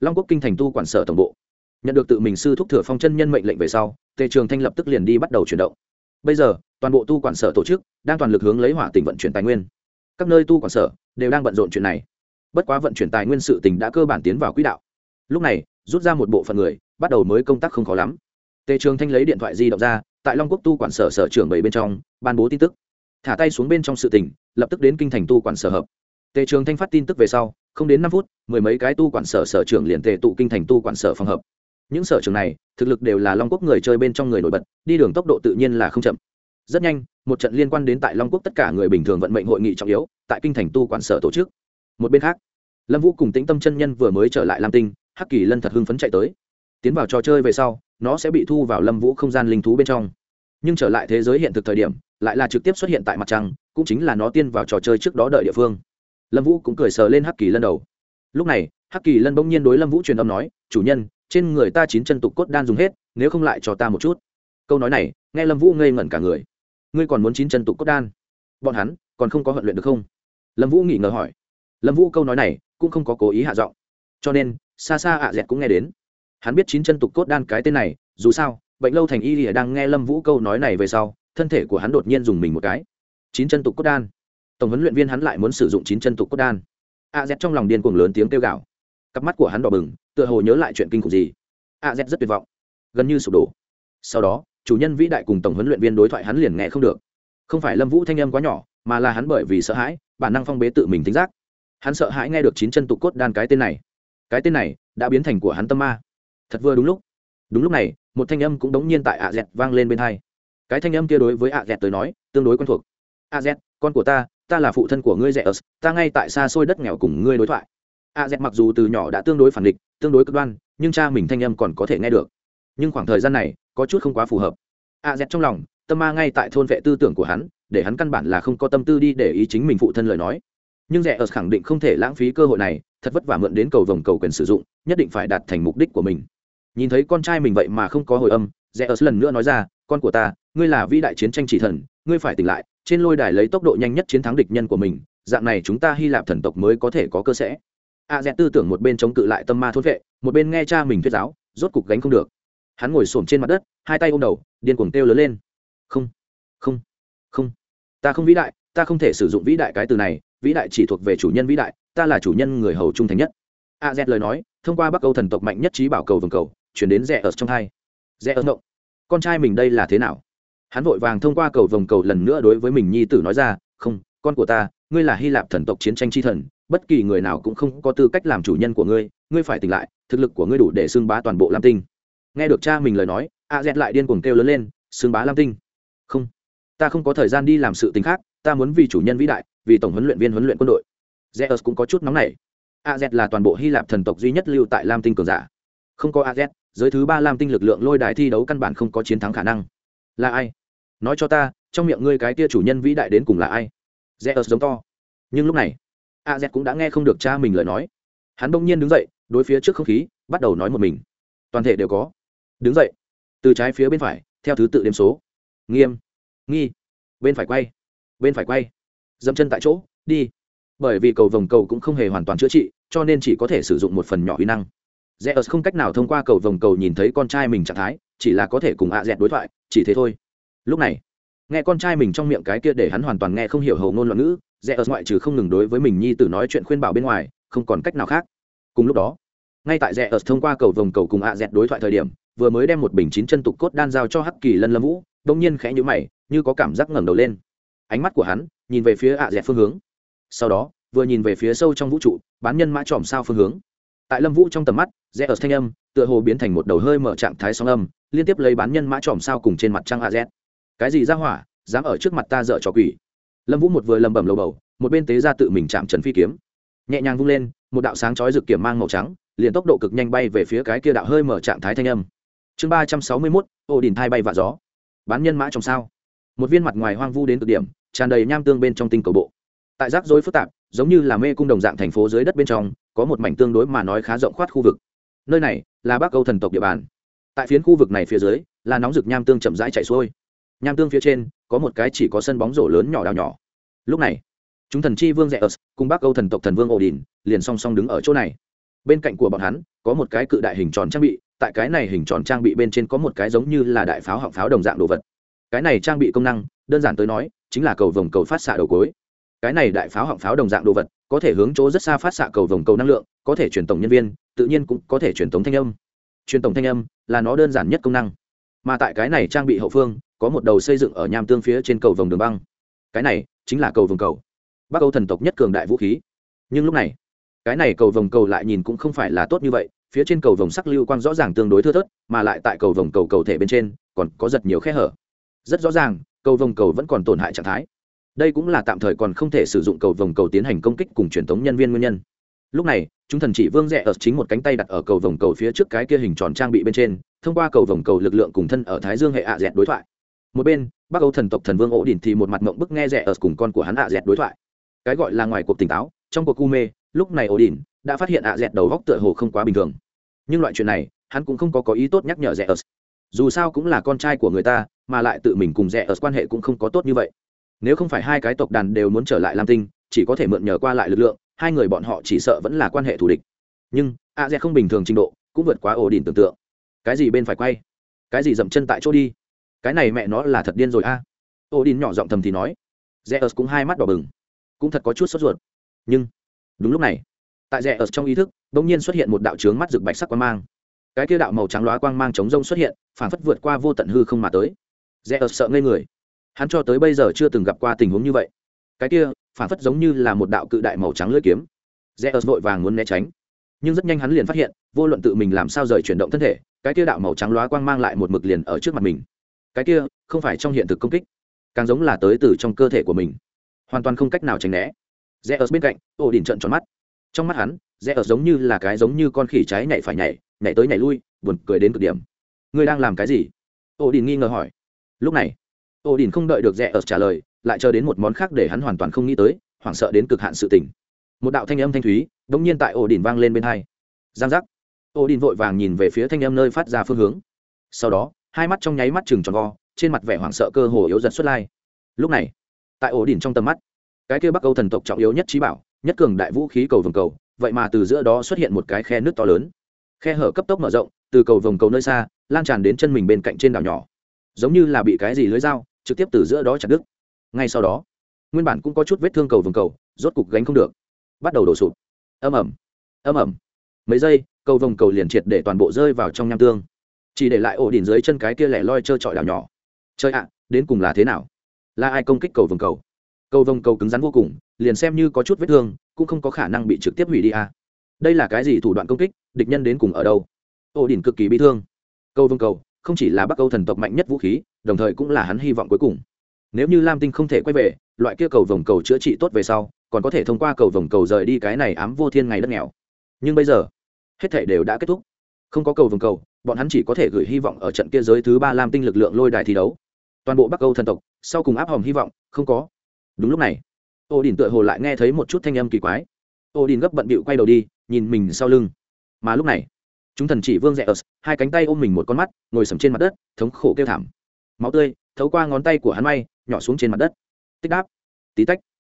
Long quốc kinh thành tu quản sở tổng bộ. Nhận được tự mình sư thúc thừa phong chân nhân mệnh lệnh về sau, tề trường thanh lập tức liền đi bắt đầu chuyển động. Bây giờ, toàn bộ tu quản sở tổ chức đang toàn lực hướng lấy hỏa tỉnh vận chuyển tài nguyên. Các nơi tu quản sở đều đang bận rộn chuyện này. Bất quá vận chuyển tài nguyên sự tỉnh đã cơ bản tiến vào quỹ đạo. Lúc này, rút ra một bộ phận người, bắt đầu mới công tác không khó lắm. Tề trường thanh lấy điện thoại di động ra, tại long quốc tu quản sở sở trưởng bảy bên trong, ban bố tin tức thả tay xuống bên trong sự tỉnh lập tức đến kinh thành tu quản sở hợp. Tề trường thanh phát tin tức về sau, không đến năm phút, mười mấy cái tu quản sở sở trưởng liền tề tụ kinh thành tu quản sở phòng hợp. Những sở trường này, thực lực đều là long quốc người chơi bên trong người nổi bật, đi đường tốc độ tự nhiên là không chậm. Rất nhanh, một trận liên quan đến tại long quốc tất cả người bình thường vận mệnh hội nghị trọng yếu, tại kinh thành tu quản sở tổ chức. Một bên khác, lâm vũ cùng tĩnh tâm chân nhân vừa mới trở lại lam tinh, hắc kỳ lân thật hưng phấn chạy tới. Tiến vào trò chơi về sau, nó sẽ bị thu vào lâm vũ không gian linh thú bên trong nhưng trở lại thế giới hiện thực thời điểm, lại là trực tiếp xuất hiện tại mặt trăng, cũng chính là nó tiên vào trò chơi trước đó đợi địa phương. Lâm vũ cũng cười sờ lên hắc kỳ lân đầu. Lúc này, hắc kỳ lân bỗng nhiên đối lâm vũ truyền âm nói, chủ nhân, trên người ta chín chân tục cốt đan dùng hết, nếu không lại cho ta một chút. Câu nói này, nghe lâm vũ ngây ngẩn cả người. Ngươi còn muốn chín chân tục cốt đan? Bọn hắn còn không có huấn luyện được không? Lâm vũ nghỉ ngờ hỏi. Lâm vũ câu nói này cũng không có cố ý hạ giọng. Cho nên, xa xa ạ dẹt cũng nghe đến. Hắn biết chín chân tục cốt đan cái tên này, dù sao bệnh lâu thành y lìa đang nghe lâm vũ câu nói này về sau, thân thể của hắn đột nhiên dùng mình một cái. Chín chân tục cốt đan. Tổng huấn luyện viên hắn lại muốn sử dụng chín chân tục cốt đan. A z trong lòng điên cuồng lớn tiếng kêu gào. Cặp mắt của hắn đỏ bừng, tựa hồ nhớ lại chuyện kinh khủng gì. A z rất tuyệt vọng. Gần như sụp đổ. Sau đó, chủ nhân vĩ đại cùng tổng huấn luyện viên đối thoại hắn liền nghe không được. Không phải lâm vũ thanh âm quá nhỏ, mà là hắn bởi vì sợ hãi, bản năng phong bế tự mình tính giác. Hắn sợ hãi nghe được chín chân tục cốt đan cái tên này. Cái tên này đã biến thành của hắn tâm ma. Thật vừa đúng lúc. Đúng lúc này một thanh âm cũng đống nhiên tại ạ dẹt vang lên bên hai. Cái thanh âm kia đối với ạ dẹt tới nói, tương đối quen thuộc. A z con của ta ta là phụ thân của ngươi rẻ ớt ta ngay tại xa xôi đất nghèo cùng ngươi đối thoại. A z mặc dù từ nhỏ đã tương đối phản địch, tương đối cực đoan, nhưng cha mình thanh âm còn có thể nghe được. Nhưng khoảng thời gian này, có chút không quá phù hợp. A z trong lòng, tâm ma ngay tại thôn vệ tư tưởng của hắn, để hắn căn bản là không có tâm tư đi để ý chính mình phụ thân lời nói. Nhưng rẻ ớt khẳng định không thể lãng phí cơ hội này, thật vất vả mượn đến cầu vồng cầu quyền sử dụng, nhất định phải đạt thành mục đích của mình nhìn thấy con trai mình vậy mà không có hồi âm rẽ ớt lần nữa nói ra, con của ta, ngươi là vĩ đại chiến tranh chỉ thần, ngươi phải tỉnh lại, trên lôi đài lấy tốc độ nhanh nhất chiến thắng địch nhân của mình, dạng này chúng ta hy lạp thần tộc mới có thể có cơ sẽ. A rẽ tư tưởng một bên chống cự lại tâm ma thốt vệ, một bên nghe cha mình thuyết giáo, rốt cục gánh không được. Hắn ngồi xổm trên mặt đất, hai tay ôm đầu, điên cuồng kêu lớn lên. Không không không, ta không vĩ đại, ta không thể sử dụng vĩ đại cái từ này, vĩ đại chỉ thuộc về chủ nhân vĩ đại, ta là chủ nhân người hầu trung thành nhất. A z lời nói, thông qua bắc âu thần tộc mạnh nhất trí bảo cầu vườn cầu chuyển đến rẽ ở trong hai rẽ ở động con trai mình đây là thế nào? Hắn vội vàng thông qua cầu vồng cầu lần nữa đối với mình nhi tử nói ra, không, con của ta, ngươi là hy lạp thần tộc chiến tranh chi thần, bất kỳ người nào cũng không có tư cách làm chủ nhân của ngươi ngươi phải tỉnh lại, thực lực của ngươi đủ để xưng bá toàn bộ lam tinh. Nghe được cha mình lời nói, a z lại điên cuồng kêu lớn lên, xưng bá lam tinh. Không, ta không có thời gian đi làm sự t khác, ta muốn vì chủ nhân vĩ đại, vì tổng huấn luyện viên huấn luyện quân đội. Zeus cũng có chút nóng nảy. Az là toàn bộ hy lạp thần tộc duy nhất lưu tại lam tinh cường giả không có az giới thứ ba lam tinh lực lượng lôi đài thi đấu căn bản không có chiến thắng khả năng. Là ai? Nói cho ta, trong miệng ngươi cái kia chủ nhân vĩ đại đến cùng là ai? Zeus giống to. Nhưng lúc này az cũng đã nghe không được cha mình lời nói. Hắn bỗng nhiên đứng dậy, đối phía trước không khí, bắt đầu nói một mình. Toàn thể đều có. Đứng dậy. Từ trái phía bên phải, theo thứ tự đếm số. Nghiêm. Nghi. Bên phải quay. Bên phải quay. Dẫm chân tại chỗ, đi. Bởi vì cầu vồng cầu cũng không hề hoàn toàn chữa trị, cho nên chỉ có thể sử dụng một phần nhỏ uy năng. Zeus không cách nào thông qua cầu vồng cầu nhìn thấy con trai mình trạng thái, chỉ là có thể cùng ạ dẹt đối thoại, chỉ thế thôi. Lúc này, nghe con trai mình trong miệng cái kia để hắn hoàn toàn nghe không hiểu hầu ngôn loạn ngữ, Zeus ngoại trừ không ngừng đối với mình nhi tử nói chuyện khuyên bảo bên ngoài, không còn cách nào khác. Cùng lúc đó, ngay tại Zeus thông qua cầu vồng cầu cùng ạ dẹt đối thoại thời điểm, vừa mới đem một bình chín chân tục cốt đan giao cho Hắc Kỳ Lân Lâm Vũ, đột nhiên khẽ nhíu mày, như có cảm giác ngẩng đầu lên. Ánh mắt của hắn nhìn về phía ạ dẹt phương hướng. Sau đó, vừa nhìn về phía sâu trong vũ trụ, bán nhân mã tròm sao phương hướng tại lâm vũ trong tầm mắt, rẽ ở thanh âm, tựa hồ biến thành một đầu hơi mở trạng thái sóng âm, liên tiếp lấy bán nhân mã tròm sao cùng trên mặt trăng a z. Cái gì ra hỏa, dám ở trước mặt ta dợ trò quỷ. Lâm vũ một vừa lầm bầm lầu bầu, một bên tế ra tự mình chạm trần phi kiếm. Nhẹ nhàng vung lên, một đạo sáng chói rực kiểm mang màu trắng, liền tốc độ cực nhanh bay về phía cái kia đạo hơi mở trạng thái thanh âm. Chương ba trăm sáu mươi mốt, ô đình thai bay vạ gió. Bán nhân mã trong sao? Một viên mặt ngoài hoang vu đến cực điểm, tràn đầy nham tương bên trong tinh cầu bộ. Tại rác rối phức tạp, giống như là mê cung đồng dạng thành phố dưới đất bên trong có một mảnh tương đối mà nói khá rộng khoát khu vực. Nơi này là bắc âu thần tộc địa bàn. Tại phiến khu vực này phía dưới, là nóng rực nham tương chậm rãi chạy xuôi. Nham tương phía trên, có một cái chỉ có sân bóng rổ lớn nhỏ đào nhỏ. Lúc này, chúng thần chi vương rẽ ớt cùng bắc âu thần tộc thần vương ổ đình liền song song đứng ở chỗ này. Bên cạnh của bọn hắn, có một cái cự đại hình tròn trang bị, tại cái này hình tròn trang bị bên trên có một cái giống như là đại pháo họng pháo đồng dạng đồ vật. Cái này trang bị công năng, đơn giản tới nói, chính là cầu vồng cầu phát xạ đầu cối cái này đại pháo họng pháo đồng dạng đồ vật, có thể hướng chỗ rất xa phát xạ cầu vồng cầu năng lượng, có thể truyền tổng nhân viên, tự nhiên cũng có thể truyền tổng thanh âm. Truyền tổng thanh âm là nó đơn giản nhất công năng. Mà tại cái này trang bị hậu phương, có một đầu xây dựng ở nham tương phía trên cầu vồng đường băng. Cái này chính là cầu vồng cầu. Bắc âu thần tộc nhất cường đại vũ khí. Nhưng lúc này, cái này cầu vồng cầu lại nhìn cũng không phải là tốt như vậy, phía trên cầu vồng sắc lưu quang rõ ràng tương đối thưa thớt, mà lại tại cầu vồng cầu cầu thể bên trên, còn có rất nhiều khe hở. Rất rõ ràng, cầu vồng cầu vẫn còn tổn hại trạng thái đây cũng là tạm thời còn không thể sử dụng cầu vòng cầu tiến hành công kích cùng truyền thống nhân viên nguyên nhân. Lúc này, chúng thần chỉ vương rẽ ở chính một cánh tay đặt ở cầu vòng cầu phía trước cái kia hình tròn trang bị bên trên, thông qua cầu vòng cầu lực lượng cùng thân ở thái dương hệ ạ dẹt đối thoại. Một bên, bắc âu thần tộc thần vương ổ đỉnh thì một mặt mộng bức nghe rẽ ở cùng con của hắn ạ dẹt đối thoại. Cái gọi là ngoài cuộc tỉnh táo, trong cuộc u mê, lúc này ổ đỉnh đã phát hiện ạ dẹt đầu góc tựa hồ không quá bình thường. Nhưng loại chuyện này, hắn cũng không có có ý tốt nhắc nhở rẽ ở. Dù sao cũng là con trai của người ta, mà lại tự mình cùng rẽ ở quan hệ cũng không có tốt như vậy nếu không phải hai cái tộc đàn đều muốn trở lại lam tinh, chỉ có thể mượn nhờ qua lại lực lượng, hai người bọn họ chỉ sợ vẫn là quan hệ thù địch. Nhưng, a z không bình thường trình độ, cũng vượt quá ổ đỉnh tưởng tượng. Cái gì bên phải quay? Cái gì dậm chân tại chỗ đi? Cái này mẹ nó là thật điên rồi a. À? ổ đỉnh nhỏ giọng thầm thì nói. Z cũng hai mắt đỏ bừng. Cũng thật có chút sốt ruột. Nhưng, đúng lúc này, tại rẽ ở trong ý thức đ ỗ n g nhiên xuất hiện một đạo trướng mắt rực bạch sắc quang mang. Cái kia đạo màu trắng loá quang mang chống rông xuất hiện phản phất vượt qua vô tận hư không mà tới. Rẽ ở sợ ngây người hắn cho tới bây giờ chưa từng gặp qua tình huống như vậy. Cái kia, phản phất giống như là một đạo cự đại màu trắng lưỡi kiếm. Rẽ ớt vội vàng muốn né tránh. Nhưng rất nhanh hắn liền phát hiện, vô luận tự mình làm sao rời chuyển động thân thể, cái kia đạo màu trắng lóa quang mang lại một mực liền ở trước mặt mình. Cái kia, không phải trong hiện thực công kích, càng giống là tới từ trong cơ thể của mình. Hoàn toàn không cách nào tránh né. Rẽ ớt bên cạnh ổ đỉnh trận tròn mắt. Trong mắt hắn rẽ ớt giống như là cái giống như con khỉ trái nhảy phải nhảy nhảy tới nhảy lui, buồn cười đến cực điểm. Ngươi đang làm cái gì? Ổ đỉnh nghi ngờ hỏi. Lúc này ô đình không đợi được rẽ ở trả lời, lại chờ đến một món khác để hắn hoàn toàn không nghĩ tới, hoảng sợ đến cực hạn sự tỉnh. một đạo thanh âm thanh thúy đ ỗ n g nhiên tại ổ đỉnh vang lên bên hai. Giang giác. Ổ đỉnh vội vàng nhìn về phía thanh âm nơi phát ra phương hướng. Sau đó, hai mắt trong nháy mắt chừng tròn vo, trên mặt vẻ hoảng sợ cơ hồ yếu dần xuất lai. Lúc này, tại ổ đỉnh trong tầm mắt, cái kia bắc âu thần tộc trọng yếu nhất trí bảo, nhất cường đại vũ khí cầu vồng cầu, vậy mà từ giữa đó xuất hiện một cái khe nước to lớn. Khe hở cấp tốc mở rộng, từ cầu vồng cầu nơi xa, lan tràn đến chân mình bên cạnh trên đảo nhỏ. Giống như là bị cái gì lưới dao trực tiếp từ giữa đó chặt đứt. Ngay sau đó, nguyên bản cũng có chút vết thương cầu vồng cầu, rốt cục gánh không được. Bắt đầu đổ sụp. Âm ẩm âm ẩm mấy giây, cầu vồng cầu liền triệt để toàn bộ rơi vào trong nham tương. Chỉ để lại ổ đỉnh dưới chân cái kia lẻ loi trơ trọi đảo nhỏ. Chơi ạ à, đến cùng là thế nào? Là ai công kích cầu vồng cầu? Cầu vồng cầu cứng rắn vô cùng, liền xem như có chút vết thương, cũng không có khả năng bị trực tiếp hủy đi à. đây là cái gì thủ đoạn công kích, địch nhân đến cùng ở đâu? Ổ đỉnh cực kỳ bị thương. Cầu vồng cầu không chỉ là bắc âu thần tộc mạnh nhất vũ khí, đồng thời cũng là hắn hy vọng cuối cùng. Nếu như lam tinh không thể quay về, loại kia cầu vồng cầu chữa trị tốt về sau, còn có thể thông qua cầu vồng cầu rời đi cái này ám vô thiên ngày đất nghèo. Nhưng bây giờ, hết thể đều đã kết thúc. Không có cầu vồng cầu, bọn hắn chỉ có thể gửi hy vọng ở trận kia giới thứ ba lam tinh lực lượng lôi đài thi đấu. Toàn bộ bắc âu thần tộc, sau cùng áp hòm hy vọng, không có. Đúng lúc này ô đình tựa hồ lại nghe thấy một chút thanh âm kỳ quái. Ô đình gấp bận bịu quay đầu đi, nhìn mình sau lưng. Mà lúc này chúng thần chỉ vương rẽ ớt, hai cánh tay ôm mình một con mắt, ngồi sầm trên mặt đất, thống khổ kêu thảm. Máu tươi, thấu qua ngón tay của hắn may, nhỏ xuống trên mặt đất. Tích đáp. Tí tách.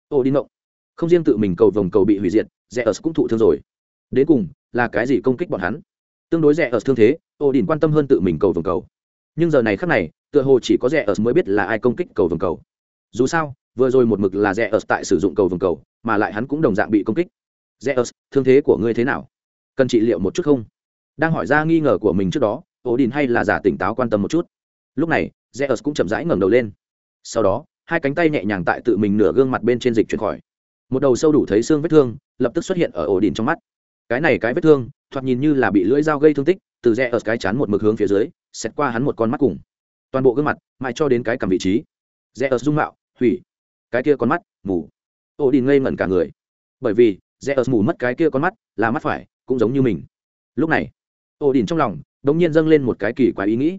Ô, đi mộng không riêng tự mình cầu vồng cầu bị hủy diệt, rẽ ớt cũng thụ thương rồi. Đến cùng, là cái gì công kích bọn hắn? Tương đối rẽ ớt thương thế, ô đình quan tâm hơn tự mình cầu vồng cầu. Nhưng giờ này khác này, tựa hồ chỉ có rẽ ớt mới biết là ai công kích cầu vồng cầu. Dù sao, vừa rồi một mực là rẽ ớt tại sử dụng cầu vồng cầu, mà lại hắn cũng đồng dạng bị công kích. Rẽ ớt, thương thế của ngươi thế nào? Cần trị liệu một chút không? Đang hỏi ra nghi ngờ của mình trước đó ổ đình hay là giả tỉnh táo quan tâm một chút. Lúc này rẽ ớt cũng chậm rãi ngẩng đầu lên. Sau đó, hai cánh tay nhẹ nhàng tại tự mình nửa gương mặt bên trên dịch chuyển khỏi. Một đầu sâu đủ thấy xương vết thương, lập tức xuất hiện ở ổ đình trong mắt. Cái này cái vết thương, thoạt nhìn như là bị lưỡi dao gây thương tích, từ rẽ ớt cái chán một mực hướng phía dưới xét qua hắn một con mắt cùng. Toàn bộ gương mặt, mãi cho đến cái cầm vị trí. Rẽ ớt dung mạo, hủy. Cái kia con mắt, mù. Ổ đình ngây ngẩn cả người. Bởi vì rẽ ớt mù mất cái kia con mắt, là mắt phải, cũng giống như mình. Lúc này ổ đỉnh trong lòng đ ỗ n g nhiên dâng lên một cái kỳ quái ý nghĩ.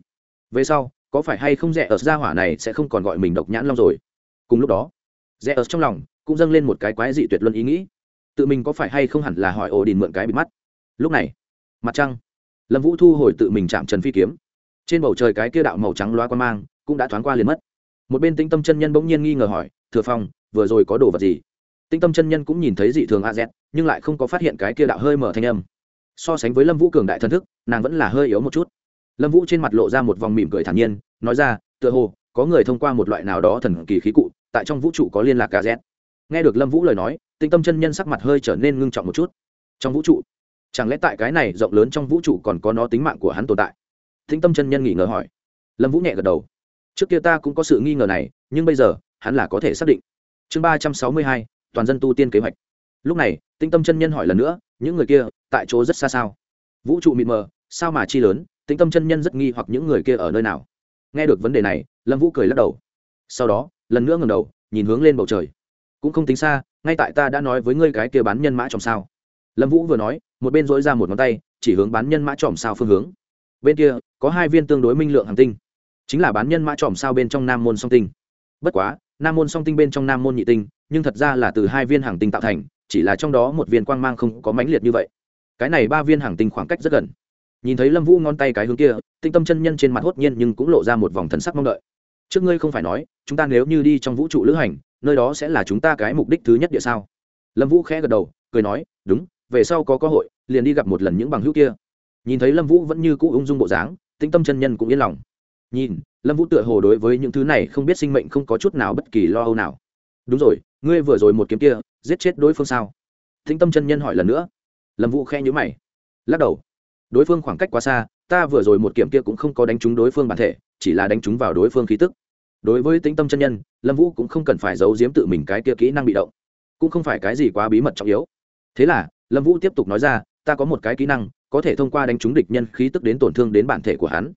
Về sau, có phải hay không rẻ ở gia hỏa này sẽ không còn gọi mình độc nhãn long rồi? Cùng lúc đó rẽ ở trong lòng cũng dâng lên một cái quái dị tuyệt luân ý nghĩ. Tự mình có phải hay không hẳn là hỏi ổ đình mượn cái bị mắt. Lúc này, mặt trăng, lâm vũ thu hồi tự mình chạm trần phi kiếm. Trên bầu trời cái kia đạo màu trắng loa quan mang cũng đã thoáng qua liền mất. Một bên tĩnh tâm chân nhân bỗng nhiên nghi ngờ hỏi, thừa phong, vừa rồi có đồ vật gì? Tĩnh tâm chân nhân cũng nhìn thấy dị thường a z, nhưng lại không có phát hiện cái kia đạo hơi mở thanh âm so sánh với lâm vũ cường đại thân thức, nàng vẫn là hơi yếu một chút. Lâm vũ trên mặt lộ ra một vòng mỉm cười thản nhiên, nói ra, tựa hồ, có người thông qua một loại nào đó thần kỳ khí cụ, tại trong vũ trụ có liên lạc cả z nghe được lâm vũ lời nói, tinh tâm chân nhân sắc mặt hơi trở nên ngưng trọng một chút. Trong vũ trụ? Chẳng lẽ tại cái này rộng lớn trong vũ trụ còn có nó tính mạng của hắn tồn tại? Tinh tâm chân nhân nghỉ ngờ hỏi. Lâm vũ nhẹ gật đầu. Trước kia ta cũng có sự nghi ngờ này, nhưng bây giờ, hắn là có thể xác định. Chương ba trăm sáu mươi hai, toàn dân tu tiên kế hoạch. Lúc này, tinh tâm chân nhân hỏi lần nữa, những người kia tại chỗ rất xa sao. Vũ trụ mịt mờ, sao mà chi lớn, tĩnh tâm chân nhân rất nghi hoặc những người kia ở nơi nào. Nghe được vấn đề này, lâm vũ cười lắc đầu. Sau đó, lần nữa ngầm đầu, nhìn hướng lên bầu trời. Cũng không tính xa, ngay tại ta đã nói với ngươi cái kia bán nhân mã tròm sao. Lâm vũ vừa nói, một bên dối ra một ngón tay, chỉ hướng bán nhân mã tròm sao phương hướng. Bên kia, có hai viên tương đối minh lượng hàng tinh. Chính là bán nhân mã tròm sao bên trong nam môn song tinh. Bất quá, nam môn song tinh bên trong nam môn nhị tinh, nhưng thật ra là từ hai viên hàng tinh tạo thành, chỉ là trong đó một viên quang mang không có mãnh liệt như vậy cái này ba viên hàng tinh khoảng cách rất gần. Nhìn thấy lâm vũ ngón tay cái hướng kia, tinh tâm chân nhân trên mặt hốt nhiên nhưng cũng lộ ra một vòng thần sắc mong đợi. Trước ngươi không phải nói, chúng ta nếu như đi trong vũ trụ lữ hành, nơi đó sẽ là chúng ta cái mục đích thứ nhất địa sao? Lâm vũ khẽ gật đầu, cười nói, đúng, về sau có cơ hội, liền đi gặp một lần những bằng hữu kia. Nhìn thấy lâm vũ vẫn như cũ ung dung bộ dáng, tinh tâm chân nhân cũng yên lòng. Nhìn, lâm vũ tựa hồ đối với những thứ này không biết sinh mệnh không có chút nào bất kỳ lo âu nào. Đúng rồi, ngươi vừa rồi một kiếm kia, giết chết đối phương sao? Tinh tâm chân nhân hỏi lần nữa lâm vũ khe nhữ mày. Lắc đầu. Đối phương khoảng cách quá xa, ta vừa rồi một kiểm kia cũng không có đánh trúng đối phương bản thể, chỉ là đánh trúng vào đối phương khí tức. Đối với tĩnh tâm chân nhân, lâm vũ cũng không cần phải giấu giếm tự mình cái kia kỹ năng bị động. Cũng không phải cái gì quá bí mật trọng yếu. Thế là, lâm vũ tiếp tục nói ra, ta có một cái kỹ năng, có thể thông qua đánh trúng địch nhân khí tức đến tổn thương đến bản thể của hắn.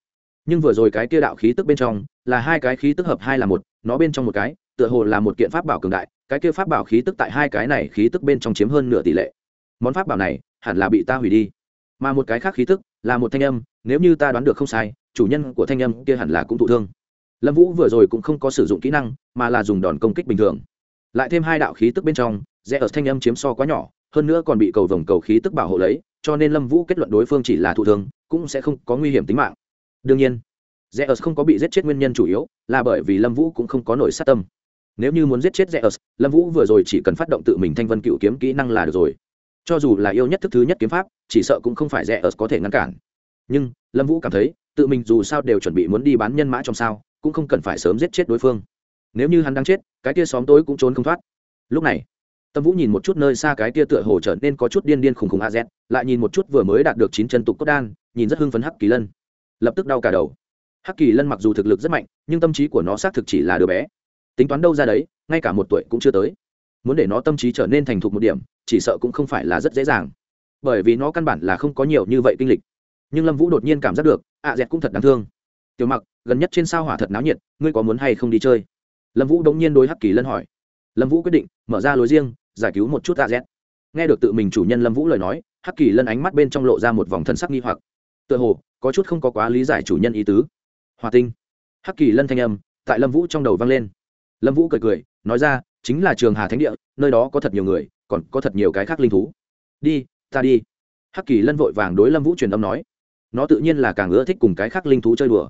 Nhưng vừa rồi cái kia đạo khí tức bên trong, là hai cái khí tức hợp hai là một, nó bên trong một cái, tựa hồ là một kiện pháp bảo cường đại, cái kia pháp bảo khí tức tại hai cái này khí tức bên trong chiếm hơn nửa tỷ lệ. Món pháp bảo này hẳn là bị ta hủy đi. Mà một cái khác khí tức, là một thanh âm, nếu như ta đoán được không sai, chủ nhân của thanh âm kia hẳn là cũng thụ thương. Lâm vũ vừa rồi cũng không có sử dụng kỹ năng, mà là dùng đòn công kích bình thường. Lại thêm hai đạo khí tức bên trong, rẽ ở thanh âm chiếm so quá nhỏ, hơn nữa còn bị cầu vồng cầu khí tức bảo hộ lấy, cho nên lâm vũ kết luận đối phương chỉ là thụ thương, cũng sẽ không có nguy hiểm tính mạng. Đương nhiên, rẽ ở không có bị giết chết nguyên nhân chủ yếu, là bởi vì lâm vũ cũng không có nổi sát tâm. Nếu như muốn giết chết rẽ ở, lâm vũ vừa rồi chỉ cần phát động tự mình thanh vân cựu kiếm kỹ năng là được rồi cho dù là yêu nhất thức thứ nhất kiếm pháp chỉ sợ cũng không phải rẻ, ở có thể ngăn cản. Nhưng lâm vũ cảm thấy tự mình dù sao đều chuẩn bị muốn đi bán nhân mã trong sao cũng không cần phải sớm giết chết đối phương. Nếu như hắn đang chết cái kia xóm tối cũng trốn không thoát. Lúc này tâm vũ nhìn một chút nơi xa cái kia tựa hồ trở nên có chút điên điên khùng khùng a z lại nhìn một chút vừa mới đạt được chín chân tục cốt đan nhìn rất hưng phấn hắc kỳ lân. Lập tức đau cả đầu. Hắc kỳ lân mặc dù thực lực rất mạnh nhưng tâm trí của nó xác thực chỉ là đứa bé. Tính toán đâu ra đấy ngay cả một tuổi cũng chưa tới. Muốn để nó tâm trí trở nên thành thục một điểm chỉ sợ cũng không phải là rất dễ dàng. Bởi vì nó căn bản là không có nhiều như vậy kinh lịch. Nhưng lâm vũ đột nhiên cảm giác được, ạ dẹt cũng thật đáng thương. Tiểu mặc, gần nhất trên sao hỏa thật náo nhiệt, ngươi có muốn hay không đi chơi? Lâm vũ đống nhiên đối hắc kỳ lân hỏi. Lâm vũ quyết định, mở ra lối riêng, giải cứu một chút ạ dẹt. Nghe được tự mình chủ nhân lâm vũ lời nói, hắc kỳ lân ánh mắt bên trong lộ ra một vòng thân sắc nghi hoặc. Tựa hồ, có chút không có quá lý giải chủ nhân ý tứ. Hòa tinh. Hắc kỳ lân thanh âm tại lâm vũ trong đầu vang lên. Lâm vũ cười cười, nói ra chính là trường hà thánh địa, nơi đó có thật nhiều người, còn có thật nhiều cái khác linh thú. Đi, ta đi. Hắc kỳ lân vội vàng đối lâm vũ truyền âm nói. Nó tự nhiên là càng ưa thích cùng cái khác linh thú chơi đùa.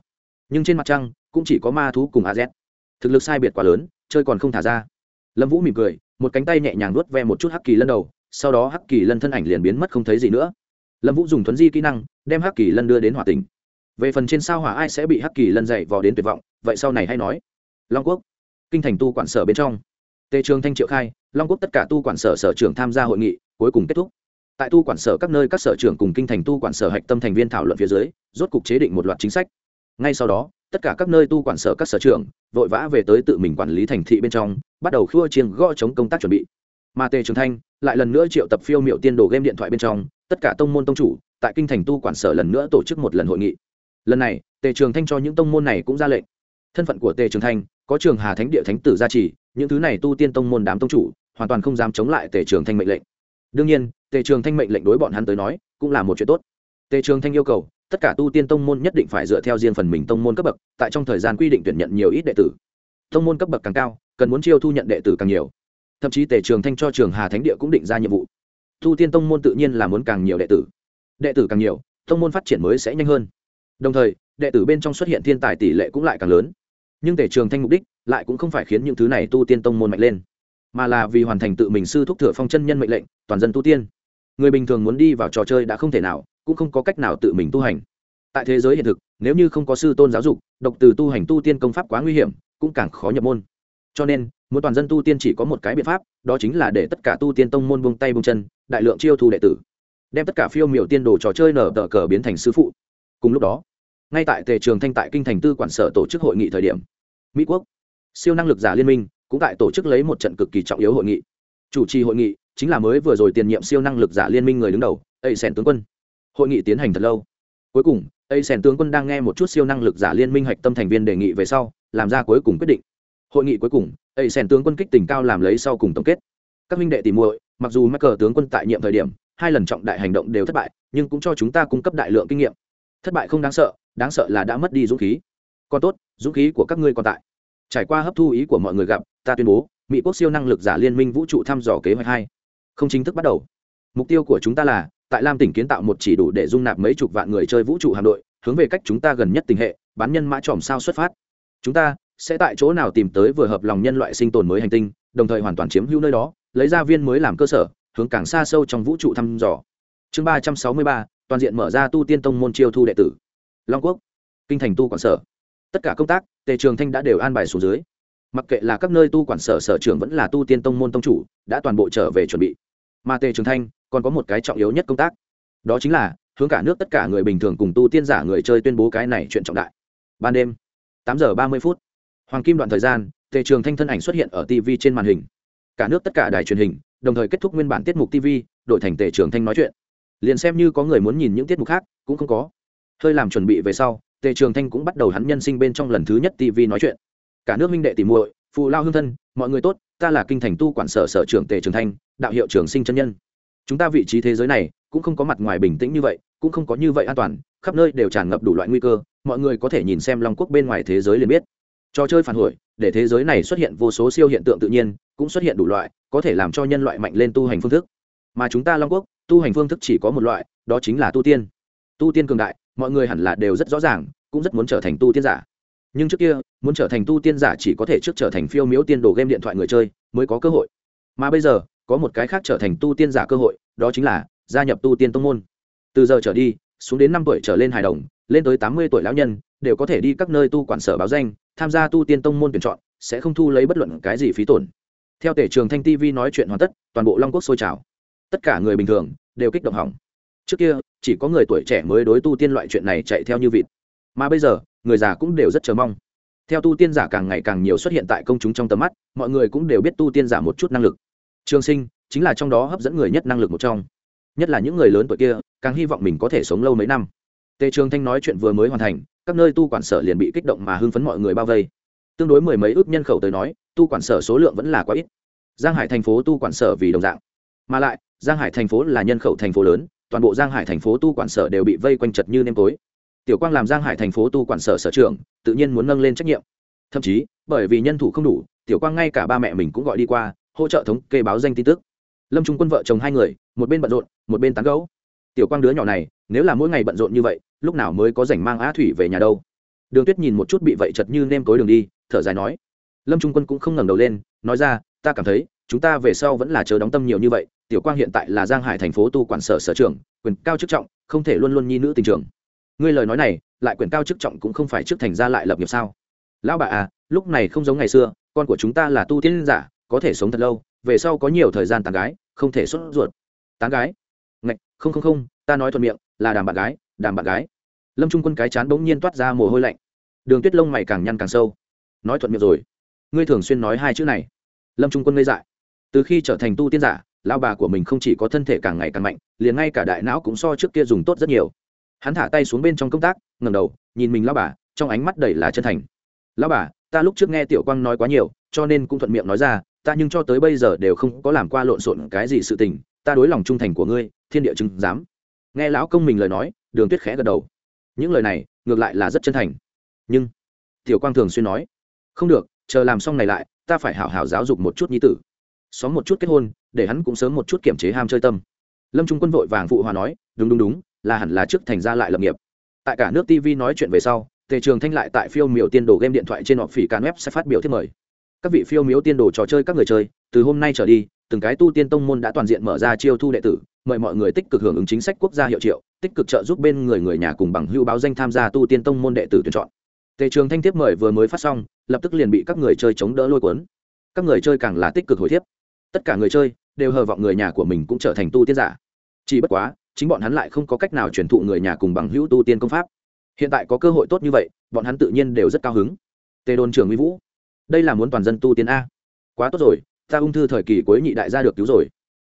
Nhưng trên mặt trăng, cũng chỉ có ma thú cùng a z. Thực lực sai biệt quá lớn, chơi còn không thả ra. Lâm vũ mỉm cười, một cánh tay nhẹ nhàng nuốt ve một chút hắc kỳ lân đầu, sau đó hắc kỳ lân thân ảnh liền biến mất không thấy gì nữa. Lâm vũ dùng thuấn di kỹ năng, đem hắc kỳ lân đưa đến hỏa tình về phần trên sao hỏa ai sẽ bị hắc kỳ lân dạy vò đến tuyệt vọng, vậy sau này hay nói. Long quốc, kinh thành tu quản sở bên trong tề trường thanh triệu khai, long quốc tất cả tu quản sở sở trưởng tham gia hội nghị, cuối cùng kết thúc. Tại tu quản sở các nơi các sở trưởng cùng kinh thành tu quản sở hạch tâm thành viên thảo luận phía dưới, rốt cục chế định một loạt chính sách. Ngay sau đó, tất cả các nơi tu quản sở các sở trưởng vội vã về tới tự mình quản lý thành thị bên trong, bắt đầu khua chiêng gõ chống công tác chuẩn bị. Mà tề trường thanh lại lần nữa triệu tập phiêu miệu tiên đồ game điện thoại bên trong, tất cả tông môn tông chủ tại kinh thành tu quản sở lần nữa tổ chức một lần hội nghị. Lần này, tề trường thanh cho những tông môn này cũng ra lệnh. Thân phận của tề trường thanh có trường hà thánh địa thánh tử gia trì, những thứ này tu tiên tông môn đám tông chủ, hoàn toàn không dám chống lại tề trường thanh mệnh lệnh. Đương nhiên, tề trường thanh mệnh lệnh đối bọn hắn tới nói, cũng là một chuyện tốt. Tề trường thanh yêu cầu, tất cả tu tiên tông môn nhất định phải dựa theo riêng phần mình tông môn cấp bậc, tại trong thời gian quy định tuyển nhận nhiều ít đệ tử. Tông môn cấp bậc càng cao, cần muốn chiêu thu nhận đệ tử càng nhiều. Thậm chí tề trường thanh cho trường hà thánh địa cũng định ra nhiệm vụ. Tu tiên tông môn tự nhiên là muốn càng nhiều đệ tử. Đệ tử càng nhiều, tông môn phát triển mới sẽ nhanh hơn. Đồng thời, đệ tử bên trong xuất hiện thiên tài tỷ lệ cũng lại càng lớn nhưng tể trường thanh mục đích lại cũng không phải khiến những thứ này tu tiên tông môn mạnh lên, mà là vì hoàn thành tự mình sư thúc thừa phong chân nhân mệnh lệnh, toàn dân tu tiên. Người bình thường muốn đi vào trò chơi đã không thể nào, cũng không có cách nào tự mình tu hành. Tại thế giới hiện thực, nếu như không có sư tôn giáo dục, độc từ tu hành tu tiên công pháp quá nguy hiểm, cũng càng khó nhập môn. Cho nên, muốn toàn dân tu tiên chỉ có một cái biện pháp, đó chính là để tất cả tu tiên tông môn buông tay buông chân, đại lượng chiêu thu đệ tử, đem tất cả phiêu miểu tiên đồ trò chơi nở tờ cờ biến thành sư phụ. Cùng lúc đó ngay tại tề trường thanh tại kinh thành tư quản sở tổ chức hội nghị thời điểm, mỹ quốc, siêu năng lực giả liên minh cũng tại tổ chức lấy một trận cực kỳ trọng yếu hội nghị. Chủ trì hội nghị chính là mới vừa rồi tiền nhiệm siêu năng lực giả liên minh người đứng đầu, ây sèn tướng quân. Hội nghị tiến hành thật lâu. Cuối cùng, ây sèn tướng quân đang nghe một chút siêu năng lực giả liên minh hạch tâm thành viên đề nghị về sau, làm ra cuối cùng quyết định. Hội nghị cuối cùng, ây sèn tướng quân kích tình cao làm lấy sau cùng tổng kết. Các minh đệ tìm muội, mặc dù mắc cờ tướng quân tại nhiệm thời điểm, hai lần trọng đại hành động đều thất bại, nhưng cũng cho chúng ta cung cấp đại lượng kinh nghiệm. Thất bại không đáng sợ đáng sợ là đã mất đi dũng khí. Còn tốt dũng khí của các ngươi còn tại. Trải qua hấp thu ý của mọi người gặp ta tuyên bố mỹ quốc siêu năng lực giả liên minh vũ trụ thăm dò kế hoạch hai. Không chính thức bắt đầu. Mục tiêu của chúng ta là tại lam tỉnh kiến tạo một chỉ đủ để dung nạp mấy chục vạn người chơi vũ trụ hạm đội, hướng về cách chúng ta gần nhất tình hệ bán nhân mã tròm sao xuất phát. Chúng ta sẽ tại chỗ nào tìm tới vừa hợp lòng nhân loại sinh tồn mới hành tinh đồng thời hoàn toàn chiếm hữu nơi đó lấy ra viên mới làm cơ sở hướng càng xa sâu trong vũ trụ thăm dò. Chương ba trăm sáu mươi ba toàn diện mở ra tu tiên tông môn chiêu thu đệ tử long quốc, kinh thành tu quản sở. Tất cả công tác, tề trường thanh đã đều an bài xuống dưới. Mặc kệ là các nơi tu quản sở sở trưởng vẫn là tu tiên tông môn tông chủ, đã toàn bộ trở về chuẩn bị. Mà tề trường thanh còn có một cái trọng yếu nhất công tác. Đó chính là hướng cả nước tất cả người bình thường cùng tu tiên giả người chơi tuyên bố cái này chuyện trọng đại. Ban đêm, tám giờ ba mươi phút, hoàng kim đoạn thời gian, tề trường thanh thân ảnh xuất hiện ở tv trên màn hình. Cả nước tất cả đài truyền hình, đồng thời kết thúc nguyên bản tiết mục tv đổi thành tề trường thanh nói chuyện. Liền xem như có người muốn nhìn những tiết mục khác, cũng không có hơi làm chuẩn bị về sau, tề trường thanh cũng bắt đầu hắn nhân sinh bên trong lần thứ nhất tv nói chuyện. Cả nước minh đệ tìm muội, phụ lao hương thân, mọi người tốt, ta là kinh thành tu quản sở sở trưởng tề trường thanh, đạo hiệu trường sinh chân nhân. Chúng ta vị trí thế giới này cũng không có mặt ngoài bình tĩnh như vậy, cũng không có như vậy an toàn, khắp nơi đều tràn ngập đủ loại nguy cơ, mọi người có thể nhìn xem long quốc bên ngoài thế giới liền biết. Trò chơi phản hồi, để thế giới này xuất hiện vô số siêu hiện tượng tự nhiên, cũng xuất hiện đủ loại, có thể làm cho nhân loại mạnh lên tu hành phương thức. Mà chúng ta long quốc, tu hành phương thức chỉ có một loại, đó chính là tu tiên. Tu tiên cường đại mọi người hẳn là đều rất rõ ràng, cũng rất muốn trở thành tu tiên giả. Nhưng trước kia, muốn trở thành tu tiên giả chỉ có thể trước trở thành phiêu miếu tiên đồ game điện thoại người chơi mới có cơ hội. Mà bây giờ, có một cái khác trở thành tu tiên giả cơ hội, đó chính là gia nhập tu tiên tông môn. Từ giờ trở đi, xuống đến năm tuổi trở lên hài đồng, lên tới tám mươi tuổi lão nhân, đều có thể đi các nơi tu quản sở báo danh, tham gia tu tiên tông môn tuyển chọn, sẽ không thu lấy bất luận cái gì phí tổn. Theo tể trường thanh tv nói chuyện hoàn tất, toàn bộ long quốc sôi trào. Tất cả người bình thường đều kích động hỏng trước kia, chỉ có người tuổi trẻ mới đối tu tiên loại chuyện này chạy theo như vịt. Mà bây giờ, người già cũng đều rất chờ mong. Theo tu tiên giả càng ngày càng nhiều xuất hiện tại công chúng trong tầm mắt, mọi người cũng đều biết tu tiên giả một chút năng lực. Trường sinh chính là trong đó hấp dẫn người nhất năng lực một trong. Nhất là những người lớn tuổi kia, càng hy vọng mình có thể sống lâu mấy năm. Tề trường thanh nói chuyện vừa mới hoàn thành, các nơi tu quản sở liền bị kích động mà hưng phấn mọi người bao vây. Tương đối mười mấy ước nhân khẩu tới nói, tu quản sở số lượng vẫn là quá ít. Giang hải thành phố tu quản sở vì đồng dạng. Mà lại, giang hải thành phố là nhân khẩu thành phố lớn toàn bộ giang hải thành phố tu quản sở đều bị vây quanh chật như nêm tối. Tiểu quang làm giang hải thành phố tu quản sở sở trưởng, tự nhiên muốn nâng lên trách nhiệm. Thậm chí, bởi vì nhân thủ không đủ, tiểu quang ngay cả ba mẹ mình cũng gọi đi qua, hỗ trợ thống kê báo danh tin tức. Lâm trung quân vợ chồng hai người, một bên bận rộn, một bên tán gấu tiểu quang đứa nhỏ này, nếu là mỗi ngày bận rộn như vậy, lúc nào mới có rảnh mang á thủy về nhà đâu? Đường tuyết nhìn một chút bị vậy chật như nêm tối đường đi, thở dài nói. Lâm trung quân cũng không ngẩng đầu lên, nói ra, ta cảm thấy, chúng ta về sau vẫn là chờ đóng tâm nhiều như vậy tiểu quang hiện tại là giang hải thành phố tu quản sở sở trưởng, quyền cao chức trọng, không thể luôn luôn nhi nữ tình trường. Ngươi lời nói này, lại quyền cao chức trọng cũng không phải trước thành ra lại lập nghiệp sao? Lão bà à lúc này không giống ngày xưa, con của chúng ta là tu tiên giả, có thể sống thật lâu, về sau có nhiều thời gian tán gái, không thể xuất ruột. Tán gái? Ngạch, không không không, ta nói thuận miệng, là đàm bạn gái, đàm bạn gái. Lâm trung quân cái chán bỗng nhiên toát ra mồ hôi lạnh. Đường tuyết lông mày càng nhăn càng sâu. Nói thuận miệng rồi. Ngươi thường xuyên nói hai chữ này. Lâm trung quân ngây dại. Từ khi trở thành tu tiên giả lao bà của mình không chỉ có thân thể càng ngày càng mạnh, liền ngay cả đại não cũng so trước kia dùng tốt rất nhiều. Hắn thả tay xuống bên trong công tác ngầm đầu, nhìn mình lao bà, trong ánh mắt đầy là chân thành. Lao bà, ta lúc trước nghe tiểu quang nói quá nhiều, cho nên cũng thuận miệng nói ra, ta nhưng cho tới bây giờ đều không có làm qua lộn xộn cái gì sự tình, ta đối lòng trung thành của ngươi, thiên địa chứng giám. Nghe lão công mình lời nói, đường tuyết khẽ gật đầu. Những lời này, ngược lại là rất chân thành. Nhưng, tiểu quang thường xuyên nói, không được, chờ làm xong này lại, ta phải hảo hảo giáo dục một chút nhi tử xóm một chút kết hôn, để hắn cũng sớm một chút kiểm chế ham chơi tâm. Lâm trung quân vội vàng phụ hòa nói, đúng đúng đúng, là hẳn là trước thành ra lại lập nghiệp. Tại cả nước tv nói chuyện về sau, tề trường thanh lại tại phiêu miểu tiên đồ game điện thoại trên họp phỉ can web sẽ phát biểu thiết mời. Các vị phiêu miếu tiên đồ trò chơi các người chơi, từ hôm nay trở đi, từng cái tu tiên tông môn đã toàn diện mở ra chiêu thu đệ tử, mời mọi người tích cực hưởng ứng chính sách quốc gia hiệu triệu, tích cực trợ giúp bên người người nhà cùng bằng hưu báo danh tham gia tu tiên tông môn đệ tử tuyển chọn. Tề trường thanh tiếp mời vừa mới phát xong, lập tức liền bị các người chơi chống đỡ lôi cuốn. Các người chơi càng là tích cực hồi thiếp tất cả người chơi đều hờ vọng người nhà của mình cũng trở thành tu tiên giả. Chỉ bất quá, chính bọn hắn lại không có cách nào truyền thụ người nhà cùng bằng hữu tu tiên công pháp. Hiện tại có cơ hội tốt như vậy, bọn hắn tự nhiên đều rất cao hứng. Tề đồn trưởng mỹ vũ, đây là muốn toàn dân tu tiên a. Quá tốt rồi, ta ung thư thời kỳ cuối nhị đại gia được cứu rồi.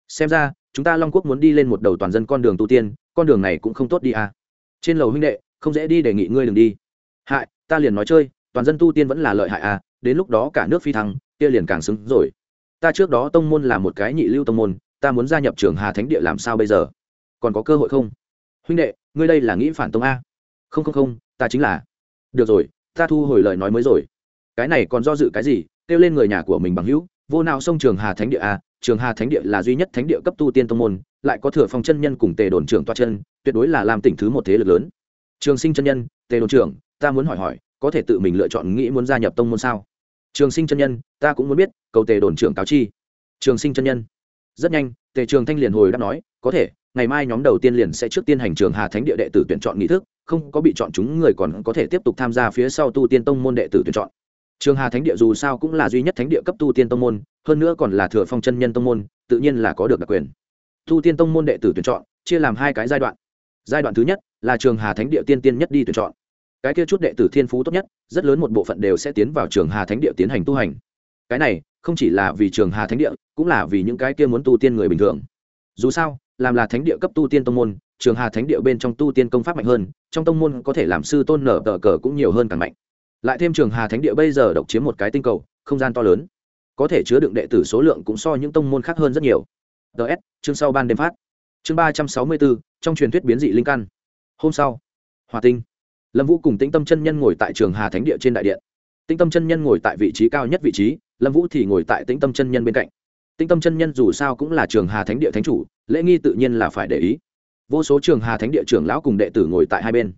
Xem ra, chúng ta long quốc muốn đi lên một đầu toàn dân con đường tu tiên, con đường này cũng không tốt đi a. Trên lầu huynh đệ, không dễ đi đề nghị ngươi đừng đi. Hại, ta liền nói chơi, toàn dân tu tiên vẫn là lợi hại a, đến lúc đó cả nước phi thăng, kia liền càng xứng rồi ta trước đó tông môn là một cái nhị lưu tông môn, ta muốn gia nhập trường hà thánh địa làm sao bây giờ? Còn có cơ hội không? Huynh đệ, ngươi đây là nghĩ phản tông a. Không không không, ta chính là. Được rồi, ta thu hồi lời nói mới rồi. Cái này còn do dự cái gì? Kêu lên người nhà của mình bằng hữu, vô nào sông trường hà thánh địa a, trường hà thánh địa là duy nhất thánh địa cấp tu tiên tông môn, lại có thừa phong chân nhân cùng tề đồn trưởng toa chân, tuyệt đối là làm tỉnh thứ một thế lực lớn. Trường sinh chân nhân, tề đồn trưởng, ta muốn hỏi hỏi, có thể tự mình lựa chọn nghĩ muốn gia nhập tông môn sao? Trường sinh chân nhân, ta cũng muốn biết, cầu tề đồn trưởng cáo chi. Trường sinh chân nhân. Rất nhanh, tề trường thanh liền hồi đáp nói, có thể, ngày mai nhóm đầu tiên liền sẽ trước tiên hành trường hà thánh địa đệ tử tuyển chọn nghị thức, không có bị chọn chúng người còn có thể tiếp tục tham gia phía sau tu tiên tông môn đệ tử tuyển chọn. Trường hà thánh địa dù sao cũng là duy nhất thánh địa cấp tu tiên tông môn, hơn nữa còn là thừa phong chân nhân tông môn, tự nhiên là có được đặc quyền. Tu tiên tông môn đệ tử tuyển chọn, chia làm hai cái giai đoạn. Giai đoạn thứ nhất là trường hà thánh địa tiên tiên nhất đi tuyển chọn cái kia chút đệ tử thiên phú tốt nhất, rất lớn một bộ phận đều sẽ tiến vào trường hà thánh địa tiến hành tu hành. Cái này, không chỉ là vì trường hà thánh địa, cũng là vì những cái kia muốn tu tiên người bình thường. Dù sao, làm là thánh địa cấp tu tiên tông môn, trường hà thánh địa bên trong tu tiên công pháp mạnh hơn, trong tông môn có thể làm sư tôn nở tờ cờ cũng nhiều hơn càng mạnh. Lại thêm trường hà thánh địa bây giờ độc chiếm một cái tinh cầu, không gian to lớn. Có thể chứa đựng đệ tử số lượng cũng so những tông môn khác hơn rất nhiều. Ts chương sau ban đêm phát. Chương ba trăm sáu mươi bốn, trong truyền thuyết biến dị linh căn. Hôm sau. Hòa tinh lâm vũ cùng tĩnh tâm chân nhân ngồi tại trường hà thánh địa trên đại điện. Tĩnh tâm chân nhân ngồi tại vị trí cao nhất vị trí, lâm vũ thì ngồi tại tĩnh tâm chân nhân bên cạnh. Tĩnh tâm chân nhân dù sao cũng là trường hà thánh địa thánh chủ, lễ nghi tự nhiên là phải để ý. Vô số trường hà thánh địa trưởng lão cùng đệ tử ngồi tại hai bên.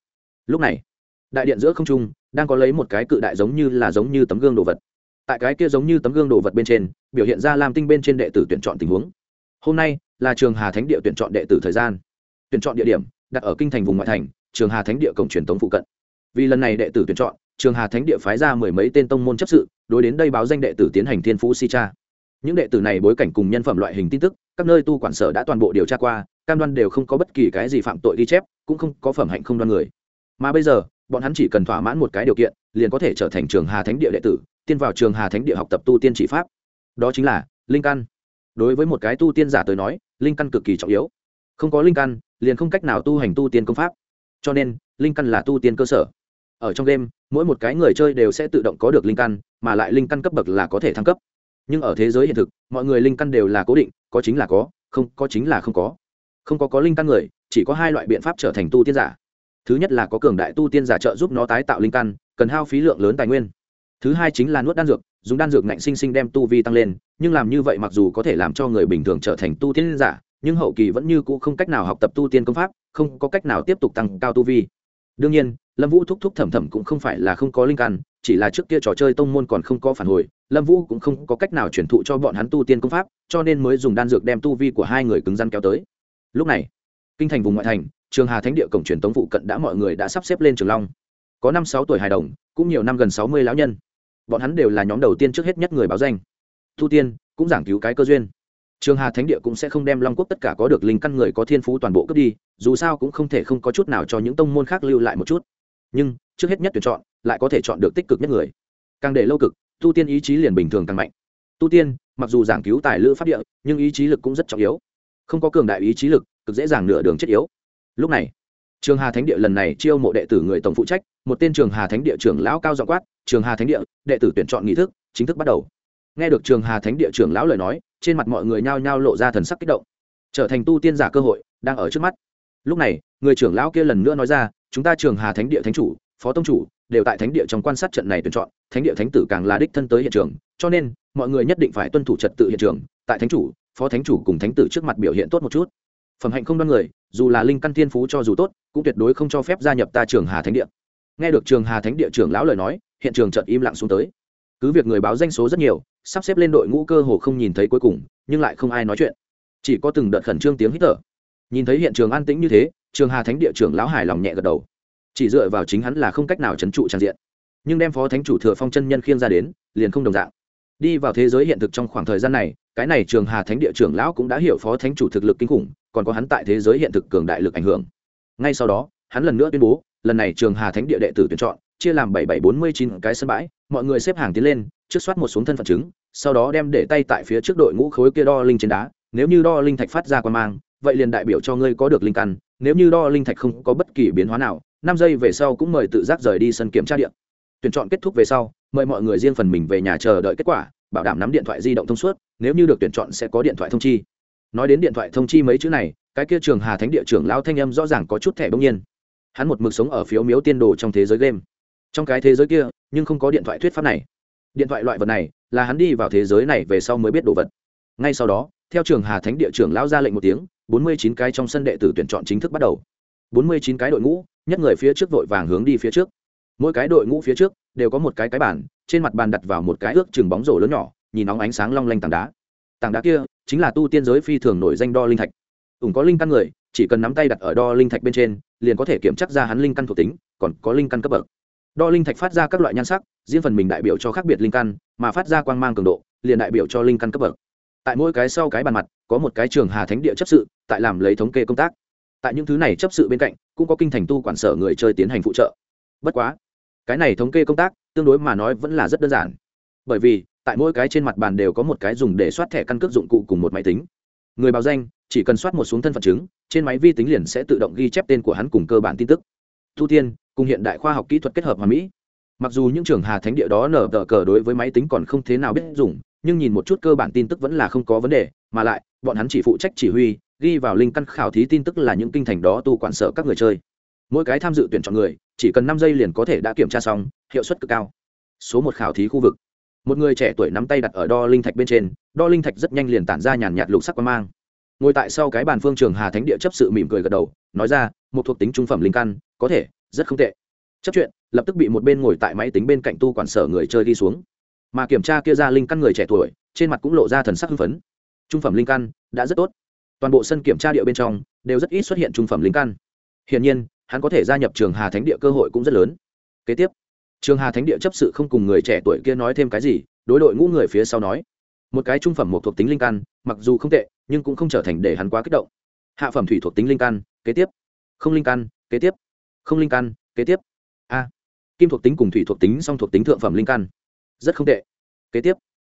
Lúc này, đại điện giữa không trung đang có lấy một cái cự đại giống như là giống như tấm gương đồ vật. Tại cái kia giống như tấm gương đồ vật bên trên, biểu hiện ra lam tinh bên trên đệ tử tuyển chọn tình huống. Hôm nay là trường hà thánh địa tuyển chọn đệ tử thời gian. Tuyển chọn địa điểm đặt ở kinh thành vùng ngoại thành trường hà thánh địa cổng truyền tống phụ cận. Vì lần này đệ tử tuyển chọn, trường hà thánh địa phái ra mười mấy tên tông môn chấp sự, đối đến đây báo danh đệ tử tiến hành thiên phú si cha. Những đệ tử này bối cảnh cùng nhân phẩm loại hình tin tức, các nơi tu quản sở đã toàn bộ điều tra qua, cam đoan đều không có bất kỳ cái gì phạm tội ghi chép, cũng không có phẩm hạnh không đoan người. Mà bây giờ, bọn hắn chỉ cần thỏa mãn một cái điều kiện, liền có thể trở thành trường hà thánh địa đệ tử, tiên vào trường hà thánh địa học tập tu tiên chỉ pháp. Đó chính là linh căn. Đối với một cái tu tiên giả tới nói, linh căn cực kỳ trọng yếu. Không có linh căn, liền không cách nào tu hành tu tiên công pháp cho nên, linh căn là tu tiên cơ sở. Ở trong game, mỗi một cái người chơi đều sẽ tự động có được linh căn, mà lại linh căn cấp bậc là có thể thăng cấp. Nhưng ở thế giới hiện thực, mọi người linh căn đều là cố định, có chính là có, không, có chính là không có. Không có có linh căn người, chỉ có hai loại biện pháp trở thành tu tiên giả. Thứ nhất là có cường đại tu tiên giả trợ giúp nó tái tạo linh căn, cần hao phí lượng lớn tài nguyên. Thứ hai chính là nuốt đan dược, dùng đan dược ngạnh sinh sinh đem tu vi tăng lên, nhưng làm như vậy mặc dù có thể làm cho người bình thường trở thành tu tiên giả nhưng hậu kỳ vẫn như cũ không cách nào học tập tu tiên công pháp, không có cách nào tiếp tục tăng cao tu vi. Đương nhiên, lâm vũ thúc thúc thẩm thẩm cũng không phải là không có linh căn, chỉ là trước kia trò chơi tông môn còn không có phản hồi, lâm vũ cũng không có cách nào truyền thụ cho bọn hắn tu tiên công pháp, cho nên mới dùng đan dược đem tu vi của hai người cứng rắn kéo tới. Lúc này, kinh thành vùng ngoại thành, trường hà thánh địa cổng truyền tống phụ cận đã mọi người đã sắp xếp lên trường long. Có năm sáu tuổi hài đồng, cũng nhiều năm gần sáu mươi lão nhân. Bọn hắn đều là nhóm đầu tiên trước hết nhất người báo danh. Tu tiên, cũng giảng cứu cái cơ duyên trường hà thánh địa cũng sẽ không đem long quốc tất cả có được linh căn người có thiên phú toàn bộ cướp đi, dù sao cũng không thể không có chút nào cho những tông môn khác lưu lại một chút. Nhưng, trước hết nhất tuyển chọn, lại có thể chọn được tích cực nhất người. Càng để lâu cực, tu tiên ý chí liền bình thường càng mạnh. Tu tiên, mặc dù giảng cứu tài lữ pháp địa, nhưng ý chí lực cũng rất trọng yếu. Không có cường đại ý chí lực, cực dễ dàng nửa đường chết yếu. Lúc này, trường hà thánh địa lần này chiêu mộ đệ tử người tổng phụ trách, một tên trường hà thánh địa trưởng lão cao dọ quát, trường hà thánh địa, đệ tử tuyển chọn nghi thức, chính thức bắt đầu nghe được trường hà thánh địa trưởng lão lời nói, trên mặt mọi người nhao nhao lộ ra thần sắc kích động. Trở thành tu tiên giả cơ hội, đang ở trước mắt. Lúc này, người trưởng lão kia lần nữa nói ra, chúng ta trường hà thánh địa thánh chủ, phó tông chủ, đều tại thánh địa trong quan sát trận này tuyển chọn. Thánh địa thánh tử càng là đích thân tới hiện trường, cho nên, mọi người nhất định phải tuân thủ trật tự hiện trường. Tại thánh chủ, phó thánh chủ cùng thánh tử trước mặt biểu hiện tốt một chút. Phẩm hạnh không đoan người, dù là linh căn thiên phú cho dù tốt, cũng tuyệt đối không cho phép gia nhập ta trường hà thánh địa. Nghe được trường hà thánh địa trưởng lão lời nói, hiện trường chợt im lặng xuống tới cứ việc người báo danh số rất nhiều, sắp xếp lên đội ngũ cơ hồ không nhìn thấy cuối cùng, nhưng lại không ai nói chuyện. Chỉ có từng đợt khẩn trương tiếng hít thở. Nhìn thấy hiện trường an tĩnh như thế, trường hà thánh địa trưởng lão hài lòng nhẹ gật đầu. Chỉ dựa vào chính hắn là không cách nào trấn trụ trang diện. Nhưng đem phó thánh chủ thừa phong chân nhân khiêng ra đến, liền không đồng dạng. Đi vào thế giới hiện thực trong khoảng thời gian này, cái này trường hà thánh địa trưởng lão cũng đã hiểu phó thánh chủ thực lực kinh khủng, còn có hắn tại thế giới hiện thực cường đại lực ảnh hưởng. Ngay sau đó, hắn lần nữa tuyên bố, lần này trường hà thánh địa đệ tử tuyển chọn chia làm bảy bảy bốn mươi chín cái sân bãi, mọi người xếp hàng tiến lên, trước soát một xuống thân phận chứng, sau đó đem để tay tại phía trước đội ngũ khối kia đo linh trên đá, nếu như đo linh thạch phát ra quan mang, vậy liền đại biểu cho ngươi có được linh căn, nếu như đo linh thạch không có bất kỳ biến hóa nào, năm giây về sau cũng mời tự giác rời đi sân kiểm tra điện. Tuyển chọn kết thúc về sau, mời mọi người riêng phần mình về nhà chờ đợi kết quả, bảo đảm nắm điện thoại di động thông suốt, nếu như được tuyển chọn sẽ có điện thoại thông chi. Nói đến điện thoại thông chi mấy chữ này, cái kia trường hà thánh địa trưởng lão thanh âm rõ ràng có chút thẻ bỗng nhiên. Hắn một mực sống ở phiếu miếu tiên đồ trong thế giới game trong cái thế giới kia, nhưng không có điện thoại thuyết pháp này. Điện thoại loại vật này, là hắn đi vào thế giới này về sau mới biết đồ vật. Ngay sau đó, theo trường hà thánh địa trưởng lão ra lệnh một tiếng, bốn mươi chín cái trong sân đệ tử tuyển chọn chính thức bắt đầu. bốn mươi chín cái đội ngũ, nhất người phía trước vội vàng hướng đi phía trước. Mỗi cái đội ngũ phía trước, đều có một cái cái bàn, trên mặt bàn đặt vào một cái ước chừng bóng rổ lớn nhỏ, nhìn nóng ánh sáng long lanh tảng đá. Tảng đá kia, chính là tu tiên giới phi thường nổi danh đo linh thạch. Ủng có linh căn người, chỉ cần nắm tay đặt ở đo linh thạch bên trên, liền có thể kiểm chắc ra hắn linh căn thuộc tính, còn có linh căn cấp bậc đo linh thạch phát ra các loại nhan sắc riêng phần mình đại biểu cho khác biệt linh căn, mà phát ra quang mang cường độ, liền đại biểu cho linh căn cấp bậc. Tại mỗi cái sau cái bàn mặt, có một cái trường hà thánh địa chấp sự, tại làm lấy thống kê công tác. Tại những thứ này chấp sự bên cạnh, cũng có kinh thành tu quản sở người chơi tiến hành phụ trợ. Bất quá, cái này thống kê công tác, tương đối mà nói vẫn là rất đơn giản. Bởi vì, tại mỗi cái trên mặt bàn đều có một cái dùng để soát thẻ căn cước dụng cụ cùng một máy tính. Người báo danh, chỉ cần soát một xuống thân phận chứng, trên máy vi tính liền sẽ tự động ghi chép tên của hắn cùng cơ bản tin tức. Thu tiên cùng hiện đại khoa học kỹ thuật kết hợp hòa mỹ. Mặc dù những trường hà thánh địa đó nở tờ cờ đối với máy tính còn không thế nào biết dùng, nhưng nhìn một chút cơ bản tin tức vẫn là không có vấn đề, mà lại, bọn hắn chỉ phụ trách chỉ huy, ghi vào linh căn khảo thí tin tức là những kinh thành đó tu quản sở các người chơi. Mỗi cái tham dự tuyển chọn người, chỉ cần năm giây liền có thể đã kiểm tra xong, hiệu suất cực cao. Số một khảo thí khu vực. Một người trẻ tuổi nắm tay đặt ở đo linh thạch bên trên, đo linh thạch rất nhanh liền tản ra nhàn nhạt lục sắc quan mang. Ngồi tại sau cái bàn phương trường hà thánh địa chấp sự mỉm cười gật đầu, nói ra một thuộc tính trung phẩm linh căn, có thể rất không tệ. Chấp chuyện, lập tức bị một bên ngồi tại máy tính bên cạnh tu quản sở người chơi đi xuống. Mà kiểm tra kia ra linh căn người trẻ tuổi, trên mặt cũng lộ ra thần sắc hưng phấn. Trung phẩm linh căn, đã rất tốt. Toàn bộ sân kiểm tra địa bên trong, đều rất ít xuất hiện trung phẩm linh căn. Hiển nhiên, hắn có thể gia nhập trường hà thánh địa cơ hội cũng rất lớn. Kế tiếp, trường hà thánh địa chấp sự không cùng người trẻ tuổi kia nói thêm cái gì, đối đội ngũ người phía sau nói. Một cái trung phẩm một thuộc tính linh căn, mặc dù không tệ, nhưng cũng không trở thành để hắn quá kích động. Hạ phẩm thủy thuộc tính linh căn, kế tiếp. Không linh căn, kế tiếp không linh căn, kế tiếp. A. Kim thuộc tính cùng thủy thuộc tính song thuộc tính thượng phẩm linh căn. Rất không tệ. Kế tiếp.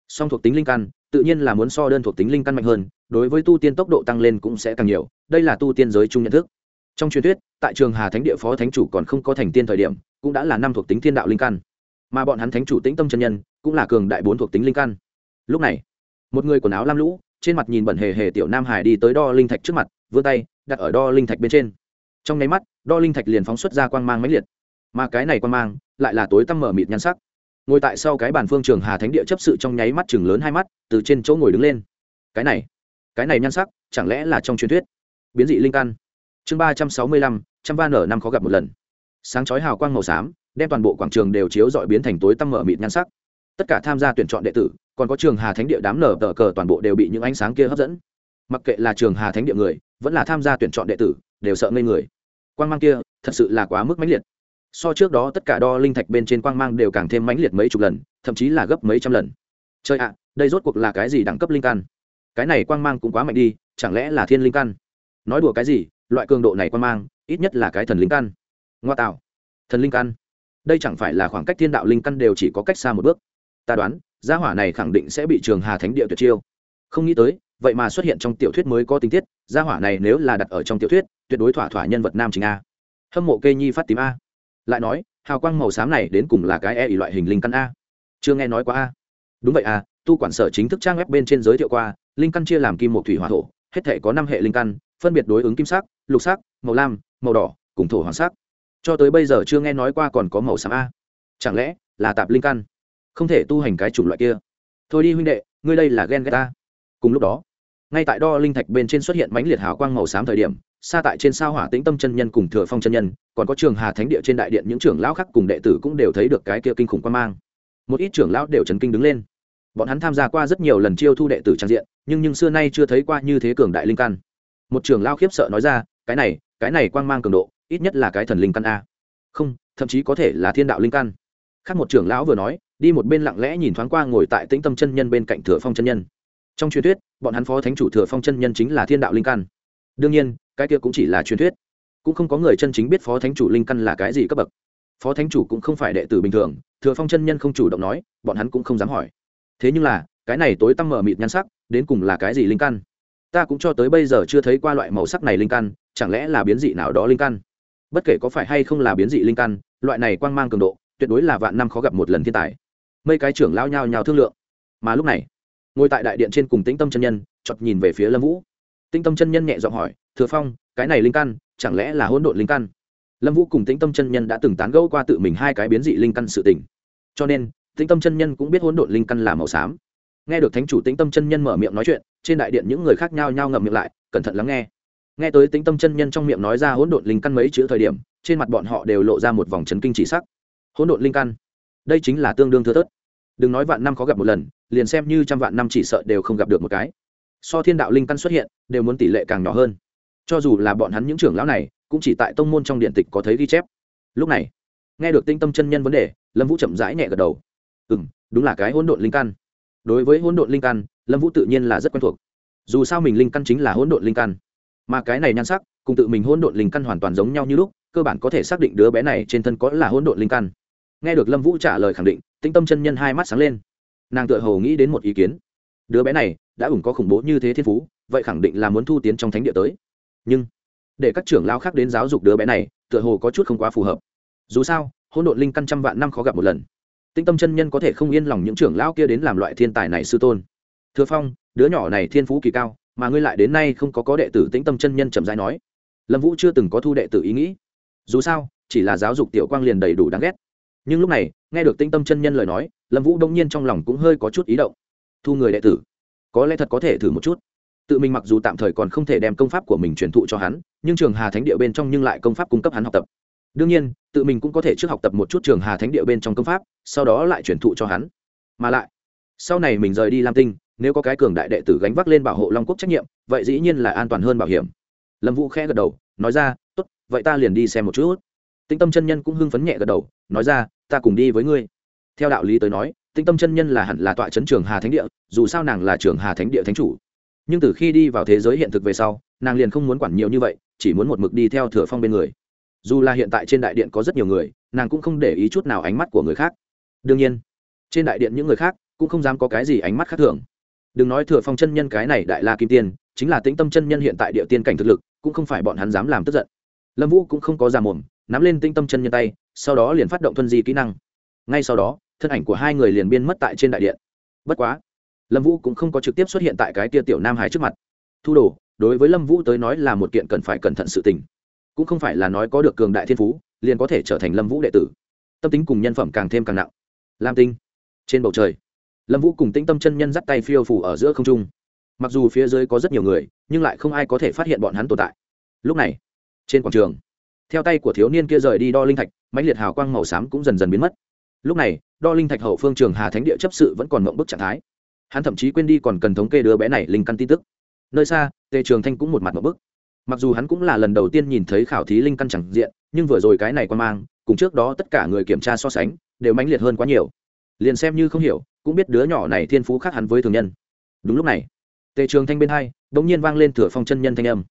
Song thuộc tính linh căn, tự nhiên là muốn so đơn thuộc tính linh căn mạnh hơn, đối với tu tiên tốc độ tăng lên cũng sẽ càng nhiều, đây là tu tiên giới chung nhận thức. Trong truyền thuyết, tại trường hà thánh địa phó thánh chủ còn không có thành tiên thời điểm, cũng đã là năm thuộc tính thiên đạo linh căn. Mà bọn hắn thánh chủ tĩnh tâm chân nhân, cũng là cường đại bốn thuộc tính linh căn. Lúc này, một người quần áo lam lũ, trên mặt nhìn bẩn hề hề tiểu nam hải đi tới đo linh thạch trước mặt, vươn tay, đặt ở đo linh thạch bên trên trong nháy mắt, đo linh thạch liền phóng xuất ra quang mang mãnh liệt. Mà cái này quang mang lại là tối tăm mở mịt nhan sắc. Ngồi tại sau cái bàn phương trường hà thánh địa chấp sự trong nháy mắt chừng lớn hai mắt, từ trên chỗ ngồi đứng lên. Cái này cái này nhan sắc chẳng lẽ là trong truyền thuyết? Biến dị linh căn. Chương ba trăm sáu mươi lăm, trăm ba nở năm khó gặp một lần. Sáng chói hào quang màu xám, đem toàn bộ quảng trường đều chiếu dọi biến thành tối tăm mở mịt nhan sắc. Tất cả tham gia tuyển chọn đệ tử, còn có trường hà thánh địa đám nở tờ cờ toàn bộ đều bị những ánh sáng kia hấp dẫn. Mặc kệ là trường hà thánh địa người, vẫn là tham gia tuyển chọn đệ tử, đều sợ ngây người quang mang kia thật sự là quá mức mãnh liệt. So trước đó tất cả đo linh thạch bên trên quang mang đều càng thêm mãnh liệt mấy chục lần, thậm chí là gấp mấy trăm lần. Chơi ạ, đây rốt cuộc là cái gì đẳng cấp linh căn? Cái này quang mang cũng quá mạnh đi, chẳng lẽ là thiên linh căn? Nói đùa cái gì, loại cường độ này quang mang, ít nhất là cái thần linh căn. Ngoa tạo. Thần linh căn. Đây chẳng phải là khoảng cách thiên đạo linh căn đều chỉ có cách xa một bước. Ta đoán, gia hỏa này khẳng định sẽ bị trường hà thánh địa tuyệt chiêu. Không nghĩ tới, vậy mà xuất hiện trong tiểu thuyết mới có tình tiết, gia hỏa này nếu là đặt ở trong tiểu thuyết tuyệt đối thỏa thỏa nhân vật nam chính a. Hâm mộ cây nhi phát tím a. Lại nói, hào quang màu xám này đến cùng là cái e ỉ loại hình linh căn a. Chưa nghe nói qua a. Đúng vậy a, tu quản sở chính thức trang web bên trên giới thiệu qua, linh căn chia làm kim một thủy hỏa thổ, hết thể có năm hệ linh căn, phân biệt đối ứng kim sắc, lục sắc, màu lam, màu đỏ, cùng thổ hoàng sắc. Cho tới bây giờ chưa nghe nói qua còn có màu xám a. Chẳng lẽ là tạp linh căn? Không thể tu hành cái chủng loại kia. Thôi đi huynh đệ, ngươi đây là ghen ghét ta. Cùng lúc đó, ngay tại đo linh thạch bên trên xuất hiện mãnh liệt hào quang màu xám thời điểm xa tại trên sao hỏa tĩnh tâm chân nhân cùng thừa phong chân nhân, còn có trường hà thánh địa trên đại điện những trưởng lão khác cùng đệ tử cũng đều thấy được cái kia kinh khủng quan mang. Một ít trưởng lão đều chấn kinh đứng lên. Bọn hắn tham gia qua rất nhiều lần chiêu thu đệ tử trang diện, nhưng nhưng xưa nay chưa thấy qua như thế cường đại linh căn. Một trưởng lão khiếp sợ nói ra, cái này cái này quang mang cường độ, ít nhất là cái thần linh căn a. Không, thậm chí có thể là thiên đạo linh căn. Khác một trưởng lão vừa nói, đi một bên lặng lẽ nhìn thoáng qua ngồi tại tĩnh tâm chân nhân bên cạnh thừa phong chân nhân. Trong truyền thuyết, bọn hắn phó thánh chủ thừa phong chân nhân chính là thiên đạo linh căn đương nhiên, cái kia cũng chỉ là truyền thuyết. Cũng không có người chân chính biết phó thánh chủ linh căn là cái gì cấp bậc. Phó thánh chủ cũng không phải đệ tử bình thường, thừa phong chân nhân không chủ động nói, bọn hắn cũng không dám hỏi. Thế nhưng là, cái này tối tăm mở mịt nhan sắc, đến cùng là cái gì linh căn? Ta cũng cho tới bây giờ chưa thấy qua loại màu sắc này linh căn, chẳng lẽ là biến dị nào đó linh căn? Bất kể có phải hay không là biến dị linh căn, loại này quang mang cường độ, tuyệt đối là vạn năm khó gặp một lần thiên tài. Mấy cái trưởng lao nhao nhao thương lượng. Mà lúc này, ngồi tại đại điện trên cùng tĩnh tâm chân nhân chọt nhìn về phía lâm vũ tĩnh tâm chân nhân nhẹ giọng hỏi, thừa phong, cái này linh căn, chẳng lẽ là hỗn độn linh căn? Lâm vũ cùng tĩnh tâm chân nhân đã từng tán gẫu qua tự mình hai cái biến dị linh căn sự tình. Cho nên, tĩnh tâm chân nhân cũng biết hỗn độn linh căn là màu xám. Nghe được thánh chủ tĩnh tâm chân nhân mở miệng nói chuyện, trên đại điện những người khác nhao nhao ngậm miệng lại, cẩn thận lắng nghe. Nghe tới tĩnh tâm chân nhân trong miệng nói ra hỗn độn linh căn mấy chữ thời điểm, trên mặt bọn họ đều lộ ra một vòng chấn kinh chỉ sắc. Hỗn độn linh căn? Đây chính là tương đương thưa thớt. Đừng nói vạn năm khó gặp một lần, liền xem như trăm vạn năm chỉ sợ đều không gặp được một cái so thiên đạo linh căn xuất hiện, đều muốn tỷ lệ càng nhỏ hơn. Cho dù là bọn hắn những trưởng lão này, cũng chỉ tại tông môn trong điện tịch có thấy ghi chép. Lúc này, nghe được tinh tâm chân nhân vấn đề, lâm vũ chậm rãi nhẹ gật đầu. Ừ m đúng là cái hỗn độn linh căn. Đối với hỗn độn linh căn, lâm vũ tự nhiên là rất quen thuộc. Dù sao mình linh căn chính là hỗn độn linh căn. Mà cái này nhan sắc, cùng tự mình hỗn độn linh căn hoàn toàn giống nhau như lúc, cơ bản có thể xác định đứa bé này trên thân có là hỗn độn linh căn. Nghe được lâm vũ trả lời khẳng định, tinh tâm chân nhân hai mắt sáng lên. Nàng tự hồ nghĩ đến một ý kiến. Đứa bé này đã ủng có khủng bố như thế thiên phú, vậy khẳng định là muốn thu tiến trong thánh địa tới. Nhưng, để các trưởng lao khác đến giáo dục đứa bé này, tựa hồ có chút không quá phù hợp. Dù sao, hỗn độn linh căn trăm vạn năm khó gặp một lần. Tinh tâm chân nhân có thể không yên lòng những trưởng lão kia đến làm loại thiên tài này sư tôn. Thưa phong, đứa nhỏ này thiên phú kỳ cao, mà ngươi lại đến nay không có có đệ tử tĩnh tâm chân nhân chậm rãi nói. Lâm vũ chưa từng có thu đệ tử ý nghĩ. Dù sao, chỉ là giáo dục tiểu quang liền đầy đủ đáng ghét. Nhưng lúc này, nghe được tĩnh tâm chân nhân lời nói, lâm vũ đông nhiên trong lòng cũng hơi có chút ý động. Thu người đệ tử có lẽ thật có thể thử một chút. Tự mình mặc dù tạm thời còn không thể đem công pháp của mình truyền thụ cho hắn, nhưng trường hà thánh địa bên trong nhưng lại công pháp cung cấp hắn học tập. Đương nhiên, tự mình cũng có thể trước học tập một chút trường hà thánh địa bên trong công pháp, sau đó lại truyền thụ cho hắn. Mà lại, sau này mình rời đi lam tinh, nếu có cái cường đại đệ tử gánh vác lên bảo hộ long quốc trách nhiệm, vậy dĩ nhiên là an toàn hơn bảo hiểm. Lâm vũ khẽ gật đầu, nói ra t ố t vậy ta liền đi xem một chút. Tinh tâm chân nhân cũng hưng phấn nhẹ gật đầu, nói ra, ta cùng đi với ngươi. Theo đạo lý tới nói tinh tâm chân nhân là hẳn là tọa chấn trường hà thánh địa, dù sao nàng là trường hà thánh địa thánh chủ. Nhưng từ khi đi vào thế giới hiện thực về sau, nàng liền không muốn quản nhiều như vậy, chỉ muốn một mực đi theo thừa phong bên người. Dù là hiện tại trên đại điện có rất nhiều người, nàng cũng không để ý chút nào ánh mắt của người khác. Đương nhiên, trên đại điện những người khác cũng không dám có cái gì ánh mắt khác thường. Đừng nói thừa phong chân nhân cái này đại la kim tiên, chính là tĩnh tâm chân nhân hiện tại địa tiên cảnh thực lực, cũng không phải bọn hắn dám làm tức giận. Lâm vũ cũng không có ra mồm, nắm lên tĩnh tâm chân nhân tay, sau đó liền phát động thuân di kỹ năng. Ngay sau đó thân ảnh của hai người liền biên mất tại trên đại điện. Bất quá, lâm vũ cũng không có trực tiếp xuất hiện tại cái tia tiểu nam hải trước mặt. Thu đồ, đối với lâm vũ tới nói là một kiện cần phải cẩn thận sự tình. Cũng không phải là nói có được cường đại thiên phú, liền có thể trở thành lâm vũ đệ tử. Tâm tính cùng nhân phẩm càng thêm càng nặng. Lam tinh, trên bầu trời, lâm vũ cùng tĩnh tâm chân nhân dắt tay phiêu phủ ở giữa không trung. Mặc dù phía dưới có rất nhiều người, nhưng lại không ai có thể phát hiện bọn hắn tồn tại. Lúc này, trên quảng trường, theo tay của thiếu niên kia rời đi đo linh thạch, mãnh liệt hào quang màu xám cũng dần dần biến mất. Lúc này đo linh thạch hậu phương trường hà thánh địa chấp sự vẫn còn mộng bức trạng thái. Hắn thậm chí quên đi còn cần thống kê đứa bé này linh căn tin tức. Nơi xa, tề trường thanh cũng một mặt mộng bức. Mặc dù hắn cũng là lần đầu tiên nhìn thấy khảo thí linh căn chẳng diện, nhưng vừa rồi cái này quan mang, cùng trước đó tất cả người kiểm tra so sánh, đều mãnh liệt hơn quá nhiều. Liền xem như không hiểu, cũng biết đứa nhỏ này thiên phú khác hắn với thường nhân. Đúng lúc này, tề trường thanh bên hai đ ỗ n g nhiên vang lên thửa phong chân nhân thanh âm.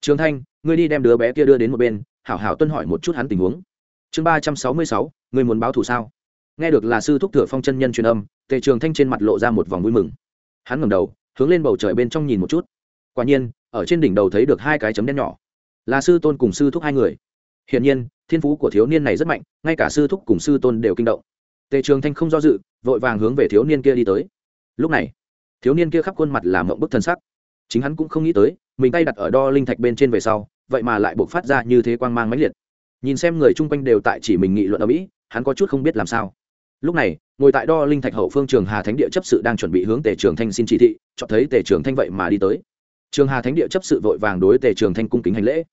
Trường thanh, ngươi đi đem đứa bé kia đưa đến một bên, hảo hảo tuân hỏi một chút hắn tình huống. Chương ba trăm sáu mươi sáu, ngươi muốn báo thù sao? Nghe được là sư thúc thừa phong chân nhân truyền âm, tề trường thanh trên mặt lộ ra một vòng vui mừng. Hắn ngẩng đầu, hướng lên bầu trời bên trong nhìn một chút. Quả nhiên, ở trên đỉnh đầu thấy được hai cái chấm đen nhỏ. Là sư tôn cùng sư thúc hai người. Hiển nhiên, thiên phú của thiếu niên này rất mạnh, ngay cả sư thúc cùng sư tôn đều kinh động. Tề trường thanh không do dự, vội vàng hướng về thiếu niên kia đi tới. Lúc này, thiếu niên kia khắp khuôn mặt làm mộng bức thân sắc. Chính hắn cũng không nghĩ tới, mình tay đặt ở đo linh thạch bên trên về sau, vậy mà lại buộc phát ra như thế quang mang mãnh liệt. Nhìn xem người chung quanh đều tại chỉ mình nghị luận ở mỹ, hắn có chút không biết làm sao lúc này, ngồi tại đo linh thạch hậu phương trường hà thánh địa chấp sự đang chuẩn bị hướng tề trường thanh xin chỉ thị cho thấy tề trường thanh vậy mà đi tới. Trường hà thánh địa chấp sự vội vàng đối tề trường thanh cung kính hành lễ.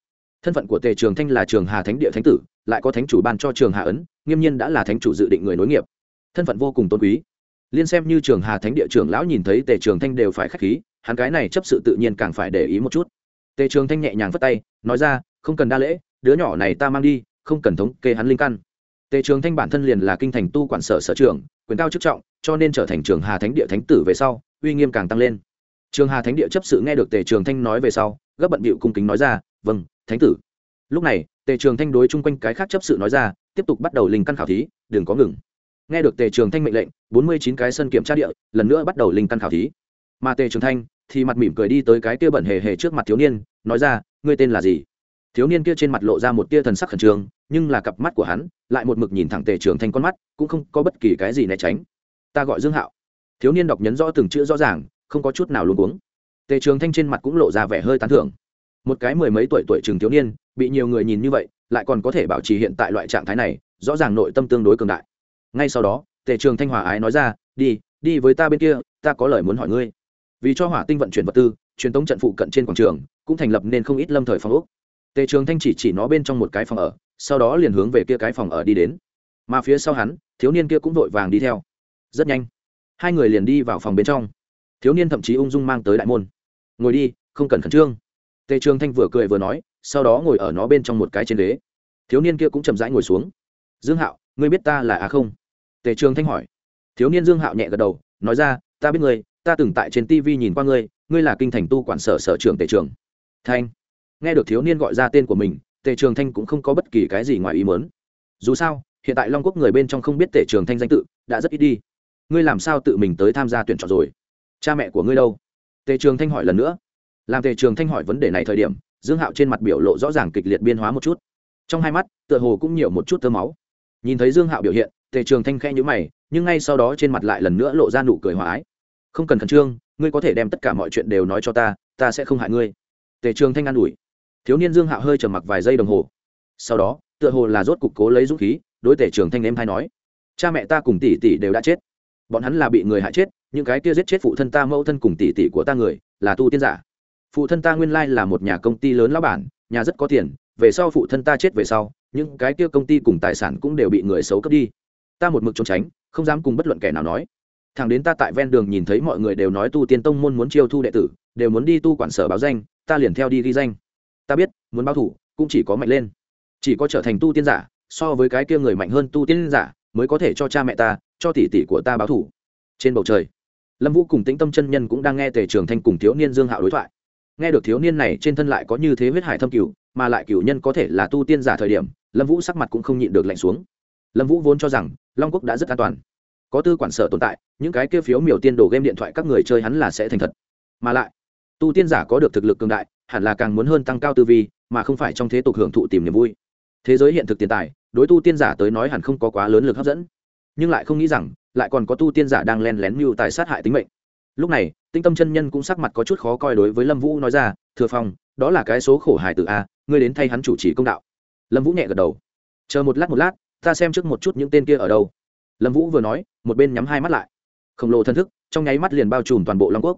Thân phận của tề trường thanh là trường hà thánh địa thánh tử, lại có thánh chủ ban cho trường hà ấn, nghiêm nhiên đã là thánh chủ dự định người nối nghiệp. Thân phận vô cùng tôn quý. Liên xem như trường hà thánh địa trưởng lão nhìn thấy tề trường thanh đều phải k h á c h khí, hắn cái này chấp sự tự nhiên càng phải để ý một chút. Tề trường thanh nhẹ nhàng vất tay, nói ra, không cần đa lễ, đứa nhỏ này ta mang đi, không cần thống kê hắn linh căn tề trường thanh bản thân liền là kinh thành tu quản sở sở trưởng quyền cao chức trọng, cho nên trở thành trường hà thánh địa thánh tử về sau, uy nghiêm càng tăng lên. Trường hà thánh địa chấp sự nghe được tề trường thanh nói về sau, gấp bận bịu cung kính nói ra vâng thánh tử. Lúc này, tề trường thanh đối chung quanh cái khác chấp sự nói ra, tiếp tục bắt đầu linh căn khảo thí, đừng có ngừng. Nghe được tề trường thanh mệnh lệnh, bốn mươi chín cái sân kiểm tra địa, lần nữa bắt đầu linh căn khảo thí. Mà tề trường thanh thì mặt mỉm cười đi tới cái kia bẩn hề hề trước mặt thiếu niên, nói ra, ngươi tên là gì? Thiếu niên kia trên mặt lộ ra một tia thần sắc khẩn trương, nhưng là cặp mắt của hắn lại một mực nhìn thẳng tề trường thanh con mắt, cũng không có bất kỳ cái gì né tránh. Ta gọi dương hạo. Thiếu niên đọc nhấn rõ từng chữ rõ ràng, không có chút nào luôn uống tề trường thanh trên mặt cũng lộ ra vẻ hơi tán thưởng. Một cái mười mấy tuổi tuổi trường thiếu niên, bị nhiều người nhìn như vậy, lại còn có thể bảo trì hiện tại loại trạng thái này, rõ ràng nội tâm tương đối cường đại. Ngay sau đó, tề trường thanh hòa ái nói ra, đi đi với ta bên kia, ta có lời muốn hỏi ngươi. Vì cho hỏa tinh vận chuyển vật tư, truyền tống trận phụ cận trên quảng trường, cũng thành lập nên không ít lâm thời phong ốc tề trường thanh chỉ chỉ nó bên trong một cái phòng ở, sau đó liền hướng về kia cái phòng ở đi đến. Mà phía sau hắn, thiếu niên kia cũng vội vàng đi theo. Rất nhanh, hai người liền đi vào phòng bên trong. Thiếu niên thậm chí ung dung mang tới đại môn. Ngồi đi, không cần khẩn trương. Tề trường thanh vừa cười vừa nói, sau đó ngồi ở nó bên trong một cái trên ghế. Thiếu niên kia cũng chậm rãi ngồi xuống. Dương hạo, ngươi biết ta là a không? Tề trường thanh hỏi. Thiếu niên dương hạo nhẹ gật đầu, nói ra, ta biết ngươi, ta từng tại trên tv nhìn qua ngươi ngươi là kinh thành tu quản sở sở trưởng tề trường thanh nghe được thiếu niên gọi ra tên của mình, tề trường thanh cũng không có bất kỳ cái gì ngoài ý mớn dù sao, hiện tại long quốc người bên trong không biết tề trường thanh danh tự, đã rất ít đi. Ngươi làm sao tự mình tới tham gia tuyển chọn rồi? Cha mẹ của ngươi đâu? Tề trường thanh hỏi lần nữa. Làm tề trường thanh hỏi vấn đề này thời điểm, dương hạo trên mặt biểu lộ rõ ràng kịch liệt biên hóa một chút. Trong hai mắt, tựa hồ cũng nhiều một chút tơ máu. Nhìn thấy dương hạo biểu hiện, tề trường thanh khe nhữ mày, nhưng ngay sau đó trên mặt lại lần nữa lộ ra nụ cười hòa ái. Không cần khẩn trương, ngươi có thể đem tất cả mọi chuyện đều nói cho ta ta sẽ không hại ngươi. Tề trường thanh an ủi thiếu niên dương hạo hơi trầm mặc vài giây đồng hồ. Sau đó, tựa hồ là rốt cục cố lấy dũng khí, đối tể trường thanh em thay nói, cha mẹ ta cùng tỷ tỷ đều đã chết. Bọn hắn là bị người hại chết, những cái kia giết chết phụ thân ta mẫu thân cùng tỷ tỷ của ta người, là tu tiên giả. Phụ thân ta nguyên lai là một nhà công ty lớn lão bản, nhà rất có tiền, về sau phụ thân ta chết về sau, những cái kia công ty cùng tài sản cũng đều bị người xấu cướp đi. Ta một mực trốn tránh, không dám cùng bất luận kẻ nào nói. Thằng đến ta tại ven đường nhìn thấy mọi người đều nói tu tiên tông môn muốn chiêu thu đệ tử, đều muốn đi tu quản sở báo danh, ta liền theo đi ghi danh ta biết, muốn báo thủ, cũng chỉ có mạnh lên. Chỉ có trở thành tu tiên giả, so với cái kia người mạnh hơn tu tiên giả, mới có thể cho cha mẹ ta, cho tỷ tỷ của ta báo thủ. Trên bầu trời, lâm vũ cùng tĩnh tâm chân nhân cũng đang nghe tề trường thanh cùng thiếu niên dương hạo đối thoại. Nghe được thiếu niên này, trên thân lại có như thế huyết hải thâm cửu mà lại cửu nhân có thể là tu tiên giả thời điểm, lâm vũ sắc mặt cũng không nhịn được lạnh xuống. Lâm vũ vốn cho rằng, long quốc đã rất an toàn. Có tư quản sở tồn tại, những cái kia phiếu miểu tiên đồ game điện thoại các người chơi hắn là sẽ thành thật. Mà lại, tu tiên giả có được thực lực cường đại hẳn là càng muốn hơn tăng cao tư vi, mà không phải trong thế tục hưởng thụ tìm niềm vui. Thế giới hiện thực tiền tài, đối tu tiên giả tới nói hẳn không có quá lớn lực hấp dẫn. Nhưng lại không nghĩ rằng, lại còn có tu tiên giả đang len lén mưu tài sát hại tính mệnh. Lúc này, tinh tâm chân nhân cũng sắc mặt có chút khó coi đối với lâm vũ nói ra, thừa phong, đó là cái số khổ hài từ a, ngươi đến thay hắn chủ trì công đạo. Lâm vũ nhẹ gật đầu. Chờ một lát một lát, ta xem trước một chút những tên kia ở đâu. Lâm vũ vừa nói, một bên nhắm hai mắt lại. Khổng lồ thân thức, trong nháy mắt liền bao trùm toàn bộ long quốc.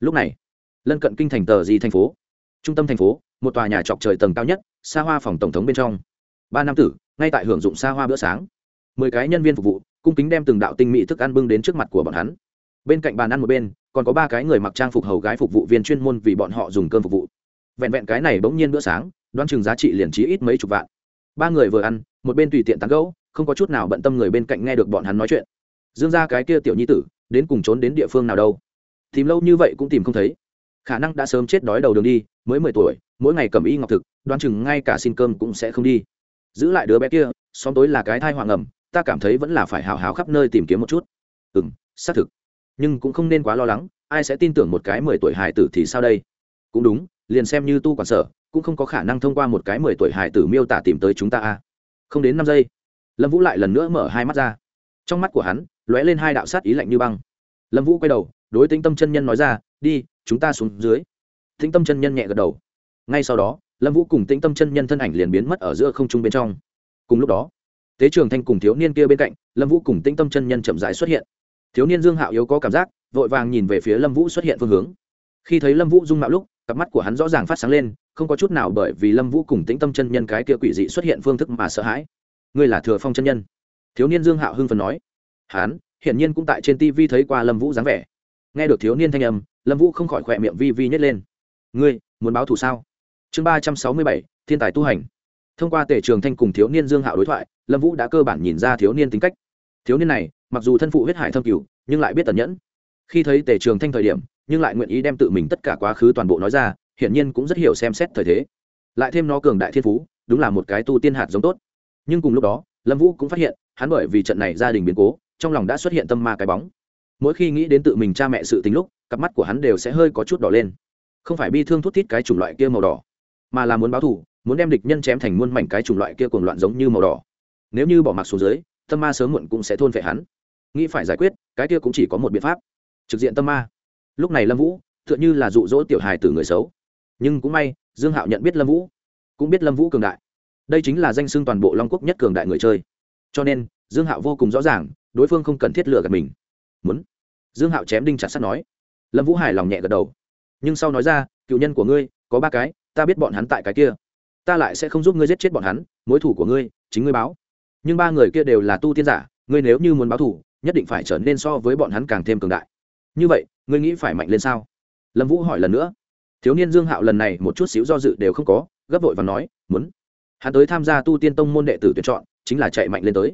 Lúc này, lân cận kinh thành tờ di thành phố trung tâm thành phố, một tòa nhà chọc trời tầng cao nhất xa hoa phòng tổng thống bên trong. Ba năm tử, ngay tại hưởng dụng xa hoa bữa sáng. Mười cái nhân viên phục vụ, cung kính đem từng đạo tinh mỹ thức ăn bưng đến trước mặt của bọn hắn. Bên cạnh bàn ăn một bên, còn có ba cái người mặc trang phục hầu gái phục vụ viên chuyên môn vì bọn họ dùng cơm phục vụ. Vẹn vẹn cái này bỗng nhiên bữa sáng đoan chừng giá trị liền trí ít mấy chục vạn. Ba người vừa ăn, một bên tùy tiện tán gẫu, không có chút nào bận tâm người bên cạnh nghe được bọn hắn nói chuyện. Dương ra cái kia tiểu nhi tử, đến cùng trốn đến địa phương nào đâu? Tìm lâu như vậy cũng tìm không thấy khả năng đã sớm chết đói đầu đường đi, mới mười tuổi, mỗi ngày cầm y ngọc thực, đoán chừng ngay cả xin cơm cũng sẽ không đi. Giữ lại đứa bé kia xóm tối là cái thai hoàng ẩm ta cảm thấy vẫn là phải hào hào khắp nơi tìm kiếm một chút. Ừ m xác thực. Nhưng cũng không nên quá lo lắng, ai sẽ tin tưởng một cái mười tuổi hải tử thì sao đây? Cũng đúng, liền xem như tu quản sở, cũng không có khả năng thông qua một cái mười tuổi hải tử miêu tả tìm tới chúng ta a. Không đến năm giây, lâm vũ lại lần nữa mở hai mắt ra. Trong mắt của hắn, lóe lên hai đạo sát ý lạnh như băng. Lâm vũ quay đầu, đối tính tâm chân nhân nói ra, đi chúng ta xuống dưới. Tĩnh tâm chân nhân nhẹ gật đầu. Ngay sau đó, lâm vũ cùng tĩnh tâm chân nhân thân ảnh liền biến mất ở giữa không trung bên trong. Cùng lúc đó, tế trường thanh cùng thiếu niên kia bên cạnh, lâm vũ cùng tĩnh tâm chân nhân chậm rãi xuất hiện. Thiếu niên dương hạo yếu có cảm giác, vội vàng nhìn về phía lâm vũ xuất hiện phương hướng. Khi thấy lâm vũ dung mạo lúc, cặp mắt của hắn rõ ràng phát sáng lên, không có chút nào bởi vì lâm vũ cùng tĩnh tâm chân nhân cái kia quỷ dị xuất hiện phương thức mà sợ hãi. Ngươi là thừa phong chân nhân? Thiếu niên dương hạo hưng phần nói. Hắn, hiển nhiên cũng tại trên tv thấy qua lâm vũ dáng vẻ nghe được thiếu niên thanh âm, lâm vũ không khỏi khỏe miệng vi vi nhét lên. Ngươi, muốn báo thù sao? Chương ba trăm sáu mươi bảy, thiên tài tu hành. Thông qua tể trường thanh cùng thiếu niên dương hạo đối thoại, lâm vũ đã cơ bản nhìn ra thiếu niên tính cách. Thiếu niên này, mặc dù thân phụ huyết hải thâm cửu, nhưng lại biết tần nhẫn. Khi thấy tể trường thanh thời điểm, nhưng lại nguyện ý đem tự mình tất cả quá khứ toàn bộ nói ra, hiển nhiên cũng rất hiểu xem xét thời thế. Lại thêm nó cường đại thiên phú, đúng là một cái tu tiên hạt giống tốt. Nhưng cùng lúc đó, lâm vũ cũng phát hiện, hắn bởi vì trận này gia đình biến cố, trong lòng đã xuất hiện tâm ma cái bóng mỗi khi nghĩ đến tự mình cha mẹ sự tính lúc, cặp mắt của hắn đều sẽ hơi có chút đỏ lên. Không phải bi thương thút thít cái chủng loại kia màu đỏ, mà là muốn báo thù, muốn đem địch nhân chém thành muôn mảnh cái chủng loại kia cuồng loạn giống như màu đỏ. Nếu như bỏ mặc xuống dưới, tâm ma sớm muộn cũng sẽ thôn vệ hắn. Nghĩ phải giải quyết, cái kia cũng chỉ có một biện pháp. Trực diện tâm ma. Lúc này lâm vũ, tựa như là dụ dỗ tiểu hài từ người xấu. Nhưng cũng may, dương hạo nhận biết lâm vũ, cũng biết lâm vũ cường đại. Đây chính là danh xưng toàn bộ long quốc nhất cường đại người chơi. Cho nên, dương hạo vô cùng rõ ràng, đối phương không cần thiết lừa gạt mình muốn. Dương hạo chém đinh chặt sắt nói. Lâm vũ Hải lòng nhẹ gật đầu. Nhưng sau nói ra, cựu nhân của ngươi, có ba cái, ta biết bọn hắn tại cái kia. Ta lại sẽ không giúp ngươi giết chết bọn hắn, mối thủ của ngươi, chính ngươi báo. Nhưng ba người kia đều là tu tiên giả, ngươi nếu như muốn báo thủ, nhất định phải trở nên so với bọn hắn càng thêm cường đại. Như vậy, ngươi nghĩ phải mạnh lên sao? Lâm vũ hỏi lần nữa. Thiếu niên dương hạo lần này một chút xíu do dự đều không có, gấp vội và nói, muốn. Hắn tới tham gia tu tiên tông môn đệ tử tuyển chọn, chính là chạy mạnh lên tới.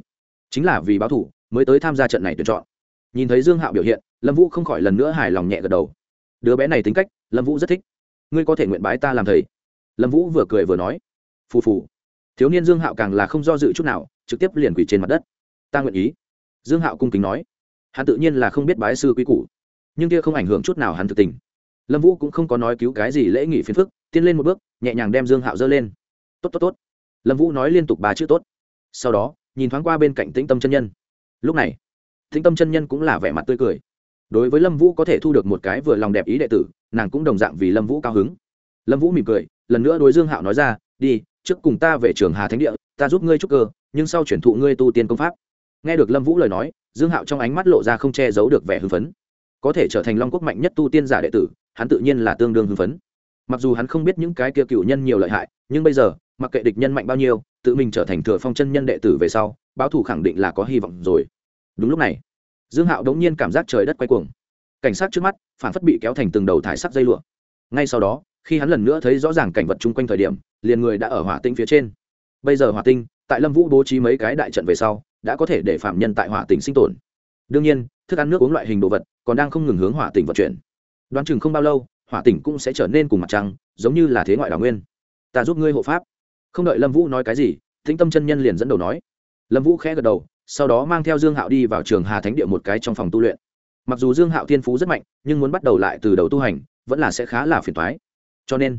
Chính là vì báo thủ, mới tới tham gia trận này tuyển chọn nhìn thấy dương hạo biểu hiện, lâm vũ không khỏi lần nữa hài lòng nhẹ gật đầu. Đứa bé này tính cách, lâm vũ rất thích. Ngươi có thể nguyện bái ta làm thầy. Lâm vũ vừa cười vừa nói. Phù phù. Thiếu niên dương hạo càng là không do dự chút nào, trực tiếp liền quỳ trên mặt đất. Ta nguyện ý. Dương hạo cung kính nói. Hắn tự nhiên là không biết bái sư quy củ. Nhưng kia không ảnh hưởng chút nào hắn thực tình. Lâm vũ cũng không có nói cứu cái gì lễ nghỉ phiền phức, tiến lên một bước, nhẹ nhàng đem dương hạo dơ lên. Tốt tốt tốt. Lâm vũ nói liên tục ba chữ tốt. Sau đó, nhìn thoáng qua bên cạnh tĩnh tâm chân nhân. Lúc này thính tâm chân nhân cũng là vẻ mặt tươi cười. Đối với lâm vũ có thể thu được một cái vừa lòng đẹp ý đệ tử, nàng cũng đồng dạng vì lâm vũ cao hứng. Lâm vũ mỉm cười, lần nữa đối dương hạo nói ra, đi, trước cùng ta về trường hà thánh địa, ta giúp ngươi trúc cơ, nhưng sau chuyển thụ ngươi tu tiên công pháp. Nghe được lâm vũ lời nói, dương hạo trong ánh mắt lộ ra không che giấu được vẻ hưng phấn. Có thể trở thành long quốc mạnh nhất tu tiên giả đệ tử, hắn tự nhiên là tương đương hưng phấn. Mặc dù hắn không biết những cái kia cựu nhân nhiều lợi hại, nhưng bây giờ, mặc kệ địch nhân mạnh bao nhiêu, tự mình trở thành thừa phong chân nhân đệ tử về sau, báo thù khẳng định là có hy vọng rồi đúng lúc này, dương hạo đống nhiên cảm giác trời đất quay cuồng. Cảnh sát trước mắt, phản phất bị kéo thành từng đầu thải sắc dây lụa. Ngay sau đó, khi hắn lần nữa thấy rõ ràng cảnh vật chung quanh thời điểm, liền người đã ở hỏa tinh phía trên. Bây giờ hỏa tinh, tại lâm vũ bố trí mấy cái đại trận về sau, đã có thể để phạm nhân tại hỏa tỉnh sinh tồn. Đương nhiên, thức ăn nước uống loại hình đồ vật còn đang không ngừng hướng hỏa tỉnh vận chuyển. Đoán chừng không bao lâu, hỏa tỉnh cũng sẽ trở nên cùng mặt trăng, giống như là thế ngoại đào nguyên. Ta giúp ngươi hộ pháp. Không đợi lâm vũ nói cái gì, thính tâm chân nhân liền dẫn đầu nói. Lâm vũ khẽ gật đầu sau đó mang theo dương hạo đi vào trường hà thánh địa một cái trong phòng tu luyện. Mặc dù dương hạo thiên phú rất mạnh, nhưng muốn bắt đầu lại từ đầu tu hành, vẫn là sẽ khá là phiền thoái cho nên,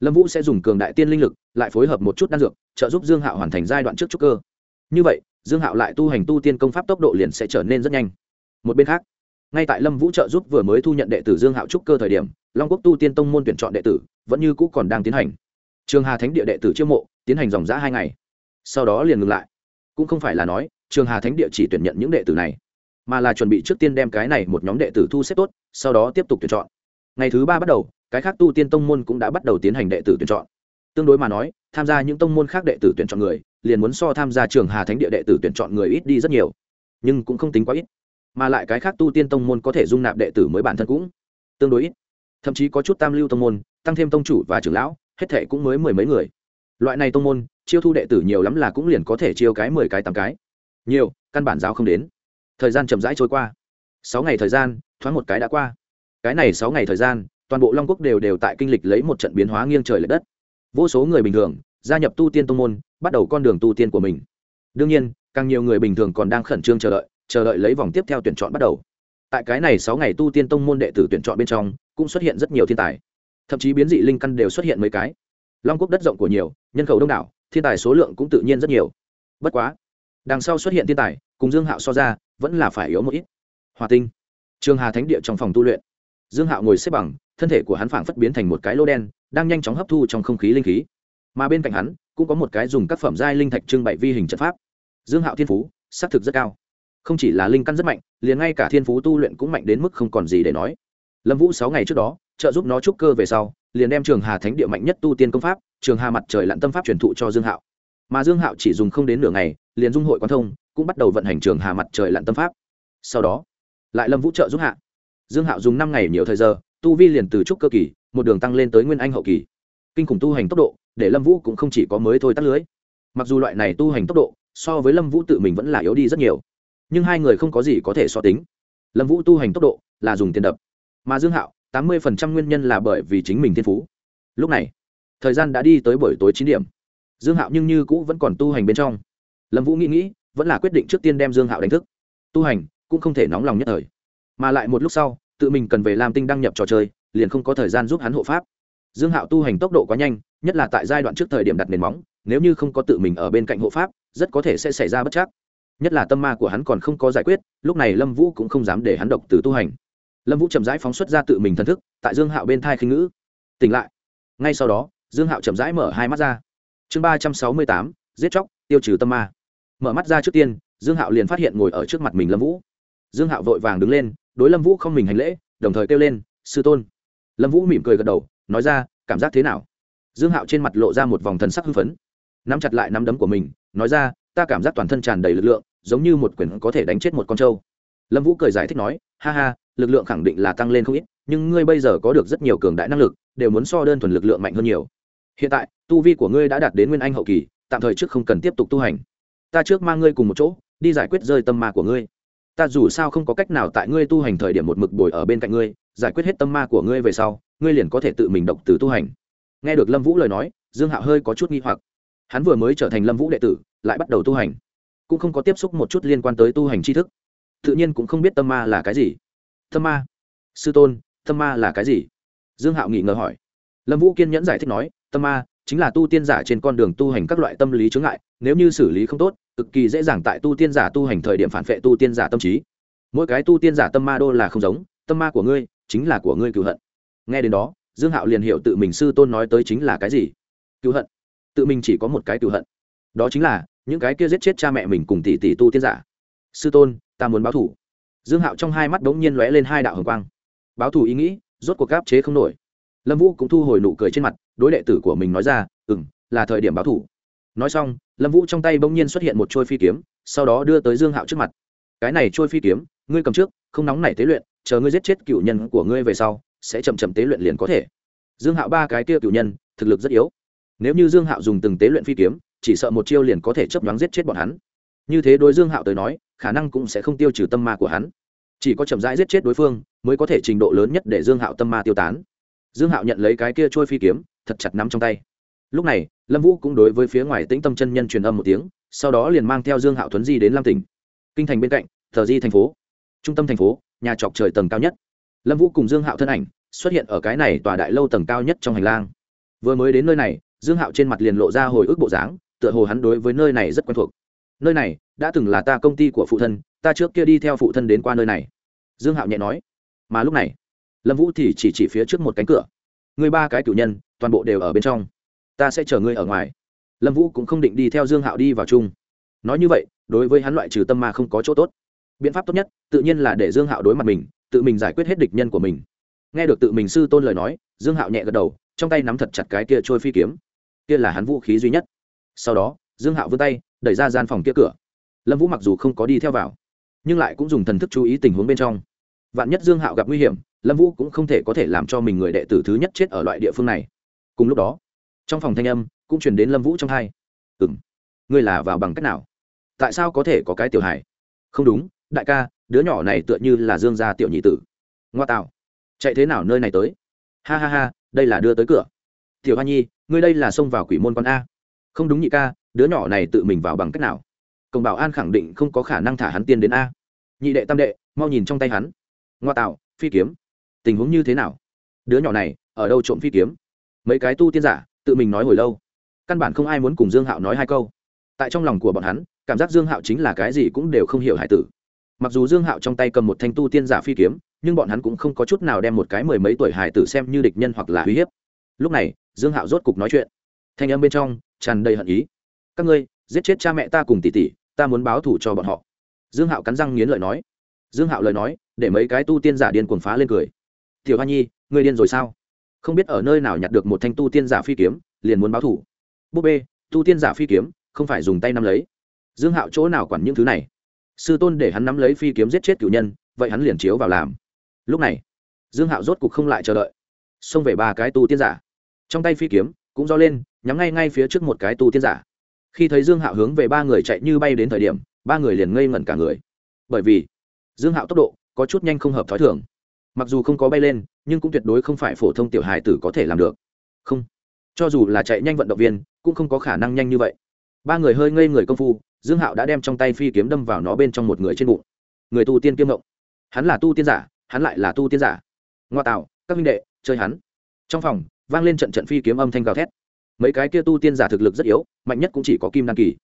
lâm vũ sẽ dùng cường đại tiên linh lực, lại phối hợp một chút đan dược, trợ giúp dương hạo hoàn thành giai đoạn trước trúc cơ. Như vậy, dương hạo lại tu hành tu tiên công pháp tốc độ liền sẽ trở nên rất nhanh. Một bên khác, ngay tại lâm vũ trợ giúp vừa mới thu nhận đệ tử dương hạo trúc cơ thời điểm, long quốc tu tiên tông môn tuyển chọn đệ tử vẫn như cũ còn đang tiến hành. Trường hà thánh địa đệ tử chiêu mộ, tiến hành dòng giã hai ngày. Sau đó liền ngừng lại. Cũng không phải là nói trường hà thánh địa chỉ tuyển nhận những đệ tử này, mà là chuẩn bị trước tiên đem cái này một nhóm đệ tử thu xếp tốt, sau đó tiếp tục tuyển chọn. Ngày thứ ba bắt đầu, cái khác tu tiên tông môn cũng đã bắt đầu tiến hành đệ tử tuyển chọn. Tương đối mà nói, tham gia những tông môn khác đệ tử tuyển chọn người, liền muốn so tham gia trường hà thánh địa đệ tử tuyển chọn người ít đi rất nhiều, nhưng cũng không tính quá ít, mà lại cái khác tu tiên tông môn có thể dung nạp đệ tử mới bản thân cũng tương đối ít. Thậm chí có chút tam lưu tông môn, tăng thêm tông chủ và trưởng lão, hết thệ cũng mới mười mấy người. Loại này tông môn, chiêu thu đệ tử nhiều lắm là cũng liền có thể chiêu cái mười cái tám cái nhiều, căn bản giáo không đến. Thời gian chậm rãi trôi qua. Sáu ngày thời gian, thoáng một cái đã qua. Cái này sáu ngày thời gian, toàn bộ long quốc đều đều tại kinh lịch lấy một trận biến hóa nghiêng trời l ệ đất. Vô số người bình thường, gia nhập tu tiên tông môn, bắt đầu con đường tu tiên của mình. Đương nhiên, càng nhiều người bình thường còn đang khẩn trương chờ đợi chờ đợi lấy vòng tiếp theo tuyển chọn bắt đầu. Tại cái này sáu ngày tu tiên tông môn đệ tử tuyển chọn bên trong, cũng xuất hiện rất nhiều thiên tài. Thậm chí biến dị linh căn đều xuất hiện mấy cái. Long quốc đất rộng của nhiều, nhân khẩu đông đảo, thiên tài số lượng cũng tự nhiên rất nhiều. Bất quá đằng sau xuất hiện thiên tài, cùng dương hạo so ra, vẫn là phải yếu một ít. Hòa tinh. Trường hà thánh địa trong phòng tu luyện. Dương hạo ngồi xếp bằng, thân thể của hắn phảng phất biến thành một cái lô đen, đang nhanh chóng hấp thu trong không khí linh khí. Mà bên cạnh hắn, cũng có một cái dùng các phẩm giai linh thạch trưng bày vi hình trận pháp. Dương hạo thiên phú, xác thực rất cao. Không chỉ là linh căn rất mạnh, liền ngay cả thiên phú tu luyện cũng mạnh đến mức không còn gì để nói. Lâm vũ sáu ngày trước đó, trợ giúp nó trúc cơ về sau, liền đem trường hà thánh địa mạnh nhất tu tiên công pháp, trường hà mặt trời lặn tâm pháp truyền thụ cho dương hạo. Mà dương hạo chỉ dùng không đến nửa ngày liền dung hội quan thông cũng bắt đầu vận hành trường hà mặt trời lặn tâm pháp. Sau đó, lại lâm vũ trợ giúp hạ. Dương hạo dùng năm ngày nhiều thời giờ, tu vi liền từ trúc cơ kỳ, một đường tăng lên tới nguyên anh hậu kỳ. Kinh khủng tu hành tốc độ, để lâm vũ cũng không chỉ có mới thôi tắt lưới. Mặc dù loại này tu hành tốc độ, so với lâm vũ tự mình vẫn là yếu đi rất nhiều. Nhưng hai người không có gì có thể so tính. Lâm vũ tu hành tốc độ là dùng tiền đập. Mà dương hạo, tám mươi nguyên nhân là bởi vì chính mình thiên phú. Lúc này, thời gian đã đi tới buổi tối chín điểm. Dương hạo nhưng như cũ vẫn còn tu hành bên trong lâm vũ nghĩ nghĩ, vẫn là quyết định trước tiên đem dương hạo đánh thức. Tu hành cũng không thể nóng lòng nhất thời. Mà lại một lúc sau, tự mình cần về làm tinh đăng nhập trò chơi, liền không có thời gian giúp hắn hộ pháp. Dương hạo tu hành tốc độ quá nhanh, nhất là tại giai đoạn trước thời điểm đặt nền móng, nếu như không có tự mình ở bên cạnh hộ pháp, rất có thể sẽ xảy ra bất chắc. Nhất là tâm ma của hắn còn không có giải quyết, lúc này lâm vũ cũng không dám để hắn độc từ tu hành. Lâm vũ chậm rãi phóng xuất ra tự mình thân thức, tại dương hạo bên thai khinh ngữ. Tỉnh lại. Ngay sau đó, dương hạo chậm rãi mở hai mắt ra. Chương ba trăm sáu mươi tám, giết chóc, tiêu trừ tâm ma mở mắt ra trước tiên, dương hạo liền phát hiện ngồi ở trước mặt mình lâm vũ. Dương hạo vội vàng đứng lên, đối lâm vũ không mình hành lễ, đồng thời kêu lên, sư tôn. Lâm vũ mỉm cười gật đầu, nói ra, cảm giác thế nào? Dương hạo trên mặt lộ ra một vòng thần sắc hưng phấn. Nắm chặt lại nắm đấm của mình, nói ra, ta cảm giác toàn thân tràn đầy lực lượng, giống như một quyển có thể đánh chết một con trâu. Lâm vũ cười giải thích nói, ha ha, lực lượng khẳng định là tăng lên không ít, nhưng ngươi bây giờ có được rất nhiều cường đại năng lực, đều muốn so đơn thuần lực lượng mạnh hơn nhiều. Hiện tại, tu vi của ngươi đã đạt đến nguyên anh hậu kỳ, tạm thời trước không cần tiếp tục tu hành ta trước mang ngươi cùng một chỗ, đi giải quyết rơi tâm ma của ngươi. Ta dù sao không có cách nào tại ngươi tu hành thời điểm một mực bồi ở bên cạnh ngươi, giải quyết hết tâm ma của ngươi về sau, ngươi liền có thể tự mình độc từ tu hành. Nghe được lâm vũ lời nói, dương hạo hơi có chút nghi hoặc. Hắn vừa mới trở thành lâm vũ đệ tử, lại bắt đầu tu hành. Cũng không có tiếp xúc một chút liên quan tới tu hành tri thức. Tự nhiên cũng không biết tâm ma là cái gì. Tâm ma? Sư tôn, tâm ma là cái gì? Dương hạo nghỉ ngờ hỏi. Lâm vũ kiên nhẫn giải thích nói, tâm ma chính là tu tiên giả trên con đường tu hành các loại tâm lý chướng ngại, nếu như xử lý không tốt, cực kỳ dễ dàng tại tu tiên giả tu hành thời điểm phản vệ tu tiên giả tâm trí. Mỗi cái tu tiên giả tâm ma đô là không giống, tâm ma của ngươi chính là của ngươi cựu hận. Nghe đến đó, dương hạo liền hiểu tự mình sư tôn nói tới chính là cái gì. Cựu hận. Tự mình chỉ có một cái cựu hận. Đó chính là, những cái kia giết chết cha mẹ mình cùng tỷ tỷ tu tiên giả. Sư tôn, ta muốn báo thủ. Dương hạo trong hai mắt đ ố n g nhiên lóe lên hai đạo hồng quang. Báo thủ ý nghĩ, rốt cuộc gáp chế không nổi. Lâm vũ cũng thu hồi nụ cười trên mặt đối đệ tử của mình nói ra ừ m là thời điểm báo thủ. Nói xong, lâm vũ trong tay bỗng nhiên xuất hiện một trôi phi kiếm, sau đó đưa tới dương hạo trước mặt. Cái này trôi phi kiếm, ngươi cầm trước, không nóng nảy tế luyện, chờ ngươi giết chết cựu nhân của ngươi về sau, sẽ chậm chậm tế luyện liền có thể. Dương hạo ba cái kia cựu nhân, thực lực rất yếu. Nếu như dương hạo dùng từng tế luyện phi kiếm, chỉ sợ một chiêu liền có thể chấp nhoáng giết chết bọn hắn. Như thế đối dương hạo tới nói, khả năng cũng sẽ không tiêu trừ tâm ma của hắn. Chỉ có chậm rãi giết chết đối phương, mới có thể trình độ lớn nhất để dương hạo tâm ma tiêu tán dương hạo nhận lấy cái kia trôi phi kiếm, thật chặt nắm trong tay. Lúc này, lâm vũ cũng đối với phía ngoài tĩnh tâm chân nhân truyền âm một tiếng, sau đó liền mang theo dương hạo thuấn di đến lam tỉnh. Kinh thành bên cạnh, thờ di thành phố. Trung tâm thành phố, nhà trọc trời tầng cao nhất. Lâm vũ cùng dương hạo thân ảnh xuất hiện ở cái này tòa đại lâu tầng cao nhất trong hành lang. Vừa mới đến nơi này, dương hạo trên mặt liền lộ ra hồi ức bộ dáng, tựa hồ hắn đối với nơi này rất quen thuộc. Nơi này đã từng là ta công ty của phụ thân, ta trước kia đi theo phụ thân đến qua nơi này. Dương hạo nhẹ nói. Mà lúc này lâm vũ thì chỉ chỉ phía trước một cánh cửa người ba cái cử nhân toàn bộ đều ở bên trong ta sẽ chờ ngươi ở ngoài lâm vũ cũng không định đi theo dương hạo đi vào chung nói như vậy đối với hắn loại trừ tâm ma không có chỗ tốt biện pháp tốt nhất tự nhiên là để dương hạo đối mặt mình tự mình giải quyết hết địch nhân của mình nghe được tự mình sư tôn lời nói dương hạo nhẹ gật đầu trong tay nắm thật chặt cái kia trôi phi kiếm kia là hắn vũ khí duy nhất sau đó dương hạo vươn tay đẩy ra gian phòng kia cửa lâm vũ mặc dù không có đi theo vào nhưng lại cũng dùng thần thức chú ý tình huống bên trong vạn nhất dương hạo gặp nguy hiểm, lâm vũ cũng không thể có thể làm cho mình người đệ tử thứ nhất chết ở loại địa phương này. Cùng lúc đó, trong phòng thanh âm cũng chuyển đến lâm vũ trong hai. Ừ m ngươi là vào bằng cách nào? Tại sao có thể có cái tiểu hài? Không đúng, đại ca, đứa nhỏ này tựa như là dương gia tiểu nhị tử. Ngoa tạo, chạy thế nào nơi này tới? Ha ha ha, đây là đưa tới cửa. Tiểu hoa nhi, ngươi đây là xông vào quỷ môn con a. Không đúng nhị ca, đứa nhỏ này tự mình vào bằng cách nào? Cổng bảo an khẳng định không có khả năng thả hắn tiên đến a. Nhị đệ tam đệ, mau nhìn trong tay hắn ngoa tạo, phi kiếm. Tình huống như thế nào? Đứa nhỏ này, ở đâu trộm phi kiếm? Mấy cái tu tiên giả, tự mình nói hồi lâu. Căn bản không ai muốn cùng dương hạo nói hai câu. Tại trong lòng của bọn hắn, cảm giác dương hạo chính là cái gì cũng đều không hiểu hải tử. Mặc dù dương hạo trong tay cầm một thanh tu tiên giả phi kiếm, nhưng bọn hắn cũng không có chút nào đem một cái mười mấy tuổi hải tử xem như địch nhân hoặc là uy hiếp. Lúc này, dương hạo rốt cục nói chuyện. Thanh âm bên trong, tràn đầy hận ý. Các ngươi, giết chết cha mẹ ta cùng tỷ tỷ, ta muốn báo thù cho bọn họ. Dương hạo cắn răng nghiến lợi nói dương hạo lời nói, để mấy cái tu tiên giả điên cuồng phá lên cười. Tiểu hoa nhi, ngươi điên rồi sao? Không biết ở nơi nào nhặt được một thanh tu tiên giả phi kiếm, liền muốn báo thù búp bê, tu tiên giả phi kiếm, không phải dùng tay nắm lấy. Dương hạo chỗ nào quản những thứ này? Sư tôn để hắn nắm lấy phi kiếm giết chết cựu nhân, vậy hắn liền chiếu vào làm. Lúc này, dương hạo rốt cục không lại chờ đợi. Xông về ba cái tu tiên giả. Trong tay phi kiếm, cũng do lên, nhắm ngay ngay phía trước một cái tu tiên giả. Khi thấy dương hạo hướng về ba người chạy như bay đến thời điểm, ba người liền ngây ngẩn cả người. Bởi vì dương hạo tốc độ có chút nhanh không hợp t h ó i thường. Mặc dù không có bay lên, nhưng cũng tuyệt đối không phải phổ thông tiểu hài tử có thể làm được. Không. Cho dù là chạy nhanh vận động viên, cũng không có khả năng nhanh như vậy. Ba người hơi ngây người công phu, dương hạo đã đem trong tay phi kiếm đâm vào nó bên trong một người trên bụng. Người tu tiên kiêm ngộng hắn là tu tiên giả, hắn lại là tu tiên giả. Ngoa tạo, các minh đệ, chơi hắn. Trong phòng, vang lên trận trận phi kiếm âm thanh gào thét. Mấy cái kia tu tiên giả thực lực rất yếu, mạnh nhất cũng chỉ có kim đan kỳ.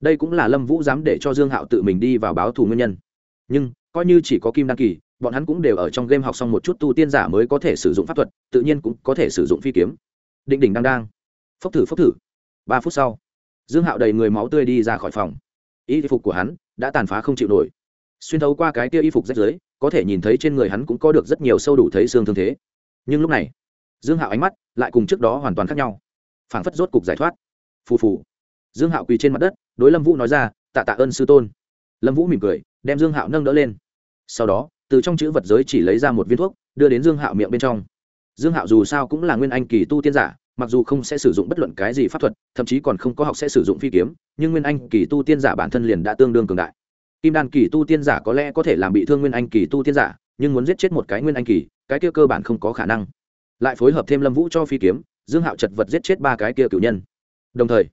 Đây cũng là lâm vũ dám để cho dương hạo tự mình đi vào báo thù nguyên nhân. Nhưng coi như chỉ có kim đăng kỳ, bọn hắn cũng đều ở trong game học xong một chút tu tiên giả mới có thể sử dụng pháp thuật, tự nhiên cũng có thể sử dụng phi kiếm. Định đỉnh đang đang phốc thử phốc thử. Ba phút sau, dương hạo đầy người máu tươi đi ra khỏi phòng. Y phục của hắn đã tàn phá không chịu nổi. Xuyên thấu qua cái kia y phục rách rưới có thể nhìn thấy trên người hắn cũng có được rất nhiều sâu đủ thấy xương thương thế. Nhưng lúc này, dương hạo ánh mắt lại cùng trước đó hoàn toàn khác nhau. Phảng phất rốt cục giải thoát. Phù phù. Dương hạo quỳ trên mặt đất, đối lâm vũ nói ra, tạ tạ ơn sư tôn. Lâm vũ mỉm cười đem dương hạo nâng đỡ lên. Sau đó, từ trong chữ vật giới chỉ lấy ra một viên thuốc, đưa đến dương hạo miệng bên trong. Dương hạo dù sao cũng là nguyên anh kỳ tu tiên giả, mặc dù không sẽ sử dụng bất luận cái gì pháp thuật, thậm chí còn không có học sẽ sử dụng phi kiếm, nhưng nguyên anh kỳ tu tiên giả bản thân liền đã tương đương cường đại. Kim đan kỳ tu tiên giả có lẽ có thể làm bị thương nguyên anh kỳ tu tiên giả, nhưng muốn giết chết một cái nguyên anh kỳ, cái kia cơ bản không có khả năng. Lại phối hợp thêm lâm vũ cho phi kiếm, dương hạo chật vật giết chết ba cái kia cựu nhân. Đồng thời,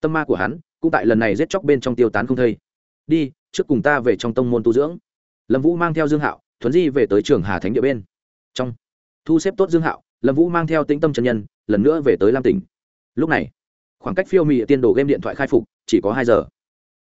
tâm ma của hắn cũng tại lần này giết chóc bên trong tiêu tán không thây. Đi trước cùng ta về trong tông môn tu dưỡng. Lâm vũ mang theo dương hạo, thuấn di về tới trường hà thánh địa bên. Trong, thu xếp tốt dương hạo, lâm vũ mang theo tĩnh tâm chân nhân, lần nữa về tới lam tỉnh. Lúc này, khoảng cách phiêu mị tiên đồ game điện thoại khai phục chỉ có hai giờ.